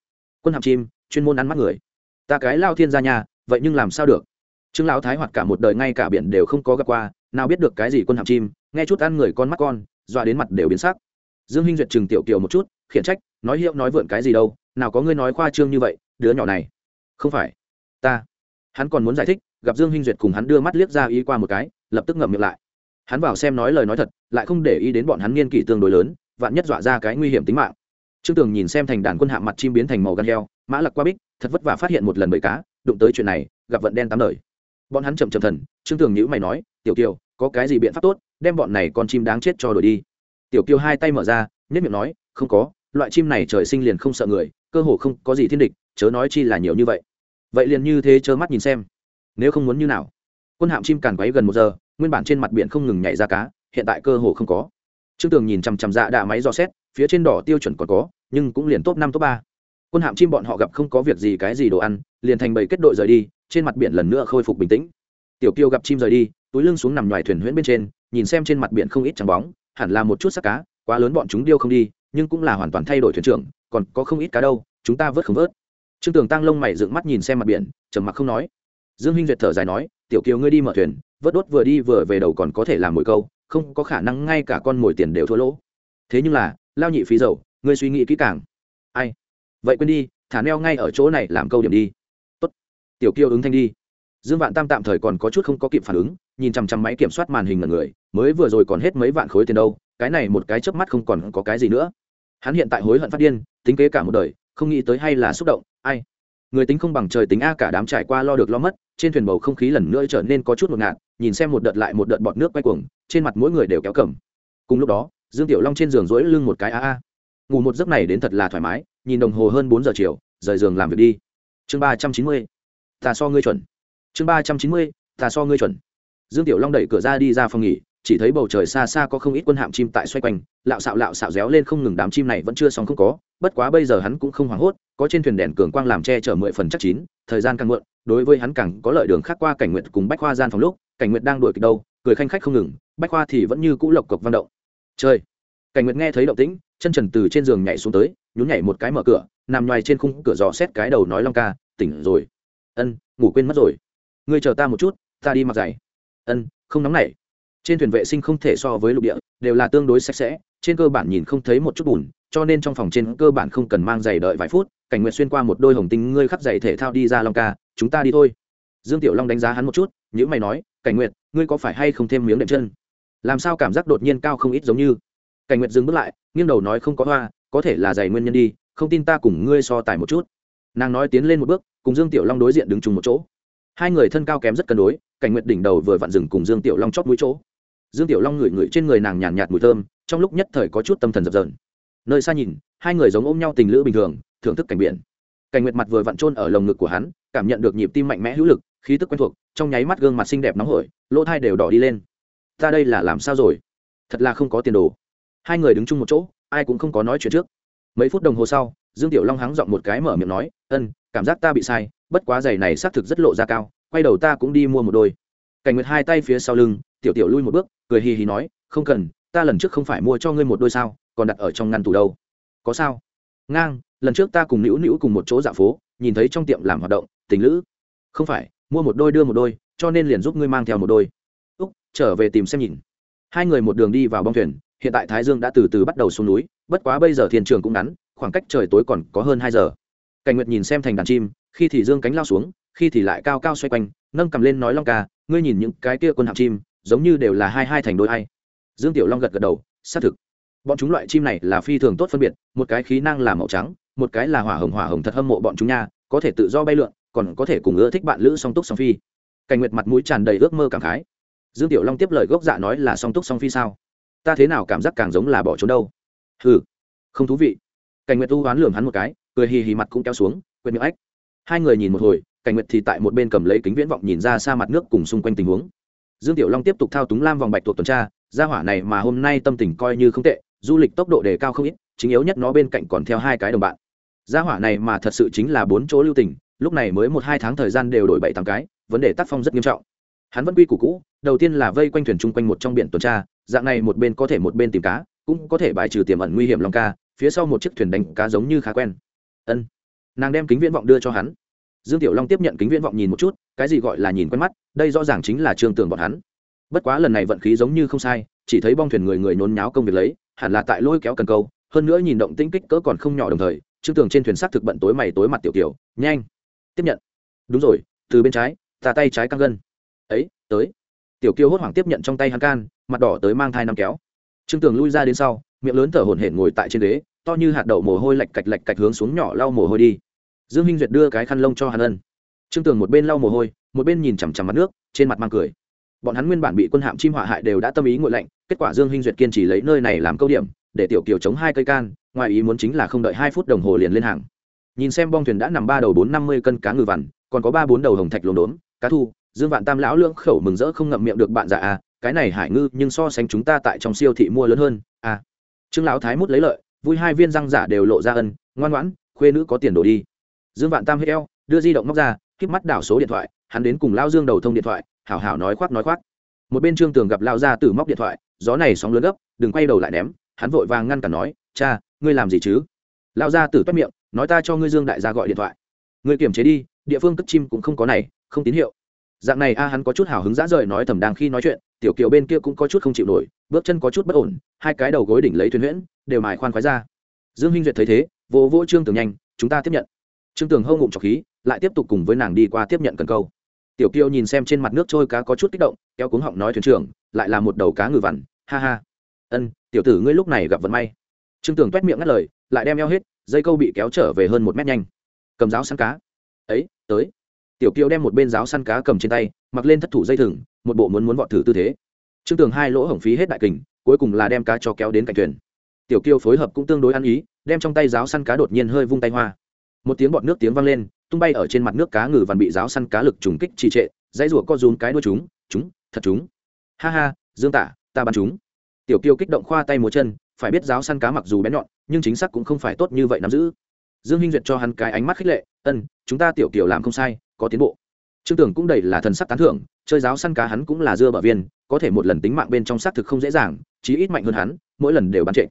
Quân hạm chim, chuyên môn ăn mắt người. Ta cái lao thiên gia nhà, vậy nhưng làm sao được? Trương lão thái hoạt cả một đời ngay cả biển đều không có gặp qua, nào biết được cái gì quân hạm chim, nghe chút ăn người con mắt con, dọa đến mặt đều biến sắc. Dương hinh duyệt chừng tiểu kiều một chút, khiển trách, nói hiệu nói vượn cái gì đâu, nào có ngươi nói khoa trương như vậy, đứa nhỏ này. Không phải, ta. Hắn còn muốn giải thích, gặp dương hinh duyệt cùng hắn đưa mắt liếc ra ý qua một cái lập tức ngậm miệng lại. Hắn vào xem nói lời nói thật, lại không để ý đến bọn hắn niên kỷ tương đối lớn, vạn nhất dọa ra cái nguy hiểm tính mạng. Trương tường nhìn xem thành đàn quân hạ mặt chim biến thành màu gan heo, mã lặc qua bích, thật vất vả phát hiện một lần bầy cá, đụng tới chuyện này, gặp vận đen tám đời. Bọn hắn chậm chậm thần, trương tường nhữ mày nói, tiểu kiều, có cái gì biện pháp tốt, đem bọn này con chim đáng chết cho đổi đi. Tiểu kiều hai tay mở ra nhất miệng nói, không có, loại chim này trời sinh liền không sợ người, cơ hồ không có gì thiên địch, chớ nói chi là nhiều như vậy. Vậy liền như thế chớ mắt nhìn xem. Nếu không muốn như nào? Quân hạm chim càn quấy gần một giờ, nguyên bản trên mặt biển không ngừng nhảy ra cá, hiện tại cơ hồ không có. Trương tường nhìn chằm chằm dạ đạ máy dò xét, phía trên đỏ tiêu chuẩn còn có, nhưng cũng liền top năm, top ba. Quân hạm chim bọn họ gặp không có việc gì cái gì đồ ăn, liền thành bầy kết đội rời đi, trên mặt biển lần nữa khôi phục bình tĩnh. Tiểu kiêu gặp chim rời đi, túi lưng xuống nằm ngoài thuyền huyễn bên trên, nhìn xem trên mặt biển không ít trắng bóng, hẳn là một chút sắc cá, quá lớn bọn chúng điêu không đi, nhưng cũng là hoàn toàn thay đổi thuyền trưởng, còn có không ít cá đâu, chúng ta vớt không vớt. Trương tường tăng lông mày dựng mắt nhìn xem mặt biển, trầm mặc không nói. Dương huynh duyệt thở dài nói tiểu kiều ngươi đi mở thuyền, vớt đốt vừa đi vừa về đầu còn có thể làm mồi câu, không có khả năng ngay cả con mồi tiền đều thua lỗ. Thế nhưng là, lao nhị phí dầu, ngươi suy nghĩ kỹ càng. Ai? Vậy quên đi, thả neo ngay ở chỗ này làm câu điểm đi. Tốt. Tiểu kiều ứng thanh đi. Dương vạn tam tạm thời còn có chút không có kịp phản ứng, nhìn chằm chằm máy kiểm soát màn hình ngần người, mới vừa rồi còn hết mấy vạn khối tiền đâu, cái này một cái chớp mắt không còn có cái gì nữa. Hắn hiện tại hối hận phát điên, tính kế cả một đời, không nghĩ tới hay là xúc động, ai? Người tính không bằng trời tính a, cả đám trải qua lo được lo mất, trên thuyền bầu không khí lần nữa trở nên có chút ngột ngạt, nhìn xem một đợt lại một đợt bọt nước quay cuồng, trên mặt mỗi người đều kéo cầm. Cùng lúc đó, dương tiểu long trên giường rỗi lưng một cái, a a, ngủ một giấc này đến thật là thoải mái, nhìn đồng hồ hơn bốn giờ chiều, rời giường làm việc đi. Chương ba trăm chín mươi, ta so ngươi chuẩn. Chương ba trăm chín mươi, ta so ngươi chuẩn. Dương tiểu long đẩy cửa ra đi ra phòng nghỉ chỉ thấy bầu trời xa xa có không ít quân hạm chim tại xoay quanh, lạo xạo lạo xạo réo lên không ngừng đám chim này vẫn chưa xong không có, bất quá bây giờ hắn cũng không hoảng hốt, có trên thuyền đèn cường quang làm che chở mười phần chắc chín, thời gian càng muộn, đối với hắn càng có lợi đường khác qua cảnh nguyện cùng bách khoa gian phòng lúc, cảnh nguyện đang đuổi kịp đâu, cười khanh khách không ngừng, bách khoa thì vẫn như cũ lộc cộc văn động. Chơi cảnh nguyện nghe thấy động tĩnh, chân trần từ trên giường nhảy xuống tới, nhún nhảy một cái mở cửa, nằm ngoài trên khung cửa dò xét cái đầu nói long ca, tỉnh rồi. Ân, ngủ quên mất rồi. Ngươi chờ ta một chút, ta đi mặc giày. Ân, không nóng nảy trên thuyền vệ sinh không thể so với lục địa, đều là tương đối sạch sẽ, trên cơ bản nhìn không thấy một chút bùn, cho nên trong phòng trên cơ bản không cần mang giày đợi vài phút, cảnh nguyện xuyên qua một đôi hồng tinh ngươi khắp giày thể thao đi ra long ca, chúng ta đi thôi. Dương tiểu long đánh giá hắn một chút những mày nói, cảnh nguyện ngươi có phải hay không thêm miếng đệm chân? Làm sao cảm giác đột nhiên cao không ít giống như? Cảnh nguyện dừng bước lại, nghiêng đầu nói, không có hoa, có thể là giày nguyên nhân đi, không tin ta cùng ngươi so tài một chút. Nàng nói tiến lên một bước, cùng dương tiểu long đối diện đứng chung một chỗ. Hai người thân cao kém rất cân đối, cảnh nguyệt đỉnh đầu vừa vặn rừng cùng dương tiểu long chót mũi chỗ dương tiểu long ngửi ngửi trên người nàng nhàn nhạt, mùi thơm trong lúc nhất thời có chút tâm thần dập dờn. Nơi xa nhìn hai người giống ôm nhau tình lữ bình thường thưởng thức cảnh biển. Cảnh nguyệt mặt vừa vặn trôn ở lồng ngực của hắn cảm nhận được nhịp tim mạnh mẽ hữu lực khí tức quen thuộc trong nháy mắt gương mặt xinh đẹp nóng hổi lỗ thai đều đỏ đi lên. Ta đây là làm sao rồi? Thật là không có tiền đồ. Hai người đứng chung một chỗ ai cũng không có nói chuyện trước. Mấy phút đồng hồ sau dương tiểu long hắng giọng một cái mở miệng nói ân cảm giác ta bị sai bất quá giày này xác thực rất lộ ra cao quay đầu ta cũng đi mua một đôi. Cảnh nguyệt hai tay phía sau lưng tiểu tiểu lui một bước, cười hì hì nói, không cần, ta lần trước không phải mua cho ngươi một đôi sao, còn đặt ở trong ngăn tủ đâu. Có sao? Ngang, lần trước ta cùng nữu nữu cùng một chỗ dạo phố, nhìn thấy trong tiệm làm hoạt động, tình lữ. Không phải, mua một đôi đưa một đôi, cho nên liền giúp ngươi mang theo một đôi. Úc, trở về tìm xem nhìn. Hai người một đường đi vào bong thuyền, hiện tại thái dương đã từ từ bắt đầu xuống núi, bất quá bây giờ thiên trường cũng ngắn, khoảng cách trời tối còn có hơn hai giờ. Cảnh nguyệt nhìn xem thành đàn chim, khi thì dương cánh lao xuống, khi thì lại cao cao xoay quanh, nâng cầm lên nói long ca, ngươi nhìn những cái kia quân hạng chim giống như đều là hai hai thành đôi hay dương tiểu long gật gật đầu, xác thực. Bọn chúng loại chim này là phi thường tốt phân biệt, một cái khí năng là màu trắng, một cái là hỏa hồng hỏa hồng thật hâm mộ bọn chúng nha, có thể tự do bay lượn, còn có thể cùng ưa thích bạn lữ song túc song phi. Cảnh nguyệt mặt mũi tràn đầy ước mơ cảm khái. Dương tiểu long tiếp lời gốc dạ nói là song túc song phi sao? Ta thế nào cảm giác càng giống là bỏ trốn đâu? Ừ không thú vị. Cảnh nguyệt tu hoán lường hắn một cái, cười hì hì mặt cũng kéo xuống quên miệng ách. Hai người nhìn một hồi, cảnh nguyệt thì tại một bên cầm lấy kính viễn vọng nhìn ra xa mặt nước cùng xung quanh tình huống dương tiểu long tiếp tục thao túng lam vòng bạch tuộc tuần tra ra hỏa này mà hôm nay tâm tình coi như không tệ, du lịch tốc độ đề cao không ít, chính yếu nhất nó bên cạnh còn theo hai cái đồng bạn. Gia hỏa này mà thật sự chính là bốn chỗ lưu tình, lúc này mới một hai tháng thời gian đều đổi bảy tám cái, vấn đề tác phong rất nghiêm trọng. Hắn vẫn quy củ cũ, đầu tiên là vây quanh thuyền chung quanh một trong biển tuần tra, dạng này một bên có thể một bên tìm cá, cũng có thể bài trừ tiềm ẩn nguy hiểm lòng ca, phía sau một chiếc thuyền đánh cá giống như khá quen. Ân. Nàng đem kính viễn vọng đưa cho hắn dương tiểu long tiếp nhận kính viễn vọng nhìn một chút, cái gì gọi là nhìn quen mắt, đây rõ ràng chính là trường tưởng bọn hắn. Bất quá lần này vận khí giống như không sai, chỉ thấy bong thuyền người người nôn nháo công việc lấy, hẳn là tại lôi kéo cần câu, hơn nữa nhìn động tĩnh kích cỡ còn không nhỏ đồng thời, trương tường trên thuyền xác thực bận tối mày tối mặt tiểu tiểu nhanh, tiếp nhận. Đúng rồi, từ bên trái tà tay trái căng gân. Ấy, tới. Tiểu kiêu hốt hoảng tiếp nhận trong tay hắn can, mặt đỏ tới mang thai năm kéo. Trương tường lui ra đến sau, miệng lớn thở hổn hển ngồi tại trên ghế, to như hạt đậu mồ hôi lạch cạch lạch cạch hướng xuống nhỏ lau mồ hôi đi dương minh duyệt đưa cái khăn lông cho hàn ân. Trương tường một bên lau mồ hôi, một bên nhìn chằm chằm mặt nước, trên mặt mang cười. Bọn hắn nguyên bản bị quân hạm chim họa hại đều đã tâm ý ngội lạnh, kết quả dương hinh duyệt kiên trì lấy nơi này làm câu điểm, để tiểu kiều chống hai cây can, ngoài ý muốn chính là không đợi hai phút đồng hồ liền lên hàng. Nhìn xem bong thuyền đã nằm ba đầu bốn năm mươi cân cá ngừ vằn, còn có ba bốn đầu hồng thạch lồn đốn cá thu, dương vạn tam lão lưỡng khẩu mừng rỡ không ngậm miệng được bạn già à cái này hải ngư nhưng so sánh chúng ta tại trong siêu thị mua lớn hơn à. Trương lão thái mút lấy lợi, vui hai viên răng giả đều lộ ra ân, ngoan ngoãn, khuê nữ có tiền đổ đi dương vạn tam hết eo, đưa di động móc ra k mắt đảo số điện thoại, hắn đến cùng lao dương đầu thông điện thoại, hảo hảo nói khoác nói khoác. Một bên trương tường gặp lao ra từ móc điện thoại, gió này sóng lớn gấp, đừng quay đầu lại ném, hắn vội vàng ngăn cản nói, cha, ngươi làm gì chứ? Lao ra tử toát miệng, nói ta cho ngươi dương đại gia gọi điện thoại. Ngươi kiểm chế đi, địa phương cất chim cũng không có này, không tín hiệu. Dạng này a, hắn có chút hào hứng dã rời nói thầm đang khi nói chuyện, tiểu kiều bên kia cũng có chút không chịu nổi, bước chân có chút bất ổn, hai cái đầu gối đỉnh lấy thuyền huyễn, đều mài khoan khoái ra. Dương hinh duyệt thấy thế, vỗ vỗ trương tường nhanh, chúng ta tiếp nhận trương tường hâu ngụm trọc khí, lại tiếp tục cùng với nàng đi qua tiếp nhận cần câu. Tiểu kiều nhìn xem trên mặt nước trôi cá có chút kích động, kéo cuống họng nói thuyền trưởng, lại là một đầu cá ngừ vằn, ha ha. Ân, tiểu tử ngươi lúc này gặp vận may. Trương tường t miệng ngắt lời, lại đem eo hết, dây câu bị kéo trở về hơn một mét nhanh. Cầm giáo săn cá. Ấy, tới. Tiểu kiều đem một bên giáo săn cá cầm trên tay, mặc lên thất thủ dây thừng, một bộ muốn muốn vọt thử tư thế. Trương tường hai lỗ hổng phí hết đại kình, cuối cùng là đem cá cho kéo đến cạnh thuyền. Tiểu kiều phối hợp cũng tương đối ăn ý, đem trong tay giáo săn cá đột nhiên hơi vung tay hoa một tiếng bọt nước tiếng vang lên, tung bay ở trên mặt nước cá ngừ vằn bị giáo săn cá lực trùng kích trì trệ, dãy rủa co rúm cái đuôi chúng chúng, thật chúng. Ha ha, dương tả, ta bắn chúng. Tiểu kiều kích động khoa tay múa chân, phải biết giáo săn cá mặc dù bén nhọn, nhưng chính xác cũng không phải tốt như vậy nắm giữ. Dương hinh duyệt cho hắn cái ánh mắt khích lệ, ân, chúng ta tiểu kiều làm không sai, có tiến bộ. Trương tưởng cũng đầy là thần sắc tán thưởng, chơi giáo săn cá hắn cũng là dưa bờ viên, có thể một lần tính mạng bên trong xác thực không dễ dàng, chí ít mạnh hơn hắn, mỗi lần đều bắn trệ.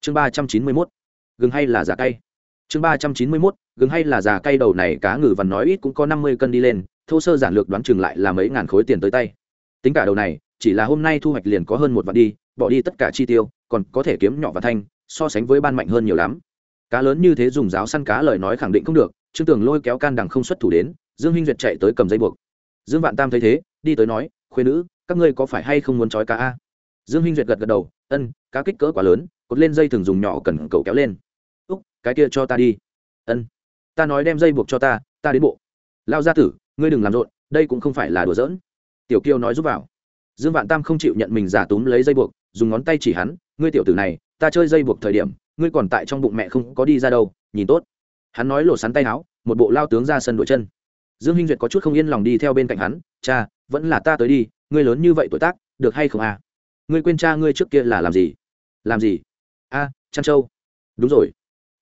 Chương ba trăm chín mươi mốt. Gừng hay là giả cay? Chương ba trăm chín mươi mốt, gừng hay là già cay đầu này cá ngừ vằn nói ít cũng có năm mươi cân đi lên, thô sơ giản lược đoán chừng lại là mấy ngàn khối tiền tới tay. Tính cả đầu này, chỉ là hôm nay thu hoạch liền có hơn một vạn đi, bỏ đi tất cả chi tiêu, còn có thể kiếm nhỏ và thanh, so sánh với ban mạnh hơn nhiều lắm. Cá lớn như thế dùng giáo săn cá lời nói khẳng định không được, trương tường lôi kéo can đằng không xuất thủ đến, dương hinh duyệt chạy tới cầm dây buộc. Dương vạn tam thấy thế, đi tới nói khuyên nữ, các ngươi có phải hay không muốn trói cá a? Dương hinh duyệt gật gật đầu, ân, cá kích cỡ quá lớn, cột lên dây thường dùng nhỏ cần cầu kéo lên cái kia cho ta đi. Ân. Ta nói đem dây buộc cho ta ta đến bộ. Lao gia tử ngươi đừng làm rộn đây cũng không phải là đùa giỡn. Tiểu kiêu nói giúp vào. Dương vạn tam không chịu nhận mình giả túm lấy dây buộc dùng ngón tay chỉ hắn ngươi tiểu tử này ta chơi dây buộc thời điểm ngươi còn tại trong bụng mẹ không có đi ra đâu nhìn tốt. Hắn nói lộ sắn tay áo một bộ lao tướng ra sân đội chân. Dương hinh duyệt có chút không yên lòng đi theo bên cạnh hắn cha vẫn là ta tới đi ngươi lớn như vậy tuổi tác được hay không à? Ngươi quên cha ngươi trước kia là làm gì? Làm gì? A à, chăn trâu đúng rồi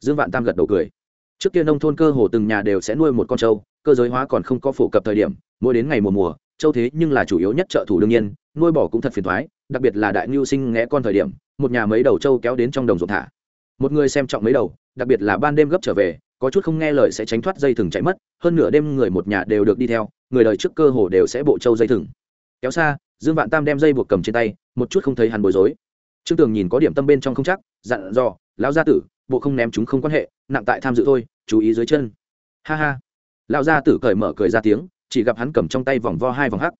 dương vạn tam gật đầu cười. Trước kia nông thôn cơ hồ từng nhà đều sẽ nuôi một con trâu, cơ giới hóa còn không có phổ cập thời điểm, mỗi đến ngày mùa mùa, trâu thế nhưng là chủ yếu nhất trợ thủ đương nhiên, nuôi bỏ cũng thật phiền thoái đặc biệt là đại ngưu sinh nghé con thời điểm, một nhà mấy đầu trâu kéo đến trong đồng ruộng thả. Một người xem trọng mấy đầu, đặc biệt là ban đêm gấp trở về, có chút không nghe lời sẽ tránh thoát dây thừng chạy mất, hơn nửa đêm người một nhà đều được đi theo, người đời trước cơ hồ đều sẽ bộ trâu dây thừng. Kéo xa, dương vạn tam đem dây buộc cầm trên tay, một chút không thấy hắn bối rối. Trương tường nhìn có điểm tâm bên trong không chắc, dặn dò, lão gia tử bộ không ném chúng không quan hệ, nặng tại tham dự thôi, chú ý dưới chân. Ha ha. Lão gia tử cởi mở cười ra tiếng, chỉ gặp hắn cầm trong tay vòng vo hai vòng hắc.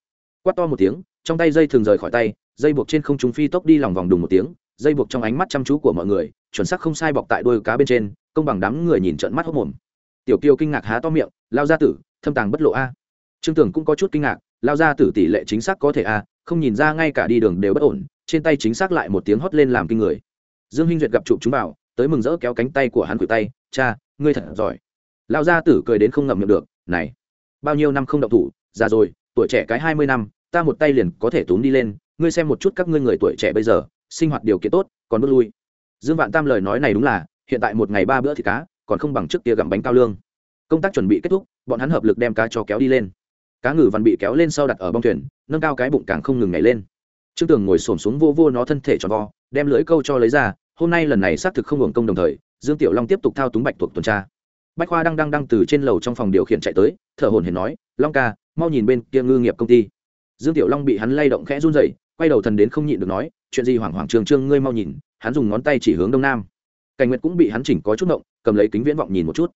Quát to một tiếng, trong tay dây thường rời khỏi tay, dây buộc trên không chúng phi tốc đi lòng vòng đùng một tiếng, dây buộc trong ánh mắt chăm chú của mọi người, chuẩn xác không sai bọc tại đôi cá bên trên, công bằng đám người nhìn trận mắt hốc mồm. Tiểu kiều kinh ngạc há to miệng lao gia tử, thâm tàng bất lộ a. Trương tưởng cũng có chút kinh ngạc lao gia tử tỷ lệ chính xác có thể a, không nhìn ra ngay cả đi đường đều bất ổn, trên tay chính xác lại một tiếng hót lên làm kinh người. Dương hinh duyệt gặp chụp chúng vào tới mừng rỡ kéo cánh tay của hắn khuỷu tay, cha, ngươi thật giỏi. Lao gia tử cười đến không ngậm miệng được, này, bao nhiêu năm không động thủ, già rồi, tuổi trẻ cái hai mươi năm, ta một tay liền có thể túm đi lên, ngươi xem một chút các ngươi người tuổi trẻ bây giờ, sinh hoạt điều kiện tốt, còn bước lui. Dương vạn tam lời nói này đúng là, hiện tại một ngày ba bữa thì cá, còn không bằng trước kia gặm bánh cao lương. Công tác chuẩn bị kết thúc, bọn hắn hợp lực đem cá cho kéo đi lên. Cá ngừ vằn bị kéo lên sau đặt ở bong thuyền, nâng cao cái bụng càng không ngừng nhảy lên. Trương tường ngồi xổm xuống vô vô nó thân thể tròn vo, đem lưỡi câu cho lấy ra hôm nay lần này xác thực không hưởng công đồng thời, dương tiểu long tiếp tục thao túng bạch thuộc tuần tra. Bách khoa đang đang đang từ trên lầu trong phòng điều khiển chạy tới, thở hồn hển nói, long ca, mau nhìn bên kia ngư nghiệp công ty. Dương tiểu long bị hắn lay động khẽ run rẩy, quay đầu thần đến không nhịn được nói, chuyện gì hoảng hoảng trường trương ngươi mau nhìn, hắn dùng ngón tay chỉ hướng đông nam. Cảnh nguyệt cũng bị hắn chỉnh có chút động cầm lấy kính viễn vọng nhìn một chút.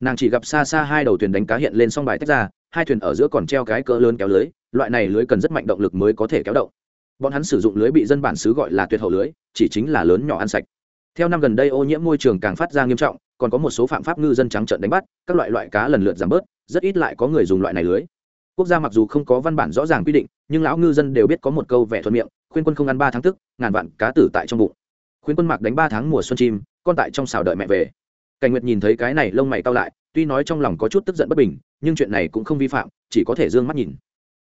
Nàng chỉ gặp xa xa hai đầu thuyền đánh cá hiện lên xong bài tách ra, hai thuyền ở giữa còn treo cái cỡ lớn kéo lưới, loại này lưới cần rất mạnh động lực mới có thể kéo động bọn hắn sử dụng lưới bị dân bản xứ gọi là tuyệt hậu lưới, chỉ chính là lớn nhỏ ăn sạch. Theo năm gần đây ô nhiễm môi trường càng phát ra nghiêm trọng, còn có một số phạm pháp ngư dân trắng trợn đánh bắt, các loại loại cá lần lượt giảm bớt, rất ít lại có người dùng loại này lưới. Quốc gia mặc dù không có văn bản rõ ràng quy định, nhưng lão ngư dân đều biết có một câu vẻ thuận miệng, khuyên quân không ăn ba tháng tức, ngàn vạn cá tử tại trong bụng. Khuyên quân mặc đánh ba tháng mùa xuân chim, con tại trong xào đợi mẹ về. Cảnh nguyệt nhìn thấy cái này lông mày cao lại, tuy nói trong lòng có chút tức giận bất bình, nhưng chuyện này cũng không vi phạm, chỉ có thể d ư ơ n g mắt nhìn.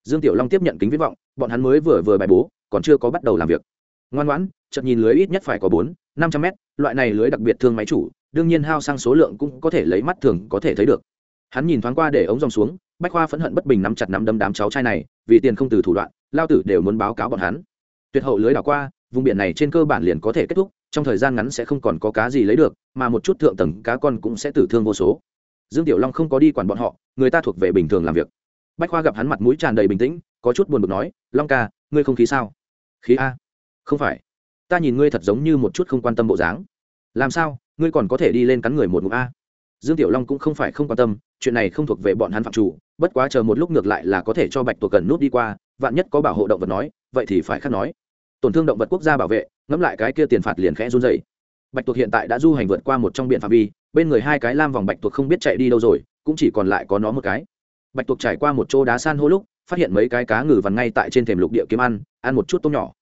Dương tiểu long tiếp nhận kính viết vọng, bọn hắn mới vừa vừa bài bố còn chưa có bắt đầu làm việc. Ngoan ngoãn chậm nhìn lưới ít nhất phải có bốn, năm trăm mét, loại này lưới đặc biệt thương máy chủ, đương nhiên hao sang số lượng cũng có thể lấy mắt thường có thể thấy được. Hắn nhìn thoáng qua để ống dòng xuống, bách khoa phẫn hận bất bình nắm chặt nắm đâm đám cháu trai này, vì tiền không từ thủ đoạn, lao tử đều muốn báo cáo bọn hắn. Tuyệt hậu lưới đảo qua, vùng biển này trên cơ bản liền có thể kết thúc, trong thời gian ngắn sẽ không còn có cá gì lấy được, mà một chút thượng tầng cá con cũng sẽ tử thương vô số. Dương tiểu long không có đi quản bọn họ, người ta thuộc về bình thường làm việc. Bách khoa gặp hắn mặt mũi tràn đầy bình tĩnh, có chút buồn bực nói, long ca, ngươi không khí sao? Khí a. Không phải. Ta nhìn ngươi thật giống như một chút không quan tâm bộ dáng. Làm sao? Ngươi còn có thể đi lên cắn người một ngụm a. Dương tiểu long cũng không phải không quan tâm, chuyện này không thuộc về bọn hắn phạm chủ, bất quá chờ một lúc ngược lại là có thể cho bạch tuộc cần nút đi qua, vạn nhất có bảo hộ động vật nói, vậy thì phải khác nói. Tổn thương động vật quốc gia bảo vệ, ngẫm lại cái kia tiền phạt liền khẽ run dày bạch tuộc hiện tại đã du hành vượt qua một trong biển phạm vi, bên người hai cái lam vòng bạch tuộc không biết chạy đi đâu rồi, cũng chỉ còn lại có nó một cái. Bạch tuộc trải qua một chỗ đá san hô lúc phát hiện mấy cái cá ngừ vằn ngay tại trên thềm lục địa kiếm ăn ăn một chút tôm nhỏ.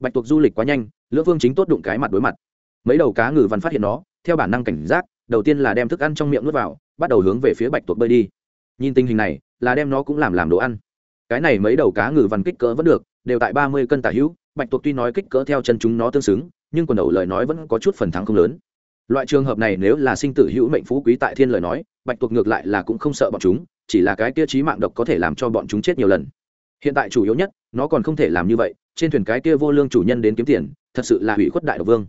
Bạch tuộc du lịch quá nhanh, lưỡng vương chính tốt đụng cái mặt đối mặt. Mấy đầu cá ngừ vằn phát hiện nó, theo bản năng cảnh giác, đầu tiên là đem thức ăn trong miệng nuốt vào, bắt đầu hướng về phía bạch tuộc bơi đi. Nhìn tình hình này, là đem nó cũng làm làm đồ ăn. Cái này mấy đầu cá ngừ vằn kích cỡ vẫn được, đều tại ba mươi cân tả hữu, bạch tuộc tuy nói kích cỡ theo chân chúng nó tương xứng, nhưng quần đầu lời nói vẫn có chút phần thắng không lớn. Loại trường hợp này nếu là sinh tử hữu mệnh phú quý tại thiên lời nói, bạch tuộc ngược lại là cũng không sợ bọn chúng chỉ là cái kia trí mạng độc có thể làm cho bọn chúng chết nhiều lần. Hiện tại chủ yếu nhất, nó còn không thể làm như vậy, trên thuyền cái kia vô lương chủ nhân đến kiếm tiền, thật sự là hủy khuất đại độc vương.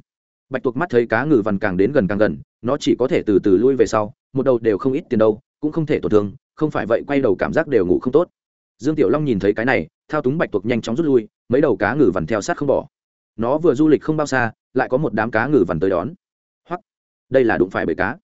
Bạch tuộc mắt thấy cá ngừ vằn càng đến gần càng gần, nó chỉ có thể từ từ lui về sau, một đầu đều không ít tiền đâu, cũng không thể tổn thương, không phải vậy quay đầu cảm giác đều ngủ không tốt. Dương tiểu long nhìn thấy cái này, thao túng bạch tuộc nhanh chóng rút lui, mấy đầu cá ngừ vằn theo sát không bỏ. Nó vừa du lịch không bao xa, lại có một đám cá ngừ vằn tới đón. Hoặc đây là đụng phải bầy cá.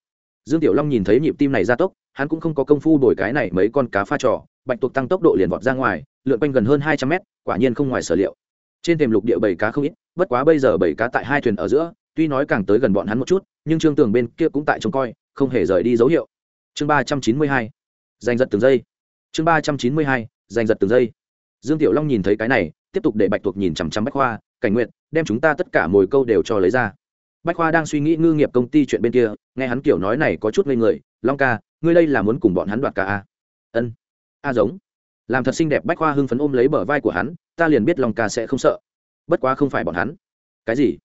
Dương tiểu long nhìn thấy nhịp tim này gia tốc hắn cũng không có công phu đổi cái này mấy con cá pha trò, bạch tuộc tăng tốc độ liền vọt ra ngoài, lượn quanh gần hơn hai trăm mét, quả nhiên không ngoài sở liệu. Trên thềm lục địa bảy cá không ít, bất quá bây giờ bảy cá tại hai thuyền ở giữa, tuy nói càng tới gần bọn hắn một chút, nhưng trương tường bên kia cũng tại trông coi, không hề rời đi dấu hiệu. Chương ba trăm chín mươi hai, giành giật từng giây. Chương ba trăm chín mươi hai, giành giật từng giây. Dương tiểu long nhìn thấy cái này, tiếp tục để bạch tuộc nhìn chằm chằm bách khoa, cảnh nguyện đem chúng ta tất cả mồi câu đều cho lấy ra. Bách khoa đang suy nghĩ ngư nghiệp công ty chuyện bên kia, nghe hắn kiểu nói này có chút ngây người, long ca ngươi đây là muốn cùng bọn hắn đoạt cả a? Ân. A giống. Làm thật xinh đẹp. Bách khoa hưng phấn ôm lấy bờ vai của hắn, ta liền biết lòng ca sẽ không sợ. Bất quá không phải bọn hắn. Cái gì?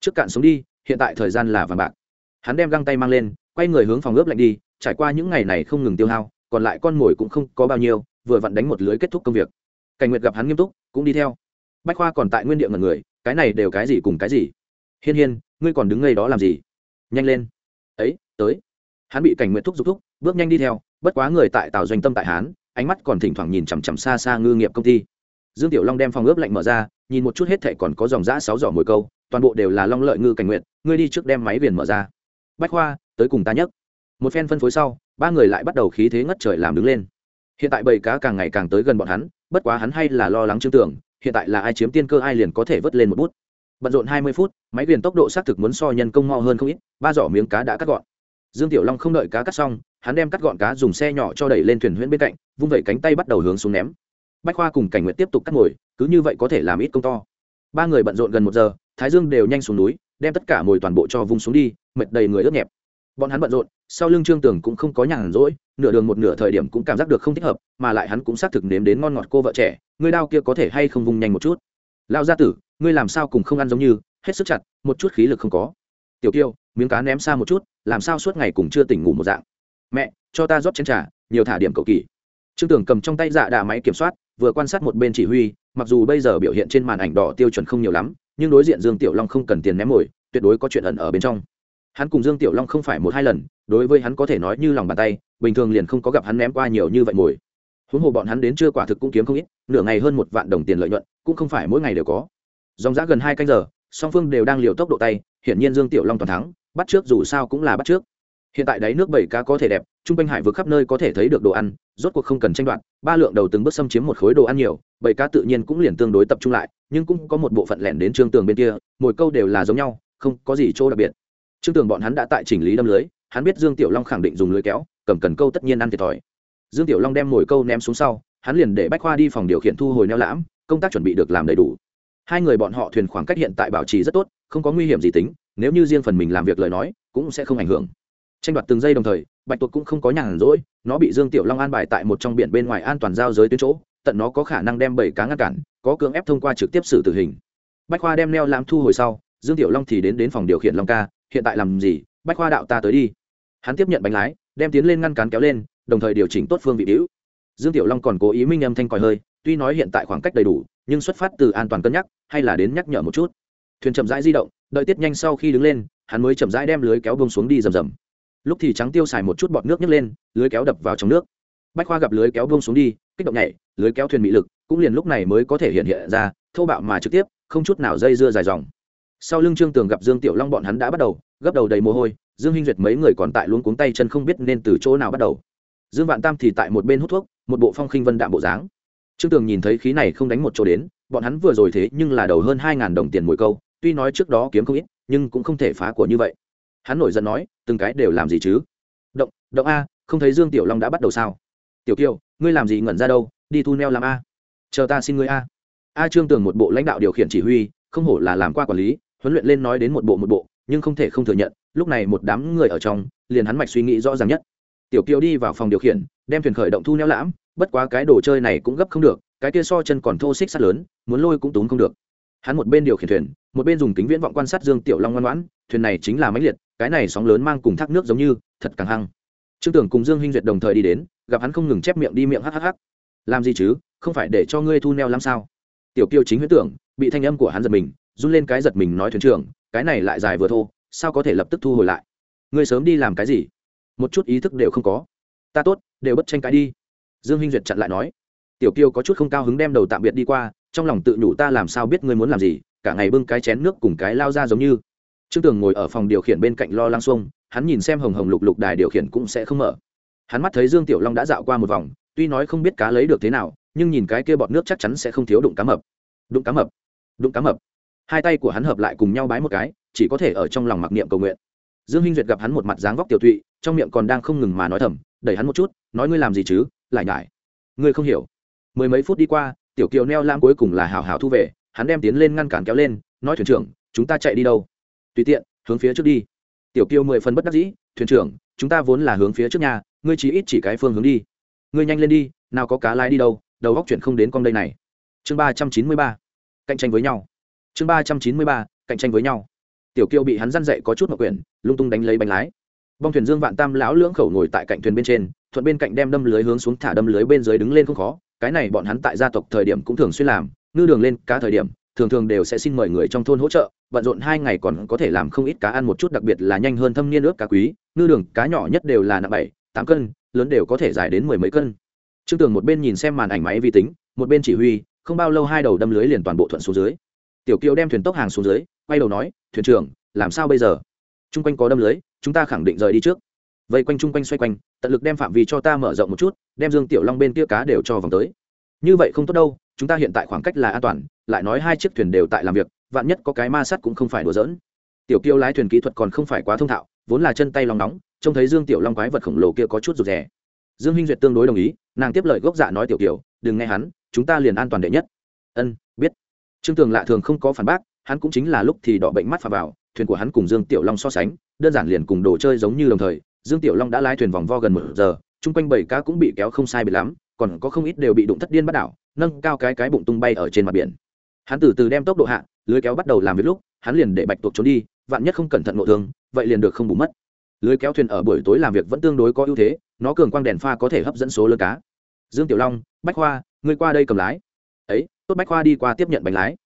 Trước cạn sống đi, hiện tại thời gian là vàng bạc. Hắn đem găng tay mang lên, quay người hướng phòng ướp lạnh đi, trải qua những ngày này không ngừng tiêu hao, còn lại con mồi cũng không có bao nhiêu, vừa vặn đánh một lưới kết thúc công việc. Cảnh nguyệt gặp hắn nghiêm túc, cũng đi theo. Bách khoa còn tại nguyên địa ngần người, cái này đều cái gì cùng cái gì? Hiên hiên, ngươi còn đứng ngay đó làm gì? Nhanh lên. Ấy, tới hắn bị cảnh nguyện thúc giục thúc, bước nhanh đi theo, bất quá người tại tàu doanh tâm tại hán, ánh mắt còn thỉnh thoảng nhìn chằm chằm xa xa ngư nghiệp công ty. Dương tiểu long đem phòng ướp lạnh mở ra, nhìn một chút hết thệ còn có dòng giã sáu giỏ mồi câu, toàn bộ đều là long lợi ngư cảnh nguyện ngươi đi trước đem máy viền mở ra. Bách khoa, tới cùng ta nhấc. Một phen phân phối sau, ba người lại bắt đầu khí thế ngất trời làm đứng lên. Hiện tại bầy cá càng ngày càng tới gần bọn hắn, bất quá hắn hay là lo lắng chứng tưởng, hiện tại là ai chiếm tiên cơ ai liền có thể vớt lên một bút. Bận rộn hai mươi phút, máy viền tốc độ xác thực muốn so nhân công mau hơn không ít, ba giỏ miếng cá đã cắt gọn dương tiểu long không đợi cá cắt xong, hắn đem cắt gọn cá dùng xe nhỏ cho đẩy lên thuyền huyễn bên cạnh, vung vẩy cánh tay bắt đầu hướng xuống ném. Bách khoa cùng cảnh nguyện tiếp tục cắt mồi cứ như vậy có thể làm ít công to. Ba người bận rộn gần một giờ, thái dương đều nhanh xuống núi, đem tất cả mồi toàn bộ cho vung xuống đi, mệt đầy người ướt nhẹp. Bọn hắn bận rộn, sau lưng trương tường cũng không có nhàn rỗi, nửa đường một nửa thời điểm cũng cảm giác được không thích hợp, mà lại hắn cũng xác thực nếm đến ngon ngọt cô vợ trẻ ngươi đao kia có thể hay không vung nhanh một chút. Lao gia tử, ngươi làm sao cùng không ăn giống như, hết sức chặt, một chút khí lực không có tiểu kiêu, miếng cá ném xa một chút, làm sao suốt ngày cùng chưa tỉnh ngủ một dạng? Mẹ, cho ta rót chén trà, nhiều thả điểm cầu kỳ trương tưởng cầm trong tay dạ đà máy kiểm soát, vừa quan sát một bên chỉ huy, mặc dù bây giờ biểu hiện trên màn ảnh đỏ tiêu chuẩn không nhiều lắm, nhưng đối diện dương tiểu long không cần tiền ném mồi, tuyệt đối có chuyện ẩn ở bên trong. Hắn cùng dương tiểu long không phải một hai lần, đối với hắn có thể nói như lòng bàn tay, bình thường liền không có gặp hắn ném qua nhiều như vậy mồi. Huống hồ bọn hắn đến chưa quả thực cũng kiếm không ít, nửa ngày hơn một vạn đồng tiền lợi nhuận, cũng không phải mỗi ngày đều có. Dòng giã gần hai canh giờ, song phương đều đang liều tốc độ tay hiển nhiên dương tiểu long toàn thắng, bắt trước dù sao cũng là bắt trước. Hiện tại đáy nước bảy cá có thể đẹp, trung quanh hải vực khắp nơi có thể thấy được đồ ăn, rốt cuộc không cần tranh đoạt, ba lượng đầu từng bước xâm chiếm một khối đồ ăn nhiều, bảy cá tự nhiên cũng liền tương đối tập trung lại, nhưng cũng có một bộ phận lẻn đến trương tường bên kia, mỗi câu đều là giống nhau, không có gì chỗ đặc biệt. Trương tường bọn hắn đã tại chỉnh lý đâm lưới, hắn biết dương tiểu long khẳng định dùng lưới kéo, cầm cần câu tất nhiên ăn thiệt thòi. Dương tiểu long đem mồi câu ném xuống sau, hắn liền để bách khoa đi phòng điều khiển thu hồi neo lãm, công tác chuẩn bị được làm đầy đủ hai người bọn họ thuyền khoảng cách hiện tại bảo trì rất tốt, không có nguy hiểm gì tính, nếu như riêng phần mình làm việc lời nói, cũng sẽ không ảnh hưởng. Tranh đoạt từng giây đồng thời, bạch tuộc cũng không có nhàn rỗi, nó bị dương tiểu long an bài tại một trong biển bên ngoài an toàn giao giới tuyến chỗ, tận nó có khả năng đem bảy cá ngăn cản, có cưỡng ép thông qua trực tiếp xử tử hình. Bách khoa đem neo lãm thu hồi sau, dương tiểu long thì đến đến phòng điều khiển long ca, hiện tại làm gì? Bách khoa đạo ta tới đi. Hắn tiếp nhận bánh lái, đem tiến lên ngăn cán kéo lên, đồng thời điều chỉnh tốt phương vị đĩu dương tiểu long còn cố ý minh âm thanh còi hơi, tuy nói hiện tại khoảng cách đầy đủ nhưng xuất phát từ an toàn cân nhắc, hay là đến nhắc nhở một chút. Thuyền chậm rãi di động, đợi tiết nhanh sau khi đứng lên, hắn mới chậm rãi đem lưới kéo bông xuống đi rầm rầm. Lúc thì trắng tiêu xài một chút bọt nước nhấc lên, lưới kéo đập vào trong nước. Bách khoa gặp lưới kéo bông xuống đi, kích động nhảy, lưới kéo thuyền bị lực cũng liền lúc này mới có thể hiện hiện ra, thô bạo mà trực tiếp, không chút nào dây dưa dài dòng. Sau lưng trương tường gặp dương tiểu long bọn hắn đã bắt đầu, gấp đầu đầy mồ hôi, dương hinh duyệt mấy người còn tại luôn cuống tay chân không biết nên từ chỗ nào bắt đầu. Dương vạn tam thì tại một bên hút thuốc, một bộ phong khinh vân đạm bộ dáng trương tường nhìn thấy khí này không đánh một chỗ đến, bọn hắn vừa rồi thế nhưng là đầu hơn hai ngàn đồng tiền mỗi câu, tuy nói trước đó kiếm không ít, nhưng cũng không thể phá của như vậy. Hắn nổi giận nói, từng cái đều làm gì chứ? Động động a, không thấy dương tiểu long đã bắt đầu sao? Tiểu kiều, ngươi làm gì ngẩn ra đâu, đi thu neo làm a. Chờ ta xin ngươi a. A trương tường một bộ lãnh đạo điều khiển chỉ huy, không hổ là làm qua quản lý, huấn luyện lên nói đến một bộ một bộ, nhưng không thể không thừa nhận, lúc này một đám người ở trong, liền hắn mạch suy nghĩ rõ ràng nhất. Tiểu kiều đi vào phòng điều khiển, đem thuyền khởi động thu neo lãm bất quá cái đồ chơi này cũng gấp không được, cái kia so chân còn thô xích sắt lớn, muốn lôi cũng tốn không được. Hắn một bên điều khiển thuyền, một bên dùng kính viễn vọng quan sát dương tiểu long ngoan ngoãn, thuyền này chính là máy liệt, cái này sóng lớn mang cùng thác nước giống như, thật càng hăng. Trương tưởng cùng dương hinh duyệt đồng thời đi đến, gặp hắn không ngừng chép miệng đi miệng hhh làm gì chứ, không phải để cho ngươi thu neo làm sao? Tiểu kiêu chính huyết tưởng, bị thanh âm của hắn giật mình, run lên cái giật mình nói thuyền trưởng, cái này lại dài vừa thô, sao có thể lập tức thu hồi lại? Ngươi sớm đi làm cái gì? Một chút ý thức đều không có. Ta tốt, đều bất tranh cãi đi dương hinh duyệt chặn lại nói, tiểu kiêu có chút không cao hứng đem đầu tạm biệt đi qua, trong lòng tự nhủ ta làm sao biết ngươi muốn làm gì, cả ngày bưng cái chén nước cùng cái lao ra giống như. Trương tường ngồi ở phòng điều khiển bên cạnh lo lắng xuông, hắn nhìn xem hồng hồng lục lục đài điều khiển cũng sẽ không mở. Hắn mắt thấy dương tiểu long đã dạo qua một vòng, tuy nói không biết cá lấy được thế nào, nhưng nhìn cái kia bọt nước chắc chắn sẽ không thiếu đụng cá mập. Đụng cá mập, đụng cá mập. Hai tay của hắn hợp lại cùng nhau bái một cái, chỉ có thể ở trong lòng mặc niệm cầu nguyện. Dương hinh duyệt gặp hắn một mặt dáng vóc tiểu thụy trong miệng còn đang không ngừng mà nói thầm, đẩy hắn một chút, nói ngươi làm gì chứ? Lại nhải. Ngươi không hiểu. Mười mấy phút đi qua, tiểu kiều neo lam cuối cùng là hào hào thu về, hắn đem tiến lên ngăn cản kéo lên, nói, thuyền trưởng, chúng ta chạy đi đâu? Tùy tiện, hướng phía trước đi. Tiểu kiều mười phần bất đắc dĩ, thuyền trưởng, chúng ta vốn là hướng phía trước nhà ngươi chỉ ít chỉ cái phương hướng đi. Ngươi nhanh lên đi, nào có cá lái đi đâu, đầu góc chuyển không đến con đây này. Chương ba trăm chín mươi ba. Cạnh tranh với nhau. Chương ba trăm chín mươi ba, cạnh tranh với nhau. Tiểu kiều bị hắn răn dậy có chút mặc quyển lung tung đánh lấy bánh lái. Bong thuyền dương vạn tam lão lưỡng khẩu ngồi tại cạnh thuyền bên trên thuận bên cạnh đem đâm lưới hướng xuống thả đâm lưới bên dưới đứng lên không khó, cái này bọn hắn tại gia tộc thời điểm cũng thường xuyên làm, ngư đường lên cá thời điểm, thường thường đều sẽ xin mời người trong thôn hỗ trợ bận rộn hai ngày còn có thể làm không ít cá ăn một chút, đặc biệt là nhanh hơn thâm niên ướp cá quý, ngư đường cá nhỏ nhất đều là nặng bảy, tám cân, lớn đều có thể dài đến mười mấy cân. Trương tường một bên nhìn xem màn ảnh máy vi tính, một bên chỉ huy, không bao lâu hai đầu đâm lưới liền toàn bộ thuận xuống dưới. Tiểu kiều đem thuyền tốc hàng xuống dưới, quay đầu nói, thuyền trưởng, làm sao bây giờ? Chung quanh có đâm lưới, chúng ta khẳng định rời đi trước vây quanh chung quanh xoay quanh, tận lực đem phạm vi cho ta mở rộng một chút, đem dương tiểu long bên kia cá đều cho vòng tới. Như vậy không tốt đâu, chúng ta hiện tại khoảng cách là an toàn, lại nói hai chiếc thuyền đều tại làm việc, vạn nhất có cái ma sắt cũng không phải đùa giỡn. Tiểu kiêu lái thuyền kỹ thuật còn không phải quá thông thạo, vốn là chân tay lòng nóng, trông thấy dương tiểu long quái vật khổng lồ kia có chút rụt rè. Dương hinh duyệt tương đối đồng ý, nàng tiếp lời gốc dạ nói tiểu kiều, đừng nghe hắn, chúng ta liền an toàn đệ nhất. Ân, biết. Trương tường lạ thường không có phản bác, hắn cũng chính là lúc thì đỏ bệnh mắt phà vào, thuyền của hắn cùng dương tiểu long so sánh, đơn giản liền cùng đồ chơi giống như đồng thời dương tiểu long đã lái thuyền vòng vo gần một giờ, chung quanh bảy cá cũng bị kéo không sai bị lắm, còn có không ít đều bị đụng thất điên bắt đảo, nâng cao cái cái bụng tung bay ở trên mặt biển. Hắn từ từ đem tốc độ hạ, lưới kéo bắt đầu làm việc lúc, hắn liền để bạch tuộc trốn đi, vạn nhất không cẩn thận nội thương, vậy liền được không bù mất. Lưới kéo thuyền ở buổi tối làm việc vẫn tương đối có ưu thế, nó cường quang đèn pha có thể hấp dẫn số lớn cá. Dương tiểu long, bách khoa, ngươi qua đây cầm lái. Ấy, tốt bách khoa đi qua tiếp nhận bánh lái.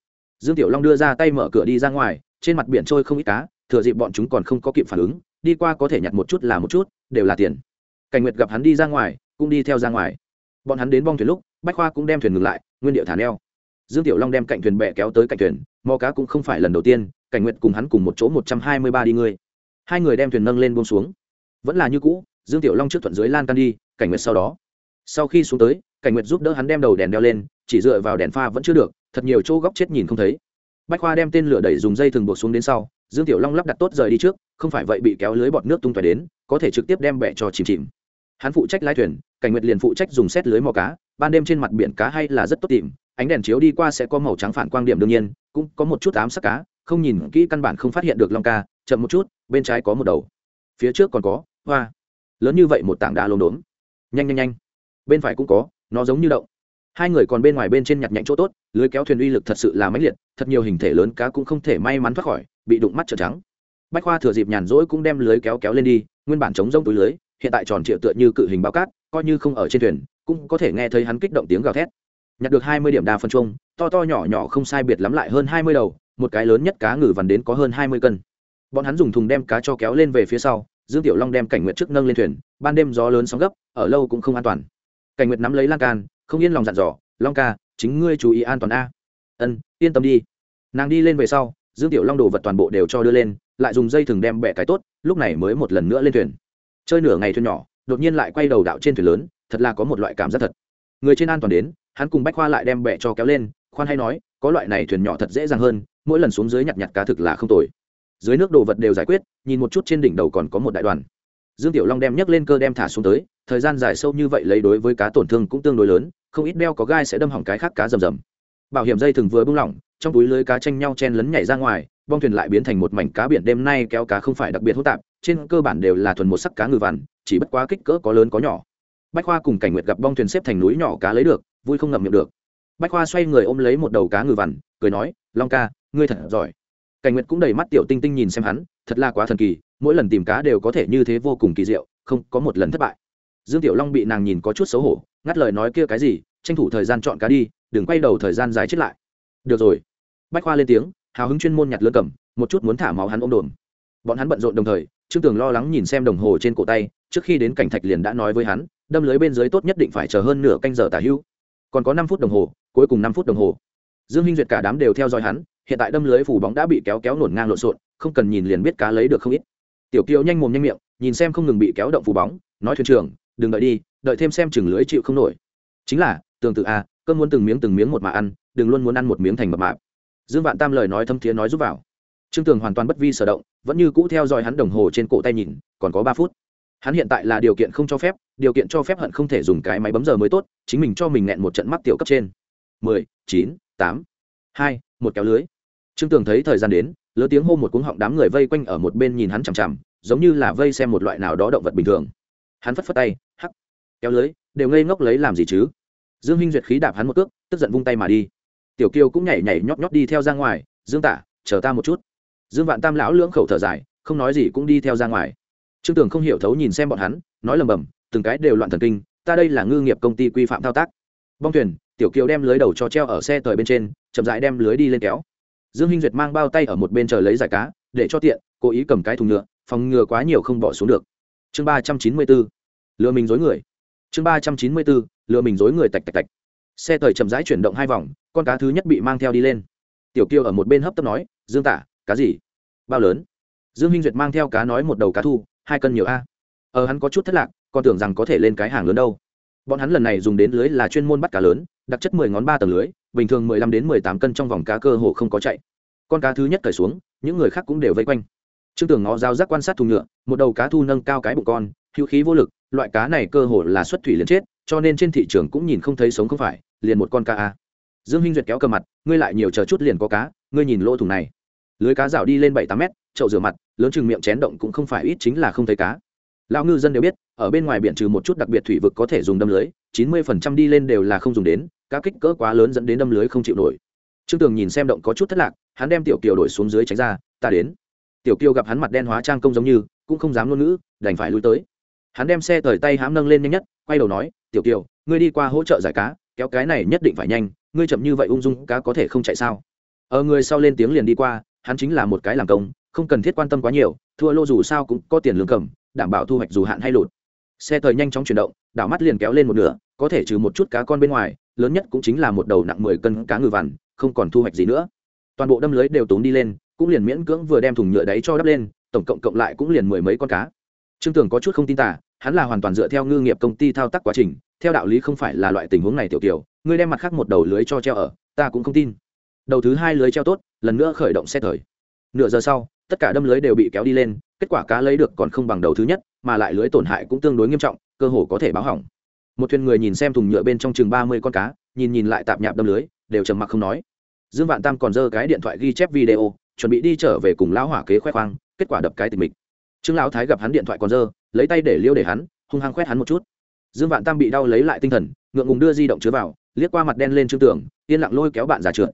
Dương tiểu long đưa ra tay mở cửa đi ra ngoài, trên mặt biển trôi không ít cá, thừa dịp bọn chúng còn không có kịp phản ứng đi qua có thể nhặt một chút là một chút, đều là tiền. Cảnh nguyệt gặp hắn đi ra ngoài, cũng đi theo ra ngoài. Bọn hắn đến bong thuyền lúc, bách khoa cũng đem thuyền ngừng lại, nguyên điệu thả neo. Dương tiểu long đem cạnh thuyền bẹ kéo tới cạnh thuyền, mò cá cũng không phải lần đầu tiên, cảnh nguyệt cùng hắn cùng một chỗ một trăm hai mươi ba đi ngươi. Hai người đem thuyền nâng lên buông xuống. Vẫn là như cũ, dương tiểu long trước thuận dưới lan can đi, cảnh nguyệt sau đó. Sau khi xuống tới, cảnh nguyệt giúp đỡ hắn đem đầu đèn đeo lên, chỉ dựa vào đèn pha vẫn chưa được, thật nhiều chỗ góc chết nhìn không thấy. Bách khoa đem tên lửa đẩy dùng dây thừng buộc xuống đến sau, dương tiểu long lắp đặt tốt rời đi trước không phải vậy bị kéo lưới bọt nước tung tóe đến, có thể trực tiếp đem bẹ cho chìm chìm. Hắn phụ trách lái thuyền, cảnh nguyệt liền phụ trách dùng xét lưới mò cá, ban đêm trên mặt biển cá hay là rất tốt tìm, ánh đèn chiếu đi qua sẽ có màu trắng phản quang điểm đương nhiên, cũng có một chút ám sắc cá, không nhìn kỹ căn bản không phát hiện được long ca, chậm một chút, bên trái có một đầu. Phía trước còn có, hoa. Lớn như vậy một tảng đá lốm đốm. Nhanh nhanh nhanh. Bên phải cũng có, nó giống như động. Hai người còn bên ngoài bên trên nhặt nhạnh chỗ tốt, lưới kéo thuyền uy lực thật sự là mãnh liệt, thật nhiều hình thể lớn cá cũng không thể may mắn thoát khỏi, bị đụng mắt trợn trắng bách khoa thừa dịp nhàn rỗi cũng đem lưới kéo kéo lên đi, nguyên bản chống rông túi lưới, hiện tại tròn triệu tựa như cự hình bao cát, coi như không ở trên thuyền, cũng có thể nghe thấy hắn kích động tiếng gào thét. Nhặt được hai mươi điểm đa phân chung to to nhỏ nhỏ không sai biệt lắm lại hơn hai mươi đầu, một cái lớn nhất cá ngừ vằn đến có hơn hai mươi cân. Bọn hắn dùng thùng đem cá cho kéo lên về phía sau, dương tiểu long đem cảnh nguyệt trước nâng lên thuyền, ban đêm gió lớn sóng gấp, ở lâu cũng không an toàn. Cảnh nguyệt nắm lấy lan can, không yên lòng dặn dò, long ca, chính ngươi chú ý an toàn a. Ân, yên tâm đi. Nàng đi lên về sau dương tiểu long đồ vật toàn bộ đều cho đưa lên, lại dùng dây thừng đem bẹ cái tốt, lúc này mới một lần nữa lên thuyền. Chơi nửa ngày thuyền nhỏ, đột nhiên lại quay đầu đạo trên thuyền lớn, thật là có một loại cảm giác thật. Người trên an toàn đến, hắn cùng bách khoa lại đem bẹ cho kéo lên, khoan hay nói, có loại này thuyền nhỏ thật dễ dàng hơn, mỗi lần xuống dưới nhặt nhặt cá thực là không tồi. Dưới nước đồ vật đều giải quyết, nhìn một chút trên đỉnh đầu còn có một đại đoàn. Dương tiểu long đem nhấc lên cơ đem thả xuống tới, thời gian dài sâu như vậy lấy đối với cá tổn thương cũng tương đối lớn, không ít đeo có gai sẽ đâm hỏng cái khác cá rầm rầm. Bảo hiểm dây thường vừa bung lỏng trong túi lưới cá tranh nhau chen lấn nhảy ra ngoài, bong thuyền lại biến thành một mảnh cá biển đêm nay kéo cá không phải đặc biệt hỗn tạp, trên cơ bản đều là thuần một sắc cá ngừ vằn, chỉ bất quá kích cỡ có lớn có nhỏ. Bách khoa cùng cảnh nguyệt gặp bong thuyền xếp thành núi nhỏ cá lấy được, vui không ngậm miệng được. Bách khoa xoay người ôm lấy một đầu cá ngừ vằn, cười nói, long ca, ngươi thật giỏi. Cảnh nguyệt cũng đầy mắt tiểu tinh tinh nhìn xem hắn, thật là quá thần kỳ, mỗi lần tìm cá đều có thể như thế vô cùng kỳ diệu, không, có một lần thất bại. Dương tiểu long bị nàng nhìn có chút xấu hổ, ngắt lời nói kia cái gì, tranh thủ thời gian chọn cá đi, đừng quay đầu thời gian dài chết lại được rồi. Bách khoa lên tiếng hào hứng chuyên môn nhặt lươn cầm một chút muốn thả máu hắn ôm đồn bọn hắn bận rộn đồng thời trương tường lo lắng nhìn xem đồng hồ trên cổ tay trước khi đến cảnh thạch liền đã nói với hắn đâm lưới bên dưới tốt nhất định phải chờ hơn nửa canh giờ tả hữu còn có năm phút đồng hồ cuối cùng năm phút đồng hồ. Dương hinh duyệt cả đám đều theo dõi hắn hiện tại đâm lưới phủ bóng đã bị kéo kéo nổn ngang lộn xộn không cần nhìn liền biết cá lấy được không ít. Tiểu kiều nhanh mồm nhanh miệng nhìn xem không ngừng bị kéo động phủ bóng nói thuyền trưởng đừng đợi đi đợi thêm xem chừng lưới chịu không nổi. Chính là tương tự a à, cơm muốn từng miếng từng miếng một mà ăn đừng luôn muốn ăn một miếng thành mập mạp. Dương vạn tam lời nói thâm thiế nói giúp vào. Trương tường hoàn toàn bất vi sở động, vẫn như cũ theo dõi hắn đồng hồ trên cổ tay nhìn, còn có ba phút. Hắn hiện tại là điều kiện không cho phép, điều kiện cho phép hận không thể dùng cái máy bấm giờ mới tốt, chính mình cho mình nẹn một trận mắt tiểu cấp trên. Mười, chín, tám, hai, một kéo lưới. Trương tường thấy thời gian đến lớn tiếng hô một cuống họng đám người vây quanh ở một bên nhìn hắn chằm chằm, giống như là vây xem một loại nào đó động vật bình thường. Hắn phất phất tay, hắc, kéo lưới, đều ngây ngốc lấy làm gì chứ? Dương hinh duyệt khí đạp hắn một cước, tức giận vung tay mà đi tiểu kiều cũng nhảy nhảy nhót nhót đi theo ra ngoài, dương tả chờ ta một chút. Dương vạn tam lão lưỡng khẩu thở dài, không nói gì cũng đi theo ra ngoài. Trương tường không hiểu thấu nhìn xem bọn hắn, nói lầm bầm, từng cái đều loạn thần kinh, ta đây là ngư nghiệp công ty quy phạm thao tác. Bong thuyền, tiểu kiều đem lưới đầu cho treo ở xe tời bên trên, chậm rãi đem lưới đi lên kéo. Dương hinh duyệt mang bao tay ở một bên chờ lấy giải cá, để cho tiện, cố ý cầm cái thùng nhựa, phòng ngừa quá nhiều không bỏ xuống được. Chương ba trăm chín mươi bốn, lừa mình dối người. Chương ba trăm chín mươi bốn, lừa mình dối người tạch tạch tạch xe tời chậm rãi chuyển động hai vòng, con cá thứ nhất bị mang theo đi lên. Tiểu kiều ở một bên hấp tấp nói, dương tả, cá gì? Bao lớn. Dương hinh duyệt mang theo cá nói một đầu cá thu, hai cân nhiều a. Ờ hắn có chút thất lạc, còn tưởng rằng có thể lên cái hàng lớn đâu. Bọn hắn lần này dùng đến lưới là chuyên môn bắt cá lớn, đặc chất mười ngón ba tầng lưới, bình thường mười lăm đến mười tám cân trong vòng cá cơ hồ không có chạy. Con cá thứ nhất cởi xuống, những người khác cũng đều vây quanh. Trương tưởng ngó dao rác quan sát thùng nhựa, một đầu cá thu nâng cao cái bụng con, hữu khí vô lực, loại cá này cơ hồ là xuất thủy liền chết cho nên trên thị trường cũng nhìn không thấy sống không phải, liền một con cá a. Dương hinh duyệt kéo cờ mặt, ngươi lại nhiều chờ chút liền có cá, ngươi nhìn lỗ thủng này. Lưới cá rào đi lên bảy tám mét, chậu rửa mặt, lớn chừng miệng chén động cũng không phải ít chính là không thấy cá. Lão ngư dân đều biết, ở bên ngoài biển trừ một chút đặc biệt thủy vực có thể dùng đâm lưới, chín mươi phần trăm đi lên đều là không dùng đến, cá kích cỡ quá lớn dẫn đến đâm lưới không chịu nổi. Trương tường nhìn xem động có chút thất lạc, hắn đem tiểu kiều đổi xuống dưới tránh ra, ta đến. Tiểu kiều gặp hắn mặt đen hóa trang công giống như, cũng không dám ngôn ngữ, đành phải lui tới. Hắn đem xe tời tay hãm nâng lên nhanh nhất, quay đầu nói tiểu kiều, ngươi đi qua hỗ trợ giải cá, kéo cái này nhất định phải nhanh, ngươi chậm như vậy ung dung cá có thể không chạy sao? Ở người sau lên tiếng liền đi qua, hắn chính là một cái làm công, không cần thiết quan tâm quá nhiều, thua lô dù sao cũng có tiền lương cầm, đảm bảo thu hoạch dù hạn hay lụt. Xe thời nhanh chóng chuyển động, đảo mắt liền kéo lên một nửa, có thể trừ một chút cá con bên ngoài, lớn nhất cũng chính là một đầu nặng mười cân cá ngừ vằn, không còn thu hoạch gì nữa. Toàn bộ đâm lưới đều tốn đi lên, cũng liền miễn cưỡng vừa đem thùng nhựa đấy cho đắp lên, tổng cộng cộng lại cũng liền mười mấy con cá. Trương tường có chút không tin tả hắn là hoàn toàn dựa theo ngư nghiệp công ty thao tác quá trình, theo đạo lý không phải là loại tình huống này tiểu tiểu ngươi đem mặt khác một đầu lưới cho treo ở, ta cũng không tin. Đầu thứ hai lưới treo tốt, lần nữa khởi động xe thời. Nửa giờ sau, tất cả đâm lưới đều bị kéo đi lên, kết quả cá lấy được còn không bằng đầu thứ nhất, mà lại lưới tổn hại cũng tương đối nghiêm trọng, cơ hồ có thể báo hỏng. Một thuyền người nhìn xem thùng nhựa bên trong chừng ba mươi con cá, nhìn nhìn lại tạp nhạp đâm lưới, đều trầm mặc không nói. Dương vạn tam còn giơ cái điện thoại ghi chép video, chuẩn bị đi trở về cùng lão hỏa kế khoe khoang, kết quả đập cái tình mình trương lão thái gặp hắn điện thoại còn dơ lấy tay để liêu để hắn, hung hăng khoét hắn một chút. Dương vạn tam bị đau lấy lại tinh thần, ngượng ngùng đưa di động chứa vào, liếc qua mặt đen lên trương tường yên lặng lôi kéo bạn giả trượt.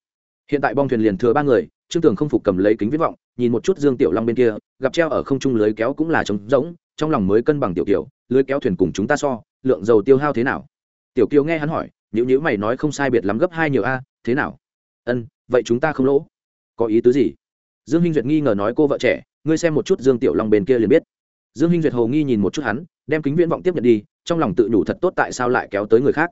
Hiện tại bong thuyền liền thừa ba người, trương tường không phục cầm lấy kính viết vọng, nhìn một chút dương tiểu long bên kia, gặp treo ở không trung lưới kéo cũng là trống rỗng, trong lòng mới cân bằng tiểu kiều, lưới kéo thuyền cùng chúng ta so, lượng dầu tiêu hao thế nào? Tiểu kiều nghe hắn hỏi nếu như mày nói không sai biệt lắm gấp hai nhiều a, thế nào? Ân, vậy chúng ta không lỗ. Có ý tứ gì? Dương hinh duyệt nghi ngờ nói cô vợ trẻ, ngươi xem một chút dương tiểu long bên kia liền biết dương hinh duyệt hồ nghi nhìn một chút hắn, đem kính viễn vọng tiếp nhận đi, trong lòng tự nhủ thật tốt tại sao lại kéo tới người khác.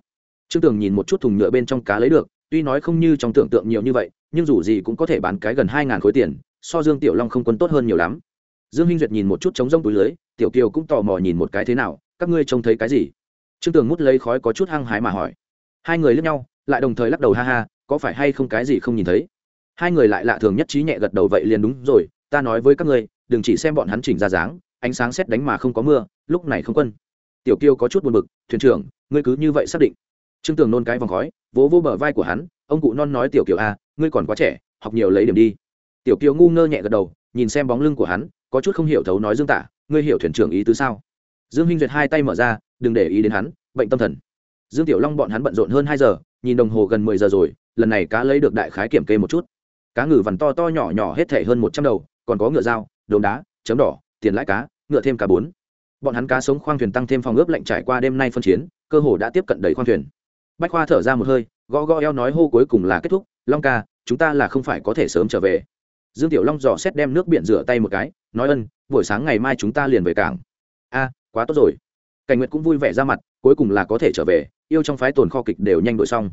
Trương tường nhìn một chút thùng nhựa bên trong cá lấy được, tuy nói không như trong tưởng tượng nhiều như vậy, nhưng dù gì cũng có thể bán cái gần hai ngàn khối tiền, so dương tiểu long không quân tốt hơn nhiều lắm. Dương hinh duyệt nhìn một chút trống rông túi lưới, tiểu kiều cũng tò mò nhìn một cái thế nào, các ngươi trông thấy cái gì? Trương tường mút lấy khói có chút hăng hái mà hỏi. Hai người lướt nhau, lại đồng thời lắc đầu ha ha, có phải hay không cái gì không nhìn thấy? Hai người lại lạ thường nhất trí nhẹ gật đầu vậy liền đúng rồi, ta nói với các ngươi, đừng chỉ xem bọn hắn chỉnh ra dáng ánh sáng xét đánh mà không có mưa, lúc này không quân. Tiểu kiêu có chút buồn bực, thuyền trưởng, ngươi cứ như vậy xác định. Trương tường nôn cái vòng khói, vỗ vô bờ vai của hắn, ông cụ non nói tiểu kiều a à, ngươi còn quá trẻ, học nhiều lấy điểm đi. Tiểu kiều ngu ngơ nhẹ gật đầu, nhìn xem bóng lưng của hắn, có chút không hiểu thấu nói dương tả, ngươi hiểu thuyền trưởng ý tứ sao? Dương hinh duyệt hai tay mở ra, đừng để ý đến hắn, bệnh tâm thần. Dương tiểu long bọn hắn bận rộn hơn hai giờ, nhìn đồng hồ gần mười giờ rồi, lần này cá lấy được đại khái kiểm kê một chút. Cá ngừ vằn to to nhỏ nhỏ hết thể hơn một trăm đầu, còn có ngựa dao đồn đá, chấm đỏ tiền lãi cá, ngựa thêm cá bốn. Bọn hắn cá sống khoang thuyền tăng thêm phòng ướp lạnh trải qua đêm nay phân chiến, cơ hồ đã tiếp cận đầy khoang thuyền. Bách khoa thở ra một hơi, gõ gõ eo nói hô cuối cùng là kết thúc, long ca, chúng ta là không phải có thể sớm trở về. Dương tiểu long dò xét đem nước biển rửa tay một cái, nói ân, buổi sáng ngày mai chúng ta liền về cảng. A, quá tốt rồi. Cảnh nguyệt cũng vui vẻ ra mặt, cuối cùng là có thể trở về, yêu trong phái tồn kho kịch đều nhanh đội xong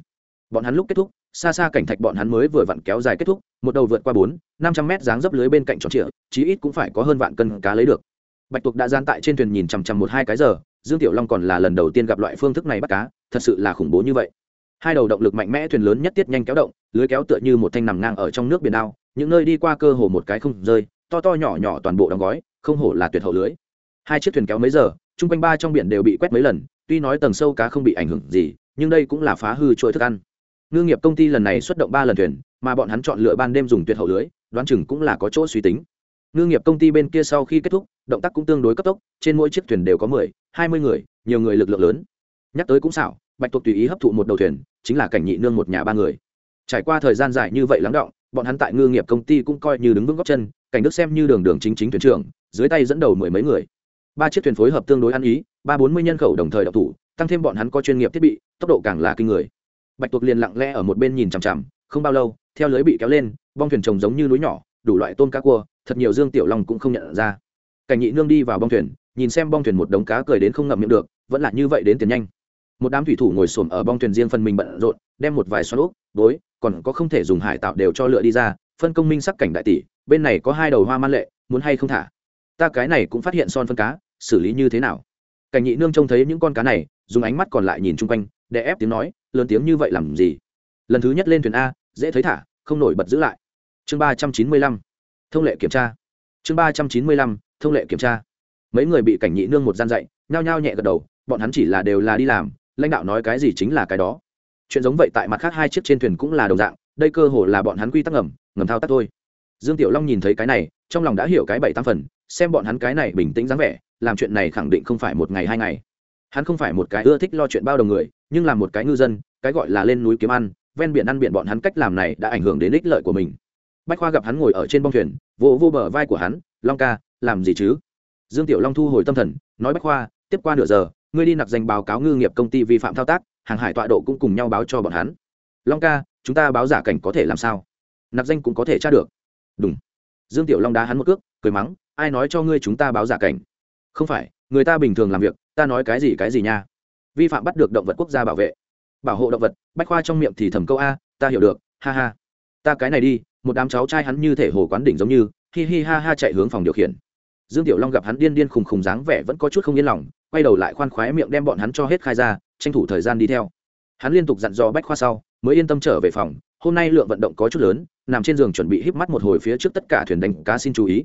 bọn hắn lúc kết thúc, xa xa cảnh thạch bọn hắn mới vừa vặn kéo dài kết thúc, một đầu vượt qua bốn, năm trăm mét dáng dấp lưới bên cạnh tròn trịa, chí ít cũng phải có hơn vạn cân cá lấy được. Bạch tuộc đã gian tại trên thuyền nhìn chằm chằm một hai cái giờ, dương tiểu long còn là lần đầu tiên gặp loại phương thức này bắt cá, thật sự là khủng bố như vậy. Hai đầu động lực mạnh mẽ thuyền lớn nhất tiết nhanh kéo động, lưới kéo tựa như một thanh nằm ngang ở trong nước biển đao, những nơi đi qua cơ hồ một cái không rơi, to to nhỏ nhỏ toàn bộ đóng gói, không hổ là tuyệt hậu lưới. Hai chiếc thuyền kéo mấy giờ, chung quanh ba trong biển đều bị quét mấy lần, tuy nói tầng sâu cá không bị ảnh hưởng gì, nhưng đây cũng là phá hư chuỗi thức ăn ngư nghiệp công ty lần này xuất động ba lần thuyền, mà bọn hắn chọn lựa ban đêm dùng tuyệt hậu lưới, đoán chừng cũng là có chỗ suy tính. Ngư nghiệp công ty bên kia sau khi kết thúc, động tác cũng tương đối cấp tốc, trên mỗi chiếc thuyền đều có mười, hai mươi người, nhiều người lực lượng lớn. Nhắc tới cũng xảo, bạch tuộc tùy ý hấp thụ một đầu thuyền, chính là cảnh nhị nương một nhà ba người. Trải qua thời gian dài như vậy lắng động, bọn hắn tại ngư nghiệp công ty cũng coi như đứng vững góc chân, cảnh đức xem như đường đường chính chính thuyền trưởng, dưới tay dẫn đầu mười mấy người. Ba chiếc thuyền phối hợp tương đối ăn ý, ba bốn mươi nhân khẩu đồng thời đậu thủ, tăng thêm bọn hắn có chuyên nghiệp thiết bị, tốc độ càng là kinh người bạch tuộc liền lặng lẽ ở một bên nhìn chằm chằm không bao lâu theo lưới bị kéo lên bong thuyền trồng giống như núi nhỏ đủ loại tôm cá cua thật nhiều dương tiểu long cũng không nhận ra. Cảnh nhị nương đi vào bong thuyền nhìn xem bong thuyền một đống cá cười đến không ngậm miệng được vẫn là như vậy đến tiền nhanh. Một đám thủy thủ ngồi xổm ở bong thuyền riêng phần mình bận rộn đem một vài xoắn úp đối, còn có không thể dùng hải tạo đều cho lựa đi ra phân công minh sắc cảnh đại tỷ bên này có hai đầu hoa man lệ muốn hay không thả? Ta cái này cũng phát hiện son phân cá xử lý như thế nào? Cảnh nhị nương trông thấy những con cá này dùng ánh mắt còn lại nhìn chung quanh để ép tiếng nói, lớn tiếng như vậy làm gì? Lần thứ nhất lên thuyền a, dễ thấy thả, không nổi bật giữ lại. Chương ba trăm chín mươi lăm, thông lệ kiểm tra. Chương ba trăm chín mươi lăm, thông lệ kiểm tra. Mấy người bị cảnh nhị nương một gian dạy, nhao nhao nhẹ gật đầu, bọn hắn chỉ là đều là đi làm, lãnh đạo nói cái gì chính là cái đó. Chuyện giống vậy tại mặt khác hai chiếc trên thuyền cũng là đồng dạng, đây cơ hồ là bọn hắn quy tắc ngầm ngầm thao tác thôi. Dương tiểu long nhìn thấy cái này, trong lòng đã hiểu cái bảy tam phần, xem bọn hắn cái này bình tĩnh dáng vẻ, làm chuyện này khẳng định không phải một ngày hai ngày. Hắn không phải một cái ưa thích lo chuyện bao đồng người nhưng là một cái ngư dân, cái gọi là lên núi kiếm ăn, ven biển ăn biển bọn hắn cách làm này đã ảnh hưởng đến ích lợi của mình. Bách khoa gặp hắn ngồi ở trên bông thuyền vô vô bờ vai của hắn, long ca, làm gì chứ? Dương tiểu long thu hồi tâm thần, nói bách khoa, tiếp qua nửa giờ, ngươi đi nặc danh báo cáo ngư nghiệp công ty vi phạm thao tác, hàng hải tọa độ cũng cùng nhau báo cho bọn hắn. Long ca, chúng ta báo giả cảnh có thể làm sao? Nặc danh cũng có thể tra được. Đúng dương tiểu long đá hắn một cước, cười mắng, ai nói cho ngươi chúng ta báo giả cảnh? Không phải, người ta bình thường làm việc, ta nói cái gì cái gì nha vi phạm bắt được động vật quốc gia bảo vệ. Bảo hộ động vật, bách khoa trong miệng thì thầm câu a, ta hiểu được, ha ha. Ta cái này đi, một đám cháu trai hắn như thể hồ quán đỉnh giống như, hi hi ha ha chạy hướng phòng điều khiển. Dương tiểu long gặp hắn điên điên khùng khùng dáng vẻ vẫn có chút không yên lòng, quay đầu lại khoan khoái miệng đem bọn hắn cho hết khai ra, tranh thủ thời gian đi theo. Hắn liên tục dặn dò bách khoa sau, mới yên tâm trở về phòng, hôm nay lượng vận động có chút lớn, nằm trên giường chuẩn bị híp mắt một hồi phía trước tất cả thuyền đánh cá xin chú ý.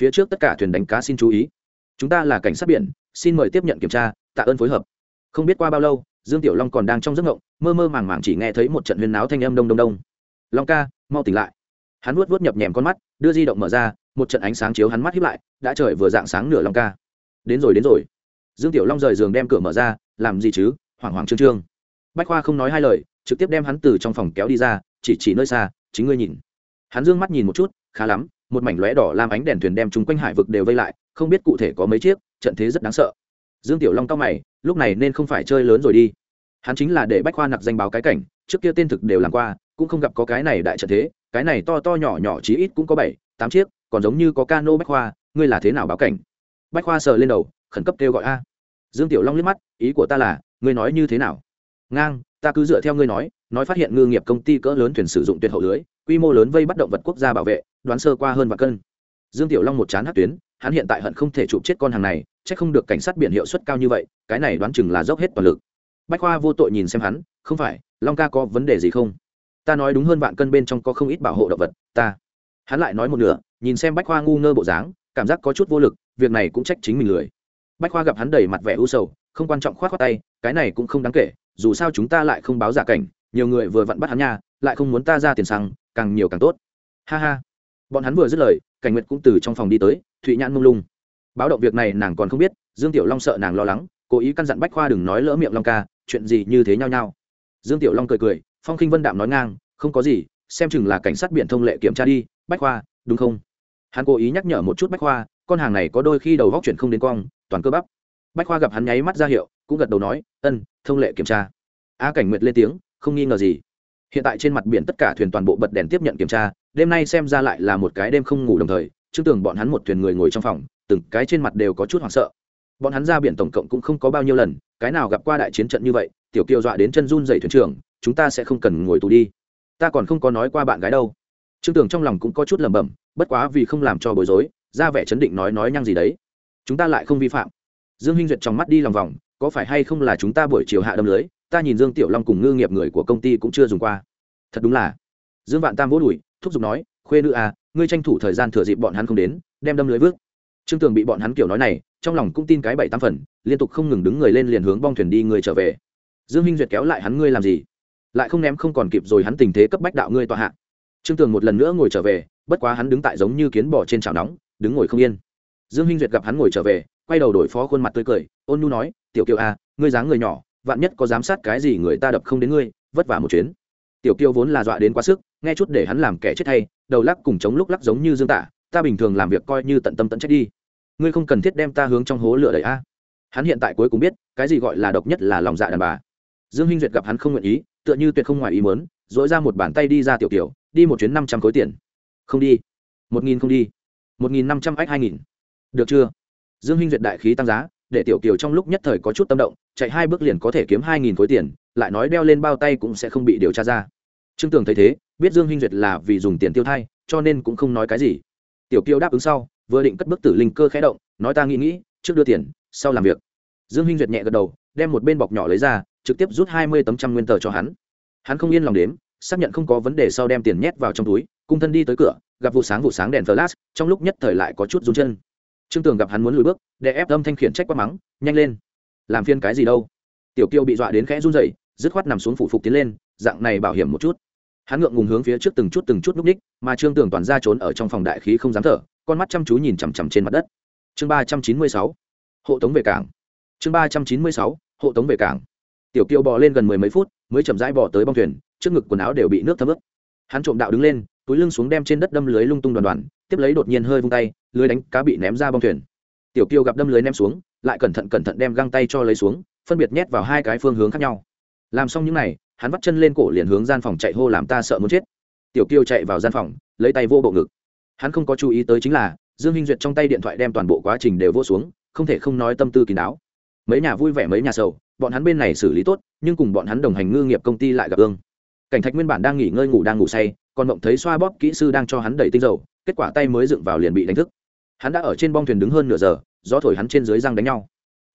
Phía trước tất cả thuyền đánh cá xin chú ý. Chúng ta là cảnh sát biển, xin mời tiếp nhận kiểm tra, tạ ơn phối hợp không biết qua bao lâu, dương tiểu long còn đang trong giấc ngộng, mơ mơ màng màng chỉ nghe thấy một trận huyên náo thanh âm đông đông đông. Long ca, mau tỉnh lại. Hắn vuốt vuốt nhập nhèm con mắt, đưa di động mở ra, một trận ánh sáng chiếu hắn mắt hiếp lại, đã trời vừa dạng sáng nửa long ca. Đến rồi đến rồi. Dương tiểu long rời giường đem cửa mở ra, làm gì chứ? Hoảng hoảng trương trương. Bách khoa không nói hai lời, trực tiếp đem hắn từ trong phòng kéo đi ra, chỉ chỉ nơi xa, chính ngươi nhìn. Hắn dương mắt nhìn một chút, khá lắm, một mảnh lóe đỏ làm ánh đèn thuyền đem chúng quanh hải vực đều vây lại, không biết cụ thể có mấy chiếc, trận thế rất đáng sợ. Dương tiểu long cao mày lúc này nên không phải chơi lớn rồi đi. Hắn chính là để bách khoa nặc danh báo cái cảnh, trước kia tên thực đều làm qua, cũng không gặp có cái này đại trận thế, cái này to to nhỏ nhỏ chí ít cũng có bảy, tám chiếc, còn giống như có cano bách khoa, ngươi là thế nào báo cảnh? Bách khoa sờ lên đầu, khẩn cấp kêu gọi, a. Dương tiểu long liếc mắt, ý của ta là, ngươi nói như thế nào? Ngang, ta cứ dựa theo ngươi nói nói phát hiện ngư nghiệp công ty cỡ lớn thuyền sử dụng tuyệt hậu lưới, quy mô lớn vây bắt động vật quốc gia bảo vệ, đoán sơ qua hơn và cân. Dương tiểu long một chán hát tuyến, hắn hiện tại hận không thể chụp chết con hàng này chắc không được cảnh sát biển hiệu suất cao như vậy, cái này đoán chừng là dốc hết toàn lực. Bách khoa vô tội nhìn xem hắn, không phải, long ca có vấn đề gì không? Ta nói đúng hơn vạn cân bên trong có không ít bảo hộ động vật, ta. Hắn lại nói một nửa, nhìn xem bách khoa ngu ngơ bộ dáng, cảm giác có chút vô lực, việc này cũng trách chính mình lười. Bách khoa gặp hắn đầy mặt vẻ u sầu, không quan trọng khoát khoát tay, cái này cũng không đáng kể, dù sao chúng ta lại không báo giả cảnh, nhiều người vừa vặn bắt hắn nha, lại không muốn ta ra tiền xăng, càng nhiều càng tốt. Ha ha. Bọn hắn vừa dứt lời, cảnh nguyệt cũng từ trong phòng đi tới, thụy nhãn mông lung báo động việc này nàng còn không biết, dương tiểu long sợ nàng lo lắng, cố ý căn dặn bách khoa đừng nói lỡ miệng long ca, chuyện gì như thế nhau nhau. Dương tiểu long cười cười, phong khinh vân đạm nói ngang, không có gì, xem chừng là cảnh sát biển thông lệ kiểm tra đi, bách khoa, đúng không? Hắn cố ý nhắc nhở một chút bách khoa, con hàng này có đôi khi đầu góc chuyển không đến cong, toàn cơ bắp. Bách khoa gặp hắn nháy mắt ra hiệu, cũng gật đầu nói, ân, thông lệ kiểm tra. A cảnh nguyệt lên tiếng, không nghi ngờ gì. Hiện tại trên mặt biển tất cả thuyền toàn bộ bật đèn tiếp nhận kiểm tra, đêm nay xem ra lại là một cái đêm không ngủ đồng thời trước tưởng bọn hắn một thuyền người ngồi trong phòng từng cái trên mặt đều có chút hoảng sợ. Bọn hắn ra biển tổng cộng cũng không có bao nhiêu lần, cái nào gặp qua đại chiến trận như vậy, tiểu kiều dọa đến chân run rẩy thuyền trưởng, chúng ta sẽ không cần ngồi tù đi. Ta còn không có nói qua bạn gái đâu. Trương tưởng trong lòng cũng có chút lẩm bẩm, bất quá vì không làm cho bối rối, ra vẻ chấn định nói nói nhăng gì đấy. Chúng ta lại không vi phạm. Dương hinh duyệt trong mắt đi lòng vòng, có phải hay không là chúng ta buổi chiều hạ đâm lưới, ta nhìn dương tiểu long cùng ngư nghiệp người của công ty cũng chưa dùng qua. Thật đúng là. Dương vạn tam vỗ đùi, thúc giục nói, khuê nữ à ngươi tranh thủ thời gian thừa dịp bọn hắn không đến, đem đâm lưới vước trương tường bị bọn hắn kiểu nói này trong lòng cũng tin cái bảy tam phần liên tục không ngừng đứng người lên liền hướng bong thuyền đi người trở về. Dương minh duyệt kéo lại hắn ngươi làm gì? Lại không ném không còn kịp rồi hắn tình thế cấp bách đạo ngươi tọa hạ. Trương tường một lần nữa ngồi trở về bất quá hắn đứng tại giống như kiến bò trên chảo nóng đứng ngồi không yên. Dương minh duyệt gặp hắn ngồi trở về quay đầu đổi phó khuôn mặt tươi cười ôn nhu nói tiểu kiều a à, ngươi dáng người nhỏ vạn nhất có giám sát cái gì người ta đập không đến ngươi vất vả một chuyến. Tiểu kiều vốn là dọa đến quá sức nghe chút để hắn làm kẻ chết thay đầu lắc cùng chống lúc lắc giống như dương tả ta bình thường làm việc coi như tận tâm tận trách đi ngươi không cần thiết đem ta hướng trong hố lửa đẩy a. Hắn hiện tại cuối cùng biết cái gì gọi là độc nhất là lòng dạ đàn bà. Dương hinh duyệt gặp hắn không nguyện ý tựa như tuyệt không ngoài ý mớn dỗi ra một bàn tay đi ra tiểu tiểu, đi một chuyến năm trăm khối tiền. Không đi. Một nghìn không đi. Một nghìn năm trăm ách hai nghìn. Được chưa? Dương hinh duyệt đại khí tăng giá để tiểu kiều trong lúc nhất thời có chút tâm động chạy hai bước liền có thể kiếm hai nghìn khối tiền lại nói đeo lên bao tay cũng sẽ không bị điều tra ra. Trương tường thấy thế biết dương hinh duyệt là vì dùng tiền tiêu thay cho nên cũng không nói cái gì. Tiểu kiều đáp ứng sau vừa định cất bước tử linh cơ khẽ động, nói ta nghĩ nghĩ, trước đưa tiền, sau làm việc. Dương hinh duyệt nhẹ gật đầu, đem một bên bọc nhỏ lấy ra, trực tiếp rút hai mươi tấm trăm nguyên tờ cho hắn. Hắn không yên lòng đếm, xác nhận không có vấn đề sau đem tiền nhét vào trong túi, cung thân đi tới cửa, gặp vụ sáng vụ sáng đèn flash, trong lúc nhất thời lại có chút run chân. Trương tường gặp hắn muốn lùi bước để ép âm thanh khiển trách quát mắng, nhanh lên, làm phiên cái gì đâu? Tiểu kiêu bị dọa đến khẽ run rẩy, dứt khoát nằm xuống phụ phục tiến lên, dạng này bảo hiểm một chút. Hắn ngượng ngùng hướng phía trước từng chút từng chút núp ních, mà trương tường toàn ra trốn ở trong phòng đại khí không dám thở con mắt chăm chú nhìn chằm chằm trên mặt đất. Chương ba trăm chín mươi sáu, hộ tống về cảng. Chương ba trăm chín mươi sáu, hộ tống về cảng. Tiểu kiều bò lên gần mười mấy phút, mới chậm rãi bò tới bong thuyền, trước ngực quần áo đều bị nước thấm ướt. Hắn trộm đạo đứng lên, túi lưng xuống đem trên đất đâm lưới lung tung đoàn đoàn, tiếp lấy đột nhiên hơi vung tay, lưới đánh cá bị ném ra bong thuyền. Tiểu kiều gặp đâm lưới ném xuống, lại cẩn thận cẩn thận đem găng tay cho lấy xuống, phân biệt nhét vào hai cái phương hướng khác nhau. Làm xong những n à y hắn vắt chân lên cổ liền hướng gian phòng chạy hô làm ta sợ muốn chết. Tiểu kiều chạy vào gian phòng, lấy tay vô bộ ngực hắn không có chú ý tới chính là, dương minh duyệt trong tay điện thoại đem toàn bộ quá trình đều vô xuống, không thể không nói tâm tư kín đáo. Mấy nhà vui vẻ, mấy nhà sầu, bọn hắn bên này xử lý tốt, nhưng cùng bọn hắn đồng hành ngư nghiệp công ty lại gặp ương cảnh thạch nguyên bản đang nghỉ ngơi ngủ đang ngủ say, còn mộng thấy xoa bóp kỹ sư đang cho hắn đẩy tinh dầu, kết quả tay mới dựng vào liền bị đánh thức. Hắn đã ở trên bong thuyền đứng hơn nửa giờ, gió thổi hắn trên dưới răng đánh nhau.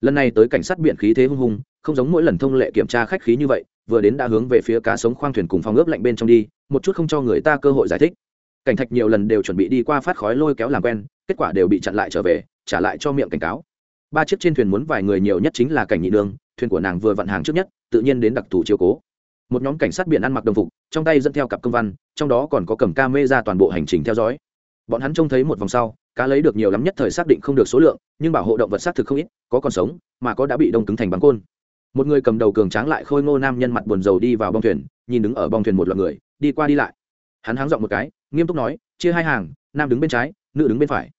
Lần này tới cảnh sát biển khí thế hung hùng, không giống mỗi lần thông lệ kiểm tra khách khí như vậy, vừa đến đã hướng về phía cá sống khoang thuyền cùng phòng ướp lạnh bên trong đi, một chút không cho người ta cơ hội giải thích cảnh thạch nhiều lần đều chuẩn bị đi qua phát khói lôi kéo làm quen, kết quả đều bị chặn lại trở về, trả lại cho miệng cảnh cáo. Ba chiếc trên thuyền muốn vài người nhiều nhất chính là cảnh nhị nương thuyền của nàng vừa vận hàng trước nhất, tự nhiên đến đặc thù chiều cố. Một nhóm cảnh sát biển ăn mặc đồng phục, trong tay dẫn theo cặp công văn, trong đó còn có cầm ca mê ra toàn bộ hành trình theo dõi. Bọn hắn trông thấy một vòng sau, cá lấy được nhiều lắm nhất thời xác định không được số lượng, nhưng bảo hộ động vật xác thực không ít, có còn sống, mà có đã bị đông cứng thành băng côn. Một người cầm đầu cường tráng lại khôi ngô nam nhân mặt buồn rầu đi vào bong thuyền, nhìn đứng ở bong thuyền một loạt người, đi qua đi lại hắn háng dọn một cái, nghiêm túc nói, chia hai hàng, nam đứng bên trái, nữ đứng bên phải.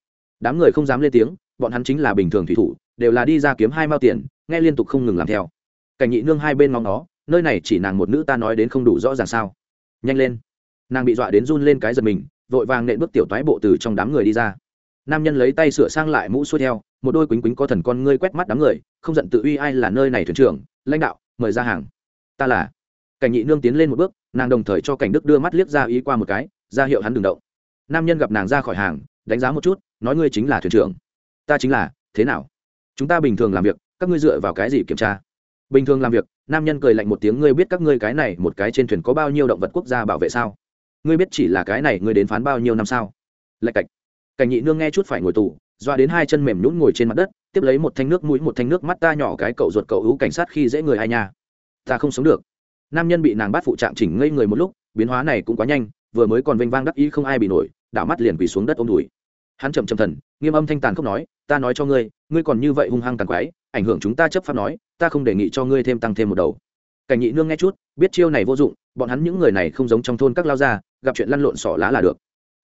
Đám người không dám lên tiếng, bọn hắn chính là bình thường thủy thủ, đều là đi ra kiếm hai mao tiền, nghe liên tục không ngừng làm theo. Cảnh nhị nương hai bên ngóng nó, nơi này chỉ nàng một nữ ta nói đến không đủ rõ ràng sao. Nhanh lên. Nàng bị dọa đến run lên cái giật mình, vội vàng nện bước tiểu toái bộ từ trong đám người đi ra. Nam nhân lấy tay sửa sang lại mũ xuôi theo, một đôi quýnh quýnh có thần con ngươi quét mắt đám người, không giận tự uy ai là nơi này thuyền trưởng, lãnh đạo, mời ra hàng. Ta là cảnh nhị nương tiến lên một bước, nàng đồng thời cho cảnh đức đưa mắt liếc ra ý qua một cái, ra hiệu hắn đừng động. Nam nhân gặp nàng ra khỏi hàng, đánh giá một chút, nói ngươi chính là thuyền trưởng. Ta chính là, thế nào? Chúng ta bình thường làm việc, các ngươi dựa vào cái gì kiểm tra? Bình thường làm việc, nam nhân cười lạnh một tiếng, ngươi biết các ngươi cái này một cái trên thuyền có bao nhiêu động vật quốc gia bảo vệ sao? Ngươi biết chỉ là cái này ngươi đến phán bao nhiêu năm sao? Lạch cạch. Cảnh nhị nương nghe chút phải ngồi tù, doa đến hai chân mềm nhũn ngồi trên mặt đất, tiếp lấy một thanh nước mũi, một thanh nước mắt ta nhỏ cái cậu ruột cậu hữu cảnh sát khi dễ người ai nha. Ta không sống được nam nhân bị nàng bắt phụ trạng chỉnh ngây người một lúc, biến hóa này cũng quá nhanh, vừa mới còn vênh vang đắc ý không ai bị nổi, đảo mắt liền quỳ xuống đất ôm đùi. Hắn chậm chậm thần, nghiêm âm thanh tàn không nói, ta nói cho ngươi ngươi còn như vậy hung hăng tàn quái, ảnh hưởng chúng ta chấp pháp nói, ta không đề nghị cho ngươi thêm tăng thêm một đầu. Cảnh nhị nương nghe chút, biết chiêu này vô dụng, bọn hắn những người này không giống trong thôn các lao gia, gặp chuyện lăn lộn xỏ lá là được.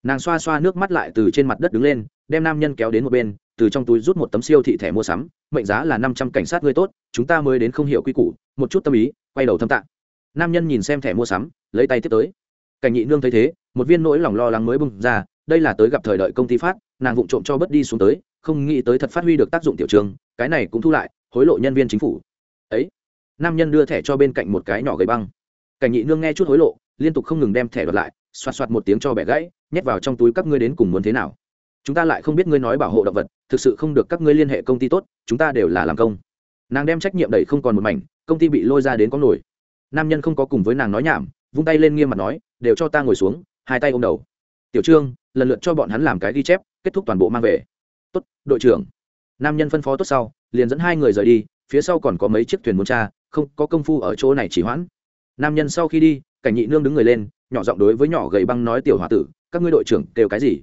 Nàng xoa xoa nước mắt lại từ trên mặt đất đứng lên, đem nam nhân kéo đến một bên, từ trong túi rút một tấm siêu thị thẻ mua sắm, mệnh giá là năm trăm cảnh sát ngươi tốt, chúng ta mới đến không hiểu quy củ, một chút tâm ý, quay đầu thâm tạng nam nhân nhìn xem thẻ mua sắm, lấy tay tiếp tới. Cảnh nhị nương thấy thế, một viên nỗi lòng lo lắng mới bung ra, đây là tới gặp thời đợi công ty phát, nàng vụng trộm cho bớt đi xuống tới, không nghĩ tới thật phát huy được tác dụng tiểu trường, cái này cũng thu lại, hối lộ nhân viên chính phủ. Ấy, nam nhân đưa thẻ cho bên cạnh một cái nhỏ gầy băng. Cảnh nhị nương nghe chút hối lộ, liên tục không ngừng đem thẻ đoạt lại, xoạt xoạt một tiếng cho bẻ gãy, nhét vào trong túi các ngươi đến cùng muốn thế nào. Chúng ta lại không biết ngươi nói bảo hộ động vật, thực sự không được các ngươi liên hệ công ty tốt, chúng ta đều là làm công. Nàng đem trách nhiệm đẩy không còn một mảnh, công ty bị lôi ra đến có nổi nam nhân không có cùng với nàng nói nhảm, vung tay lên nghiêm mặt nói, đều cho ta ngồi xuống, hai tay ôm đầu. Tiểu trương, lần lượt cho bọn hắn làm cái ghi chép, kết thúc toàn bộ mang về. Tốt, đội trưởng. Nam nhân phân phó tốt sau, liền dẫn hai người rời đi, phía sau còn có mấy chiếc thuyền muốn tra, không có công phu ở chỗ này chỉ hoãn. Nam nhân sau khi đi, cảnh nhị nương đứng người lên, nhỏ giọng đối với nhỏ gầy băng nói, tiểu h o a tử, các ngươi đội trưởng kêu cái gì?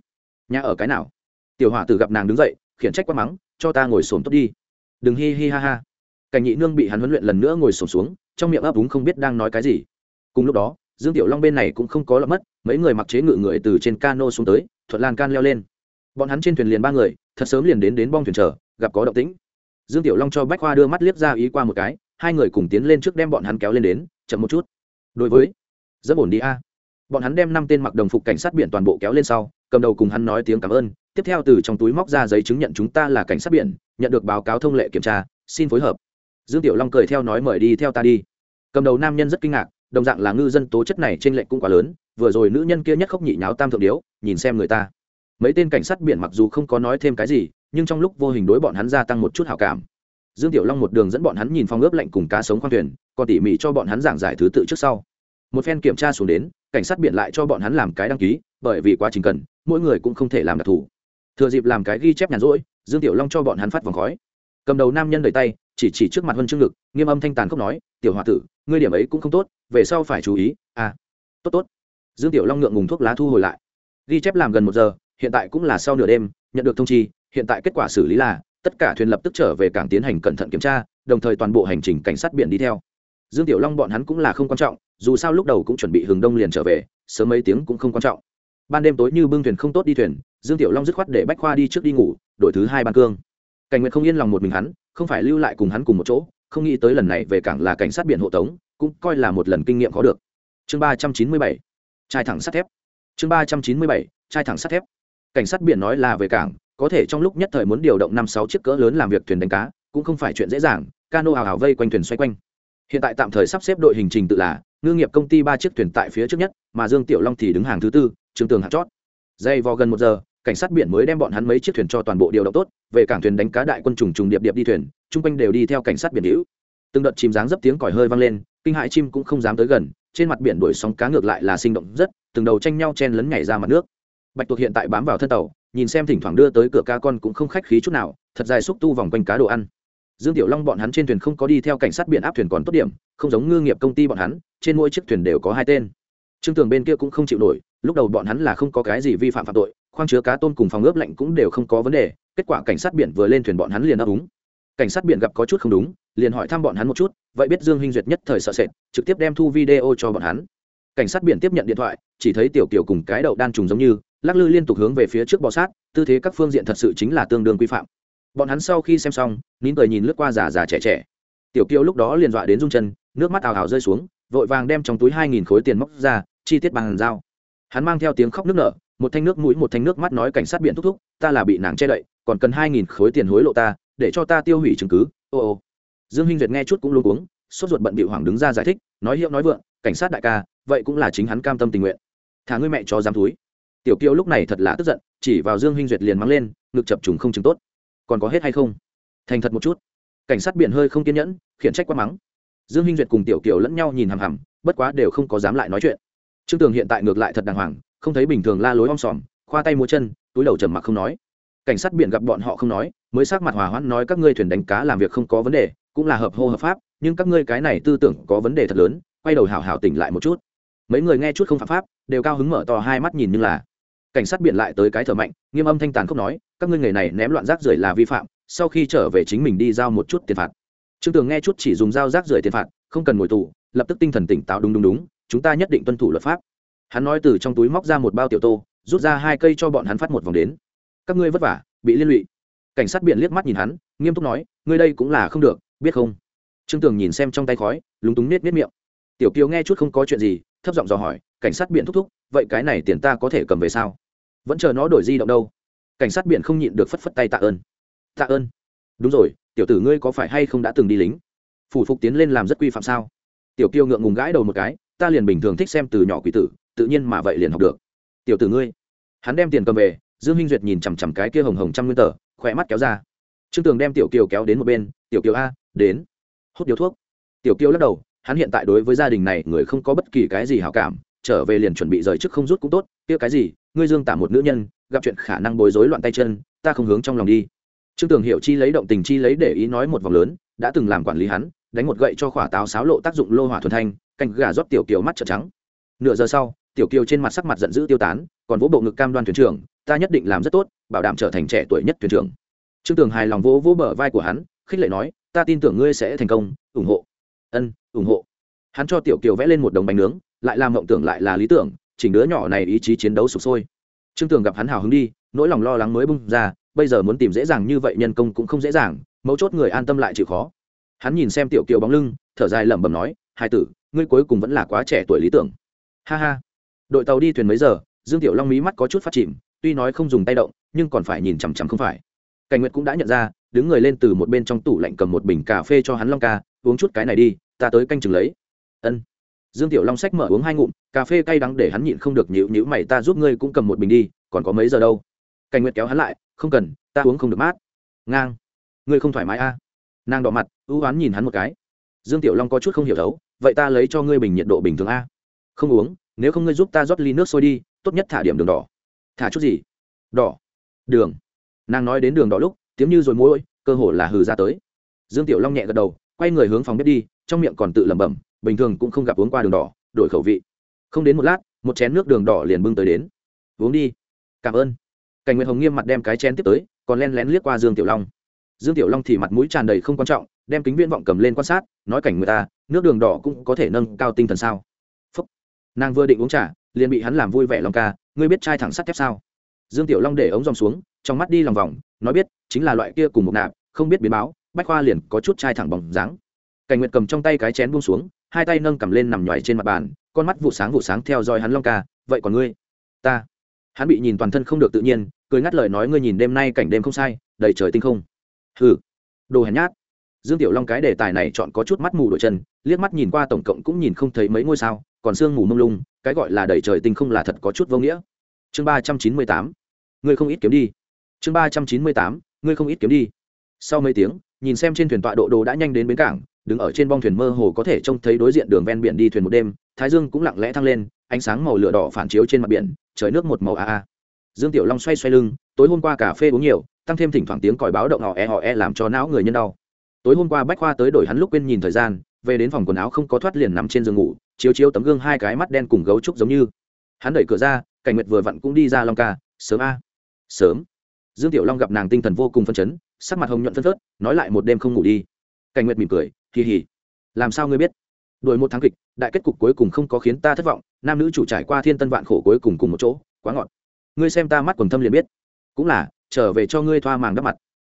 Nhà ở cái nào? Tiểu h o a tử gặp nàng đứng dậy, khiển trách quát mắng, cho ta ngồi xổm tốt đi. Đừng hi hi ha ha. Cảnh nhị nương bị hắn huấn luyện lần nữa ngồi xổm xuống trong miệng ấp úng không biết đang nói cái gì. Cùng lúc đó, dương tiểu long bên này cũng không có lọt mất, mấy người mặc chế ngự người từ trên cano xuống tới, thuận lan can leo lên. Bọn hắn trên thuyền liền ba người, thật sớm liền đến đến bong thuyền chờ, gặp có động tĩnh. Dương tiểu long cho bách khoa đưa mắt liếc ra ý qua một cái, hai người cùng tiến lên trước đem bọn hắn kéo lên đến, chậm một chút. Đối với, rất ổn đi a. Bọn hắn đem năm tên mặc đồng phục cảnh sát biển toàn bộ kéo lên sau, cầm đầu cùng hắn nói tiếng cảm ơn, tiếp theo từ trong túi móc ra giấy chứng nhận chúng ta là cảnh sát biển, nhận được báo cáo thông lệ kiểm tra, xin phối hợp dương tiểu long cười theo nói mời đi theo ta đi. Cầm đầu nam nhân rất kinh ngạc, đồng dạng là ngư dân tố chất này trên lệnh cũng quá lớn, vừa rồi nữ nhân kia nhất khóc nhị nháo tam thượng điếu, nhìn xem người ta. Mấy tên cảnh sát biển mặc dù không có nói thêm cái gì, nhưng trong lúc vô hình đối bọn hắn gia tăng một chút hảo cảm. Dương tiểu long một đường dẫn bọn hắn nhìn phong ướp lạnh cùng cá sống khoang thuyền, còn tỉ mỉ cho bọn hắn giảng giải thứ tự trước sau. Một phen kiểm tra xuống đến, cảnh sát biển lại cho bọn hắn làm cái đăng ký, bởi vì quá trình cần, mỗi người cũng không thể làm đặc thù. Thừa dịp làm cái ghi chép nhàn rỗi, dương tiểu long cho bọn hắn phát vòng khói. Cầm đầu nam nhân đầy tay chỉ chỉ trước mặt huân chương ngực, nghiêm âm thanh tàn khốc nói, tiểu h o a tử, ngươi điểm ấy cũng không tốt, về sau phải chú ý à tốt tốt. Dương tiểu long ngượng ngùng thuốc lá thu hồi lại. Ghi chép làm gần một giờ, hiện tại cũng là sau nửa đêm, nhận được thông chi, hiện tại kết quả xử lý là, tất cả thuyền lập tức trở về cảng tiến hành cẩn thận kiểm tra, đồng thời toàn bộ hành trình cảnh sát biển đi theo. Dương tiểu long bọn hắn cũng là không quan trọng, dù sao lúc đầu cũng chuẩn bị hừng đông liền trở về, sớm mấy tiếng cũng không quan trọng. Ban đêm tối như bưng thuyền không tốt đi thuyền, dương tiểu long dứt khoát để bách khoa đi trước đi ngủ, đổi thứ hai ban cương cảnh Nguyệt không yên lòng một mình hắn, không phải lưu lại cùng hắn cùng một chỗ, không nghĩ tới lần này về cảng là cảnh sát biển hộ tống, cũng coi là một lần kinh nghiệm có được. Chương ba trăm chín mươi bảy, trai thẳng sắt thép. Chương ba trăm chín mươi bảy, trai thẳng sắt thép. Cảnh sát biển nói là về cảng, có thể trong lúc nhất thời muốn điều động năm sáu chiếc cỡ lớn làm việc thuyền đánh cá, cũng không phải chuyện dễ dàng, cano hào hào vây quanh thuyền xoay quanh. Hiện tại tạm thời sắp xếp đội hình trình tự là, ngư nghiệp công ty ba chiếc thuyền tại phía trước nhất, mà dương tiểu long thì đứng hàng thứ tư, trường tường hạt chót. Dây vò gần một giờ cảnh sát biển mới đem bọn hắn mấy chiếc thuyền cho toàn bộ điều động tốt, về cảng thuyền đánh cá đại quân trùng trùng điệp điệp đi thuyền, chung quanh đều đi theo cảnh sát biển hữu. Từng đợt chìm dáng dấp tiếng còi hơi vang lên, kinh hại chim cũng không dám tới gần, trên mặt biển đuổi sóng cá ngược lại là sinh động rất, từng đầu tranh nhau chen lấn nhảy ra mặt nước. Bạch tuộc hiện tại bám vào thân tàu, nhìn xem thỉnh thoảng đưa tới cửa ca con cũng không khách khí chút nào, thật dài xúc tu vòng quanh cá đồ ăn. Dương tiểu long bọn hắn trên thuyền không có đi theo cảnh sát biển áp thuyền còn tốt điểm, không giống ngư nghiệp công ty bọn hắn, trên mỗi chiếc thuyền đều có hai tên. Trương tường bên kia cũng không chịu nổi, lúc đầu bọn hắn là không có cái gì vi phạm phạm tội khoang chứa cá tôm cùng phòng ướp lạnh cũng đều không có vấn đề, kết quả cảnh sát biển vừa lên thuyền bọn hắn liền ấp úng. Cảnh sát biển gặp có chút không đúng, liền hỏi thăm bọn hắn một chút, vậy biết dương hinh duyệt nhất thời sợ sệt, trực tiếp đem thu video cho bọn hắn. Cảnh sát biển tiếp nhận điện thoại, chỉ thấy tiểu kiều cùng cái đậu đan trùng giống như, lắc lư liên tục hướng về phía trước bò sát, tư thế các phương diện thật sự chính là tương đương quy phạm. Bọn hắn sau khi xem xong, nín cười nhìn lướt qua già già trẻ trẻ. Tiểu kiều lúc đó liền dọa đến rung chân, nước mắt ào ào rơi xuống, vội vàng đem trong túi hai nghìn khối tiền móc ra, chi tiết bằng dao. Hắn mang theo tiếng khóc nước nở một thanh nước mũi, một thanh nước mắt nói cảnh sát biển thúc thúc, ta là bị nàng che đậy, còn cần hai nghìn khối tiền hối lộ ta, để cho ta tiêu hủy chứng cứ, ô ô. Dương hinh duyệt nghe chút cũng luôn uống sốt ruột bận bị hoàng đứng ra giải thích, nói hiệu nói vượng, cảnh sát đại ca, vậy cũng là chính hắn cam tâm tình nguyện. Thả ngươi mẹ cho dám túi tiểu kiêu lúc này thật là tức giận, chỉ vào dương hinh duyệt liền mắng lên, ngực chập trùng không chứng tốt. Còn có hết hay không? Thành thật một chút. Cảnh sát biển hơi không kiên nhẫn, khiển trách quá mắng. Dương hinh duyệt cùng tiểu kiều lẫn nhau nhìn hằm hằm, bất quá đều không có dám lại nói chuyện. Trương tường hiện tại ngược lại thật đàng hoàng không thấy bình thường la lối om sòm, khoa tay múa chân, túi đầu trầm mặc không nói. Cảnh sát biển gặp bọn họ không nói, mới sắc mặt hòa hoãn nói các ngươi thuyền đánh cá làm việc không có vấn đề, cũng là hợp hô hợp pháp, nhưng các ngươi cái này tư tưởng có vấn đề thật lớn, quay đầu hảo hảo tỉnh lại một chút. Mấy người nghe chút không phạm pháp, đều cao hứng mở to hai mắt nhìn như là cảnh sát biển lại tới cái thở mạnh, nghiêm âm thanh tàn không nói, các ngươi nghề này ném loạn rác rưởi là vi phạm, sau khi trở về chính mình đi giao một chút tiền phạt. Trương tường nghe chút chỉ dùng dao rác rưởi tiền phạt, không cần ngồi tù, lập tức tinh thần tỉnh táo đúng đúng đúng, chúng ta nhất định tuân thủ luật pháp hắn nói từ trong túi móc ra một bao tiểu tô, rút ra hai cây cho bọn hắn phát một vòng đến. Các ngươi vất vả, bị liên lụy. Cảnh sát biển liếc mắt nhìn hắn, nghiêm túc nói, ngươi đây cũng là không được, biết không? Trương tường nhìn xem trong tay khói, lúng túng nết nết miệng. Tiểu kiều nghe chút không có chuyện gì, thấp giọng dò hỏi, cảnh sát biển thúc thúc, vậy cái này tiền ta có thể cầm về sao? Vẫn chờ nó đổi di động đâu. Cảnh sát biển không nhịn được phất phất tay tạ ơn. Tạ ơn. Đúng rồi, tiểu tử ngươi có phải hay không đã từng đi lính? Phủ phục tiến lên làm rất quy phạm sao? Tiểu kiều ngượng ngùng gãi đầu một cái, ta liền bình thường thích xem từ nhỏ quỷ tử tự nhiên mà vậy liền học được. Tiểu tử ngươi, hắn đem tiền cầm về, dương minh duyệt nhìn chằm chằm cái kia hồng hồng trăm nguyên tờ khỏe mắt kéo ra. Trương tường đem tiểu kiều kéo đến một bên, tiểu kiều a, đến, hút điếu thuốc. Tiểu kiều lắc đầu, hắn hiện tại đối với gia đình này người không có bất kỳ cái gì hảo cảm, trở về liền chuẩn bị rời chức không rút cũng tốt, kia cái gì, ngươi dương tả một nữ nhân, gặp chuyện khả năng bối rối loạn tay chân, ta không hướng trong lòng đi. Trương tường hiểu chi lấy động tình chi lấy để ý nói một vòng lớn, đã từng làm quản lý hắn, đánh một gậy cho khỏa táo sáo lộ tác dụng lô hỏa thuần thanh canh gà rót tiểu kiều mắt trợn trắng. Nửa giờ sau tiểu kiều trên mặt sắc mặt giận dữ tiêu tán, còn vỗ bộ ngực cam đoan thuyền trưởng, ta nhất định làm rất tốt, bảo đảm trở thành trẻ tuổi nhất thuyền trưởng. Trương tường hài lòng vỗ vỗ bờ vai của hắn, khích lệ nói, ta tin tưởng ngươi sẽ thành công, ủng hộ. Ân, ủng hộ. Hắn cho tiểu kiều vẽ lên một đồng bánh nướng, lại làm mộng tưởng lại là lý tưởng, chỉnh đứa nhỏ này ý chí chiến đấu sụp sôi. Trương tường gặp hắn hào hứng đi, nỗi lòng lo lắng mới bung ra, bây giờ muốn tìm dễ dàng như vậy nhân công cũng không dễ dàng, mấu chốt người an tâm lại chịu khó. Hắn nhìn xem tiểu kiều bóng lưng, thở dài lẩm bẩm nói, hai tử, ngươi cuối cùng vẫn là quá trẻ tuổi lý tưởng. Ha ha đội tàu đi thuyền mấy giờ, dương tiểu long mí mắt có chút phát chìm, tuy nói không dùng tay động, nhưng còn phải nhìn chằm chằm không phải. Cảnh nguyệt cũng đã nhận ra, đứng người lên từ một bên trong tủ lạnh cầm một bình cà phê cho hắn long ca, uống chút cái này đi, ta tới canh chừng lấy. Ân. Dương tiểu long sách mở uống hai ngụm, cà phê cay đắng để hắn nhịn không được nhịu nhịu mày, ta giúp ngươi cũng cầm một bình đi, còn có mấy giờ đâu? Cảnh nguyệt kéo hắn lại, không cần, ta uống không được mát. Ngang. Ngươi không thoải mái a à? nàng đỏ mặt, ưu oán nhìn hắn một cái. Dương tiểu long có chút không hiểu thấu, vậy ta lấy cho ngươi bình nhiệt độ bình thường a. Không uống nếu không ngươi giúp ta rót ly nước sôi đi, tốt nhất thả điểm đường đỏ. Thả chút gì? Đỏ. Đường. Nàng nói đến đường đỏ lúc, tiếng như rồi môi cơ hồ là hừ ra tới. Dương tiểu long nhẹ gật đầu, quay người hướng phòng bếp đi, trong miệng còn tự lẩm bẩm, bình thường cũng không gặp uống qua đường đỏ, đổi khẩu vị. Không đến một lát, một chén nước đường đỏ liền bưng tới đến. Uống đi. Cảm ơn. Cảnh nguyệt hồng nghiêm mặt đem cái chén tiếp tới, còn len lén liếc qua dương tiểu long. Dương tiểu long thì mặt mũi tràn đầy không quan trọng, đem kính viễn vọng cầm lên quan sát, nói cảnh người ta à, nước đường đỏ cũng có thể nâng cao tinh thần sao? Nàng vừa định uống trà, liền bị hắn làm vui vẻ lòng ca, ngươi biết trai thẳng sắt thép sao? Dương tiểu long để ống dòng xuống, trong mắt đi lòng vòng, nói biết, chính là loại kia cùng một nạp, không biết biến báo, bách khoa liền có chút trai thẳng bóng dáng. Cảnh nguyệt cầm trong tay cái chén buông xuống, hai tay nâng cầm lên nằm nhoài trên mặt bàn, con mắt vụ sáng vụ sáng theo dõi hắn long ca, vậy còn ngươi? Ta. Hắn bị nhìn toàn thân không được tự nhiên, cười ngắt lời nói, ngươi nhìn đêm nay cảnh đêm không sai, đầy trời tinh không. Hừ. Đồ hèn nhát. Dương tiểu long cái đề tài này chọn có chút mắt mù đổi chân, liếc mắt nhìn qua tổng cộng cũng nhìn không thấy mấy ngôi sao còn sương mù mông lung, cái gọi là đầy trời tinh không là thật có chút vô nghĩa. Chương ba trăm chín mươi tám, ngươi không ít kiếm đi. Chương ba trăm chín mươi tám, ngươi không ít kiếm đi. Sau mấy tiếng, nhìn xem trên thuyền tọa độ đồ đã nhanh đến bến cảng, đứng ở trên bong thuyền mơ hồ có thể trông thấy đối diện đường ven biển đi thuyền một đêm, thái dương cũng lặng lẽ thăng lên, ánh sáng màu lửa đỏ phản chiếu trên mặt biển, trời nước một màu a a. Dương tiểu long xoay xoay lưng, tối hôm qua cà phê uống nhiều, tăng thêm thỉnh thoảng tiếng còi báo động họ e họ e làm cho não người nhân đau. Tối hôm qua bách khoa tới đổi hắn lúc quên nhìn thời gian, về đến phòng quần áo không có thoát liền nằm trên giường ngủ chiếu chiếu tấm gương hai cái mắt đen cùng gấu trúc giống như. Hắn đẩy cửa ra, cảnh nguyệt vừa vặn cũng đi ra long ca. Sớm a. Sớm. Dương tiểu long gặp nàng tinh thần vô cùng phân chấn, sắc mặt hồng nhuận phân phớt, nói lại một đêm không ngủ đi. Cảnh nguyệt mỉm cười, hì hì. Làm sao ngươi biết? Đuổi một tháng kịch, đại kết cục cuối cùng không có khiến ta thất vọng, nam nữ chủ trải qua thiên tân vạn khổ cuối cùng cùng một chỗ, quá ngọt. Ngươi xem ta mắt quần thâm liền biết. Cũng là, trở về cho ngươi thoa màng đắp mặt.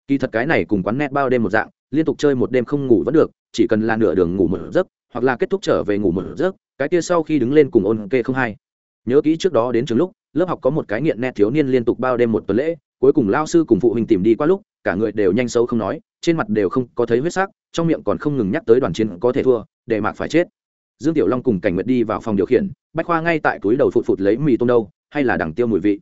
Kỳ thật cái này cùng quán net bao đêm một dạng, liên tục chơi một đêm không ngủ vẫn được, chỉ cần là nửa đường ngủ một giấc hoặc là kết thúc trở về ngủ một giấc, cái kia sau khi đứng lên cùng ôn kê không hay nhớ kỹ trước đó đến trường lúc, lớp học có một cái nghiện nét thiếu niên liên tục bao đêm một tuần lễ, cuối cùng lao sư cùng phụ huynh tìm đi qua lúc, cả người đều nhanh xấu không nói, trên mặt đều không có thấy huyết sắc, trong miệng còn không ngừng nhắc tới đoàn chiến có thể thua, để mạc phải chết. Dương tiểu long cùng cảnh nguyệt đi vào phòng điều khiển, bách khoa ngay tại túi đầu phụt phụt lấy mì tôm đâu, hay là đằng tiêu mùi vị.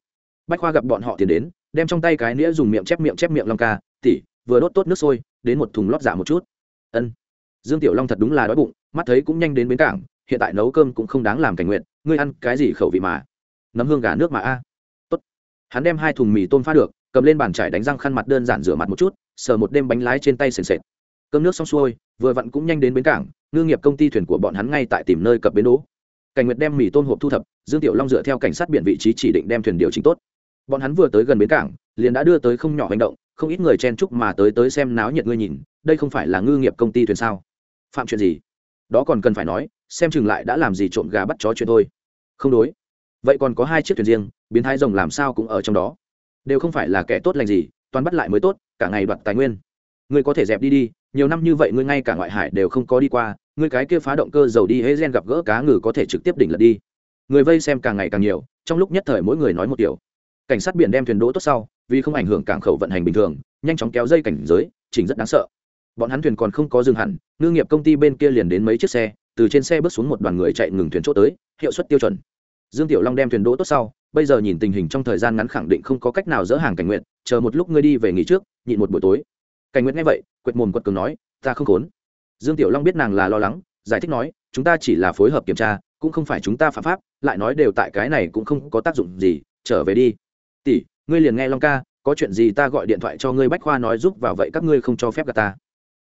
Bách khoa gặp bọn họ tiền đến, đem trong tay cái nĩa dùng miệng chép miệng chép miệng long ca tỉ vừa đốt tốt nước sôi, đến một thùng lót giả một chút. Ân. Dương tiểu long thật đúng là đói bụng mắt thấy cũng nhanh đến bến cảng, hiện tại nấu cơm cũng không đáng làm cảnh nguyện, ngươi ăn cái gì khẩu vị mà? Nấm hương gà nước mà a. Tốt. Hắn đem hai thùng mì tôm pha được, cầm lên bàn trải đánh răng khăn mặt đơn giản rửa mặt một chút, sờ một đêm bánh lái trên tay sền sệt. Cơm nước xong xuôi, vừa vặn cũng nhanh đến bến cảng, ngư nghiệp công ty thuyền của bọn hắn ngay tại tìm nơi cập bến đỗ. Cảnh nguyệt đem mì tôm hộp thu thập, dương tiểu long dựa theo cảnh sát biển vị trí chỉ định đem thuyền điều chỉnh tốt. Bọn hắn vừa tới gần bến cảng, liền đã đưa tới không nhỏ hành động, không ít người chen chúc mà tới tới xem náo nhiệt ngươi nhìn, đây không phải là ngư nghiệp công ty thuyền sao? Phạm chuyện gì? Đó còn cần phải nói, xem chừng lại đã làm gì trộm gà bắt chó chuyện thôi. Không đối. Vậy còn có hai chiếc thuyền riêng, biến thái rồng làm sao cũng ở trong đó. Đều không phải là kẻ tốt lành gì, toàn bắt lại mới tốt, cả ngày đoạt tài nguyên. Ngươi có thể dẹp đi đi, nhiều năm như vậy ngươi ngay cả ngoại hải đều không có đi qua, ngươi cái kia phá động cơ dầu đi hễ gen gặp gỡ cá ngừ có thể trực tiếp đỉnh lật đi. Người vây xem càng ngày càng nhiều, trong lúc nhất thời mỗi người nói một điều cảnh sát biển đem thuyền đỗ tốt sau, vì không ảnh hưởng cảng khẩu vận hành bình thường, nhanh chóng kéo dây cảnh giới, chỉnh rất đáng sợ bọn hắn thuyền còn không có dừng hẳn, ngư nghiệp công ty bên kia liền đến mấy chiếc xe, từ trên xe bước xuống một đoàn người chạy ngừng thuyền chỗ tới, hiệu suất tiêu chuẩn. Dương tiểu long đem thuyền đỗ tốt sau, bây giờ nhìn tình hình trong thời gian ngắn khẳng định không có cách nào dỡ hàng cảnh nguyện, chờ một lúc ngươi đi về nghỉ trước, nhịn một buổi tối. Cảnh nguyện nghe vậy, quệt mồm quật cường nói, ta không khốn. Dương tiểu long biết nàng là lo lắng, giải thích nói, chúng ta chỉ là phối hợp kiểm tra, cũng không phải chúng ta phạm pháp, lại nói đều tại cái này cũng không có tác dụng gì, trở về đi. Tỷ, ngươi liền nghe long ca, có chuyện gì ta gọi điện thoại cho ngươi. Bách khoa nói giúp vào vậy các ngươi không cho phép gà ta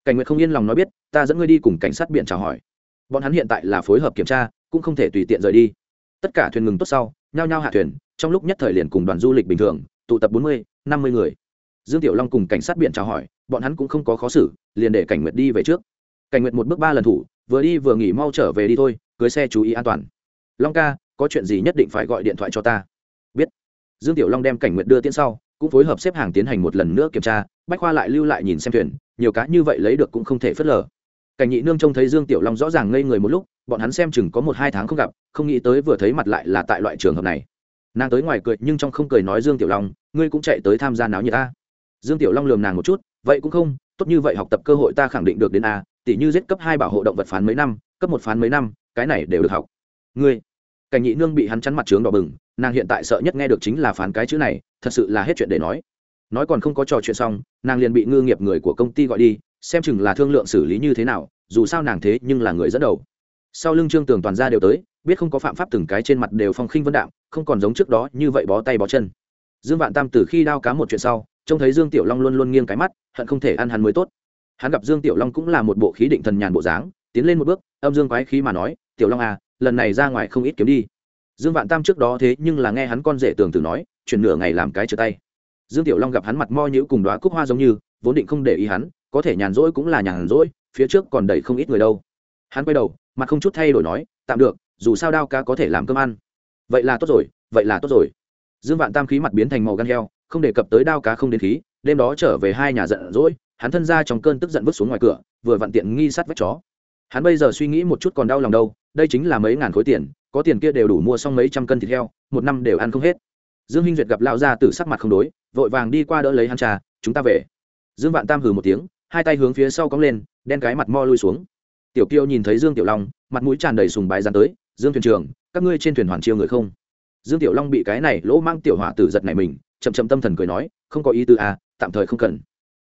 cảnh nguyệt không yên lòng nói biết, ta dẫn ngươi đi cùng cảnh sát biển chào hỏi. Bọn hắn hiện tại là phối hợp kiểm tra, cũng không thể tùy tiện rời đi. Tất cả thuyền ngừng tốt sau, nhao nhao hạ thuyền, trong lúc nhất thời liền cùng đoàn du lịch bình thường, tụ tập bốn mươi, năm mươi người. Dương tiểu long cùng cảnh sát biển chào hỏi, bọn hắn cũng không có khó xử, liền để cảnh nguyệt đi về trước. Cảnh nguyệt một bước ba lần thủ, vừa đi vừa nghỉ mau trở về đi thôi, cưới xe chú ý an toàn. Long ca, có chuyện gì nhất định phải gọi điện thoại cho ta. Biết. Dương tiểu long đem cảnh nguyệt đưa tiễn sau, cũng phối hợp xếp hàng tiến hành một lần nữa kiểm tra, bách khoa lại lưu lại nhìn xem thuyền nhiều cá như vậy lấy được cũng không thể phớt lờ. Cảnh nhị nương trông thấy dương tiểu long rõ ràng ngây người một lúc, bọn hắn xem chừng có một hai tháng không gặp, không nghĩ tới vừa thấy mặt lại là tại loại trường hợp này. Nàng tới ngoài cười, nhưng trong không cười nói dương tiểu long, ngươi cũng chạy tới tham gia náo như ta dương tiểu long lườm nàng một chút, vậy cũng không, tốt như vậy học tập cơ hội ta khẳng định được đến a tỷ như giết cấp hai bảo hộ động vật phán mấy năm, cấp một phán mấy năm, cái này đều được học. Ngươi? Cảnh nhị nương bị hắn chắn mặt trướng đỏ bừng, nàng hiện tại sợ nhất nghe được chính là phán cái chữ này, thật sự là hết chuyện để nói nói còn không có trò chuyện xong, nàng liền bị ngư nghiệp người của công ty gọi đi, xem chừng là thương lượng xử lý như thế nào, dù sao nàng thế nhưng là người dẫn đầu. Sau lưng trương tường toàn ra đều tới, biết không có phạm pháp từng cái trên mặt đều phong khinh vân đạm, không còn giống trước đó như vậy bó tay bó chân. Dương vạn tam từ khi đao cá một chuyện sau, trông thấy dương tiểu long luôn luôn nghiêng cái mắt, hận không thể ăn hắn mới tốt. Hắn gặp dương tiểu long cũng là một bộ khí định thần nhàn bộ dáng, tiến lên một bước, âm dương quái khí mà nói, tiểu long à lần này ra ngoài không ít kiếm đi. Dương vạn tam trước đó thế nhưng là nghe hắn con rể tường tử nói, chuyển nửa ngày làm cái trở tay dương tiểu long gặp hắn mặt mo nhữ cùng đoá cúc hoa giống như, vốn định không để ý hắn, có thể nhàn rỗi cũng là nhàn rỗi, phía trước còn đầy không ít người đâu. Hắn quay đầu, mặt không chút thay đổi nói, tạm được, dù sao đao cá có thể làm cơm ăn. Vậy là tốt rồi, vậy là tốt rồi. Dương vạn tam khí mặt biến thành màu gan heo, không đề cập tới đao cá không đến khí, đêm đó trở về hai nhà giận dỗi, hắn thân ra trong cơn tức giận vứt xuống ngoài cửa, vừa vặn tiện nghi sát vách chó. Hắn bây giờ suy nghĩ một chút còn đau lòng đâu, đây chính là mấy ngàn khối tiền, có tiền kia đều đủ mua xong mấy trăm cân thịt heo, một năm đều ăn không hết dương hinh duyệt gặp lão gia tử sắc mặt không đối, vội vàng đi qua đỡ lấy hắn trà chúng ta về. Dương vạn tam hừ một tiếng, hai tay hướng phía sau cong lên, đen cái mặt mo lui xuống. Tiểu kiêu nhìn thấy dương tiểu long, mặt mũi tràn đầy sùng bái dán tới, dương thuyền trưởng, các ngươi trên thuyền hoàn chiêu người không? Dương tiểu long bị cái này lỗ mang tiểu hỏa tử giật này mình, chậm chậm tâm thần cười nói, không có ý tư à tạm thời không cần.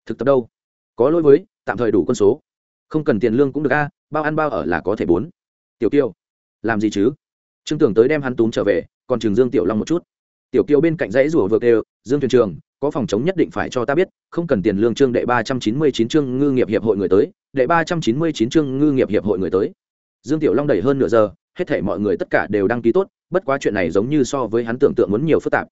Thực tập đâu? Có lỗi với, tạm thời đủ quân số. Không cần tiền lương cũng được a bao ăn bao ở là có thể bốn. Tiểu kiêu, làm gì chứ? Trương tưởng tới đem hắn túm trở về, còn trường dương tiểu long một chút tiểu kiều bên cạnh dãy rủa vượt đều dương thuyền trường, có phòng chống nhất định phải cho ta biết, không cần tiền lương trương đệ ba trăm chín mươi chín chương ngư nghiệp hiệp hội người tới, đệ ba trăm chín mươi chín chương ngư nghiệp hiệp hội người tới. Dương tiểu long đẩy hơn nửa giờ, hết thể mọi người tất cả đều đăng ký tốt, bất quá chuyện này giống như so với hắn tưởng tượng muốn nhiều phức tạp.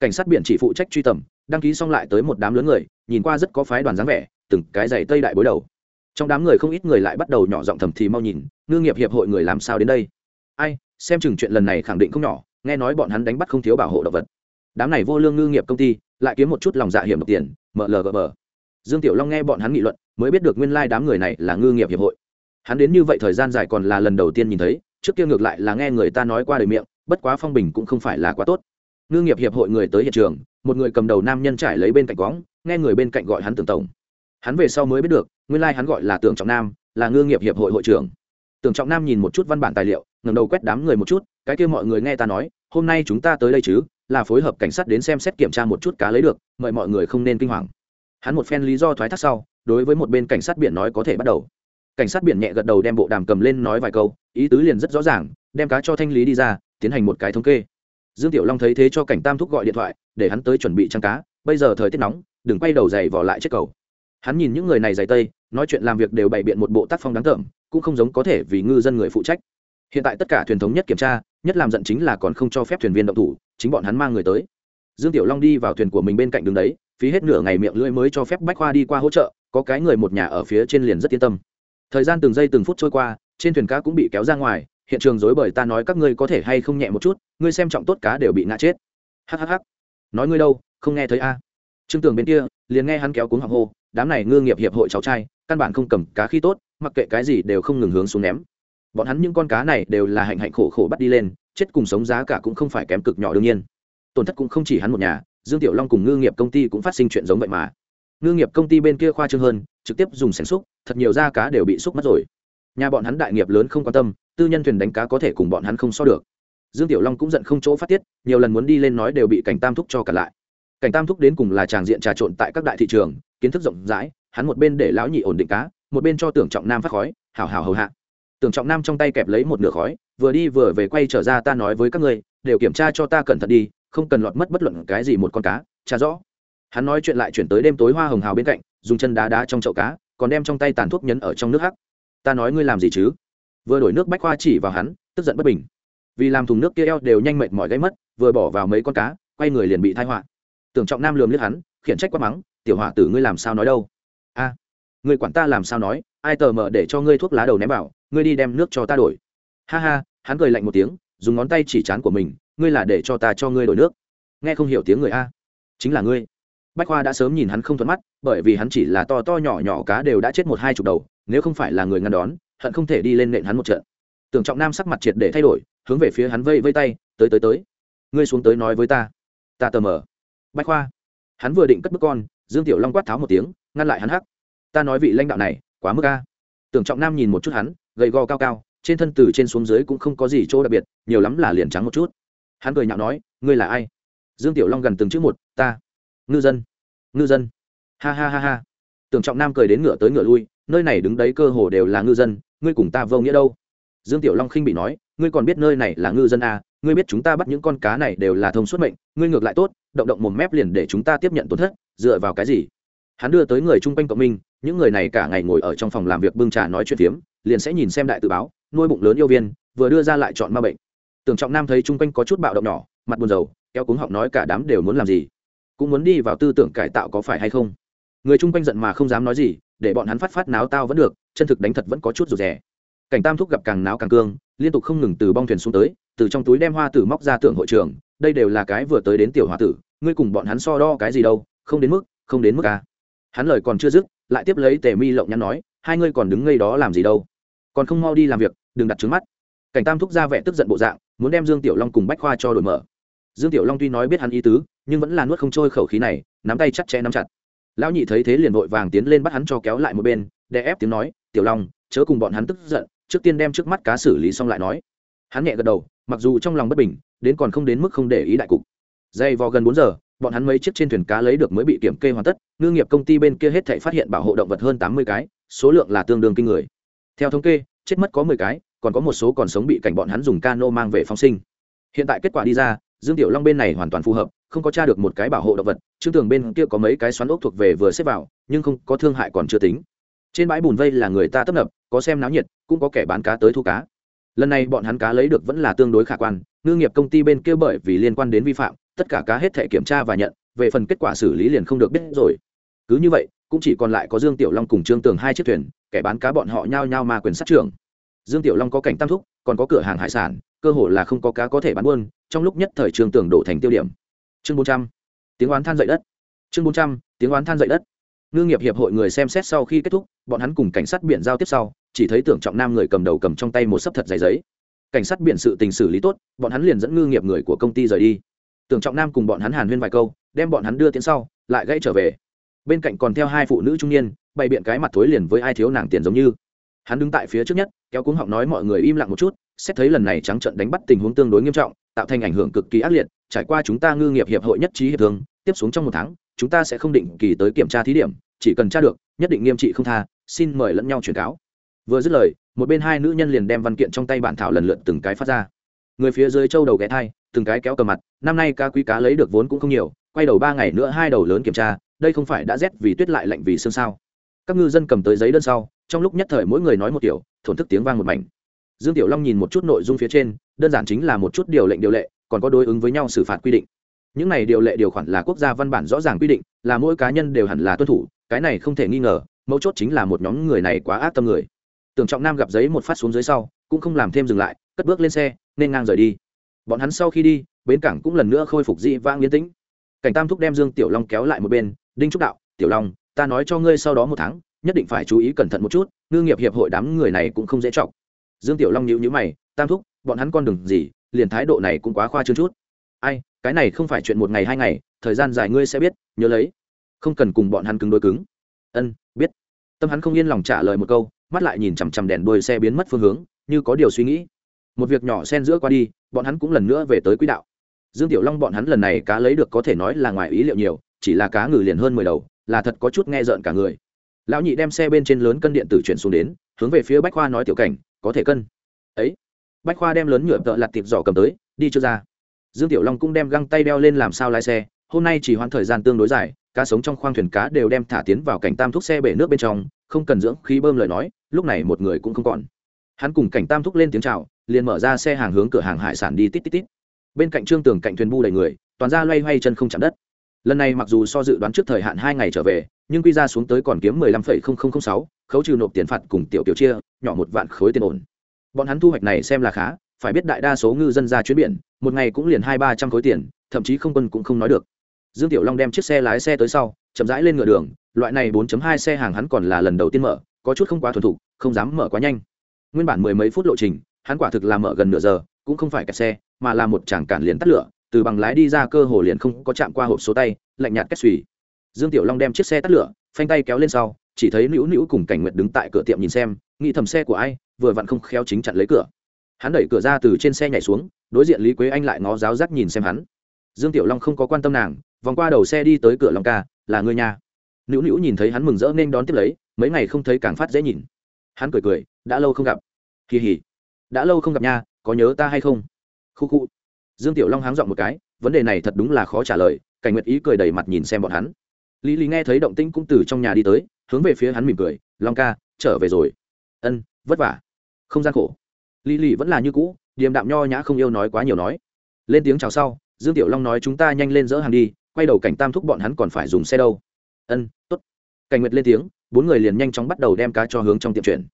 Cảnh sát biển chỉ phụ trách truy tầm, đăng ký xong lại tới một đám lớn người, nhìn qua rất có phái đoàn dáng vẻ, từng cái giày tây đại bối đầu. Trong đám người không ít người lại bắt đầu nhỏ giọng thầm thì mau nhìn, ngư nghiệp hiệp hội người làm sao đến đây? Ai, xem chừng chuyện lần này khẳng định không nhỏ nghe nói bọn hắn đánh bắt không thiếu bảo hộ động vật. Đám này vô lương ngư nghiệp công ty lại kiếm một chút lòng dạ hiểm độc tiền mlgb dương tiểu long nghe bọn hắn nghị luận, mới biết được nguyên lai đám người này là ngư nghiệp hiệp hội. Hắn đến như vậy thời gian dài còn là lần đầu tiên nhìn thấy, trước kia ngược lại là nghe người ta nói qua đời miệng, bất quá phong bình cũng không phải là quá tốt. Ngư nghiệp hiệp hội người tới hiện trường, một người cầm đầu nam nhân trải lấy bên cạnh quõng nghe người bên cạnh gọi hắn tưởng tổng. Hắn về sau mới biết được, nguyên lai hắn gọi là tưởng trọng nam, là ngư nghiệp hiệp hội hội trưởng tưởng trọng nam nhìn một chút văn bản tài liệu, ngẩng đầu quét đám người một chút, cái kia mọi người nghe ta nói, hôm nay chúng ta tới đây chứ, là phối hợp cảnh sát đến xem xét kiểm tra một chút cá lấy được, mời mọi người không nên kinh hoàng. Hắn một phen lý do thoái thác sau, đối với một bên cảnh sát biển nói có thể bắt đầu. Cảnh sát biển nhẹ gật đầu đem bộ đàm cầm lên nói vài câu, ý tứ liền rất rõ ràng, đem cá cho thanh lý đi ra, tiến hành một cái thống kê. Dương tiểu long thấy thế cho cảnh tam thúc gọi điện thoại, để hắn tới chuẩn bị trang cá, bây giờ thời tiết nóng, đừng quay đầu giày vỏ lại chiếc cầu. Hắn nhìn những người này giày tây, nói chuyện làm việc đều bày biện một bộ tác phong đáng tởm cũng không giống có thể vì ngư dân người phụ trách. Hiện tại tất cả thuyền thống nhất kiểm tra, nhất làm giận chính là còn không cho phép thuyền viên động thủ, chính bọn hắn mang người tới. Dương tiểu long đi vào thuyền của mình bên cạnh đường đấy, phí hết nửa ngày miệng lưỡi mới cho phép bách khoa đi qua hỗ trợ, có cái người một nhà ở phía trên liền rất yên tâm. Thời gian từng giây từng phút trôi qua, trên thuyền cá cũng bị kéo ra ngoài, hiện trường dối bởi ta nói các ngươi có thể hay không nhẹ một chút, ngươi xem trọng tốt cá đều bị ngã chết. Hhh nói ngươi đâu, không nghe thấy a? Trương tường bên kia, liền nghe hắn kéo cuống họng hô, đám này ngư nghiệp hiệp hội cháu trai, căn bản không cầm cá khi tốt mặc kệ cái gì đều không ngừng hướng xuống ném. Bọn hắn những con cá này đều là hạnh hạnh khổ khổ bắt đi lên, chết cùng sống giá cả cũng không phải kém cực nhỏ đương nhiên. Tổn thất cũng không chỉ hắn một nhà, dương tiểu long cùng ngư nghiệp công ty cũng phát sinh chuyện giống vậy mà. Ngư nghiệp công ty bên kia khoa trương hơn, trực tiếp dùng sản xúc, thật nhiều da cá đều bị xúc mất rồi. Nhà bọn hắn đại nghiệp lớn không quan tâm, tư nhân thuyền đánh cá có thể cùng bọn hắn không so được. Dương tiểu long cũng giận không chỗ phát tiết, nhiều lần muốn đi lên nói đều bị cảnh tam thúc cho cả lại. Cảnh tam thúc đến cùng là tràng diện trà trộn tại các đại thị trường, kiến thức rộng rãi, hắn một bên để lão nhị ổn định cá một bên cho tưởng trọng nam phát khói hào hào hầu hạ. Tưởng trọng nam trong tay kẹp lấy một nửa khói, vừa đi vừa về quay trở ra ta nói với các ngươi, đều kiểm tra cho ta cẩn thận đi, không cần lọt mất bất luận cái gì một con cá, trả rõ. Hắn nói chuyện lại chuyển tới đêm tối hoa hồng hào bên cạnh, dùng chân đá đá trong chậu cá, còn đem trong tay tàn thuốc nhấn ở trong nước hắc. Ta nói ngươi làm gì chứ? Vừa đổi nước bách khoa chỉ vào hắn, tức giận bất bình. Vì làm thùng nước kia eo đều nhanh mệt mỏi gây mất, vừa bỏ vào mấy con cá, quay người liền bị thai họa. Tưởng trọng nam lườm liếc hắn, khiển trách quát mắng, tiểu họa tử ngươi làm sao nói đâu? Người quản ta làm sao nói, ai tờ mờ để cho ngươi thuốc lá đầu ném vào, ngươi đi đem nước cho ta đổi. Ha ha, hắn cười lạnh một tiếng, dùng ngón tay chỉ chán của mình, ngươi là để cho ta cho ngươi đổi nước. Nghe không hiểu tiếng người a. Chính là ngươi. Bách khoa đã sớm nhìn hắn không thuận mắt, bởi vì hắn chỉ là to to nhỏ nhỏ cá đều đã chết một hai chục đầu, nếu không phải là người ngăn đón, hận không thể đi lên nện hắn một trận. Tưởng trọng nam sắc mặt triệt để thay đổi, hướng về phía hắn vây vây tay, tới tới tới. Ngươi xuống tới nói với ta. Ta tờ mờ. Bách khoa. Hắn vừa định cất bước con, dương tiểu long quát tháo một tiếng, ngăn lại hắn hắc ta nói vị lãnh đạo này quá mức a. Tưởng trọng nam nhìn một chút hắn gầy gò cao cao trên thân từ trên xuống dưới cũng không có gì chỗ đặc biệt nhiều lắm là liền trắng một chút. Hắn cười nhạo nói ngươi là ai? Dương tiểu long gần từng chữ một ta ngư dân ngư dân. Ha ha ha ha. Tưởng trọng nam cười đến ngựa tới ngựa lui nơi này đứng đấy cơ hồ đều là ngư dân ngươi cùng ta vô nghĩa đâu. Dương tiểu long khinh bị nói ngươi còn biết nơi này là ngư dân à, ngươi biết chúng ta bắt những con cá này đều là thông suốt mệnh ngươi ngược lại tốt động động mồm mép liền để chúng ta tiếp nhận tổn thất dựa vào cái gì? Hắn đưa tới người chung quanh cộng minh những người này cả ngày ngồi ở trong phòng làm việc bưng trà nói chuyện phiếm, liền sẽ nhìn xem đại tự báo, nuôi bụng lớn yêu viên, vừa đưa ra lại chọn ma bệnh. Tưởng trọng nam thấy chung quanh có chút bạo động nhỏ, mặt buồn rầu, kéo cuống họng nói cả đám đều muốn làm gì? Cũng muốn đi vào tư tưởng cải tạo có phải hay không? Người chung quanh giận mà không dám nói gì, để bọn hắn phát phát náo tao vẫn được, chân thực đánh thật vẫn có chút rụt rè. Cảnh tam thúc gặp càng náo càng cương, liên tục không ngừng từ bong thuyền xuống tới, từ trong túi đem hoa tử móc ra tượng hội trường, đây đều là cái vừa tới đến tiểu hoa tử, ngươi cùng bọn hắn so đo cái gì đâu, không đến mức, không đến mức à. hắn lời còn chưa dứt lại tiếp lấy tề mi lộng nhắn nói, hai ngươi còn đứng ngây đó làm gì đâu. Còn không mau đi làm việc, đừng đặt trứng mắt. Cảnh tam thúc ra vẻ tức giận bộ dạng, muốn đem dương tiểu long cùng bách khoa cho đổi mở. Dương tiểu long tuy nói biết hắn ý tứ, nhưng vẫn là nuốt không trôi khẩu khí này, nắm tay chặt chẽ nắm chặt. Lão nhị thấy thế liền vội vàng tiến lên bắt hắn cho kéo lại một bên để ép tiếng nói, tiểu long, chớ cùng bọn hắn tức giận, trước tiên đem trước mắt cá xử lý xong lại nói. Hắn nhẹ gật đầu, mặc dù trong lòng bất bình, đến còn không đến mức không để ý đại cục. Dây vò gần bốn giờ bọn hắn mấy chiếc trên thuyền cá lấy được mới bị kiểm kê hoàn tất, ngư nghiệp công ty bên kia hết thể phát hiện bảo hộ động vật hơn tám mươi cái, số lượng là tương đương kinh người. Theo thống kê, chết mất có mười cái, còn có một số còn sống bị cảnh bọn hắn dùng cano mang về phong sinh. Hiện tại kết quả đi ra, dương tiểu long bên này hoàn toàn phù hợp, không có t r a được một cái bảo hộ động vật, trương tường bên kia có mấy cái xoắn ốc thuộc về vừa xếp vào, nhưng không, có thương hại còn chưa tính. Trên bãi bùn vây là người ta tấp nập, có xem náo nhiệt, cũng có kẻ bán cá tới thu cá. Lần này bọn hắn cá lấy được vẫn là tương đối khả quan, ngư nghiệp công ty bên kia bởi vì liên quan đến vi phạm tất cả cá hết thể kiểm tra và nhận, về phần kết quả xử lý liền không được biết rồi. Cứ như vậy, cũng chỉ còn lại có dương tiểu long cùng trương tường hai chiếc thuyền, kẻ bán cá bọn họ nhao nhao ma quyền sát trưởng. Dương tiểu long có cảnh tam thúc, còn có cửa hàng hải sản, cơ hồ là không có cá có thể bán buôn, trong lúc nhất thời trương tường đổ thành tiêu điểm. Chương bốn trăm, tiếng oán than dậy đất. Chương bốn trăm, tiếng oán than dậy đất. Ngư nghiệp hiệp hội người xem xét sau khi kết thúc, bọn hắn cùng cảnh sát biển giao tiếp sau, chỉ thấy tưởng trọng nam người cầm đầu cầm trong tay một sấp thật dày giấy. Cảnh sát biển sự tình xử lý tốt, bọn hắn liền dẫn ngư nghiệp người của công ty rời đi tưởng trọng nam cùng bọn hắn hàn huyên vài câu, đem bọn hắn đưa tiến sau, lại gãy trở về. Bên cạnh còn theo hai phụ nữ trung niên, bày biện cái mặt thối liền với ai thiếu nàng tiền giống như. Hắn đứng tại phía trước nhất, kéo cuống họng nói mọi người im lặng một chút, xét thấy lần này trắng trận đánh bắt tình huống tương đối nghiêm trọng, tạo thành ảnh hưởng cực kỳ ác liệt, trải qua chúng ta ngư nghiệp hiệp hội nhất trí hiệp thương, tiếp xuống trong một tháng, chúng ta sẽ không định kỳ tới kiểm tra thí điểm, chỉ cần tra được, nhất định nghiêm trị không tha, xin mời lẫn nhau truyền cáo. Vừa dứt lời, một bên hai nữ nhân liền đem văn kiện trong tay bản thảo lần lượt từng cái phát ra. Người phía dưới châu đầu ghé thai từng cái kéo cờ mặt, năm nay cá quý cá lấy được vốn cũng không nhiều, quay đầu ba ngày nữa hai đầu lớn kiểm tra, đây không phải đã rét vì tuyết lại lạnh vì sương sao. Các ngư dân cầm tới giấy đơn sau, trong lúc nhất thời mỗi người nói một kiểu, thổn thức tiếng vang một mảnh. Dương tiểu long nhìn một chút nội dung phía trên, đơn giản chính là một chút điều lệnh điều lệ, còn có đối ứng với nhau xử phạt quy định. Những này điều lệ điều khoản là quốc gia văn bản rõ ràng quy định, là mỗi cá nhân đều hẳn là tuân thủ, cái này không thể nghi ngờ, mấu chốt chính là một nhóm người này quá ác tâm người. Tưởng trọng nam gặp giấy một phát xuống dưới sau, cũng không làm thêm dừng lại, cất bước lên xe, nên ngang rời đi bọn hắn sau khi đi, bến cảng cũng lần nữa khôi phục dị vãng yên tĩnh. Cảnh tam thúc đem dương tiểu long kéo lại một bên, đinh trúc đạo, tiểu long, ta nói cho ngươi sau đó một tháng, nhất định phải chú ý cẩn thận một chút, ngư nghiệp hiệp hội đám người này cũng không dễ chọc. Dương tiểu long nhíu nhíu mày, tam thúc, bọn hắn con đường gì, liền thái độ này cũng quá khoa trương chút. Ai, cái này không phải chuyện một ngày hai ngày, thời gian dài ngươi sẽ biết, nhớ lấy, không cần cùng bọn hắn cứng đối cứng. Ân, biết. Tâm hắn không yên lòng trả lời một câu, mắt lại nhìn chằm chằm đèn đuôi xe biến mất phương hướng, như có điều suy nghĩ. Một việc nhỏ xen giữa qua đi bọn hắn cũng lần nữa về tới quỹ đạo. Dương tiểu long bọn hắn lần này cá lấy được có thể nói là ngoài ý liệu nhiều, chỉ là cá ngừ liền hơn mười đầu, là thật có chút nghe rợn cả người. Lão nhị đem xe bên trên lớn cân điện tử chuyển xuống đến, hướng về phía bách khoa nói tiểu cảnh, có thể cân. Ấy, bách khoa đem lớn nhựa tợ lặt tiệp giỏ cầm tới, đi chưa ra. Dương tiểu long cũng đem găng tay đeo lên làm sao lái xe, hôm nay chỉ hoãn thời gian tương đối dài, cá sống trong khoang thuyền cá đều đem thả tiến vào cảnh tam thúc xe bể nước bên trong, không cần dưỡng khí bơm lời nói, lúc này một người cũng không còn. Hắn cùng cảnh tam thúc lên tiếng chào liền mở ra xe hàng hướng cửa hàng hải sản đi tít tít tít. Bên cạnh trương tường cạnh thuyền bu đầy người, toàn ra loay hoay chân không chạm đất. Lần này mặc dù so dự đoán trước thời hạn hai ngày trở về, nhưng quy ra xuống tới còn kiếm mười lăm phẩy không không không sáu, khấu trừ nộp tiền phạt cùng tiểu tiểu chia, nhỏ một vạn khối tiền ổn. Bọn hắn thu hoạch này xem là khá, phải biết đại đa số ngư dân ra chuyến biển, một ngày cũng liền hai ba trăm khối tiền, thậm chí không quân cũng không nói được. Dương tiểu long đem chiếc xe lái xe tới sau, chậm rãi lên ngựa đường, loại này 4 hai xe hàng hắn còn là lần đầu tiên mở, có chút không quá thuần thục, không dám mở quá nhanh. Nguyên bản mười mấy phút lộ trình hắn quả thực là mở gần nửa giờ, cũng không phải kẹt xe, mà là một chàng cản liền tắt lửa, từ bằng lái đi ra cơ hồ liền không có chạm qua hộp số tay, lạnh nhạt kết xùy. Dương tiểu long đem chiếc xe tắt lửa, phanh tay kéo lên sau, chỉ thấy nữu nữu cùng cảnh nguyệt đứng tại cửa tiệm nhìn xem, nghĩ thầm xe của ai, vừa vặn không khéo chính chặn lấy cửa. Hắn đẩy cửa ra từ trên xe nhảy xuống, đối diện lý quế anh lại ngó giáo giác nhìn xem hắn. Dương tiểu long không có quan tâm nàng, vòng qua đầu xe đi tới cửa long ca, là người nhà nữu nữu nhìn thấy hắn mừng rỡ nên đón tiếp lấy, mấy ngày không thấy càng phát dễ nhìn. Hắn cười cười, đã lâu không gặp. Kỳ hỉ đã lâu không gặp nha, có nhớ ta hay không? Khu khu. Dương tiểu long háng dọn một cái, vấn đề này thật đúng là khó trả lời, cảnh nguyệt ý cười đầy mặt nhìn xem bọn hắn. Lý lý nghe thấy động tĩnh cũng từ trong nhà đi tới, hướng về phía hắn mỉm cười, long ca, trở về rồi. Ân, vất vả. Không gian khổ. Lý lý vẫn là như cũ, điềm đạm nho nhã không yêu nói quá nhiều nói. Lên tiếng chào sau, dương tiểu long nói chúng ta nhanh lên dỡ hàng đi, quay đầu cảnh tam thúc bọn hắn còn phải dùng xe đâu. Ân t ố t cảnh nguyệt lên tiếng, bốn người liền nhanh chóng bắt đầu đem cá cho hướng trong tiệm chuyển.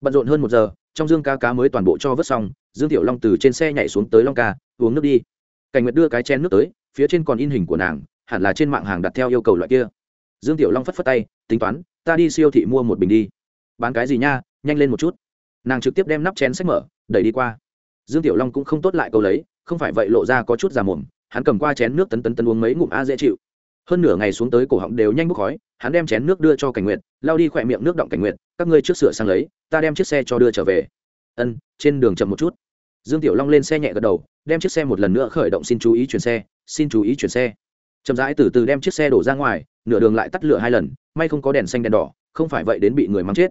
Bận rộn hơn một giờ trong dương cá cá mới toàn bộ cho vớt xong, dương tiểu long từ trên xe nhảy xuống tới long ca, uống nước đi. Cảnh nguyệt đưa cái chén nước tới, phía trên còn in hình của nàng, hẳn là trên mạng hàng đặt theo yêu cầu loại kia. Dương tiểu long phất phất tay, tính toán, ta đi siêu thị mua một bình đi. Bán cái gì nha, nhanh lên một chút. Nàng trực tiếp đem nắp chén sách mở, đẩy đi qua. Dương tiểu long cũng không tốt lại câu lấy, không phải vậy lộ ra có chút già mồm, hắn cầm qua chén nước tấn tấn tấn uống mấy ngụm a dễ chịu hơn nửa ngày xuống tới, cổ họng đều nhanh bốc khói, hắn đem chén nước đưa cho cảnh nguyệt lao đi khỏe miệng nước động cảnh nguyệt, các ngươi trước sửa sang lấy, ta đem chiếc xe cho đưa trở về. Ân, trên đường chậm một chút. Dương tiểu long lên xe nhẹ gật đầu, đem chiếc xe một lần nữa khởi động, xin chú ý chuyển xe, xin chú ý chuyển xe. Chậm rãi từ từ đem chiếc xe đổ ra ngoài, nửa đường lại tắt lửa hai lần, may không có đèn xanh đèn đỏ, không phải vậy đến bị người mắng chết.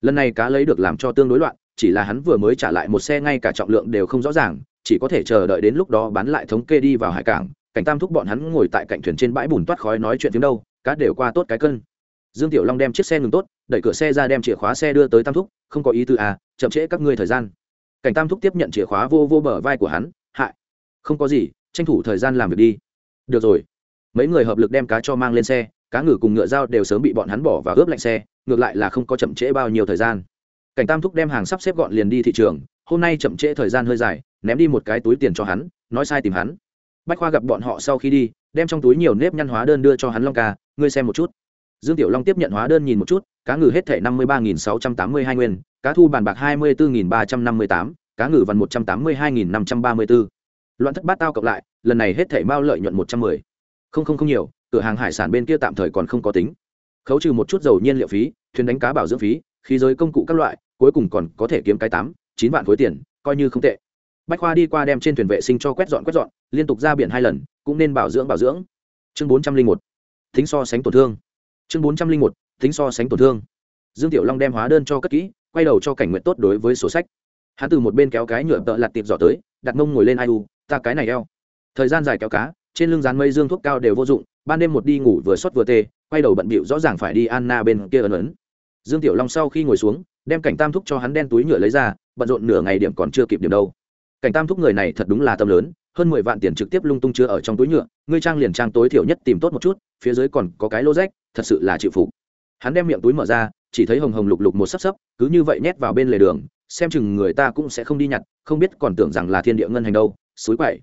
Lần này cá lấy được làm cho tương đối loạn, chỉ là hắn vừa mới trả lại một xe, ngay cả trọng lượng đều không rõ ràng, chỉ có thể chờ đợi đến lúc đó bán lại thống kê đi vào hải cảng cảnh tam thúc bọn hắn ngồi tại cạnh thuyền trên bãi bùn toát khói nói chuyện tiếng đâu, cá đều qua tốt cái cân. Dương tiểu long đem chiếc xe ngừng tốt, đẩy cửa xe ra đem chìa khóa xe đưa tới tam thúc, không có ý tư à chậm trễ các ngươi thời gian. Cảnh tam thúc tiếp nhận chìa khóa vô vô bờ vai của hắn, hại, không có gì, tranh thủ thời gian làm việc đi. Được rồi. Mấy người hợp lực đem cá cho mang lên xe, cá ngừ cùng ngựa dao đều sớm bị bọn hắn bỏ và ướp lạnh xe, ngược lại là không có chậm trễ bao nhiêu thời gian. Cảnh tam thúc đem hàng sắp xếp gọn liền đi thị trường, hôm nay chậm trễ thời gian hơi dài, ném đi một cái túi tiền cho hắn, nói sai tìm hắn bách khoa gặp bọn họ sau khi đi, đem trong túi nhiều nếp nhăn hóa đơn đưa cho hắn long ca, ngươi xem một chút. Dương tiểu long tiếp nhận hóa đơn nhìn một chút, cá ngừ hết thể năm mươi ba nghìn sáu trăm tám mươi hai nguyên, cá thu bàn bạc hai mươi bốn nghìn ba trăm năm mươi tám, cá ngừ vằn một trăm tám mươi hai nghìn năm trăm ba mươi bốn loạn thất bát tao cộng lại, lần này hết thể bao lợi nhuận một trăm mười. Không không không nhiều, cửa hàng hải sản bên kia tạm thời còn không có tính. Khấu trừ một chút dầu nhiên liệu phí, thuyền đánh cá bảo dưỡng phí, khí giới công cụ các loại, cuối cùng còn có thể kiếm cái tám, chín vạn khối tiền, coi như không tệ bách khoa đi qua đem trên thuyền vệ sinh cho quét dọn quét dọn, liên tục ra biển hai lần, cũng nên bảo dưỡng bảo dưỡng. Chương bốn trăm linh một tính so sánh tổn thương. Chương bốn trăm linh một tính so sánh tổn thương. Dương tiểu long đem hóa đơn cho cất kỹ, quay đầu cho cảnh nguyện tốt đối với sổ sách. Hắn từ một bên kéo cái nhựa tợ lặt tiệp giỏ tới, đặt mông ngồi lên ai u, ta cái này eo. Thời gian dài kéo cá, trên lưng dán mây dương thuốc cao đều vô dụng, ban đêm một đi ngủ vừa xót vừa tê, quay đầu bận bịu rõ ràng phải đi anna bên kia ấn ấn dương tiểu long sau khi ngồi xuống, đem cảnh tam thúc cho hắn đen túi nhựa lấy ra, bận rộn nửa ngày điểm còn chưa kịp điểm đâu cảnh tam thúc người này thật đúng là tâm lớn, hơn mười vạn tiền trực tiếp lung tung chứa ở trong túi nhựa, ngươi trang liền trang tối thiểu nhất tìm tốt một chút, phía dưới còn có cái lô rách thật sự là chịu phục. Hắn đem miệng túi mở ra, chỉ thấy hồng hồng lục lục một sấp sấp, cứ như vậy nhét vào bên lề đường, xem chừng người ta cũng sẽ không đi nhặt, không biết còn tưởng rằng là thiên địa ngân hành đâu, suối quậy.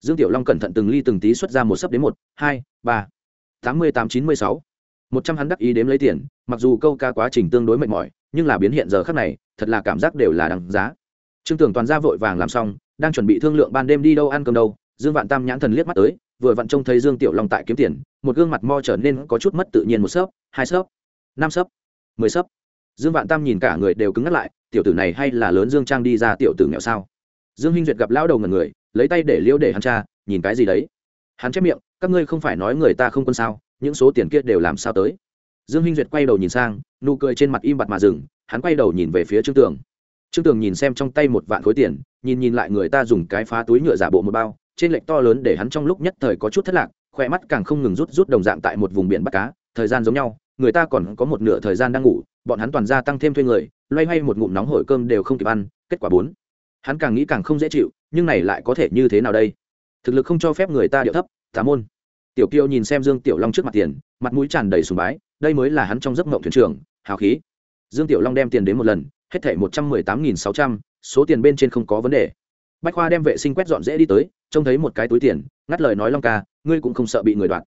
Dương tiểu long cẩn thận từng ly từng tí xuất ra một sấp đến một, hai, ba. Tám mươi tám chín mươi sáu. Một trăm hắn đắc ý đếm lấy tiền, mặc dù câu ca quá trình tương đối mệt mỏi, nhưng là biến hiện giờ khắc này, thật là cảm giác đều là đằng giá. Trương tưởng toàn ra vội vàng làm xong đang chuẩn bị thương lượng ban đêm đi đâu ăn cơm đâu, dương vạn tam nhãn thần liếc mắt tới, vừa vặn trông thấy dương tiểu long tại kiếm tiền, một gương mặt mo trở nên có chút mất tự nhiên một sớp, hai sớp, năm sớp, mười sớp. Dương vạn tam nhìn cả người đều cứng ngắt lại, tiểu tử này hay là lớn dương trang đi ra tiểu tử nghèo sao? Dương hinh duyệt gặp lão đầu ngần người, lấy tay để liễu để hắn cha, nhìn cái gì đấy? Hắn chép miệng, các ngươi không phải nói người ta không quân sao, những số tiền kia đều làm sao tới? Dương hinh duyệt quay đầu nhìn sang, nụ cười trên mặt im bặt mà dừng, hắn quay đầu nhìn về phía trương tường trương tường nhìn xem trong tay một vạn khối tiền, nhìn nhìn lại người ta dùng cái phá túi nhựa giả bộ một bao, trên lệnh to lớn để hắn trong lúc nhất thời có chút thất lạc khoe mắt càng không ngừng rút rút đồng dạng tại một vùng biển bắt cá thời gian giống nhau, người ta còn có một nửa thời gian đang ngủ, bọn hắn toàn ra tăng thêm thuê người, loay hoay một ngụm nóng hổi cơm đều không kịp ăn, kết quả bốn. Hắn càng nghĩ càng không dễ chịu, nhưng này lại có thể như thế nào đây? Thực lực không cho phép người ta điệu thấp tà môn. Tiểu kiêu nhìn xem dương tiểu long trước mặt tiền, mặt mũi tràn đầy sùng bái, đây mới là hắn trong giấc mộng thuyền trưởng, hào khí. Dương tiểu long đem tiền đến một lần hết thảy một trăm mười tám nghìn sáu trăm, số tiền bên trên không có vấn đề. Bách khoa đem vệ sinh quét dọn dễ đi tới, trông thấy một cái túi tiền, ngắt lời nói long ca, ngươi cũng không sợ bị người đoạt.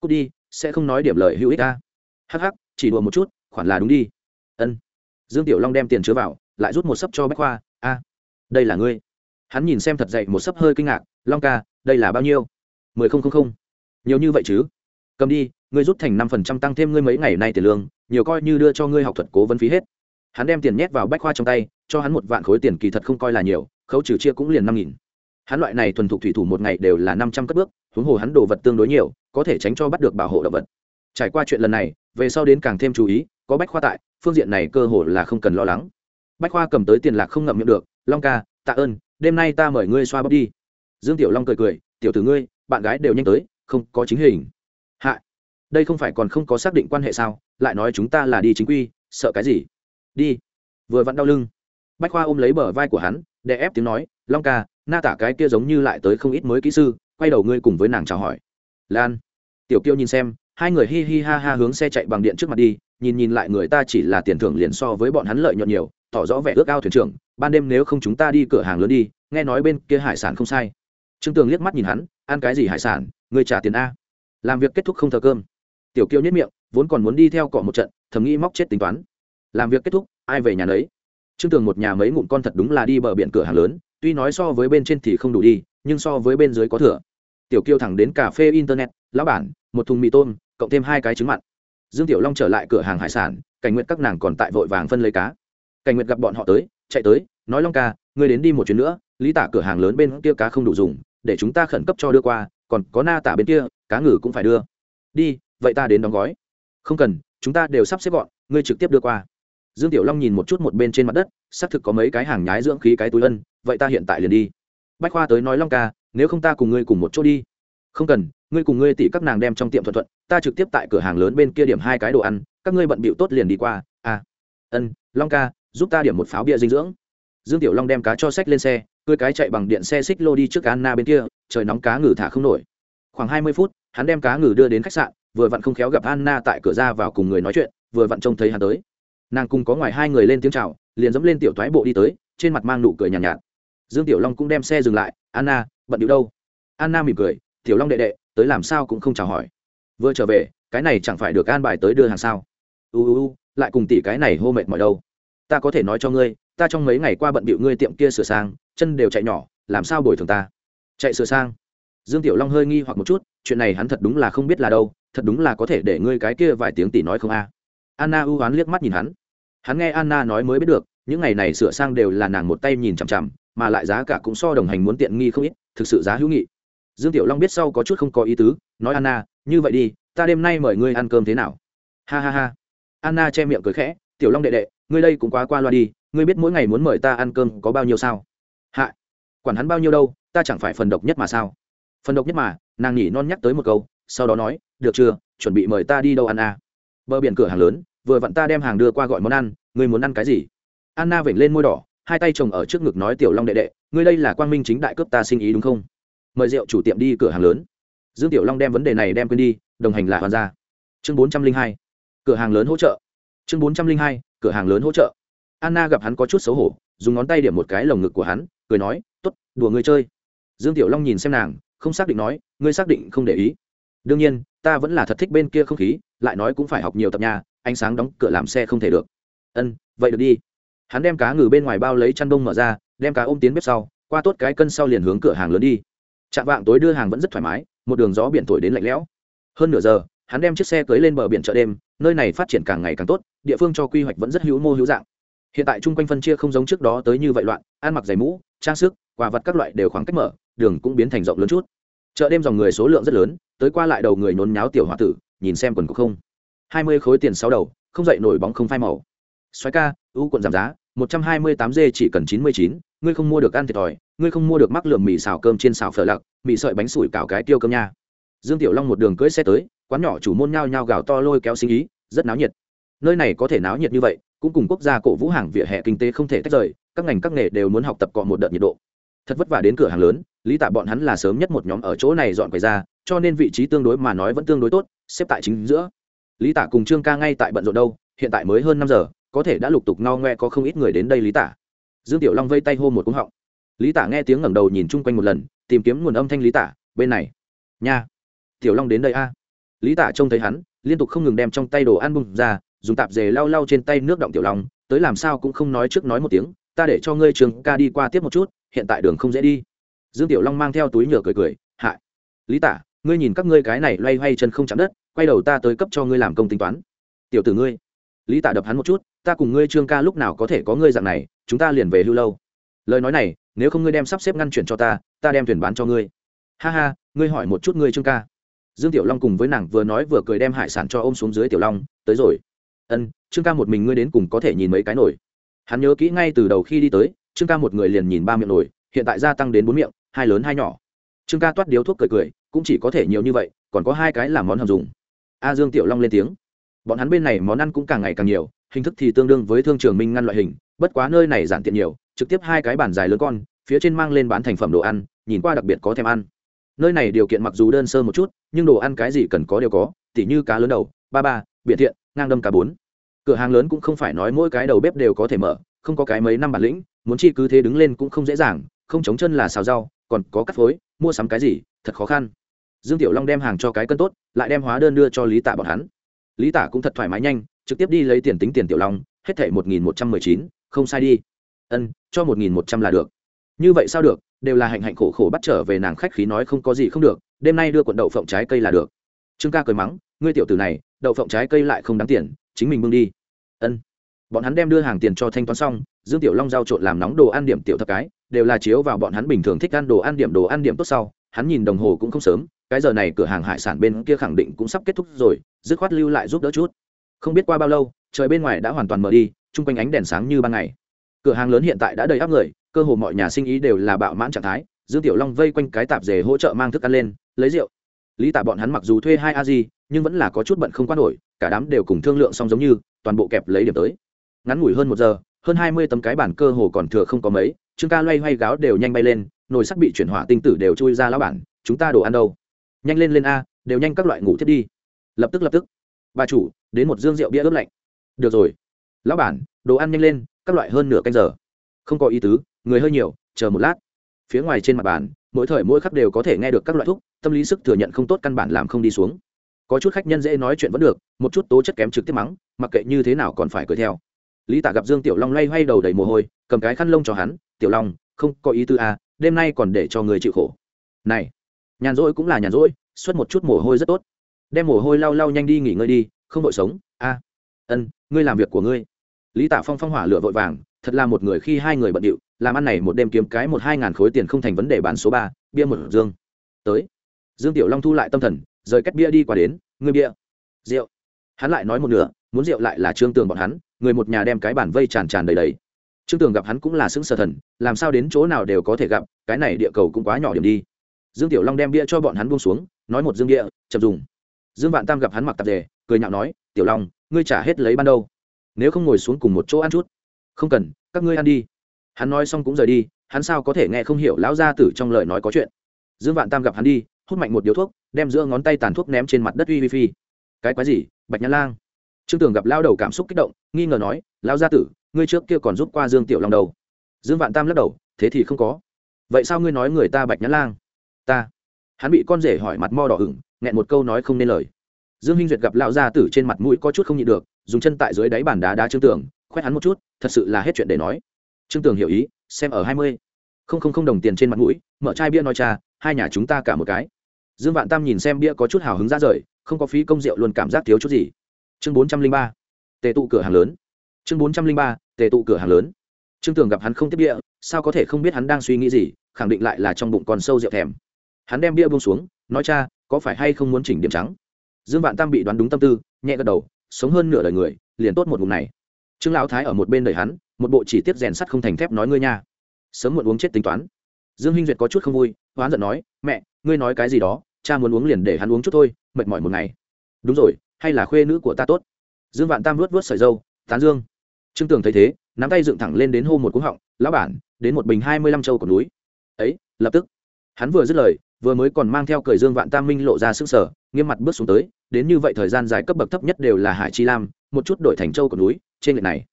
Cút đi, sẽ không nói điểm lời hữu ích ca hh chỉ đùa một chút, khoản là đúng đi. Ân. Dương tiểu long đem tiền chứa vào, lại rút một sấp cho bách khoa, a, đây là ngươi. Hắn nhìn xem thật dậy một sấp hơi kinh ngạc, long ca, đây là bao nhiêu? Mười không không không. Nhiều như vậy chứ? Cầm đi, ngươi rút thành năm phần trăm tăng thêm ngươi mấy ngày nay tiền lương, nhiều coi như đưa cho ngươi học thuật cố vấn phí hết hắn đem tiền nhét vào bách khoa trong tay, cho hắn một vạn khối tiền kỳ thật không coi là nhiều, khấu trừ chia cũng liền năm nghìn. Hắn loại này thuần thục thủy thủ một ngày đều là năm trăm cất bước, huống hồ hắn đồ vật tương đối nhiều, có thể tránh cho bắt được bảo hộ động vật. Trải qua chuyện lần này, về sau đến càng thêm chú ý, có bách khoa tại, phương diện này cơ hồ là không cần lo lắng. Bách khoa cầm tới tiền lạc không ngậm miệng được, long ca, tạ ơn, đêm nay ta mời ngươi xoa bóp đi. Dương tiểu long cười cười, tiểu tử ngươi, bạn gái đều nhanh tới, không có chính hình. Hạ đây không phải còn không có xác định quan hệ sao? Lại nói chúng ta là đi chính quy, sợ cái gì? Đi. Vừa vặn đau lưng. Bách khoa ôm lấy bờ vai của hắn để ép tiếng nói, long ca, na tả cái kia giống như lại tới không ít mới kỹ sư, quay đầu ngươi cùng với nàng chào hỏi. Lan. Tiểu kiêu nhìn xem, hai người hi hi ha ha hướng xe chạy bằng điện trước mặt đi, nhìn nhìn lại người ta chỉ là tiền thưởng liền so với bọn hắn lợi nhuận nhiều, tỏ rõ vẻ ước ao thuyền trưởng, ban đêm nếu không chúng ta đi cửa hàng lớn đi, nghe nói bên kia hải sản không sai. Trương tường liếc mắt nhìn hắn, ăn cái gì hải sản người trả tiền a? Làm việc kết thúc không thờ cơm. Tiểu kiêu nhất miệng, vốn còn muốn đi theo cọ một trận, thầm nghĩ móc chết tính toán làm việc kết thúc, ai về nhà nấy? Trương tường một nhà mấy ngụm con thật đúng là đi bờ biển cửa hàng lớn, tuy nói so với bên trên thì không đủ đi, nhưng so với bên dưới có thừa. Tiểu kiêu thẳng đến cà phê internet, lão bản, một thùng mì tôm, cộng thêm hai cái trứng mặn. Dương tiểu long trở lại cửa hàng hải sản, cảnh nguyện các nàng còn tại vội vàng phân lấy cá. Cảnh nguyện gặp bọn họ tới, chạy tới, nói long ca, ngươi đến đi một chuyến nữa, lý tả cửa hàng lớn bên kia cá không đủ dùng, để chúng ta khẩn cấp cho đưa qua, còn có na tả bên kia, cá ngừ cũng phải đưa. Đi, vậy ta đến đóng gói. Không cần, chúng ta đều sắp xếp gọn, ngươi trực tiếp đưa qua dương tiểu long nhìn một chút một bên trên mặt đất, xác thực có mấy cái hàng nhái dưỡng khí cái túi ân, vậy ta hiện tại liền đi. Bách khoa tới nói long ca, nếu không ta cùng ngươi cùng một chỗ đi. Không cần, ngươi cùng ngươi tỷ các nàng đem trong tiệm thuận thuận, ta trực tiếp tại cửa hàng lớn bên kia điểm hai cái đồ ăn, các ngươi bận bịu tốt liền đi qua à. Ân, long ca, giúp ta điểm một pháo bia dinh dưỡng. Dương tiểu long đem cá cho sách lên xe, cưới cái chạy bằng điện xe xích lô đi trước anna bên kia, trời nóng cá ngừ thả không nổi. Khoảng hai mươi phút, hắn đem cá ngừ đưa đến khách sạn, vừa vặn không khéo gặp anna tại cửa ra vào cùng người nói chuyện, vừa vặn trông thấy hắn tới nàng cùng có ngoài hai người lên tiếng chào liền dẫm lên tiểu thoái bộ đi tới trên mặt mang nụ cười nhàn nhạt, nhạt. Dương tiểu long cũng đem xe dừng lại anna bận điệu đâu? Anna mỉm cười tiểu long đệ đệ tới làm sao cũng không chào hỏi. Vừa trở về cái này chẳng phải được an bài tới đưa hàng sao? U u u lại cùng tỷ cái này hô mệt mỏi đâu. Ta có thể nói cho ngươi ta trong mấy ngày qua bận bịu ngươi tiệm kia sửa sang chân đều chạy nhỏ làm sao bồi thường ta? Chạy sửa sang? Dương tiểu long hơi nghi hoặc một chút chuyện này hắn thật đúng là không biết là đâu thật đúng là có thể để ngươi cái kia vài tiếng tỷ nói không a? Anna ưu oán liếc mắt nhìn hắn hắn nghe anna nói mới biết được, những ngày này sửa sang đều là nàng một tay nhìn chằm chằm, mà lại giá cả cũng so đồng hành muốn tiện nghi không ít, thực sự giá hữu nghị. Dương tiểu long biết sau có chút không có ý tứ, nói anna, như vậy đi, ta đêm nay mời ngươi ăn cơm thế nào? Ha ha ha. Anna che miệng cười khẽ, tiểu long đệ đệ, ngươi đây cũng quá qua loa đi, ngươi biết mỗi ngày muốn mời ta ăn cơm có bao nhiêu sao? Hạ. Quản hắn bao nhiêu đâu, ta chẳng phải phần độc nhất mà sao? Phần độc nhất mà? Nàng nhỉ non nhắc tới một câu, sau đó nói, được chưa, chuẩn bị mời ta đi đâu ăn à? Bờ biển cửa hàng lớn vừa vặn ta đem hàng đưa qua gọi món ăn, ngươi muốn ăn cái gì? Anna vểnh lên môi đỏ, hai tay chồng ở trước ngực nói, tiểu long đệ đệ, ngươi đây là quang minh chính đại cướp ta sinh ý đúng không? Mời rượu chủ tiệm đi cửa hàng lớn. Dương tiểu long đem vấn đề này đem quên đi, đồng hành là hoàn gia. Chương bốn trăm linh hai, cửa hàng lớn hỗ trợ. Chương bốn trăm linh hai, cửa hàng lớn hỗ trợ. Anna gặp hắn có chút xấu hổ, dùng ngón tay điểm một cái lồng ngực của hắn, cười nói t ố t đùa ngươi chơi. Dương tiểu long nhìn xem nàng, không xác định nói, ngươi xác định không để ý. Đương nhiên, ta vẫn là thật thích bên kia không khí, lại nói cũng phải học nhiều tập nhà ánh sáng đóng cửa làm xe không thể được. Ân, vậy được đi. Hắn đem cá ngừ bên ngoài bao lấy chăn đông mở ra, đem cá ôm tiến bếp sau, qua tốt cái cân sau liền hướng cửa hàng lớn đi. Chạm vạng tối đưa hàng vẫn rất thoải mái, một đường gió biển thổi đến lạnh lẽo. Hơn nửa giờ, hắn đem chiếc xe cưới lên bờ biển chợ đêm, nơi này phát triển càng ngày càng tốt, địa phương cho quy hoạch vẫn rất hữu mô hữu dạng. Hiện tại chung quanh phân chia không giống trước đó tới như vậy loạn, ăn mặc giày mũ, trang sức, quà vật các loại đều khoảng cách mở, đường cũng biến thành rộng lớn chút. Chợ đêm dòng người số lượng rất lớn, tới qua lại đầu người nhốn nháo tiểu h o a tử, nhìn xem quần cục không hai mươi khối tiền sáu đầu, không dậy nổi bóng không phai màu. Xoáy ca, ưu quận giảm giá, một trăm hai mươi tám d chỉ cần chín mươi chín, ngươi không mua được ăn thiệt thòi, ngươi không mua được mắc lượm mì xào cơm trên xào phở lặc, mì sợi bánh sủi cào cái tiêu cơm nha. Dương tiểu long một đường cưỡi xe tới, quán nhỏ chủ môn nhao nhao gào to lôi kéo sinh ý, rất náo nhiệt. Nơi này có thể náo nhiệt như vậy, cũng cùng quốc gia cổ vũ hàng vỉa hè kinh tế không thể tách rời, các ngành các nghề đều muốn học tập cọ một đợt nhiệt độ. Thật vất vả đến cửa hàng lớn, lý tạ bọn hắn là sớm nhất một nhóm ở chỗ này dọn quầy ra, cho nên vị trí tương đối mà nói vẫn tương đối tốt, xếp tại chính giữa lý Tả cùng trương ca ngay tại bận rộn đâu hiện tại mới hơn năm giờ có thể đã lục tục no ngoe có không ít người đến đây lý Tả. dương tiểu long vây tay hô một cúng họng. Lý Tả nghe tiếng ngẩng đầu nhìn chung quanh một lần tìm kiếm nguồn âm thanh lý Tả, bên này. Nha. Tiểu long đến đây a. Lý Tả trông thấy hắn liên tục không ngừng đem trong tay đồ ăn bung ra dùng tạp dề lau lau trên tay nước động tiểu long tới làm sao cũng không nói trước nói một tiếng ta để cho ngươi trường ca đi qua tiếp một chút hiện tại đường không dễ đi. Dương tiểu long mang theo túi nhựa cười cười hại. Lý tả ngươi nhìn các ngươi cái này loay hoay chân không chạm đất quay đầu ta tới cấp cho ngươi làm công tính toán. Tiểu tử ngươi, lý tả đập hắn một chút, ta cùng ngươi trương ca lúc nào có thể có ngươi dạng này, chúng ta liền về hưu lâu. Lời nói này, nếu không ngươi đem sắp xếp ngăn chuyển cho ta ta đem thuyền bán cho ngươi. Ha ha, ngươi hỏi một chút ngươi trương ca. Dương tiểu long cùng với nàng vừa nói vừa cười đem hải sản cho ôm xuống dưới tiểu long, tới rồi. Ân, trương ca một mình ngươi đến cùng có thể nhìn mấy cái nổi. Hắn nhớ kỹ ngay từ đầu khi đi tới, trương ca một người liền nhìn ba miệng nổi, hiện tại gia tăng đến bốn miệng, hai lớn hai nhỏ. Trương ca toát điếu thuốc cười cười, cũng chỉ có thể nhiều như vậy, còn có hai cái làm món hầm dùng a dương tiểu long lên tiếng. Bọn hắn bên này món ăn cũng càng ngày càng nhiều, hình thức thì tương đương với thương trường minh ngăn loại hình, bất quá nơi này giản tiện nhiều, trực tiếp hai cái bàn dài lớn con, phía trên mang lên bán thành phẩm đồ ăn, nhìn qua đặc biệt có thèm ăn. Nơi này điều kiện mặc dù đơn sơ một chút, nhưng đồ ăn cái gì cần có đều có, tỉ như cá lớn đầu, ba ba biện thiện, ngang đâm cá bốn. Cửa hàng lớn cũng không phải nói mỗi cái đầu bếp đều có thể mở, không có cái mấy năm bản lĩnh, muốn chi cứ thế đứng lên cũng không dễ dàng, không chống chân là xào rau, còn có cắt phối, mua sắm cái gì, thật khó khăn dương tiểu long đem hàng cho cái cân tốt, lại đem hóa đơn đưa cho lý tạ bọn hắn. Lý tạ cũng thật thoải mái nhanh, trực tiếp đi lấy tiền tính tiền tiểu long, hết thảy một nghìn một trăm mười chín, không sai đi. Ân, cho một nghìn một trăm là được. Như vậy sao được, đều là hạnh hạnh khổ khổ bắt trở về nàng khách khí nói không có gì không được, đêm nay đưa quận đậu phộng trái cây là được. Trương ca cười mắng, ngươi tiểu tử này, đậu phộng trái cây lại không đáng tiền, chính mình bưng đi. Ân. Bọn hắn đem đưa hàng tiền cho thanh toán xong, dương tiểu long giao trộn làm nóng đồ ăn điểm tiểu thập cái, đều là chiếu vào bọn hắn bình thường thích ăn đồ ăn điểm đồ ăn điểm tốt sau, hắn nhìn đồng hồ cũng không sớm cái giờ này cửa hàng hải sản bên kia khẳng định cũng sắp kết thúc rồi, dứt khoát lưu lại giúp đỡ chút. Không biết qua bao lâu, trời bên ngoài đã hoàn toàn mở đi, chung quanh ánh đèn sáng như ban ngày. Cửa hàng lớn hiện tại đã đầy áp người, cơ hồ mọi nhà sinh ý đều là bạo mãn trạng thái, dương tiểu long vây quanh cái tạp dề hỗ trợ mang thức ăn lên, lấy rượu. Lý tạ bọn hắn mặc dù thuê hai a di nhưng vẫn là có chút bận không quan nổi, cả đám đều cùng thương lượng xong giống như, toàn bộ kẹp lấy điểm tới. Ngắn ngủi hơn một giờ, hơn hai mươi tấm cái bản cơ hồ còn thừa không có mấy, trương ca loay hoay gáo đều nhanh bay lên, nồi sắt bị chuyển hỏa tinh tử đều chui ra lão bản, chúng ta đồ ăn đâu? Nhanh lên lên a, đều nhanh các loại ngủ thiết đi. Lập tức lập tức. Bà chủ, đến một dương rượu bia ướp lạnh. Được rồi. Lão bản, đồ ăn nhanh lên, các loại hơn nửa canh giờ. Không có ý tứ, người hơi nhiều, chờ một lát. Phía ngoài trên mặt bàn, mỗi thời mỗi khắc đều có thể nghe được các loại thuốc, tâm lý sức thừa nhận không tốt căn bản làm không đi xuống. Có chút khách nhân dễ nói chuyện vẫn được, một chút tố chất kém trực tiếp mắng, mặc kệ như thế nào còn phải cười theo. Lý tả gặp dương tiểu long lay hoay đầu đầy mồ hôi, cầm cái khăn lông cho hắn, tiểu long, không có ý tư à đêm nay còn để cho người chịu khổ. Này nhàn rỗi cũng là nhàn rỗi, xuất một chút mồ hôi rất tốt. Đem mồ hôi lau lau nhanh đi nghỉ ngơi đi, không vội sống. A, ân, ngươi làm việc của ngươi. Lý tả phong phong hỏa lửa vội vàng, thật là một người khi hai người bận điệu, làm ăn này một đêm kiếm cái một hai ngàn khối tiền không thành vấn đề bán số ba, bia một dương. Tới. Dương tiểu long thu lại tâm thần, rời cách bia đi qua đến, ngươi bia, rượu. Hắn lại nói một nửa, muốn rượu lại là trương tường bọn hắn, người một nhà đem cái bản vây tràn tràn đầy đầy. Trương tường gặp hắn cũng là xứng sở thần, làm sao đến chỗ nào đều có thể gặp, cái này địa cầu cũng quá nhỏ điểm đi dương tiểu long đem bia cho bọn hắn buông xuống, nói một dương bia chậm dùng. Dương vạn tam gặp hắn mặc tạp dề, cười nhạo nói, tiểu long, ngươi trả hết lấy ban đâu? Nếu không ngồi xuống cùng một chỗ ăn chút. Không cần, các ngươi ăn đi. Hắn nói xong cũng rời đi, hắn sao có thể nghe không hiểu lão gia tử trong lời nói có chuyện. Dương vạn tam gặp hắn đi, hút mạnh một điếu thuốc, đem giữa ngón tay tàn thuốc ném trên mặt đất uy vi phi. Cái quái gì, bạch nhã lang? Trương tường gặp lao đầu cảm xúc kích động, nghi ngờ nói lao gia tử, ngươi trước kia còn giúp qua dương tiểu long đầu dương vạn tam lắc đầu, thế thì không có. Vậy sao ngươi nói người ta bạch nhã lang? Ta. Hắn bị con rể hỏi mặt mo đỏ ửng, nghẹn một câu nói không nên lời. Dương hinh duyệt gặp lão gia tử trên mặt mũi có chút không nhịn được, dùng chân tại dưới đáy bàn đá đá trương tường khoét hắn một chút, thật sự là hết chuyện để nói. Trương tường hiểu ý, xem ở hai mươi. Không không không đồng tiền trên mặt mũi, mở chai bia nói cha, hai nhà chúng ta cả một cái. Dương vạn tam nhìn xem bia có chút hào hứng ra rời, không có phí công rượu luôn cảm giác thiếu chút gì. Chương bốn trăm linh ba, tề tụ cửa hàng lớn. Chương bốn trăm linh ba, tề tụ cửa hàng lớn. Trương tường gặp hắn không tiếp bia, sao có thể không biết hắn đang suy nghĩ gì, khẳng định lại là trong bụng còn sâu rượu thèm hắn đem bia buông xuống, nói, cha, có phải hay không muốn chỉnh điểm trắng? Dương vạn tam bị đoán đúng tâm tư, nhẹ gật đầu, sống hơn nửa đời người, liền tốt một ngụm này. Trương lão thái ở một bên đời hắn, một bộ chỉ tiết rèn sắt không thành thép nói, ngươi nha, sớm muộn uống chết tính toán. Dương hinh duyệt có chút không vui, hoán giận nói, mẹ, ngươi nói cái gì đó, cha muốn uống liền để hắn uống chút thôi, mệt mỏi một ngày. Đúng rồi, hay là khuê nữ của ta tốt. Dương vạn tam luốt vớt sợi dâu, tán dương. Trương tường thấy thế, nắm tay dựng thẳng lên đến hô một cúng họng, lão bản, đến một bình hai mươi lăm châu của núi. Ấy, lập tức. Hắn vừa dứt lời vừa mới còn mang theo cười dương vạn tam minh lộ ra sức sở, nghiêm mặt bước xuống tới, đến như vậy thời gian dài cấp bậc thấp nhất đều là hải chi lam, một chút đổi thành châu cột núi, trên lệch này.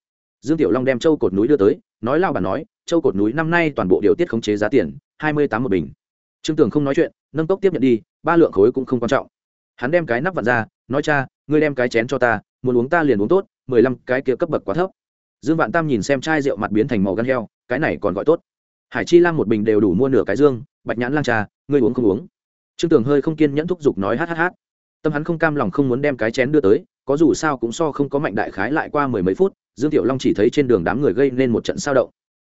Dương tiểu long đem châu cột núi đưa tới, nói lao bản nói, châu cột núi năm nay toàn bộ điều tiết khống chế giá tiền, hai mươi tám một bình. Trương tường không nói chuyện, nâng cốc tiếp nhận đi, ba lượng khối cũng không quan trọng. Hắn đem cái nắp vặn ra, nói cha, ngươi đem cái chén cho ta, muốn uống ta liền uống tốt, mười lăm cái kia cấp bậc quá thấp. Dương vạn tam nhìn xem chai rượu mặt biến thành màu gan heo, cái này còn gọi tốt. Hải chi lam một bình đều đủ mua nửa cái dương, bạch nhãn lang trà ngươi uống không uống. Trương tường hơi không kiên nhẫn thúc giục nói hát hát hát. Tâm hắn không cam lòng không muốn đem cái chén đưa tới, có dù sao cũng so không có mạnh đại khái lại qua mười mấy phút, dương tiểu long chỉ thấy trên đường đám người gây nên một trận sao động.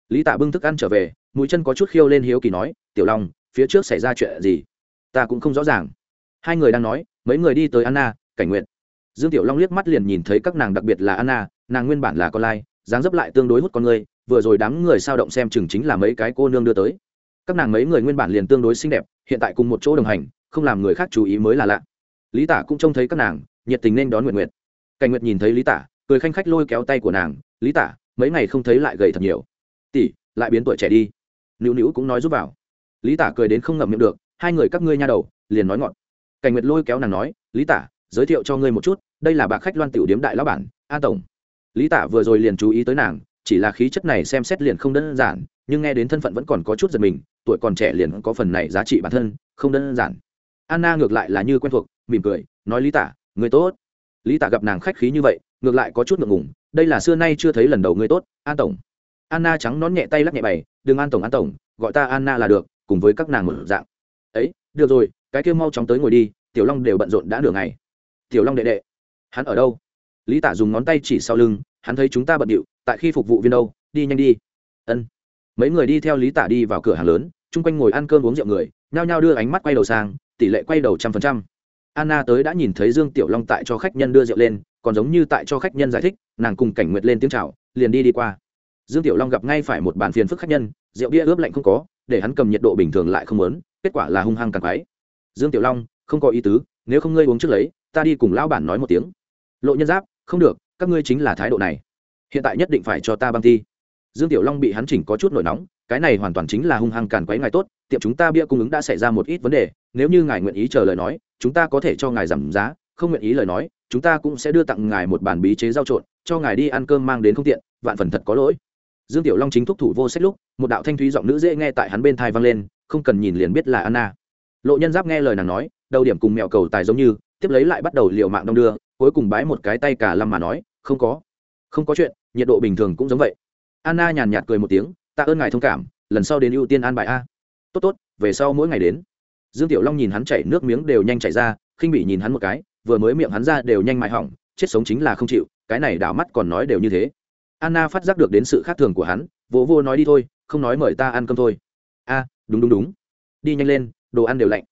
Lý tạ bưng thức ăn trở về, mũi chân có chút khiêu lên hiếu kỳ nói, tiểu long, phía trước xảy ra chuyện gì? Ta cũng không rõ ràng. Hai người đang nói, mấy người đi tới anna, cảnh nguyện dương tiểu long liếc mắt liền nhìn thấy các nàng đặc biệt là anna, nàng nguyên bản là con lai, dáng dấp lại tương đối hút con người, vừa rồi đám người sao động xem chừng chính là mấy cái cô nương đưa tới các nàng mấy người nguyên bản liền tương đối xinh đẹp, hiện tại cùng một chỗ đồng hành, không làm người khác chú ý mới là lạ. Lý tả cũng trông thấy các nàng, nhiệt tình nên đón nguyện nguyện cảnh nguyệt nhìn thấy lý tả, cười khanh khách lôi kéo tay của nàng, lý tả, mấy ngày không thấy lại gầy thật nhiều. Tỷ, lại biến tuổi trẻ đi. Nữu nữu cũng nói giúp vào. Lý tả cười đến không ngậm miệng được, hai người các ngươi nha đầu, liền nói ngọn. Cảnh nguyệt lôi kéo nàng nói, lý tả, giới thiệu cho ngươi một chút, đây là bà khách loan tiểu điếm đại lão bản, a tổng. Lý tả vừa rồi liền chú ý tới nàng, chỉ là khí chất này xem xét liền không đơn giản, nhưng nghe đến thân phận vẫn còn có chút giật mình tuổi còn trẻ liền có phần này giá trị bản thân, không đơn giản. Anna ngược lại là như quen thuộc, mỉm cười, nói lý tả, người tốt. Lý tả gặp nàng khách khí như vậy, ngược lại có chút ngượng ngùng, đây là xưa nay chưa thấy lần đầu người tốt, an tổng. Anna trắng nón nhẹ tay lắc nhẹ bày, đừng an tổng an tổng, gọi ta anna là được, cùng với các nàng một dạng. Ấy, được rồi, cái kia mau chóng tới ngồi đi, tiểu long đều bận rộn đã nửa ngày. Tiểu long đệ đệ. Hắn ở đâu? Lý tả dùng ngón tay chỉ sau lưng, hắn thấy chúng ta bận điệu, tại khi phục vụ viên đâu, đi nhanh đi. Ân. Mấy người đi theo lý tả đi vào cửa hàng lớn chung quanh ngồi ăn cơm uống rượu người, nhao nhao đưa ánh mắt quay đầu sang, tỷ lệ quay đầu trăm phần trăm. Anna tới đã nhìn thấy dương tiểu long tại cho khách nhân đưa rượu lên, còn giống như tại cho khách nhân giải thích, nàng cùng cảnh nguyệt lên tiếng chào, liền đi đi qua. Dương tiểu long gặp ngay phải một bàn phiền phức khách nhân, rượu bia ướp lạnh không có, để hắn cầm nhiệt độ bình thường lại không muốn, kết quả là hung hăng càng quái. Dương tiểu long, không có ý tứ, nếu không ngươi uống trước lấy, ta đi cùng lão bản nói một tiếng. Lộ nhân giáp, không được, các ngươi chính là thái độ này. Hiện tại nhất định phải cho ta băng thi dương tiểu long bị hắn chỉnh có chút nổi nóng cái này hoàn toàn chính là hung hăng càn quấy ngài tốt, tiệm chúng ta bia cung ứng đã xảy ra một ít vấn đề, nếu như ngài nguyện ý chờ lời nói, chúng ta có thể cho ngài giảm giá, không nguyện ý lời nói, chúng ta cũng sẽ đưa tặng ngài một bàn bí chế rau trộn, cho ngài đi ăn cơm mang đến không tiện, vạn phần thật có lỗi. Dương tiểu long chính thúc thủ vô sách lúc, một đạo thanh thúy giọng nữ dễ nghe tại hắn bên thai vang lên, không cần nhìn liền biết là anna. Lộ nhân giáp nghe lời nàng nói, đầu điểm cùng mẹo cầu tài giống như, tiếp lấy lại bắt đầu liều mạng đông đưa, cuối cùng bái một cái tay cả lâm mà nói, không có không có chuyện, nhiệt độ bình thường cũng giống vậy. Anna nhàn nhạt cười một tiếng tạ ơn ngài thông cảm, lần sau đến ưu tiên an bài a. Tốt tốt, về sau mỗi ngày đến. Dương tiểu long nhìn hắn chảy nước miếng đều nhanh chảy ra, khinh bị nhìn hắn một cái, vừa mới miệng hắn ra đều nhanh mại hỏng, chết sống chính là không chịu, cái này đảo mắt còn nói đều như thế. Anna phát giác được đến sự khác thường của hắn, vỗ vô nói đi thôi, không nói mời ta ăn cơm thôi. A, đúng đúng đúng. Đi nhanh lên, đồ ăn đều lạnh.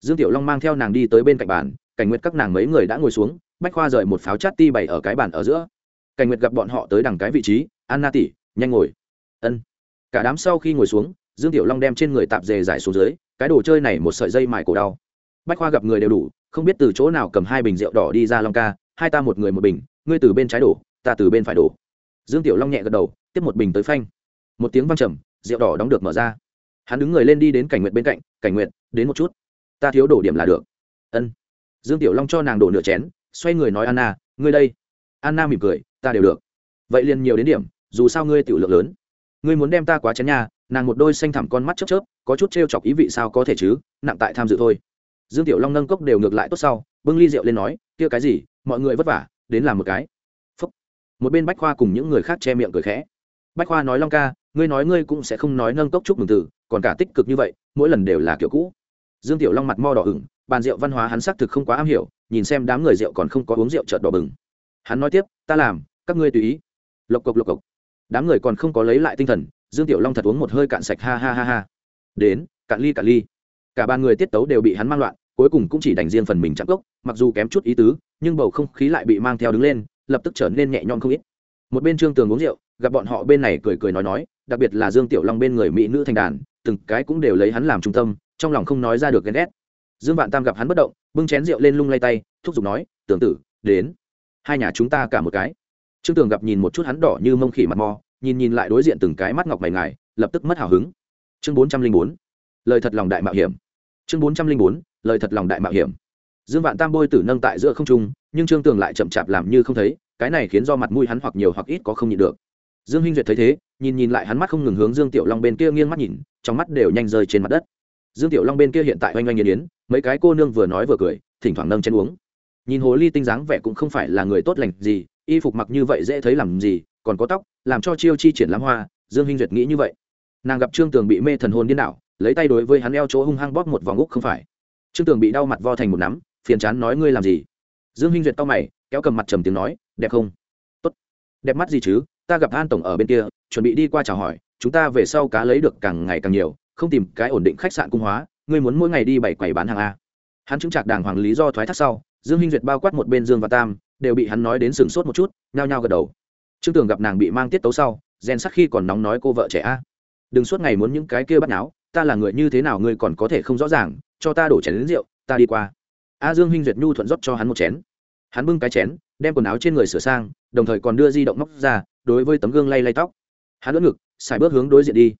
Dương tiểu long mang theo nàng đi tới bên cạnh bàn, cảnh nguyệt các nàng mấy người đã ngồi xuống, bách khoa rời một pháo chát ti bày ở cái bàn ở giữa. Cảnh nguyệt gặp bọn họ tới đằng cái vị trí, anna tỉ nhanh ngồi. Ân cả đám sau khi ngồi xuống, dương tiểu long đem trên người tạp dề giải xuống dưới, cái đồ chơi này một sợi dây mài cổ đau. Bách khoa gặp người đều đủ, không biết từ chỗ nào cầm hai bình rượu đỏ đi ra long ca, hai ta một người một bình, ngươi từ bên trái đổ, ta từ bên phải đổ. Dương tiểu long nhẹ gật đầu, tiếp một bình tới phanh. Một tiếng văng trầm, rượu đỏ đóng được mở ra. Hắn đứng người lên đi đến cảnh nguyện bên cạnh, cảnh nguyện đến một chút. Ta thiếu đổ điểm là được. Ân. Dương tiểu long cho nàng đổ nửa chén, xoay người nói, anna, ngươi đây. Anna mỉm cười, ta đều được. Vậy liền nhiều đến điểm, dù sao ngươi tiểu lượng lớn ngươi muốn đem ta quá chén nhà, nàng một đôi xanh thẳm con mắt chớp chớp, có chút t chọc ý vị sao có thể chứ, nặng tại tham dự thôi. Dương tiểu long nâng cốc đều ngược lại tốt sau, bưng ly rượu lên nói, kia cái gì, mọi người vất vả, đến làm một cái. Phúc. một bên bách khoa cùng những người khác che miệng cười khẽ. Bách khoa nói long ca, ngươi nói ngươi cũng sẽ không nói nâng cốc chúc mừng từ, còn cả tích cực như vậy, mỗi lần đều là kiểu cũ. Dương tiểu long mặt mo đỏ ửng, bàn rượu văn hóa hắn xác thực không quá am hiểu, nhìn xem đám người rượu còn không có uống rượu chợt đỏ bừng. Hắn nói tiếp, ta làm, các ngươi tùy ý. Lộc cộc lộc cộc đám người còn không có lấy lại tinh thần, dương tiểu long thật uống một hơi cạn sạch, ha ha ha ha. Đến, cạn ly cạn ly. Cả ba người tiết tấu đều bị hắn mang loạn, cuối cùng cũng chỉ đành riêng phần mình chạm gốc, mặc dù kém chút ý tứ, nhưng bầu không khí lại bị mang theo đứng lên, lập tức trở nên nhẹ nhõm không ít. Một bên trương tường uống rượu, gặp bọn họ bên này cười cười nói nói, đặc biệt là dương tiểu long bên người mỹ nữ thành đàn, từng cái cũng đều lấy hắn làm trung tâm, trong lòng không nói ra được ghen ghét. Dương vạn tam gặp hắn bất động, bưng chén rượu lên lung lay tay, thúc giục nói tưởng tử, đến. Hai nhà chúng ta cả một cái trương tường gặp nhìn một chút hắn đỏ như mông khỉ mặt mò, nhìn nhìn lại đối diện từng cái mắt ngọc mày ngài, lập tức mất hào hứng. Chương bốn trăm linh bốn, lời thật lòng đại mạo hiểm. Chương bốn trăm linh bốn, lời thật lòng đại mạo hiểm. Dương vạn tam bôi tử nâng tại giữa không trung, nhưng trương tường lại chậm chạp làm như không thấy, cái này khiến do mặt mũi hắn hoặc nhiều hoặc ít có không nhịn được. Dương hinh duyệt thấy thế, nhìn nhìn lại hắn mắt không ngừng hướng dương tiểu long bên kia nghiêng mắt nhìn, trong mắt đều nhanh rơi trên mặt đất. Dương tiểu long bên kia hiện tại oanh oanh nghiền yến mấy cái cô nương vừa nói vừa cười, thỉnh thoảng nâng chén uống. Nhìn hồ ly tinh dáng vẻ cũng không phải là người tốt lành gì y phục mặc như vậy dễ thấy làm gì, còn có tóc, làm cho chiêu chi triển lãm hoa, dương hinh duyệt nghĩ như vậy. Nàng gặp trương tường bị mê thần hồn điên đảo, lấy tay đối với hắn eo chỗ hung hăng bóp một vòng úc không phải. Trương tường bị đau mặt vo thành một nắm, phiền chán nói ngươi làm gì? Dương hinh duyệt to mày, kéo cầm mặt trầm tiếng nói, đẹp không? Tốt. Đẹp mắt gì chứ? Ta gặp an tổng ở bên kia, chuẩn bị đi qua chào hỏi, chúng ta về sau cá lấy được càng ngày càng nhiều, không tìm cái ổn định khách sạn cung hóa, ngươi muốn mỗi ngày đi bảy quầy bán hàng a. Hắn chứng trạc đàng hoàng lý do thoái thác sau, dương hinh duyệt bao quát một bên dương và tam đều bị hắn nói đến sừng sốt một chút, nhao nhao gật đầu. Trương tường gặp nàng bị mang tiết tấu sau, rèn sắc khi còn nóng nói cô vợ trẻ a. Đừng suốt ngày muốn những cái kia bắt náo, ta là người như thế nào ngươi còn có thể không rõ ràng, cho ta đổ chén đến rượu, ta đi qua. A dương hinh duyệt nhu thuận rót cho hắn một chén. Hắn bưng cái chén, đem quần áo trên người sửa sang, đồng thời còn đưa di động móc ra, đối với tấm gương lay lay tóc. Hắn lỡ ngực, xài bước hướng đối diện đi.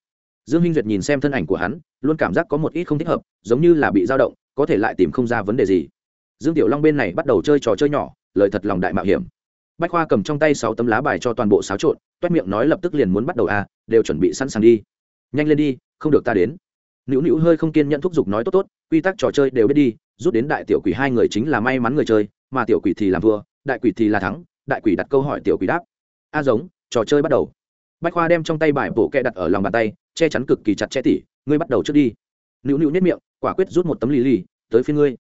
Dương hinh duyệt nhìn xem thân ảnh của hắn, luôn cảm giác có một ít không thích hợp, giống như là bị dao động, có thể lại tìm không ra vấn đề gì. Dương tiểu long bên này bắt đầu chơi trò chơi nhỏ lời thật lòng đại mạo hiểm. Bách khoa cầm trong tay sáu tấm lá bài cho toàn bộ xáo trộn, toét miệng nói lập tức liền muốn bắt đầu à đều chuẩn bị sẵn sàng đi. Nhanh lên đi, không được ta đến. Nữu nữu hơi không kiên nhận thúc giục nói tốt tốt, quy tắc trò chơi đều biết đi, rút đến đại tiểu quỷ hai người chính là may mắn người chơi, mà tiểu quỷ thì làm thua đại quỷ thì là thắng, đại quỷ đặt câu hỏi tiểu quỷ đáp. A giống, trò chơi bắt đầu. Bách khoa đem trong tay bài bổ kẹ đặt ở lòng bàn tay, che chắn cực kỳ chặt chẽ tỉ, ngươi bắt đầu trước đi. Nữu nữu nhất miệng, quả quyết rút một tấm lì lì, tới phía ngươi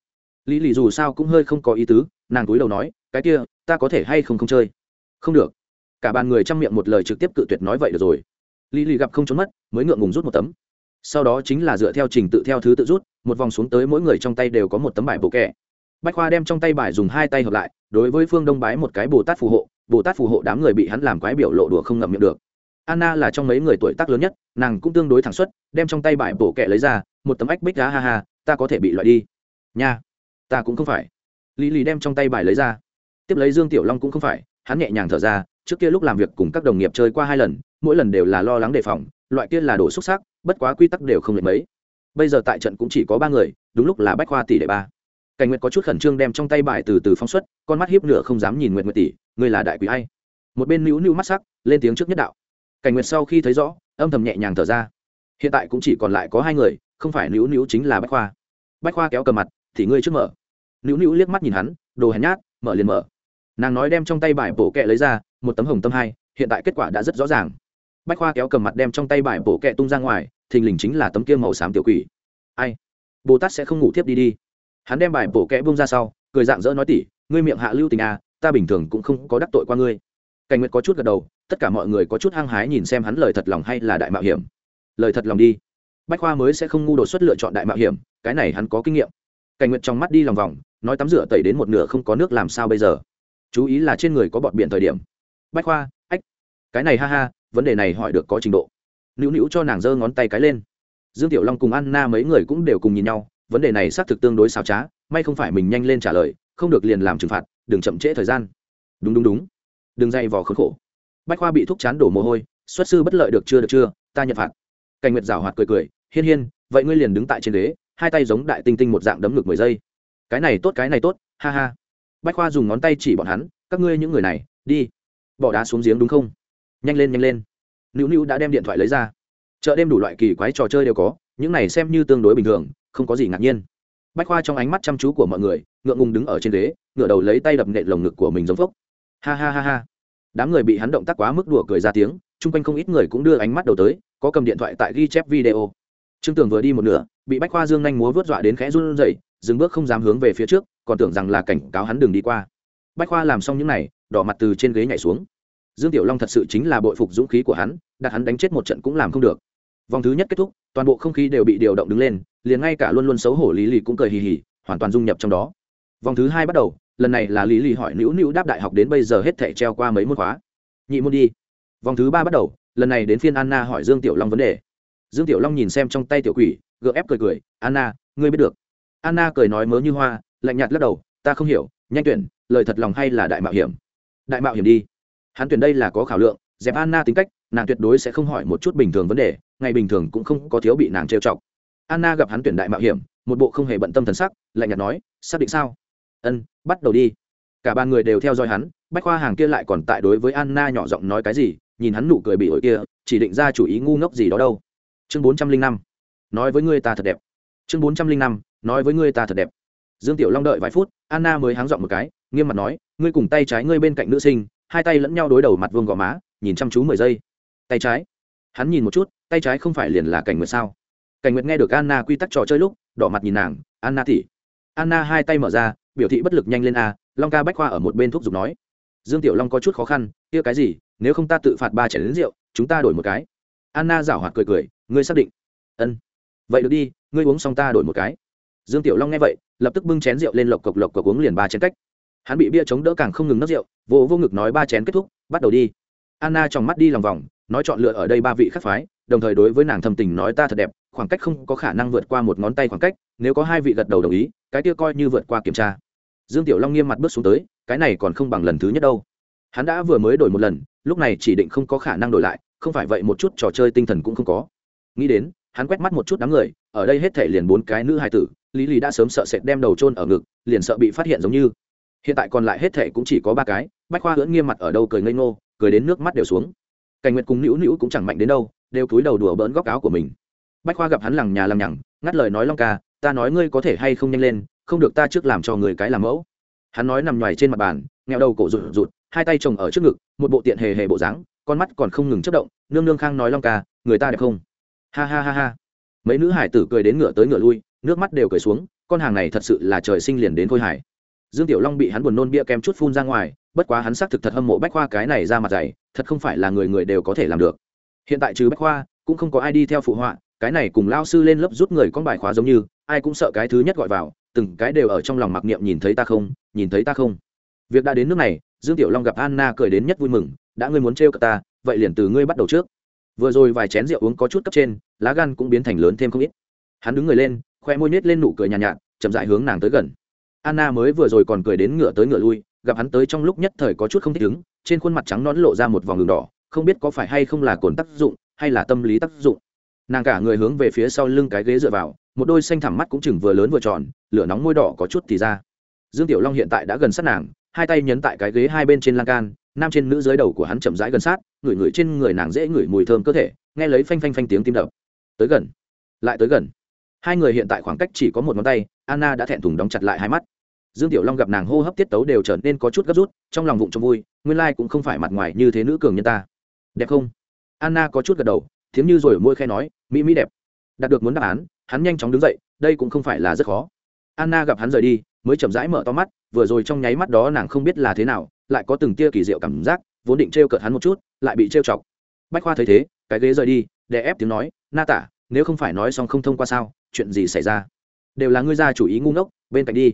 lý lì dù sao cũng hơi không có ý tứ, nàng túi đầu nói, cái kia, ta có thể hay không không chơi? Không được. Cả bàn người chăm miệng một lời trực tiếp cự tuyệt nói vậy được rồi. Lý lì gặp không trốn mất, mới ngượng ngùng rút một tấm. Sau đó chính là dựa theo trình tự theo thứ tự rút, một vòng xuống tới mỗi người trong tay đều có một tấm bài bộ kẹ bách khoa đem trong tay bài dùng hai tay hợp lại, đối với phương đông bái một cái bồ tát phù hộ, bồ tát phù hộ đám người bị hắn làm quái biểu lộ đùa không ngậm miệng được. Anna là trong mấy người tuổi tác lớn nhất, nàng cũng tương đối thẳng suất đem trong tay bài bổ kẹ lấy ra, một tấm ách bích đá ha ha, ta có thể bị loại đi. Nha ta cũng không phải. Lý lý đem trong tay bài lấy ra. Tiếp lấy dương tiểu long cũng không phải, hắn nhẹ nhàng thở ra, trước kia lúc làm việc cùng các đồng nghiệp chơi qua hai lần, mỗi lần đều là lo lắng đề phòng, loại kia là đồ xúc xác, bất quá quy tắc đều không lệch mấy. Bây giờ tại trận cũng chỉ có ba người, đúng lúc là bách khoa tỷ đệ ba. Cảnh nguyệt có chút khẩn trương đem trong tay bài từ từ phóng xuất, con mắt hiếp nửa không dám nhìn nguyệt nguyệt tỷ, ngươi là đại quý hay một bên nữu nữu mắt sắc, lên tiếng trước nhất đạo. Cảnh nguyệt sau khi thấy rõ, âm thầm nhẹ nhàng thở ra. Hiện tại cũng chỉ còn lại có hai người, không phải nữu nữu chính là bách khoa. Bách khoa kéo cầm mặt thì ngươi trước mở. Nữu nữu liếc mắt nhìn hắn, đồ hèn nhát, mở liền mở. Nàng nói đem trong tay bài bổ kẹ lấy ra, một tấm hồng tâm hai, hiện tại kết quả đã rất rõ ràng. Bách khoa kéo cầm mặt đem trong tay bài bổ kẹ tung ra ngoài, thình lình chính là tấm kia màu xám tiểu quỷ. Ai? Bồ tát sẽ không ngủ thiếp đi đi. Hắn đem bài bổ kẹ bung ra sau, cười dạng dỡ nói tỉ, ngươi miệng hạ lưu tình à ta bình thường cũng không có đắc tội qua ngươi. Cảnh nguyệt có chút gật đầu, tất cả mọi người có chút hăng hái nhìn xem hắn lời thật lòng hay là đại mạo hiểm. Lời thật lòng đi. Bách khoa mới sẽ không ngu đột xuất lựa chọn đại mạo hiểm, cái này hắn có kinh nghiệm cảnh nguyệt trong mắt đi lòng vòng, nói tắm rửa tẩy đến một nửa không có nước làm sao bây giờ? Chú ý là trên người có bọt biển thời điểm. Bách khoa, ách, cái này ha ha, vấn đề này hỏi được có trình độ. Nữu nữu cho nàng giơ ngón tay cái lên. Dương tiểu long cùng anna mấy người cũng đều cùng nhìn nhau, vấn đề này xác thực tương đối xào trá, may không phải mình nhanh lên trả lời, không được liền làm trừng phạt, đừng chậm trễ thời gian. Đúng đúng đúng. Đừng dày vò khốn khổ. Bách khoa bị thúc chán đổ mồ hôi, xuất sư bất lợi được chưa được chưa, ta nhận phạt. Cảnh nguyệt rào hoạt cười cười, hiên hiên, vậy ngươi liền đứng tại trên ghế hai tay giống đại tinh tinh một dạng đấm ngực mười giây. Cái này tốt, cái này tốt, ha ha. Bách khoa dùng ngón tay chỉ bọn hắn, các ngươi những người này, đi. Bỏ đá xuống giếng đúng không? Nhanh lên nhanh lên. Nữu nữu đã đem điện thoại lấy ra. Chợ đêm đủ loại kỳ quái trò chơi đều có, những này xem như tương đối bình thường, không có gì ngạc nhiên. Bách khoa trong ánh mắt chăm chú của mọi người, ngượng ngùng đứng ở trên ghế ngựa đầu lấy tay đập nện lồng ngực của mình giống phốc. Ha ha ha ha. Đám người bị hắn động tác quá mức đùa cười ra tiếng, chung quanh không ít người cũng đưa ánh mắt đầu tới, có cầm điện thoại tại ghi chép video. Trương tường vừa đi một nửa bị bách khoa dương nhanh múa vớt dọa đến khẽ run rẩy, dừng bước không dám hướng về phía trước, còn tưởng rằng là cảnh cáo hắn đường đi qua. Bách khoa làm xong những này, đỏ mặt từ trên ghế nhảy xuống. Dương tiểu long thật sự chính là bội phục dũng khí của hắn, đặt hắn đánh chết một trận cũng làm không được. Vòng thứ nhất kết thúc, toàn bộ không khí đều bị điều động đứng lên, liền ngay cả luôn luôn xấu hổ lý lì cũng cười hì hì, hoàn toàn dung nhập trong đó. Vòng thứ hai bắt đầu, lần này là lý lì hỏi nữu nữu đáp đại học đến bây giờ hết thể treo qua mấy môn khóa? Nhị môn đi. Vòng thứ ba bắt đầu, lần này đến phiên anna hỏi dương tiểu long vấn đề. Dương tiểu long nhìn xem trong tay tiểu quỷ gượng ép cười cười, anna, ngươi biết được. Anna cười nói mớ như hoa, lạnh nhạt lắc đầu, ta không hiểu, nhanh tuyển, lời thật lòng hay là đại mạo hiểm? Đại mạo hiểm đi. Hắn tuyển đây là có khảo lượng, dẹp anna tính cách, nàng tuyệt đối sẽ không hỏi một chút bình thường vấn đề, ngày bình thường cũng không có thiếu bị nàng trêu chọc. Anna gặp hắn tuyển đại mạo hiểm, một bộ không hề bận tâm thần sắc, lạnh nhạt nói, xác định sao? Ân, bắt đầu đi. Cả ba người đều theo dõi hắn, bách khoa hàng kia lại còn tại đối với anna nhỏ giọng nói cái gì, nhìn hắn nụ cười bị ổi kia, chỉ định ra chủ ý ngu ngốc gì đó đâu. Chương bốn trăm linh năm nói với ngươi ta thật đẹp. Chương bốn trăm linh năm, nói với ngươi ta thật đẹp. Dương tiểu long đợi vài phút, anna mới háng dọn một cái, nghiêm mặt nói, ngươi cùng tay trái ngươi bên cạnh nữ sinh, hai tay lẫn nhau đối đầu mặt vương gò má, nhìn chăm chú mười giây. Tay trái. Hắn nhìn một chút, tay trái không phải liền là cảnh nguyệt sao? Cảnh nguyệt nghe được anna quy tắc trò chơi lúc, đỏ mặt nhìn nàng, anna tỉ anna hai tay mở ra, biểu thị bất lực nhanh lên a, long ca bách khoa ở một bên thuốc giục nói, dương tiểu long có chút khó khăn, kia cái gì, nếu không ta tự phạt ba chén đến rượu, chúng ta đổi một cái. Anna giảo hoạt cười cười, ngươi xác định. Ân vậy được đi, ngươi uống xong ta đổi một cái. Dương tiểu long nghe vậy, lập tức bưng chén rượu lên lộc cộc lộc cộc uống liền ba chén cách. Hắn bị bia chống đỡ càng không ngừng nấc rượu, vô vô ngực nói ba chén kết thúc, bắt đầu đi. Anna trong mắt đi lòng vòng, nói chọn lựa ở đây ba vị khắc phái, đồng thời đối với nàng thầm tình nói ta thật đẹp, khoảng cách không có khả năng vượt qua một ngón tay khoảng cách, nếu có hai vị gật đầu đồng ý, cái kia coi như vượt qua kiểm tra. Dương tiểu long nghiêm mặt bước xuống tới, cái này còn không bằng lần thứ nhất đâu. Hắn đã vừa mới đổi một lần, lúc này chỉ định không có khả năng đổi lại, không phải vậy một chút trò chơi tinh thần cũng không có. Nghĩ đến hắn quét mắt một chút đám người, ở đây hết thể liền bốn cái nữ hài tử, lý lý đã sớm sợ sệt đem đầu trôn ở ngực, liền sợ bị phát hiện giống như. Hiện tại còn lại hết thể cũng chỉ có ba cái, bách khoa hưỡng nghiêm mặt ở đâu cười ngây ngô, cười đến nước mắt đều xuống. Cảnh nguyệt cùng nữu nữu cũng chẳng mạnh đến đâu, đều cúi đầu đùa bỡn góc áo của mình. Bách khoa gặp hắn lằng nhà lằng nhằng, ngắt lời nói long ca, ta nói ngươi có thể hay không nhanh lên, không được ta trước làm cho người cái làm mẫu. Hắn nói nằm ngoài trên mặt bàn, nghẹo đầu cổ rụt rụt, hai tay chồng ở trước ngực, một bộ tiện hề hề bộ dáng, con mắt còn không ngừng chất động, nương nương khang nói long ca, người ta đẹp không? Ha ha ha ha. Mấy nữ hải tử cười đến ngựa tới ngựa lui, nước mắt đều cười xuống, con hàng này thật sự là trời sinh liền đến khôi hải dương tiểu long bị hắn buồn nôn bia kem chút phun ra ngoài, bất quá hắn xác thực thật hâm mộ bách khoa cái này ra mặt dày, thật không phải là người người đều có thể làm được. Hiện tại trừ bách khoa, cũng không có ai đi theo phụ họa, cái này cùng lao sư lên lớp rút người con bài khóa giống như, ai cũng sợ cái thứ nhất gọi vào, từng cái đều ở trong lòng mặc niệm nhìn thấy ta không, nhìn thấy ta không. Việc đã đến nước này, dương tiểu long gặp anna cười đến nhất vui mừng, đã ngươi muốn trêu cả ta, vậy liền từ ngươi bắt đầu trước vừa rồi vài chén rượu uống có chút cấp trên lá gan cũng biến thành lớn thêm không ít. Hắn đứng người lên khoe môi nết lên nụ cười nhàn nhạt, nhạt chậm dại hướng nàng tới gần. Anna mới vừa rồi còn cười đến ngựa tới ngựa lui gặp hắn tới trong lúc nhất thời có chút không thích ứng trên khuôn mặt trắng nón lộ ra một vòng đường đỏ không biết có phải hay không là cồn tác dụng hay là tâm lý tác dụng. Nàng cả người hướng về phía sau lưng cái ghế dựa vào một đôi xanh thẳm mắt cũng chừng vừa lớn vừa tròn lửa nóng môi đỏ có chút thì ra. Dương tiểu long hiện tại đã gần sát nàng hai tay nhấn tại cái ghế hai bên trên lan can nam trên nữ dưới đầu của hắn chậm rãi gần sát, ngửi ngửi trên người nàng dễ ngửi mùi thơm cơ thể, nghe lấy phanh phanh phanh tiếng tim đập. Tới gần, lại tới gần. Hai người hiện tại khoảng cách chỉ có một ngón tay, anna đã thẹn thùng đóng chặt lại hai mắt. Dương tiểu long gặp nàng hô hấp tiết tấu đều trở nên có chút gấp rút, trong lòng vụng cho vui, nguyên lai cũng không phải mặt ngoài như thế nữ cường nhân ta. Đẹp không? Anna có chút gật đầu thiếm như rồi môi khe nói, mỹ mỹ đẹp. Đạt được muốn đáp án, hắn nhanh chóng đứng dậy, đây cũng không phải là rất khó. Anna gặp hắn rời đi, mới chậm rãi mở to mắt vừa rồi trong nháy mắt đó nàng không biết là thế nào, lại có từng tia kỳ diệu cảm giác, vốn định t r e o cợt hắn một chút, lại bị t r e o chọc. Bách khoa thấy thế, cái ghế rời đi, để ép tiếng nói, na tả, nếu không phải nói xong không thông qua sao, chuyện gì xảy ra? Đều là ngươi ra chủ ý ngu ngốc, bên cạnh đi.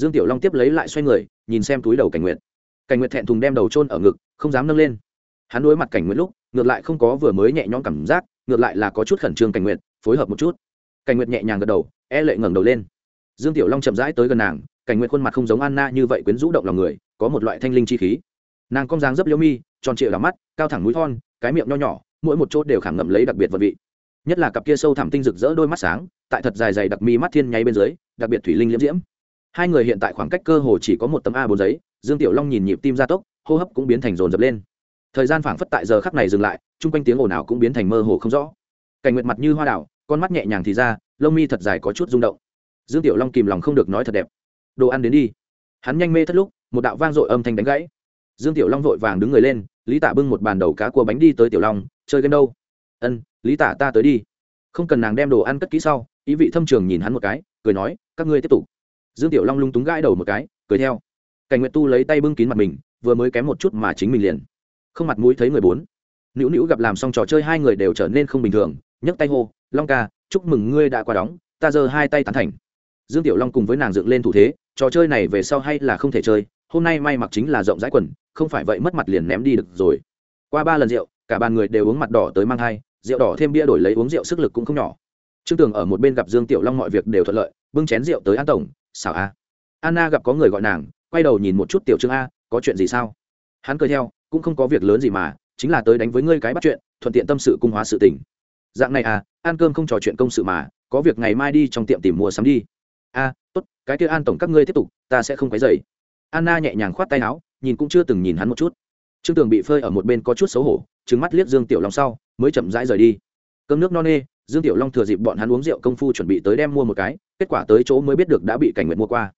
Dương tiểu long tiếp lấy lại xoay người, nhìn xem túi đầu cảnh nguyện cảnh nguyện thẹn thùng đem đầu trôn ở ngực, không dám nâng lên. Hắn đối mặt cảnh nguyện lúc, ngược lại không có vừa mới nhẹ nhõm cảm giác, ngược lại là có chút khẩn trương cảnh nguyện phối hợp một chút. Cảnh nguyện nhẹ nhàng gật đầu e lệ ngẩng đầu lên. Dương tiểu long chậm rãi tới gần nàng cảnh nguyện khuôn mặt không giống anna như vậy quyến rũ động lòng người, có một loại thanh linh chi khí. Nàng cong dáng dấp liêu mi, tròn trịa đỏ mắt, cao thẳng mũi thon, cái miệng nho nhỏ, mỗi một chốt đều khảm ngậm lấy đặc biệt vật vị. Nhất là cặp kia sâu thẳm tinh rực rỡ đôi mắt sáng, tại thật dài dày đặc mi mắt thiên nháy bên dưới, đặc biệt thủy linh liễm diễm. Hai người hiện tại khoảng cách cơ hồ chỉ có một tấm a bốn giấy, dương tiểu long nhìn nhịp tim gia tốc, hô hấp cũng biến thành rồn rập lên. Thời gian phảng phất tại giờ khắc này dừng lại, chung quanh tiếng ồn ào cũng biến thành mơ hồ không rõ. Cảnh nguyệt mặt như hoa đảo con mắt nhẹ nhàng thì ra, lông mi thật dài có chút rung động. Dương tiểu long kìm lòng không được nói thật đẹp đồ ăn đến đi. Hắn nhanh mê thất lúc, một đạo vang dội âm thanh đánh gãy. Dương tiểu long vội vàng đứng người lên, lý tả bưng một bàn đầu cá cua bánh đi tới tiểu long, chơi game đâu? Ân, lý tả, ta tới đi. Không cần nàng đem đồ ăn cất kỹ sau, ý vị thâm trường nhìn hắn một cái, cười nói, các ngươi tiếp tục. Dương tiểu long lung túng gãi đầu một cái, cười theo. Cảnh nguyệt tu lấy tay bưng kín mặt mình, vừa mới kém một chút mà chính mình liền không mặt mũi thấy người bốn. Nữu nữu gặp làm xong trò chơi hai người đều trở nên không bình thường, nhấc tay hô, long ca, chúc mừng ngươi đã qua đóng, ta giơ hai tay tán thành. Dương tiểu long cùng với nàng dựng lên thủ thế trò chơi này về sau hay là không thể chơi, hôm nay may mặc chính là rộng rãi quần, không phải vậy mất mặt liền ném đi được rồi. Qua ba lần rượu, cả bàn người đều uống mặt đỏ tới mang hai rượu đỏ thêm bia đổi lấy uống rượu sức lực cũng không nhỏ. Trương tường ở một bên gặp dương tiểu long mọi việc đều thuận lợi, bưng chén rượu tới an tổng, xảo a. Anna gặp có người gọi nàng, quay đầu nhìn một chút tiểu trương a, có chuyện gì sao? Hắn cười theo, cũng không có việc lớn gì mà, chính là tới đánh với ngươi cái bắt chuyện, thuận tiện tâm sự cung hóa sự tình. Dạng này à ăn cơm không trò chuyện công sự mà, có việc ngày mai đi trong tiệm tìm mua sắm đi a tốt, cái kia an tổng các ngươi tiếp tục, ta sẽ không quấy dày anna nhẹ nhàng khoát tay áo, nhìn cũng chưa từng nhìn hắn một chút. Trương tường bị phơi ở một bên có chút xấu hổ trứng mắt liếc dương tiểu long sau, mới chậm rãi rời đi. Cơm nước no nê, dương tiểu long thừa dịp bọn hắn uống rượu công phu chuẩn bị tới đem mua một cái, kết quả tới chỗ mới biết được đã bị cảnh nguyện mua qua.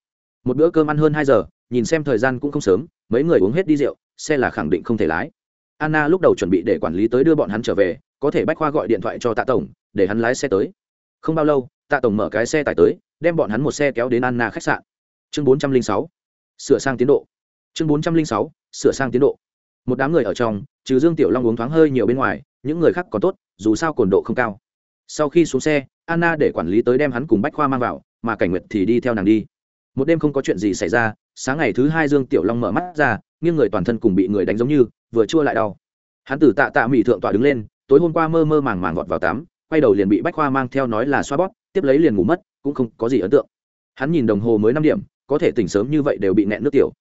Một bữa cơm ăn hơn hai giờ, nhìn xem thời gian cũng không sớm, mấy người uống hết đi rượu, xe là khẳng định không thể lái. Anna lúc đầu chuẩn bị để quản lý tới đưa bọn hắn trở về, có thể bách khoa gọi điện thoại cho tạ tổng, để hắn lái xe tới. Không bao lâu, tạ tổng mở cái xe tải tới đem bọn hắn một xe kéo đến anna khách sạn. Chương bốn trăm linh sáu, sửa sang tiến độ. Chương bốn trăm linh sáu, sửa sang tiến độ. Một đám người ở trong, trừ dương tiểu long uống thoáng hơi nhiều bên ngoài, những người khác còn tốt, dù sao cồn độ không cao. Sau khi xuống xe, anna để quản lý tới đem hắn cùng bách khoa mang vào, mà cảnh nguyệt thì đi theo nàng đi. Một đêm không có chuyện gì xảy ra, sáng ngày thứ hai dương tiểu long mở mắt ra, nghiêng người toàn thân cùng bị người đánh giống như, vừa chua lại đau. Hắn từ tạ tạ mỹ thượng tọa đứng lên, tối hôm qua mơ mơ màng màng gọt vào tắm, quay đầu liền bị bách khoa mang theo nói là xoa bóp, tiếp lấy liền ngủ mất cũng không có gì ấn tượng. Hắn nhìn đồng hồ mới năm điểm, có thể tỉnh sớm như vậy đều bị nẹn nước tiểu.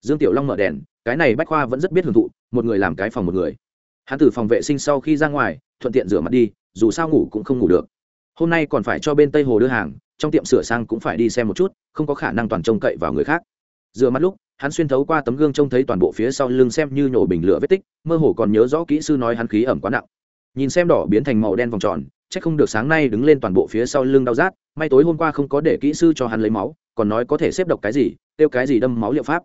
Dương tiểu long mở đèn, cái này bách khoa vẫn rất biết hưởng thụ, một người làm cái phòng một người. Hắn từ phòng vệ sinh sau khi ra ngoài, thuận tiện rửa mặt đi, dù sao ngủ cũng không ngủ được. Hôm nay còn phải cho bên tây hồ đưa hàng, trong tiệm sửa sang cũng phải đi xem một chút, không có khả năng toàn trông cậy vào người khác. Rửa mắt lúc, hắn xuyên thấu qua tấm gương trông thấy toàn bộ phía sau lưng xem như nhổ bình lửa vết tích, mơ hồ còn nhớ rõ kỹ sư nói hắn khí ẩm quá nặng. Nhìn xem đỏ biến thành màu đen vòng tròn chắc không được sáng nay đứng lên toàn bộ phía sau lưng đau rát, may tối hôm qua không có để kỹ sư cho hắn lấy máu, còn nói có thể xếp độc cái gì, tiêu cái gì đâm máu liệu pháp.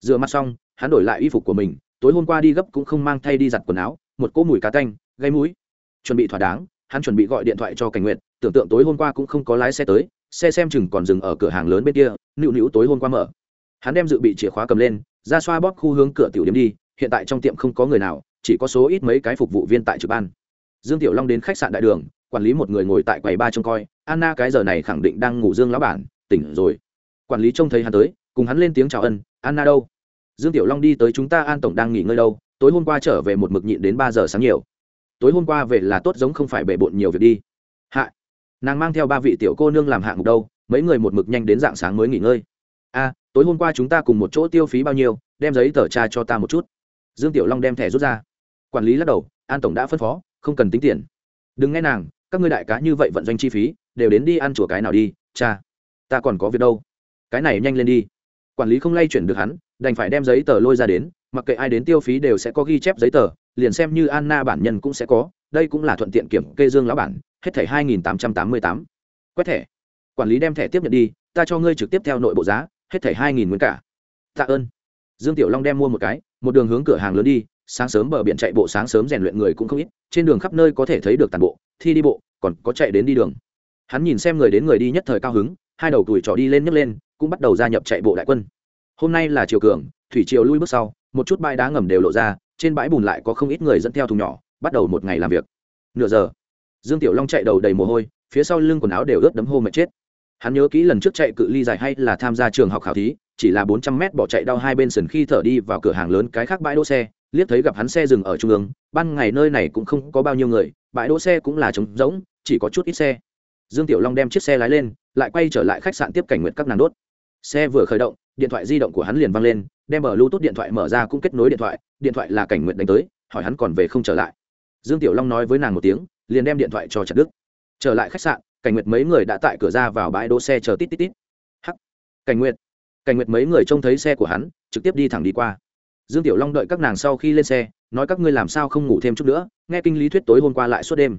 Rửa mặt xong, hắn đổi lại y phục của mình, tối hôm qua đi gấp cũng không mang thay đi giặt quần áo, một cỗ mùi cá tanh, gây mũi. Chuẩn bị thỏa đáng, hắn chuẩn bị gọi điện thoại cho cảnh nguyện tưởng tượng tối hôm qua cũng không có lái xe tới, xe xem chừng còn dừng ở cửa hàng lớn bên kia nịu nịu tối hôm qua mở. Hắn đem dự bị chìa khóa cầm lên, ra xoa bóp khu hướng cửa tiểu điểm đi, hiện tại trong tiệm không có người nào, chỉ có số ít mấy cái phục vụ viên tại trực ban. Dương tiểu long đến khách sạn đại đường quản lý một người ngồi tại quầy ba trông coi, anna cái giờ này khẳng định đang ngủ dương lão bản, tỉnh rồi. Quản lý trông thấy hắn tới, cùng hắn lên tiếng chào ân, anna đâu? Dương tiểu long đi tới chúng ta an tổng đang nghỉ ngơi đâu, tối hôm qua trở về một mực nhịn đến ba giờ sáng nhiều. Tối hôm qua về là tốt giống không phải bề bộn nhiều việc đi. Hạ, nàng mang theo ba vị tiểu cô nương làm hạng mục đâu, mấy người một mực nhanh đến dạng sáng mới nghỉ ngơi. A, tối hôm qua chúng ta cùng một chỗ tiêu phí bao nhiêu, đem giấy tờ tra cho ta một chút. Dương tiểu long đem thẻ rút ra. Quản lý lắc đầu, an tổng đã phân phó, không cần tính tiền. Đừng nghe nàng các ngươi đại cá như vậy vận doanh chi phí, đều đến đi ăn chùa cái nào đi, cha. Ta còn có việc đâu? Cái này nhanh lên đi. Quản lý không lay chuyển được hắn, đành phải đem giấy tờ lôi ra đến, mặc kệ ai đến tiêu phí đều sẽ có ghi chép giấy tờ, liền xem như anna bản nhân cũng sẽ có, đây cũng là thuận tiện kiểm kê dương lão bản, hết thẻ hai nghìn tám trăm tám mươi tám. Quét thẻ. Quản lý đem thẻ tiếp nhận đi, ta cho ngươi trực tiếp theo nội bộ giá, hết thẻ hai nghìn nguyên cả. Tạ ơn. Dương tiểu long đem mua một cái, một đường hướng cửa hàng lớn đi, sáng sớm bờ biển chạy bộ, sáng sớm rèn luyện người cũng không ít, trên đường khắp nơi có thể thấy được tàn bộ, thi đi bộ còn có chạy đến đi đường. Hắn nhìn xem người đến người đi nhất thời cao hứng, hai đầu tuổi trỏ đi lên nhấc lên, cũng bắt đầu gia nhập chạy bộ đại quân. Hôm nay là chiều cường, thủy triều lui bước sau, một chút bãi đá ngầm đều lộ ra, trên bãi bùn lại có không ít người dẫn theo thùng nhỏ, bắt đầu một ngày làm việc. Nửa giờ, dương tiểu long chạy đầu đầy mồ hôi, phía sau lưng quần áo đều ướt đấm hô mệt chết. Hắn nhớ kỹ lần trước chạy cự ly dài hay là tham gia trường học khảo thí, chỉ là bốn trăm mét bỏ chạy đau hai bên sườn khi thở đi vào cửa hàng lớn cái khác bãi đỗ xe liếc thấy gặp hắn xe dừng ở trung ương, ban ngày nơi này cũng không có bao nhiêu người, bãi đỗ xe cũng là trống rỗng, chỉ có chút ít xe. Dương tiểu long đem chiếc xe lái lên, lại quay trở lại khách sạn tiếp cảnh nguyện các nàng đốt. Xe vừa khởi động, điện thoại di động của hắn liền văng lên, đem bờ bluetooth điện thoại mở ra cũng kết nối điện thoại điện thoại là cảnh nguyện đánh tới, hỏi hắn còn về không trở lại. Dương tiểu long nói với nàng một tiếng, liền đem điện thoại cho chặt đức trở lại khách sạn, cảnh nguyệt mấy người đã tại cửa ra vào bãi đỗ xe chờ tít tít tít. Hắc. Cảnh nguyệt. Cảnh nguyệt mấy người trông thấy xe của hắn, trực tiếp đi thẳng đi qua dương tiểu long đợi các nàng sau khi lên xe, nói các ngươi làm sao không ngủ thêm chút nữa, nghe kinh lý thuyết tối hôm qua lại suốt đêm.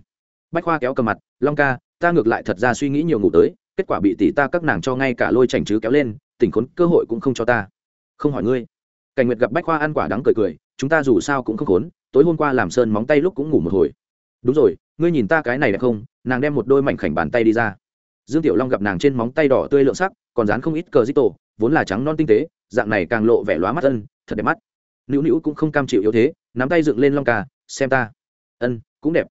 Bách khoa kéo cầm mặt, long ca, ta ngược lại thật ra suy nghĩ nhiều ngủ tới, kết quả bị tỷ ta các nàng cho ngay cả lôi chảnh chứ kéo lên, tỉnh khốn, cơ hội cũng không cho ta. Không hỏi ngươi. Cảnh nguyệt gặp bách khoa ăn quả đắng cười cười, chúng ta dù sao cũng không khốn, tối hôm qua làm sơn móng tay lúc cũng ngủ một hồi. Đúng rồi, ngươi nhìn ta cái này đẹp không, nàng đem một đôi mảnh khảnh bàn tay đi ra. Dương tiểu long gặp nàng trên móng tay đỏ tươi lượng sắc, còn dán không ít cờ dít tổ vốn là trắng non tinh tế, dạng này càng lộ vẻ lóa mắt ân, thật đẹp mắt nữu nữu cũng không cam chịu yếu thế, nắm tay dựng lên long ca, xem ta. Ân, cũng đẹp.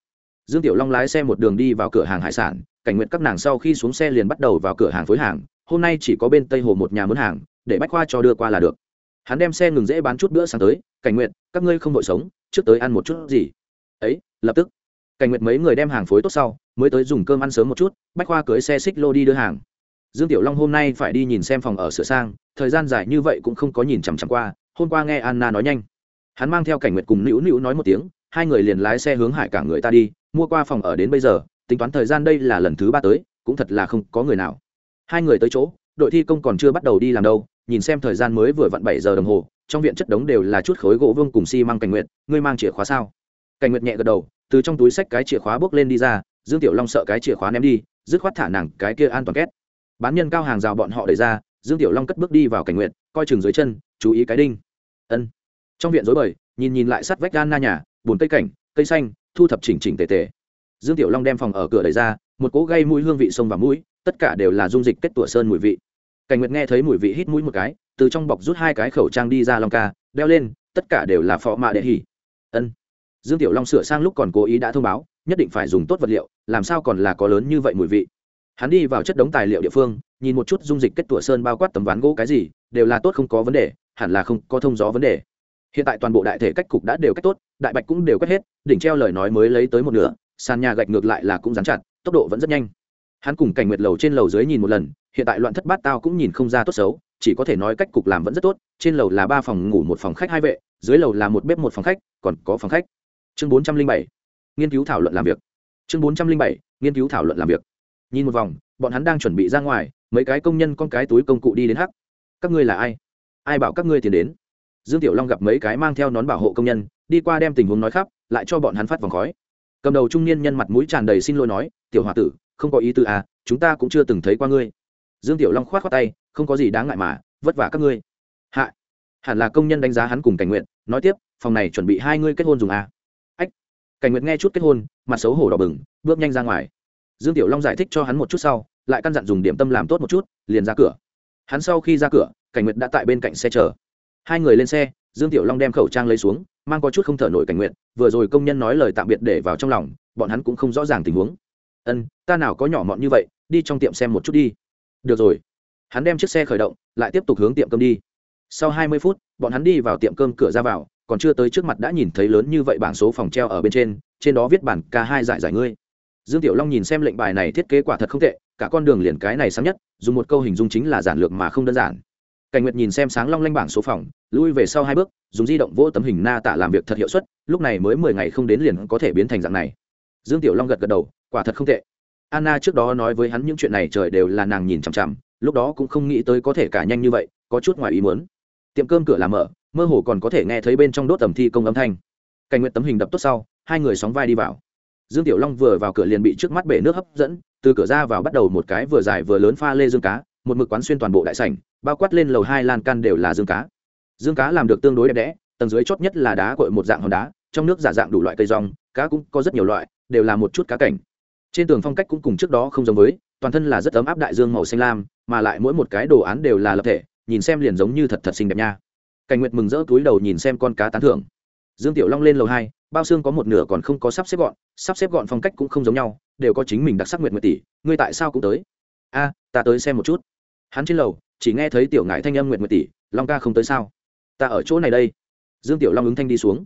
Dương tiểu long lái xe một đường đi vào cửa hàng hải sản, cảnh nguyện các nàng sau khi xuống xe liền bắt đầu vào cửa hàng phối hàng, hôm nay chỉ có bên tây hồ một nhà mướn hàng, để bách khoa cho đưa qua là được. Hắn đem xe ngừng dễ bán chút bữa sáng tới, cảnh nguyện các ngươi không đội sống, trước tới ăn một chút gì? Ấy, lập tức. Cảnh nguyện mấy người đem hàng phối tốt sau, mới tới dùng cơm ăn sớm một chút, bách khoa cưới xe xích lô đi đưa hàng. Dương tiểu long hôm nay phải đi nhìn xem phòng ở sửa sang, thời gian dài như vậy cũng không có nhìn chằm chằm qua hôm qua nghe anna nói nhanh. Hắn mang theo cảnh nguyệt cùng nữu nữu nói một tiếng, hai người liền lái xe hướng hải cảng người ta đi, mua qua phòng ở đến bây giờ, tính toán thời gian đây là lần thứ ba tới, cũng thật là không có người nào. Hai người tới chỗ, đội thi công còn chưa bắt đầu đi làm đâu, nhìn xem thời gian mới vừa vặn bảy giờ đồng hồ, trong viện chất đống đều là chút khối gỗ vương cùng xi、si、măng cảnh nguyệt, ngươi mang chìa khóa sao? Cảnh nguyệt nhẹ gật đầu, từ trong túi xách cái chìa khóa bước lên đi ra, dương tiểu long sợ cái chìa khóa ném đi, dứt khoát thả nàng cái kia an toàn két. Bán nhân cao hàng rào bọn họ đẩy ra, dương tiểu long cất bước đi vào cảnh nguyện coi chừng dưới chân, chú ý cái đinh ân. Trong viện rối bời, nhìn nhìn lại sắt vách gan na nhà bùn cây cảnh, cây xanh, thu thập chỉnh chỉnh tề tề. Dương tiểu long đem phòng ở cửa đẩy ra, một cỗ gây mũi hương vị sông và mũi, tất cả đều là dung dịch kết tủa sơn mùi vị. Cảnh nguyệt nghe thấy mùi vị hít mũi một cái, từ trong bọc rút hai cái khẩu trang đi ra long ca, đeo lên, tất cả đều là phọ mạ đệ hỉ. Ân. Dương tiểu long sửa sang lúc còn cố ý đã thông báo, nhất định phải dùng tốt vật liệu, làm sao còn là có lớn như vậy mùi vị. Hắn đi vào chất đống tài liệu địa phương, nhìn một chút dung dịch kết tủa sơn bao quát tấm ván gỗ cái gì, đều là tốt không có vấn đề hẳn là không có thông gió vấn đề. Hiện tại toàn bộ đại thể cách cục đã đều cách tốt, đại bạch cũng đều cách hết, đỉnh treo lời nói mới lấy tới một nửa, sàn nhà gạch ngược lại là cũng dán chặt, tốc độ vẫn rất nhanh. Hắn cùng cảnh nguyệt lầu trên lầu dưới nhìn một lần, hiện tại loạn thất bát tao cũng nhìn không ra tốt xấu, chỉ có thể nói cách cục làm vẫn rất tốt, trên lầu là ba phòng ngủ một phòng khách hai vệ, dưới lầu là một bếp một phòng khách, còn có phòng khách. Chương bốn trăm linh bảy, nghiên cứu thảo luận làm việc. Chương bốn trăm linh bảy, nghiên cứu thảo luận làm việc. Nhìn một vòng, bọn hắn đang chuẩn bị ra ngoài, mấy cái công nhân con cái túi công cụ đi đến hắc. Các ngươi là ai? Ai bảo các ngươi tiến đến? Dương tiểu long gặp mấy cái mang theo nón bảo hộ công nhân, đi qua đem tình huống nói khắp, lại cho bọn hắn phát vòng khói. Cầm đầu trung niên nhân mặt mũi tràn đầy xin lỗi nói, tiểu h o a tử, không có ý tư à chúng ta cũng chưa từng thấy qua ngươi. Dương tiểu long k h o á t khoác tay, không có gì đáng ngại mà, vất vả các ngươi. Hạ, hẳn là công nhân đánh giá hắn cùng cảnh nguyện nói tiếp, phòng này chuẩn bị hai ngươi kết hôn dùng à. ách, cảnh nguyện nghe chút kết hôn, mặt xấu hổ đỏ bừng, bước nhanh ra ngoài. Dương tiểu long giải thích cho hắn một chút sau, lại căn dặn dùng điểm tâm làm tốt một chút, liền ra cửa. Hắn sau khi ra cửa cảnh nguyệt đã tại bên cạnh xe chờ. Hai người lên xe, dương tiểu long đem khẩu trang lấy xuống, mang có chút không thở nổi cảnh nguyện vừa rồi công nhân nói lời tạm biệt để vào trong lòng, bọn hắn cũng không rõ ràng tình huống. Ân, ta nào có nhỏ mọn như vậy, đi trong tiệm xem một chút đi. Được rồi. Hắn đem chiếc xe khởi động, lại tiếp tục hướng tiệm cơm đi. Sau hai mươi phút, bọn hắn đi vào tiệm cơm cửa ra vào, còn chưa tới trước mặt đã nhìn thấy lớn như vậy bảng số phòng treo ở bên trên trên đó viết bản ca hai giải giải ngươi. Dương tiểu long nhìn xem lệnh bài này thiết kế quả thật không tệ, cả con đường liền cái này sáng nhất, dùng một câu hình dung chính là giản lược mà không đơn giản cảnh nguyệt nhìn xem sáng long lanh bảng số phòng, lui về sau hai bước, dùng di động vỗ tấm hình na tạ làm việc thật hiệu suất, lúc này mới mười ngày không đến liền có thể biến thành dạng này. Dương tiểu long gật gật đầu, quả thật không tệ. Anna trước đó nói với hắn những chuyện này trời đều là nàng nhìn chằm chằm, lúc đó cũng không nghĩ tới có thể cả nhanh như vậy, có chút ngoài ý muốn. Tiệm cơm cửa làm mở, mơ hồ còn có thể nghe thấy bên trong đốt tầm thi công âm thanh. Cảnh nguyện tấm hình đập tốt sau, hai người sóng vai đi vào. Dương tiểu long vừa vào cửa liền bị trước mắt bể nước hấp dẫn, từ cửa ra vào bắt đầu một cái vừa dài vừa lớn pha lê dương cá một mực quán xuyên toàn bộ đại sảnh, bao quát lên lầu hai lan can đều là dương cá. Dương cá làm được tương đối đẹp đẽ, tầng dưới chót nhất là đá cội một dạng hòn đá, trong nước giả dạng đủ loại cây rong, cá cũng có rất nhiều loại, đều là một chút cá cảnh. Trên tường phong cách cũng cùng trước đó không giống với, toàn thân là rất ấm áp đại dương màu xanh lam, mà lại mỗi một cái đồ án đều là lập thể, nhìn xem liền giống như thật thật xinh đẹp nha. Cảnh nguyệt mừng rỡ túi đầu nhìn xem con cá tán thưởng. Dương tiểu long lên lầu hai, bao xương có một nửa còn không có sắp xếp gọn, sắp xếp gọn phong cách cũng không giống nhau, đều có chính mình đặc sắc nguyệt nguyệt tỷ, ngươi tại sao cũng tới? A, ta tới xem một chút hắn trên lầu, chỉ nghe thấy tiểu ngại thanh âm nguyệt nguyệt tỷ long ca không tới sao? Ta ở chỗ này đây. Dương tiểu long ứng thanh đi xuống.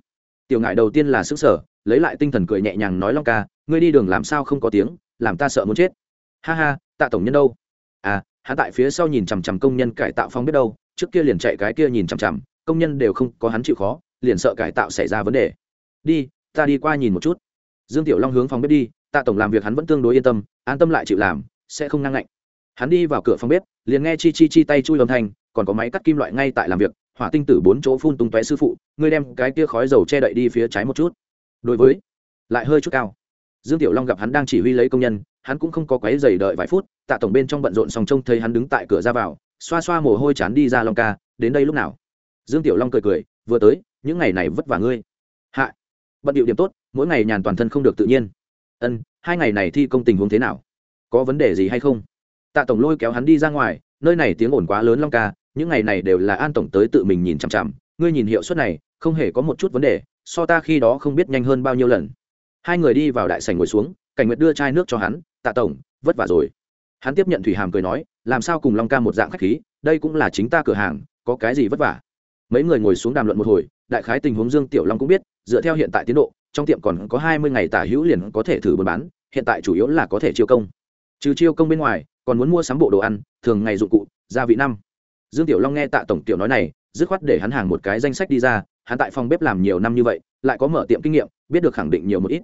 Tiểu ngại đầu tiên là sức sở lấy lại tinh thần cười nhẹ nhàng nói, long ca, ngươi đi đường làm sao không có tiếng, làm ta sợ muốn chết. Ha ha, tạ tổng nhân đâu? À hắn tại phía sau nhìn chằm chằm công nhân cải tạo phong biết đâu, trước kia liền chạy cái kia nhìn chằm chằm, công nhân đều không có hắn chịu khó, liền sợ cải tạo xảy ra vấn đề. Đi, ta đi qua nhìn một chút. Dương tiểu long hướng phòng bếp đi, tạ tổng làm việc hắn vẫn tương đối yên tâm, an tâm lại chịu làm, sẽ không năng ngạnh hắn đi vào cửa phòng bếp, liền nghe chi chi chi tay chui âm thanh, còn có máy cắt kim loại ngay tại làm việc, hỏa tinh tử bốn chỗ phun tung tóe sư phụ, ngươi đem cái kia khói dầu che đậy đi phía trái một chút. Đối với, lại hơi chút cao. Dương tiểu long gặp hắn đang chỉ huy lấy công nhân, hắn cũng không có quấy giày đợi vài phút, tạ tổng bên trong bận rộn xong trông thấy hắn đứng tại cửa ra vào, xoa xoa mồ hôi chán đi ra long ca, đến đây lúc nào? Dương tiểu long cười cười, vừa tới, những ngày này vất vả ngươi. Hạ, bận điệu điểm tốt, mỗi ngày nhàn toàn thân không được tự nhiên. Ân, hai ngày này thi công tình huống thế nào? Có vấn đề gì hay không? Tạ tổng lôi kéo hắn đi ra ngoài, nơi này tiếng ồn quá lớn long ca, những ngày này đều là an tổng tới tự mình nhìn chằm chằm. Ngươi nhìn hiệu suất này, không hề có một chút vấn đề, so ta khi đó không biết nhanh hơn bao nhiêu lần. Hai người đi vào đại sảnh ngồi xuống, cảnh nguyệt đưa chai nước cho hắn, tạ tổng, vất vả rồi. Hắn tiếp nhận thủy hàm cười nói, làm sao cùng long ca một dạng khách khí, đây cũng là chính ta cửa hàng, có cái gì vất vả? Mấy người ngồi xuống đàm luận một hồi, đại khái tình huống dương tiểu long cũng biết, dựa theo hiện tại tiến độ, trong tiệm còn có hai mươi ngày tả hữu liền có thể thử buôn bán, hiện tại chủ yếu là có thể chiêu công. Trừ chiêu công bên ngoài còn muốn mua sắm bộ đồ ăn, thường ngày dụng cụ, gia vị năm. Dương tiểu long nghe tạ tổng tiểu nói này, dứt khoát để hắn hàng một cái danh sách đi ra, hắn tại phòng bếp làm nhiều năm như vậy, lại có mở tiệm kinh nghiệm, biết được khẳng định nhiều một ít.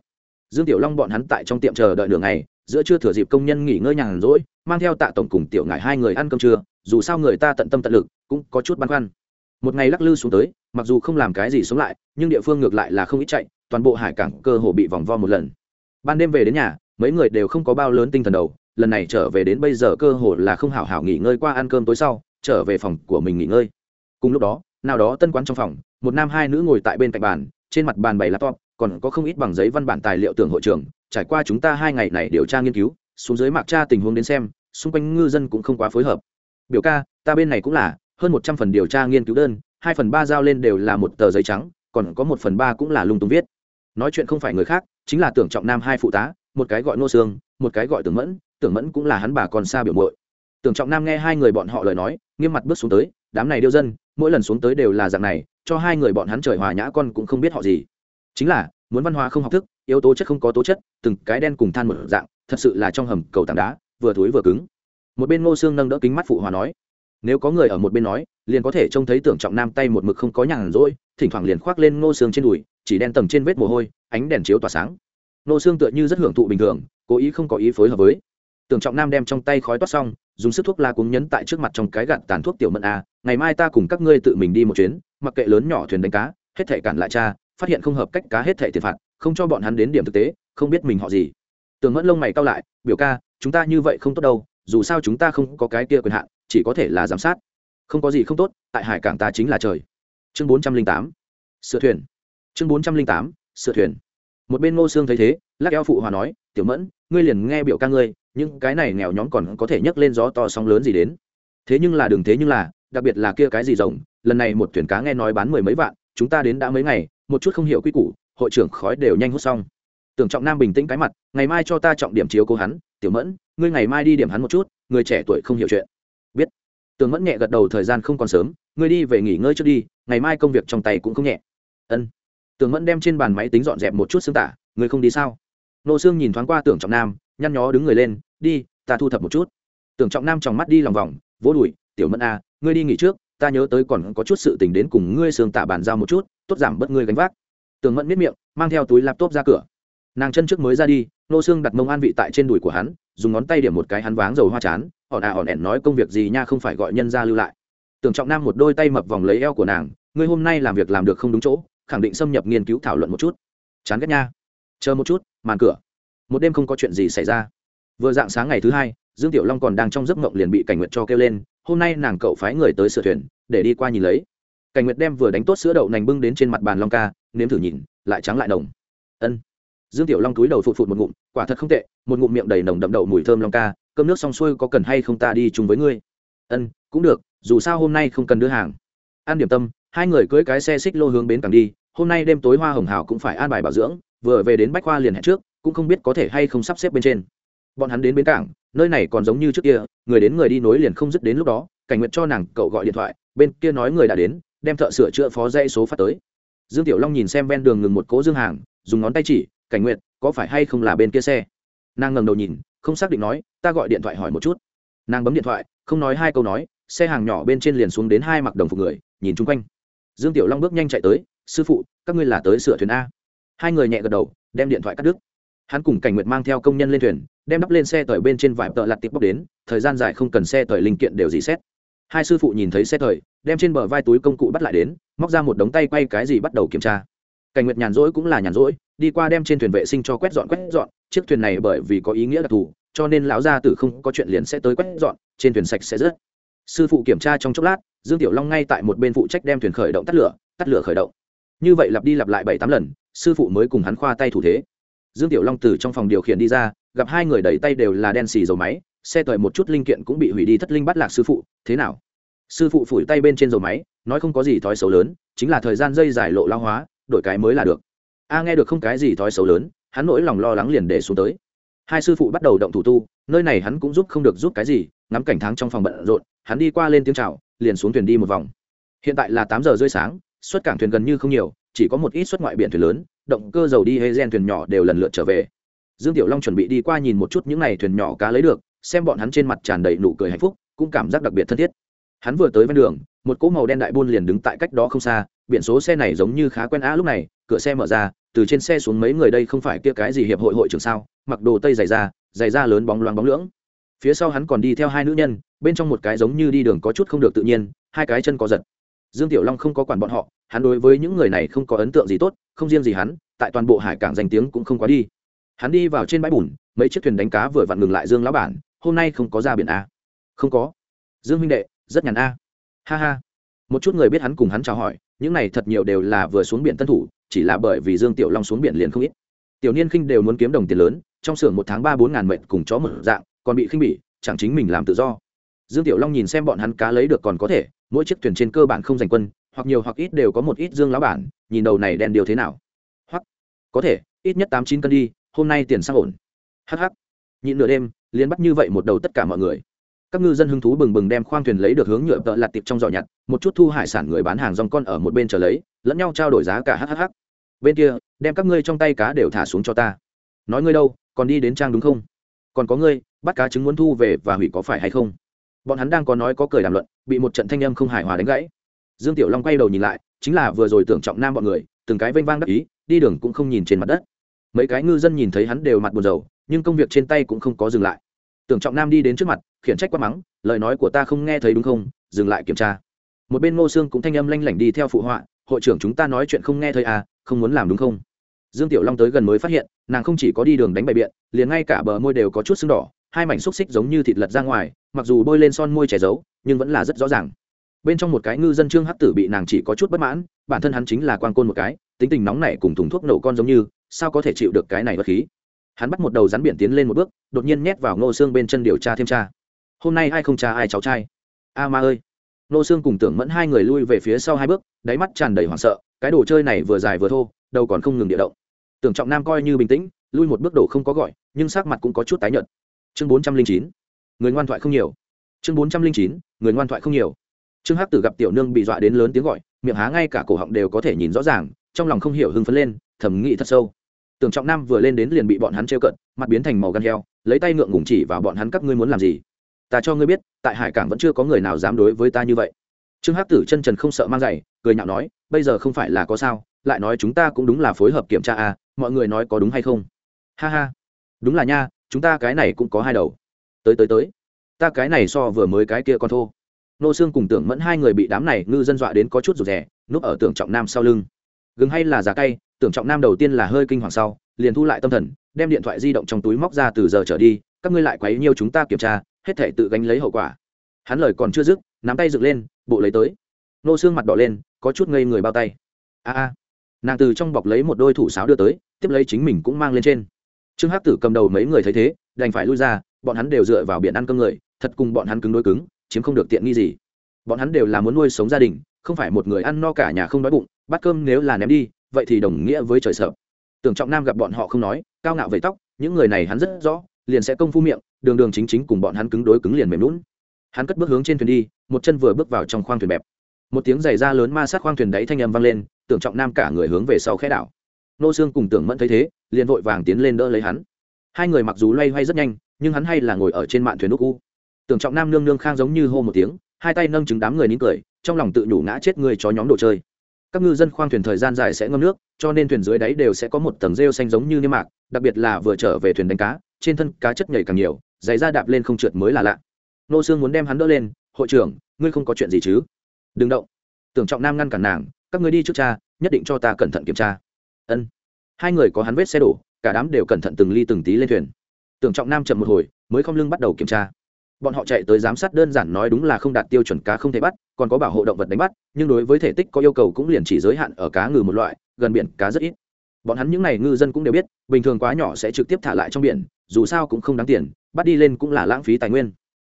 Dương tiểu long bọn hắn tại trong tiệm chờ đợi đường này giữa trưa thừa dịp công nhân nghỉ ngơi nhàn rỗi, mang theo tạ tổng cùng tiểu ngải hai người ăn cơm trưa, dù sao người ta tận tâm tận lực, cũng có chút băn khoăn. Một ngày lắc lư xuống tới, mặc dù không làm cái gì sống lại, nhưng địa phương ngược lại là không ít chạy, toàn bộ hải cảng cơ hồ bị vòng vo một lần. Ban đêm về đến nhà, mấy người đều không có bao lớn tinh thần đầu lần này trở về đến bây giờ cơ hồ là không hảo hảo nghỉ ngơi qua ăn cơm tối sau, trở về phòng của mình nghỉ ngơi. Cùng lúc đó, nào đó tân quán trong phòng, một nam hai nữ ngồi tại bên cạnh bàn, trên mặt bàn bày laptop, còn có không ít bằng giấy văn bản tài liệu tưởng hội trưởng trải qua chúng ta hai ngày này điều tra nghiên cứu, xuống dưới mạc tra tình huống đến xem, xung quanh ngư dân cũng không quá phối hợp. Biểu ca, ta bên này cũng là, hơn một trăm phần điều tra nghiên cứu đơn, hai phần ba giao lên đều là một tờ giấy trắng, còn có một phần ba cũng là lung tung viết. Nói chuyện không phải người khác, chính là tưởng trọng nam hai phụ tá, một cái gọi nô sương, một cái gọi tưởng mẫn tưởng mẫn cũng là hắn bà còn xa biểu mội tưởng trọng nam nghe hai người bọn họ lời nói, nghiêm mặt bước xuống tới, đám này điêu dân, mỗi lần xuống tới đều là dạng này, cho hai người bọn hắn trời hòa nhã con cũng không biết họ gì. Chính là, muốn văn hóa không học thức, yếu tố chất không có tố chất, từng cái đen cùng than một dạng, thật sự là trong hầm cầu tảng đá, vừa thối vừa cứng. Một bên ngô sương nâng đỡ kính mắt phụ hòa nói, nếu có người ở một bên nói, liền có thể trông thấy tưởng trọng nam tay một mực không có nhàn rỗi, thỉnh thoảng liền khoác lên ngô sương trên đùi, chỉ đen tầng trên vết mồ hôi, ánh đèn chiếu tỏa sáng. Ngô sương tựa như rất hưởng thụ bình thường, cố ý không có ý phối hợp với tưởng trọng nam đem trong tay khói toát xong, dùng sức thuốc la cuống nhấn tại trước mặt trong cái gạt tàn thuốc tiểu mận a, ngày mai ta cùng các ngươi tự mình đi một chuyến, mặc kệ lớn nhỏ thuyền đánh cá, hết thể cản lại cha, phát hiện không hợp cách cá hết thể tiền phạt, không cho bọn hắn đến điểm thực tế, không biết mình họ gì. Tưởng mẫn lông mày cao lại, biểu ca, chúng ta như vậy không tốt đâu, dù sao chúng ta không có cái kia quyền hạn, chỉ có thể là giám sát. Không có gì không tốt, tại hải cảng ta chính là trời. Chương bốn trăm linh tám, sửa thuyền. Chương bốn trăm linh tám, sửa thuyền. Một bên ngô sương thấy thế, lắc eo phụ hòa nói, tiểu mẫn, ngươi liền nghe biểu ca ngươi những cái này nghèo nhóm còn có thể nhấc lên gió to sóng lớn gì đến. Thế nhưng là đừng thế nhưng là, đặc biệt là kia cái gì rồng, lần này một thuyền cá nghe nói bán mười mấy vạn, chúng ta đến đã mấy ngày, một chút không hiểu quy củ, hội trưởng khói đều nhanh hút xong. Tưởng trọng nam bình tĩnh cái mặt, ngày mai cho ta trọng điểm chiếu cố hắn, tiểu mẫn, ngươi ngày mai đi điểm hắn một chút, người trẻ tuổi không hiểu chuyện. Biết. Tưởng mẫn nhẹ gật đầu thời gian không còn sớm, ngươi đi về nghỉ ngơi trước đi, ngày mai công việc trong tay cũng không nhẹ. Ân. Tưởng mẫn đem trên bàn máy tính dọn dẹp một chút xương tả, ngươi không đi sao? Nô xương nhìn thoáng qua tưởng trọng nam nhăn nhó đứng người lên đi ta thu thập một chút. Tưởng trọng nam tròng mắt đi lòng vòng vỗ đùi tiểu mẫn a à, ngươi đi nghỉ trước ta nhớ tới còn có chút sự tình đến cùng ngươi sương tả bàn giao một chút tốt giảm bớt ngươi gánh vác. Tưởng mẫn miết miệng mang theo túi laptop ra cửa. Nàng chân trước mới ra đi nô xương đặt mông an vị tại trên đùi của hắn dùng ngón tay điểm một cái hắn váng dầu hoa chán ỏn à ỏn ẻn nói công việc gì nha không phải gọi nhân ra lưu lại. Tưởng trọng nam một đôi tay mập vòng lấy eo của nàng ngươi hôm nay làm việc làm được không đúng chỗ khẳng định xâm nhập nghiên cứu thảo luận một chút. Chán ghét nha. Chờ một chút màn cửa một đêm không có chuyện gì xảy ra. Vừa dạng sáng ngày thứ hai, dương tiểu long còn đang trong giấc mộng liền bị cảnh nguyệt cho kêu lên, hôm nay nàng cậu phái người tới sửa thuyền, để đi qua nhìn lấy. Cảnh nguyệt đem vừa đánh tốt sữa đậu nành bưng đến trên mặt bàn long ca, nếm thử nhìn, lại trắng lại nồng. Ân. Dương tiểu long túi đầu phụt phụt một ngụm, quả thật không tệ, một ngụm miệng đầy nồng đậm đậu mùi thơm long ca, cơm nước xong xuôi có cần hay không ta đi chung với ngươi? Ân, cũng được, dù sao hôm nay không cần đưa hàng. An điểm tâm, hai người cưỡi cái xe xích lô hướng bến cảng đi, hôm nay đêm tối hoa hồng hào cũng phải an bài bảo dưỡng, vừa về đến bách khoa liền hẹn trước cũng không biết có thể hay không sắp xếp bên trên. Bọn hắn đến bến cảng, nơi này còn giống như trước kia, người đến người đi nối liền không dứt đến lúc đó, cảnh nguyện cho nàng cậu gọi điện thoại, bên kia nói người đã đến, đem thợ sửa chữa phó dây số phát tới. Dương tiểu long nhìn xem ven đường ngừng một cố dương hàng, dùng ngón tay chỉ, cảnh nguyện có phải hay không là bên kia xe? Nàng ngẩng đầu nhìn, không xác định nói, ta gọi điện thoại hỏi một chút. Nàng bấm điện thoại, không nói hai câu nói, xe hàng nhỏ bên trên liền xuống đến hai mặc đồng phục người, nhìn chung quanh. Dương tiểu long bước nhanh chạy tới, sư phụ, các ngươi là tới sửa thuyền a. Hai người nhẹ gật đầu, đem điện thoại cắt đứt hắn cùng cảnh nguyệt mang theo công nhân lên thuyền, đem đắp lên xe tời bên trên vải tợ lặt tiệp bóc đến, thời gian dài không cần xe tời linh kiện đều dì xét. Hai sư phụ nhìn thấy xe tời, đem trên bờ vai túi công cụ bắt lại đến, móc ra một đống tay quay cái gì bắt đầu kiểm tra. Cảnh nguyệt nhàn rỗi cũng là nhàn rỗi, đi qua đem trên thuyền vệ sinh cho quét dọn quét dọn, chiếc thuyền này bởi vì có ý nghĩa đặc thù, cho nên lão gia tử không có chuyện liền sẽ tới quét dọn, trên thuyền sạch sẽ rất. Sư phụ kiểm tra trong chốc lát, dương tiểu long ngay tại một bên phụ trách đem thuyền khởi động tắt lửa tắt lửa khởi động. Như vậy lặp đi lặp lại bảy tám lần, sư phụ mới cùng hắn khoa tay thủ thế dương tiểu long từ trong phòng điều khiển đi ra, gặp hai người đẩy tay đều là đen xì dầu máy, xe tời một chút linh kiện cũng bị hủy đi thất linh bắt lạc sư phụ, thế nào? Sư phụ phủi tay bên trên dầu máy, nói không có gì thói xấu lớn, chính là thời gian dây dài lộ lao hóa, đổi cái mới là được. A, nghe được không cái gì thói xấu lớn, hắn nỗi lòng lo lắng liền để xuống tới. Hai sư phụ bắt đầu động thủ tu, nơi này hắn cũng giúp không được giúp cái gì, ngắm cảnh tháng trong phòng bận rộn, hắn đi qua lên tiếng chào, liền xuống thuyền đi một vòng. Hiện tại là tám giờ rưỡi sáng, xuất cảng thuyền gần như không nhiều chỉ có một ít xuất ngoại biển thuyền lớn, động cơ dầu đi hay gen thuyền nhỏ đều lần lượt trở về. Dương tiểu long chuẩn bị đi qua nhìn một chút những n à y thuyền nhỏ cá lấy được, xem bọn hắn trên mặt tràn đầy nụ cười hạnh phúc, cũng cảm giác đặc biệt thân thiết. Hắn vừa tới ven đường, một cỗ màu đen đại buôn liền đứng tại cách đó không xa, biển số xe này giống như khá quen á lúc này, cửa xe mở ra, từ trên xe xuống mấy người đây không phải kia cái gì hiệp hội hội trưởng sao, mặc đồ tây dày da dày da lớn bóng loáng bóng lưỡng. Phía sau hắn còn đi theo hai nữ nhân, bên trong một cái giống như đi đường có chút không được tự nhiên, hai cái chân có giật dương tiểu long không có quản bọn họ, hắn đối với những người này không có ấn tượng gì tốt, không riêng gì hắn, tại toàn bộ hải cảng danh tiếng cũng không quá đi. Hắn đi vào trên bãi bùn, mấy chiếc thuyền đánh cá vừa vặn ngừng lại dương lão bản, hôm nay không có ra biển a. Không có. Dương huynh đệ, rất nhàn a. Ha ha. Một chút người biết hắn cùng hắn chào hỏi, những này thật nhiều đều là vừa xuống biển tân thủ, chỉ là bởi vì dương tiểu long xuống biển liền không ít. Tiểu niên khinh đều muốn kiếm đồng tiền lớn, trong xưởng một tháng ba bốn ngàn mệnh cùng chó một dạng, còn bị khinh bỉ, chẳng chính mình làm tự do. Dương tiểu long nhìn xem bọn hắn cá lấy được còn có thể mỗi chiếc thuyền trên cơ bản không giành quân, hoặc nhiều hoặc ít đều có một ít dương lão bản, nhìn đầu này đen điều thế nào. Hoặc, có thể, ít nhất tám chín cân đi, hôm nay tiền sang ổn. Hh nhịn nửa đêm, liền bắt như vậy một đầu tất cả mọi người. Các ngư dân hứng thú bừng bừng đem khoang thuyền lấy được hướng nhựa tợ lặt tiệp trong giỏ nhặt, một chút thu hải sản người bán hàng rong con ở một bên chờ lấy, lẫn nhau trao đổi giá cả hhh bên kia, đem các ngươi trong tay cá đều thả xuống cho ta. Nói ngươi đâu, còn đi đến trang đúng không? Còn có ngươi, bắt cá trứng muốn thu về và hủy có phải hay không? Bọn hắn đang có nói có cười đàm luận, bị một trận thanh âm không hài hòa đánh gãy. Dương tiểu long quay đầu nhìn lại, chính là vừa rồi tưởng trọng nam bọn người, từng cái vênh vang đắc ý, đi đường cũng không nhìn trên mặt đất. Mấy cái ngư dân nhìn thấy hắn đều mặt buồn rầu, nhưng công việc trên tay cũng không có dừng lại. Tưởng trọng nam đi đến trước mặt, khiển trách quá mắng, lời nói của ta không nghe thấy đúng không, dừng lại kiểm tra. Một bên ngô sương cũng thanh âm lanh lảnh đi theo phụ họa, hội trưởng chúng ta nói chuyện không nghe thấy à không muốn làm đúng không? Dương tiểu long tới gần mới phát hiện, nàng không chỉ có đi đường đánh bày biện, liền ngay cả bờ môi đều có chút sưng đỏ, hai mảnh xúc xích giống như thịt lật ra ngoài mặc dù bôi lên son môi che giấu, nhưng vẫn là rất rõ ràng. Bên trong một cái ngư dân trương hắc tử bị nàng chỉ có chút bất mãn, bản thân hắn chính là quan côn một cái, tính tình nóng này cùng thùng thuốc nổ con giống như, sao có thể chịu được cái này bất khí? Hắn bắt một đầu rắn biển tiến lên một bước, đột nhiên nhét vào ngô xương bên chân điều tra thêm tra. Hôm nay ai không tra ai cháu trai? A ma ơi! Ngô xương cùng tưởng mẫn hai người lui về phía sau hai bước, đáy mắt tràn đầy hoảng sợ, cái đồ chơi này vừa dài vừa thô đầu còn không ngừng địa động. Tưởng trọng nam coi như bình tĩnh, lui một bước đổ không có gọi, nhưng sắc mặt cũng có chút tái nhợt. Chương bốn trăm linh chín người ngoan thoại không nhiều. Chương bốn trăm linh chín, người ngoan thoại không nhiều. Trương hắc tử gặp tiểu nương bị dọa đến lớn tiếng gọi, miệng há ngay cả cổ họng đều có thể nhìn rõ ràng, trong lòng không hiểu hưng phấn lên thẩm nghĩ thật sâu. Tưởng trọng nam vừa lên đến liền bị bọn hắn trêu cận mặt biến thành màu gan heo, lấy tay ngượng ngủng chỉ vào bọn hắn, các ngươi muốn làm gì? Ta cho ngươi biết, tại hải cảng vẫn chưa có người nào dám đối với ta như vậy. Trương hắc tử chân trần không sợ mang giày, cười nhạo nói, bây giờ không phải là có sao, lại nói chúng ta cũng đúng là phối hợp kiểm tra à mọi người nói có đúng hay không? Ha ha, đúng là nha, chúng ta cái này cũng có hai đầu tới tới tới. Ta cái này so vừa mới cái kia con thô. Nô xương cùng tưởng mẫn hai người bị đám này ngư dân dọa đến có chút rụt rè, núp ở tưởng trọng nam sau lưng. Gừng hay là giá cay, tưởng trọng nam đầu tiên là hơi kinh hoàng sau, liền thu lại tâm thần, đem điện thoại di động trong túi móc ra từ giờ trở đi, các ngươi lại quấy nhiêu chúng ta kiểm tra, hết thể tự gánh lấy hậu quả. Hắn lời còn chưa dứt, nắm tay dựng lên, bộ lấy tới. Nô xương mặt đỏ lên, có chút ngây người bao tay. A a. Nàng từ trong bọc lấy một đôi thủ sáo đưa tới, tiếp lấy chính mình cũng mang lên trên. Trương hắc tử cầm đầu mấy người thấy thế, đành phải lui ra bọn hắn đều dựa vào biển ăn cơm người, thật cùng bọn hắn cứng đối cứng, chiếm không được tiện nghi gì. Bọn hắn đều là muốn nuôi sống gia đình, không phải một người ăn no cả nhà không đói bụng, bát cơm nếu là ném đi, vậy thì đồng nghĩa với trời sợ. Tưởng trọng nam gặp bọn họ không nói, cao ngạo về tóc, những người này hắn rất rõ, liền sẽ công phu miệng, đường đường chính chính cùng bọn hắn cứng đối cứng liền mềm lún hắn cất bước hướng trên thuyền đi, một chân vừa bước vào trong khoang thuyền bẹp. Một tiếng giày da lớn ma sát khoang thuyền đáy thanh âm vang lên, tưởng trọng nam cả người hướng về sau khẽ đảo. Nô xương cùng tưởng mẫn thấy thế, liền vội vàng tiến lên đỡ lấy hắn. Hai người mặc dù loay hoay rất nhanh nhưng hắn hay là ngồi ở trên mạn thuyền đúc u. Tưởng trọng nam nương nương khang giống như hô một tiếng, hai tay nâng chứng đám người nín cười, trong lòng tự nhủ ngã chết người cho nhóm đồ chơi. Các ngư dân khoang thuyền thời gian dài sẽ ngâm nước, cho nên thuyền dưới đáy đều sẽ có một tầng rêu xanh giống như niêm mạc, đặc biệt là vừa trở về thuyền đánh cá, trên thân cá chất nhảy càng nhiều, giày ra đạp lên không trượt mới là lạ. Nô sương muốn đem hắn đỡ lên, hội trưởng, ngươi không có chuyện gì chứ? Đừng động. Tưởng trọng nam ngăn cản nàng, các ngươi đi trước cha, nhất định cho ta cẩn thận kiểm tra. Ân. Hai người có hắn vết xe đổ, cả đám đều cẩn thận từng ly từng tí lên thuyền tưởng trọng nam chậm một hồi, mới không lưng bắt đầu kiểm tra. Bọn họ chạy tới giám sát đơn giản nói đúng là không đạt tiêu chuẩn cá không thể bắt, còn có bảo hộ động vật đánh bắt, nhưng đối với thể tích có yêu cầu cũng liền chỉ giới hạn ở cá ngừ một loại, gần biển cá rất ít. Bọn hắn những n à y ngư dân cũng đều biết, bình thường quá nhỏ sẽ trực tiếp thả lại trong biển, dù sao cũng không đáng tiền, bắt đi lên cũng là lãng phí tài nguyên.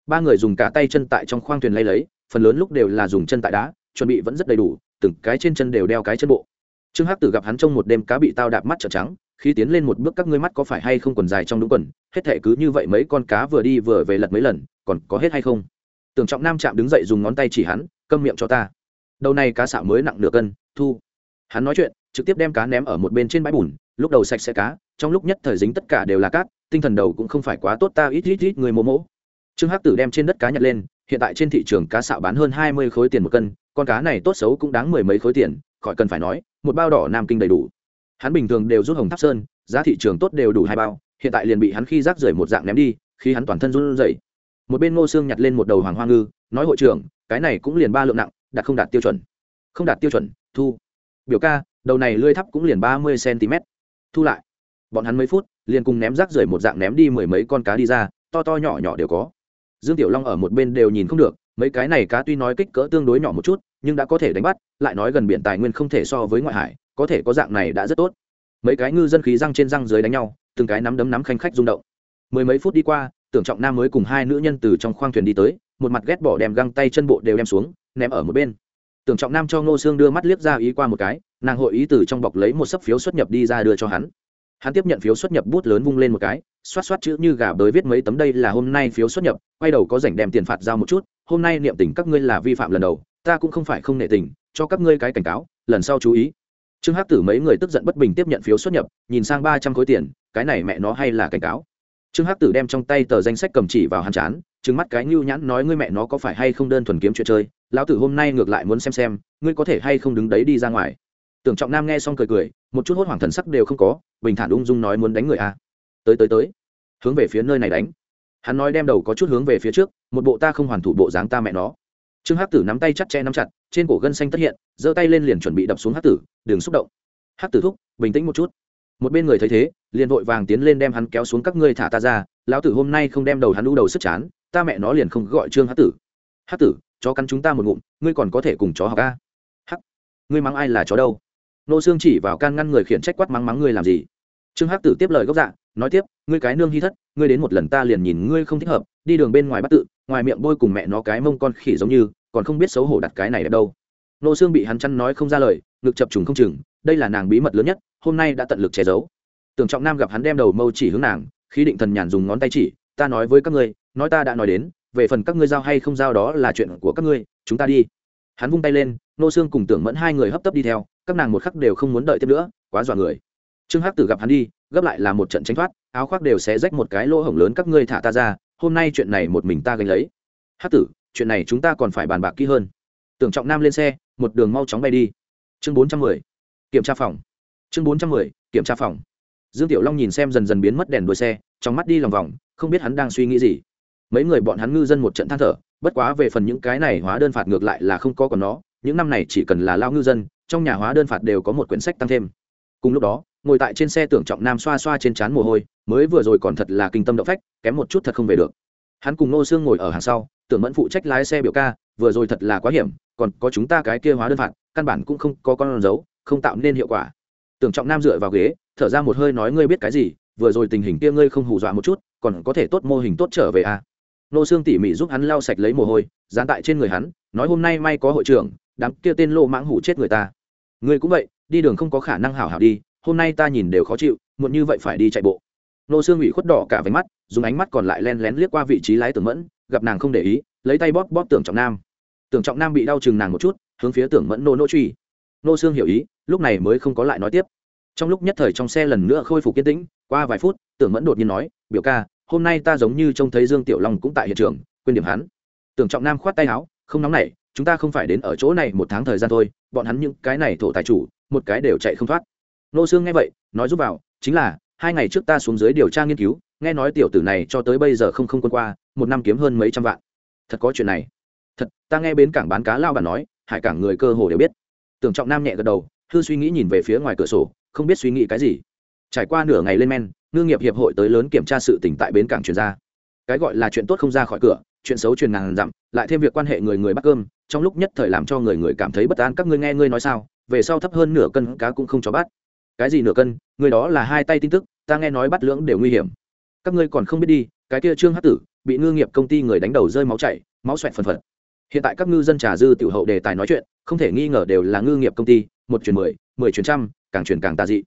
Ba người dùng cả tay chân tại trong khoang thuyền lay lấy, phần lớn lúc đều là dùng chân tại đá, chuẩn bị vẫn rất đầy đủ, từng cái trên chân đều đeo cái chân bộ. Trương hắc tử gặp hắn trong một đêm cá bị tao đạp mắt trợn trắng, khi tiến lên một bước các ngươi mắt có phải hay không quần dài trong đúng quần hết thể cứ như vậy mấy con cá vừa đi vừa về lật mấy lần, còn có hết hay không? Tưởng trọng nam chạm đứng dậy dùng ngón tay chỉ hắn, câm miệng cho ta. Đầu này cá xạo mới nặng nửa cân, thu. Hắn nói chuyện, trực tiếp đem cá ném ở một bên trên bãi bùn, lúc đầu sạch sẽ cá, trong lúc nhất thời dính tất cả đều là cát, tinh thần đầu cũng không phải quá tốt, ta ít ít ít người mô mỗ trương hắc tử đem trên đất cá nhặt lên, hiện tại trên thị trường cá xạo bán hơn hai mươi khối tiền một cân, con cá này tốt xấu cũng đáng mười mấy khối tiền, khỏi cần phải nói, một bao đỏ nam kinh đầy đủ. Hắn bình thường đều rút hồng tháp sơn, giá thị trường tốt đều đủ hai bao hiện tại liền bị hắn khi rác rưởi một dạng ném đi, khi hắn toàn thân run rẩy. Một bên ngô xương nhặt lên một đầu hoàng hoa ngư, nói hội trưởng, cái này cũng liền ba lượng nặng, đạt không đạt tiêu chuẩn? Không đạt tiêu chuẩn, thu. Biểu ca, đầu này lươi thấp cũng liền ba mươi cm thu lại. Bọn hắn mấy phút, liền cùng ném rác rưởi một dạng ném đi mười mấy con cá đi ra, to to nhỏ nhỏ đều có. Dương tiểu long ở một bên đều nhìn không được, mấy cái này cá tuy nói kích cỡ tương đối nhỏ một chút, nhưng đã có thể đánh bắt, lại nói gần biển tài nguyên không thể so với ngoại hải, có thể có dạng này đã rất tốt. Mấy cái ngư dân khí răng trên răng dưới đánh nhau từng cái nắm đấm nắm khanh khách rung động. Mười mấy phút đi qua, tưởng trọng nam mới cùng hai nữ nhân từ trong khoang thuyền đi tới, một mặt ghét bỏ đem găng tay chân bộ đều đem xuống, ném ở một bên. Tưởng trọng nam cho ngô sương đưa mắt liếc ra ý qua một cái, nàng hội ý từ trong bọc lấy một sấp phiếu xuất nhập đi ra đưa cho hắn. Hắn tiếp nhận phiếu xuất nhập bút lớn vung lên một cái, xoát xoát chữ như gà bới viết mấy tấm đây là hôm nay phiếu xuất nhập, quay đầu có rảnh đem tiền phạt giao một chút, hôm nay niệm tình các ngươi là vi phạm lần đầu, ta cũng không phải không nệ tình, cho các ngươi cái cảnh cáo, lần sau chú ý. Trương hắc tử mấy người tức giận bất bình tiếp nhận phiếu xuất nhập, nhìn sang ba trăm khối tiền cái này mẹ nó hay là cảnh cáo? Trương hắc tử đem trong tay tờ danh sách cầm chỉ vào hàn chán, trừng mắt cái ngưu nhãn nói ngươi mẹ nó có phải hay không đơn thuần kiếm chuyện chơi? Lão tử hôm nay ngược lại muốn xem xem, ngươi có thể hay không đứng đấy đi ra ngoài. Tưởng trọng nam nghe xong cười cười, một chút hốt hoảng thần sắc đều không có, bình thản ung dung nói muốn đánh người a. Tới tới tới. Hướng về phía nơi này đánh. Hắn nói đem đầu có chút hướng về phía trước, một bộ ta không hoàn thủ bộ dáng ta mẹ nó. Trương hắc tử nắm tay chặt che nắm chặt, trên cổ gân xanh tất hiện, giơ tay lên liền chuẩn bị đập xuống hắc tử đường xúc động. Hắc tử thúc, bình tĩnh một chút một bên người thấy thế, liền vội vàng tiến lên đem hắn kéo xuống các ngươi thả ta ra, lão tử hôm nay không đem đầu hắn đu đầu sức chán, ta mẹ nó liền không gọi trương hắc tử. Hắc tử, chó cắn chúng ta một ngụm, ngươi còn có thể cùng chó học ca. hắc, ngươi mắng ai là chó đâu? Nô xương chỉ vào can ngăn người khiển trách quát mắng mắng ngươi làm gì? Trương hắc tử tiếp lời gốc dạ nói tiếp, ngươi cái nương hy thất, ngươi đến một lần ta liền nhìn ngươi không thích hợp, đi đường bên ngoài bắt tự, ngoài miệng bôi cùng mẹ nó cái mông con khỉ giống như, còn không biết xấu hổ đặt cái này ở đâu nô xương bị hắn chăn nói không ra lời, ngực chập trùng không chừng, đây là nàng bí mật lớn nhất, hôm nay đã tận lực che giấu. Tưởng trọng nam gặp hắn đem đầu mâu chỉ hướng nàng, khí định thần nhàn dùng ngón tay chỉ, ta nói với các ngươi, nói ta đã nói đến, về phần các ngươi giao hay không giao đó là chuyện của các ngươi, chúng ta đi. Hắn vung tay lên, nô xương cùng tưởng mẫn hai người hấp tấp đi theo, các nàng một khắc đều không muốn đợi tiếp nữa, quá dọa người. Trương hắc tử gặp hắn đi, gấp lại là một trận tranh thoát, áo khoác đều sẽ rách một cái lỗ hổng lớn các ngươi thả ta ra, hôm nay chuyện này một mình ta gánh lấy. Hắc tử, chuyện này chúng ta còn phải bàn bạc kỹ hơn. Tưởng trọng nam lên xe một đường mau chóng bay đi. Chương bốn trăm mười, kiểm tra phòng. Chương bốn trăm mười, kiểm tra phòng. Dương tiểu long nhìn xem dần dần biến mất đèn đuôi xe, trong mắt đi lòng vòng, không biết hắn đang suy nghĩ gì. Mấy người bọn hắn ngư dân một trận than thở, bất quá về phần những cái này hóa đơn phạt ngược lại là không có còn nó, những năm này chỉ cần là lao ngư dân, trong nhà hóa đơn phạt đều có một quyển sách tăng thêm. Cùng lúc đó, ngồi tại trên xe tưởng trọng nam xoa xoa trên trán mồ hôi, mới vừa rồi còn thật là kinh tâm động phách, kém một chút thật không về được. Hắn cùng nô xương ngồi ở hàng sau, tưởng mẫn phụ trách lái xe biểu ca, vừa rồi thật là quá hiểm còn có chúng ta cái kia hóa đơn phạt, căn bản cũng không có con dấu, không tạo nên hiệu quả. Tưởng trọng nam dựa vào ghế, thở ra một hơi nói, ngươi biết cái gì? Vừa rồi tình hình kia ngươi không hù dọa một chút, còn có thể tốt mô hình tốt trở về à. nô xương tỉ mỉ giúp hắn lau sạch lấy mồ hôi, dán tại trên người hắn, nói, hôm nay may có hội trưởng, đám kia tên lô mãng hủ chết người ta. Ngươi cũng vậy, đi đường không có khả năng hảo hảo đi, hôm nay ta nhìn đều khó chịu, muộn như vậy phải đi chạy bộ. Nô xương ủy khuất đỏ cả váy mắt, dùng ánh mắt còn lại len lén liếc qua vị trí lái tưởng mẫn, gặp nàng không để ý, lấy tay bóp bóp tưởng trọng nam tưởng trọng nam bị đau chừng nàng một chút, hướng phía tưởng mẫn nô nô truy. Nô xương hiểu ý, lúc này mới không có lại nói tiếp. Trong lúc nhất thời trong xe lần nữa khôi phục kiên tĩnh, qua vài phút, tưởng mẫn đột nhiên nói, biểu ca, hôm nay ta giống như trông thấy dương tiểu long cũng tại hiện trường, quên điểm hắn. Tưởng trọng nam khoát tay áo, không nóng nảy chúng ta không phải đến ở chỗ này một tháng thời gian thôi, bọn hắn những cái này thổ tài chủ, một cái đều chạy không thoát. Nô xương nghe vậy, nói giúp vào, chính là, hai ngày trước ta xuống dưới điều tra nghiên cứu, nghe nói tiểu tử này cho tới bây giờ không không quân qua, một năm kiếm hơn mấy trăm vạn. Thật có chuyện này thật, ta nghe bến cảng bán cá lao bản nói, hải cảng người cơ hồ đều biết. Tưởng trọng nam nhẹ gật đầu, hư suy nghĩ nhìn về phía ngoài cửa sổ, không biết suy nghĩ cái gì. Trải qua nửa ngày lên men, ngư nghiệp hiệp hội tới lớn kiểm tra sự tỉnh tại bến cảng chuyển ra. Cái gọi là chuyện tốt không ra khỏi cửa, chuyện xấu truyền ngàn dặm, lại thêm việc quan hệ người người bắt cơm, trong lúc nhất thời làm cho người người cảm thấy bất an, các ngươi nghe ngươi nói sao, về sau thấp hơn nửa cân cá cũng không cho bắt. Cái gì nửa cân, người đó là hai tay tin tức, ta nghe nói bắt lưỡng đều nguy hiểm. Các ngươi còn không biết đi, cái kia trương hát tử, bị ngư nghiệp công ty người đánh đầu rơi máu chảy, máu xoẹt phần phật hiện tại các ngư dân trà dư tiểu hậu đề tài nói chuyện, không thể nghi ngờ đều là ngư nghiệp công ty, một chuyển mười mười chuyển trăm, càng chuyển càng tà dị.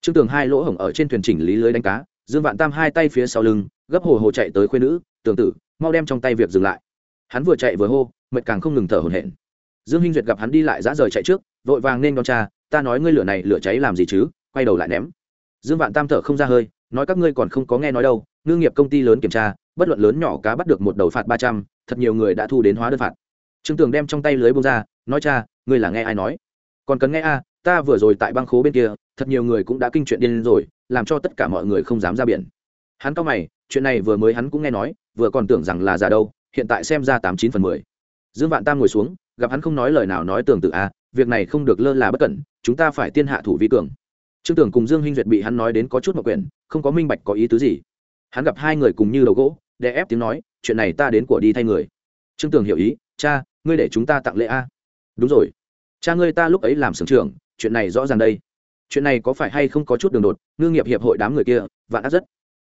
Trương tường hai lỗ hổng ở trên thuyền chỉnh lý lưới đánh cá, dương vạn tam hai tay phía sau lưng, gấp hồ hồ chạy tới khuyên nữ, tường tử, mau đem trong tay việc dừng lại. Hắn vừa chạy vừa hô, mệt càng không ngừng thở hổn hển. Dương hinh duyệt gặp hắn đi lại dã rời chạy trước, vội vàng nên đón cha, ta nói ngươi lửa này lửa cháy làm gì chứ, quay đầu lại ném. Dương vạn tam thở không ra hơi, nói các ngươi còn không có nghe nói đâu, ngư nghiệp công ty lớn kiểm tra, bất luận lớn nhỏ cá bắt được một đầu phạt ba trăm, thật nhiều người đã thu đến hóa đơn phạt trương tường đem trong tay lưới bông ra, nói, cha, ngươi là nghe ai nói? Còn cần nghe a, ta vừa rồi tại băng khố bên kia, thật nhiều người cũng đã kinh chuyện điên rồi, làm cho tất cả mọi người không dám ra biển. Hắn cao mày, chuyện này vừa mới hắn cũng nghe nói, vừa còn tưởng rằng là giả đâu, hiện tại xem ra tám chín phần mười. Dương vạn tam ngồi xuống, gặp hắn không nói lời nào nói tưởng tự a, việc này không được lơ là bất cẩn, chúng ta phải tiên hạ thủ vi cường. Trương tưởng cùng dương hinh duyệt bị hắn nói đến có chút mặc quyền không có minh bạch có ý tứ gì. Hắn gặp hai người cùng như đầu gỗ, đè ép tiếng nói, chuyện này ta đến của đi thay người. Trương tưởng hiểu ý, cha ngươi để chúng ta tặng lễ a. Đúng rồi. Cha ngươi ta lúc ấy làm sưởng trưởng, chuyện này rõ ràng đây. Chuyện này có phải hay không có chút đường đột, ngư nghiệp hiệp hội đám người kia, vạn ác rất.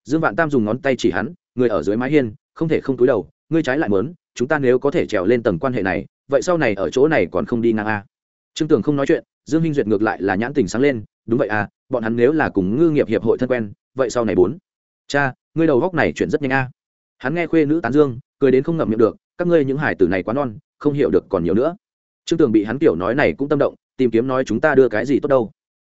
Dương vạn tam dùng ngón tay chỉ hắn, người ở dưới mái hiên, không thể không túi đầu, ngươi trái lại mớn chúng ta nếu có thể trèo lên tầng quan hệ này, vậy sau này ở chỗ này còn không đi ngang a. Trương tường không nói chuyện, dương hinh duyệt ngược lại là nhãn tình sáng lên, đúng vậy à bọn hắn nếu là cùng ngư nghiệp hiệp hội thân quen, vậy sau này bốn. Cha, ngươi đầu góc này chuyển rất nhanh a. Hắn nghe khuê nữ tán dương, cười đến không ngậm miệng được, các ngươi những hải tử này quá non không hiểu được còn nhiều nữa. Trương tường bị hắn kiểu nói này cũng tâm động, tìm kiếm nói chúng ta đưa cái gì tốt đâu.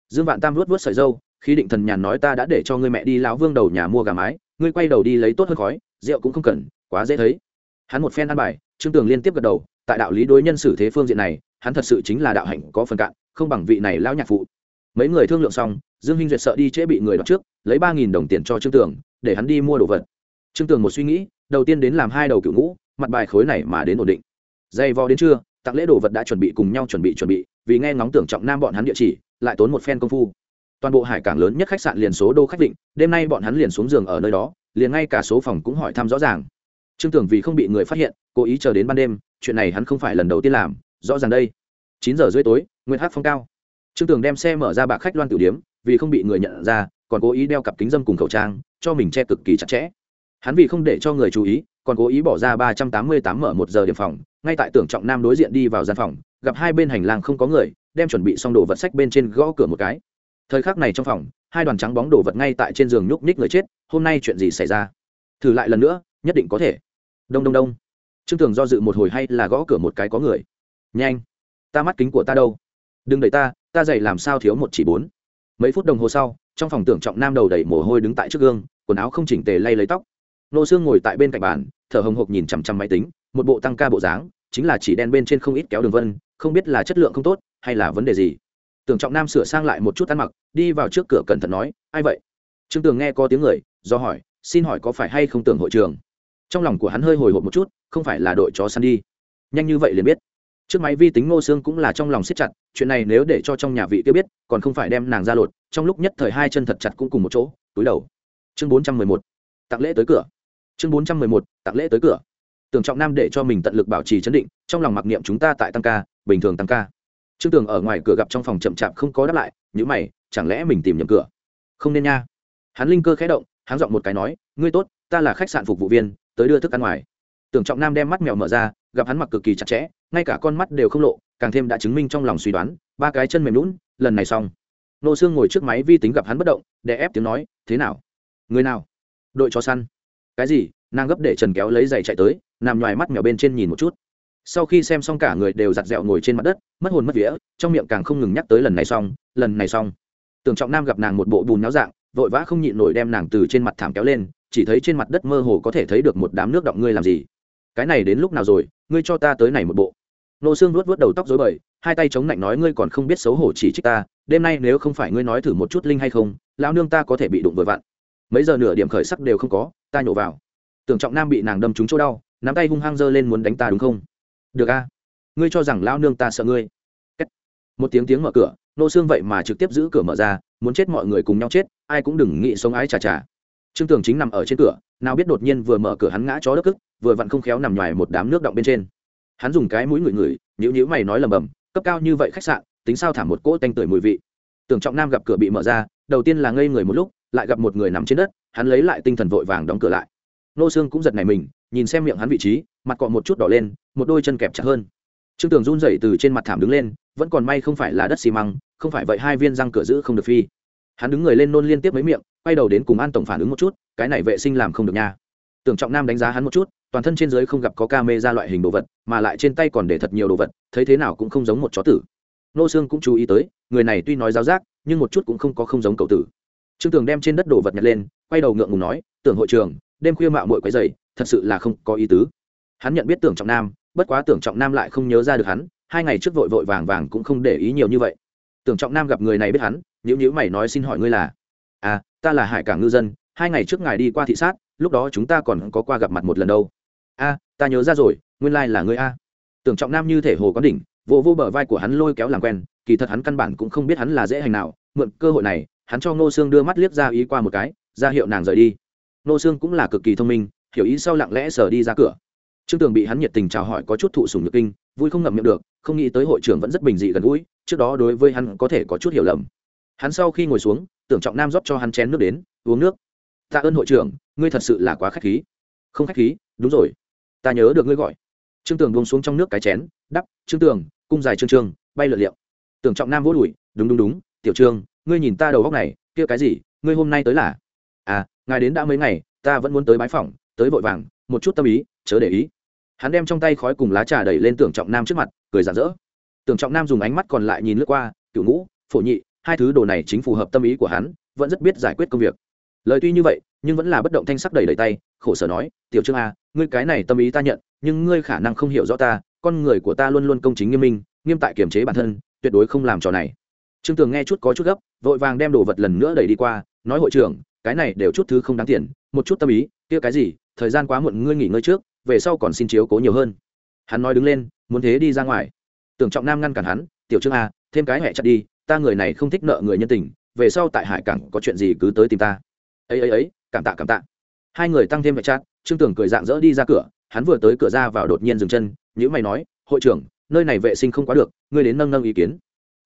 Dương vạn tam luốt vớt sợi dâu, khi định thần nhàn nói ta đã để cho ngươi mẹ đi lão vương đầu nhà mua gà mái, ngươi quay đầu đi lấy tốt hơn khói, rượu cũng không cần, quá dễ thấy. Hắn một phen ăn bài, trương tường liên tiếp gật đầu, tại đạo lý đối nhân xử thế phương diện này, hắn thật sự chính là đạo hạnh có phần cạn, không bằng vị này lão nhạc phụ. Mấy người thương lượng xong, dương hinh duyệt sợ đi trễ bị người đọc trước, lấy ba nghìn đồng tiền cho trương tường, để hắn đi mua đồ vật. Trương tường một suy nghĩ, đầu tiên đến làm hai đầu cựu ngũ, mặt bài khối này mà đến ổn định dày vò đến trưa, tặng lễ đồ vật đã chuẩn bị cùng nhau chuẩn bị chuẩn bị, vì nghe ngóng tưởng trọng nam bọn hắn địa chỉ, lại tốn một phen công phu. Toàn bộ hải cảng lớn nhất khách sạn liền số đô khách định đêm nay bọn hắn liền xuống giường ở nơi đó, liền ngay cả số phòng cũng hỏi thăm rõ ràng. Trương tưởng vì không bị người phát hiện, cố ý chờ đến ban đêm, chuyện này hắn không phải lần đầu tiên làm, rõ ràng đây. Chín giờ rưỡi tối nguyên hát phong cao. Trương tưởng đem xe mở ra bạc khách loan tử điếm, vì không bị người nhận ra, còn cố ý đeo cặp kính dâm cùng khẩu trang, cho mình che cực kỳ chặt chẽ. Hắn vì không để cho người chú ý, còn cố ý bỏ ra ba trăm tám mươi tám mở một giờ điểm phòng ngay tại tưởng trọng nam đối diện đi vào gian phòng, gặp hai bên hành lang không có người, đem chuẩn bị xong đồ vật sách bên trên gõ cửa một cái. Thời khắc này trong phòng, hai đoàn trắng bóng đồ vật ngay tại trên giường nhúc nhích người chết, hôm nay chuyện gì xảy ra? Thử lại lần nữa, nhất định có thể. Đông đông đông. Trương tường do dự một hồi hay là gõ cửa một cái có người? Nhanh. Ta mắt kính của ta đâu? Đừng đẩy ta ta dậy làm sao thiếu một chỉ bốn? Mấy phút đồng hồ sau, trong phòng tưởng trọng nam đầu đầy mồ hôi đứng tại trước gương, quần áo không chỉnh tề lay lấy tóc. Nô xương ngồi tại bên cạnh bàn, thở hồng hộc nhìn chằm chằm máy tính, một bộ tăng ca bộ dáng chính là chỉ đen bên trên không ít kéo đường vân, không biết là chất lượng không tốt, hay là vấn đề gì. Tưởng trọng nam sửa sang lại một chút ăn mặc, đi vào trước cửa cẩn thận nói, ai vậy? Trương tường nghe có tiếng người, do hỏi, xin hỏi có phải hay không tưởng hội trường? Trong lòng của hắn hơi hồi hộp một chút, không phải là đội chó săn đi. Nhanh như vậy liền biết. Trước máy vi tính ngô xương cũng là trong lòng siết chặt, chuyện này nếu để cho trong nhà vị kia biết, còn không phải đem nàng ra lột, trong lúc nhất thời hai chân thật chặt cũng cùng một chỗ, túi đầu. Chương bốn trăm mười một, tặng lễ tới cửa. Chương bốn trăm mười một, tặng lễ tới cửa tưởng trọng nam để cho mình tận lực bảo trì chấn định, trong lòng mặc niệm chúng ta tại tăng ca, bình thường tăng ca. Trương tường ở ngoài cửa gặp trong phòng chậm chạp không có đáp lại nhữ mày, chẳng lẽ mình tìm nhầm cửa? Không nên nha. Hắn linh cơ khẽ động, hắn giọng một cái nói, ngươi tốt, ta là khách sạn phục vụ viên, tới đưa thức ăn ngoài. Tưởng trọng nam đem mắt mèo mở ra, gặp hắn mặc cực kỳ chặt chẽ, ngay cả con mắt đều không lộ, càng thêm đã chứng minh trong lòng suy đoán, ba cái chân mềm lún lần này xong. Nô xương ngồi trước máy vi tính gặp hắn bất động để ép tiếng nói, thế nào? Người nào? Đội chó săn? Cái gì? Nàng gấp để trần kéo lấy giày chạy tới, nằm ngoài mắt mèo bên trên nhìn một chút. Sau khi xem xong cả người đều giặt dẹo ngồi trên mặt đất, mất hồn mất vía, trong miệng càng không ngừng nhắc tới lần này xong, lần này xong. Tưởng trọng nam gặp nàng một bộ bùn náo dạng, vội vã không nhịn nổi đem nàng từ trên mặt thảm kéo lên, chỉ thấy trên mặt đất mơ hồ có thể thấy được một đám nước động ngươi làm gì. Cái này đến lúc nào rồi, ngươi cho ta tới này một bộ. Nô xương luốt vớt đầu tóc dối bời, hai tay chống lạnh nói ngươi còn không biết xấu hổ chỉ trích ta, đêm nay nếu không phải ngươi nói thử một chút linh hay không, lão nương ta có thể bị đụng vừa vặn. Mấy giờ nửa điểm khởi sắc đều không có, ta nhổ vào tưởng trọng nam bị nàng đâm trúng chỗ đau, nắm tay hung hăng giơ lên muốn đánh ta đúng không? Được a. Ngươi cho rằng lao nương ta sợ ngươi. Một tiếng tiếng mở cửa, nô xương vậy mà trực tiếp giữ cửa mở ra, muốn chết mọi người cùng nhau chết, ai cũng đừng nghĩ sống ái chà chà. Trương tường chính nằm ở trên cửa, nào biết đột nhiên vừa mở cửa hắn ngã chó đất cức, vừa vặn không khéo nằm ngoài một đám nước động bên trên. Hắn dùng cái mũi ngửi ngửi nhữ nhữ mày nói lầm bầm, cấp cao như vậy khách sạn, tính sao thả một cỗ tanh tưởi mùi vị. Tưởng trọng nam gặp cửa bị mở ra, đầu tiên là ngây người một lúc, lại gặp một người nằm trên đất, hắn lấy lại tinh thần vội vàng đóng cửa lại nô xương cũng giật nảy mình, nhìn xem miệng hắn vị trí, mặt cọ một chút đỏ lên, một đôi chân kẹp chặt hơn. Trương tường run rẩy từ trên mặt thảm đứng lên, vẫn còn may không phải là đất xi măng, không phải vậy hai viên răng cửa giữ không được phi. Hắn đứng người lên nôn liên tiếp mấy miệng, quay đầu đến cùng an tổng phản ứng một chút, cái này vệ sinh làm không được nha. Tưởng trọng nam đánh giá hắn một chút, toàn thân trên dưới không gặp có ca mê ra loại hình đồ vật, mà lại trên tay còn để thật nhiều đồ vật, thấy thế nào cũng không giống một chó tử. Nô xương cũng chú ý tới, người này tuy nói giáo giác, nhưng một chút cũng không có không giống cậu tử. Trương tường đem trên đất đồ vật nhặt lên, quay đầu ngượng ngùng nói, tưởng hội trường đêm khuya mạo mội quấy dày thật sự là không có ý tứ. Hắn nhận biết tưởng trọng nam, bất quá tưởng trọng nam lại không nhớ ra được hắn, hai ngày trước vội vội vàng vàng cũng không để ý nhiều như vậy. Tưởng trọng nam gặp người này biết hắn nhữ nhữ mày nói xin hỏi ngươi là? À ta là hải cảng ngư dân, hai ngày trước ngài đi qua thị sát, lúc đó chúng ta còn có qua gặp mặt một lần đâu. A ta nhớ ra rồi, nguyên lai là ngươi a. Tưởng trọng nam như thể hồ có đỉnh vô vô bờ vai của hắn lôi kéo làm quen, kỳ thật hắn căn bản cũng không biết hắn là dễ hành nào, mượn cơ hội này, hắn cho ngô sương đưa mắt liếc ra ý qua một cái, ra hiệu nàng rời đi. Nô xương cũng là cực kỳ thông minh, hiểu ý sau lặng lẽ sờ đi ra cửa. Trương tường bị hắn nhiệt tình chào hỏi có chút thụ sùng nhược kinh, vui không ngậm miệng được, không nghĩ tới hội trưởng vẫn rất bình dị gần gũi, trước đó đối với hắn có thể có chút hiểu lầm. Hắn sau khi ngồi xuống, tưởng trọng nam rót cho hắn chén nước đến, uống nước. Tạ ơn hội trưởng, ngươi thật sự là quá k h á c h khí. Không k h á c h khí, đúng rồi. Ta nhớ được ngươi gọi. Trương tường buông xuống trong nước cái chén, đắp, trương tường, cung dài trương trương, bay lượt liệu. Tưởng trọng nam vỗ đùi, đúng đúng đúng, tiểu trương, ngươi nhìn ta đầu góc này, kia cái gì, ngươi hôm nay tới là? À ngài đến đã mấy ngày, ta vẫn muốn tới bái phòng tới vội vàng, một chút tâm ý, chớ để ý. Hắn đem trong tay khói cùng lá trà đẩy lên tưởng trọng nam trước mặt, cười rạng rỡ. Tưởng trọng nam dùng ánh mắt còn lại nhìn lướt qua cựu ngũ, phổ nhị, hai thứ đồ này chính phù hợp tâm ý của hắn, vẫn rất biết giải quyết công việc. Lời tuy như vậy, nhưng vẫn là bất động thanh sắc đầy đầy tay, khổ sở nói, tiểu trương a ngươi cái này tâm ý ta nhận, nhưng ngươi khả năng không hiểu rõ ta, con người của ta luôn luôn công chính nghiêm minh, nghiêm tại kiềm chế bản thân, tuyệt đối không làm trò này. Trương tường nghe chút có chút gấp, vội vàng đem đồ vật lần nữa đẩy đi qua, nói, hội trưởng cái này đều chút thứ không đáng tiền, một chút tâm ý, kia cái gì, thời gian quá muộn ngươi nghỉ ngơi trước, về sau còn xin chiếu cố nhiều hơn. Hắn nói đứng lên, muốn thế đi ra ngoài. Tưởng trọng nam ngăn cản hắn, tiểu trương a thêm cái hẹ chặt đi, ta người này không thích nợ người nhân tình, về sau tại hải cảng có chuyện gì cứ tới tìm ta. Ấy ấy ấy, cảm tạ cảm tạ. Hai người tăng thêm hẹ chặt, trương tưởng cười dạng dỡ đi ra cửa, hắn vừa tới cửa ra vào đột nhiên dừng chân nhữ mày nói, hội trưởng, nơi này vệ sinh không quá được, ngươi đến nâng nâng ý kiến.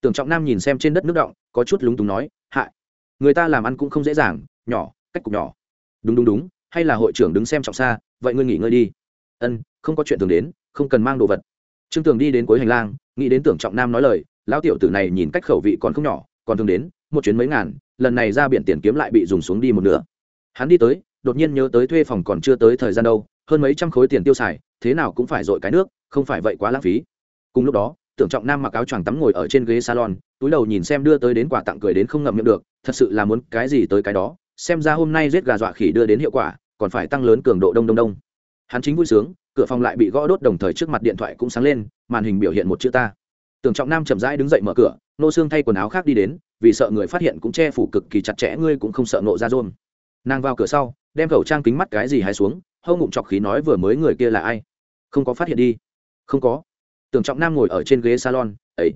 Tưởng trọng nam nhìn xem trên đất nước động, có chút lúng túng nói, hại, người ta làm ăn cũng không dễ dàng nhỏ, cách cục nhỏ. Đúng đúng đúng, hay là hội trưởng đứng xem trọng xa, vậy ngươi nghỉ ngơi đi. Ân, không có chuyện thường đến, không cần mang đồ vật. Trương tường đi đến cuối hành lang, nghĩ đến tưởng trọng nam nói lời, lão tiểu tử này nhìn cách khẩu vị còn không nhỏ, còn thường đến, một chuyến mấy ngàn, lần này ra biển tiền kiếm lại bị dùng xuống đi một nửa. Hắn đi tới, đột nhiên nhớ tới thuê phòng còn chưa tới thời gian đâu, hơn mấy trăm khối tiền tiêu xài, thế nào cũng phải dội cái nước, không phải vậy quá lãng phí. Cùng lúc đó, tưởng trọng nam mặc áo choàng tắm ngồi ở trên ghế salon, túi đầu nhìn xem đưa tới đến quà tặng cười đến không ngậm miệng được, thật sự là muốn cái gì tới cái đó xem ra hôm nay giết gà dọa khỉ đưa đến hiệu quả, còn phải tăng lớn cường độ đông đông đông. Hắn chính vui sướng, cửa phòng lại bị gõ đốt đồng thời trước mặt điện thoại cũng sáng lên, màn hình biểu hiện một chữ ta. Tưởng trọng nam chậm rãi đứng dậy mở cửa, nô xương thay quần áo khác đi đến, vì sợ người phát hiện cũng che phủ cực kỳ chặt chẽ, ngươi cũng không sợ nộ ra rôn nàng vào cửa sau, đem khẩu trang kính mắt cái gì hay xuống hâu ngụm chọc khí nói vừa mới người kia là ai? Không có phát hiện đi. Không có. Tưởng trọng nam ngồi ở trên ghế salon ấy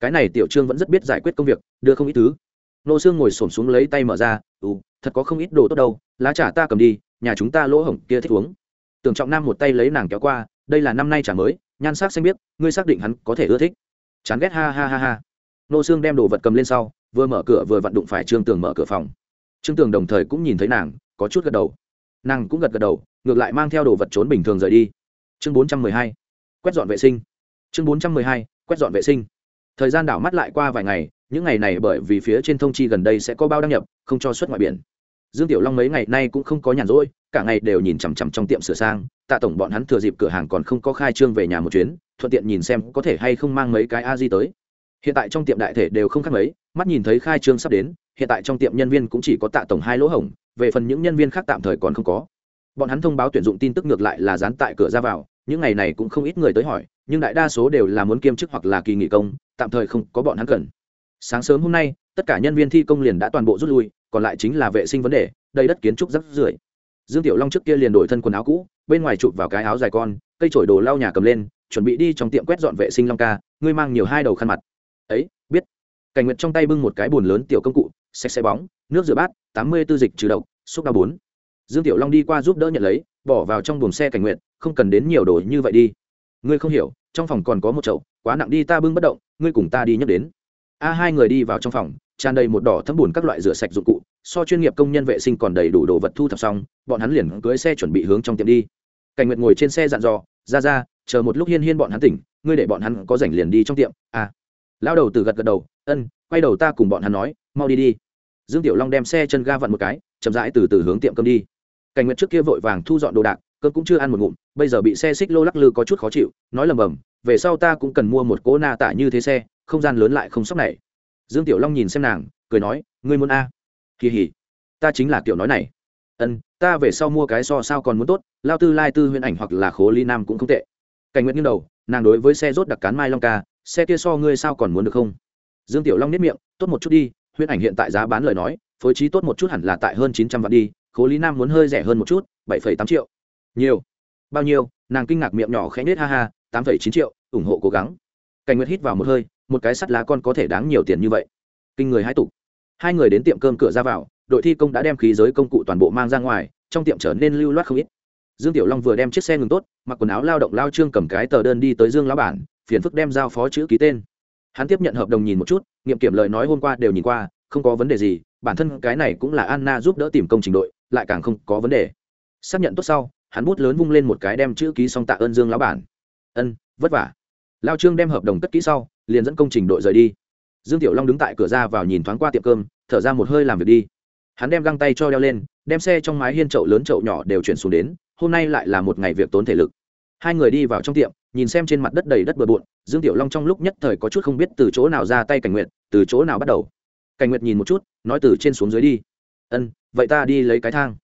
cái này tiểu trương vẫn rất biết giải quyết công việc, đưa không ít thứ nô xương ngồi xổm xuống lấy tay mở ra ừ thật có không ít đồ tốt đâu, lá trà ta cầm đi, nhà chúng ta lỗ hổng kia thích uống. Tưởng trọng nam một tay lấy nàng kéo qua, đây là năm nay trà mới, nhan sắc xanh biết ngươi xác định hắn có thể ưa thích. Chán ghét, ha ha ha ha. Nô xương đem đồ vật cầm lên sau, vừa mở cửa vừa vặn đụng phải trương tường mở cửa phòng. Trương tường đồng thời cũng nhìn thấy nàng, có chút gật đầu. Nàng cũng gật gật đầu, ngược lại mang theo đồ vật trốn bình thường rời đi. Chương bốn trăm mười hai, quét dọn vệ sinh. Chương bốn trăm mười hai, quét dọn vệ sinh. Thời gian đảo mắt lại qua vài ngày những ngày này bởi vì phía trên thông chi gần đây sẽ có bao đăng nhập, không cho xuất ngoại biển. Dương tiểu long mấy ngày nay cũng không có nhàn rỗi, cả ngày đều nhìn chằm chằm trong tiệm sửa sang. Tạ tổng bọn hắn thừa dịp cửa hàng còn không có khai trương về nhà một chuyến, thuận tiện nhìn xem có thể hay không mang mấy cái a di tới. Hiện tại trong tiệm đại thể đều không khác mấy, mắt nhìn thấy khai trương sắp đến, hiện tại trong tiệm nhân viên cũng chỉ có tạ tổng hai lỗ hổng, về phần những nhân viên khác tạm thời còn không có. Bọn hắn thông báo tuyển dụng tin tức ngược lại là dán tại cửa ra vào, những ngày này cũng không ít người tới hỏi, nhưng đại đa số đều là muốn kiêm chức hoặc là kỳ nghỉ công, tạm thời không có bọn hắn cần sáng sớm hôm nay, tất cả nhân viên thi công liền đã toàn bộ rút lui, còn lại chính là vệ sinh vấn đề, đầy đất kiến trúc rất rưởi. Dương tiểu long trước kia liền đổi thân quần áo cũ, bên ngoài chụp vào cái áo dài con, cây chổi đồ lau nhà cầm lên, chuẩn bị đi trong tiệm quét dọn vệ sinh long ca, ngươi mang nhiều hai đầu khăn mặt. Ấy, biết. Cảnh nguyệt trong tay bưng một cái bồn lớn tiểu công cụ sạch xe bóng, nước rửa bát, tám mươi tư dịch trừ độc, xúc đau bốn. Dương tiểu long đi qua giúp đỡ nhận lấy, bỏ vào trong buồng xe cảnh nguyện không cần đến nhiều đồ như vậy đi. Ngươi không hiểu, trong phòng còn có một chậu, quá nặng đi ta bưng bất động, ngươi cùng ta đi nhấc đến a hai người đi vào trong phòng, tràn đầy một đỏ thấm bùn các loại rửa sạch dụng cụ, so chuyên nghiệp công nhân vệ sinh còn đầy đủ đồ vật thu thập xong, bọn hắn liền cưới xe chuẩn bị hướng trong tiệm đi. Cảnh nguyệt ngồi trên xe dặn dò, ra ra, chờ một lúc hiên hiên bọn hắn tỉnh, ngươi để bọn hắn có rảnh liền đi trong tiệm. À. Lao đầu từ gật gật đầu, ân, quay đầu ta cùng bọn hắn nói, mau đi đi. Dương tiểu long đem xe chân ga vặn một cái, chậm rãi từ từ hướng tiệm cơm đi. Cảnh nguyệt trước kia vội vàng thu dọn đồ đạc, cơm cũng chưa ăn một ngụm, bây giờ bị xe xích lô lắc lư có chút khó chịu, nói lầm bầm về sau ta cũng cần mua một cỗ na tả như thế xe, không gian lớn lại không sốc này. Dương tiểu long nhìn xem nàng, cười nói, ngươi muốn a? Kỳ hỉ. Ta chính là kiểu nói này. Ân, ta về sau mua cái so sao còn muốn tốt, lao tư lai tư huyền ảnh hoặc là khố ly nam cũng không tệ. Cảnh nguyện nghiêng đầu, nàng đối với xe rốt đặc cán mai long ca, xe kia so ngươi sao còn muốn được không? Dương tiểu long nếp miệng, tốt một chút đi huyền ảnh hiện tại giá bán lời nói, phối trí tốt một chút hẳn là tại hơn chín trăm vạn đi, khố lý nam muốn hơi rẻ hơn một chút, bảy phẩy tám triệu. Nhiều. Bao nhiêu? Nàng kinh ngạc miệng nhỏ khẽ nết ha ha tám phẩy chín triệu, ủng hộ cố gắng. Cảnh nguyệt hít vào một hơi, một cái sắt lá con có thể đáng nhiều tiền như vậy. Kinh người hai tục. Hai người đến tiệm cơm cửa ra vào, đội thi công đã đem khí giới công cụ toàn bộ mang ra ngoài, trong tiệm trở nên lưu loát không ít. Dương tiểu long vừa đem chiếc xe ngừng tốt, mặc quần áo lao động lao trương cầm cái tờ đơn đi tới dương lão bản, phiền phức đem giao phó chữ ký tên. Hắn tiếp nhận hợp đồng nhìn một chút, nghiệm kiểm lời nói hôm qua đều nhìn qua, không có vấn đề gì, bản thân cái này cũng là anna giúp đỡ tìm công trình đội, lại càng không có vấn đề. Xác nhận tốt sau, hắn bút lớn vung lên một cái đem chữ ký xong tạ ơn dương lão bản ân, vất vả. Lao trương đem hợp đồng cất kỹ sau, liền dẫn công trình đội rời đi. Dương tiểu long đứng tại cửa ra vào nhìn thoáng qua tiệm cơm, thở ra một hơi làm việc đi. Hắn đem găng tay cho đeo lên, đem xe trong mái hiên chậu lớn chậu nhỏ đều chuyển xuống đến, hôm nay lại là một ngày việc tốn thể lực. Hai người đi vào trong tiệm, nhìn xem trên mặt đất đầy đất bừa bộn, dương tiểu long trong lúc nhất thời có chút không biết từ chỗ nào ra tay cảnh nguyện từ chỗ nào bắt đầu. Cảnh nguyệt nhìn một chút, nói từ trên xuống dưới đi. Ân, vậy ta đi lấy cái thang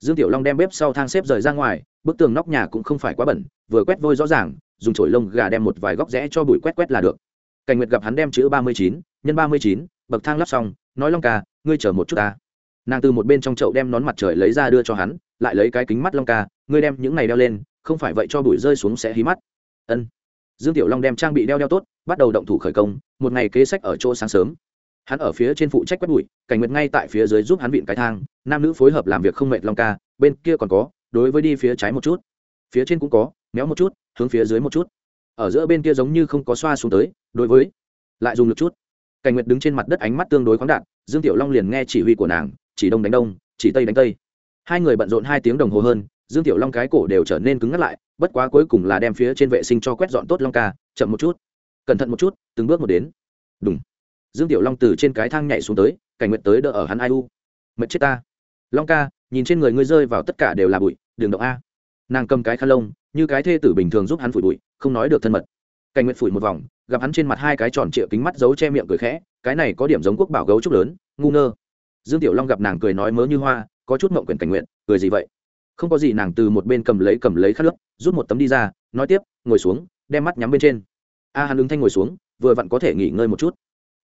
dương tiểu long đem bếp sau thang xếp rời ra ngoài, bức tường nóc nhà cũng không phải quá bẩn, vừa quét vôi rõ ràng, dùng chổi lông gà đem một vài góc rẽ cho bụi quét quét là được. Cảnh nguyệt gặp hắn đem chữ ba mươi chín, nhân ba mươi chín, bậc thang lắp xong, nói long ca, ngươi chờ một chút ta. Nàng từ một bên trong chậu đem nón mặt trời lấy ra đưa cho hắn, lại lấy cái kính mắt long ca, ngươi đem những này đeo lên, không phải vậy cho bụi rơi xuống sẽ hí mắt. Ân. Dương tiểu long đem trang bị đeo đeo tốt, bắt đầu động thủ khởi công, một ngày kế sách ở chỗ sáng sớm hắn ở phía trên phụ trách quét bụi, cảnh nguyệt ngay tại phía dưới giúp hắn vịn cái thang, nam nữ phối hợp làm việc không mệt long ca, bên kia còn có, đối với đi phía trái một chút. Phía trên cũng có, méo một chút, hướng phía dưới một chút. Ở giữa bên kia giống như không có xoa xuống tới, đối với, lại dùng lực chút. Cảnh nguyệt đứng trên mặt đất ánh mắt tương đối khoáng đạn dương tiểu long liền nghe chỉ huy của nàng, chỉ đông đánh đông, chỉ tây đánh tây. Hai người bận rộn hai tiếng đồng hồ hơn, dương tiểu long cái cổ đều trở nên cứng ngắt lại, bất quá cuối cùng là đem phía trên vệ sinh cho quét dọn tốt long ca, chậm một chút, cẩn thận một chút, từng bước một đến. Đúng dương tiểu long từ trên cái thang nhảy xuống tới, cảnh nguyện tới đỡ ở hắn ai u. Mệt chết ta. Long ca, nhìn trên người ngươi rơi vào tất cả đều là bụi đường động a. Nàng cầm cái khăn lông, như cái thê tử bình thường giúp hắn phủi bụi, không nói được thân mật. Cảnh nguyện phủi một vòng, gặp hắn trên mặt hai cái tròn trịa kính mắt giấu che miệng cười khẽ, cái này có điểm giống quốc bảo gấu trúc lớn, ngu ngơ. Dương tiểu long gặp nàng cười nói mớ như hoa, có chút mộng quyền cảnh nguyện cười gì vậy? Không có gì, nàng từ một bên cầm lấy cầm lấy khát nước rút một tấm đi ra, nói tiếp, ngồi xuống, đem mắt nhắm bên trên. A hắn ứng thanh ngồi xuống, vừa vặn có thể nghỉ ngơi một chút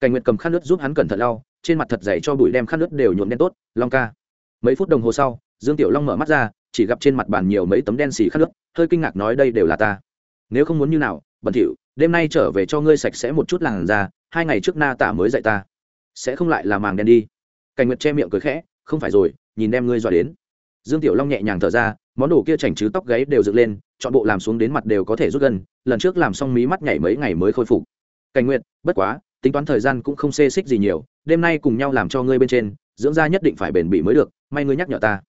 cảnh nguyệt cầm khăn nước giúp hắn cẩn thận lau, trên mặt thật dày cho bụi đem khăn nước đều nhuộm đen tốt, long ca. Mấy phút đồng hồ sau, dương tiểu long mở mắt ra, chỉ gặp trên mặt bàn nhiều mấy tấm đen xì khăn nước, hơi kinh ngạc nói đây đều là ta. Nếu không muốn như nào bẩn thỉu đêm nay trở về cho ngươi sạch sẽ một chút làn da, hai ngày trước na tả mới dạy ta. Sẽ không lại là màng đen đi. Cảnh nguyệt che miệng cười khẽ, không phải rồi, nhìn đem ngươi dọa đến. Dương tiểu long nhẹ nhàng thở ra, món đồ kia chảnh chứ tóc gáy đều dựng lên, chọn bộ làm xuống đến mặt đều có thể rút gần, lần trước làm xong mí mắt nhảy mấy ngày mới khôi phục. Cảnh nguyệt, bất quá tính toán thời gian cũng không xê xích gì nhiều, đêm nay cùng nhau làm cho ngươi bên trên, dưỡng da nhất định phải bền bỉ mới được, may ngươi nhắc nhở ta.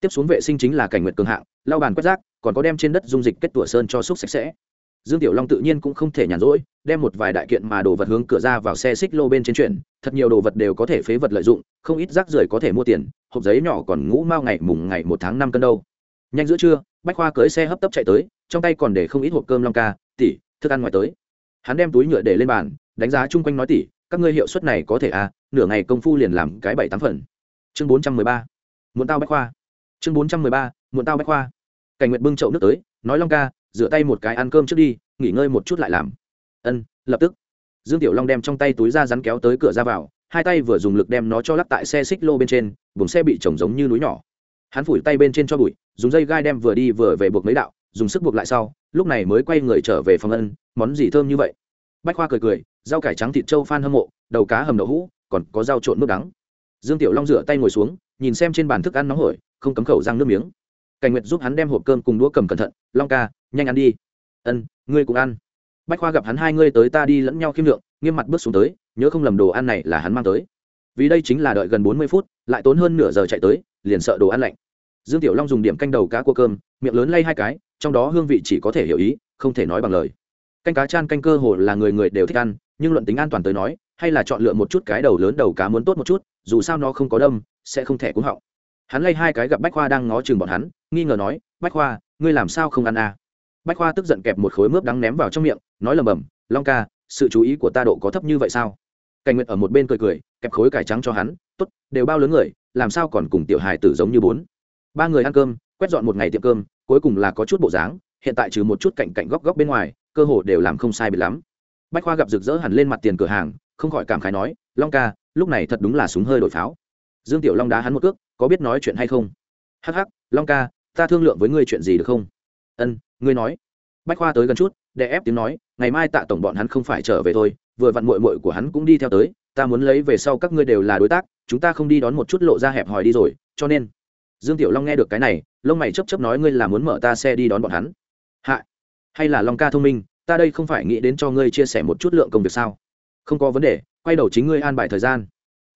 Tiếp xuống vệ sinh chính là cảnh nguyệt cường hạng, lau bàn quét rác, còn có đem trên đất dung dịch kết tủa sơn cho xúc sạch sẽ. Dương tiểu long tự nhiên cũng không thể nhàn rỗi, đem một vài đại kiện mà đồ vật hướng cửa ra vào xe xích lô bên trên chuyển, thật nhiều đồ vật đều có thể phế vật lợi dụng, không ít rác rưởi có thể mua tiền, hộp giấy nhỏ còn ngũ mao ngày mùng ngày một tháng năm cân đâu. Nhanh giữa trưa, bách khoa cưới xe hấp tấp chạy tới, trong tay còn để không ít hộp cơm long ca tỉ thức ăn ngoài tới. Hắn đem túi nhựa để lên bàn đánh giá chung quanh nói tỉ, các ngươi hiệu suất này có thể à nửa ngày công phu liền làm cái bảy tám phần. Chương bốn trăm mười ba, muộn tao bách khoa. Chương bốn trăm mười ba, muộn tao bách khoa. Cảnh nguyệt bưng chậu nước tới, nói long ca, rửa tay một cái ăn cơm trước đi, nghỉ ngơi một chút lại làm. Ân, lập tức. Dương tiểu long đem trong tay túi ra rắn kéo tới cửa ra vào, hai tay vừa dùng lực đem nó cho lắp tại xe xích lô bên trên vùng xe bị trồng giống như núi nhỏ. Hắn phủi tay bên trên cho bụi, dùng dây gai đem vừa đi vừa về buộc mấy đạo, dùng sức buộc lại sau, lúc này mới quay người trở về phòng ân, món gì thơm như vậy? Bách khoa cười cười rau cải trắng thịt trâu phan hâm mộ, đầu cá hầm đậu hũ, còn có rau trộn nước đắng. Dương tiểu long rửa tay ngồi xuống, nhìn xem trên bàn thức ăn nóng hổi, không cấm khẩu răng nước miếng. Cảnh nguyệt giúp hắn đem hộp cơm cùng đũa cầm cẩn thận, long ca, nhanh ăn đi. Ân, ngươi cũng ăn. Bách khoa gặp hắn hai ngươi tới ta đi lẫn nhau khiêm lượng, nghiêm mặt bước xuống tới, nhớ không lầm đồ ăn này là hắn mang tới. Vì đây chính là đợi gần bốn mươi phút, lại tốn hơn nửa giờ chạy tới, liền sợ đồ ăn lạnh. Dương tiểu long dùng điểm canh đầu cá cua cơm, miệng lớn lay hai cái, trong đó hương vị chỉ có thể hiểu ý, không thể nói bằng lời. Canh cá chan canh cơ hồ là người người đều thích ăn nhưng luận tính an toàn tới nói, hay là chọn lựa một chút cái đầu lớn đầu cá muốn tốt một chút, dù sao nó không có đâm, sẽ không thể cúng họng. Hắn lay hai cái gặp bách khoa đang ngó chừng bọn hắn, nghi ngờ nói, bách khoa, ngươi làm sao không ăn à? bách khoa tức giận kẹp một khối mướp đắng ném vào trong miệng, nói lầm bầm long ca, sự chú ý của ta độ có thấp như vậy sao? Cảnh nguyệt ở một bên cười cười, kẹp khối cải trắng cho hắn, tốt, đều bao lớn người, làm sao còn cùng tiểu hài tử giống như bốn? Ba người ăn cơm, quét dọn một ngày tiệm cơm, cuối cùng là có chút bộ dáng, hiện tại trừ một chút cạnh cạnh góc góc bên ngoài, cơ hồ đều làm không sai biệt lắm bách khoa gặp rực rỡ hẳn lên mặt tiền cửa hàng, không khỏi cảm khái nói, long ca, lúc này thật đúng là súng hơi đổi pháo. Dương tiểu long đá hắn một cước, có biết nói chuyện hay không? Hắc hắc, long ca, ta thương lượng với ngươi chuyện gì được không? Ân, ngươi nói. Bách khoa tới gần chút để ép tiếng nói, ngày mai tạ tổng bọn hắn không phải trở về thôi, vừa vặn mội mội của hắn cũng đi theo tới, ta muốn lấy về sau các ngươi đều là đối tác, chúng ta không đi đón một chút lộ ra hẹp hòi đi rồi, cho nên. Dương tiểu long nghe được cái này, lông mày chấp chấp nói, ngươi là muốn mở ta xe đi đón bọn hắn? Hạ, hay là long ca thông minh ta đây không phải nghĩ đến cho ngươi chia sẻ một chút lượng công việc sao? Không có vấn đề, quay đầu chính ngươi an bài thời gian.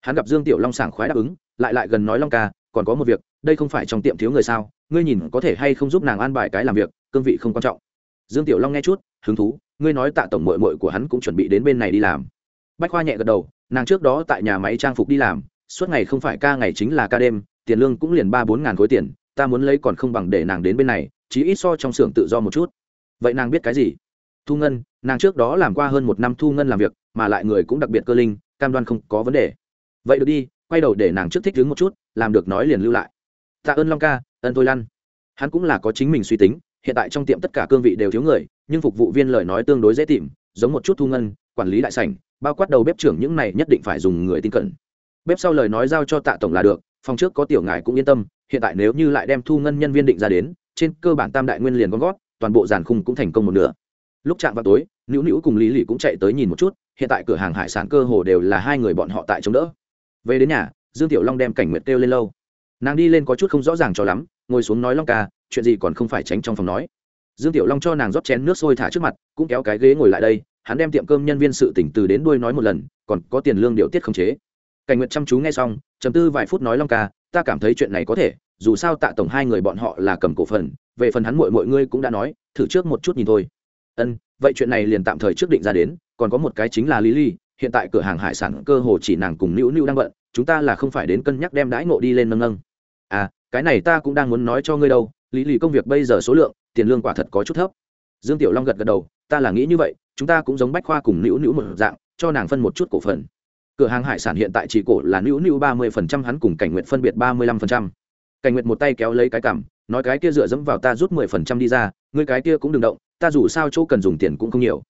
Hắn gặp dương tiểu long sảng khoái đáp ứng, lại lại gần nói long ca, còn có một việc, đây không phải trong tiệm thiếu người sao? Ngươi nhìn có thể hay không giúp nàng an bài cái làm việc, cương vị không quan trọng. Dương tiểu long nghe chút, hứng thú, ngươi nói tạ tổng mội mội của hắn cũng chuẩn bị đến bên này đi làm. Bách khoa nhẹ gật đầu, nàng trước đó tại nhà máy trang phục đi làm, suốt ngày không phải ca ngày chính là ca đêm, tiền lương cũng liền ba bốn ngàn khối tiền, ta muốn lấy còn không bằng để nàng đến bên này, chí ít so trong xưởng tự do một chút. Vậy nàng biết cái gì? Thu ngân, nàng trước đó làm qua hơn một năm thu ngân làm việc, mà lại người cũng đặc biệt cơ linh, cam đoan không có vấn đề. Vậy được đi, quay đầu để nàng trước thích đứng một chút, làm được nói liền lưu lại. Tạ ơn long ca, ân tôi lăn. Hắn cũng là có chính mình suy tính, hiện tại trong tiệm tất cả cương vị đều thiếu người, nhưng phục vụ viên lời nói tương đối dễ tìm, giống một chút thu ngân, quản lý đại sảnh, bao quát đầu bếp trưởng những này nhất định phải dùng người tin cẩn. Bếp sau lời nói giao cho tạ tổng là được, phòng trước có tiểu ngài cũng yên tâm, hiện tại nếu như lại đem thu ngân nhân viên định ra đến, trên cơ bản tam đại nguyên liền con gót toàn bộ giàn khung cũng thành công một nửa lúc chạm vào tối, nữu nữu cùng lý lì cũng chạy tới nhìn một chút, hiện tại cửa hàng hải sản cơ hồ đều là hai người bọn họ tại chống đỡ. Về đến nhà, dương tiểu long đem cảnh nguyệt kêu lên lâu. Nàng đi lên có chút không rõ ràng cho lắm, ngồi xuống nói long ca, chuyện gì còn không phải tránh trong phòng nói. Dương tiểu long cho nàng rót chén nước sôi thả trước mặt, cũng kéo cái ghế ngồi lại đây, hắn đem tiệm cơm nhân viên sự tỉnh từ đến đuôi nói một lần, còn có tiền lương điều tiết không chế. Cảnh nguyệt chăm chú nghe xong chấm tư vài phút nói long ca, ta cảm thấy chuyện này có thể, dù sao tạ tổng hai người bọn họ là cầm cổ phần, về phần hắn muội mọi ngươi cũng đã nói, thử trước một chút nhìn thôi ân, vậy chuyện này liền tạm thời trước định ra đến, còn có một cái chính là lý ly hiện tại cửa hàng hải sản cơ hồ chỉ nàng cùng nữu nữu đang bận, chúng ta là không phải đến cân nhắc đem đãi ngộ đi lên nâng nâng. À cái này ta cũng đang muốn nói cho ngươi đâu lý lì công việc bây giờ số lượng, tiền lương quả thật có chút thấp. Dương tiểu long gật gật đầu, ta là nghĩ như vậy, chúng ta cũng giống bách khoa cùng nữu nữu một dạng, cho nàng phân một chút cổ phần. Cửa hàng hải sản hiện tại chỉ cổ là nữu nữu ba mươi phần trăm, hắn cùng cảnh nguyện phân biệt ba mươi lăm phần trăm. Cảnh nguyện một tay kéo lấy cái cảm nói cái kia dựa dẫm vào ta rút mười phần trăm đi ra, ngươi cái kia cũng đừng động ta dù sao chỗ cần dùng tiền cũng không nhiều.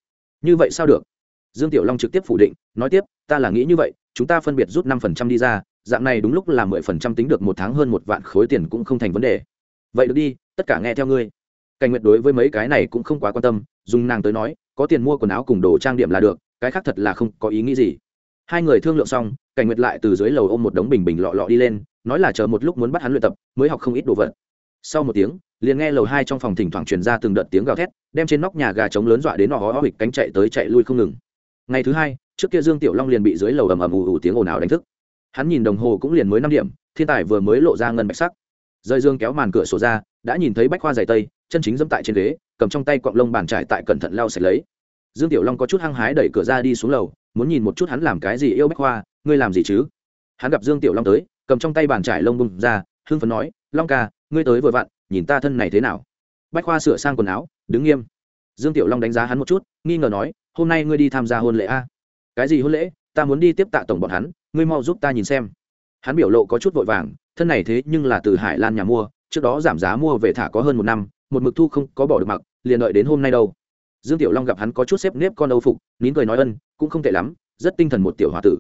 Như vậy sao được? Dương tiểu long trực tiếp phủ định, nói tiếp, ta là nghĩ như vậy, chúng ta phân biệt rút năm phần trăm đi ra, dạng này đúng lúc là mười phần trăm tính được một tháng hơn một vạn khối tiền cũng không thành vấn đề. Vậy được đi, tất cả nghe theo ngươi. Cảnh nguyệt đối với mấy cái này cũng không quá quan tâm, dùng nàng tới nói, có tiền mua quần áo cùng đồ trang điểm là được, cái khác thật là không có ý nghĩ gì. Hai người thương lượng xong, cảnh nguyệt lại từ dưới lầu ôm một đống bình bình lọ lọ đi lên, nói là chờ một lúc muốn bắt hắn luyện tập, mới học không ít đồ vật sau một tiếng, liền nghe lầu hai trong phòng thỉnh thoảng truyền ra từng đợt tiếng gào thét, đem trên nóc nhà gà trống lớn dọa đến nọ hó hịch cánh chạy tới chạy lui không ngừng. Ngày thứ hai, trước kia dương tiểu long liền bị dưới lầu ầm ầm ù ù tiếng ồn ào đánh thức. Hắn nhìn đồng hồ cũng liền mới năm điểm, thiên tài vừa mới lộ ra ngân bạch sắc. Rơi dương kéo màn cửa sổ ra, đã nhìn thấy bách khoa giày tây, chân chính dẫm tại trên ghế, cầm trong tay cọng lông bàn trải tại cẩn thận lau sạch lấy. Dương tiểu long có chút hăng hái đẩy cửa ra đi xuống lầu, muốn nhìn một chút hắn làm cái gì yêu bách khoa, ngươi làm gì chứ? Hắn gặp dương tiểu long tới, cầm trong tay bàn trải lông bung ra, hưng phấn nói, long ca ngươi tới vừa vặn, nhìn ta thân này thế nào? Bách khoa sửa sang quần áo, đứng nghiêm. Dương tiểu long đánh giá hắn một chút, nghi ngờ nói, hôm nay ngươi đi tham gia hôn lễ a cái gì hôn lễ? Ta muốn đi tiếp tạ tổng bọn hắn, ngươi mau giúp ta nhìn xem. Hắn biểu lộ có chút vội vàng, thân này thế nhưng là từ hải lan nhà mua, trước đó giảm giá mua về thả có hơn một năm, một mực thu không có bỏ được mặc, liền đợi đến hôm nay đâu. Dương tiểu long gặp hắn có chút xếp nếp con âu phục, nín cười nói ân, cũng không tệ lắm, rất tinh thần một tiểu h tử.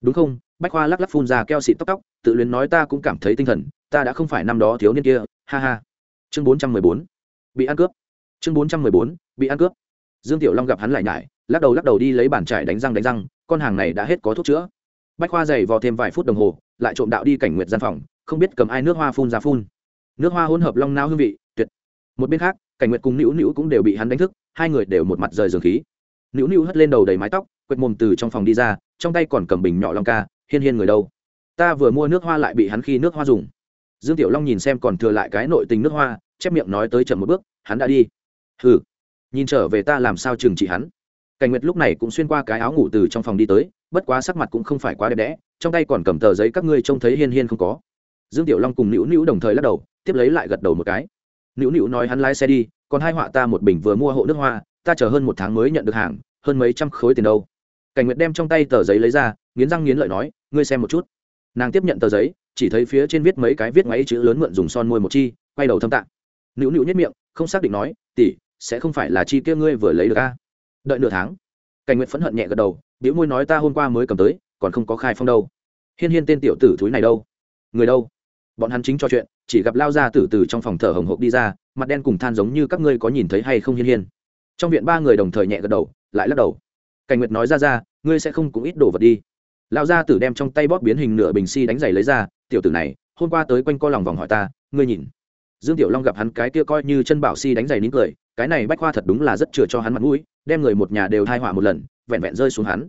Đúng không? Bách khoa lắc lắc phun ra keo xịt tóc tóc, tự luyến nói ta cũng cảm thấy tinh thần ta đã không phải năm đó thiếu niên kia, ha ha. Chương bốn trăm mười bốn. Bị ăn cướp. Chương bốn trăm mười bốn. Bị ăn cướp. Dương tiểu long gặp hắn lại nhải, lắc đầu lắc đầu đi lấy bàn trải đánh răng đánh răng, con hàng này đã hết có thuốc chữa. Bách khoa dày vò thêm vài phút đồng hồ, lại trộm đạo đi cảnh nguyệt gian phòng, không biết cầm ai nước hoa phun ra phun. Nước hoa hỗn hợp long nao hương vị, tuyệt. Một bên khác, cảnh nguyệt cùng nữu nữu cũng đều bị hắn đánh thức, hai người đều một mặt rời giường khí. Nữu nữu hất lên đầu đầy mái tóc, quệt mồm từ trong phòng đi ra, trong tay còn cầm bình nhỏ long ca, hiên hiên người đâu? Ta vừa mua nước hoa lại bị hắn khi nước hoa dùng dương tiểu long nhìn xem còn thừa lại cái nội tình nước hoa, chép miệng nói tới chậm một bước, hắn đã đi. Hừ, nhìn trở về ta làm sao trừng trị hắn? Cảnh nguyệt lúc này cũng xuyên qua cái áo ngủ từ trong phòng đi tới, bất quá sắc mặt cũng không phải quá đẹp đẽ, trong tay còn cầm tờ giấy các ngươi trông thấy hiên hiên không có. Dương tiểu long cùng nữu nữu đồng thời lắc đầu, tiếp lấy lại gật đầu một cái. Nữu nữu nói hắn lái xe đi, còn hai họa ta một bình vừa mua hộ nước hoa, ta chờ hơn một tháng mới nhận được hàng, hơn mấy trăm khối tiền đâu. Cảnh nguyệt đem trong tay tờ giấy lấy ra, nghiến răng nghiến lợi nói, ngươi xem một chút. Nàng tiếp nhận tờ giấy chỉ thấy phía trên viết mấy cái viết máy chữ lớn mượn dùng son môi một chi, quay đầu thâm tạng nữu nữu nhất miệng, không xác định nói, tỷ, sẽ không phải là chi kia ngươi vừa lấy được a? Đợi nửa tháng, cảnh nguyệt phẫn hận nhẹ gật đầu biểu môi nói, ta hôm qua mới cầm tới, còn không có khai phong đâu. Hiên hiên tên tiểu tử thúi này đâu? Người đâu? Bọn hắn chính cho chuyện, chỉ gặp lao ra tử từ trong phòng thở hồng hộc đi ra, mặt đen cùng than giống như các ngươi có nhìn thấy hay không hiên hiên? Trong viện ba người đồng thời nhẹ gật đầu, lại lắc đầu. Cảnh nguyệt nói, ra ra, ngươi sẽ không cũng ít đổ vật đi. Lao ra tử đem trong tay bóp biến hình nửa bình si đánh giày lấy ra tiểu tử này, hôm qua tới quanh co lòng vòng hỏi ta, ngươi nhìn. Dương tiểu long gặp hắn cái kia coi như chân bảo si đánh giày nín cười, cái này bách khoa thật đúng là rất chừa cho hắn mặt mũi, đem người một nhà đều thai họa một lần, vẹn vẹn rơi xuống hắn.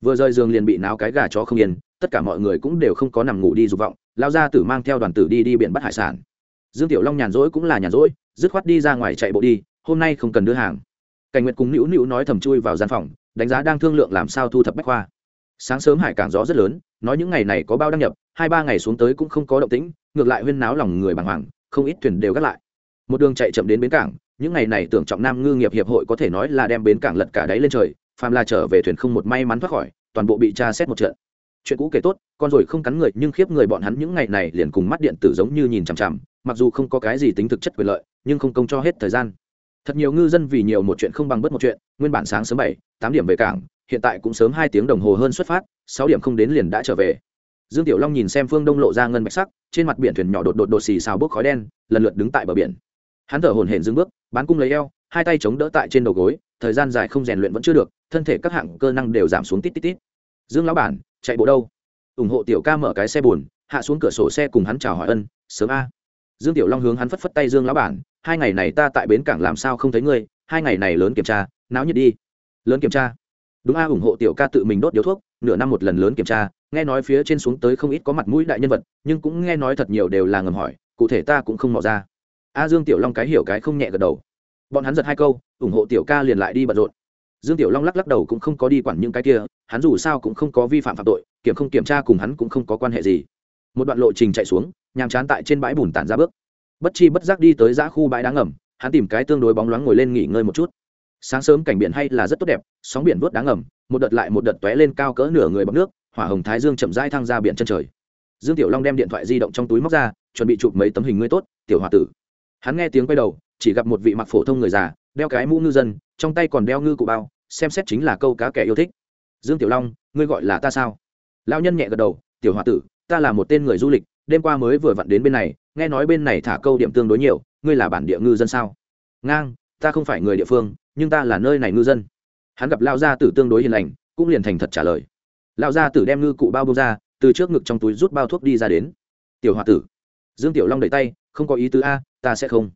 Vừa rơi giường liền bị náo cái gà chó không yên, tất cả mọi người cũng đều không có nằm ngủ đi dục vọng lao ra tử mang theo đoàn tử đi đi biển bắt hải sản. Dương tiểu long nhàn rỗi cũng là nhàn rỗi, dứt khoát đi ra ngoài chạy bộ đi, hôm nay không cần đưa hàng. Cảnh nguyệt cùng nữu nữu nói thầm chui vào gian phòng, đánh giá đang thương lượng làm sao thu thập bách khoa. Sáng sớm hải cảng gió rất lớn nói những ngày này có bao đăng nhập, hai ba ngày xuống tới cũng không có động tĩnh, ngược lại huyên náo lòng người bàng hoàng, không ít thuyền đều gác lại. Một đường chạy chậm đến bến cảng, những ngày này tưởng trọng nam ngư nghiệp hiệp hội có thể nói là đem bến cảng lật cả đáy lên trời, phàm là trở về thuyền không một may mắn thoát khỏi, toàn bộ bị tra xét một trận. Chuyện cũ kể tốt, con rồi không cắn người, nhưng khiếp người bọn hắn những ngày này liền cùng mắt điện tử giống như nhìn chằm chằm, mặc dù không có cái gì tính thực chất quyền lợi, nhưng không công cho hết thời gian. Thật nhiều ngư dân vì nhiều một chuyện không bằng bất một chuyện, nguyên bản sáng sớm bảy, tám điểm về cảng, hiện tại cũng sớm hai tiếng đồng hồ hơn xuất phát sáu điểm không đến liền đã trở về. Dương tiểu long nhìn xem phương đông lộ ra ngân bạch sắc, trên mặt biển thuyền nhỏ đột đột đột xì xào bốc khói đen, lần lượt đứng tại bờ biển. Hắn thở hổn hển dưng bước, bán cung lấy eo, hai tay chống đỡ tại trên đầu gối, thời gian dài không rèn luyện vẫn chưa được, thân thể các hạng cơ năng đều giảm xuống tít tít tít. Dương lão bản, chạy bộ đâu? ủng hộ tiểu ca mở cái xe bùn hạ xuống cửa sổ xe cùng hắn chào hỏi ân, sớm a. Dương tiểu long hướng hắn phất phất tay dương lão bản, hai ngày này ta tại bến cảng làm sao không thấy ngươi, hai ngày này lớn kiểm tra, náo nhiệt đi. Lớn kiểm tra. Đúng a, ủng hộ tiểu ca tự mình đốt điếu thuốc nửa năm một lần lớn kiểm tra, nghe nói phía trên xuống tới không ít có mặt mũi đại nhân vật, nhưng cũng nghe nói thật nhiều đều là ngầm hỏi, cụ thể ta cũng không mò ra. A dương tiểu long cái hiểu cái không nhẹ gật đầu. Bọn hắn giật hai câu, ủng hộ tiểu ca liền lại đi bận rộn. Dương tiểu long lắc lắc đầu cũng không có đi quản những cái kia, hắn dù sao cũng không có vi phạm phạm tội, kiểm không kiểm tra cùng hắn cũng không có quan hệ gì. Một đoạn lộ trình chạy xuống, nhàm chán tại trên bãi bùn tản ra bước. Bất chi bất giác đi tới giã khu bãi đá ngầm, hắn tìm cái tương đối bóng loáng ngồi lên nghỉ ngơi một chút. Sáng sớm cảnh biển hay là rất tốt đẹp, sóng biển vớt đá ngầm một đợt lại một đợt tóe lên cao cỡ nửa người bọc nước, hỏa hồng thái dương chậm rãi thăng ra biển chân trời. Dương tiểu long đem điện thoại di động trong túi móc ra, chuẩn bị chụp mấy tấm hình ngươi tốt, tiểu h tử. Hắn nghe tiếng quay đầu, chỉ gặp một vị mặc phổ thông người già, đeo cái mũ ngư dân, trong tay còn đeo ngư cụ bao, xem xét chính là câu cá kẻ yêu thích. Dương tiểu long, ngươi gọi là ta sao? Lão nhân nhẹ gật đầu, tiểu h tử, ta là một tên người du lịch, đêm qua mới vừa vặn đến bên này, nghe nói bên này thả câu điểm tương đối nhiều, ngươi là bản địa ngư dân sao? Ngang, ta không phải người địa phương, nhưng ta là nơi này ngư dân hắn gặp lao gia tử tương đối hiền lành, cũng liền thành thật trả lời. Lao gia tử đem ngư cụ bao bông ra, từ trước ngực trong túi rút bao thuốc đi ra đến. Tiểu h o a tử. Dương tiểu long đẩy tay, không có ý tứ a, ta sẽ không.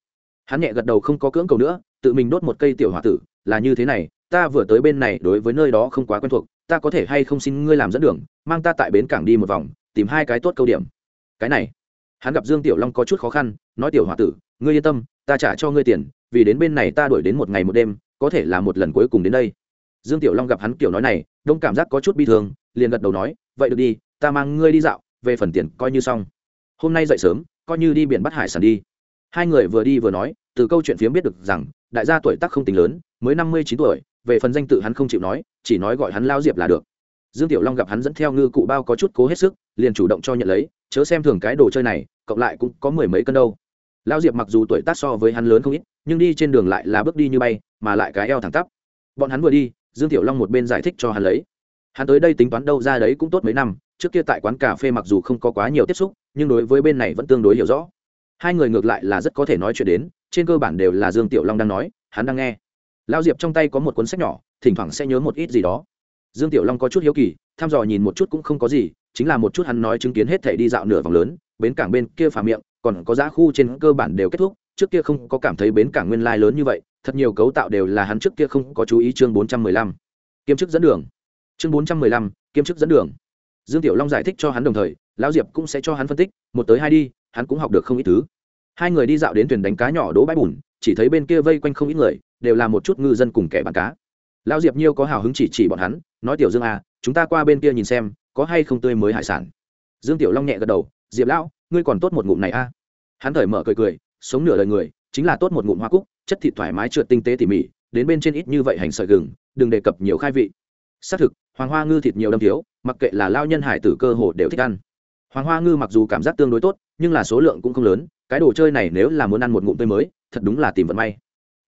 Hắn nhẹ gật đầu không có cưỡng cầu nữa, tự mình đốt một cây tiểu h o a tử, là như thế này, ta vừa tới bên này đối với nơi đó không quá quen thuộc, ta có thể hay không xin ngươi làm dẫn đường, mang ta tại bến cảng đi một vòng, tìm hai cái tốt câu điểm. Cái này. Hắn gặp dương tiểu long có chút khó khăn, nói tiểu h o a tử, ngươi yên tâm, ta trả cho ngươi tiền, vì đến bên này ta đuổi đến một ngày một đêm, có thể là một lần cuối cùng đến đây dương tiểu long gặp hắn kiểu nói này, đông cảm giác có chút bi thương, liền gật đầu nói, vậy được đi, ta mang ngươi đi dạo, về phần tiền coi như xong. Hôm nay dậy sớm, coi như đi biển bắt hải sản đi. Hai người vừa đi vừa nói, từ câu chuyện phiếm biết được rằng, đại gia tuổi tác không tính lớn, mới năm mươi chín tuổi, về phần danh tự hắn không chịu nói, chỉ nói gọi hắn lao diệp là được. Dương tiểu long gặp hắn dẫn theo ngư cụ bao có chút cố hết sức, liền chủ động cho nhận lấy, chớ xem thường cái đồ chơi này, cộng lại cũng có mười mấy cân đâu. Lao diệp mặc dù tuổi tác so với hắn lớn không ít, nhưng đi trên đường lại là bước đi như bay, mà lại cái eo thẳng tắp. Bọn hắn vừa đi dương tiểu long một bên giải thích cho hắn lấy. Hắn tới đây tính toán đâu ra đấy cũng tốt mấy năm, trước kia tại quán cà phê mặc dù không có quá nhiều tiếp xúc, nhưng đối với bên này vẫn tương đối hiểu rõ. Hai người ngược lại là rất có thể nói chuyện đến, trên cơ bản đều là dương tiểu long đang nói, hắn đang nghe. Lao diệp trong tay có một cuốn sách nhỏ, thỉnh thoảng sẽ nhớ một ít gì đó. Dương tiểu long có chút hiếu kỳ, thăm dò nhìn một chút cũng không có gì, chính là một chút hắn nói chứng kiến hết thể đi dạo nửa vòng lớn, bến cảng bên kia phà miệng, còn có giá khu trên cơ bản đều kết thúc, trước kia không có cảm thấy bến cảng nguyên lai lớn như vậy thật nhiều cấu tạo đều là hắn trước kia không có chú ý chương bốn trăm mười lăm. Kiêm chức dẫn đường. Chương bốn trăm mười lăm, kiêm chức dẫn đường. Dương tiểu long giải thích cho hắn đồng thời, lão diệp cũng sẽ cho hắn phân tích, một tới hai đi, hắn cũng học được không ít thứ. Hai người đi dạo đến thuyền đánh cá nhỏ đỗ bãi bùn, chỉ thấy bên kia vây quanh không ít người, đều là một chút ngư dân cùng kẻ bán cá. Lão diệp nhiêu có hào hứng chỉ chỉ bọn hắn, nói tiểu dương à chúng ta qua bên kia nhìn xem, có hay không tươi mới hải sản? Dương tiểu long nhẹ gật đầu, diệp lão, ngươi còn tốt một ngụm này a à? hắn thở mở cười cười, sống nửa đời người, chính là tốt một ngụm hoa cúc chất thịt thoải mái trượt tinh tế tỉ mỉ, đến bên trên ít như vậy hành sợi gừng, đừng đề cập nhiều khai vị. Xác thực, hoàng hoa ngư thịt nhiều đâm thiếu, mặc kệ là lao nhân hải tử cơ hồ đều thích ăn. Hoàng hoa ngư mặc dù cảm giác tương đối tốt, nhưng là số lượng cũng không lớn, cái đồ chơi này nếu là muốn ăn một ngụm tươi mới, thật đúng là tìm vận may.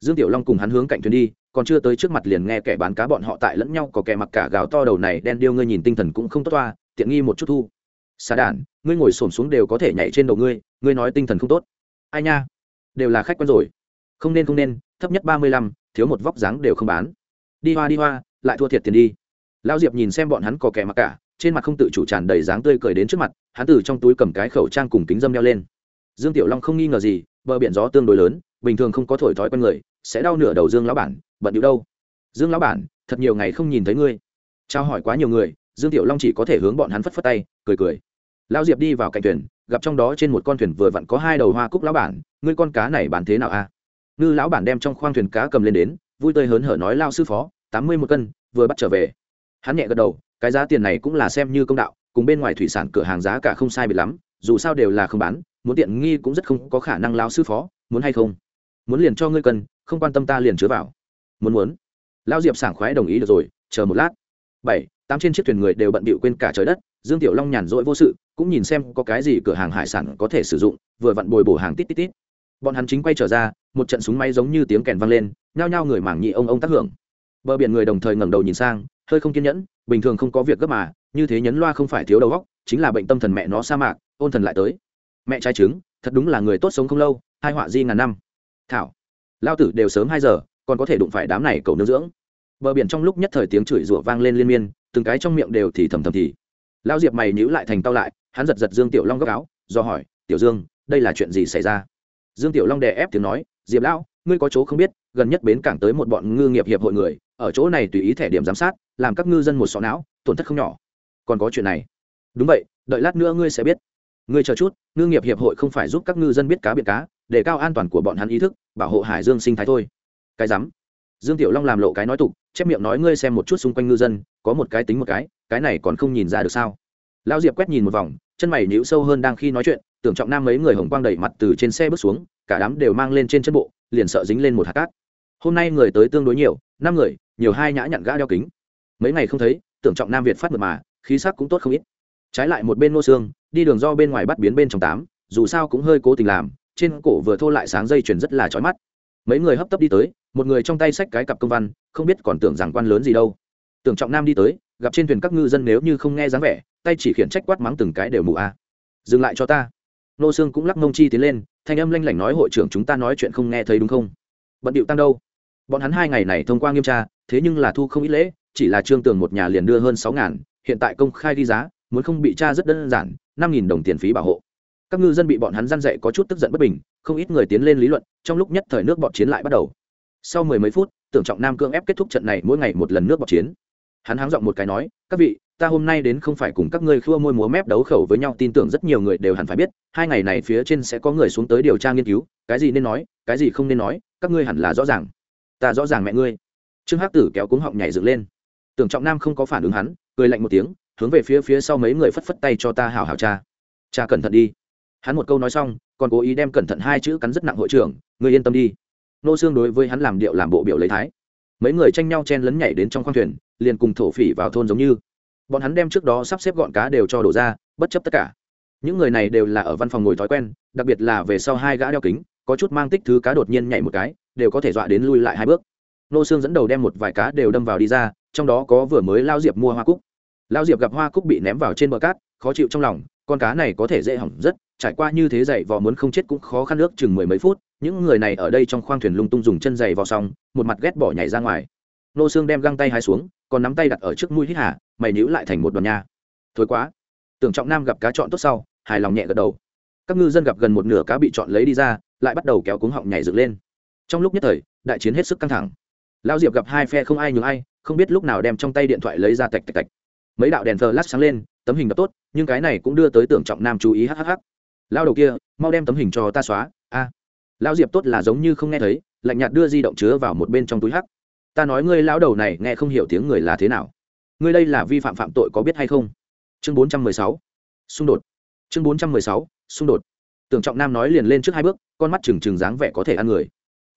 Dương tiểu long cùng hắn hướng cạnh thuyền đi, còn chưa tới trước mặt liền nghe kẻ bán cá bọn họ tại lẫn nhau có kẻ mặc cả gào to đầu này đen điêu ngươi nhìn tinh thần cũng không tốt toa, tiện nghi một chút thu. Xà đản, ngươi ngồi xổm xuống đều có thể nhảy trên đầu ngươi ngươi nói tinh thần không tốt. Ai nha? Đều là khách quen rồi không nên không nên, thấp nhất ba mươi lăm, thiếu một vóc dáng đều không bán. Đi hoa đi hoa, lại thua thiệt tiền đi. Lão diệp nhìn xem bọn hắn có kẻ mặc cả, trên mặt không tự chủ tràn đầy dáng tươi cười đến trước mặt, hắn từ trong túi cầm cái khẩu trang cùng kính dâm đeo lên. Dương tiểu long không nghi ngờ gì, bờ biển gió tương đối lớn, bình thường không có thổi thói quen người, sẽ đau nửa đầu dương lão bản, bận điệu đâu? Dương lão bản, thật nhiều ngày không nhìn thấy ngươi. Trao hỏi quá nhiều người, dương tiểu long chỉ có thể hướng bọn hắn phất phất tay, cười cười. Lão diệp đi vào cạnh thuyền, gặp trong đó trên một con thuyền vừa vặn có hai đầu hoa cúc lão bản, ngươi con cá này bán thế nào a? Ngư lão bản đem trong khoang thuyền cá cầm lên đến, vui tươi hớn hở nói, lao sư phó, tám mươi một cân, vừa bắt trở về. Hắn nhẹ gật đầu, cái giá tiền này cũng là xem như công đạo, cùng bên ngoài thủy sản cửa hàng giá cả không sai biệt lắm, dù sao đều là không bán, muốn tiện nghi cũng rất không có khả năng lao sư phó, muốn hay không? Muốn liền cho ngươi cần không quan tâm ta liền chứa vào. Muốn muốn. Lao diệp sảng khoái đồng ý được rồi, chờ một lát. Bảy, tám trên chiếc thuyền người đều bận bịu quên cả trời đất, dương tiểu long nhàn rỗi vô sự, cũng nhìn xem có cái gì cửa hàng hải sản có thể sử dụng, vừa vặn bồi bổ hàng tít tít tít bọn hắn chính quay trở ra, một trận súng máy giống như tiếng kèn vang lên, nhao nhao người mảng nhị ông ông tác hưởng. Bờ biển người đồng thời ngẩng đầu nhìn sang, hơi không kiên nhẫn, bình thường không có việc gấp mà, như thế nhấn loa không phải thiếu đầu góc chính là bệnh tâm thần mẹ nó sa mạc, ôn thần lại tới. Mẹ trai trứng, thật đúng là người tốt sống không lâu, hai họa di ngàn năm. Thảo, lao tử đều sớm hai giờ, còn có thể đụng phải đám này cầu nương dưỡng. Bờ biển trong lúc nhất thời tiếng chửi rủa vang lên liên miên, từng cái trong miệng đều thì thầm thầm thì. Lao diệp mày nhữ lại thành tao lại, hắn giật giật dương tiểu long góc áo, do hỏi, tiểu dương, đây là chuyện gì xảy ra? Dương tiểu long đè ép tiếng nói, diệp lão, ngươi có chỗ không biết, gần nhất bến cảng tới một bọn ngư nghiệp hiệp hội người, ở chỗ này tùy ý thẻ điểm giám sát, làm các ngư dân một sọ não, tổn thất không nhỏ. Còn có chuyện này. Đúng vậy, đợi lát nữa ngươi sẽ biết. Ngươi chờ chút, ngư nghiệp hiệp hội không phải giúp các ngư dân biết cá biệt cá, để cao an toàn của bọn hắn ý thức, bảo hộ hải dương sinh thái thôi. Cái rắm. Dương tiểu long làm lộ cái nói tục, chép miệng nói, ngươi xem một chút xung quanh ngư dân, có một cái tính một cái cái này còn không nhìn ra được sao? Lão diệp quét nhìn một vòng, chân mày nhíu sâu hơn đang khi nói chuyện tưởng trọng nam mấy người hồng quang đẩy mặt từ trên xe bước xuống, cả đám đều mang lên trên chân bộ, liền sợ dính lên một hạt cát. Hôm nay người tới tương đối nhiều, năm người, nhiều hai nhã nhặn gã đeo kính. Mấy ngày không thấy, tưởng trọng nam việt phát mật mà, khí sắc cũng tốt không ít. Trái lại một bên nô xương đi đường do bên ngoài bắt biến bên trong tám, dù sao cũng hơi cố tình làm, trên cổ vừa thô lại sáng dây chuyền rất là chói mắt. Mấy người hấp tấp đi tới, một người trong tay xách cái cặp công văn, không biết còn tưởng rằng quan lớn gì đâu. Tưởng trọng nam đi tới, gặp trên thuyền các ngư dân nếu như không nghe dáng vẻ, tay chỉ khiển trách quát mắng từng cái đều mù a. Dừng lại cho ta nô xương cũng lắc mông chi tiến lên, thanh âm lanh lảnh nói, hội trưởng, chúng ta nói chuyện không nghe thấy đúng không? Bận điệu tăng đâu? Bọn hắn hai ngày này thông qua nghiêm tra, thế nhưng là thu không ít lễ, chỉ là trương tường một nhà liền đưa hơn sáu ngàn, hiện tại công khai đi giá, muốn không bị tra rất đơn giản, năm nghìn đồng tiền phí bảo hộ. Các ngư dân bị bọn hắn g i dậy có chút tức giận bất bình, không ít người tiến lên lý luận, trong lúc nhất thời nước bọn chiến lại bắt đầu. Sau mười mấy phút, tưởng trọng nam cương ép kết thúc trận này, mỗi ngày một lần nước bọn chiến. Hắn háng giọng một cái nói, các vị ta hôm nay đến không phải cùng các ngươi khua môi múa mép đấu khẩu với nhau, tin tưởng rất nhiều người đều hẳn phải biết, hai ngày này phía trên sẽ có người xuống tới điều tra nghiên cứu, cái gì nên nói, cái gì không nên nói, các ngươi hẳn là rõ ràng. Ta rõ ràng mẹ ngươi. Trương hắc tử kéo cuống họng nhảy dựng lên. Tưởng trọng nam không có phản ứng hắn, cười lạnh một tiếng, hướng về phía phía sau mấy người phất phất tay cho ta hảo hảo cha. Cha cẩn thận đi. Hắn một câu nói xong, còn cố ý đem cẩn thận hai chữ cắn rất nặng hội trưởng, ngươi yên tâm đi. Nô xương đối với hắn làm điệu làm bộ biểu lấy thái. Mấy người tranh nhau chen lấn nhảy đến trong khoang thuyền, liền cùng thổ phỉ vào thôn giống như bọn hắn đem trước đó sắp xếp gọn cá đều cho đổ ra, bất chấp tất cả. Những người này đều là ở văn phòng ngồi thói quen, đặc biệt là về sau hai gã đeo kính, có chút mang tích thứ cá đột nhiên nhảy một cái, đều có thể dọa đến lui lại hai bước. Nô xương dẫn đầu đem một vài cá đều đâm vào đi ra, trong đó có vừa mới lao diệp mua hoa cúc. Lao diệp gặp hoa cúc bị ném vào trên bờ cát, khó chịu trong lòng, con cá này có thể dễ hỏng rất, trải qua như thế dậy vò muốn không chết cũng khó khăn nước chừng mười mấy phút, những người này ở đây trong khoang thuyền lung tung dùng chân giày vò xong, một mặt ghét bỏ nhảy ra ngoài nô xương đem găng tay hai xuống, còn nắm tay đặt ở trước mũi hít hà. mày níu lại thành một đoàn nha. Thối quá. Tưởng trọng nam gặp cá chọn tốt sau, hài lòng nhẹ gật đầu. Các ngư dân gặp gần một nửa cá bị chọn lấy đi ra, lại bắt đầu kéo cuống họng nhảy dựng lên. Trong lúc nhất thời, đại chiến hết sức căng thẳng. Lao diệp gặp hai phe không ai nhường ai, không biết lúc nào đem trong tay điện thoại lấy ra tạch tạch tạch. Mấy đạo đèn thờ lát sáng lên, tấm hình đập tốt, nhưng cái này cũng đưa tới tưởng trọng nam chú ý hhh lao đầu kia, mau đem tấm hình cho ta xóa, a. À. lao diệp tốt là giống như không nghe thấy, lạnh nhạt đưa di động chứa vào một bên trong túi hắc ta nói ngươi lão đầu này nghe không hiểu tiếng người là thế nào. Ngươi đây là vi phạm phạm tội có biết hay không? Chương bốn trăm mười sáu. Xung đột. Chương bốn trăm mười sáu, xung đột. Tưởng trọng nam nói liền lên trước hai bước, con mắt trừng trừng dáng vẻ có thể ăn người.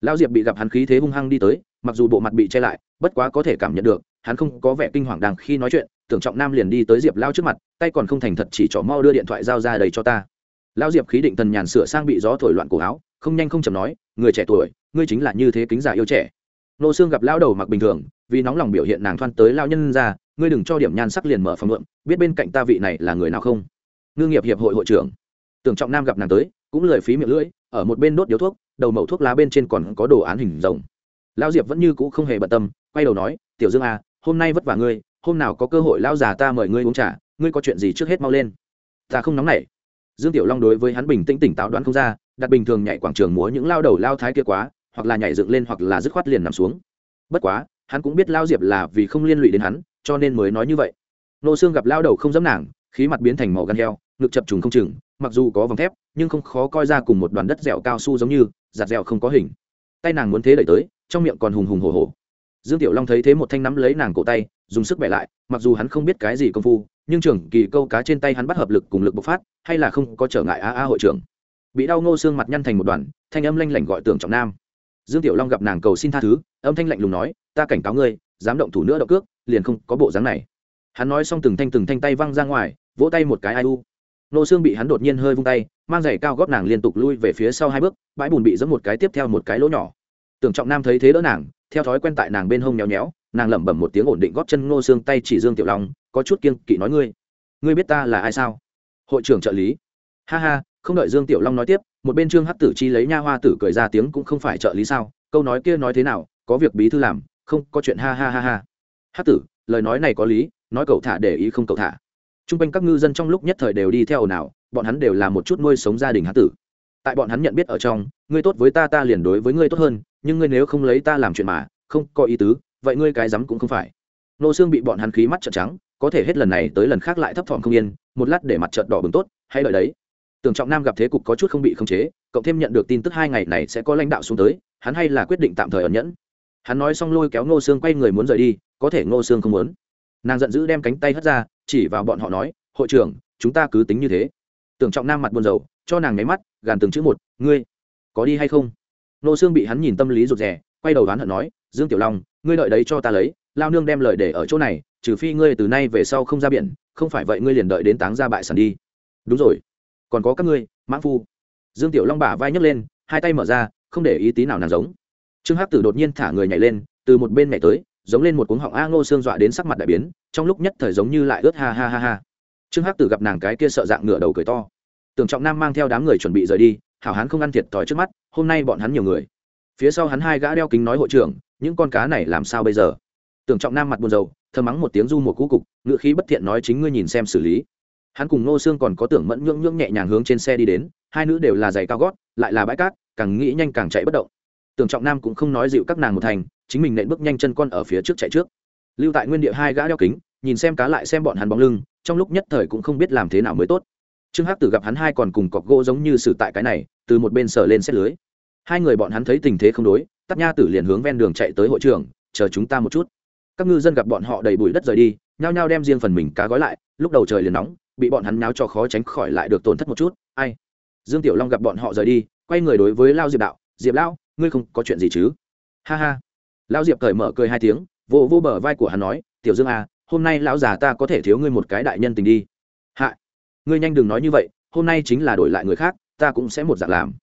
Lão diệp bị gặp hắn khí thế hung hăng đi tới, mặc dù bộ mặt bị che lại, bất quá có thể cảm nhận được, hắn không có vẻ kinh hoàng đằng khi nói chuyện, tưởng trọng nam liền đi tới diệp lao trước mặt, tay còn không thành thật chỉ trỏ mau đưa điện thoại giao ra đầy cho ta. Lão diệp khí định thần nhàn sửa sang bị gió thổi loạn cổ áo, không nhanh không chậm nói, người trẻ tuổi, ngươi chính là như thế kính giả yêu trẻ nô xương gặp lão đầu mặc bình thường, vì nóng lòng biểu hiện nàng thoan tới lao nhân ra, ngươi đừng cho điểm nhan sắc liền mở phòng luận. biết bên cạnh ta vị này là người nào không? Ngư nghiệp hiệp hội hội trưởng. Tưởng trọng nam gặp nàng tới, cũng lười phí miệng lưỡi, ở một bên đốt điếu thuốc, đầu mẩu thuốc lá bên trên còn có đồ án hình rồng. Lão diệp vẫn như cũ không hề bận tâm, quay đầu nói, tiểu dương à hôm nay vất vả ngươi, hôm nào có cơ hội lão già ta mời ngươi uống trà, ngươi có chuyện gì trước hết mau lên. Ta không nóng nảy. Dương tiểu long đối với hắn bình tĩnh tỉnh táo đoán không ra, đặt bình thường nhảy quảng trường múa những lao đầu lao thái kia quá hoặc là nhảy dựng lên hoặc là dứt khoát liền nằm xuống. Bất quá, hắn cũng biết lao diệp là vì không liên lụy đến hắn, cho nên mới nói như vậy. Nô xương gặp lao đầu không dám nàng, khí mặt biến thành màu gan heo, ngực chập trùng không chừng, mặc dù có vòng thép, nhưng không khó coi ra cùng một đoàn đất dẻo cao su giống như giạt dẻo không có hình. Tay nàng muốn thế đẩy tới, trong miệng còn hùng hùng hổ hổ. Dương tiểu long thấy thế một thanh nắm lấy nàng cổ tay, dùng sức bẻ lại, mặc dù hắn không biết cái gì công phu, nhưng trưởng kỳ câu cá trên tay hắn bắt hợp lực cùng lực bộc phát, hay là không có trở ngại a a hội trưởng. Bị đau ngô xương mặt nhăn thành một đoàn, thanh âm lanh lảnh gọi tưởng trọng nam dương tiểu long gặp nàng cầu xin tha thứ, âm thanh lạnh lùng nói, ta cảnh cáo ngươi, dám động thủ nữa động cước, liền không có bộ dáng này. Hắn nói xong từng thanh từng thanh tay văng ra ngoài, vỗ tay một cái ai u. Nô xương bị hắn đột nhiên hơi vung tay, mang giày cao góp nàng liên tục lui về phía sau hai bước, bãi bùn bị giẫm một cái tiếp theo một cái lỗ nhỏ. Tưởng trọng nam thấy thế đỡ nàng, theo thói quen tại nàng bên hông nhéo nhéo, nàng lẩm bẩm một tiếng ổn định góp chân nô xương tay chỉ dương tiểu long, có chút kiêng kỵ nói ngươi. Ngươi biết ta là ai sao? Hội trưởng trợ lý. Ha ha không đợi dương tiểu long nói tiếp, một bên trương hắc tử chi lấy nha hoa tử cười ra tiếng cũng không phải trợ lý sao, câu nói kia nói thế nào, có việc bí thư làm, không, có chuyện ha ha ha ha. Hắc tử, lời nói này có lý, nói cậu thả để ý không cậu thả. T r u n g quanh các ngư dân trong lúc nhất thời đều đi theo ồn ào, bọn hắn đều là một chút nuôi sống gia đình hắc tử. Tại bọn hắn nhận biết ở trong, ngươi tốt với ta ta liền đối với ngươi tốt hơn, nhưng ngươi nếu không lấy ta làm chuyện mà, không có ý tứ, vậy ngươi cái rắm cũng không phải. Nô xương bị bọn hắn khí mắt trợn trắng, có thể hết lần này tới lần khác lại thấp thỏm không yên, một lát để mặt trợn đỏ bừng tốt hay đợi đấy tưởng trọng nam gặp thế cục có chút không bị khống chế, cộng thêm nhận được tin tức hai ngày này sẽ có lãnh đạo xuống tới, hắn hay là quyết định tạm thời ẩn nhẫn. Hắn nói xong lôi kéo ngô sương quay người muốn rời đi, có thể ngô sương không muốn. Nàng giận dữ đem cánh tay hất ra, chỉ vào bọn họ nói, hội trưởng, chúng ta cứ tính như thế. Tưởng trọng nam mặt buồn rầu, cho nàng nháy mắt, gàn từng chữ một, ngươi có đi hay không? Ngô sương bị hắn nhìn tâm lý rụt rè, quay đầu đoán hận nói, dương tiểu long, ngươi đợi đấy cho ta lấy, lao nương đem lời để ở chỗ này, trừ phi ngươi từ nay về sau không ra biển, không phải vậy ngươi liền đợi đến táng ra bại sản đi. Đúng rồi còn có các ngươi mãn phu. Dương tiểu long bả vai nhấc lên, hai tay mở ra, không để ý tí nào nàng giống. Trương hắc tử đột nhiên thả người nhảy lên, từ một bên nhảy tới, giống lên một cuống họng a ngô xương dọa đến sắc mặt đại biến, trong lúc nhất thời giống như lại ướt ha ha ha ha. Trương hắc tử gặp nàng cái kia sợ dạng ngửa đầu cười to. Tưởng trọng nam mang theo đám người chuẩn bị rời đi, hảo hán không ăn thiệt thòi trước mắt, hôm nay bọn hắn nhiều người. Phía sau hắn hai gã đeo kính nói hội trưởng, những con cá này làm sao bây giờ? Tưởng trọng nam mặt buồn rầu thơ mắng một tiếng du một cú cục, ngựa khí bất thiện nói chính ngươi nhìn xem xử lý hắn cùng ngô sương còn có tưởng mẫn nhưỡng nhưỡng nhẹ nhàng hướng trên xe đi đến, hai nữ đều là giày cao gót, lại là bãi cát, càng nghĩ nhanh càng chạy bất động. Tưởng trọng nam cũng không nói dịu các nàng một thành, chính mình nện bước nhanh chân con ở phía trước chạy trước. Lưu tại nguyên địa hai gã đeo kính, nhìn xem cá lại xem bọn hắn bóng lưng, trong lúc nhất thời cũng không biết làm thế nào mới tốt. Trương hắc tử gặp hắn hai còn cùng cọc gỗ giống như xử tại cái này, từ một bên sở lên xét lưới. Hai người bọn hắn thấy tình thế không đối tắt nha tử liền hướng ven đường chạy tới hội trường, chờ chúng ta một chút. Các ngư dân gặp bọn họ đầy bụi đất rời đi, nhao nhao đem riêng phần mình cá gói lại, lúc đầu trời liền nóng bị bọn hắn náo cho khó tránh khỏi lại được tổn thất một chút, ai? Dương tiểu long gặp bọn họ rời đi, quay người đối với lao diệp đạo, diệp lão, ngươi không có chuyện gì chứ? Ha ha. Lao diệp cởi mở cười hai tiếng, vô vô bờ vai của hắn nói, tiểu dương à hôm nay lão già ta có thể thiếu ngươi một cái đại nhân tình đi. Hạ, ngươi nhanh đừng nói như vậy, hôm nay chính là đổi lại người khác, ta cũng sẽ một dạng làm.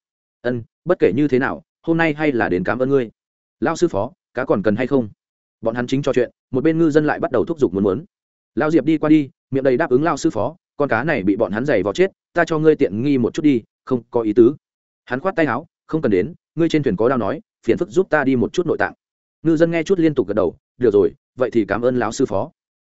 Ân, bất kể như thế nào, hôm nay hay là đến cảm ơn ngươi. Lão sư phó, cá còn cần hay không? Bọn hắn chính cho chuyện, một bên ngư dân lại bắt đầu thúc giục muốn muốn. Lao diệp đi qua đi, miệng đầy đáp ứng lao sư phó con cá này bị bọn hắn giày vào chết, ta cho ngươi tiện nghi một chút đi, không có ý tứ. Hắn khoát tay áo, không cần đến, ngươi trên thuyền có đao nói, phiền phức giúp ta đi một chút nội tạng. Ngư dân nghe chút liên tục gật đầu, được rồi, vậy thì cảm ơn lão sư phó.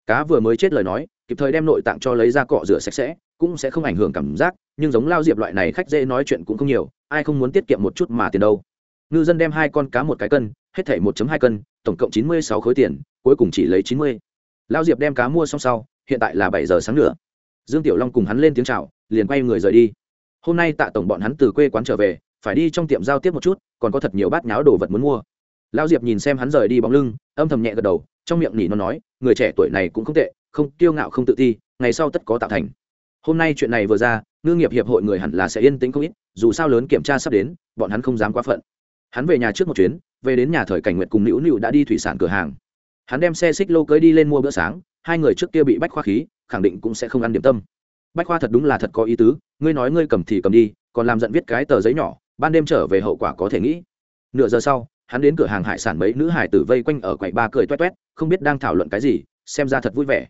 Cá vừa mới chết lời nói, kịp thời đem nội tạng cho lấy ra cọ rửa sạch sẽ, cũng sẽ không ảnh hưởng cảm giác, nhưng giống lao diệp loại này khách dễ nói chuyện cũng không nhiều, ai không muốn tiết kiệm một chút mà tiền đâu. Ngư dân đem hai con cá một cái cân, hết thảy một hai cân, tổng cộng chín mươi sáu khối tiền, cuối cùng chỉ lấy chín mươi. Lao diệp đem cá mua xong sau, hiện tại là bảy giờ sáng nữa dương tiểu long cùng hắn lên tiếng c h à o liền quay người rời đi. Hôm nay tạ tổng bọn hắn từ quê quán trở về, phải đi trong tiệm giao tiếp một chút, còn có thật nhiều bát nháo đồ vật muốn mua. Lão diệp nhìn xem hắn rời đi bóng lưng, âm thầm nhẹ gật đầu, trong miệng nỉ nó nói, người trẻ tuổi này cũng không tệ, không, kiêu ngạo không tự ti, ngày sau tất có tạo thành. Hôm nay chuyện này vừa ra, ngư nghiệp hiệp hội người hẳn là sẽ yên tĩnh không ít, dù sao lớn kiểm tra sắp đến, bọn hắn không dám quá phận. Hắn về nhà trước một chuyến, về đến nhà thời cảnh nguyện cùng nữu nữu đã đi thủy sản cửa hàng. Hắn đem xe xích lô cưới đi lên mua bữa sáng, hai người trước kia bị bách khoa khí khẳng định cũng sẽ không ăn điểm tâm. Bách khoa thật đúng là thật có ý tứ, ngươi nói ngươi cầm thì cầm đi, còn làm giận viết cái tờ giấy nhỏ, ban đêm trở về hậu quả có thể nghĩ. Nửa giờ sau, hắn đến cửa hàng hải sản mấy nữ hải tử vây quanh ở quầy ba cười toét toét không biết đang thảo luận cái gì, xem ra thật vui vẻ.